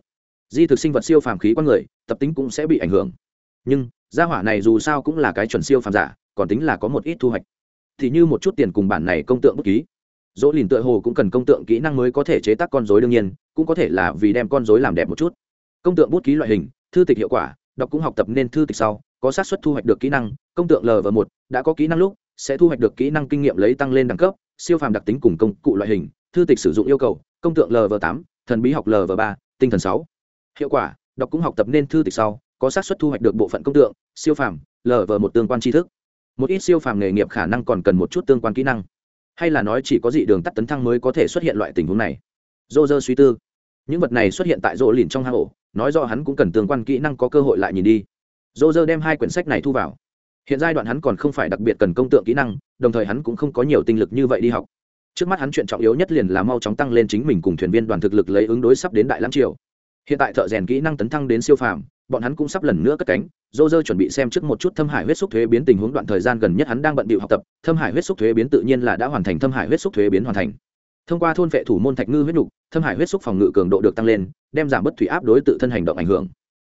Di thực sinh vật siêu phàm khí con người, tập tính cũng sẽ bị ảnh hưởng. Nhưng, gia hỏa này dù sao cũng là cái chuẩn siêu phàm giả, còn tính là có một ít thu hoạch. Thì như một chút tiền cùng bản này công tượng bút ký. Dỗ lìn tựa hồ cũng cần công tượng kỹ năng mới có thể chế tác con dối đương nhiên, cũng có thể là vì đem con dối làm đẹp một chút. Công tượng bút ký loại hình, thư tịch hiệu quả, đọc cũng học tập nên thư tịch sau, có xác suất thu hoạch được kỹ năng, công tượng lv một, đã có kỹ năng lúc, sẽ thu hoạch được kỹ năng kinh nghiệm lấy tăng lên đẳng cấp, siêu phàm đặc tính cùng công cụ loại hình, thư tịch sử dụng yêu cầu công tượng lv tám, thần bí học lv ba, tinh thần sáu. Hiệu quả, đọc cũng học tập nên thư tịch sau, có xác suất thu hoạch được bộ phận công tượng, siêu phàm lv một tương quan tri thức. Một ít siêu phàm nghề nghiệp khả năng còn cần một chút tương quan kỹ năng. Hay là nói chỉ có dị đường tắt tấn thăng mới có thể xuất hiện loại tình huống này. Dô dơ suy tư. Những vật này xuất hiện tại rỗ lìn trong hang ổ, nói do hắn cũng cần tương quan kỹ năng có cơ hội lại nhìn đi. Dô dơ đem hai quyển sách này thu vào. Hiện giai đoạn hắn còn không phải đặc biệt cần công tượng kỹ năng, đồng thời hắn cũng không có nhiều tinh lực như vậy đi học trước mắt hắn chuyện trọng yếu nhất liền là mau chóng tăng lên chính mình cùng thuyền viên đoàn thực lực lấy ứng đối sắp đến đại lãng triều. Hiện tại thợ rèn kỹ năng tấn thăng đến siêu phàm, bọn hắn cũng sắp lần nữa cất cánh. Dô dơ chuẩn bị xem trước một chút thâm hải huyết xúc thuế biến tình huống đoạn thời gian gần nhất hắn đang bận bịu học tập, thâm hải huyết xúc thuế biến tự nhiên là đã hoàn thành, thâm hải huyết xúc thuế biến hoàn thành. Thông qua thôn vệ thủ môn thạch ngư huyết nhục thâm hải huyết xúc phòng ngự cường độ được tăng lên, đem giảm bất thủy áp đối tự thân hành động ảnh hưởng.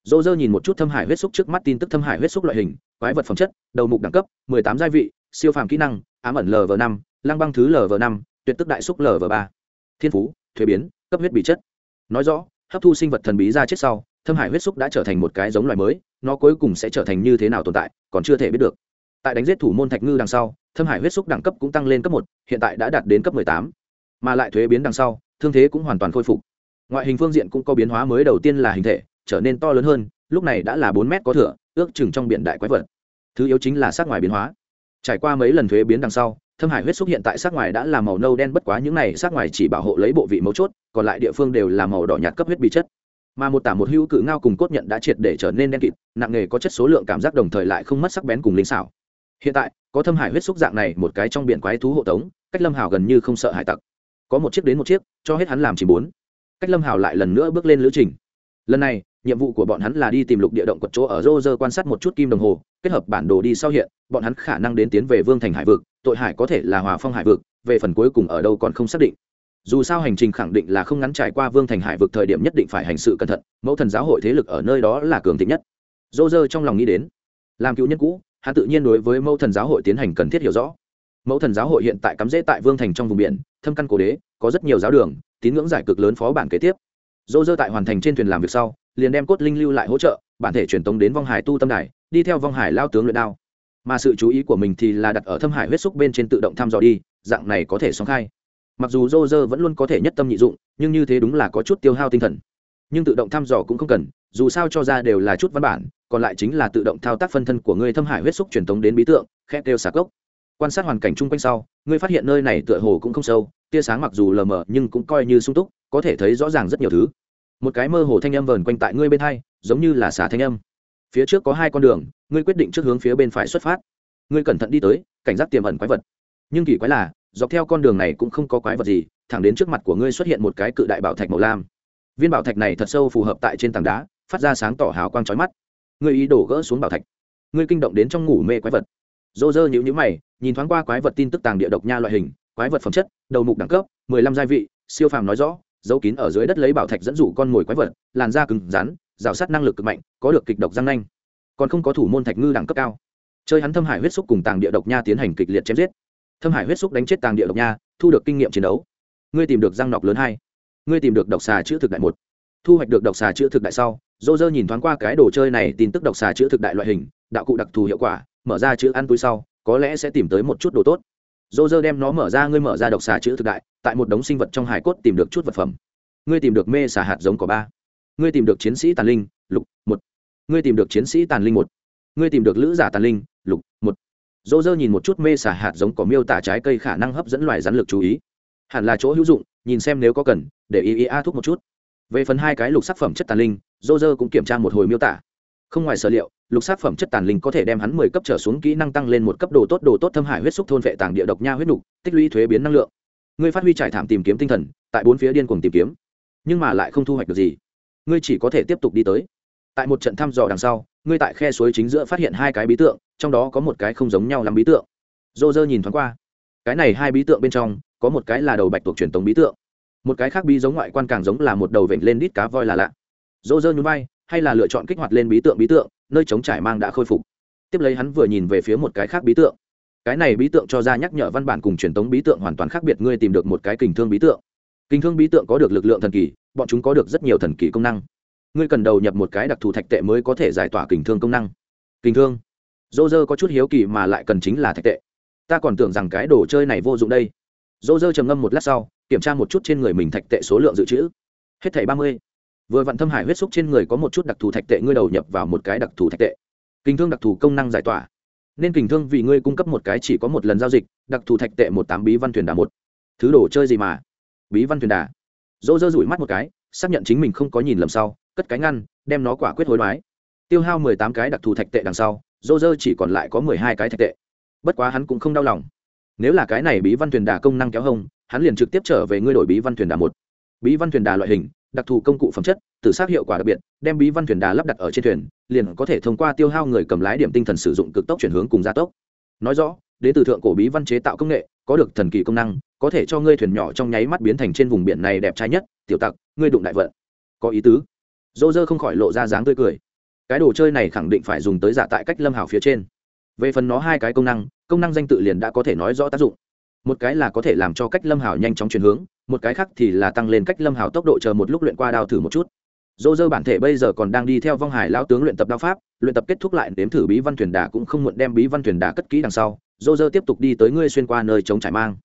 Dô dơ nhìn một chút thâm hải huyết xúc trước mắt tin tức thâm hải huyết xúc loại hình, quái vật phẩm chất, đầu mục đẳng cấp, mười tám gia vị, siêu phàm kỹ năng, ám ẩn lv năm lăng băng thứ lv năm, tuyệt tức đại xúc lv ba. Thiên phú, thuế biến, cấp huyết bị chất. Nói rõ, hấp thu sinh vật thần bí ra chết sau, thâm hải huyết xúc đã trở thành một cái giống loài mới, nó cuối cùng sẽ trở thành như thế nào tồn tại, còn chưa thể biết được. Tại đánh giết thủ môn thạch ngư đằng sau, thâm hải huyết xúc đẳng cấp cũng tăng lên cấp một, hiện tại đã đạt đến cấp mười tám. Mà lại thuế biến đằng sau, thương thế cũng hoàn toàn khôi phục. Ngoại hình phương diện cũng có biến hóa mới đầu tiên là hình thể, trở nên to lớn hơn, lúc này đã là bốn mét có thửa, ước chừng trong biển đại quái vật. Thứ yếu chính là sát ngoài biến hóa. Trải qua mấy lần thuế biến đằng sau thâm hải huyết xúc hiện tại sát ngoài đã là màu nâu đen, bất quá những này sát ngoài chỉ bảo hộ lấy bộ vị mấu chốt, còn lại địa phương đều là màu đỏ nhạt cấp huyết bị chất. Mà một tả một hữu cự ngao cùng cốt nhận đã triệt để trở nên đen kịt, nặng nghề có chất số lượng cảm giác đồng thời lại không mất sắc bén cùng linh xảo. Hiện tại, có thâm hải huyết xúc dạng này một cái trong biển quái thú hộ tống, cách lâm hào gần như không sợ hải tặc. Có một chiếc đến một chiếc, cho hết hắn làm chỉ bốn. Cách lâm hào lại lần nữa bước lên lữ trình. Lần này, nhiệm vụ của bọn hắn là đi tìm lục địa động quật chỗ ở rô rơ quan sát một chút kim đồng hồ, kết hợp bản đồ đi sau hiện, bọn hắn khả năng đến tiến về vương thành hải vực tội hải có thể là hòa phong hải vực, về phần cuối cùng ở đâu còn không xác định. Dù sao hành trình khẳng định là không ngắn trải qua vương thành hải vực thời điểm nhất định phải hành sự cẩn thận, mẫu thần giáo hội thế lực ở nơi đó là cường thịnh nhất. Dô dơ trong lòng nghĩ đến, làm cựu nhân cũ, hắn tự nhiên đối với mẫu thần giáo hội tiến hành cần thiết hiểu rõ. Mẫu thần giáo hội hiện tại cắm rễ tại vương thành trong vùng biển, thâm căn cổ đế, có rất nhiều giáo đường, tín ngưỡng giải cực lớn phó bản kế tiếp. Dô dơ tại hoàn thành trên thuyền làm việc sau, liền đem cốt linh lưu lại hỗ trợ, bản thể truyền tống đến vong hải tu tâm đài, đi theo vong hải lao tướng luyện đao mà sự chú ý của mình thì là đặt ở thâm hải huyết xúc bên trên tự động thăm dò đi, dạng này có thể song khai. Mặc dù dô dơ vẫn luôn có thể nhất tâm nhị dụng, nhưng như thế đúng là có chút tiêu hao tinh thần. Nhưng tự động thăm dò cũng không cần, dù sao cho ra đều là chút văn bản, còn lại chính là tự động thao tác phân thân của ngươi thâm hải huyết xúc truyền tống đến bí tượng, khét đều sạc gốc quan sát hoàn cảnh chung quanh sau, ngươi phát hiện nơi này tựa hồ cũng không sâu, tia sáng mặc dù lờ mờ nhưng cũng coi như sung túc, có thể thấy rõ ràng rất nhiều thứ. Một cái mơ hồ thanh âm vờn quanh tại ngươi bên hai, giống như là xả thanh âm. Phía trước có hai con đường ngươi quyết định trước hướng phía bên phải xuất phát. Ngươi cẩn thận đi tới, cảnh giác tiềm ẩn quái vật. Nhưng kỳ quái là, dọc theo con đường này cũng không có quái vật gì, thẳng đến trước mặt của ngươi xuất hiện một cái cự đại bảo thạch màu lam. Viên bảo thạch này thật sâu phù hợp tại trên tảng đá, phát ra sáng tỏ hào quang trói mắt. Ngươi ý đổ gỡ xuống bảo thạch. Ngươi kinh động đến trong ngủ mê quái vật. Dô dơ nhữ nhữ mày, nhìn thoáng qua quái vật tin tức tàng địa độc nha loại hình, quái vật phẩm chất, đầu mục đẳng cấp, mười lăm gia vị, siêu phàm nói rõ dấu kín ở dưới đất lấy bảo thạch dẫn dụ con mồi quái vật, làn da cứng rắn, rào sát năng lực cực mạnh, có được kịch độc răng nanh còn không có thủ môn thạch ngư đẳng cấp cao. Chơi hắn thâm hải huyết xúc cùng tàng địa độc nha tiến hành kịch liệt chém giết. Thâm hải huyết xúc đánh chết tàng địa độc nha, thu được kinh nghiệm chiến đấu. Ngươi tìm được răng nọc lớn hai. Ngươi tìm được độc xà chữ thực đại một. Thu hoạch được độc xà chữ thực đại sau dô dơ nhìn thoáng qua cái đồ chơi này, tin tức độc xà chữ thực đại loại hình, đạo cụ đặc thù hiệu quả, mở ra chữ ăn túi sau, có lẽ sẽ tìm tới một chút đồ tốt. Dô dơ đem nó mở ra, ngươi mở ra độc xà chữ thực đại, tại một đống sinh vật trong hải cốt tìm được chút vật phẩm. Ngươi tìm được mê xà hạt giống có ba. Ngươi tìm được chiến sĩ tàn linh, lục, một ngươi tìm được chiến sĩ tàn linh một, ngươi tìm được lữ giả tàn linh, lục, một. Dỗ dơ nhìn một chút mê xà hạt giống có miêu tả trái cây khả năng hấp dẫn loài rắn lực chú ý. Hẳn là chỗ hữu dụng, nhìn xem nếu có cần, để ý ý a thuốc một chút. Về phần hai cái lục sắc phẩm chất tàn linh, dô dơ cũng kiểm tra một hồi miêu tả. Không ngoài sở liệu, lục sắc phẩm chất tàn linh có thể đem hắn mười cấp trở xuống kỹ năng tăng lên một cấp đồ tốt đồ tốt thâm hải huyết xúc thôn vệ tàng địa độc nha huyết nục, tích lũy thuế biến năng lượng. Ngươi phát huy trải thảm tìm kiếm tinh thần, tại bốn phía điên cuồng tìm kiếm, nhưng mà lại không thu hoạch được gì. Ngươi chỉ có thể tiếp tục đi tới tại một trận thăm dò đằng sau, ngươi tại khe suối chính giữa phát hiện hai cái bí tượng, trong đó có một cái không giống nhau lắm bí tượng. Dô dơ nhìn thoáng qua, cái này hai bí tượng bên trong, có một cái là đầu bạch tuộc truyền tống bí tượng. Một cái khác bí giống ngoại quan càng giống là một đầu vểnh lên đít cá voi là lạ. Dô dơ nhún vai, hay là lựa chọn kích hoạt lên bí tượng bí tượng, nơi chống trải mang đã khôi phục. Tiếp lấy hắn vừa nhìn về phía một cái khác bí tượng. Cái này bí tượng cho ra nhắc nhở văn bản cùng truyền tống bí tượng hoàn toàn khác biệt, ngươi tìm được một cái kình thương bí tượng. Kình thương bí tượng có được lực lượng thần kỳ, bọn chúng có được rất nhiều thần kỳ công năng ngươi cần đầu nhập một cái đặc thù thạch tệ mới có thể giải tỏa kình thương công năng. Kình thương? Dô dơ có chút hiếu kỳ mà lại cần chính là thạch tệ. Ta còn tưởng rằng cái đồ chơi này vô dụng đây. Dô dơ trầm ngâm một lát sau, kiểm tra một chút trên người mình thạch tệ số lượng dự trữ. Hết thảy ba mươi. Vừa vặn thâm hải huyết xúc trên người có một chút đặc thù thạch tệ ngươi đầu nhập vào một cái đặc thù thạch tệ. Kinh thương đặc thù công năng giải tỏa. Nên kình thương vì ngươi cung cấp một cái chỉ có một lần giao dịch, đặc thù thạch tệ một tám bí văn thuyền đà một. Thứ đồ chơi gì mà? Bí văn thuyền đà. Dỗ dơ rủi mắt một cái, xác nhận chính mình không có nhìn lầm sau cất cái ngăn, đem nó quả quyết hối đoái. Tiêu hao mười tám cái đặc thù thạch tệ đằng sau, dô dơ chỉ còn lại có mười hai cái thạch tệ. Bất quá hắn cũng không đau lòng. Nếu là cái này bí văn thuyền đà công năng kéo hông, hắn liền trực tiếp trở về ngươi đổi bí văn thuyền đà một. Bí văn thuyền đà loại hình, đặc thù công cụ phẩm chất tự sát hiệu quả đặc biệt, đem bí văn thuyền đà lắp đặt ở trên thuyền, liền có thể thông qua tiêu hao người cầm lái điểm tinh thần sử dụng cực tốc chuyển hướng cùng gia tốc. Nói rõ đến từ thượng cổ bí văn chế tạo công nghệ, có được thần kỳ công năng, có thể cho ngươi thuyền nhỏ trong nháy mắt biến thành trên vùng biển này đẹp trai nhất, tiểu tặc, ngươi đụng đại vận. Có ý tứ dô dơ không khỏi lộ ra dáng tươi cười. Cái đồ chơi này khẳng định phải dùng tới giả tại cách lâm hào phía trên. Về phần nó hai cái công năng công năng danh tự liền đã có thể nói rõ tác dụng. Một cái là có thể làm cho cách lâm hào nhanh chóng chuyển hướng, một cái khác thì là tăng lên cách lâm hào tốc độ chờ một lúc luyện qua đao thử một chút. Dô dơ bản thể bây giờ còn đang đi theo vong hải lao tướng luyện tập đao pháp, luyện tập kết thúc lại đếm thử bí văn thuyền đà cũng không muộn đem bí văn thuyền đà cất kỹ đằng sau. Dô dơ tiếp tục đi tới ngươi xuyên qua nơi chống trải mang.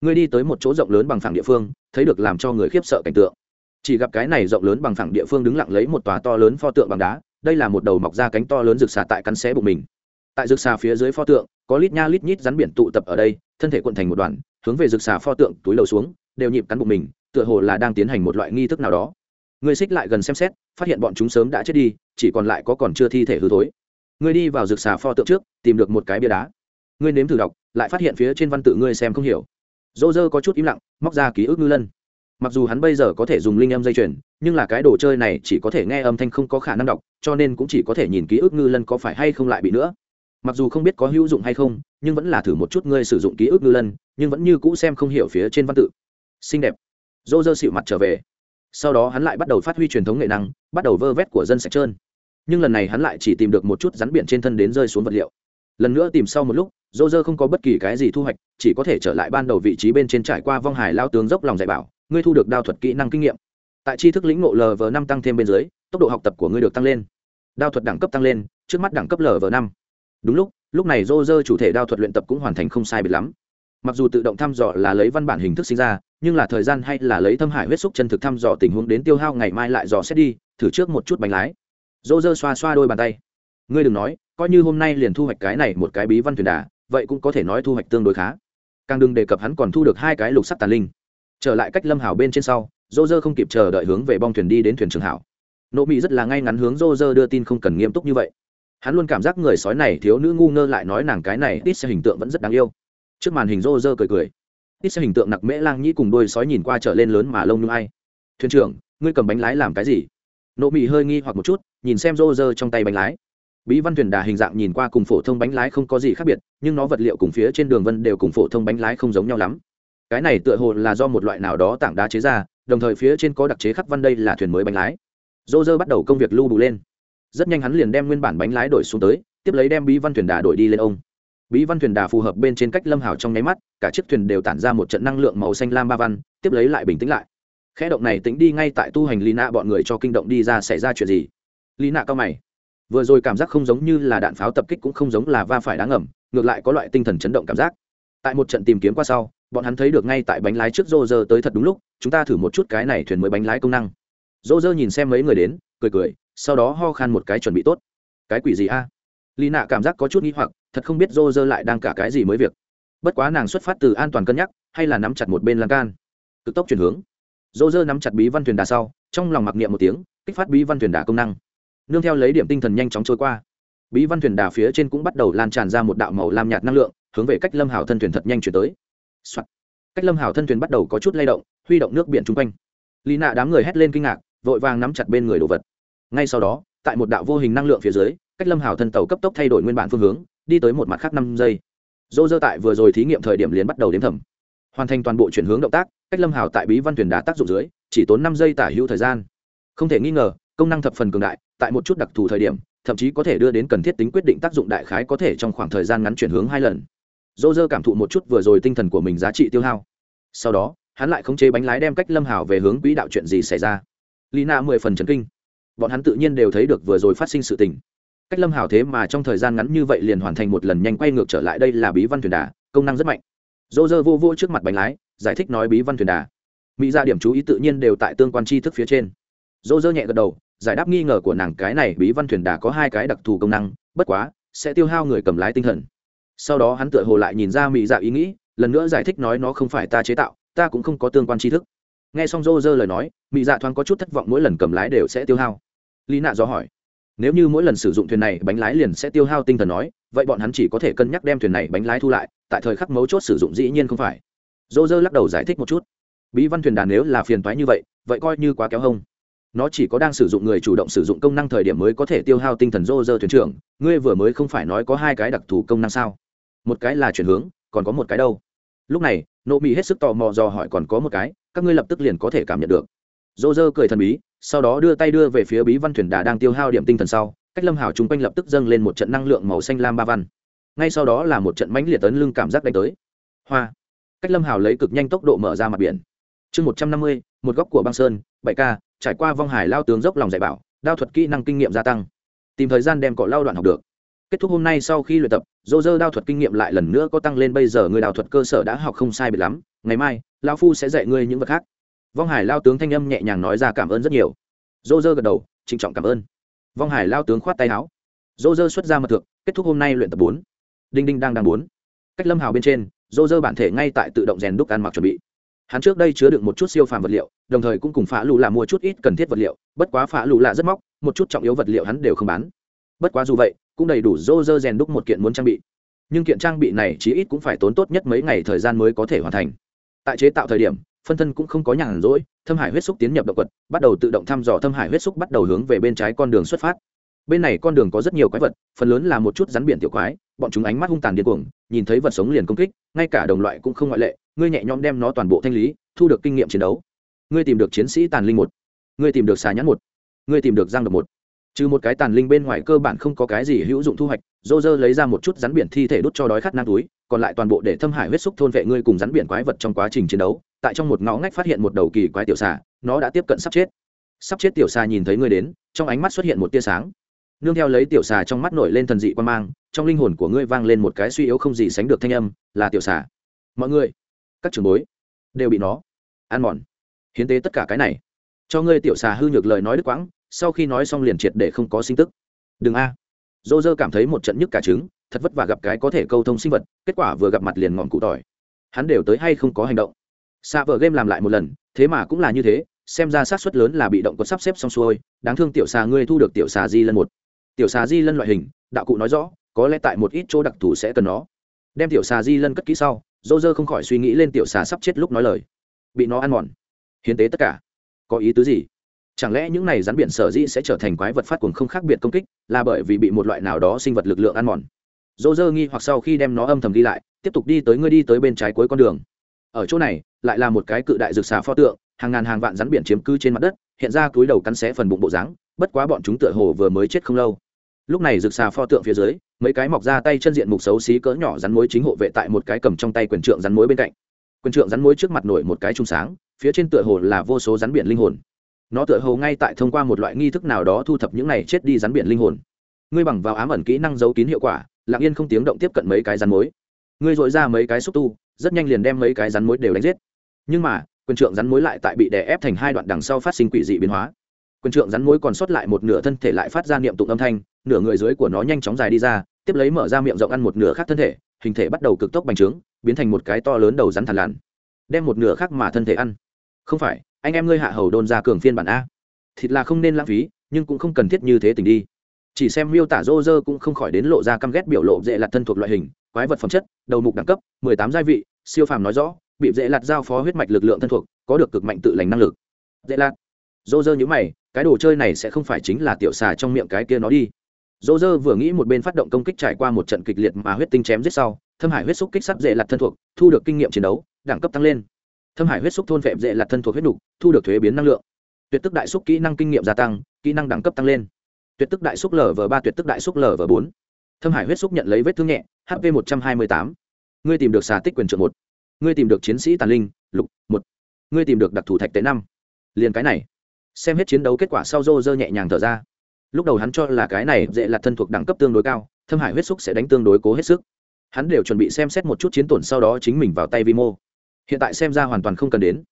Ngươi đi tới một chỗ rộng lớn bằng phẳng địa phương, thấy được làm cho người khiếp sợ cảnh tượng chỉ gặp cái này rộng lớn bằng phẳng địa phương đứng lặng lấy một tòa to lớn pho tượng bằng đá, đây là một đầu mọc ra cánh to lớn rực xà tại cắn xé bụng mình. Tại rực xà phía dưới pho tượng, có lít nha lít nhít rắn biển tụ tập ở đây, thân thể cuộn thành một đoàn, hướng về rực xà pho tượng túi lầu xuống, đều nhịp cắn bụng mình, tựa hồ là đang tiến hành một loại nghi thức nào đó. Người xích lại gần xem xét, phát hiện bọn chúng sớm đã chết đi, chỉ còn lại có còn chưa thi thể hư thối. Ngươi đi vào rực xà pho tượng trước, tìm được một cái bia đá. Ngươi nếm thử đọc, lại phát hiện phía trên văn tự ngươi xem không hiểu. Dô dơ có chút im lặng, móc ra ký ức ngư lân mặc dù hắn bây giờ có thể dùng linh âm dây chuyền, nhưng là cái đồ chơi này chỉ có thể nghe âm thanh không có khả năng đọc, cho nên cũng chỉ có thể nhìn ký ức ngư lân có phải hay không lại bị nữa. Mặc dù không biết có hữu dụng hay không, nhưng vẫn là thử một chút ngươi sử dụng ký ức ngư lân, nhưng vẫn như cũ xem không hiểu phía trên văn tự. Xinh đẹp. Dô dơ xịu mặt trở về. Sau đó hắn lại bắt đầu phát huy truyền thống nghệ năng, bắt đầu vơ vét của dân sạch trơn. Nhưng lần này hắn lại chỉ tìm được một chút rắn biển trên thân đến rơi xuống vật liệu. Lần nữa tìm sau một lúc dô dơ không có bất kỳ cái gì thu hoạch, chỉ có thể trở lại ban đầu vị trí bên trên trải qua vong hải lao tướng dốc lòng dạy bảo ngươi thu được đao thuật kỹ năng kinh nghiệm. Tại tri thức lĩnh ngộ lv năm tăng thêm bên dưới, tốc độ học tập của ngươi được tăng lên. Đao thuật đẳng cấp tăng lên, trước mắt đẳng cấp lv năm. Đúng lúc lúc này dô dơ chủ thể đao thuật luyện tập cũng hoàn thành không sai biệt lắm. Mặc dù tự động thăm dò là lấy văn bản hình thức sinh ra, nhưng là thời gian hay là lấy thâm hải huyết xúc chân thực thăm dò tình huống đến tiêu hao ngày mai lại dò xét đi, thử trước một chút bánh lái. Dô dơ xoa xoa đôi bàn tay. Ngươi đừng nói, coi như hôm nay liền thu hoạch cái này một cái bí văn thuyền đà, vậy cũng có thể nói thu hoạch tương đối khá. Càng đừng đề cập hắn còn thu được hai cái lục sắc tàn linh trở lại cách lâm hảo bên trên sau dô dơ không kịp chờ đợi hướng về bong thuyền đi đến thuyền trường hảo. Nộ mỹ rất là ngay ngắn hướng dô dơ đưa tin không cần nghiêm túc như vậy. Hắn luôn cảm giác người sói này thiếu nữ ngu ngơ lại nói nàng cái này ít xe hình tượng vẫn rất đáng yêu. Trước màn hình rô rơ cười cười. Ít xe hình tượng nặc mễ lang nhĩ cùng đôi sói nhìn qua trở lên lớn mà lông như ai. Thuyền trưởng, ngươi cầm bánh lái làm cái gì? Nộ mị hơi nghi hoặc một chút, nhìn xem rô rơ trong tay bánh lái. Bí văn thuyền đà hình dạng nhìn qua cùng phổ thông bánh lái không có gì khác biệt, nhưng nó vật liệu cùng phía trên đường vân đều cùng phổ thông bánh lái không giống nhau lắm cái này tựa hồ là do một loại nào đó tảng đá chế ra, đồng thời phía trên có đặc chế khắc văn đây là thuyền mới bánh lái. Dô dơ bắt đầu công việc lưu bù lên. Rất nhanh hắn liền đem nguyên bản bánh lái đổi xuống tới, tiếp lấy đem bí văn thuyền đà đổi đi lên ông. Bí văn thuyền đà phù hợp bên trên cách lâm hào trong nháy mắt, cả chiếc thuyền đều tản ra một trận năng lượng màu xanh lam ba văn, tiếp lấy lại bình tĩnh lại. Khẽ động này tính đi ngay tại tu hành lina bọn người cho kinh động đi ra xảy ra chuyện gì? Lina cao mày. Vừa rồi cảm giác không giống như là đạn pháo tập kích cũng không giống là va phải đáng ngầm, ngược lại có loại tinh thần chấn động cảm giác. Tại một trận tìm kiếm qua sau bọn hắn thấy được ngay tại bánh lái trước rô rơ tới thật đúng lúc, chúng ta thử một chút cái này thuyền mới bánh lái công năng. Rô rơ nhìn xem mấy người đến, cười cười, sau đó ho khan một cái chuẩn bị tốt. Cái quỷ gì a? À? lì nạ cảm giác có chút n g h i hoặc, thật không biết rô rơ lại đang cả cái gì mới việc. Bất quá nàng xuất phát từ an toàn cân nhắc, hay là nắm chặt một bên lan can. Cực tốc chuyển hướng. Rô rơ nắm chặt bí văn thuyền đà sau, trong lòng mặc niệm một tiếng, kích phát bí văn thuyền đà công năng. Nương theo lấy điểm tinh thần nhanh chóng trôi qua. Bí văn thuyền đà phía trên cũng bắt đầu lan tràn ra một đạo màu lam nhạt năng lượng, hướng về cách lâm Hảo thân thuyền thật nhanh chuyển tới、Soạt. cách lâm hảo thân thuyền bắt đầu có chút lay động, huy động nước biển chung quanh. Lý nạ đám người hét lên kinh ngạc, vội vàng nắm chặt bên người đồ vật. Ngay sau đó, tại một đạo vô hình năng lượng phía dưới, cách lâm hảo thân tàu cấp tốc thay đổi nguyên bản phương hướng, đi tới một mặt khác năm giây. Dô dơ tại vừa rồi thí nghiệm thời điểm liền bắt đầu đếm thầm hoàn thành toàn bộ chuyển hướng động tác, cách lâm hảo tại bí văn thuyền đá tác dụng dưới, chỉ tốn năm giây tả hữu thời gian. Không thể nghi ngờ, công năng thập phần cường đại, tại một chút đặc thù thời điểm, thậm chí có thể đưa đến cần thiết tính quyết định tác dụng đại khái có thể trong khoảng thời gian ngắn chuyển hướng hai lần dô dơ cảm thụ một chút vừa rồi tinh thần của mình giá trị tiêu hao. Sau đó, hắn lại khống chế bánh lái đem cách lâm hảo về hướng quỹ đạo chuyện gì xảy ra. Lina mười phần trấn kinh. Bọn hắn tự nhiên đều thấy được vừa rồi phát sinh sự tình. Cách lâm hảo thế mà trong thời gian ngắn như vậy liền hoàn thành một lần nhanh quay ngược trở lại đây là bí văn thuyền đà, công năng rất mạnh. Dô dơ vô vô trước mặt bánh lái, giải thích nói bí văn thuyền đà. Mỹ ra điểm chú ý tự nhiên đều tại tương quan tri thức phía trên. Dô dơ nhẹ gật đầu, giải đáp nghi ngờ của nàng cái này bí văn thuyền đà có hai cái đặc thù công năng, bất quá, sẽ tiêu hao người cầm lái tinh thần sau đó hắn tựa hồ lại nhìn ra mỹ dạ ý nghĩ, lần nữa giải thích nói nó không phải ta chế tạo, ta cũng không có tương quan tri thức. Nghe xong rô rơ lời nói mỹ dạ thoáng có chút thất vọng mỗi lần cầm lái đều sẽ tiêu hao. Lý nạ do hỏi, nếu như mỗi lần sử dụng thuyền này bánh lái liền sẽ tiêu hao tinh thần nói, vậy bọn hắn chỉ có thể cân nhắc đem thuyền này bánh lái thu lại, tại thời khắc mấu chốt sử dụng dĩ nhiên không phải. Dô dơ lắc đầu giải thích một chút, bí văn thuyền đàn nếu là phiền toái như vậy vậy coi như quá kéo hông. Nó chỉ có đang sử dụng người chủ động sử dụng công năng thời điểm mới có thể tiêu hao tinh thần dô dơ thuyền trưởng, ngươi vừa mới không phải nói có hai cái đặc thù công năng sao? Một cái là chuyển hướng, còn có một cái đâu. Lúc này, nộ mỹ hết sức tò mò dò hỏi còn có một cái, các ngươi lập tức liền có thể cảm nhận được. Dô dơ cười thần bí, sau đó đưa tay đưa về phía bí văn thuyền đà đang tiêu hao điểm tinh thần sau, cách lâm hào chung quanh lập tức dâng lên một trận năng lượng màu xanh lam ba văn. Ngay sau đó là một trận mãnh liệt tấn lưng cảm giác đánh tới. Hoa! Cách lâm hào lấy cực nhanh tốc độ mở ra mặt biển. Chương một trăm năm mươi, một góc của băng sơn, bảy k trải qua vong hải lao tướng dốc lòng dạy bảo, đao thuật kỹ năng kinh nghiệm gia tăng. Tìm thời gian đem cọ lao đoạn học được kết thúc hôm nay sau khi luyện tập, dô dơ đao thuật kinh nghiệm lại lần nữa có tăng lên. Bây giờ người đào thuật cơ sở đã học không sai biệt lắm. Ngày mai lao phu sẽ dạy ngươi những vật khác. Vong hải lao tướng thanh âm nhẹ nhàng nói ra cảm ơn rất nhiều. Dô dơ gật đầu, trịnh trọng cảm ơn. Vong hải lao tướng khoát tay áo. Dô dơ xuất ra mật thực kết thúc hôm nay luyện tập bốn. Đinh đinh đang đang bốn. Cách lâm hào bên trên, dô dơ bản thể ngay tại tự động rèn đúc ăn mặc chuẩn bị. Hắn trước đây chứa được một chút siêu phàm vật liệu, đồng thời cũng cùng phá lù là mua chút ít cần thiết vật liệu, bất quá phá lù là rất móc, một chút trọng yếu vật liệu hắn đều không bán. Bất quá dù vậy cũng đầy đủ dô dơ rèn đúc một kiện muốn trang bị. Nhưng kiện trang bị này chí ít cũng phải tốn tốt nhất mấy ngày thời gian mới có thể hoàn thành. Tại chế tạo thời điểm, phân thân cũng không có nhàn rỗi, thâm hải huyết xúc tiến nhập động quật, bắt đầu tự động thăm dò thâm hải huyết xúc bắt đầu hướng về bên trái con đường xuất phát. Bên này con đường có rất nhiều quái vật, phần lớn là một chút rắn biển tiểu quái, bọn chúng ánh mắt hung tàn điên cuồng, nhìn thấy vật sống liền công kích, ngay cả đồng loại cũng không ngoại lệ, ngươi nhẹ nhõm đem nó toàn bộ thanh lý, thu được kinh nghiệm chiến đấu. Ngươi tìm được chiến sĩ tàn linh một, ngươi tìm được xà nhãn một, ngươi tìm được giang độc một trừ một cái tàn linh bên ngoài cơ bản không có cái gì hữu dụng thu hoạch, dô dơ lấy ra một chút rắn biển thi thể đốt cho đói khát nang túi, còn lại toàn bộ để thâm hải huyết xúc thôn vệ ngươi cùng rắn biển quái vật trong quá trình chiến đấu. Tại trong một ngõ ngách phát hiện một đầu kỳ quái tiểu xà, nó đã tiếp cận sắp chết. Sắp chết tiểu xà nhìn thấy ngươi đến, trong ánh mắt xuất hiện một tia sáng. Nương theo lấy tiểu xà trong mắt nổi lên thần dị quan mang, trong linh hồn của ngươi vang lên một cái suy yếu không gì sánh được thanh âm, là tiểu xà. Mọi người, các trường bối, đều bị nó ăn mòn. Hiến tế tất cả cái này. Cho ngươi tiểu xà hư nhược lời nói đứt quãng sau khi nói xong liền triệt để không có sinh tức. Đừng a. Dô dơ cảm thấy một trận nhức cả trứng, thật vất vả gặp cái có thể câu thông sinh vật, kết quả vừa gặp mặt liền ngọn cụ tỏi. Hắn đều tới hay không có hành động. Xạ vợ game làm lại một lần, thế mà cũng là như thế, xem ra sát suất lớn là bị động có sắp xếp xong xuôi, đáng thương tiểu xà ngươi thu được tiểu xà di lân một. Tiểu xà di lân loại hình, đạo cụ nói rõ, có lẽ tại một ít chỗ đặc thù sẽ cần nó. Đem tiểu xà di lân cất kỹ sau, dô dơ không khỏi suy nghĩ lên tiểu xà sắp chết lúc nói lời. Bị nó ăn mòn. Hiến tế tất cả. Có ý tứ gì? Chẳng lẽ những này rắn biển sở dĩ sẽ trở thành quái vật phát cuồng không khác biệt công kích, là bởi vì bị một loại nào đó sinh vật lực lượng ăn mòn? Dỗ dơ nghi hoặc sau khi đem nó âm thầm đi lại, tiếp tục đi tới ngươi đi tới bên trái cuối con đường. Ở chỗ này, lại là một cái cự đại rực xà pho tượng, hàng ngàn hàng vạn rắn biển chiếm cư trên mặt đất, hiện ra túi đầu cắn xé phần bụng bộ dáng, bất quá bọn chúng tựa hồ vừa mới chết không lâu. Lúc này rực xà pho tượng phía dưới, mấy cái mọc ra tay chân diện mục xấu xí cỡ nhỏ rắn mối chính hộ vệ tại một cái cầm trong tay quyền trượng rắn mối bên cạnh. Quyền trượng rắn mối trước mặt nổi một cái trung sáng, phía trên tựa hồ là vô số rắn biển linh hồn nó tựa hồ ngay tại thông qua một loại nghi thức nào đó thu thập những này chết đi rắn biển linh hồn. Ngươi bằng vào ám ẩn kỹ năng giấu kín hiệu quả, lặng yên không tiếng động tiếp cận mấy cái rắn mối ngươi dội ra mấy cái xúc tu, rất nhanh liền đem mấy cái rắn mối đều đánh giết. Nhưng mà, quyền trượng rắn mối lại tại bị đè ép thành hai đoạn đằng sau phát sinh quỷ dị biến hóa. Quyền trượng rắn mối còn sót lại một nửa thân thể lại phát ra niệm tụng âm thanh, nửa người dưới của nó nhanh chóng dài đi ra, tiếp lấy mở ra miệng rộng ăn một nửa khác thân thể, hình thể bắt đầu cực tốc bành trướng, biến thành một cái to lớn đầu rắn thằn lằn. Đem một nửa khác mà thân thể ăn. Không phải anh em ngươi hạ hầu đôn ra cường phiên bản a. Thịt là không nên lãng phí, nhưng cũng không cần thiết như thế tình đi. Chỉ xem miêu tả rô rơ cũng không khỏi đến lộ ra căm ghét biểu lộ dễ lặt thân thuộc loại hình, quái vật phẩm chất, đầu mục đẳng cấp, mười tám gia vị, siêu phàm nói rõ, bị dễ lặt giao phó huyết mạch lực lượng thân thuộc, có được cực mạnh tự lành năng lực. Dễ lặt. Rô rơ nhữ mày, cái đồ chơi này sẽ không phải chính là tiểu xà trong miệng cái kia nó đi. Rô dơ vừa nghĩ một bên phát động công kích trải qua một trận kịch liệt mà huyết tinh chém giết sau, thâm hải huyết xúc kích sắt dễ lặt thân thuộc, thu được kinh nghiệm chiến đấu, đẳng cấp tăng lên thâm hải huyết xúc thôn vẹm dễ là thân thuộc huyết nục, thu được thuế biến năng lượng. Tuyệt tức đại xúc kỹ năng kinh nghiệm gia tăng, kỹ năng đẳng cấp tăng lên. Tuyệt tức đại xúc lv ba, tuyệt tức đại xúc lv bốn. Thâm hải huyết xúc nhận lấy vết thương nhẹ hp một trăm hai mươi tám. Ngươi tìm được xà tích quyền trợ một. Ngươi tìm được chiến sĩ tàn linh, lục, một. Ngươi tìm được đặc thù thạch tế năm. Liền cái này. Xem hết chiến đấu kết quả sau rô rơ nhẹ nhàng thở ra. Lúc đầu hắn cho là cái này dễ là thân thuộc đẳng cấp tương đối cao, thâm hải huyết xúc sẽ đánh tương đối cố hết sức. Hắn đều chuẩn bị xem xét một chút chiến tổn sau đó chính mình vào tay vi mô hiện tại xem ra hoàn toàn không cần đến.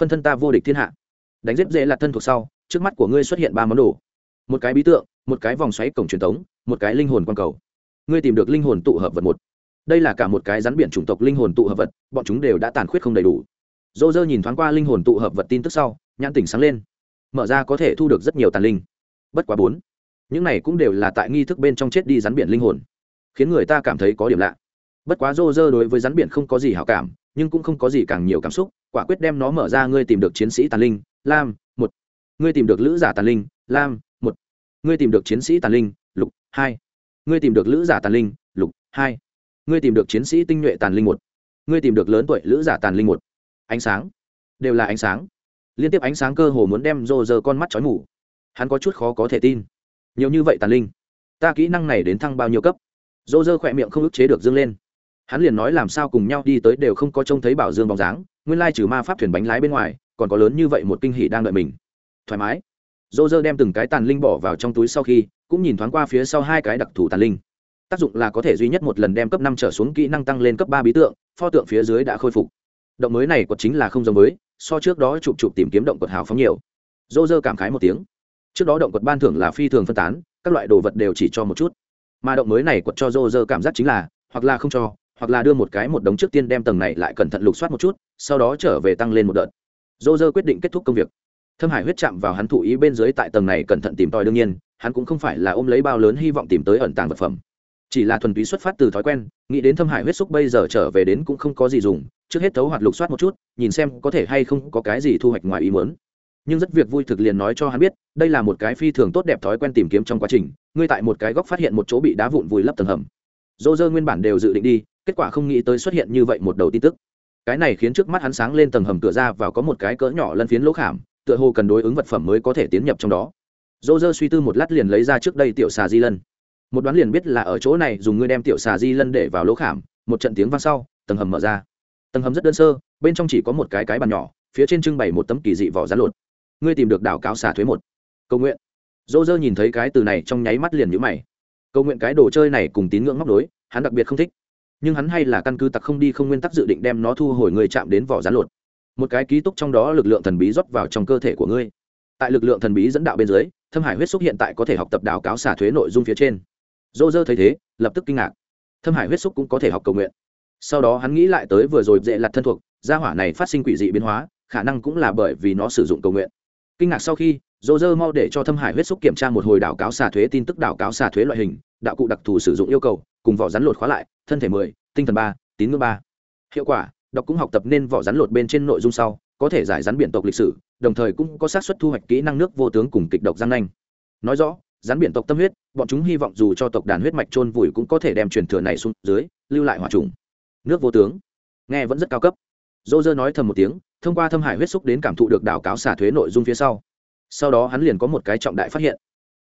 Phân thân ta vô địch thiên hạ. Đánh giết dễ là thân thuộc sau, trước mắt của ngươi xuất hiện ba món đồ. Một cái bí tượng, một cái vòng xoáy cổng truyền thống, một cái linh hồn quang cầu. Ngươi tìm được linh hồn tụ hợp vật một. Đây là cả một cái rắn biển chủng tộc linh hồn tụ hợp vật, bọn chúng đều đã tàn khuyết không đầy đủ. Dô dơ nhìn thoáng qua linh hồn tụ hợp vật tin tức sau, nhãn tỉnh sáng lên. Mở ra có thể thu được rất nhiều tàn linh. Bất quá bốn. Những này cũng đều là tại nghi thức bên trong chết đi rắn biển linh hồn. Khiến người ta cảm thấy có điểm lạ. Bất quá dô dơ đối với rắn biển không có gì hảo cảm nhưng cũng không có gì càng nhiều cảm xúc, quả quyết đem nó mở ra, ngươi tìm được chiến sĩ tàn linh, lam, một. Ngươi tìm được lữ giả tàn linh, lam, một. Ngươi tìm được chiến sĩ tàn linh, lục, hai. Ngươi tìm được lữ giả tàn linh, lục, hai. Ngươi tìm được chiến sĩ tinh nhuệ tàn linh, một. Ngươi tìm được lớn tuổi lữ giả tàn linh, một. Ánh sáng. Đều là ánh sáng. Liên tiếp ánh sáng cơ hồ muốn đem rô rơ con mắt chói mù. Hắn có chút khó có thể tin. Nhiều như vậy tàn linh, ta kỹ năng này đến thăng bao nhiêu cấp? Rô rơ khỏe miệng không ức chế được dâng lên hắn liền nói làm sao cùng nhau đi tới đều không có trông thấy bảo dương bóng dáng nguyên lai trừ ma pháp thuyền bánh lái bên ngoài còn có lớn như vậy một kinh hỷ đang đợi mình. Thoải mái. Dô dơ đem từng cái tàn linh bỏ vào trong túi sau khi cũng nhìn thoáng qua phía sau hai cái đặc thù tàn linh. Tác dụng là có thể duy nhất một lần đem cấp năm trở xuống kỹ năng tăng lên cấp ba bí tượng pho tượng phía dưới đã khôi phục. Động mới này quật chính là không giống mới, so trước đó chụp chụp tìm kiếm động quật hào phóng nhiều. Dô dơ cảm khái một tiếng. Trước đó động quật ban thưởng là phi thường phân tán các loại đồ vật đều chỉ cho một chút. Mà động mới này quật cho dô dơ cảm giác chính là hoặc là không cho hoặc là đưa một cái một đống trước tiên đem tầng này lại cẩn thận lục soát một chút, sau đó trở về tăng lên một đợt. Dô dơ quyết định kết thúc công việc. Thâm hải huyết chạm vào hắn thụ ý bên dưới tại tầng này cẩn thận tìm tòi đương nhiên, hắn cũng không phải là ôm lấy bao lớn hy vọng tìm tới ẩn tàng vật phẩm. Chỉ là thuần túy xuất phát từ thói quen, nghĩ đến thâm hải huyết xúc bây giờ trở về đến cũng không có gì dùng, trước hết thấu hoạt lục soát một chút, nhìn xem có thể hay không có cái gì thu hoạch ngoài ý muốn. Nhưng rất việc vui thực liền nói cho hắn biết, đây là một cái phi thường tốt đẹp thói quen tìm kiếm trong quá trình, ngươi tại một cái góc phát hiện một chỗ bị đá vụn vùi lấp tầng hầm. Dô dơ nguyên bản đều dự định đi kết quả không nghĩ tới xuất hiện như vậy một đầu tin tức. Cái này khiến trước mắt hắn sáng lên tầng hầm cửa ra và có một cái cỡ nhỏ lân phiến lỗ khảm, tựa hồ cần đối ứng vật phẩm mới có thể tiến nhập trong đó. Dô dơ suy tư một lát liền lấy ra trước đây tiểu xà di lân. Một đoán liền biết là ở chỗ này dùng ngươi đem tiểu xà di lân để vào lỗ khảm, một trận tiếng vang sau, tầng hầm mở ra. Tầng hầm rất đơn sơ, bên trong chỉ có một cái cái bàn nhỏ, phía trên trưng bày một tấm kỳ dị vỏ rán lột. Ngươi tìm được đảo cáo xả thuế một. Cầu nguyện. Dô dơ nhìn thấy cái từ này trong nháy mắt liền nhữ mày. Cầu nguyện cái đồ chơi này cùng tín ngưỡng móc đối, hắn đặc biệt không thích nhưng hắn hay là căn cứ tặc không đi không nguyên tắc dự định đem nó thu hồi người chạm đến vỏ rán lột. Một cái ký túc trong đó lực lượng thần bí rót vào trong cơ thể của ngươi. Tại lực lượng thần bí dẫn đạo bên dưới, thâm hải huyết xúc hiện tại có thể học tập đào cáo xả thuế nội dung phía trên. Dô dơ thấy thế, lập tức kinh ngạc. Thâm hải huyết xúc cũng có thể học cầu nguyện. Sau đó hắn nghĩ lại tới vừa rồi dễ lặt thân thuộc, gia hỏa này phát sinh quỷ dị biến hóa, khả năng cũng là bởi vì nó sử dụng cầu nguyện kinh ngạc sau khi dô dơ mau để cho thâm hải huyết xúc kiểm tra một hồi đảo cáo xà thuế tin tức đảo cáo xà thuế loại hình, đạo cụ đặc thù sử dụng yêu cầu, cùng vỏ rắn lột khóa lại, thân thể mười, tinh thần ba, tín ngưỡng ba. Hiệu quả, đọc cũng học tập nên vỏ rắn lột bên trên nội dung sau, có thể giải rắn biển tộc lịch sử, đồng thời cũng có xác suất thu hoạch kỹ năng nước vô tướng cùng kịch độc giang nanh. Nói rõ, rắn biển tộc tâm huyết, bọn chúng hy vọng dù cho tộc đàn huyết mạch trôn vùi cũng có thể đem truyền thừa này xuống dưới, lưu lại hòa trùng. Nước vô tướng, nghe vẫn rất cao cấp. Dô dơ nói thầm một tiếng thông qua thâm hải huyết xúc đến cảm thụ được đảo cáo xả thuế nội dung phía sau. Sau đó hắn liền có một cái trọng đại phát hiện.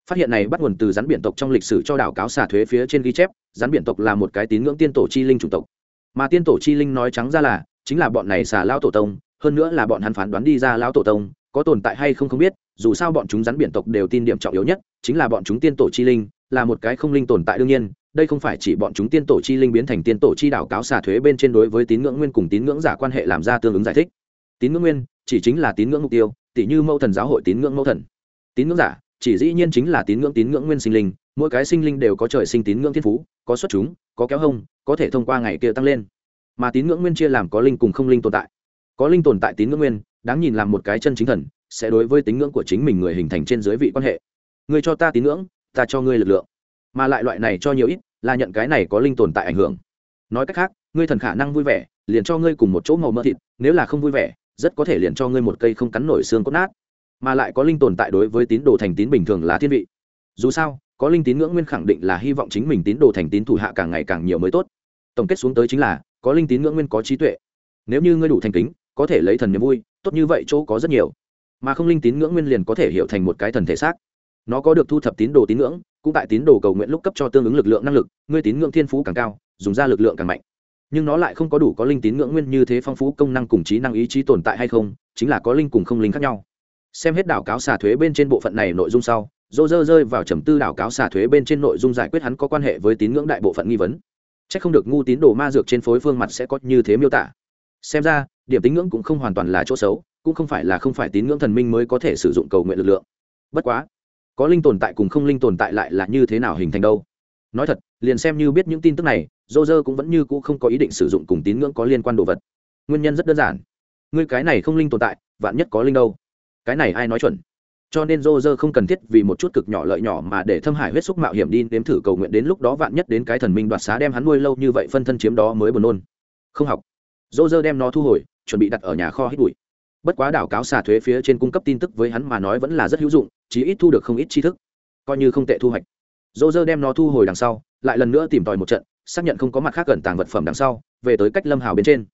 Phát hiện này bắt nguồn từ rắn biển tộc trong lịch sử cho đảo cáo xả thuế phía trên ghi chép, rắn biển tộc là một cái tín ngưỡng tiên tổ chi linh chủng tộc. Mà tiên tổ chi linh nói trắng ra là, chính là bọn này xả lao tổ tông, hơn nữa là bọn hắn phán đoán đi ra lao tổ tông, có tồn tại hay không không biết, dù sao bọn chúng rắn biển tộc đều tin điểm trọng yếu nhất, chính là bọn chúng tiên tổ chi linh, là một cái không linh tồn tại đương nhiên, đây không phải chỉ bọn chúng tiên tổ chi linh biến thành tiên tổ chi đảo cáo xả thuế bên trên đối với tín ngưỡng nguyên cùng tín ngưỡng giả quan hệ làm ra tương ứng giải thích tín ngưỡng nguyên chỉ chính là tín ngưỡng mục tiêu tỷ như mẫu thần giáo hội tín ngưỡng mẫu thần. Tín ngưỡng giả, chỉ dĩ nhiên chính là tín ngưỡng tín ngưỡng nguyên sinh linh, mỗi cái sinh linh đều có trời sinh tín ngưỡng thiên phú, có xuất chúng, có kéo hông, có thể thông qua ngày kia tăng lên. Mà tín ngưỡng nguyên chia làm có linh cùng không linh tồn tại. Có linh tồn tại tín ngưỡng nguyên, đáng nhìn làm một cái chân chính thần, sẽ đối với tín ngưỡng của chính mình người hình thành trên dưới vị quan hệ. Người cho ta tín ngưỡng, ta cho ngươi lực lượng. Mà lại loại này cho nhiều ít, là nhận cái này có linh tồn tại ảnh hưởng. Nói cách khác, ngươi thần khả năng vui vẻ, liền cho ngươi cùng một chỗ màu mỡ thịt, nếu là không vui vẻ rất có thể liền cho ngươi một cây không cắn nổi xương cốt nát. Mà lại có linh tồn tại đối với tín đồ thành tín bình thường là thiên vị. Dù sao, có linh tín ngưỡng nguyên khẳng định là hy vọng chính mình tín đồ thành tín thủ hạ càng ngày càng nhiều mới tốt. Tổng kết xuống tới chính là, có linh tín ngưỡng nguyên có trí tuệ. Nếu như ngươi đủ thành kính, có thể lấy thần niềm vui, tốt như vậy chỗ có rất nhiều. Mà không linh tín ngưỡng nguyên liền có thể hiểu thành một cái thần thể xác. Nó có được thu thập tín đồ tín ngưỡng, cũng tại tín đồ cầu nguyện lúc cấp cho tương ứng lực lượng năng lực, ngươi tín ngưỡng thiên phú càng cao, dùng ra lực lượng càng mạnh nhưng nó lại không có đủ có linh tín ngưỡng nguyên như thế phong phú công năng cùng trí năng ý chí tồn tại hay không, chính là có linh cùng không linh khác nhau. Xem hết đảo cáo xả thuế bên trên bộ phận này nội dung sau, dô dơ rơi vào trầm tư đảo cáo xả thuế bên trên nội dung giải quyết hắn có quan hệ với tín ngưỡng đại bộ phận nghi vấn. C h ắ c không được ngu tín đồ ma dược trên phối phương mặt sẽ có như thế miêu tả. Xem ra, điểm tín ngưỡng cũng không hoàn toàn là chỗ xấu, cũng không phải là không phải tín ngưỡng thần minh mới có thể sử dụng cầu nguyện lực lượng. Bất quá, có linh tồn tại cùng không linh tồn tại lại là như thế nào hình thành đâu? Nói thật, liền xem như biết những tin tức này dô dơ cũng vẫn như c ũ không có ý định sử dụng cùng tín ngưỡng có liên quan đồ vật. Nguyên nhân rất đơn giản. Ngươi cái này không linh tồn tại, vạn nhất có linh đâu? Cái này ai nói chuẩn? Cho nên dô dơ không cần thiết vì một chút cực nhỏ lợi nhỏ mà để thâm hải huyết xúc mạo hiểm đi nếm thử cầu nguyện đến lúc đó vạn nhất đến cái thần minh đoạt xá đem hắn nuôi lâu như vậy phân thân chiếm đó mới buồn nôn. Không học. Dô dơ đem nó thu hồi, chuẩn bị đặt ở nhà kho hít bụi. Bất quá đảo cáo xà thuế phía trên cung cấp tin tức với hắn mà nói vẫn là rất hữu dụng, chí ít thu được không ít tri thức. Coi như không tệ thu hoạch dô dơ đem nó thu hồi đằng sau, lại lần nữa tìm tòi một trận, xác nhận không có mặt khác gần tàng vật phẩm đằng sau, về tới cách lâm hào bên trên.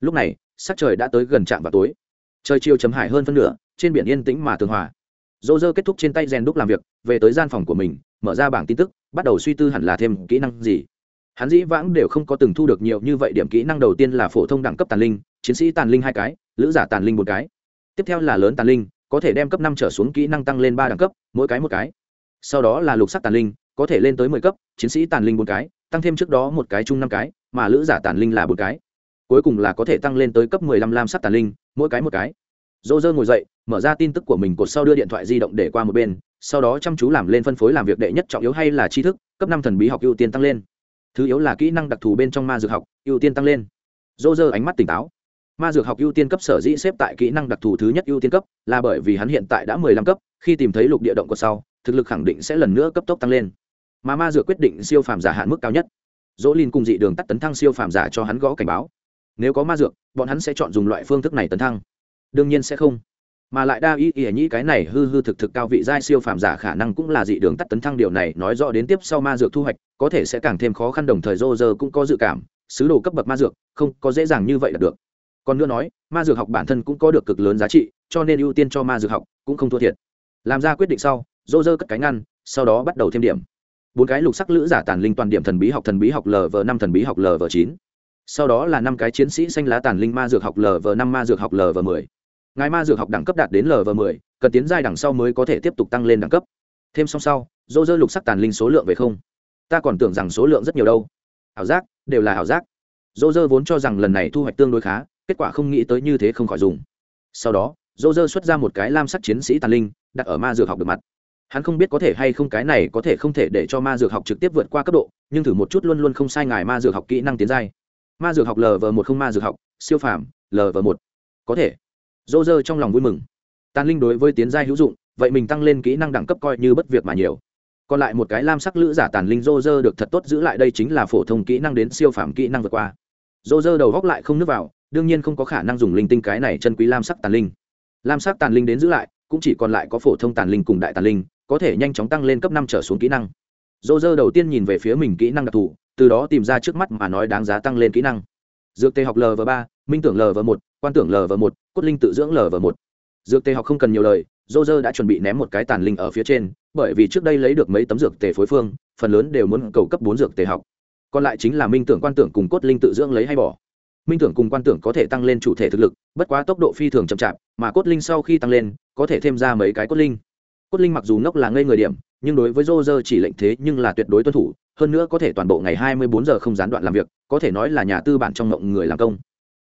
Lúc này, sắc trời đã tới gần trạm vào tối. Trời chiều chấm hải hơn phân nửa, trên biển yên tĩnh mà tường hòa. Dô dơ kết thúc trên tay rèn đúc làm việc, về tới gian phòng của mình, mở ra bảng tin tức, bắt đầu suy tư hẳn là thêm kỹ năng gì. Hắn dĩ vãng đều không có từng thu được nhiều như vậy điểm kỹ năng đầu tiên là phổ thông đẳng cấp tàn linh, chiến sĩ tàn linh hai cái, lữ giả tàn linh một cái. Tiếp theo là lớn tàn linh, có thể đem cấp năm trở xuống kỹ năng tăng lên ba đẳng cấp, mỗi cái một cái. Sau đó là lục sắc tàn linh có thể lên tới mười cấp, chiến sĩ tàn linh bốn cái, tăng thêm trước đó một cái chung năm cái, mà lữ giả tàn linh là bốn cái. Cuối cùng là có thể tăng lên tới cấp mười lăm lam sắc tàn linh, mỗi cái một cái. Dô dơ ngồi dậy, mở ra tin tức của mình cột sau đưa điện thoại di động để qua một bên, sau đó chăm chú làm lên phân phối làm việc đệ nhất trọng yếu hay là tri thức, cấp năm thần bí học ưu tiên tăng lên. Thứ yếu là kỹ năng đặc thù bên trong ma dược học, ưu tiên tăng lên. Dô dơ ánh mắt tỉnh táo. Ma dược học ưu tiên cấp sở dĩ xếp tại kỹ năng đặc thù thứ nhất ưu tiên cấp, là bởi vì hắn hiện tại đã mười lăm cấp, khi tìm thấy lục địa động của sau, thực lực khẳng định sẽ lần nữa cấp tốc tăng lên mà ma dược quyết định siêu phàm giả hạn mức cao nhất. Dỗ linh cùng dị đường tắt tấn thăng siêu phàm giả cho hắn gõ cảnh báo. Nếu có ma dược, bọn hắn sẽ chọn dùng loại phương thức này tấn thăng. Đương nhiên sẽ không. Mà lại đa ý ỉa nhĩ cái này hư hư thực thực cao vị giai siêu phàm giả khả năng cũng là dị đường tắt tấn thăng điều này nói rõ đến tiếp sau ma dược thu hoạch, có thể sẽ càng thêm khó khăn đồng thời Dô dơ cũng có dự cảm, sứ đồ cấp bậc ma dược không có dễ dàng như vậy là được. Còn nữa nói, ma dược học bản thân cũng có được cực lớn giá trị, cho nên ưu tiên cho ma dược học cũng không thua thiệt. Làm ra quyết định sau Dô dơ cất cánh ngăn, sau đó bắt đầu thêm điểm bốn cái lục sắc lữ giả tàn linh toàn điểm thần bí học thần bí học lv năm thần bí học lv chín. Sau đó là năm cái chiến sĩ xanh lá tàn linh ma dược học lv năm ma dược học lv mười. Ngài ma dược học đẳng cấp đạt đến lv mười, cần tiến giai đằng sau mới có thể tiếp tục tăng lên đẳng cấp. Thêm song sau dỗ dơ lục sắc tàn linh số lượng về không. Ta còn tưởng rằng số lượng rất nhiều đâu. Ảo giác, đều là ảo giác. Dỗ dơ vốn cho rằng lần này thu hoạch tương đối khá, kết quả không nghĩ tới như thế không khỏi dùng. Sau đó dỗ dơ xuất ra một cái lam sắc chiến sĩ tàn linh, đặt ở ma dược học được mặt hắn không biết có thể hay không cái này có thể không thể để cho ma dược học trực tiếp vượt qua cấp độ, nhưng thử một chút luôn luôn không sai ngài ma dược học kỹ năng tiến giai. Ma dược học lv một không ma dược học, siêu phàm lv một. Có thể. Dô dơ trong lòng vui mừng. Tàn linh đối với tiến giai hữu dụng, vậy mình tăng lên kỹ năng đẳng cấp coi như bất việc mà nhiều. Còn lại một cái lam sắc lữ giả tàn linh dô dơ được thật tốt giữ lại đây chính là phổ thông kỹ năng đến siêu phàm kỹ năng vượt qua. Dô dơ đầu góc lại không nước vào, đương nhiên không có khả năng dùng linh tinh cái này chân quý lam sắc tàn linh. Lam sắc tàn linh đến giữ lại, cũng chỉ còn lại có phổ thông tàn linh cùng đại tàn linh có thể nhanh chóng tăng lên cấp năm trở xuống kỹ năng. Dô dơ đầu tiên nhìn về phía mình kỹ năng đặc thù, từ đó tìm ra trước mắt mà nói đáng giá tăng lên kỹ năng. Dược tê học lv ba, minh tưởng lv một, quan tưởng lv một, cốt linh tự dưỡng lv một. Dược tê học không cần nhiều lời dô dơ đã chuẩn bị ném một cái tàn linh ở phía trên, bởi vì trước đây lấy được mấy tấm dược tề phối phương, phần lớn đều muốn cầu cấp bốn dược tề học. Còn lại chính là minh tưởng quan tưởng cùng cốt linh tự dưỡng lấy hay bỏ. Minh tưởng cùng quan tưởng có thể tăng lên chủ thể thực lực, bất quá tốc độ phi thường chậm chạp, mà cốt linh sau khi tăng lên, có thể thêm ra mấy cái cốt linh cốt linh mặc dù ngốc là ngây người điểm, nhưng đối với rô rơ chỉ lệnh thế nhưng là tuyệt đối tuân thủ, hơn nữa có thể toàn bộ ngày hai mươi bốn giờ không gián đoạn làm việc, có thể nói là nhà tư bản trong ngộng người làm công.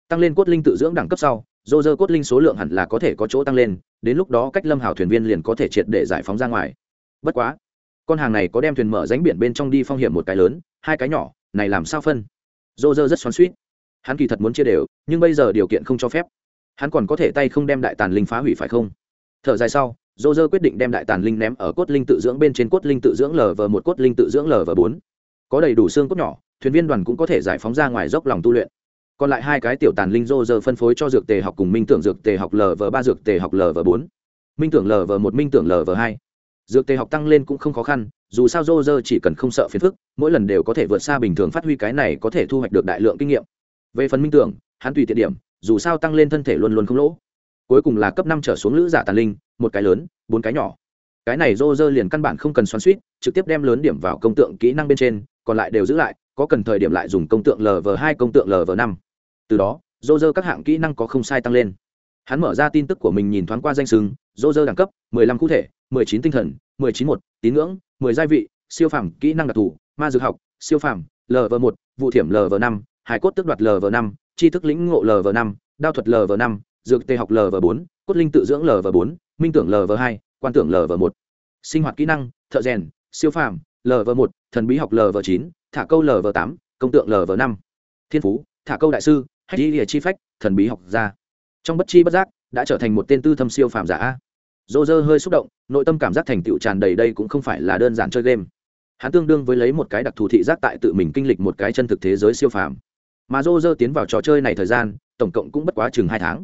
Tăng lên cốt linh tự dưỡng đẳng cấp sau rô rơ cốt linh số lượng hẳn là có thể có chỗ tăng lên, đến lúc đó cách lâm hào thuyền viên liền có thể triệt để giải phóng ra ngoài. Bất quá, con hàng này có đem thuyền mở ránh biển bên trong đi phong hiểm một cái lớn, hai cái nhỏ, này làm sao phân? Rô rơ rất xoắn suýt hắn kỳ thật muốn chia đều, nhưng bây giờ điều kiện không cho phép. Hắn còn có thể tay không đem đại tàn linh phá hủy phải không? Thở dài sau dô dơ quyết định đem đại tàn linh ném ở cốt linh tự dưỡng bên trên cốt linh tự dưỡng lv một, cốt linh tự dưỡng lv bốn. Có đầy đủ xương cốt nhỏ, thuyền viên đoàn cũng có thể giải phóng ra ngoài dốc lòng tu luyện. Còn lại hai cái tiểu tàn linh dô dơ phân phối cho dược tề học cùng minh tưởng dược tề học lv ba, dược tề học lv bốn. Minh tưởng lv một, minh tưởng lv hai. Dược tề học tăng lên cũng không khó khăn, dù sao dô dơ chỉ cần không sợ phiền phức, mỗi lần đều có thể vượt xa bình thường phát huy cái này có thể thu hoạch được đại lượng kinh nghiệm. Về phần minh tưởng, hắn tùy tiện điểm, dù sao tăng lên thân thể luôn luôn không lỗ. Cuối cùng là cấp năm trở xuống lữ giả tàn linh một cái lớn, bốn cái nhỏ. Cái này rô rơ liền căn bản không cần xoắn suýt, trực tiếp đem lớn điểm vào công tượng kỹ năng bên trên, còn lại đều giữ lại, có cần thời điểm lại dùng công tượng lv hai, công tượng lv năm. Từ đó, rô rơ các hạng kỹ năng có không sai tăng lên. Hắn mở ra tin tức của mình nhìn thoáng qua danh sưng, rô rơ đẳng cấp, mười lăm cụ thể, mười chín tinh thần, mười chín một, tín ngưỡng, mười gia vị, siêu phẩm kỹ năng đặc thù, ma dược học, siêu phẩm lv một, vụ thiểm lv năm hải cốt tước đoạt lv năm, tri thức lĩnh ngộ lv năm, đao thuật lv năm, dược tê học lv bốn, cốt linh tự dưỡng lv bốn minh tưởng lv hai, quan tưởng lv một. Sinh hoạt kỹ năng, thợ rèn, siêu phàm lv một, thần bí học lv chín, thả câu lv tám, công tượng lv năm. Thiên phú, thả câu đại sư hay đi chi phách, thần bí học gia. Trong bất chi bất giác, đã trở thành một tên tư thâm siêu phàm giả. Dô dơ hơi xúc động, nội tâm cảm giác thành tựu tràn đầy đây cũng không phải là đơn giản chơi game. Hắn tương đương với lấy một cái đặc thù thị giác tại tự mình kinh lịch một cái chân thực thế giới siêu phàm. Mà dô dơ tiến vào trò chơi này thời gian, tổng cộng cũng bất quá chừng hai tháng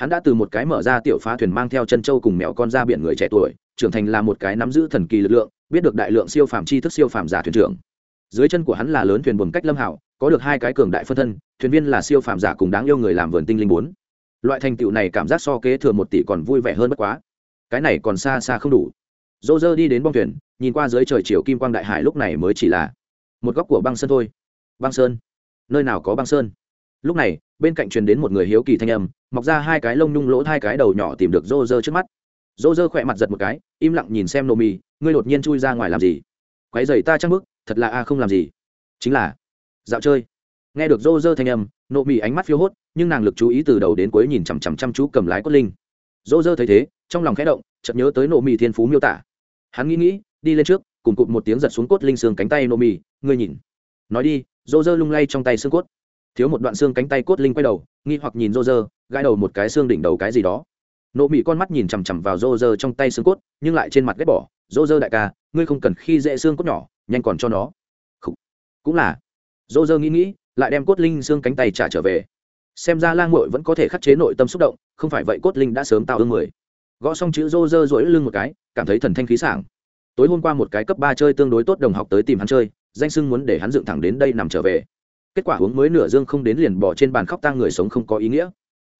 hắn đã từ một cái mở ra tiểu phá thuyền mang theo chân châu cùng mẹo con ra biển người trẻ tuổi, trưởng thành là một cái nắm giữ thần kỳ lực lượng, biết được đại lượng siêu phàm chi thức siêu phàm giả thuyền trưởng. Dưới chân của hắn là lớn thuyền buồm cách lâm hảo, có được hai cái cường đại phân thân, thuyền viên là siêu phàm giả cùng đáng yêu người làm vườn tinh linh bốn. Loại thành tựu này cảm giác so kế thừa một tỷ còn vui vẻ hơn bất quá. Cái này còn xa xa không đủ. Dô dơ đi đến bong thuyền, nhìn qua dưới trời chiều kim quang đại hải lúc này mới chỉ là một góc của băng sơn thôi. Băng sơn? Nơi nào có băng sơn? Lúc này, bên cạnh truyền đến một người hiếu kỳ thanh âm mọc ra hai cái lông nhung lỗ hai cái đầu nhỏ tìm được rô rơ trước mắt. Rô rơ khỏe mặt giật một cái, im lặng nhìn xem nô mì ngươi đột nhiên chui ra ngoài làm gì? Quái dày ta chắc bức, thật là a à không làm gì. Chính là, dạo chơi. Nghe được rô rơ thanh âm nộ mì ánh mắt phiêu hốt, nhưng nàng lực chú ý từ đầu đến cuối nhìn chằm chằm chăm chú cầm lái cốt linh. Rô rơ thấy thế, trong lòng khẽ động, chợt nhớ tới nộ mì thiên phú miêu tả. Hắn nghĩ nghĩ, đi lên trước, cùng cụt một tiếng giật xuống cốt linh xương cánh tay nộ mì ngươi nhìn. Nói đi, rô rơ lung lay trong tay xương cốt thiếu một đoạn xương cánh tay cốt linh quay đầu, nghi hoặc nhìn rô rơ gãi đầu một cái xương đỉnh đầu cái gì đó. Nộ mỹ con mắt nhìn chằm chằm vào rô rơ trong tay xương cốt, nhưng lại trên mặt ghét bỏ rô rơ đại ca, ngươi không cần khi dễ xương cốt nhỏ, nhanh còn cho nó. Khủ. cũng là. Rô rơ nghĩ nghĩ, lại đem cốt linh xương cánh tay trả trở về. Xem ra lang mội vẫn có thể khắc chế nội tâm xúc động, không phải vậy cốt linh đã sớm tạo ương mười. Gõ xong chữ rô rơ rỗi lưng một cái, cảm thấy thần thanh khí sảng. Tối hôm qua một cái cấp ba chơi tương đối tốt đồng học tới tìm hắn chơi, danh sưng muốn để hắn dựng thẳng đến đây nằm trở về kết quả uống mới nửa dương không đến liền bỏ trên bàn khóc tang người sống không có ý nghĩa.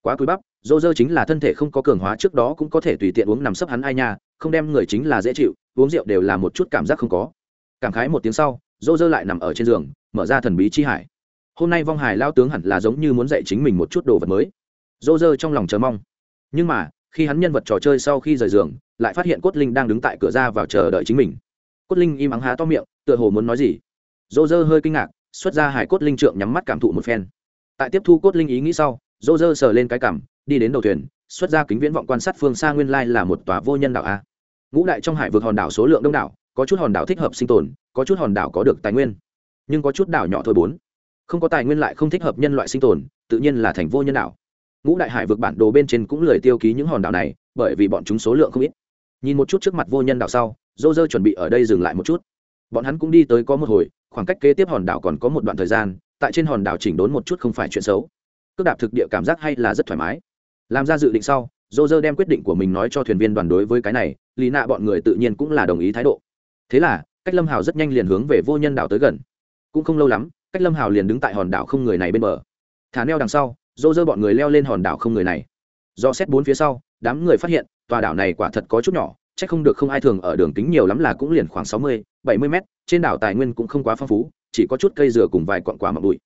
Quá cúi bắp, dô dơ chính là thân thể không có cường hóa trước đó cũng có thể tùy tiện uống nằm sấp hắn ai nha, không đem người chính là dễ chịu, uống rượu đều là một chút cảm giác không có. Cảm khái một tiếng sau, dô dơ lại nằm ở trên giường, mở ra thần bí chi hải. Hôm nay vong hải lao tướng hẳn là giống như muốn dạy chính mình một chút đồ vật mới. Dô dơ trong lòng chờ mong. Nhưng mà, khi hắn nhân vật trò chơi sau khi rời giường, lại phát hiện cốt linh đang đứng tại cửa ra vào chờ đợi chính mình. Cốt linh im ắng há to miệng, tựa hồ muốn nói gì. Dô dơ hơi kinh ngạc xuất ra hải cốt linh trượng nhắm mắt cảm thụ một phen. Tại tiếp thu cốt linh ý nghĩ sau dô dơ sờ lên cái cảm, đi đến đầu thuyền, xuất ra kính viễn vọng quan sát phương xa nguyên lai là một tòa vô nhân đảo a. Ngũ đại trong hải vực hòn đảo số lượng đông đảo, có chút hòn đảo thích hợp sinh tồn, có chút hòn đảo có được tài nguyên. Nhưng có chút đảo nhỏ thôi bốn. Không có tài nguyên lại không thích hợp nhân loại sinh tồn, tự nhiên là thành vô nhân đảo. Ngũ đại hải vực bản đồ bên trên cũng lười tiêu ký những hòn đảo này, bởi vì bọn chúng số lượng không ít. Nhìn một chút trước mặt vô nhân đảo sau dô dơ chuẩn bị ở đây dừng lại một chút bọn hắn cũng đi tới có một hồi, khoảng cách kế tiếp hòn đảo còn có một đoạn thời gian, tại trên hòn đảo chỉnh đốn một chút không phải chuyện xấu. Cước đạp thực địa cảm giác hay là rất thoải mái. Làm ra dự định sau dô dơ đem quyết định của mình nói cho thuyền viên đoàn đối với cái này, lý nạ bọn người tự nhiên cũng là đồng ý thái độ. Thế là, cách lâm hào rất nhanh liền hướng về vô nhân đảo tới gần. Cũng không lâu lắm, cách lâm hào liền đứng tại hòn đảo không người này bên bờ. Thả neo đằng sau dô dơ bọn người leo lên hòn đảo không người này. Do xét bốn phía sau, đám người phát hiện, tòa đảo này quả thật có chút nhỏ c h ắ c không được không ai thường ở đường kính nhiều lắm là cũng liền khoảng sáu mươi bảy mươi mét, trên đảo tài nguyên cũng không quá phong phú, chỉ có chút cây dừa cùng vài quặng quả mọng bụi.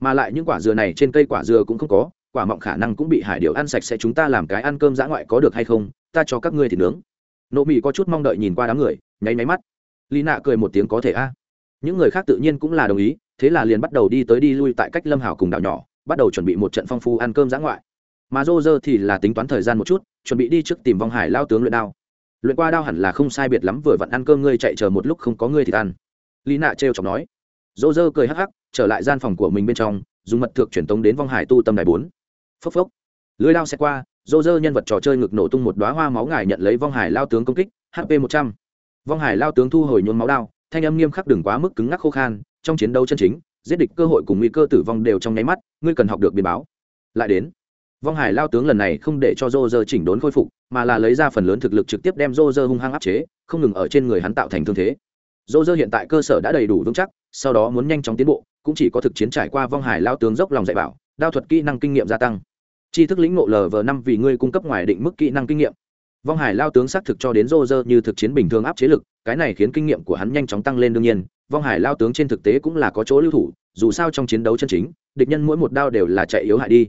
Mà lại những quả dừa này trên cây quả dừa cũng không có, quả mọng khả năng cũng bị hải điệu ăn sạch sẽ chúng ta làm cái ăn cơm dã ngoại có được hay không, ta cho các ngươi thì nướng. Nộ mỹ có chút mong đợi nhìn qua đám người, nháy máy mắt. Lý nạ cười một tiếng có thể a. À. Những người khác tự nhiên cũng là đồng ý, thế là liền bắt đầu đi tới đi lui tại cách lâm hảo cùng đảo nhỏ, bắt đầu chuẩn bị một trận phong phu ăn cơm dã ngoại. Mà dô dơ thì là tính toán thời gian một chút, chuẩn bị đi trước tìm vong hải lao tướng luyện đao luyện qua đao hẳn là không sai biệt lắm, vừa vặn ăn cơm ngươi chạy chờ một lúc không có ngươi thì ăn lý nạ trêu chọc nói. Dỗ dơ cười hắc hắc, trở lại gian phòng của mình bên trong, dùng mật thượng truyền tống đến vong hải tu tâm đài bốn. Phốc phốc. Lưới lao xe qua dỗ dơ nhân vật trò chơi ngực nổ tung một đoá hoa máu ngài nhận lấy vong hải lao tướng công kích hp một trăm. Vong hải lao tướng thu hồi nhuốm máu đao, thanh âm nghiêm khắc đừng quá mức cứng ngắc khô khan, trong chiến đấu chân chính, giết địch cơ hội cùng nguy cơ tử vong đều trong nháy mắt, ngươi cần học được biến báo. Lại đến vong hải lao tướng lần này không để cho dô dơ chỉnh đốn khôi phục, mà là lấy ra phần lớn thực lực trực tiếp đem dô dơ hung hăng áp chế, không ngừng ở trên người hắn tạo thành thương thế. Dô dơ hiện tại cơ sở đã đầy đủ vững chắc, sau đó muốn nhanh chóng tiến bộ, cũng chỉ có thực chiến trải qua vong hải lao tướng dốc lòng dạy bảo, đao thuật kỹ năng kinh nghiệm gia tăng. Tri thức lĩnh ngộ lv năm vì ngươi cung cấp ngoài định mức kỹ năng kinh nghiệm. Vong hải lao tướng xác thực cho đến rô rơ như thực chiến bình thường áp chế lực, cái này khiến kinh nghiệm của hắn nhanh chóng tăng lên đương nhiên, vong hải lao tướng trên thực tế cũng là có chỗ lưu thủ, dù sao trong chiến đấu chân chính, địch nhân mỗi một đao đều là chạy yếu hại đi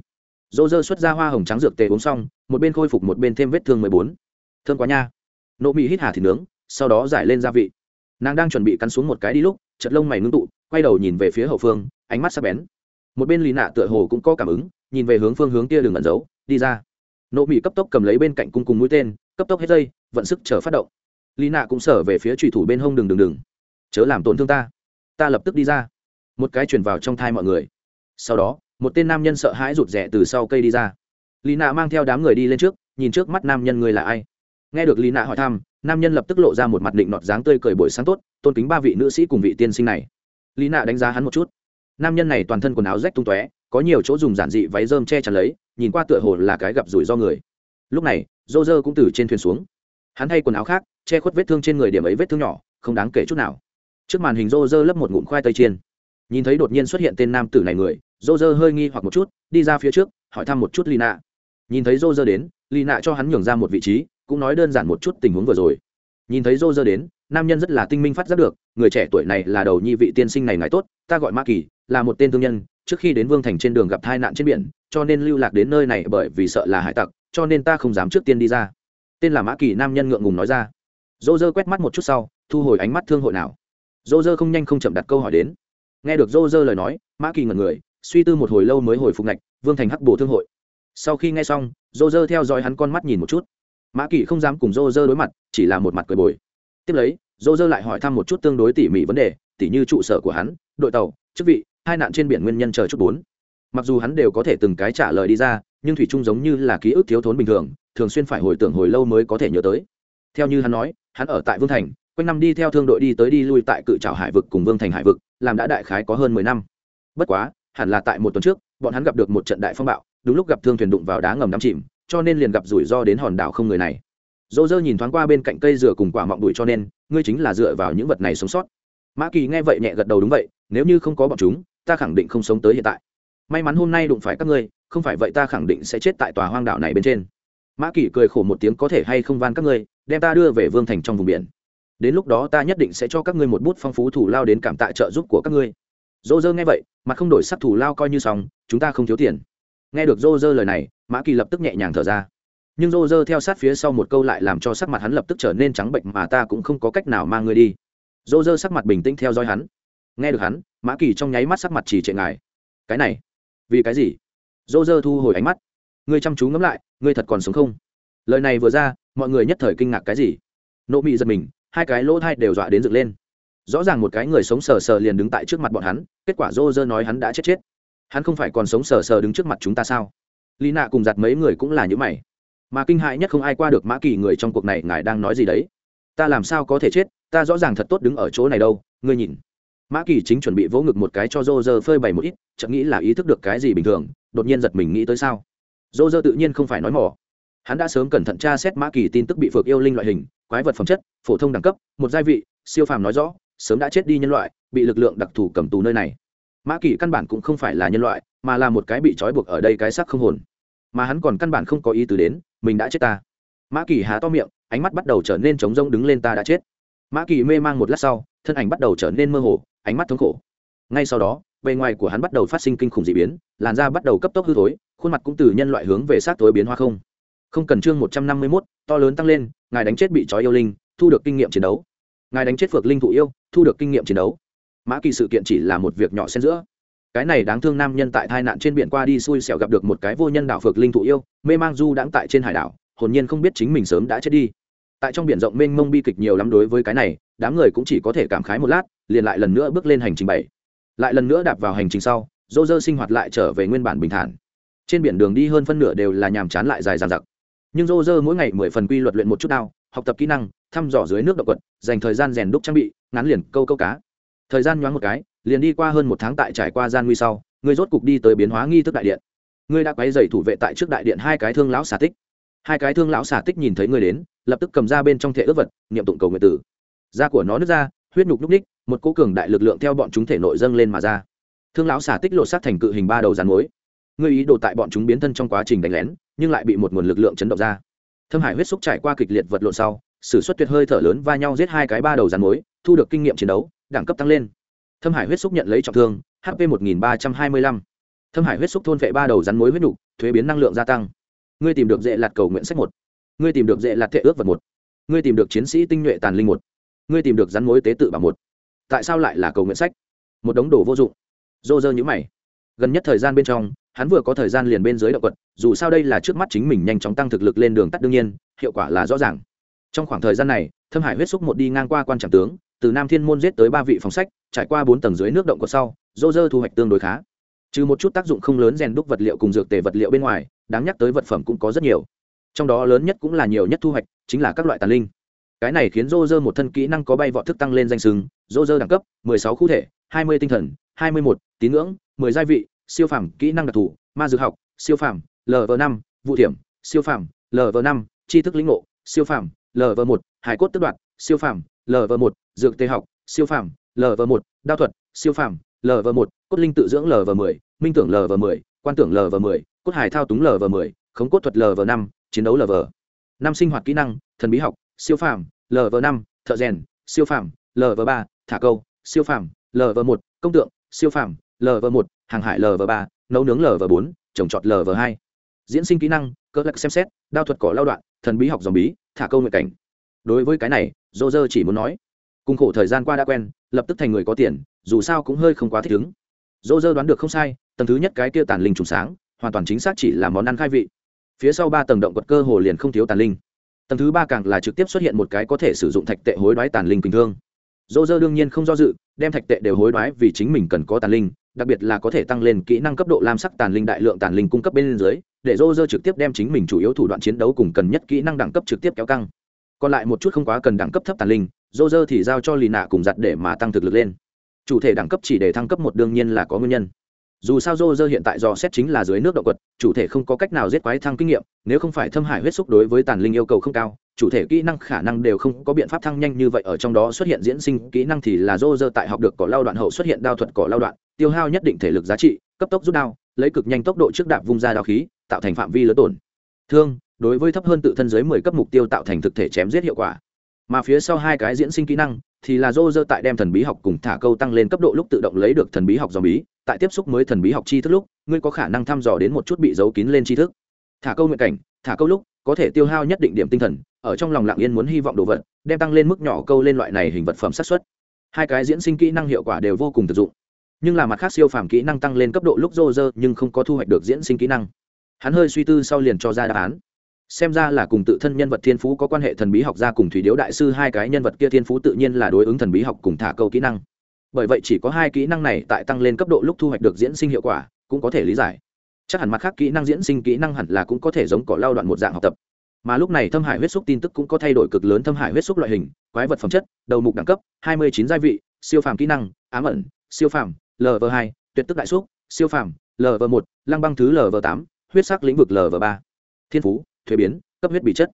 dô dơ xuất ra hoa hồng trắng dược tề uống xong, một bên khôi phục một bên thêm vết thương mười bốn. Thương quá nha. Nộ mỹ hít hà thịt nướng, sau đó giải lên gia vị. Nàng đang chuẩn bị cắn xuống một cái đi lúc chật lông mày ngưng tụ, quay đầu nhìn về phía hậu phương, ánh mắt sắc bén. Một bên lì nạ tựa hồ cũng có cảm ứng, nhìn về hướng phương hướng kia đường ẩn giấu, đi ra. Nộ mỹ cấp tốc cầm lấy bên cạnh cung cùng mũi tên, cấp tốc hết dây, vận sức chờ phát động. Lì nạ cũng sở về phía trùy thủ bên hông đường đường đường. Chớ làm tổn thương ta. Ta lập tức đi ra. Một cái truyền vào trong thai mọi người. Sau đó một tên nam nhân sợ hãi rụt rè từ sau cây đi ra. Lì nạ mang theo đám người đi lên trước, nhìn trước mắt nam nhân người là ai. Nghe được lì nạ hỏi thăm, nam nhân lập tức lộ ra một mặt định nọt dáng tươi cười buổi sáng tốt, tôn kính ba vị nữ sĩ cùng vị tiên sinh này. Lì nạ đánh giá hắn một chút. Nam nhân này toàn thân quần áo rách tung tóe, có nhiều chỗ dùng giản dị váy rơm che chắn lấy, nhìn qua tựa hồ là cái gặp rủi do người. Lúc này dô dơ cũng từ trên thuyền xuống. Hắn thay quần áo khác, che khuất vết thương trên người điểm ấy vết thương nhỏ, không đáng kể chút nào. Trước màn hình dô dơ lấp một ngụm khoai tây chiên nhìn thấy đột nhiên xuất hiện tên nam tử này người dô dơ hơi nghi hoặc một chút, đi ra phía trước, hỏi thăm một chút Lina. nhìn thấy dô dơ đến, Lina cho hắn nhường ra một vị trí, cũng nói đơn giản một chút tình huống vừa rồi. Nhìn thấy dô dơ đến, nam nhân rất là tinh minh phát giác được, người trẻ tuổi này là đầu nhi vị tiên sinh này ngài tốt, ta gọi ma kỳ, là một tên thương nhân, trước khi đến vương thành trên đường gặp tai nạn trên biển, cho nên lưu lạc đến nơi này bởi vì sợ là hải tặc, cho nên ta không dám trước tiên đi ra. Tên là mã kỳ nam nhân ngượng ngùng nói ra. Dô dơ quét mắt một chút sau, thu hồi ánh mắt thương hội nào. Dô dơ không nhanh không chậm đặt câu hỏi đến nghe được dô dơ lời nói, mã kỳ ngẩn người, suy tư một hồi lâu mới hồi phục ngạch, vương thành hắc bồ thương hội. Sau khi nghe xong dô dơ theo dõi hắn con mắt nhìn một chút. Mã kỳ không dám cùng dô dơ đối mặt, chỉ là một mặt cười bồi. Tiếp lấy dô dơ lại hỏi thăm một chút tương đối tỉ mỉ vấn đề, tỉ như trụ sở của hắn, đội tàu, chức vị, hai nạn trên biển nguyên nhân chờ chút bốn. Mặc dù hắn đều có thể từng cái trả lời đi ra, nhưng thủy trung giống như là ký ức thiếu thốn bình thường thường xuyên phải hồi tưởng hồi lâu mới có thể nhớ tới. Theo như hắn nói, hắn ở tại vương thành, quanh năm đi theo thương đội đi tới đi lui tại cự trào hải vực cùng vương thành hải vực làm đã đại khái có hơn mười năm. Bất quá, hẳn là tại một tuần trước, bọn hắn gặp được một trận đại phong bạo, đúng lúc gặp thương thuyền đụng vào đá ngầm đắm chìm, cho nên liền gặp rủi ro đến hòn đảo không người này. Dỗ dơ nhìn thoáng qua bên cạnh cây dừa cùng quả mọng bụi cho nên, ngươi chính là dựa vào những vật này sống sót. Mã kỳ nghe vậy nhẹ gật đầu đúng vậy, nếu như không có bọn chúng, ta khẳng định không sống tới hiện tại. May mắn hôm nay đụng phải các ngươi, không phải vậy ta khẳng định sẽ chết tại tòa hoang đảo này bên trên. Mã Kỳ cười khổ một tiếng có thể hay không van các ngươi, đem ta đưa về vương thành trong vùng biển đến lúc đó ta nhất định sẽ cho các ngươi một bút phong phú thủ lao đến cảm tạ trợ giúp của các ngươi. Dô dơ nghe vậy mà không đổi sắc thủ lao coi như xong, chúng ta không thiếu tiền. Nghe được dô dơ lời này, mã kỳ lập tức nhẹ nhàng thở ra. Nhưng dô dơ theo sát phía sau một câu lại làm cho sắc mặt hắn lập tức trở nên trắng bệnh mà ta cũng không có cách nào mang ngươi đi. Dô dơ sắc mặt bình tĩnh theo dõi hắn. Nghe được hắn, mã kỳ trong nháy mắt sắc mặt chỉ trệ ngài. Cái này, vì cái gì? Dô dơ thu hồi ánh mắt. Ngươi chăm chú ngẫm lại, ngươi thật còn sống không? Lời này vừa ra, mọi người nhất thời kinh ngạc cái gì? Nộ mị giật mình hai cái lỗ thai đều dọa đến dựng lên. Rõ ràng một cái người sống sờ sờ liền đứng tại trước mặt bọn hắn, kết quả rô rơ nói hắn đã chết chết. Hắn không phải còn sống sờ sờ đứng trước mặt chúng ta sao? Lý nạ cùng giặt mấy người cũng là những mày. Mà kinh hại nhất không ai qua được mã kỳ người trong cuộc này ngài đang nói gì đấy? Ta làm sao có thể chết? Ta rõ ràng thật tốt đứng ở chỗ này đâu, ngươi nhìn. Mã kỳ chính chuẩn bị vỗ ngực một cái cho rô rơ phơi bày một ít, chợt nghĩ là ý thức được cái gì bình thường, đột nhiên giật mình nghĩ tới sao? Rô rơ tự nhiên không phải nói mỏ hắn đã sớm cẩn thận tra xét mã kỳ tin tức bị phược yêu linh loại hình quái vật phẩm chất, phổ thông đẳng cấp, một gia vị, siêu phàm nói rõ, sớm đã chết đi nhân loại, bị lực lượng đặc thù cầm tù nơi này. Mã kỳ căn bản cũng không phải là nhân loại, mà là một cái bị trói buộc ở đây cái sắc không hồn. Mà hắn còn căn bản không có ý tứ đến, mình đã chết ta. Mã kỳ há to miệng, ánh mắt bắt đầu trở nên trống rông đứng lên ta đã chết. Mã kỳ mê mang một lát sau, thân ảnh bắt đầu trở nên mơ hồ, ánh mắt thống khổ. Ngay sau đó, bề ngoài của hắn bắt đầu phát sinh kinh khủng d ị biến, làn da bắt đầu cấp tốc hư thối, khuôn mặt cũng từ nhân loại hướng về sát tối biến hoa không không cần chương một trăm năm mươi mốt, to lớn tăng lên, ngài đánh chết bị trói yêu linh, thu được kinh nghiệm chiến đấu. Ngài đánh chết phược linh thụ yêu, thu được kinh nghiệm chiến đấu. Mã kỳ sự kiện chỉ là một việc nhỏ xen giữa. Cái này đáng thương nam nhân tại tai nạn trên biển qua đi xui xẻo gặp được một cái vô nhân đảo phược linh thụ yêu, mê mang du đãng tại trên hải đảo, hồn nhiên không biết chính mình sớm đã chết đi. Tại trong biển rộng mênh mông bi kịch nhiều lắm đối với cái này, đám người cũng chỉ có thể cảm khái một lát, liền lại lần nữa bước lên hành trình bảy. Lại lần nữa đạp vào hành trình sau dô dơ sinh hoạt lại trở về nguyên bản bình thản. Trên biển đường đi hơn phân nửa đều là nhàm chán lại dài dàn giặc nhưng rô rơ mỗi ngày mười phần quy luật luyện một chút đao, học tập kỹ năng, thăm dò dưới nước động quật dành thời gian rèn đúc trang bị, ngắn liền câu câu cá. Thời gian nhoáng một cái, liền đi qua hơn một tháng tại trải qua gian nguy sau ngươi rốt cục đi tới biến hóa nghi thức đại điện. Ngươi đã quấy dày thủ vệ tại trước đại điện hai cái thương lão xà tích. Hai cái thương lão xà tích nhìn thấy ngươi đến, lập tức cầm ra bên trong thể ước vật, niệm tụng cầu nguyện tử da của nó nứt ra, huyết nhục núc ních một cố cường đại lực lượng theo bọn chúng thể nội dâng lên mà ra. Thương lão xà tích lộ sát thành cự hình ba đầu rán mối ngươi ý đồ tại bọn chúng biến thân trong quá trình đánh lén nhưng lại bị một nguồn lực lượng chấn động ra. Thâm hải huyết xúc trải qua kịch liệt vật lộn sau s ử suất tuyệt hơi thở lớn va nhau giết hai cái ba đầu rán mối thu được kinh nghiệm chiến đấu, đẳng cấp tăng lên. Thâm hải huyết xúc nhận lấy trọng thương hp một nghìn ba trăm hai mươi lăm. Thâm hải huyết xúc thôn vệ ba đầu rắn mối huyết nhục thuế biến năng lượng gia tăng. Ngươi tìm được dễ lạt cầu nguyện sách một. Ngươi tìm được dễ lạt thệ ước vật một. Ngươi tìm được chiến sĩ tinh nhuệ tàn linh một. Ngươi tìm được rắn mối tế tự bảo một. Tại sao lại là cầu nguyện sách? Một đống đồ vô dụng. Dô dơ nhữ mày. Gần nhất thời gian bên trong hắn vừa có thời gian liền bên dưới động quật, dù sao đây là trước mắt chính mình nhanh chóng tăng thực lực lên đường tắt đương nhiên, hiệu quả là rõ ràng. Trong khoảng thời gian này, thâm hải huyết xúc một đi ngang qua quan trạm tướng, từ nam thiên môn giết tới ba vị phòng sách, trải qua bốn tầng dưới nước động quật sau, dô dơ thu hoạch tương đối khá. Trừ một chút tác dụng không lớn rèn đúc vật liệu cùng dược tề vật liệu bên ngoài, đáng nhắc tới vật phẩm cũng có rất nhiều. Trong đó lớn nhất cũng là nhiều nhất thu hoạch, chính là các loại tàn linh. Cái này khiến dô dơ một thân kỹ năng có bay vọt thức tăng lên danh sừng, dô dơ đẳng cấp 16 khu thể 20 tinh thần 21 tín ngưỡng 10 gia vị siêu phẩm kỹ năng đặc thù ma dược học siêu phẩm lv năm vụ thiểm siêu phẩm lv năm tri thức lĩnh ngộ siêu phẩm lv một hải cốt tức đoạt siêu phẩm lv một dược tê học siêu phẩm lv một đao thuật siêu phẩm lv một cốt linh tự dưỡng lv mười minh tưởng lv mười quan tưởng lv mười cốt hải thao túng lv mười khống cốt thuật lv năm chiến đấu lv năm sinh hoạt kỹ năng thần bí học siêu phàm lv năm thợ rèn siêu phàm lv ba thả câu siêu phàm lv một công tượng siêu phàm lv một hàng hải lv ba, nấu nướng lv bốn, trồng trọt lv hai. Diễn sinh kỹ năng, cơ lắc xem xét, đao thuật cỏ lao đoạn, thần bí học dòng bí, thả câu nguyện cảnh. Đối với cái này dô dơ chỉ muốn nói, cùng khổ thời gian qua đã quen, lập tức thành người có tiền, dù sao cũng hơi không quá thích ứng. Dô dơ đoán được không sai, tầng thứ nhất cái kia tàn linh trùng sáng, hoàn toàn chính xác chỉ là món ăn khai vị. Phía sau ba tầng động vật cơ hồ liền không thiếu tàn linh. Tầng thứ ba càng là trực tiếp xuất hiện một cái có thể sử dụng thạch tệ hối đoái tàn linh bình thương. Dô dơ đương nhiên không do dự, đem thạch tệ đều hối đoái vì chính mình cần có tàn linh đặc biệt là có thể tăng lên kỹ năng cấp độ lam sắc tàn linh đại lượng tàn linh cung cấp bên dưới, để rô rơ trực tiếp đem chính mình chủ yếu thủ đoạn chiến đấu cùng cần nhất kỹ năng đẳng cấp trực tiếp kéo căng. Còn lại một chút không quá cần đẳng cấp thấp tàn linh rô rơ thì giao cho lì nạ cùng giặt để mà tăng thực lực lên. Chủ thể đẳng cấp chỉ để thăng cấp một đương nhiên là có nguyên nhân. Dù sao rô rơ hiện tại do xét chính là dưới nước động vật chủ thể không có cách nào giết quái thăng kinh nghiệm, nếu không phải thâm hải huyết xúc đối với tàn linh yêu cầu không cao, chủ thể kỹ năng khả năng đều không có biện pháp thăng nhanh như vậy ở trong đó xuất hiện diễn sinh kỹ năng thì là rô rơ tại học được cỏ lao đoạn hậu xuất hiện đao thuật cỏ lao đoạn tiêu hao nhất định thể lực giá trị, cấp tốc rút đao, lấy cực nhanh tốc độ trước đạp vung ra đao khí, tạo thành phạm vi lớn tổn. Thương, đối với thấp hơn tự thân dưới mười cấp mục tiêu tạo thành thực thể chém giết hiệu quả. Mà phía sau hai cái diễn sinh kỹ năng, thì là dô dơ tại đem thần bí học cùng thả câu tăng lên cấp độ lúc tự động lấy được thần bí học dòng bí tại tiếp xúc mới thần bí học tri thức lúc, ngươi có khả năng thăm dò đến một chút bị giấu kín lên tri thức. Thả câu nguyện cảnh, thả câu lúc, có thể tiêu hao nhất định điểm tinh thần, ở trong lòng lặng yên muốn hy vọng đồ vật, đem tăng lên mức nhỏ câu lên loại này hình vật phẩm sát xuất hai cái diễn sinh kỹ năng hiệu quả đều vô cùng thực dụng nhưng là mặt khác siêu phàm kỹ năng tăng lên cấp độ lúc rô rơ, nhưng không có thu hoạch được diễn sinh kỹ năng. Hắn hơi suy tư sau liền cho ra đáp án. Xem ra là cùng tự thân nhân vật thiên phú có quan hệ thần bí học gia cùng thủy điếu đại sư hai cái nhân vật kia thiên phú tự nhiên là đối ứng thần bí học cùng thả câu kỹ năng. Bởi vậy chỉ có hai kỹ năng này tại tăng lên cấp độ lúc thu hoạch được diễn sinh hiệu quả, cũng có thể lý giải. Chắc hẳn mặt khác kỹ năng diễn sinh kỹ năng hẳn là cũng có thể giống cỏ lao đoạn một dạng học tập. Mà lúc này thâm hải huyết xúc tin tức cũng có thay đổi cực lớn thâm hải huyết xúc loại hình, quái vật phẩm chất, đầu mục đẳng cấp 29 gia vị, siêu phàm kỹ năng, ám ẩn, siêu phàm lv 2 tuyệt tức đại xúc, siêu phàm lv 1 lăng băng thứ lv 8 huyết sắc lĩnh vực lv 3 thiên phú, thuế biến, cấp huyết bị chất.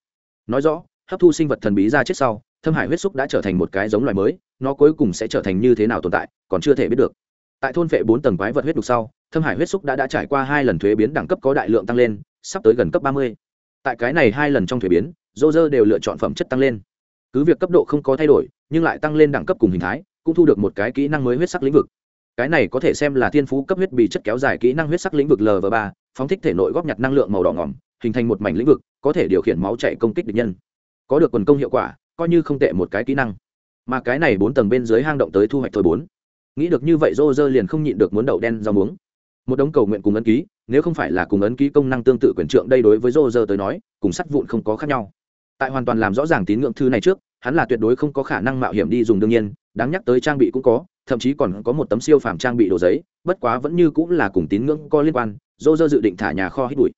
Nói rõ, hấp thu sinh vật thần bí ra chết sau, thâm hải huyết xúc đã trở thành một cái giống loài mới, nó cuối cùng sẽ trở thành như thế nào tồn tại, còn chưa thể biết được. Tại thôn vệ bốn tầng quái vật huyết đục sau, thâm hải huyết xúc đã đã trải qua hai lần thuế biến đẳng cấp có đại lượng tăng lên, sắp tới gần cấp ba mươi. Tại cái này hai lần trong thuế biến, dô dơ đều lựa chọn phẩm chất tăng lên. Cứ việc cấp độ không có thay đổi, nhưng lại tăng lên đẳng cấp cùng hình thái, cũng thu được một cái kỹ năng mới huyết sắc lĩnh vực cái này có thể xem là thiên phú cấp huyết bị chất kéo dài kỹ năng huyết sắc lĩnh vực lv ba, phóng thích thể nội góp nhặt năng lượng màu đỏ ngỏm, hình thành một mảnh lĩnh vực, có thể điều khiển máu chạy công kích địch nhân. Có được quần công hiệu quả, coi như không tệ một cái kỹ năng. Mà cái này bốn tầng bên dưới hang động tới thu hoạch thôi bốn. Nghĩ được như vậy rô rơ liền không nhịn được muốn đậu đen rau muống. Một đống cầu nguyện cùng ấn ký, nếu không phải là cùng ấn ký công năng tương tự quyền trượng đây đối với rô rơ tới nói, cùng sắt vụn không có khác nhau. Tại hoàn toàn làm rõ ràng tín ngưỡng thư này trước, hắn là tuyệt đối không có khả năng mạo hiểm đi dùng đương nhiên, đáng nhắc tới trang bị cũng có thậm chí còn có một tấm siêu phàm trang bị đồ giấy bất quá vẫn như cũng là cùng tín ngưỡng có liên quan dô dơ dự định thả nhà kho hít bụi.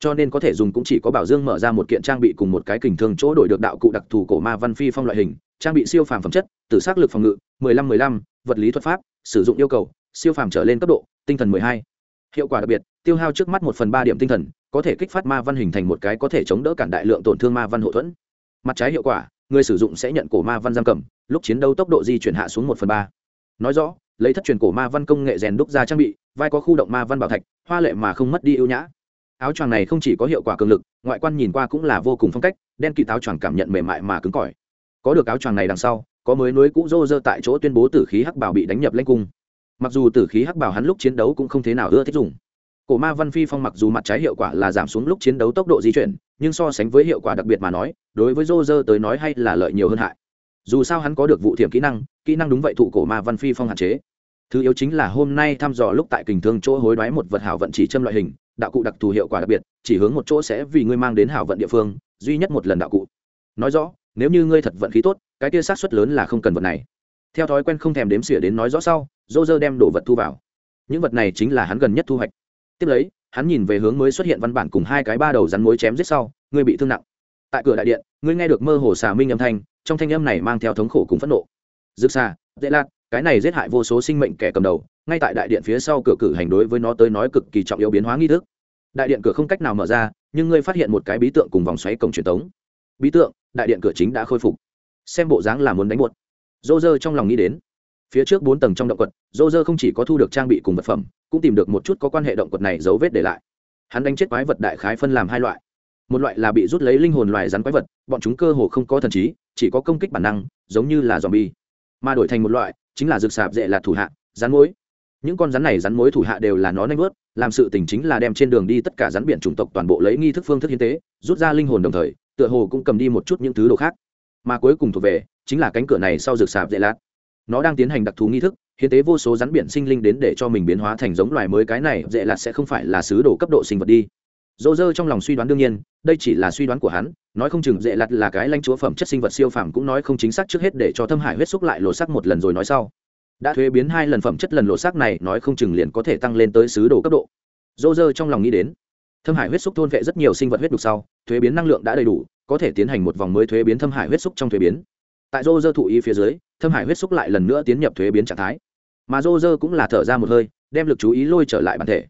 Cho nên có thể dùng cũng chỉ có bảo dương mở ra một kiện trang bị cùng một cái kình thương chỗ đổi được đạo cụ đặc thù cổ ma văn phi phong loại hình trang bị siêu phàm phẩm chất tử xác lực phòng ngự 15-15, vật lý thuật pháp sử dụng yêu cầu siêu phàm trở lên cấp độ tinh thần 12. hiệu quả đặc biệt tiêu hao trước mắt một phần ba điểm tinh thần có thể kích phát ma văn hình thành một cái có thể chống đỡ cản đại lượng tổn thương ma văn hậu thuẫn. Mặt trái hiệu quả người sử dụng sẽ nhận cổ ma văn giam cầm lúc chiến đấu tốc độ di chuyển hạ xuống một phần ba nói rõ, lấy thất truyền cổ ma văn công nghệ rèn đúc ra trang bị, vai có khu động ma văn bảo thạch, hoa lệ mà không mất đi ưu nhã. Áo choàng này không chỉ có hiệu quả cường lực, ngoại quan nhìn qua cũng là vô cùng phong cách, đen kịt áo choàng cảm nhận mềm mại mà cứng cỏi. Có được áo choàng này đằng sau, có mới núi cũ rô rơ tại chỗ tuyên bố tử khí hắc bảo bị đánh nhập lanh cung. Mặc dù tử khí hắc bảo hắn lúc chiến đấu cũng không thế nào ưa thích dùng. Cổ ma văn phi phong mặc dù mặt trái hiệu quả là giảm xuống lúc chiến đấu tốc độ di chuyển, nhưng so sánh với hiệu quả đặc biệt mà nói, đối với rô rơ tới nói hay là lợi nhiều hơn hại dù sao hắn có được vụ thiểm kỹ năng kỹ năng đúng vậy thụ cổ ma văn phi phong hạn chế. Thứ yếu chính là hôm nay thăm dò lúc tại kình thương chỗ hối đoái một vật hảo vận chỉ châm loại hình, đạo cụ đặc thù hiệu quả đặc biệt, chỉ hướng một chỗ sẽ vì ngươi mang đến hảo vận địa phương, duy nhất một lần đạo cụ. Nói rõ, nếu như ngươi thật vận khí tốt, cái kia sát suất lớn là không cần vật này. Theo thói quen không thèm đếm xỉa đến nói rõ sau dô dơ đem đồ vật thu vào. Những vật này chính là hắn gần nhất thu hoạch. Tiếp lấy, hắn nhìn về hướng mới xuất hiện văn bản cùng hai cái ba đầu rắn mối chém giết sau, ngươi bị thương nặng. Tại cửa đại điện, ngươi nghe được mơ hồ xà minh âm thanh trong thanh âm này mang theo thống khổ cùng phẫn nộ. Dực xa dễ lạt, cái này giết hại vô số sinh mệnh kẻ cầm đầu, ngay tại đại điện phía sau cửa cử hành đối với nó tới nói cực kỳ trọng yếu biến hóa nghi thức. Đại điện cửa không cách nào mở ra, nhưng ngươi phát hiện một cái bí tượng cùng vòng xoáy cổng truyền thống bí tượng, đại điện cửa chính đã khôi phục. Xem bộ dáng là muốn đánh buột. Dô dơ trong lòng nghĩ đến. Phía trước bốn tầng trong động quật dô dơ không chỉ có thu được trang bị cùng vật phẩm, cũng tìm được một chút có quan hệ động quật này dấu vết để lại. Hắn đánh chết quái vật đại khái phân làm hai loại. Một loại là bị rút lấy linh hồn loài rắn quái vật, bọn chúng cơ hồ không có thần trí chỉ có công kích bản năng, giống như là dòm bi mà đổi thành một loại, chính là rực sạp dễ là thủ hạ, rắn mối những con rắn này, rắn mối thủ hạ đều là nó nanh vớt, làm sự tình chính là đem trên đường đi tất cả rắn biển chủng tộc toàn bộ lấy nghi thức phương thức hiến tế, rút ra linh hồn đồng thời, tựa hồ cũng cầm đi một chút những thứ đồ khác. Mà cuối cùng thuộc về, chính là cánh cửa này sau rực sạp dễ lạt. Nó đang tiến hành đặc thù nghi thức, hiến tế vô số rắn biển sinh linh đến để cho mình biến hóa thành giống loài mới. Cái này dễ lạt sẽ không phải là sứ đồ cấp độ sinh vật đi dô dơ trong lòng suy đoán đương nhiên, đây chỉ là suy đoán của hắn, nói không chừng dễ lặt là cái lanh chúa phẩm chất sinh vật siêu phàm cũng nói không chính xác trước hết để cho thâm hải huyết xúc lại lộ sắc một lần rồi nói sau. Đã thuế biến hai lần phẩm chất lần lộ sắc này, nói không chừng liền có thể tăng lên tới sứ đồ cấp độ. Dô dơ trong lòng nghĩ đến, thâm hải huyết xúc thôn vệ rất nhiều sinh vật huyết đục sau, thuế biến năng lượng đã đầy đủ, có thể tiến hành một vòng mới thuế biến thâm hải huyết xúc trong thuế biến. Tại dô dơ thụ ý phía dưới, thâm hải huyết xúc lại lần nữa tiến nhập thuế biến trạng thái. Mà dô dơ cũng là thở ra một hơi, đem lực chú ý lôi trở lại bản thể.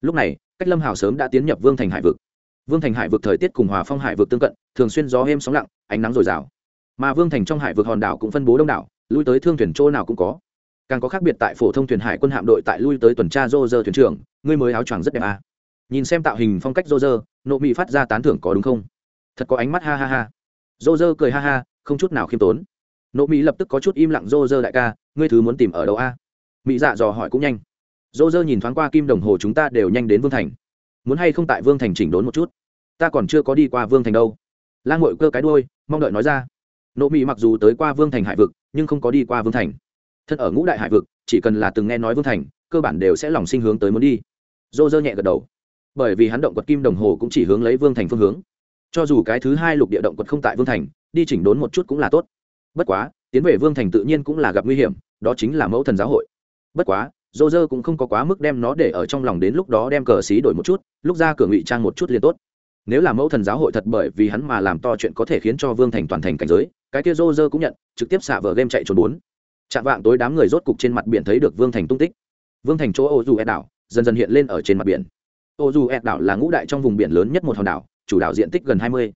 Lúc này cách lâm hào sớm đã tiến nhập vương thành hải vực. Vương thành hải vực thời tiết cùng hòa phong hải vực tương cận, thường xuyên gió êm sóng lặng, ánh nắng dồi dào. Mà vương thành trong hải vực hòn đảo cũng phân bố đông đảo, lui tới thương thuyền chỗ nào cũng có. Càng có khác biệt tại phổ thông thuyền hải quân hạm đội tại lui tới tuần tra rô rơ thuyền trưởng, ngươi mới áo choàng rất đẹp à. nhìn xem tạo hình phong cách rô rơ nộ mị phát ra tán thưởng có đúng không? Thật có ánh mắt, ha ha ha. Rô rơ cười ha ha, không chút nào khiêm tốn. Nộ mỹ lập tức có chút im lặng rô rơ đại ca, ngươi thứ muốn tìm ở đâu à? a mỹ dạ dò hỏi cũng nhanh dô dơ nhìn thoáng qua kim đồng hồ chúng ta đều nhanh đến vương thành. Muốn hay không tại vương thành chỉnh đốn một chút? Ta còn chưa có đi qua vương thành đâu. Lan ngội cơ cái đôi mong đợi nói ra. Nộ mỹ mặc dù tới qua vương thành hải vực, nhưng không có đi qua vương thành. Thân ở ngũ đại hải vực, chỉ cần là từng nghe nói vương thành, cơ bản đều sẽ lòng sinh hướng tới muốn đi. Dô dơ nhẹ gật đầu. Bởi vì hắn động quật kim đồng hồ cũng chỉ hướng lấy vương thành phương hướng. Cho dù cái thứ hai lục địa động quật không tại vương thành, đi chỉnh đốn một chút cũng là tốt. Bất quá, tiến về vương thành tự nhiên cũng là gặp nguy hiểm, đó chính là mẫu thần giáo hội. Bất quá dô dơ cũng không có quá mức đem nó để ở trong lòng đến lúc đó đem cờ xí đổi một chút, lúc ra cửa ngụy trang một chút liền tốt. Nếu là mẫu thần giáo hội thật bởi vì hắn mà làm to chuyện có thể khiến cho vương thành toàn thành cảnh giới, cái kia dô dơ cũng nhận, trực tiếp xạ vờ game chạy trốn bốn. Chạm vạng tối đám người rốt cục trên mặt biển thấy được vương thành tung tích. Vương thành chỗ ô dù ed đảo, dần dần hiện lên ở trên mặt biển. Ô dù ed đảo là ngũ đại trong vùng biển lớn nhất một hòn đảo, chủ đảo diện tích gần hai mươi.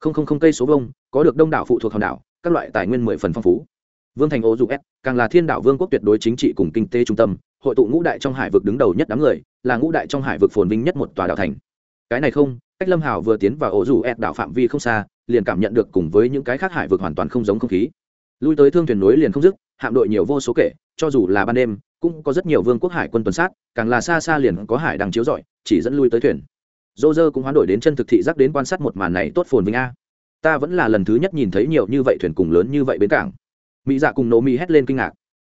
Không không không cây số vông có được đông đảo phụ thuộc hòn đảo, các loại tài nguyên mười phần phong phú. Vương thành ô dù ed càng là thiên đảo vương quốc tuyệt đối chính trị cùng kinh tế trung tâm hội tụ ngũ đại trong hải vực đứng đầu nhất đám người, là ngũ đại trong hải vực phồn vinh nhất một tòa đảo thành. Cái này không, cách lâm hảo vừa tiến vào ổ rủ ed đảo phạm vi không xa, liền cảm nhận được cùng với những cái khác hải vực hoàn toàn không giống không khí. Lui tới thương thuyền núi liền không dứt, hạm đội nhiều vô số kể, cho dù là ban đêm, cũng có rất nhiều vương quốc hải quân tuần sát, càng là xa xa liền có hải đang chiếu rọi, chỉ dẫn lui tới thuyền. Dô dơ cũng hoán đổi đến chân thực thị giác đến quan sát một màn này tốt phồn vinh a. Ta vẫn là lần thứ nhất nhìn thấy nhiều như vậy thuyền cùng lớn như vậy bến cảng. Mỹ dạ cùng nổ mỹ hét lên kinh ngạc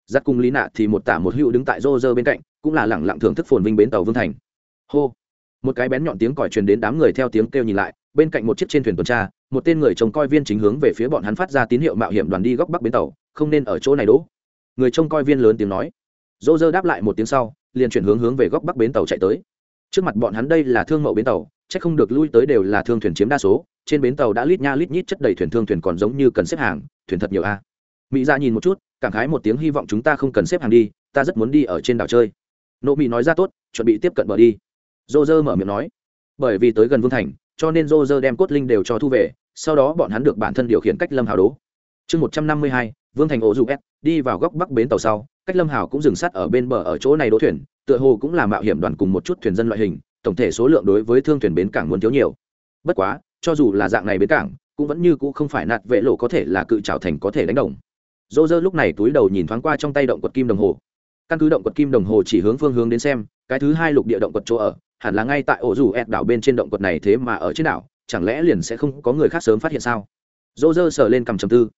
giặc cùng lý nạ thì một tả một hữu đứng tại rô rơ bên cạnh, cũng là lẳng lặng thưởng thức phồn vinh bến tàu vương thành. Hô! Một cái bén nhọn tiếng còi truyền đến đám người theo tiếng kêu nhìn lại, bên cạnh một chiếc trên thuyền tuần tra, một tên người trông coi viên chính hướng về phía bọn hắn phát ra tín hiệu mạo hiểm đoàn đi góc bắc bến tàu, không nên ở chỗ này đỗ. Người trông coi viên lớn tiếng nói. Rô rơ đáp lại một tiếng sau, liền chuyển hướng hướng về góc bắc bến tàu chạy tới. Trước mặt bọn hắn đây là thương mậu bến tàu c h ắ c không được lui tới đều là thương thuyền chiếm đa số, trên bến tàu đã lít nha lít nhít chất đầy thuyền thương thuyền còn giống như cần xếp hàng, thuyền thật nhiều a. Mỹ ra nhìn một chút cảm khái một tiếng hy vọng chúng ta không cần xếp hàng đi, ta rất muốn đi ở trên đảo chơi. Nộ mỹ nói ra tốt, chuẩn bị tiếp cận bờ đi. Dô dơ mở miệng nói. Bởi vì tới gần vương thành, cho nên dô dơ đem cốt linh đều cho thu về, sau đó bọn hắn được bản thân điều khiển cách lâm hào đố. Chương một trăm năm mươi hai, vương thành ổ dụ s, đi vào góc bắc bến tàu sau, cách lâm hào cũng dừng sát ở bên bờ ở chỗ này đỗ thuyền, tựa hồ cũng là mạo hiểm đoàn cùng một chút thuyền dân loại hình, tổng thể số lượng đối với thương thuyền bến cảng muốn thiếu nhiều. Bất quá, cho dù là dạng này bến cảng, cũng vẫn như cũ không phải nạt vệ lộ có thể là cự trào thành có thể đánh đồng dô dơ lúc này túi đầu nhìn thoáng qua trong tay động quật kim đồng hồ. Căn cứ động quật kim đồng hồ chỉ hướng phương hướng đến xem, cái thứ hai lục địa động quật chỗ ở, hẳn là ngay tại ổ rủ ẹt đảo bên trên động quật này thế mà ở trên đảo, chẳng lẽ liền sẽ không có người khác sớm phát hiện sao? Dô dơ sờ lên cầm trầm tư.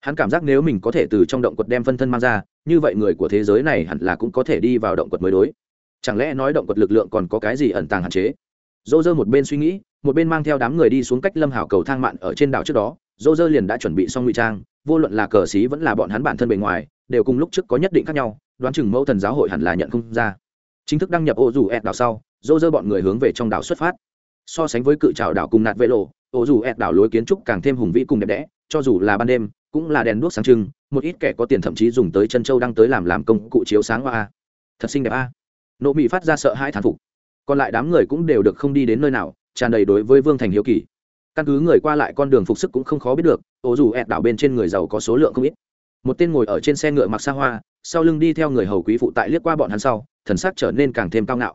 Hắn cảm giác nếu mình có thể từ trong động quật đem phân thân mang ra, như vậy người của thế giới này hẳn là cũng có thể đi vào động quật mới đối. Chẳng lẽ nói động quật lực lượng còn có cái gì ẩn tàng hạn chế? Dô dơ một bên suy nghĩ, một bên mang theo đám người đi xuống cách lâm hảo cầu thang mạn ở trên đảo trước đó. Dô dơ liền đã chuẩn bị xong ngụy trang vô luận là cờ xí vẫn là bọn hắn bản thân bề ngoài, đều cùng lúc trước có nhất định khác nhau, đoán chừng mẫu thần giáo hội hẳn là nhận không ra. Chính thức đăng nhập ô dù ẹt đảo sau dô dơ bọn người hướng về trong đảo xuất phát. So sánh với cự trào đảo cùng nạt vệ lộ ô dù ẹt đảo lối kiến trúc càng thêm hùng vĩ cùng đẹp đẽ, cho dù là ban đêm, cũng là đèn đuốc sáng trưng, một ít kẻ có tiền thậm chí dùng tới chân châu đang tới làm làm công cụ chiếu sáng hoa thật xinh đẹp a. Nộ mỹ phát ra sợ hai thán phục. Còn lại đám người cũng đều được không đi đến nơi nào, tràn đầy đối với vương thành hiếu kỳ căn cứ người qua lại con đường phục sức cũng không khó biết được, ô dù ẹt đảo bên trên người giàu có số lượng không ít. Một tên ngồi ở trên xe ngựa mặc xa hoa, sau lưng đi theo người hầu quý phụ tại liếc qua bọn hắn sau, thần sắc trở nên càng thêm cao ngạo.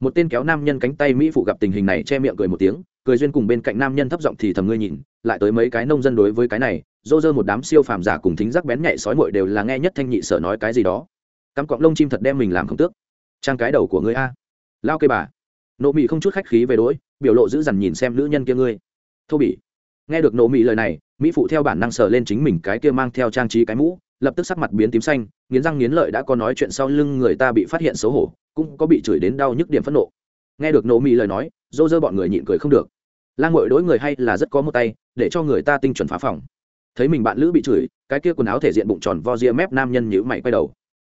Một tên kéo nam nhân cánh tay mỹ phụ gặp tình hình này che miệng cười một tiếng, cười duyên cùng bên cạnh nam nhân thấp giọng thì thầm ngươi nhìn, lại tới mấy cái nông dân đối với cái này dô dơ một đám siêu phàm giả cùng thính giác bén nhạy sói mội đều là nghe nhất thanh nhị sợ nói cái gì đó. Cắm cọng lông chim thật đem mình làm không tước. Trang cái đầu của ngươi a. Lao cây bà. Nộ mị không chút khách khí về đỗi, biểu lộ giữ dằn nhìn xem nữ nhân kia ngươi thô bỉ. Nghe được nộ mỹ lời này, mỹ phụ theo bản năng sờ lên chính mình cái kia mang theo trang trí cái mũ, lập tức sắc mặt biến tím xanh, nghiến răng nghiến lợi đã có nói chuyện sau lưng người ta bị phát hiện xấu hổ, cũng có bị chửi đến đau nhức điểm phẫn nộ. Nghe được nộ mỹ lời nói dô dơ bọn người nhịn cười không được. Lan ngội đối người hay là rất có một tay, để cho người ta tinh chuẩn phá phòng. Thấy mình bạn lữ bị chửi, cái kia quần áo thể diện bụng tròn vo ria mép nam nhân nhữ mày quay đầu.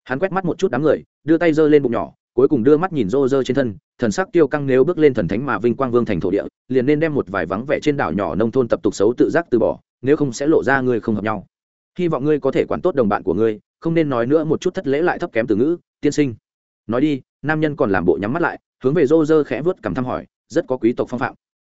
Hắn quét mắt một chút đám người, đưa tay giơ lên bụng nhỏ cuối cùng đưa mắt nhìn rô rơ trên thân, thần sắc tiêu căng nếu bước lên thần thánh mà vinh quang vương thành thổ địa, liền nên đem một vài vắng vẻ trên đảo nhỏ nông thôn tập tục xấu tự giác từ bỏ, nếu không sẽ lộ ra ngươi không hợp nhau. Hy vọng ngươi có thể quản tốt đồng bạn của ngươi, không nên nói nữa một chút thất lễ lại thấp kém từ ngữ, tiên sinh. Nói đi, nam nhân còn làm bộ nhắm mắt lại, hướng về rô rơ khẽ vớt cảm thăm hỏi, rất có quý tộc phong phạm.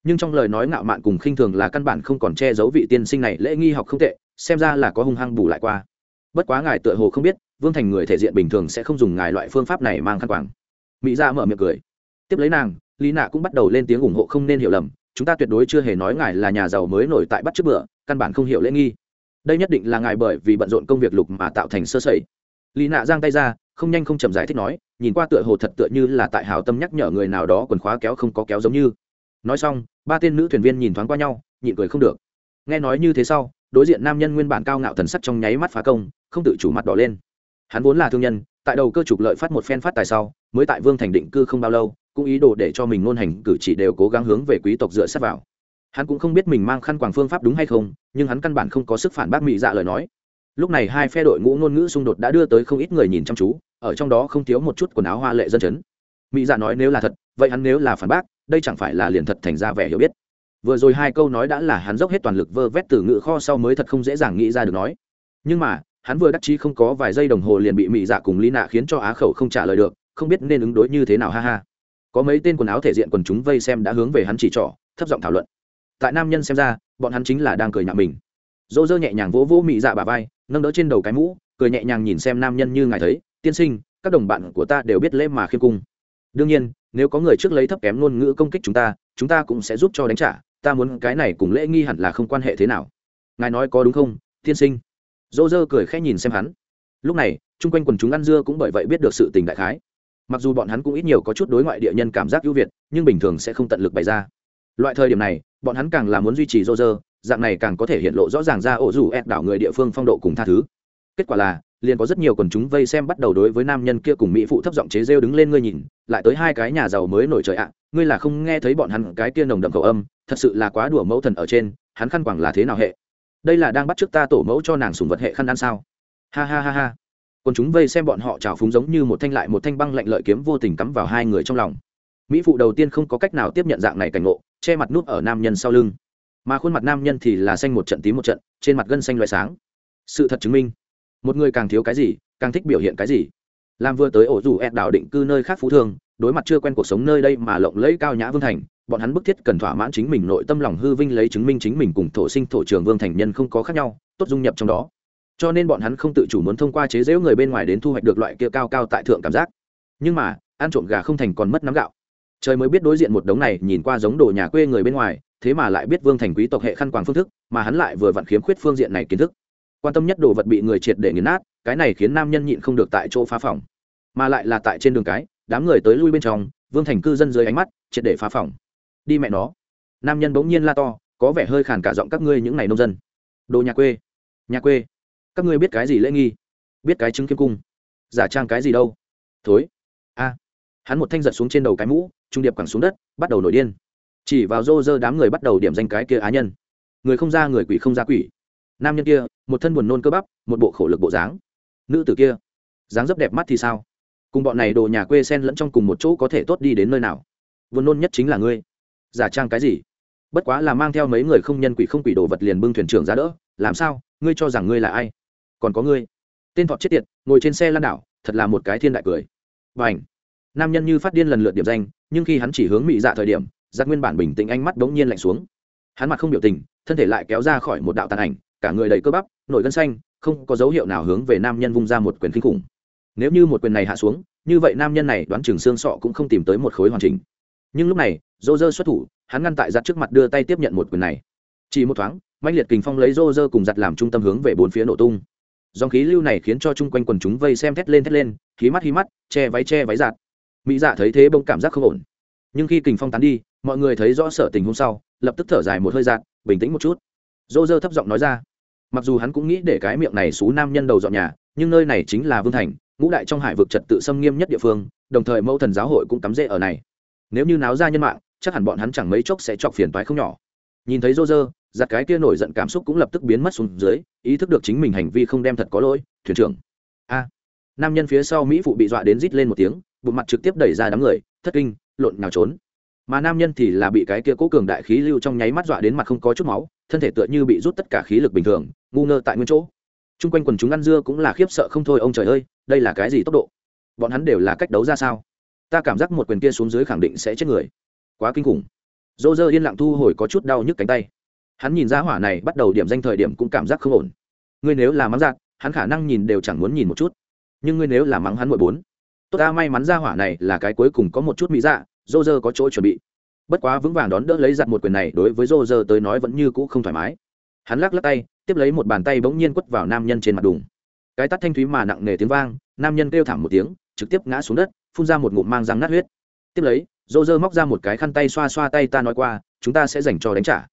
Nhưng trong lời nói ngạo mạn cùng khinh thường là căn bản không còn che giấu vị tiên sinh này lễ nghi học không tệ, xem ra là có hung hăng bù lại qua. Bất quá ngài tựa hồ không biết vương thành người thể diện bình thường sẽ không dùng ngài loại phương pháp này mang khăn quàng. Mỹ ra mở miệng cười. Tiếp lấy nàng, lý nạ cũng bắt đầu lên tiếng ủng hộ không nên hiểu lầm. Chúng ta tuyệt đối chưa hề nói ngài là nhà giàu mới nổi tại bắt trước bữa, căn bản không hiểu lễ nghi. Đây nhất định là ngài bởi vì bận rộn công việc lục mà tạo thành sơ sẩy. Lý nạ giang tay ra, không nhanh không chậm giải thích nói, nhìn qua tựa hồ thật tựa như là tại hào tâm nhắc nhở người nào đó quần khóa kéo không có kéo giống như. Nói xong, ba tên nữ thuyền viên nhìn thoáng qua nhau, nhịn cười không được. Nghe nói như thế sau, đối diện nam nhân nguyên bản cao ngạo thần sắc trong nháy mắt phá công, không tự chủ mặt đỏ lên hắn vốn là thương nhân, tại đầu cơ trục lợi phát một phen phát tài sau, mới tại vương thành định cư không bao lâu, cũng ý đồ để cho mình ngôn hành cử chỉ đều cố gắng hướng về quý tộc dựa sát vào. Hắn cũng không biết mình mang khăn quàng phương pháp đúng hay không, nhưng hắn căn bản không có sức phản bác mỹ dạ lời nói. Lúc này hai phe đội ngũ ngôn ngữ xung đột đã đưa tới không ít người nhìn chăm chú, ở trong đó không thiếu một chút quần áo hoa lệ dân chấn. Mỹ dạ nói nếu là thật, vậy hắn nếu là phản bác, đây chẳng phải là liền thật thành ra vẻ hiểu biết. Vừa rồi hai câu nói đã là hắn dốc hết toàn lực vơ vét từ ngự kho sau mới thật không dễ dàng nghĩ ra được nói. Nhưng mà hắn vừa đắc chí không có vài giây đồng hồ liền bị mị dạ cùng lý nạ khiến cho á khẩu không trả lời được, không biết nên ứng đối như thế nào, ha ha. Có mấy tên quần áo thể diện quần chúng vây xem đã hướng về hắn chỉ trỏ, thấp giọng thảo luận. Tại nam nhân xem ra, bọn hắn chính là đang cười nhạo mình. Dỗ dơ nhẹ nhàng vỗ vỗ mị dạ bà vai, nâng đỡ trên đầu cái mũ, cười nhẹ nhàng nhìn xem nam nhân như ngài thấy, tiên sinh, các đồng bạn của ta đều biết lễ mà khiêm cung. Đương nhiên, nếu có người trước lấy thấp kém ngôn ngữ công kích chúng ta chúng ta cũng sẽ giúp cho đánh trả, ta muốn cái này cùng lễ nghi hẳn là không quan hệ thế nào. Ngài nói có đúng không, tiên sinh? Dô dơ cười khẽ nhìn xem hắn. Lúc này, chung quanh quần chúng ăn dưa cũng bởi vậy biết được sự tình đại khái. Mặc dù bọn hắn cũng ít nhiều có chút đối ngoại địa nhân cảm giác ưu việt, nhưng bình thường sẽ không tận lực bày ra. Loại thời điểm này, bọn hắn càng là muốn duy trì dô dơ dạng này càng có thể hiện lộ rõ ràng ra ổ rủ ép đảo người địa phương phong độ cùng tha thứ. Kết quả là, liền có rất nhiều quần chúng vây xem bắt đầu đối với nam nhân kia cùng mỹ phụ thấp giọng chế rêu đứng lên ngươi nhìn, lại tới hai cái nhà giàu mới nổi trời ạ, ngươi là không nghe thấy bọn hắn cái kia nồng đậm cầu âm, thật sự là quá đùa mẫu thần ở trên, hắn khăn quẳng là thế nào hệ? Đây là đang bắt t ta tổ mẫu cho nàng sùng vật hệ khăn ăn sao? Ha ha ha ha. Còn chúng vây xem bọn họ trào phúng giống như một thanh lại một thanh băng lạnh lợi kiếm vô tình cắm vào hai người trong lòng. Mỹ phụ đầu tiên không có cách nào tiếp nhận dạng này cảnh ngộ, che mặt nút ở nam nhân sau lưng. Mà khuôn mặt nam nhân thì là xanh một trận tím một trận, trên mặt gân xanh loại sáng. Sự thật chứng minh, một người càng thiếu cái gì, càng thích biểu hiện cái gì. Làm vừa tới ổ rủ ed đảo định cư nơi khác phú thương, đối mặt chưa quen cuộc sống nơi đây mà lộng lẫy cao nhã vương thành bọn hắn bức thiết cần thỏa mãn chính mình nội tâm lòng hư vinh lấy chứng minh chính mình cùng thổ sinh thổ trường vương thành nhân không có khác nhau, tốt dung nhập trong đó. Cho nên bọn hắn không tự chủ muốn thông qua chế giễu người bên ngoài đến thu hoạch được loại kia cao cao tại thượng cảm giác. Nhưng mà, ăn trộm gà không thành còn mất nắm gạo. Trời mới biết đối diện một đống này nhìn qua giống đồ nhà quê người bên ngoài, thế mà lại biết vương thành quý tộc hệ khăn quàng phương thức, mà hắn lại vừa vặn khiếm khuyết phương diện này kiến thức. Quan tâm nhất đồ vật bị người triệt để nghiền nát, cái này khiến nam nhân nhịn không được tại chỗ phá phòng. Mà lại là tại trên đường cái, đám người tới lui bên trong, vương thành cư dân dưới ánh mắt triệt để phá phòng đi mẹ nó. Nam nhân bỗng nhiên la to, có vẻ hơi khàn cả giọng các ngươi những ngày nông dân. Đồ nhà quê. Nhà quê. Các ngươi biết cái gì lễ nghi? Biết cái chứng kiếm cung. Giả trang cái gì đâu? Thối. A. Hắn một thanh giật xuống trên đầu cái mũ, trung điệp quẳng xuống đất, bắt đầu nổi điên. Chỉ vào rô rơ đám người bắt đầu điểm danh cái kia á nhân. Người không ra người quỷ không ra quỷ. Nam nhân kia, một thân buồn nôn cơ bắp, một bộ khổ lực bộ dáng. Nữ tử kia, dáng dấp đẹp mắt thì sao? Cùng bọn này đồ nhà quê sen lẫn trong cùng một chỗ có thể tốt đi đến nơi nào? Buồn nôn nhất chính là ngươi giả trang cái gì? Bất quá là mang theo mấy người không nhân quỷ không quỷ đồ vật liền bưng thuyền trưởng ra đỡ, làm sao? Ngươi cho rằng ngươi là ai? Còn có ngươi? Tên thọ chết tiệt, ngồi trên xe lan đảo, thật là một cái thiên đại cười. Và ảnh nam nhân như phát điên lần lượt điểm danh, nhưng khi hắn chỉ hướng mị dạ thời điểm, giặc nguyên bản bình tĩnh ánh mắt bỗng nhiên lạnh xuống. Hắn mặt không biểu tình, thân thể lại kéo ra khỏi một đạo tàn ảnh, cả người đầy cơ bắp, nổi gân xanh, không có dấu hiệu nào hướng về nam nhân vung ra một quyền kinh khủng. Nếu như một quyền này hạ xuống, như vậy nam nhân này đoán chừng xương sọ cũng không tìm tới một khối hoàn chỉnh nhưng lúc này dô dơ xuất thủ, hắn ngăn tại giặt trước mặt đưa tay tiếp nhận một quyền này. Chỉ một thoáng mạnh liệt kình phong lấy dô dơ cùng giặt làm trung tâm hướng về bốn phía nổ tung. Dòng khí lưu này khiến cho chung quanh quần chúng vây xem thét lên thét lên, khí mắt hí mắt, che váy che váy giặt. Mỹ dạ thấy thế bông cảm giác không ổn. Nhưng khi kình phong tán đi, mọi người thấy rõ sở tình hôm sau, lập tức thở dài một hơi giặt, bình tĩnh một chút. Dô dơ thấp giọng nói ra, mặc dù hắn cũng nghĩ để cái miệng này xú nam nhân đầu dọn nhà, nhưng nơi này chính là vương thành, ngũ đại trong hải vực trật tự xâm nghiêm nhất địa phương, đồng thời mẫu thần giáo hội cũng cắm rễ ở này nếu như náo ra nhân mạng, chắc hẳn bọn hắn chẳng mấy chốc sẽ chọc phiền toái không nhỏ. Nhìn thấy rô rơ, giặt cái kia nổi giận cảm xúc cũng lập tức biến mất xuống dưới, ý thức được chính mình hành vi không đem thật có lỗi, thuyền trưởng. A. Nam nhân phía sau mỹ phụ bị dọa đến rít lên một tiếng, bụng mặt trực tiếp đẩy ra đám người, thất kinh, lộn nào trốn. Mà nam nhân thì là bị cái kia cố cường đại khí lưu trong nháy mắt dọa đến mặt không có chút máu, thân thể tựa như bị rút tất cả khí lực bình thường, ngu ngơ tại nguyên chỗ. Chung quanh quần chúng ăn dưa cũng là khiếp sợ không thôi, ông trời ơi, đây là cái gì tốc độ? Bọn hắn đều là cách đấu ra sao? Ta cảm giác một quyền kia xuống dưới khẳng định sẽ chết người. Quá kinh khủng. Dô dơ yên lặng thu hồi có chút đau nhức cánh tay. Hắn nhìn ra hỏa này bắt đầu điểm danh thời điểm cũng cảm giác không ổn. Ngươi nếu là mắng giặc hắn khả năng nhìn đều chẳng muốn nhìn một chút. Nhưng ngươi nếu là mắng hắn mỗi bốn, tốt ta may mắn ra hỏa này là cái cuối cùng có một chút mỹ dạ dô dơ có chỗ chuẩn bị. Bất quá vững vàng đón đỡ lấy giặt một quyền này đối với dô dơ tới nói vẫn như cũ không thoải mái. Hắn lắc lắc tay, tiếp lấy một bàn tay bỗng nhiên quất vào nam nhân trên mặt đùng. Cái tắt thanh thúy mà nặng nề tiếng vang, nam nhân kêu thảm một tiếng, trực tiếp ngã xuống đất phun ra một ngụm mang răng nát huyết. Tiếp lấy dô dơ móc ra một cái khăn tay xoa xoa tay ta nói qua, chúng ta sẽ dành cho đánh trả.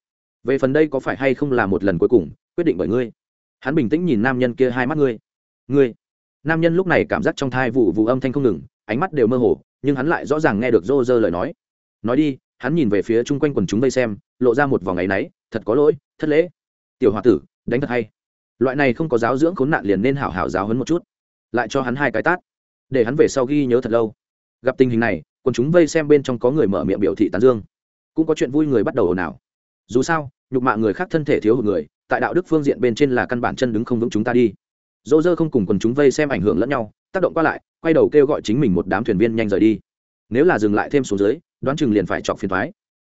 Về phần đây có phải hay không là một lần cuối cùng, quyết định bởi ngươi. Hắn bình tĩnh nhìn nam nhân kia hai mắt ngươi. Ngươi. Nam nhân lúc này cảm giác trong thai vụ vụ âm thanh không ngừng, ánh mắt đều mơ hồ, nhưng hắn lại rõ ràng nghe được dô dơ lời nói. Nói đi, hắn nhìn về phía chung quanh quần chúng vây xem, lộ ra một vòng ngày náy, thật có lỗi, thất lễ. Tiểu h o a tử, đánh thật hay. Loại này không có giáo dưỡng khốn nạn liền nên hảo hảo giáo hấn một chút. Lại cho hắn hai cái tát để hắn về sau ghi nhớ thật lâu. Gặp tình hình này, quần chúng vây xem bên trong có người mở miệng biểu thị tán dương. Cũng có chuyện vui người bắt đầu ồn ào. Dù sao, nhục mạ người khác thân thể thiếu hụt người, tại đạo đức phương diện bên trên là căn bản chân đứng không vững chúng ta đi. Dỗ dơ không cùng quần chúng vây xem ảnh hưởng lẫn nhau, tác động qua lại, quay đầu kêu gọi chính mình một đám thuyền viên nhanh rời đi. Nếu là dừng lại thêm xuống dưới, đoán chừng liền phải chọc phiền thoái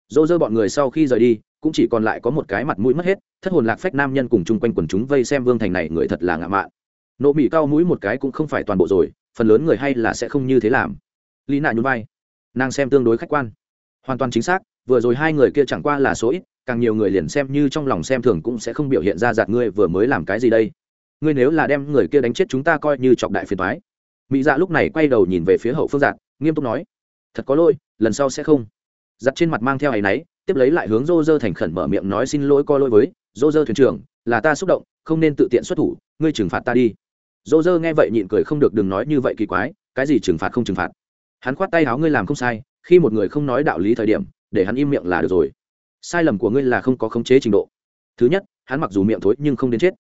dỗ dơ bọn người sau khi rời đi, cũng chỉ còn lại có một cái mặt mũi mất hết, thất hồn lạc phách nam nhân cùng chung quanh quần chúng vây xem vương thành này người thật là ngạo mạn. Nộ mỹ cao mũi một cái cũng không phải toàn bộ rồi phần lớn người hay là sẽ không như thế làm. Lý nạ nhún vai. Nàng xem tương đối khách quan. Hoàn toàn chính xác, vừa rồi hai người kia chẳng qua là số ít, càng nhiều người liền xem như trong lòng xem thường cũng sẽ không biểu hiện ra giạt ngươi vừa mới làm cái gì đây. Ngươi nếu là đem người kia đánh chết chúng ta coi như chọc đại phiền thoái mỹ dạ lúc này quay đầu nhìn về phía hậu phương giạt, nghiêm túc nói, thật có lỗi, lần sau sẽ không. Giặt trên mặt mang theo áy náy, tiếp lấy lại hướng rô rơ thành khẩn mở miệng nói, xin lỗi coi lỗi với, rô rơ thuyền trưởng, là ta xúc động, không nên tự tiện xuất thủ, ngươi trừng phạt ta đi dô dơ nghe vậy nhịn cười không được đừng nói như vậy kỳ quái, cái gì trừng phạt không trừng phạt. Hắn khoát tay áo, ngươi làm không sai, khi một người không nói đạo lý thời điểm, để hắn im miệng là được rồi. Sai lầm của ngươi là không có khống chế trình độ. Thứ nhất, hắn mặc dù miệng thối nhưng không đến chết.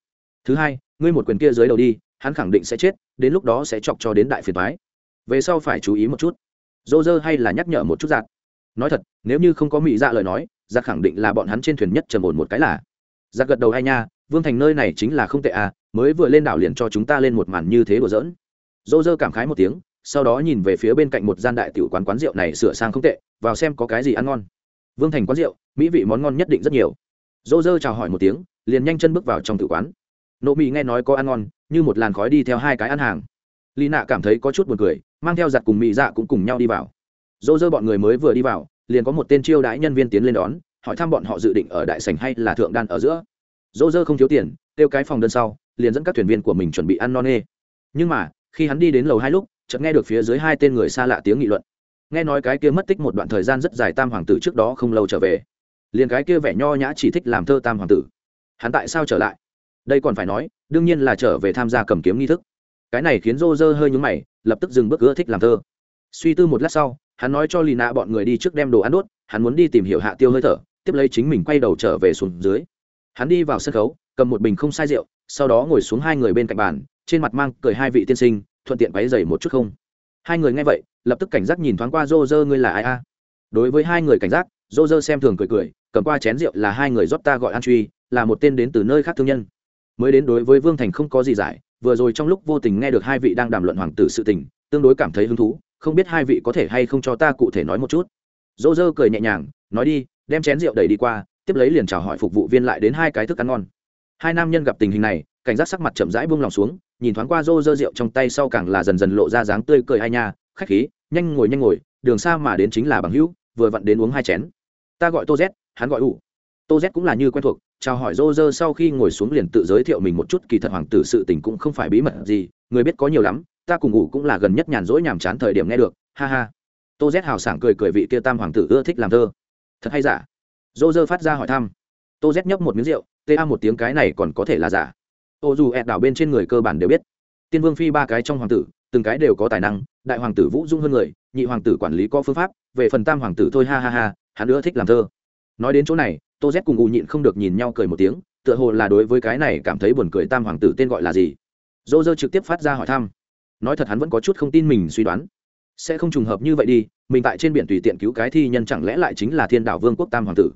Thứ hai, ngươi một quyền kia dưới đầu đi, hắn khẳng định sẽ chết, đến lúc đó sẽ chọc cho đến đại phiền thoái về sau phải chú ý một chút. Dô dơ hay là nhắc nhở một chút giạt nói thật, nếu như không có mỹ dạ lời nói, giặc khẳng định là bọn hắn trên thuyền nhất trầm ổn một cái là. Giặc gật đầu hay nha, vương thành nơi này chính là không tệ à mới vừa lên đảo liền cho chúng ta lên một màn như thế đùa giỡn. Dô dơ cảm khái một tiếng, sau đó nhìn về phía bên cạnh một gian đại tiểu quán quán rượu này sửa sang không tệ, vào xem có cái gì ăn ngon. Vương thành quán rượu, mỹ vị món ngon nhất định rất nhiều. Dô dơ chào hỏi một tiếng, liền nhanh chân bước vào trong tử quán. Nộ mỹ nghe nói có ăn ngon, như một làn khói đi theo hai cái ăn hàng. Lì nạ cảm thấy có chút buồn cười, mang theo giặt cùng mỹ dạ cũng cùng nhau đi vào. Dô dơ bọn người mới vừa đi vào, liền có một tên chiêu đãi nhân viên tiến lên đón, hỏi thăm bọn họ dự định ở đại sành hay là thượng đan ở giữa. Dô dơ không thiếu tiền kêu cái phòng đơn sau, liền dẫn các thuyền viên của mình chuẩn bị ăn no nê. Nhưng mà, khi hắn đi đến lầu hai lúc, chợt nghe được phía dưới hai tên người xa lạ tiếng nghị luận. Nghe nói cái kia mất tích một đoạn thời gian rất dài tam hoàng tử trước đó không lâu trở về. Liền cái kia vẻ nho nhã chỉ thích làm thơ tam hoàng tử. Hắn tại sao trở lại? Đây còn phải nói, đương nhiên là trở về tham gia cầm kiếm nghi thức. Cái này khiến rô rơ hơi nhúng mày, lập tức dừng bước ưa thích làm thơ. Suy tư một lát sau, hắn nói cho lì nạ bọn người đi trước đem đồ ăn đốt, hắn muốn đi tìm hiểu hạ tiêu hơi thở, tiếp lấy chính mình quay đầu trở về xuống dưới. Hắn đi vào sân khấu cầm một bình không sai rượu, sau đó ngồi xuống hai người bên cạnh bàn, trên mặt mang cười hai vị tiên sinh, thuận tiện váy dày một chút không? Hai người nghe vậy, lập tức cảnh giác nhìn thoáng qua rô rơ ngươi là ai a? Đối với hai người cảnh giác rô rơ xem thường cười cười, cầm qua chén rượu là hai người rót ta gọi an truy, là một tên đến từ nơi khác thương nhân. Mới đến đối với vương thành không có gì giải, vừa rồi trong lúc vô tình nghe được hai vị đang đàm luận hoàng tử sự tình, tương đối cảm thấy hứng thú, không biết hai vị có thể hay không cho ta cụ thể nói một chút. Dỗ dơ cười nhẹ nhàng, nói đi, đem chén rượu đẩy đi qua, tiếp lấy liền chào hỏi phục vụ viên lại đến hai cái thức ăn ngon hai nam nhân gặp tình hình này, cảnh giác sắc mặt chậm rãi buông lòng xuống, nhìn thoáng qua rô rơ rượu trong tay sau càng là dần dần lộ ra dáng tươi cười hai nha, khách khí, nhanh ngồi nhanh ngồi, đường xa mà đến chính là bằng hữu, vừa vặn đến uống hai chén. Ta gọi tô z, hắn gọi ủ tô z cũng là như quen thuộc, chào hỏi rô rơ sau khi ngồi xuống liền tự giới thiệu mình một chút, kỳ thật hoàng tử sự tình cũng không phải bí mật gì, người biết có nhiều lắm, ta cùng ngủ cũng là gần nhất nhàn rỗi nhàm chán thời điểm nghe được, ha ha. Tô z hào sảng cười cười vị kia tam hoàng tử ưa thích làm thơ. Thật hay giả? Rô rơ phát ra hỏi thăm tô z nhấp một miếng rượu ta một tiếng cái này còn có thể là giả. Ô dù ẹt đảo bên trên người cơ bản đều biết. Tiên vương phi ba cái trong hoàng tử, từng cái đều có tài năng, đại hoàng tử vũ dung hơn người, nhị hoàng tử quản lý có phương pháp, về phần tam hoàng tử thôi ha ha ha, hắn ưa thích làm thơ. Nói đến chỗ này, tô z cùng ù nhịn không được nhìn nhau cười một tiếng, tựa hồ là đối với cái này cảm thấy buồn cười tam hoàng tử tên gọi là gì. Dô dơ trực tiếp phát ra hỏi thăm. Nói thật hắn vẫn có chút không tin mình suy đoán. Sẽ không trùng hợp như vậy đi, mình tại trên biển tùy tiện cứu cái thi nhân chẳng lẽ lại chính là thiên đảo vương quốc tam hoàng tử?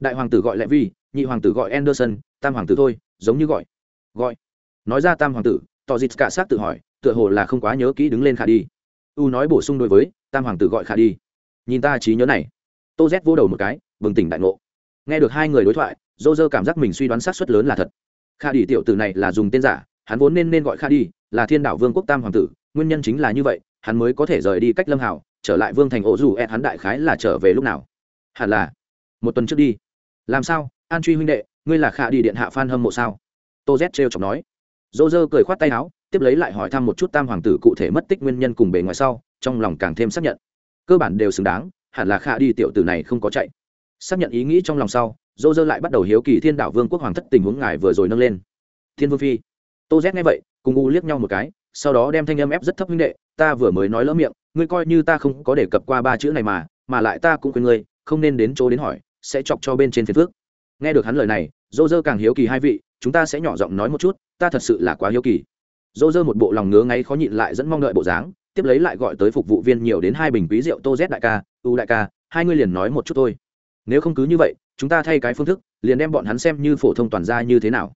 Đại hoàng tử gọi lệ vi, nhị hoàng tử gọi anderson, tam hoàng tử thôi, giống như gọi. Gọi. Nói ra tam hoàng tử tỏ dịt cả xác tự hỏi, tựa hồ là không quá nhớ kỹ đứng lên khả đi. U nói bổ sung đối với, tam hoàng tử gọi khả đi. Nhìn ta trí nhớ này. Tô z vô đầu một cái, bừng tỉnh đại ngộ. Nghe được hai người đối thoại dô dơ cảm giác mình suy đoán xác suất lớn là thật. Khả đi tiểu tử này là dùng tên giả, hắn vốn nên nên gọi khả đi, là thiên đảo vương quốc tam hoàng tử, nguyên nhân chính là như vậy, hắn mới có thể rời đi cách lâm hảo, trở lại vương thành ổ dù e hắn đại khái là trở về lúc nào? Hẳn là, một tuần trước đi làm sao? An truy huynh đệ, ngươi là khả đi điện hạ phan hâm mộ sao? Tô z trêu chọc nói. Dô dơ cười khoát tay áo, tiếp lấy lại hỏi thăm một chút tam hoàng tử cụ thể mất tích nguyên nhân cùng bề ngoài sau, trong lòng càng thêm xác nhận. Cơ bản đều xứng đáng, hẳn là khả đi tiểu tử này không có chạy. Xác nhận ý nghĩ trong lòng sau dô dơ lại bắt đầu hiếu kỳ thiên đảo vương quốc hoàng thất tình huống ngài vừa rồi nâng lên. Thiên vương phi. Tô z nghe vậy, cùng u liếc nhau một cái, sau đó đem thanh âm ép rất thấp huynh đệ, ta vừa mới nói lỡ miệng, ngươi coi như ta không có đề cập qua ba chữ này mà mà lại ta cũng khuyên ngươi, không nên đến chỗ đến hỏi sẽ chọc cho bên trên phiền phước nghe được hắn lời này, dô dơ càng hiếu kỳ hai vị, chúng ta sẽ nhỏ giọng nói một chút, ta thật sự là quá hiếu kỳ. Dô dơ một bộ lòng ngứa ngáy khó nhịn lại dẫn mong đợi bộ dáng, tiếp lấy lại gọi tới phục vụ viên nhiều đến hai bình quý rượu tô z đại ca, u đại ca, hai ngươi liền nói một chút thôi. Nếu không cứ như vậy, chúng ta thay cái phương thức, liền đem bọn hắn xem như phổ thông toàn gia như thế nào.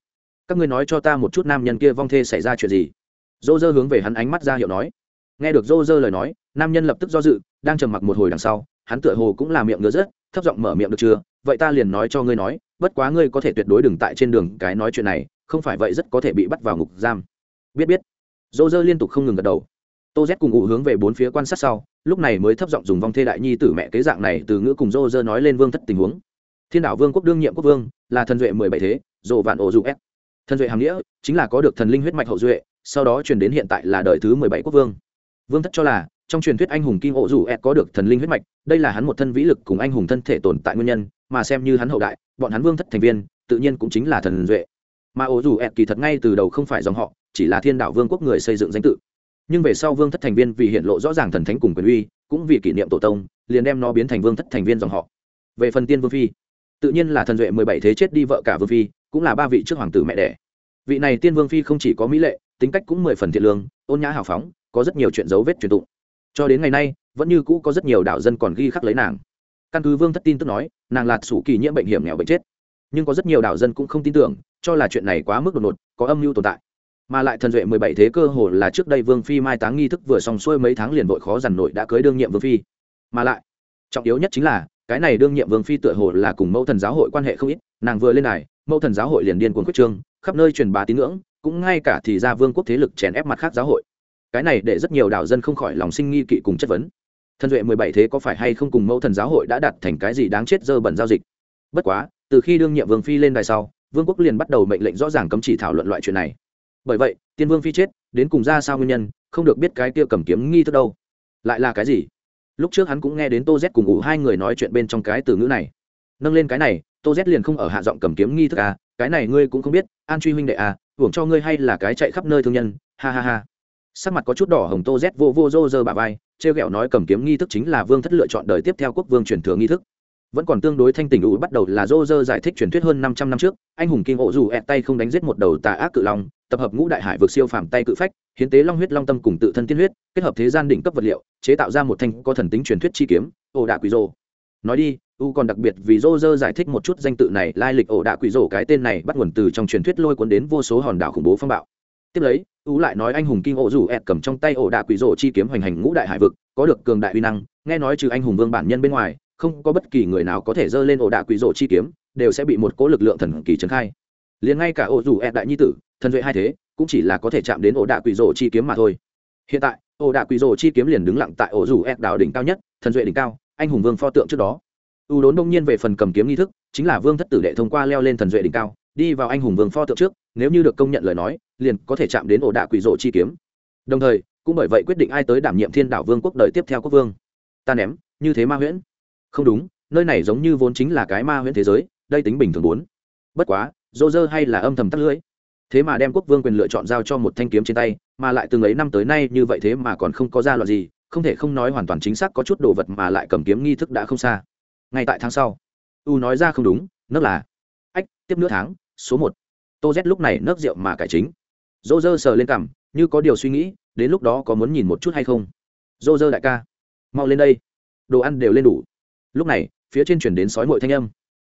Các ngươi nói cho ta một chút nam nhân kia vong thê xảy ra chuyện gì? Dô dơ hướng về hắn ánh mắt ra hiệu nói. Nghe được dô dơ lời nói, nam nhân lập tức do dự, đang trầm mặc một hồi đằng sau, hắn tựa hồ cũng là miệng ngứa rớt thấp giọng mở miệng được chưa? Vậy ta liền nói cho ngươi nói, bất quá ngươi có thể tuyệt đối đừng tại trên đường cái nói chuyện này, không phải vậy rất có thể bị bắt vào ngục giam. Biết biết. Dô dơ liên tục không ngừng gật đầu. Tô z cùng ngụ hướng về bốn phía quan sát sau, lúc này mới thấp giọng dùng vong thê đại nhi tử mẹ kế dạng này từ ngữ cùng dô dơ nói lên vương thất tình huống. Thiên đảo vương quốc đương nhiệm quốc vương, là thần duệ mười bảy thế, dồ vạn ổ dụ s thần duệ hàm nghĩa, chính là có được thần linh huyết mạch hậu duệ, sau đó truyền đến hiện tại là đời thứ mười bảy quốc vương. Vương thất cho là trong truyền thuyết anh hùng kim ổ dù ed có được thần linh huyết mạch, đây là hắn một thân vĩ lực cùng anh hùng thân thể tồn tại nguyên nhân, mà xem như hắn hậu đại, bọn hắn vương thất thành viên, tự nhiên cũng chính là thần duệ. Mà ổ dù ed kỳ thật ngay từ đầu không phải dòng họ, chỉ là thiên đạo vương quốc người xây dựng danh tự. Nhưng về sau vương thất thành viên vì hiện lộ rõ ràng thần thánh cùng quyền uy, cũng vì kỷ niệm tổ tông, liền đem nó biến thành vương thất thành viên dòng họ. Về phần tiên vương phi, tự nhiên là thần duệ mười bảy thế chết đi vợ cả vương phi, cũng là ba vị trước hoàng tử mẹ đẻ. Vị này tiên vương phi không chỉ có mỹ lệ, tính cách cũng mười phần thiện lương, ôn nhã hào phóng, có rất nhiều chuyện dấu vết truyền tụng cho đến ngày nay, vẫn như cũ có rất nhiều đảo dân còn ghi khắc lấy nàng. Căn cứ vương thất tin tức nói, nàng lạt sủ kỳ nhiễm bệnh hiểm nghèo bệnh chết. Nhưng có rất nhiều đảo dân cũng không tin tưởng, cho là chuyện này quá mức đột ngột, có âm mưu tồn tại. Mà lại thần duệ mười bảy thế cơ hồ là trước đây vương phi mai táng nghi thức vừa xong xuôi mấy tháng liền vội khó dằn nổi đã cưới đương nhiệm vương phi. Mà lại, trọng yếu nhất chính là, cái này đương nhiệm vương phi tựa hồ là cùng mẫu thần giáo hội quan hệ không ít, nàng vừa lên này, mẫu thần giáo hội liền điên cuồng quyết trương, khắp nơi truyền bá tín ngưỡng, cũng ngay cả thì ra vương quốc thế lực chèn ép mặt khác giáo hội cái này để rất nhiều đạo dân không khỏi lòng sinh nghi kỵ cùng chất vấn. Thần duệ mười bảy thế có phải hay không cùng mẫu thần giáo hội đã đặt thành cái gì đáng chết dơ bẩn giao dịch? Bất quá, từ khi đương nhiệm vương phi lên đài sau, vương quốc liền bắt đầu mệnh lệnh rõ ràng cấm chỉ thảo luận loại chuyện này. Bởi vậy, tiên vương phi chết, đến cùng ra sao nguyên nhân, không được biết cái kia cầm kiếm nghi thức đâu. Lại là cái gì? Lúc trước hắn cũng nghe đến tô z cùng ủ hai người nói chuyện bên trong cái từ ngữ này. Nâng lên cái này, tô z liền không ở hạ giọng cầm kiếm nghi thức à cái này ngươi cũng không biết, an truy huynh đệ à hưởng cho ngươi hay là cái chạy khắp nơi thương nhân, ha ha ha sắc mặt có chút đỏ hồng tô z vô vô rô rơ bà vai, trêu ghẹo nói cầm kiếm nghi thức chính là vương thất lựa chọn đời tiếp theo quốc vương truyền thừa nghi thức. Vẫn còn tương đối thanh tỉnh đủ bắt đầu là rô rơ giải thích truyền thuyết hơn năm trăm năm trước, anh hùng kinh ổ dù ẹt tay không đánh giết một đầu tà ác cự long, tập hợp ngũ đại hải vực siêu phàm tay cự phách, hiến tế long huyết long tâm cùng tự thân tiên huyết, kết hợp thế gian đỉnh cấp vật liệu, chế tạo ra một thanh có thần tính truyền thuyết chi kiếm, ổ đạ quỷ rô nói đi, u còn đặc biệt vì rô rơ giải thích một chút danh tự này, lai lịch ổ đạ quỷ rô cái tên này bắt nguồn từ trong truyền thuyết lôi cuốn đến vô số hòn đảo khủng bố phong bạo tiếp lấy u lại nói anh hùng kinh ổ rủ ẹt cầm trong tay ổ đạ quỷ rổ chi kiếm hoành hành ngũ đại hải vực, có được cường đại uy năng, nghe nói trừ anh hùng vương bản nhân bên ngoài, không có bất kỳ người nào có thể dơ lên ổ đạ quỷ rổ chi kiếm, đều sẽ bị một cố lực lượng thần kỳ trấn khai. Liền ngay cả ổ rủ ẹt đại nhi tử, thần duệ hai thế, cũng chỉ là có thể chạm đến ổ đạ quỷ rổ chi kiếm mà thôi. Hiện tại, ổ đạ quỷ rổ chi kiếm liền đứng lặng tại ổ rủ ẹt đảo đỉnh cao nhất, thần duệ đỉnh cao, anh hùng vương pho tượng trước đó. U đốn đông nhiên về phần cầm kiếm nghi thức, chính là vương thất tử đệ thông qua leo lên thần duệ đỉnh cao, đi vào anh hùng vương pho tượng trước, nếu như được công nhận lời nói liền có thể chạm đến ổ đạ quỷ rộ chi kiếm. Đồng thời, cũng bởi vậy quyết định ai tới đảm nhiệm thiên đảo vương quốc đời tiếp theo quốc vương. Ta ném, như thế ma huyễn. Không đúng, nơi này giống như vốn chính là cái ma huyễn thế giới, đây tính bình thường bốn. Bất quá, dô dơ hay là âm thầm tắt lưỡi thế mà đem quốc vương quyền lựa chọn giao cho một thanh kiếm trên tay, mà lại từng ấy năm tới nay như vậy thế mà còn không có ra loạt gì, không thể không nói hoàn toàn chính xác có chút đồ vật mà lại cầm kiếm nghi thức đã không xa. Ngay tại tháng sau, u nói ra không đúng nước là, ách, tiếp nửa tháng, số một. Tô z lúc này nước rượu mà cải chính dô dơ sờ lên cằm, như có điều suy nghĩ, đến lúc đó có muốn nhìn một chút hay không? Dô dơ đại ca, mau lên đây. Đồ ăn đều lên đủ. Lúc này, phía trên chuyển đến sói mội thanh âm.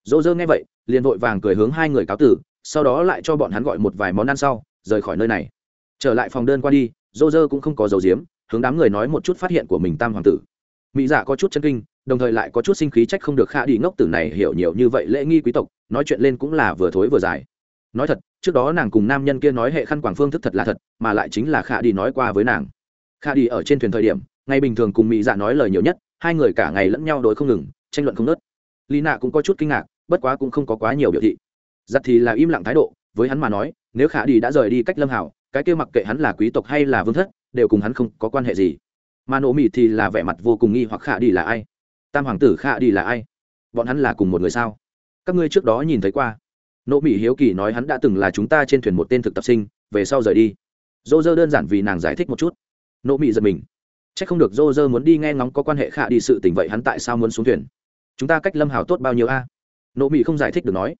Dô dơ nghe vậy, liền vội vàng cười hướng hai người cáo tử, sau đó lại cho bọn hắn gọi một vài món ăn sau, rời khỏi nơi này. Trở lại phòng đơn qua đi, dô dơ cũng không có dầu diếm hướng đám người nói một chút phát hiện của mình tam hoàng tử. Mỹ dạ có chút chân kinh, đồng thời lại có chút sinh khí trách không được khả đi ngốc tử này hiểu nhiều như vậy lễ nghi quý tộc, nói chuyện lên cũng là vừa thối vừa dài. Nói thật trước đó nàng cùng nam nhân kia nói hệ khăn quảng phương thức thật là thật, mà lại chính là khả đi nói qua với nàng. Khả đi ở trên thuyền thời điểm ngày bình thường cùng mỹ dạ nói lời nhiều nhất, hai người cả ngày lẫn nhau đối không ngừng, tranh luận không nớt lý nạ cũng có chút kinh ngạc, bất quá cũng không có quá nhiều biểu thị. Giặt thì là im lặng thái độ, với hắn mà nói, nếu khả đi đã rời đi cách lâm hảo, cái kia mặc kệ hắn là quý tộc hay là vương thất, đều cùng hắn không có quan hệ gì. Mà nổ mị thì là vẻ mặt vô cùng nghi hoặc khả đi là ai? Tam hoàng tử khả đi là ai? Bọn hắn là cùng một người sao? Các ngươi trước đó nhìn thấy qua nỗ mỹ hiếu kỳ nói hắn đã từng là chúng ta trên thuyền một tên thực tập sinh, về sau rời đi. Dô dơ đơn giản vì nàng giải thích một chút. Nỗ mỹ giật mình. C h ắ c không được dô dơ muốn đi nghe ngóng có quan hệ khả đi sự tình vậy hắn tại sao muốn xuống thuyền? Chúng ta cách lâm hào tốt bao nhiêu a? Nỗ mỹ không giải thích được nói.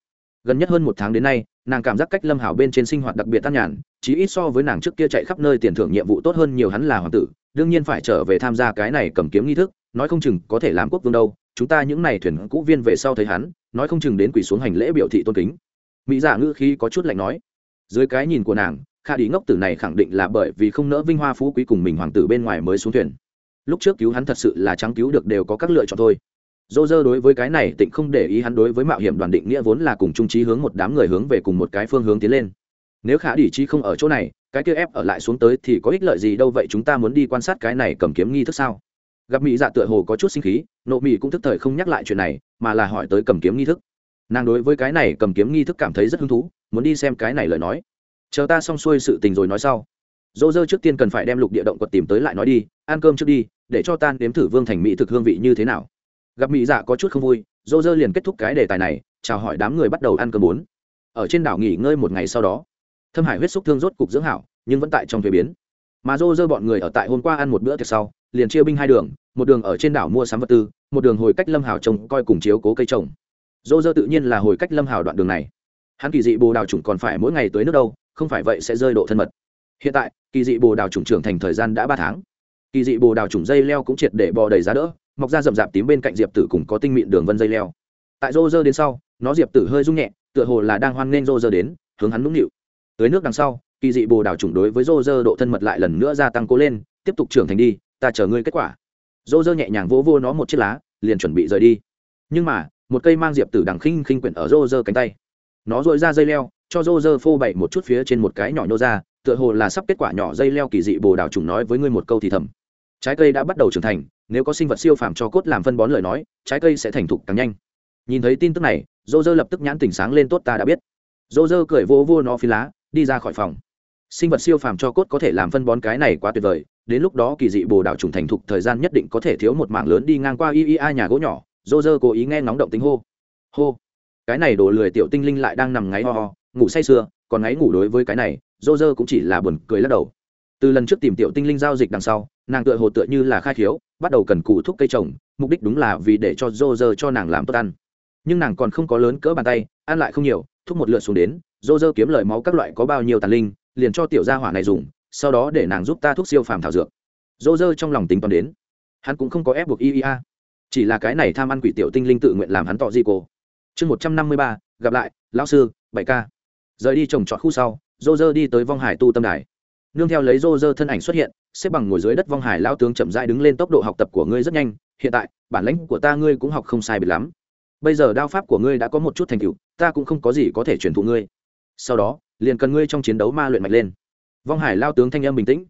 Gần nhất hơn một tháng đến nay, nàng cảm giác cách lâm hảo bên trên sinh hoạt đặc biệt tan nhàn, chí ít so với nàng trước kia chạy khắp nơi tiền thưởng nhiệm vụ tốt hơn nhiều hắn là hoàng tử, đương nhiên phải trở về tham gia cái này cầm kiếm nghi thức, nói không chừng có thể làm quốc vương đâu, chúng ta những n à y thuyền cũ viên về sau thấy hắn, nói không chừng đến quỷ xuống hành lễ biểu thị tôn kính mỹ dạ ngữ khí có chút lạnh nói. Dưới cái nhìn của nàng kha đi ngốc tử này khẳng định là bởi vì không nỡ vinh hoa phú quý cùng mình hoàng tử bên ngoài mới xuống thuyền. Lúc trước cứu hắn thật sự là trắng cứu được đều có các lựa chọn thôi. Dô dơ đối với cái này tịnh không để ý hắn đối với mạo hiểm đoàn định nghĩa vốn là cùng trung trí hướng một đám người hướng về cùng một cái phương hướng tiến lên. Nếu khả đỉ chi không ở chỗ này, cái kia ép ở lại xuống tới thì có ích lợi gì đâu vậy chúng ta muốn đi quan sát cái này cầm kiếm nghi thức sao? Gặp mỹ dạ tựa hồ có chút sinh khí, nộ mỹ cũng thức thời không nhắc lại chuyện này, mà là hỏi tới cầm kiếm nghi thức nàng đối với cái này cầm kiếm nghi thức cảm thấy rất hứng thú, muốn đi xem cái này lời nói. Chờ ta xong xuôi sự tình rồi nói sau. Dỗ dơ trước tiên cần phải đem lục địa động quật tìm tới lại nói đi, ăn cơm trước đi, để cho tan đếm thử vương thành mỹ thực hương vị như thế nào. Gặp mỹ dạ có chút không vui, dỗ dơ liền kết thúc cái đề tài này, chào hỏi đám người bắt đầu ăn cơm bốn. Ở trên đảo nghỉ ngơi một ngày sau đó, thâm hải huyết xúc thương rốt cục dưỡng hảo, nhưng vẫn tại trong thuế biến. Mà dô dơ bọn người ở tại hôm qua ăn một bữa tiệc sau, liền chia binh hai đường, một đường ở trên đảo mua sắm vật tư, một đường hồi cách lâm hào trồng coi cùng chiếu cố cây trồng dô dơ tự nhiên là hồi cách lâm hào đoạn đường này. Hắn kỳ dị bồ đào chủng còn phải mỗi ngày tới nước đâu, không phải vậy sẽ rơi độ thân mật. Hiện tại, kỳ dị bồ đào chủng trưởng thành thời gian đã ba tháng. Kỳ dị bồ đào chủng dây leo cũng triệt để bò đầy giá đỡ, mọc ra rậm rạp tím bên cạnh diệp tử cùng có tinh mịn đường vân dây leo. Tại rô rơ đến sau, nó diệp tử hơi rung nhẹ, tựa hồ là đang hoan nghênh rô rơ đến, hướng hắn nũng nịu. Tới nước đằng sau, kỳ dị bồ đào chủng đối với rô rơ độ thân mật lại lần nữa gia tăng cố lên, tiếp tục trưởng thành đi, ta chờ ngươi kết quả. Rô rơ nhẹ nhàng vỗ vô nó một chiếc lá, liền chuẩn bị rời đi. Nhưng mà một cây mang diệp tử đằng khinh khinh quyển ở rô rơ cánh tay. Nó dội ra dây leo, cho rô rơ phô bậy một chút phía trên một cái nhỏ nhô ra, tựa hồ là sắp kết quả nhỏ dây leo kỳ dị bồ đào trùng nói với ngươi một câu thì thầm. Trái cây đã bắt đầu trưởng thành, nếu có sinh vật siêu phàm cho cốt làm phân bón lời nói, trái cây sẽ thành thục càng nhanh. Nhìn thấy tin tức này dô dơ lập tức nhãn tỉnh sáng lên tốt ta đã biết. Dô dơ cười vô vô nó phi lá, đi ra khỏi phòng. Sinh vật siêu phàm cho cốt có thể làm phân bón cái này quá tuyệt vời, đến lúc đó kỳ dị bồ đào trùng thành thục thời gian nhất định có thể thiếu một mảng lớn đi ngang qua iia nhà gỗ nhỏ dô dơ cố ý nghe ngóng động tính hô. Hô. Cái này đổ lười tiểu tinh linh lại đang nằm ngáy ho ho, ngủ say sưa, còn ngáy ngủ đối với cái này, dô dơ cũng chỉ là buồn cười lắc đầu. Từ lần trước tìm tiểu tinh linh giao dịch đằng sau, nàng tựa hồ tựa như là khai khiếu, bắt đầu cần cụ thúc cây trồng, mục đích đúng là vì để cho dô dơ cho nàng làm tốt ăn. Nhưng nàng còn không có lớn cỡ bàn tay, ăn lại không nhiều, thúc một lượt xuống đến, dô dơ kiếm lời máu các loại có bao nhiêu tàn linh, liền cho tiểu gia hỏa này dùng, sau đó để nàng giúp ta thuốc siêu phàm thảo dược. Dô dơ trong lòng tính toán đến. Hắn cũng không có ép buộc ia chỉ là cái này tham ăn quỷ tiểu tinh linh tự nguyện làm hắn tỏ di cô chương một trăm năm mươi ba, gặp lại, lão sư, bảy ca. Rời đi trồng trọt khu sau dô dơ đi tới vong hải tu tâm đài. Nương theo lấy dô dơ thân ảnh xuất hiện, xếp bằng ngồi dưới đất vong hải lao tướng chậm rãi đứng lên tốc độ học tập của ngươi rất nhanh, hiện tại, bản lãnh của ta ngươi cũng học không sai biệt lắm. Bây giờ đao pháp của ngươi đã có một chút thành tựu, ta cũng không có gì có thể truyền thụ ngươi. Sau đó, liền cần ngươi trong chiến đấu ma luyện mạnh lên. Vong hải lao tướng thanh âm bình tĩnh.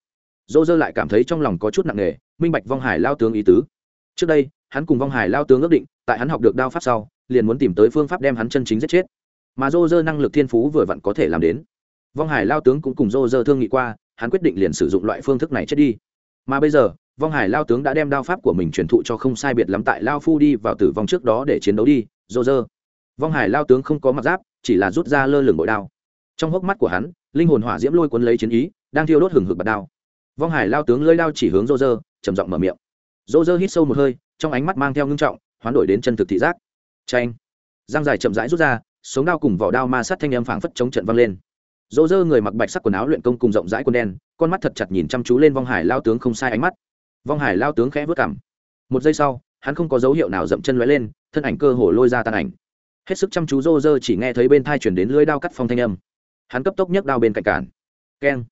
Dô dơ lại cảm thấy trong lòng có chút nặng nề, minh bạch vong hải lao tướng ý tứ. Trước đây hắn cùng vong hải lao tướng ước định, tại hắn học được đao pháp sau, liền muốn tìm tới phương pháp đem hắn chân chính giết chết. Mà dô dơ năng lực thiên phú vừa vặn có thể làm đến. Vong hải lao tướng cũng cùng dô dơ thương nghị qua, hắn quyết định liền sử dụng loại phương thức này chết đi. Mà bây giờ, vong hải lao tướng đã đem đao pháp của mình truyền thụ cho không sai biệt lắm tại lao phu đi vào tử vong trước đó để chiến đấu đi dô dơ. Vong hải lao tướng không có mặt giáp, chỉ là rút ra lơ lửng bội đao. Trong hốc mắt của hắn, linh hồn hỏa diễm lôi cuốn lấy chiến ý, đang thiêu đốt hừng hực bật đao. Vong hải lao tướng lơi đao chỉ hướng dô dơ, trầm giọng mở miệng. Dô dơ hít sâu một hơi trong ánh mắt mang theo ngưng trọng, hoán đổi đến chân thực thị giác. Tranh răng dài chậm rãi rút ra, sống đao cùng vỏ đao ma sát thanh âm phảng phất chống trận văng lên. Dỗ dơ người mặc bạch sắc quần áo luyện công cùng rộng rãi quần đen, con mắt thật chặt nhìn chăm chú lên vong hải lao tướng không sai ánh mắt. Vong hải lao tướng khẽ vớt cảm một giây sau, hắn không có dấu hiệu nào dậm chân lóe lên, thân ảnh cơ hồ lôi ra tàn ảnh. Hết sức chăm chú dô dơ chỉ nghe thấy bên thai chuyển đến lưới đao cắt phong thanh âm. Hắn cấp tốc nhấc đao bên cạnh cản. Keng.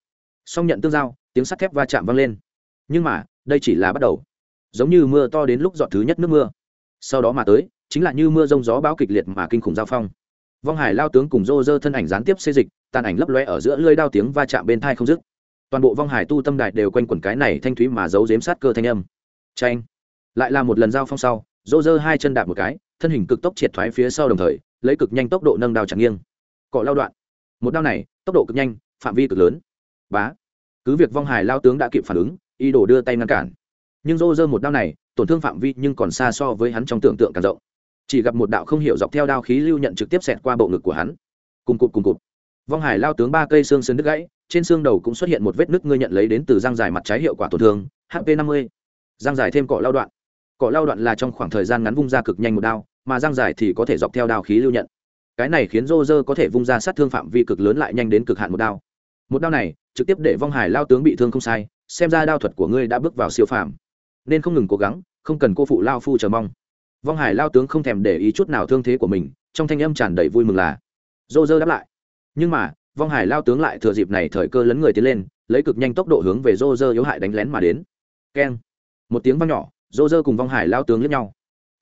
Xong nhận tương giao, tiếng sắt thép va chạm vang lên. Nhưng mà, đây chỉ là bắt đầu giống như mưa to đến lúc dọn thứ nhất nước mưa. Sau đó mà tới, chính là như mưa rông gió bão kịch liệt mà kinh khủng giao phong. Vong hải lao tướng cùng rô rơ thân ảnh gián tiếp xê dịch, tàn ảnh lấp loe ở giữa lưới đao tiếng va chạm bên thai không dứt. Toàn bộ vong hải tu tâm đại đều quanh quẩn cái này thanh thúy mà giấu giếm sát cơ thanh âm. Tranh lại là một lần giao phong sau, rô rơ hai chân đạp một cái, thân hình cực tốc triệt thoái phía sau đồng thời, lấy cực nhanh tốc độ nâng đao chẳng nghiêng. Cọ lao đoạn. Một đao này, tốc độ cực nhanh, phạm vi cực lớn. Bá! Cứ việc vong hải lao tướng đã kịp phản ứng ý đồ đưa tay ngăn cản nhưng rô rơ một đao này, tổn thương phạm vi nhưng còn xa so với hắn trong tưởng tượng càng rộng. Chỉ gặp một đạo không hiểu dọc theo đao khí lưu nhận trực tiếp xẹt qua bộ ngực của hắn. Cùng cụt cùng cụt. Vong hải lao tướng ba cây xương sườn đứt gãy, trên xương đầu cũng xuất hiện một vết nứt ngươi nhận lấy đến từ răng dài mặt trái hiệu quả tổn thương hp năm mươi. Răng dài thêm cọ lao đoạn. Cọ lao đoạn là trong khoảng thời gian ngắn vung ra cực nhanh một đao, mà răng dài thì có thể dọc theo đao khí lưu nhận. Cái này khiến rô rơ có thể vung ra sát thương phạm vi cực lớn lại nhanh đến cực hạn một đao. Một đao này, trực tiếp để vong hải lao tướng bị thương không sai, xem ra đao thuật của ngươi đã bước vào siêu phàm nên không ngừng cố gắng, không cần cô phụ lao phu chờ mong. Vong hải lao tướng không thèm để ý chút nào thương thế của mình, trong thanh âm tràn đầy vui mừng là dô dơ đáp lại. Nhưng mà, vong hải lao tướng lại thừa dịp này thời cơ lấn người tiến lên, lấy cực nhanh tốc độ hướng về dô dơ yếu hại đánh lén mà đến. Keng. Một tiếng vang nhỏ dô dơ cùng vong hải lao tướng lẫn nhau.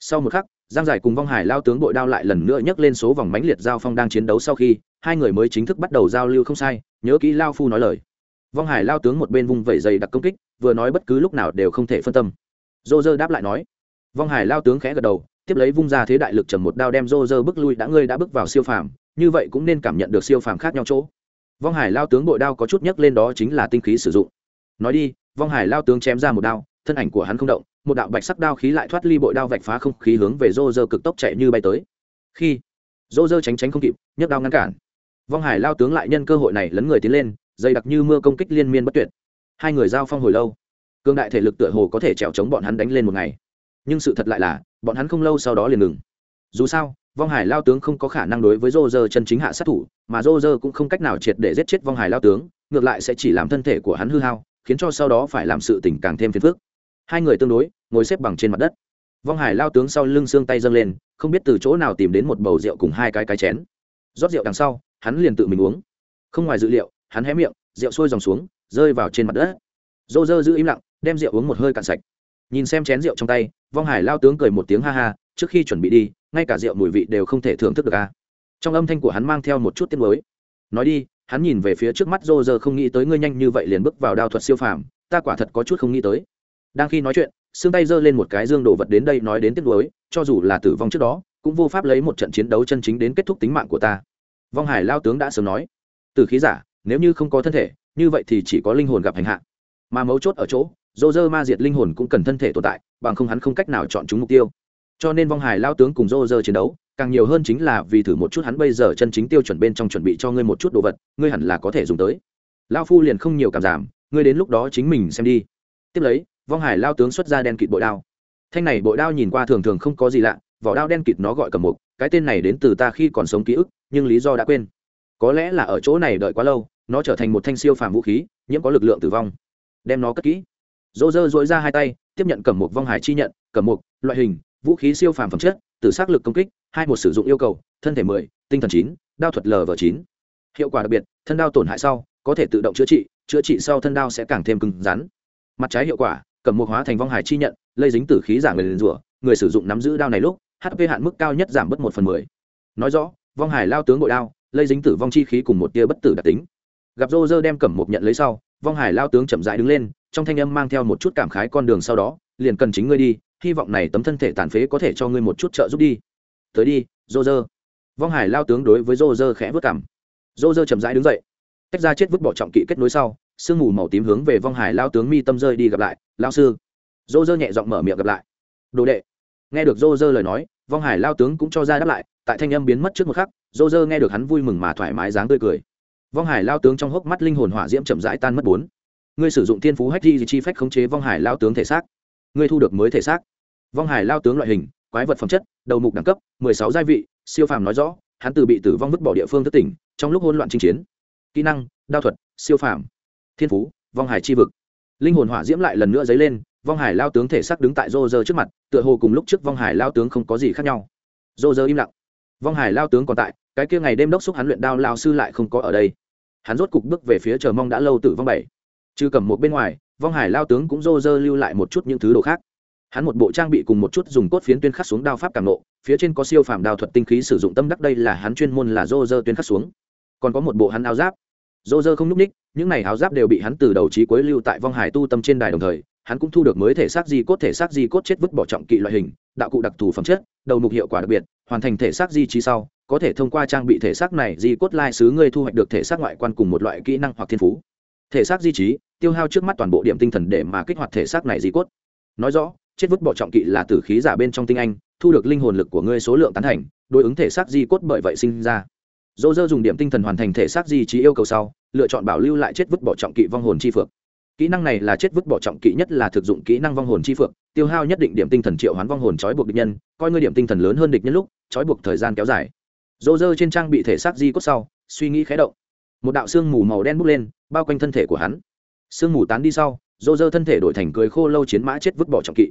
Sau một khắc, giang giải cùng vong hải lao tướng bội đao lại lần nữa nhấc lên số vòng mánh liệt giao phong đang chiến đấu sau khi hai người mới chính thức bắt đầu giao lưu không sai, nhớ kỹ lao phu nói lời vong hải lao tướng một bên vung vẩy dày đặc công kích, vừa nói bất cứ lúc nào đều không thể phân tâm. Dô dơ đáp lại nói. Vong hải lao tướng khẽ gật đầu, tiếp lấy vung ra thế đại lực trầm một đao đem dô dơ bước lui đã ngươi đã bước vào siêu phàm, như vậy cũng nên cảm nhận được siêu phàm khác nhau chỗ. Vong hải lao tướng bội đao có chút nhấc lên đó chính là tinh khí sử dụng. Nói đi, vong hải lao tướng chém ra một đao, thân ảnh của hắn không động, một đạo bạch sắc đao khí lại thoát ly bội đao vạch phá không khí hướng về rô rơ cực tốc chạy như bay tới. Khi rô rơ tránh tránh không kịp, nhấc đao ngăn cản. Vong hải lao tướng lại nhân cơ hội này lấn người tiến lên dày đặc như mưa công kích liên miên bất tuyệt. Hai người giao phong hồi lâu. Cương đại thể lực tựa hồ có thể trèo chống bọn hắn đánh lên một ngày. Nhưng sự thật lại là, bọn hắn không lâu sau đó liền ngừng. Dù sao, vong hải lao tướng không có khả năng đối với rô rơ chân chính hạ sát thủ, mà rô rơ cũng không cách nào triệt để giết chết vong hải lao tướng, ngược lại sẽ chỉ làm thân thể của hắn hư hao, khiến cho sau đó phải làm sự tình càng thêm phiền phức. Hai người tương đối, ngồi xếp bằng trên mặt đất. Vong hải lao tướng sau lưng xương tay dâng lên, không biết từ chỗ nào tìm đến một bầu rượu cùng hai cái cái chén. Rót rượu đằng sau, hắn liền tự mình uống. Không ngoài dự liệu hắn hé miệng, rượu sôi dòng xuống, rơi vào trên mặt đất. Dô dơ giữ im lặng, đem rượu uống một hơi cạn sạch. Nhìn xem chén rượu trong tay, vong hải lao tướng cười một tiếng ha ha, trước khi chuẩn bị đi, ngay cả rượu mùi vị đều không thể thưởng thức được à? trong âm thanh của hắn mang theo một chút tiết mới nói đi, hắn nhìn về phía trước mắt dô dơ không nghĩ tới ngươi nhanh như vậy liền bước vào đao thuật siêu phàm, ta quả thật có chút không nghĩ tới. Đang khi nói chuyện, xương tay giơ lên một cái dương đồ vật đến đây nói đến tiết mới cho dù là tử vong trước đó, cũng vô pháp lấy một trận chiến đấu chân chính đến kết thúc tính mạng của ta. Vong hải lao tướng đã sớm nói. Từ khí giả nếu như không có thân thể, như vậy thì chỉ có linh hồn gặp hành hạ. Mà mấu chốt ở chỗ, dô dơ ma diệt linh hồn cũng cần thân thể tồn tại, bằng không hắn không cách nào chọn chúng mục tiêu. Cho nên vong hải lao tướng cùng dô dơ chiến đấu, càng nhiều hơn chính là vì thử một chút hắn bây giờ chân chính tiêu chuẩn bên trong chuẩn bị cho ngươi một chút đồ vật, ngươi hẳn là có thể dùng tới. Lao phu liền không nhiều cảm giảm, ngươi đến lúc đó chính mình xem đi. Tiếp lấy, vong hải lao tướng xuất ra đen kịt bội đao. Thanh này bội đao nhìn qua thường thường không có gì lạ, vỏ đao đen kịt nó gọi cầm mục, cái tên này đến từ ta khi còn sống ký ức, nhưng lý do đã quên. Có lẽ là ở chỗ này đợi quá lâu nó trở thành một thanh siêu phàm vũ khí, nhiễm có lực lượng tử vong. Đem nó cất kỹ. Dỗ dơ dội ra hai tay, tiếp nhận cầm mục vong hải chi nhận cầm mục, loại hình, vũ khí siêu phàm phẩm chất, từ xác lực công kích, hai một sử dụng yêu cầu, thân thể mười, tinh thần chín, đao thuật lv chín. Hiệu quả đặc biệt, thân đao tổn hại sau, có thể tự động chữa trị chữa trị sau thân đao sẽ càng thêm cứng rắn. Mặt trái hiệu quả cầm mục hóa thành vong hải chi nhận, lây dính tử khí giả người liền rủa, người sử dụng nắm giữ đao này lúc hp hạn mức cao nhất giảm bớt một phần mười. Nói rõ, vong hải lao tướng bội đao, lây dính tử vong chi khí cùng một tia bất tử đặc tính gặp rô rơ đem cẩm mục nhận lấy sau, vong hải lao tướng chậm rãi đứng lên, trong thanh âm mang theo một chút cảm khái con đường sau đó, liền cần chính ngươi đi, hy vọng này tấm thân thể tàn phế có thể cho ngươi một chút trợ giúp đi. Tới đi, rô rơ. Vong hải lao tướng đối với rô rơ khẽ vớt cảm. Rô rơ chậm rãi đứng dậy. Tách ra chết vứt bỏ trọng kỵ kết nối sau, sương mù màu tím hướng về vong hải lao tướng mi tâm rơi đi gặp lại, lao sư. Rô rơ nhẹ giọng mở miệng gặp lại. Đồ đệ. Nghe được rô rơ lời nói, vong hải lao tướng cũng cho ra đáp lại, tại thanh âm biến mất trước một khắc, rô rơ nghe được hắn vui mừng mà thoải mái dáng tươi cười vong hải lao tướng trong hốc mắt linh hồn hỏa diễm chậm rãi tan mất bốn. Ngươi sử dụng thiên phú hách di chi phách khống chế vong hải lao tướng thể xác. Ngươi thu được mới thể xác. Vong hải lao tướng loại hình, quái vật phẩm chất, đầu mục đẳng cấp, mười sáu gia vị, siêu phàm nói rõ, hắn từ bị tử vong vứt bỏ địa phương thất tỉnh, trong lúc hỗn loạn chinh chiến. Kỹ năng, đao thuật, siêu phàm. Thiên phú, vong hải chi vực. Linh hồn hỏa diễm lại lần nữa dấy lên, vong hải lao tướng thể xác đứng tại rô rơ trước mặt, tựa hồ cùng lúc trước vong hải lao tướng không có gì khác nhau. Rô rơ im lặng. Vong hải lao tướng còn tại, cái kia ngày đêm đốc xúc hắn luyện đao lao sư lại không có ở đây hắn rốt cục bước về phía chờ mong đã lâu tử vong bảy. Trừ cầm một bên ngoài, vong hải lao tướng cũng rô rơ lưu lại một chút những thứ đồ khác. Hắn một bộ trang bị cùng một chút dùng cốt phiến tuyên khắc xuống đao pháp càng nộ phía trên có siêu phàm đao thuật tinh khí sử dụng tâm đắc đây là hắn chuyên môn là rô rơ tuyên khắc xuống. Còn có một bộ hắn áo giáp. Rô rơ không n ú c ních, những này áo giáp đều bị hắn từ đầu trí cuối lưu tại vong hải tu tâm trên đài đồng thời, hắn cũng thu được mới thể xác di cốt thể xác di cốt chết vứt bỏ trọng kỵ loại hình, đạo cụ đặc thù phẩm chất, đầu mục hiệu quả đặc biệt hoàn thành thể xác di trí sau, có thể thông qua trang bị thể xác này di cốt lai xứ ngươi thu hoạch được thể xác ngoại quan cùng một loại kỹ năng hoặc thiên phú. Thể xác di trí, tiêu hao trước mắt toàn bộ điểm tinh thần để mà kích hoạt thể xác này di cốt. Nói rõ, chết vứt bỏ trọng kỵ là tử khí giả bên trong tinh anh, thu được linh hồn lực của ngươi số lượng tán thành, đối ứng thể xác di cốt bởi vậy sinh ra. Dỗ dơ dùng điểm tinh thần hoàn thành thể xác di trí yêu cầu sau, lựa chọn bảo lưu lại chết vứt bỏ trọng kỵ vong hồn chi phược kỹ năng này là chết vứt bỏ trọng kỵ nhất là thực dụng kỹ năng vong hồn chi phượng, tiêu hao nhất định điểm tinh thần triệu hoán vong hồn trói buộc địch nhân, coi ngươi điểm tinh thần lớn hơn địch nhân lúc, trói buộc thời gian kéo dài. Dỗ dơ trên trang bị thể xác di cốt sau, suy nghĩ khé động. Một đạo xương mù màu đen bốc lên, bao quanh thân thể của hắn. Sương mù tán đi sau dỗ dơ thân thể đổi thành cười khô lâu chiến mã chết vứt bỏ trọng kỵ.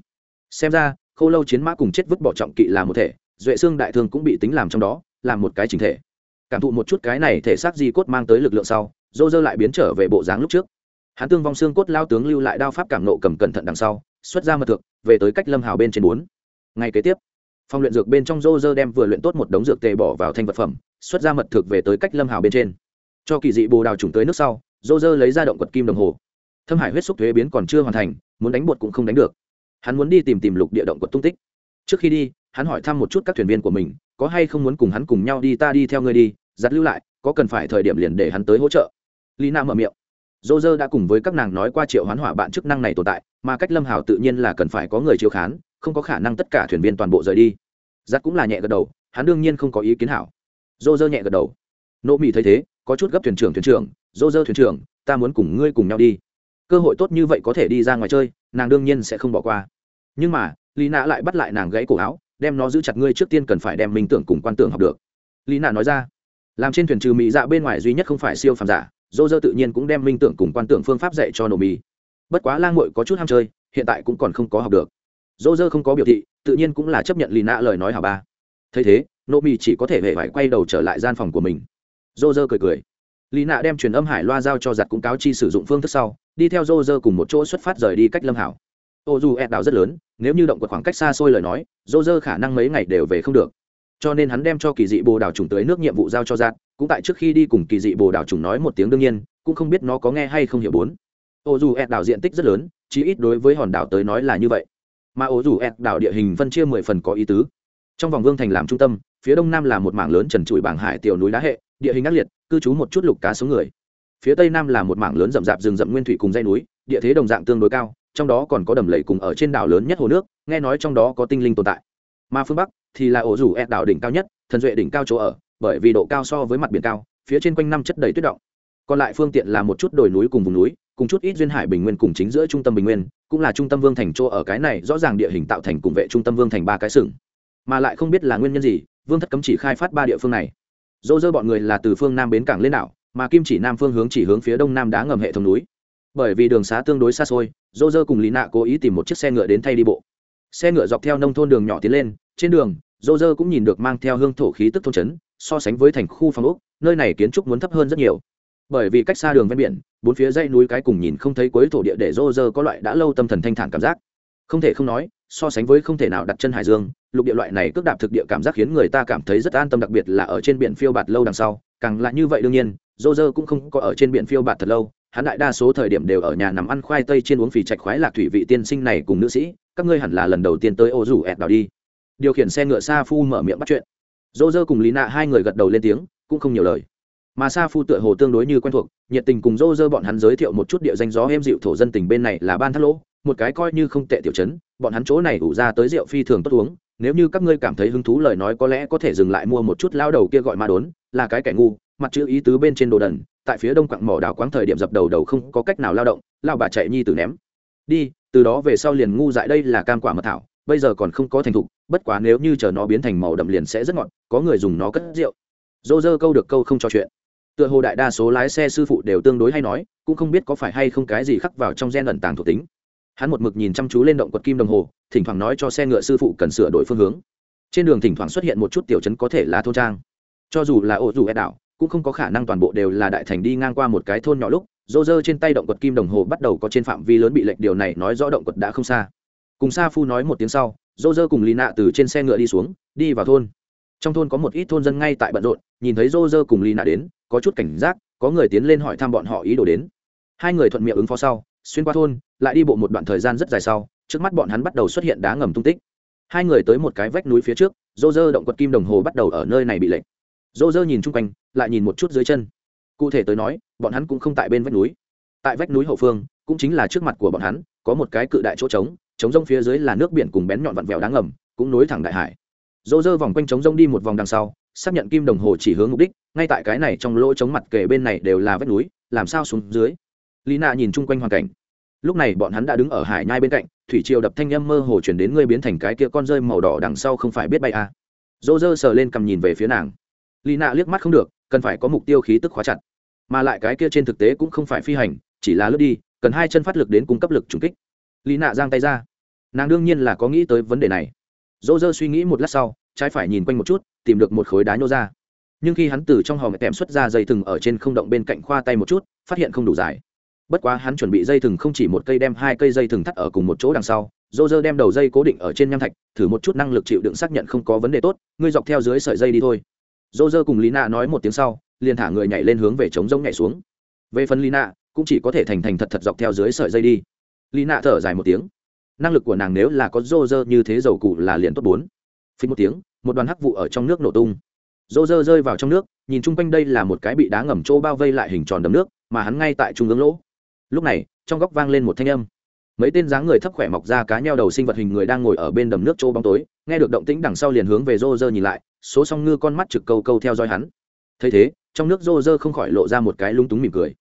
Xem ra, khô lâu chiến mã cùng chết vứt bỏ trọng kỵ là một thể, duệ xương đại thương cũng bị tính làm trong đó làm một cái chính thể. Cảm thụ một chút cái này thể xác di cốt mang tới lực lượng sau dỗ dơ lại biến trở về bộ dáng lúc trước hắn tương vong xương cốt lao tướng lưu lại đao pháp cảm nộ cầm cẩn thận đằng sau, xuất ra mật thực về tới cách lâm hào bên trên bốn. Ngày kế tiếp phòng luyện dược bên trong rô rơ đem vừa luyện tốt một đống dược tề bỏ vào thanh vật phẩm, xuất ra mật thực về tới cách lâm hào bên trên. Cho kỳ dị bồ đào trùng tới nước sau, rô rơ lấy ra động quật kim đồng hồ. Thâm hải huyết xúc thuế biến còn chưa hoàn thành, muốn đánh bột cũng không đánh được. Hắn muốn đi tìm tìm lục địa động quật tung tích. Trước khi đi, hắn hỏi thăm một chút các thuyền viên của mình, có hay không muốn cùng hắn cùng nhau đi, ta đi theo ngươi đi, giặt lưu lại, có cần phải thời điểm liền để hắn tới hỗ trợ. Lina mở miệng dô dơ đã cùng với các nàng nói qua triệu hoán hỏa bạn chức năng này tồn tại, mà cách lâm hảo tự nhiên là cần phải có người chiếu khán, không có khả năng tất cả thuyền viên toàn bộ rời đi. Giặc cũng là nhẹ gật đầu, hắn đương nhiên không có ý kiến hảo. Dô dơ nhẹ gật đầu. Nỗ mỹ thấy thế, có chút gấp thuyền trưởng thuyền trưởng, dô dơ thuyền trưởng, ta muốn cùng ngươi cùng nhau đi. Cơ hội tốt như vậy có thể đi ra ngoài chơi, nàng đương nhiên sẽ không bỏ qua. Nhưng mà, lý nạ lại bắt lại nàng gãy cổ áo, đem nó giữ chặt ngươi trước tiên cần phải đem minh tưởng cùng quan tưởng học được. Lý nạ nói ra, làm trên thuyền trừ mỹ dạ bên ngoài duy nhất không phải siêu phàm giả dô dơ tự nhiên cũng đem minh tưởng cùng quan tưởng phương pháp dạy cho nổ mì bất quá lang mội có chút ham chơi, hiện tại cũng còn không có học được. Dô dơ không có biểu thị, tự nhiên cũng là chấp nhận lì nạ lời nói hả ba. Thấy thế nổ mì chỉ có thể hề phải quay đầu trở lại gian phòng của mình. Dô dơ cười cười. Lì nạ đem truyền âm hải loa giao cho giặt cũng cáo chi sử dụng phương thức sau, đi theo dô dơ cùng một chỗ xuất phát rời đi cách lâm hảo. Ô dù ed đảo rất lớn, nếu như động quật khoảng cách xa xôi lời nói, dô dơ khả năng mấy ngày đều về không được cho nên hắn đem cho kỳ dị bồ đào trùng tới nước nhiệm vụ giao cho giạt, cũng tại trước khi đi cùng kỳ dị bồ đào trùng nói một tiếng đương nhiên, cũng không biết nó có nghe hay không hiểu bốn. Ô dù ẹt đảo diện tích rất lớn, chí ít đối với hòn đảo tới nói là như vậy. Mà ô dù ẹt đảo địa hình phân chia mười phần có ý tứ. Trong vòng vương thành làm trung tâm, phía đông nam là một mảng lớn trần trụi bảng hải tiểu núi đá hệ, địa hình ác liệt, cư trú một chút lục cá số người. Phía tây nam là một mảng lớn rậm rạp rừng rậm nguyên thủy cùng dây núi, địa thế đồng dạng tương đối cao, trong đó còn có đầm lầy cùng ở trên đảo lớn nhất hồ nước, nghe nói trong đó có tinh linh tồn tại mà phương bắc thì là ổ rủ ed đảo đỉnh cao nhất, thần duệ đỉnh cao chỗ ở, bởi vì độ cao so với mặt biển cao, phía trên quanh năm chất đầy tuyết động. Còn lại phương tiện là một chút đồi núi cùng vùng núi, cùng chút ít duyên hải bình nguyên cùng chính giữa trung tâm bình nguyên, cũng là trung tâm vương thành chỗ ở cái này rõ ràng địa hình tạo thành cùng vệ trung tâm vương thành ba cái sừng. Mà lại không biết là nguyên nhân gì, vương thất cấm chỉ khai phát ba địa phương này. Dỗ dơ bọn người là từ phương nam bến cảng lên đảo, mà kim chỉ nam phương hướng chỉ hướng phía đông nam đá ngầm hệ thống núi. Bởi vì đường xá tương đối xa xôi, dỗ dơ cùng lý nạ cố ý tìm một chiếc xe ngựa đến thay đi bộ. Xe ngựa dọc theo nông thôn đường nhỏ tiến lên trên đường, dô dơ cũng nhìn được mang theo hương thổ khí tức thôn trấn, so sánh với thành khu phong ốc, nơi này kiến trúc muốn thấp hơn rất nhiều. Bởi vì cách xa đường ven biển, bốn phía dãy núi cái cùng nhìn không thấy cuối thổ địa để dô dơ có loại đã lâu tâm thần thanh thản cảm giác. Không thể không nói, so sánh với không thể nào đặt chân hải dương, lục địa loại này cước đạp thực địa cảm giác khiến người ta cảm thấy rất an tâm, đặc biệt là ở trên biển phiêu bạt lâu đằng sau. Càng là như vậy đương nhiên, dô dơ cũng không có ở trên biển phiêu bạt thật lâu, hắn đại đa số thời điểm đều ở nhà nằm ăn khoai tây trên uống phì trạch khoái lạc thủy vị tiên sinh này cùng nữ sĩ, các ngươi hẳn là lần đầu tiên tới ô rủ ẹt đào đi điều khiển xe ngựa sa phu mở miệng bắt chuyện. Dô dơ cùng lý nạ hai người gật đầu lên tiếng, cũng không nhiều lời. Mà sa phu tựa hồ tương đối như quen thuộc, nhiệt tình cùng dô dơ bọn hắn giới thiệu một chút địa danh gió êm dịu thổ dân tình bên này là ban thác lỗ, một cái coi như không tệ tiểu chấn bọn hắn chỗ này ủ ra tới rượu phi thường tốt uống, nếu như các ngươi cảm thấy hứng thú lời nói có lẽ có thể dừng lại mua một chút lao đầu kia gọi ma đốn, là cái kẻ ngu, mặt chữ ý tứ bên trên đồ đần, tại phía đông quặng mỏ đào quáng thời điểm dập đầu đầu không có cách nào lao động, lao bà chạy nhi tử ném. Đi, từ đó về sau liền ngu dại đây là cam quả mật thảo, bây giờ còn không có thành thục bất quá nếu như chờ nó biến thành màu đậm liền sẽ rất ngọt, có người dùng nó cất rượu. Dô dơ câu được câu không cho chuyện. Tựa hồ đại đa số lái xe sư phụ đều tương đối hay nói, cũng không biết có phải hay không cái gì khắc vào trong gen ẩn tàng thuộc tính. Hắn một mực nhìn chăm chú lên động quật kim đồng hồ, thỉnh thoảng nói cho xe ngựa sư phụ cần sửa đổi phương hướng. Trên đường thỉnh thoảng xuất hiện một chút tiểu chấn có thể là thôn trang. Cho dù là ổ dù ed đảo, cũng không có khả năng toàn bộ đều là đại thành đi ngang qua một cái thôn nhỏ lúc, dô dơ trên tay động quật kim đồng hồ bắt đầu có trên phạm vi lớn bị lệnh điều này nói rõ động quật đã không xa. Cùng sa phu nói một tiếng sau dô dơ cùng lì nạ từ trên xe ngựa đi xuống, đi vào thôn. Trong thôn có một ít thôn dân ngay tại bận rộn, nhìn thấy dô dơ cùng lì nạ đến, có chút cảnh giác, có người tiến lên hỏi thăm bọn họ ý đồ đến. Hai người thuận miệng ứng phó sau, xuyên qua thôn, lại đi bộ một đoạn thời gian rất dài sau, trước mắt bọn hắn bắt đầu xuất hiện đá ngầm tung tích. Hai người tới một cái vách núi phía trước, dô dơ động quật kim đồng hồ bắt đầu ở nơi này bị lệnh dô dơ nhìn chung quanh, lại nhìn một chút dưới chân. Cụ thể tới nói, bọn hắn cũng không tại bên vách núi. Tại vách núi hậu phương, cũng chính là trước mặt của bọn hắn, có một cái cự đại chỗ trống trống rông phía dưới là nước biển cùng bén nhọn vặn vẹo đáng ngầm, cũng nối thẳng đại hải. Dỗ dơ vòng quanh trống rông đi một vòng đằng sau, xác nhận kim đồng hồ chỉ hướng mục đích, ngay tại cái này trong lỗ trống mặt kề bên này đều là vách núi, làm sao xuống dưới? Lina nhìn chung quanh hoàn cảnh. Lúc này bọn hắn đã đứng ở hải nhai bên cạnh, thủy triều đập thanh â mơ hồ chuyển đến ngươi biến thành cái kia con rơi màu đỏ đằng sau không phải biết bay à. dỗ dơ sờ lên cầm nhìn về phía nàng. Lina liếc mắt không được, cần phải có mục tiêu khí tức khóa chặt. Mà lại cái kia trên thực tế cũng không phải phi hành, chỉ là lướt đi, cần hai chân phát lực đến cung cấp lực trùng kích. Lì nạ giang tay ra nàng đương nhiên là có nghĩ tới vấn đề này. Dỗ dơ suy nghĩ một lát sau, trái phải nhìn quanh một chút, tìm được một khối đá nhô ra. Nhưng khi hắn từ trong hòm kèm xuất ra dây thừng ở trên không động bên cạnh khoa tay một chút, phát hiện không đủ dài. Bất quá hắn chuẩn bị dây thừng không chỉ một cây đem hai cây dây thừng thắt ở cùng một chỗ đằng sau dô dơ đem đầu dây cố định ở trên nham thạch, thử một chút năng lực chịu đựng xác nhận không có vấn đề tốt, ngươi dọc theo dưới sợi dây đi thôi. Dô dơ cùng lý nạ nói một tiếng sau, liền thả người nhảy lên hướng về trống rông nhảy xuống. Về phần lý nạ cũng chỉ có thể thành thành thật thật dọc theo dưới sợi dây đi. Lý nạ thở dài một tiếng năng lực của nàng nếu là có rô rơ như thế dầu cụ là liền tốt bốn. Phí một tiếng, một đoàn hắc vụ ở trong nước nổ tung. Rô rơ rơi vào trong nước, nhìn chung quanh đây là một cái bị đá ngầm trô bao vây lại hình tròn đầm nước, mà hắn ngay tại trung ương lỗ. Lúc này, trong góc vang lên một thanh âm. Mấy tên dáng người thấp khỏe mọc ra cá nheo đầu sinh vật hình người đang ngồi ở bên đầm nước chỗ bóng tối, nghe được động tĩnh đằng sau liền hướng về rô rơ nhìn lại, số song ngư con mắt trực câu câu theo dõi hắn. Thấy thế, trong nước rô rơ không khỏi lộ ra một cái lung túng mỉm cười.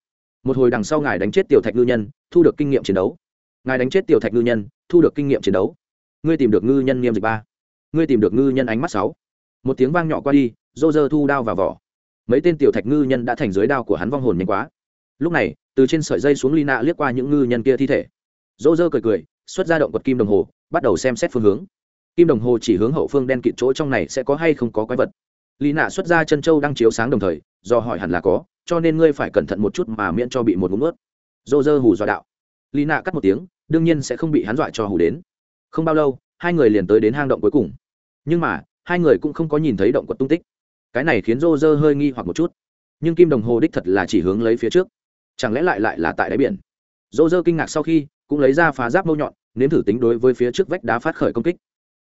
Một hồi đằng sau ngài đánh chết tiểu thạch ngư nhân, thu được kinh nghiệm chiến đấu ngài đánh chết tiểu thạch ngư nhân, thu được kinh nghiệm chiến đấu. Ngươi tìm được ngư nhân nghiêm dịch ba. Ngươi tìm được ngư nhân ánh mắt sáu. Một tiếng vang nhỏ qua đi, rô rơ thu đao vào vỏ. Mấy tên tiểu thạch ngư nhân đã thành dưới đao của hắn vong hồn nhanh quá. Lúc này, từ trên sợi dây xuống Lina liếc qua những ngư nhân kia thi thể. Dỗ dơ cười cười, xuất ra động vật kim đồng hồ, bắt đầu xem xét phương hướng. Kim đồng hồ chỉ hướng hậu phương đen kịt chỗ trong này sẽ có hay không có quái vật. Lina nạ xuất ra chân trâu đang chiếu sáng đồng thời, do hỏi hẳn là có, cho nên ngươi phải cẩn thận một chút mà miễn cho bị một ngụm ướt dô dơ hù dọa đạo. Lina nạ cắt một tiếng đương nhiên sẽ không bị hắn dọa cho hù đến. Không bao lâu, hai người liền tới đến hang động cuối cùng. Nhưng mà, hai người cũng không có nhìn thấy động quật tung tích. Cái này khiến Rô Rơ hơi nghi hoặc một chút. Nhưng kim đồng hồ đích thật là chỉ hướng lấy phía trước. Chẳng lẽ lại lại là tại đáy biển? Rô Rơ kinh ngạc sau khi, cũng lấy ra phá giáp mâu nhọn, nếm thử tính đối với phía trước vách đá phát khởi công kích.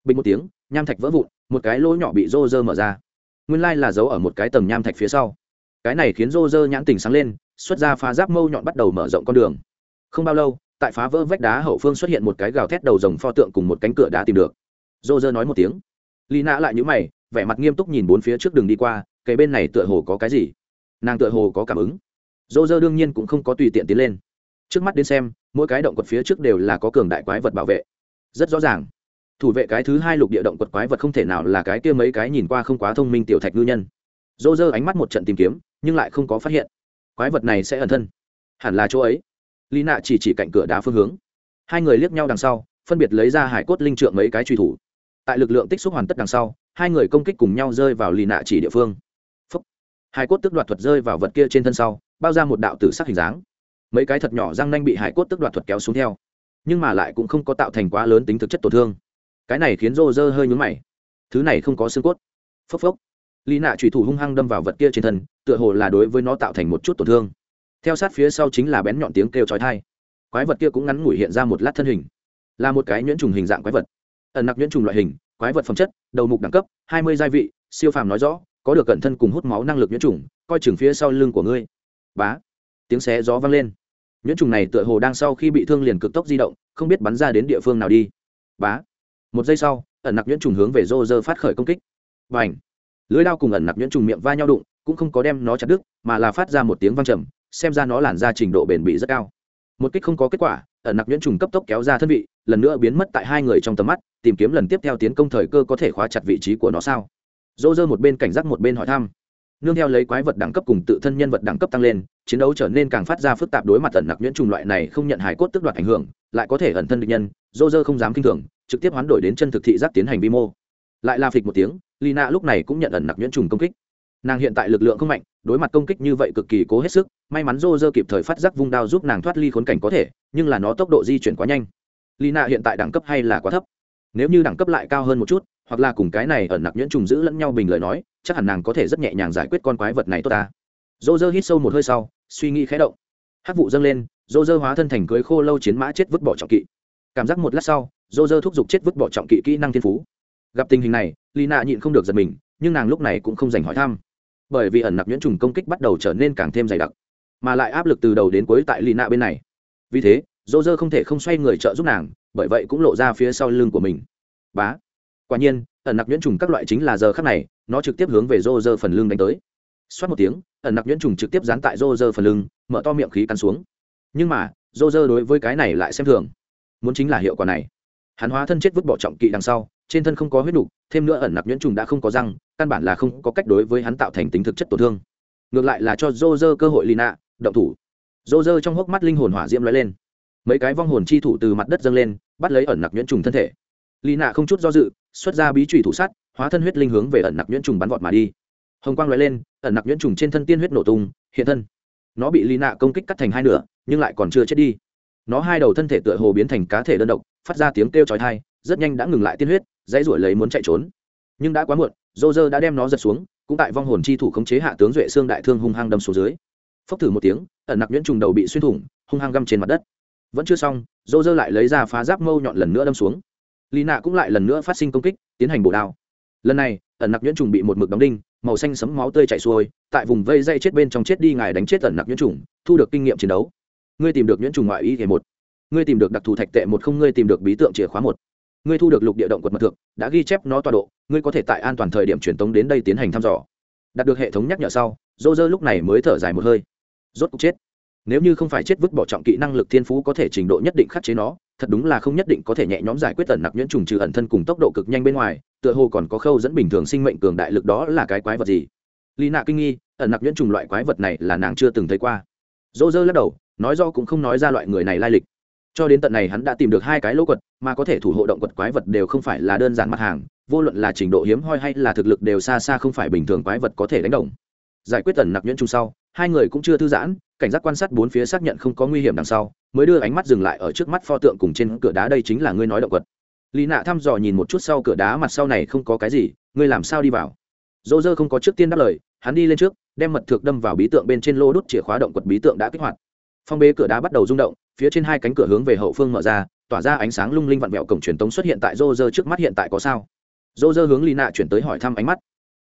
Bình một tiếng, nham thạch vỡ vụn, một cái lỗ nhỏ bị rô rơ mở ra. Nguyên lai là giấu ở một cái tầng nham thạch phía sau. Cái này khiến rô rơ nhãn tình sáng lên, xuất ra phá giáp mâu nhọn bắt đầu mở rộng con đường. Không bao lâu tại phá vỡ vách đá hậu phương xuất hiện một cái gào thét đầu rồng pho tượng cùng một cánh cửa đá tìm được. Rô rơ nói một tiếng. Lì nạ lại nhữ mày, vẻ mặt nghiêm túc nhìn bốn phía trước đường đi qua cây bên này tựa hồ có cái gì? Nàng tựa hồ có cảm ứng. Rô rơ đương nhiên cũng không có tùy tiện tiến lên. Trước mắt đến xem, mỗi cái động quật phía trước đều là có cường đại quái vật bảo vệ. Rất rõ ràng. Thủ vệ cái thứ hai lục địa động quật quái vật không thể nào là cái kia mấy cái nhìn qua không quá thông minh tiểu thạch ngư nhân. Dô dơ ánh mắt một trận tìm kiếm, nhưng lại không có phát hiện. Quái vật này sẽ ẩn thân. Hẳn là chỗ ấy lý nạ chỉ chỉ cạnh cửa đá phương hướng. Hai người liếc nhau đằng sau, phân biệt lấy ra hải cốt linh trượng mấy cái truy thủ. Tại lực lượng tích xúc hoàn tất đằng sau, hai người công kích cùng nhau rơi vào lì nạ chỉ địa phương. Phúc. hải cốt tức đoạt thuật rơi vào vật kia trên thân sau, bao ra một đạo tử sắc hình dáng. Mấy cái thật nhỏ răng nanh bị hải cốt tức đoạt thuật kéo xuống theo. Nhưng mà lại cũng không có tạo thành quá lớn tính thực chất tổn thương. Cái này khiến rô rơ hơi nhúng mày. Thứ này không có xương cốt. Phốc phốc. Lý nạ trùy thủ hung hăng đâm vào vật kia trên thân, tựa hồ là đối với nó tạo thành một chút tổn thương theo sát phía sau chính là bén nhọn tiếng kêu chói thai quái vật kia cũng ngắn ngủi hiện ra một lát thân hình. Là một cái nhuyễn trùng hình dạng quái vật. Ẩn nặc nhuyễn trùng loại hình, quái vật phẩm chất, đầu mục đẳng cấp, hai mươi gia vị, siêu phàm nói rõ, có được cẩn thân cùng hút máu năng lực nhuyễn trùng, coi chừng phía sau lưng của ngươi. Bá! Tiếng xé gió vang lên. Nhuyễn trùng này tựa hồ đang sau khi bị thương liền cực tốc di động, không biết bắn ra đến địa phương nào đi. Bá! Một giây sau, ẩn nặc nhuyễn trùng hướng về rô rơ phát khởi công kích. Và ảnh lưới đao cùng ẩn nặc nhuyễn trùng miệng va nhau đụng, cũng không có đem nó chặt đứt, mà là phát ra một tiếng vang trầm xem ra nó làn ra trình độ bền bỉ rất cao. Một kích không có kết quả, ẩn nặc nhuyễn trùng cấp tốc kéo ra thân vị, lần nữa biến mất tại hai người trong tầm mắt, tìm kiếm lần tiếp theo tiến công thời cơ có thể khóa chặt vị trí của nó sao? Dỗ dơ một bên cảnh giác một bên hỏi thăm. Nương theo lấy quái vật đẳng cấp cùng tự thân nhân vật đẳng cấp tăng lên, chiến đấu trở nên càng phát ra phức tạp đối mặt ẩn nặc nhuyễn trùng loại này không nhận hài cốt tức đoạt ảnh hưởng, lại có thể ẩn thân địch nhân dỗ dơ không dám kinh thường, trực tiếp hoán đổi đến chân thực thị giác tiến hành vi mô. Lại la phịch một tiếng, lina lúc này cũng nhận ẩn nặc nhuyễn trùng công kích nàng hiện tại lực lượng không mạnh, đối mặt công kích như vậy cực kỳ cố hết sức, may mắn rô rơ kịp thời phát giác vung đao giúp nàng thoát ly khốn cảnh có thể, nhưng là nó tốc độ di chuyển quá nhanh. Lina hiện tại đẳng cấp hay là quá thấp? Nếu như đẳng cấp lại cao hơn một chút, hoặc là cùng cái này ẩn nặc nhuyễn trùng giữ lẫn nhau bình lời nói, chắc hẳn nàng có thể rất nhẹ nhàng giải quyết con quái vật này tốt ta. Dô dơ hít sâu một hơi sau, suy nghĩ khé động. Hát vụ dâng lên dô dơ hóa thân thành cưới khô lâu chiến mã chết vứt bỏ trọng kỵ. Cảm giác một lát sau dô dơ thúc giục chết vứt bỏ trọng kỵ kỹ năng thiên phú. Gặp tình hình này, lì nạ nhịn không được giật mình, nhưng nàng lúc này cũng không dành hỏi thăm bởi vì ẩn nặc nhuyễn trùng công kích bắt đầu trở nên càng thêm dày đặc mà lại áp lực từ đầu đến cuối tại lì nạ bên này. Vì thế dô dơ không thể không xoay người trợ giúp nàng bởi vậy cũng lộ ra phía sau lưng của mình. Bá! Quả nhiên ẩn nặc nhuyễn trùng các loại chính là giờ khắc này nó trực tiếp hướng về rô dơ phần lưng đánh tới. Xoát một tiếng ẩn nặc nhuyễn trùng trực tiếp dán tại rô dơ phần lưng mở to miệng khí cắn xuống. Nhưng mà rô dơ đối với cái này lại xem thường. Muốn chính là hiệu quả này. Hắn hóa thân chết vứt bỏ trọng kỵ đằng sau trên thân không có huyết đủ, thêm nữa ẩn nặc nhuyễn trùng đã không có răng căn bản là không có cách đối với hắn tạo thành tính thực chất tổn thương. Ngược lại là cho dô dơ cơ hội lì nạ động thủ. Dô dơ trong hốc mắt linh hồn hỏa diễm lóe lên. Mấy cái vong hồn chi thủ từ mặt đất dâng lên bắt lấy ẩn nặc nhuyễn trùng thân thể. Lì nạ không chút do dự xuất ra bí trùy thủ sát, hóa thân huyết linh hướng về ẩn nặc nhuyễn trùng bắn vọt mà đi. Hồng quang l lên ẩn nặc nhuyễn trùng trên thân tiên huyết nổ tung hiện thân. Nó bị lì nạ công kích cắt thành hai nửa nhưng lại còn chưa chết đi. Nó hai đầu thân thể tựa hồ biến thành cá thể đơn độc phát ra tiếng kêu chói tai, rất nhanh đã ngừng lại tiên huyết dãy ruổi lấy muốn chạy trốn. Nhưng đã quá muộn dô dơ đã đem nó giật xuống, cũng tại vong hồn chi thủ khống chế hạ tướng duệ xương đại thương hung hăng đâm xuống dưới. Phốc thử một tiếng, ẩn nặc nhuyễn trùng đầu bị xuyên thủng, hung hăng găm trên mặt đất. Vẫn chưa xong, dô dơ lại lấy ra phá giáp mâu nhọn lần nữa đâm xuống. Lì nạ cũng lại lần nữa phát sinh công kích, tiến hành bổ đao. Lần này, ẩn nặc nhuyễn trùng bị một mực đóng đinh, màu xanh sấm máu tươi chảy xuôi, tại vùng vây dây chết bên trong chết đi ngài đánh chết ẩn nặc nhuyễn trùng, thu được kinh nghiệm chiến đấu. Ngươi tìm được nhuyễn trùng ngoại y thể một. Ngươi tìm được đặc thù thạch tệ một không, ngươi tìm được bí tượng chìa khóa một ngươi thu được lục địa động quật mật thượng, đã ghi chép nó tọa độ, ngươi có thể tại an toàn thời điểm truyền tống đến đây tiến hành thăm dò. Đạt được hệ thống nhắc nhở sau dô dơ lúc này mới thở dài một hơi. Rốt cuộc chết. Nếu như không phải chết vứt bỏ trọng kỹ năng lực thiên phú có thể trình độ nhất định khắc chế nó, thật đúng là không nhất định có thể nhẹ nhõm giải quyết tần nặc nhuyễn trùng trừ ẩn thân cùng tốc độ cực nhanh bên ngoài, tựa hồ còn có khâu dẫn bình thường sinh mệnh cường đại lực đó là cái quái vật gì? Lý nạ kinh nghi, ẩn nặc nhuyễn trùng loại quái vật này là nàng chưa từng thấy qua. Dô dơ lắc đầu, nói do cũng không nói ra loại người này lai lịch cho đến tận này hắn đã tìm được hai cái lỗ quật, mà có thể thủ hộ động quật quái vật đều không phải là đơn giản mặt hàng, vô luận là trình độ hiếm hoi hay là thực lực đều xa xa không phải bình thường quái vật có thể đánh đồng. Giải quyết tần nặc nhuyễn chung sau, hai người cũng chưa thư giãn, cảnh giác quan sát bốn phía xác nhận không có nguy hiểm đằng sau, mới đưa ánh mắt dừng lại ở trước mắt pho tượng cùng trên cửa đá đây chính là ngươi nói động quật. lý nạ thăm dò nhìn một chút sau cửa đá mặt sau này không có cái gì, ngươi làm sao đi vào? Dỗ dơ không có trước tiên đáp lời, hắn đi lên trước, đem mật thược đâm vào bí tượng bên trên lô đốt chìa khóa động quật bí tượng đã kích hoạt. Phong bế cửa đá bắt đầu rung động phía trên hai cánh cửa hướng về hậu phương mở ra, tỏa ra ánh sáng lung linh vặn vẹo cổng truyền tống xuất hiện tại rô rơ trước mắt hiện tại có sao? Rô rơ hướng lì nạ chuyển tới hỏi thăm ánh mắt.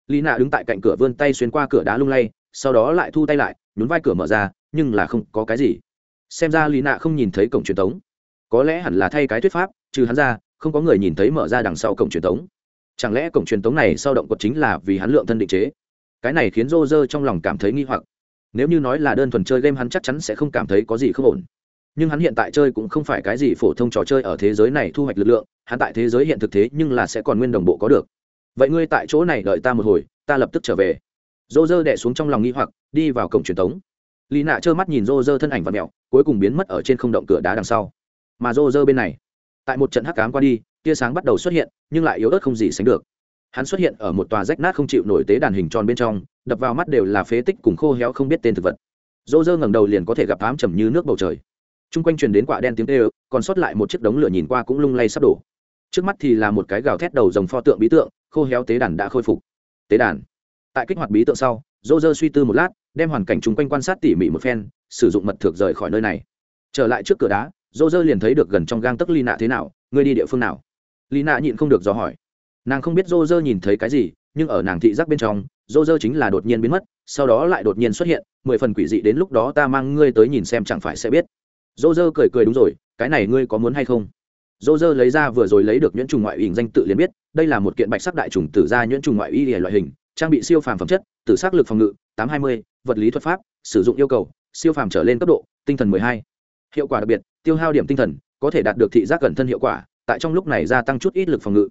Lì nạ đứng tại cạnh cửa vươn tay xuyên qua cửa đá lung lay, sau đó lại thu tay lại, nhún vai cửa mở ra, nhưng là không có cái gì. Xem ra lì nạ không nhìn thấy cổng truyền tống. Có lẽ hẳn là thay cái thuyết pháp, trừ hắn ra, không có người nhìn thấy mở ra đằng sau cổng truyền tống. Chẳng lẽ cổng truyền tống này sau động quật chính là vì hắn lượng thân định chế? Cái này khiến rô rơ trong lòng cảm thấy nghi hoặc. Nếu như nói là đơn thuần chơi game hắn chắc chắn sẽ không cảm thấy có gì không ổn nhưng hắn hiện tại chơi cũng không phải cái gì phổ thông trò chơi ở thế giới này thu hoạch lực lượng, hắn tại thế giới hiện thực thế nhưng là sẽ còn nguyên đồng bộ có được. Vậy ngươi tại chỗ này đợi ta một hồi, ta lập tức trở về. Dô dơ đẻ xuống trong lòng nghi hoặc, đi vào cổng truyền thống lì nạ trơ mắt nhìn dô dơ thân ảnh và mẹo, cuối cùng biến mất ở trên không động cửa đá đằng sau. Mà dô dơ bên này, tại một trận hắc cám qua đi, tia sáng bắt đầu xuất hiện, nhưng lại yếu ớt không gì sánh được. Hắn xuất hiện ở một tòa rách nát không chịu nổi tế đàn hình tròn bên trong, đập vào mắt đều là phế tích cùng khô héo không biết tên thực vật. Dô dơ ngẩng đầu liền có thể gặp ám trầm như nước bầu trời t r u n g quanh truyền đến quả đen tiếng tê ơ còn sót lại một chiếc đống lửa nhìn qua cũng lung lay sắp đổ. Trước mắt thì là một cái gào thét đầu dòng pho tượng bí tượng, khô héo tế đàn đã khôi phục. Tế đàn. Tại kích hoạt bí tượng sau, dô dơ suy tư một lát, đem hoàn cảnh chung quanh quan sát tỉ mỉ một phen, sử dụng mật thực rời khỏi nơi này. Trở lại trước cửa đá, dô dơ liền thấy được gần trong gang tấc ly nạ thế nào ngươi đi địa phương nào? Ly nạ nhịn không được dò hỏi. Nàng không biết dô dơ nhìn thấy cái gì, nhưng ở nàng thị giác bên trong, dô dơ chính là đột nhiên biến mất, sau đó lại đột nhiên xuất hiện, mười phần quỷ dị đến lúc đó ta mang ngươi tới nhìn xem chẳng phải sẽ biết dô dơ cười cười đúng rồi, cái này ngươi có muốn hay không? Dô dơ lấy ra vừa rồi lấy được nhuyễn trùng ngoại hình danh tự liền biết, đây là một kiện bạch sắc đại trùng tử ra nhuyễn trùng ngoại y loại hình, trang bị siêu phàm phẩm chất, tử sắc lực phòng ngự, tám hai mươi, vật lý thuật pháp, sử dụng yêu cầu, siêu phàm trở lên cấp độ, tinh thần mười hai. Hiệu quả đặc biệt, tiêu hao điểm tinh thần, có thể đạt được thị giác gần thân hiệu quả, tại trong lúc này gia tăng chút ít lực phòng ngự.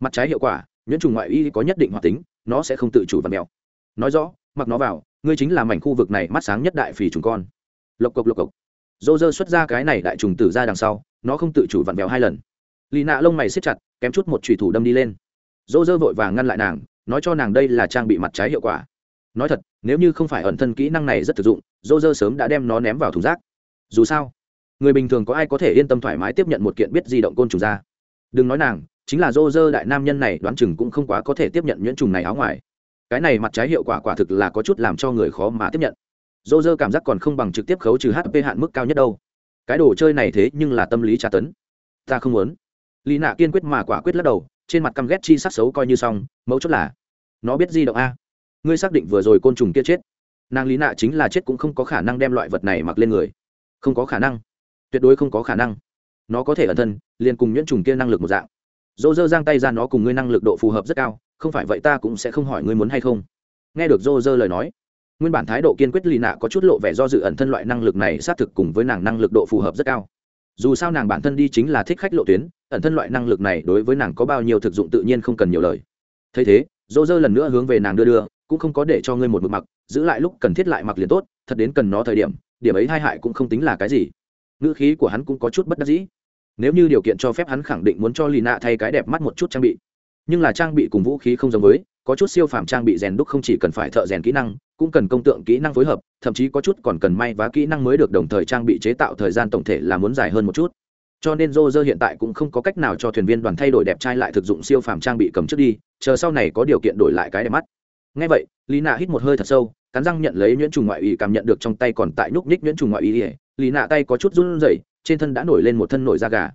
Mặt trái hiệu quả, nhuyễn trùng ngoại y có nhất định hoạt tính, nó sẽ không tự chủ và mèo. Nói rõ, mặc nó vào, ngươi chính là mảnh khu vực này mắt sáng nhất đại phì trùng con. Lộc cộc lộc cộc dô dơ xuất ra cái này đại trùng tử ra đằng sau, nó không tự chủ vặn vẹo hai lần. Lì nạ lông mày xếp chặt, kém chút một trùy thủ đâm đi lên. Dô dơ vội vàng ngăn lại nàng, nói cho nàng đây là trang bị mặt trái hiệu quả. Nói thật, nếu như không phải ẩn thân kỹ năng này rất thực dụng, dô dơ sớm đã đem nó ném vào thùng rác. Dù sao, người bình thường có ai có thể yên tâm thoải mái tiếp nhận một kiện biết di động côn trùng ra? Đừng nói nàng, chính là dô dơ đại nam nhân này đoán chừng cũng không quá có thể tiếp nhận nhuyễn trùng này áo ngoài. Cái này mặt trái hiệu quả quả thực là có chút làm cho người khó mà tiếp nhận dô dơ cảm giác còn không bằng trực tiếp khấu trừ hp hạn mức cao nhất đâu. Cái đồ chơi này thế nhưng là tâm lý tra tấn. Ta không muốn. Lý nạ kiên quyết mà quả quyết lắc đầu, trên mặt căm ghét chi sắc xấu coi như xong, mấu chốt là, nó biết di động a. Ngươi xác định vừa rồi côn trùng kia chết. Nàng lý nạ chính là chết cũng không có khả năng đem loại vật này mặc lên người. Không có khả năng. Tuyệt đối không có khả năng. Nó có thể ẩn thân, liền cùng nhuyễn trùng kia năng lực một dạng. Dô dơ giang tay ra nó cùng ngươi năng lực độ phù hợp rất cao, không phải vậy ta cũng sẽ không hỏi ngươi muốn hay không. Nghe được dô dơ lời nói nguyên bản thái độ kiên quyết lì nạ có chút lộ vẻ do dự ẩn thân loại năng lực này xác thực cùng với nàng năng lực độ phù hợp rất cao. Dù sao nàng bản thân đi chính là thích khách lộ tuyến, ẩn thân loại năng lực này đối với nàng có bao nhiêu thực dụng tự nhiên không cần nhiều lời. Thấy thế dỗ dơ lần nữa hướng về nàng đưa đưa, cũng không có để cho ngươi một mực mặc, giữ lại lúc cần thiết lại mặc liền tốt, thật đến cần nó thời điểm điểm ấy hai hại cũng không tính là cái gì. Ngữ khí của hắn cũng có chút bất đắc dĩ. Nếu như điều kiện cho phép hắn khẳng định muốn cho lì nạ thay cái đẹp mắt một chút trang bị. Nhưng là trang bị cùng vũ khí không giống với có chút siêu phàm trang bị rèn đúc không chỉ cần phải thợ rèn kỹ năng, cũng cần công tượng kỹ năng phối hợp, thậm chí có chút còn cần may và kỹ năng mới được đồng thời trang bị chế tạo thời gian tổng thể là muốn dài hơn một chút. Cho nên dô dơ hiện tại cũng không có cách nào cho thuyền viên đoàn thay đổi đẹp trai lại thực dụng siêu phàm trang bị cầm trước đi, chờ sau này có điều kiện đổi lại cái đẹp mắt. Ngay vậy lý nạ hít một hơi thật sâu, cắn răng nhận lấy nhuyễn trùng ngoại ủy cảm nhận được trong tay còn tại nhúc nhích nhuyễn trùng ngoại ủy lý nạ tay có chút run rẩy, trên thân đã nổi lên một thân nổi da gà.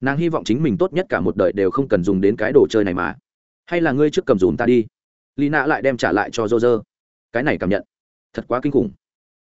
Nàng hy vọng chính mình tốt nhất cả một đời đều không cần dùng đến cái đồ chơi này mà hay là ngươi trước cầm dùm ta đi? Lý nạ lại đem trả lại cho dô dơ cái này cảm nhận, thật quá kinh khủng.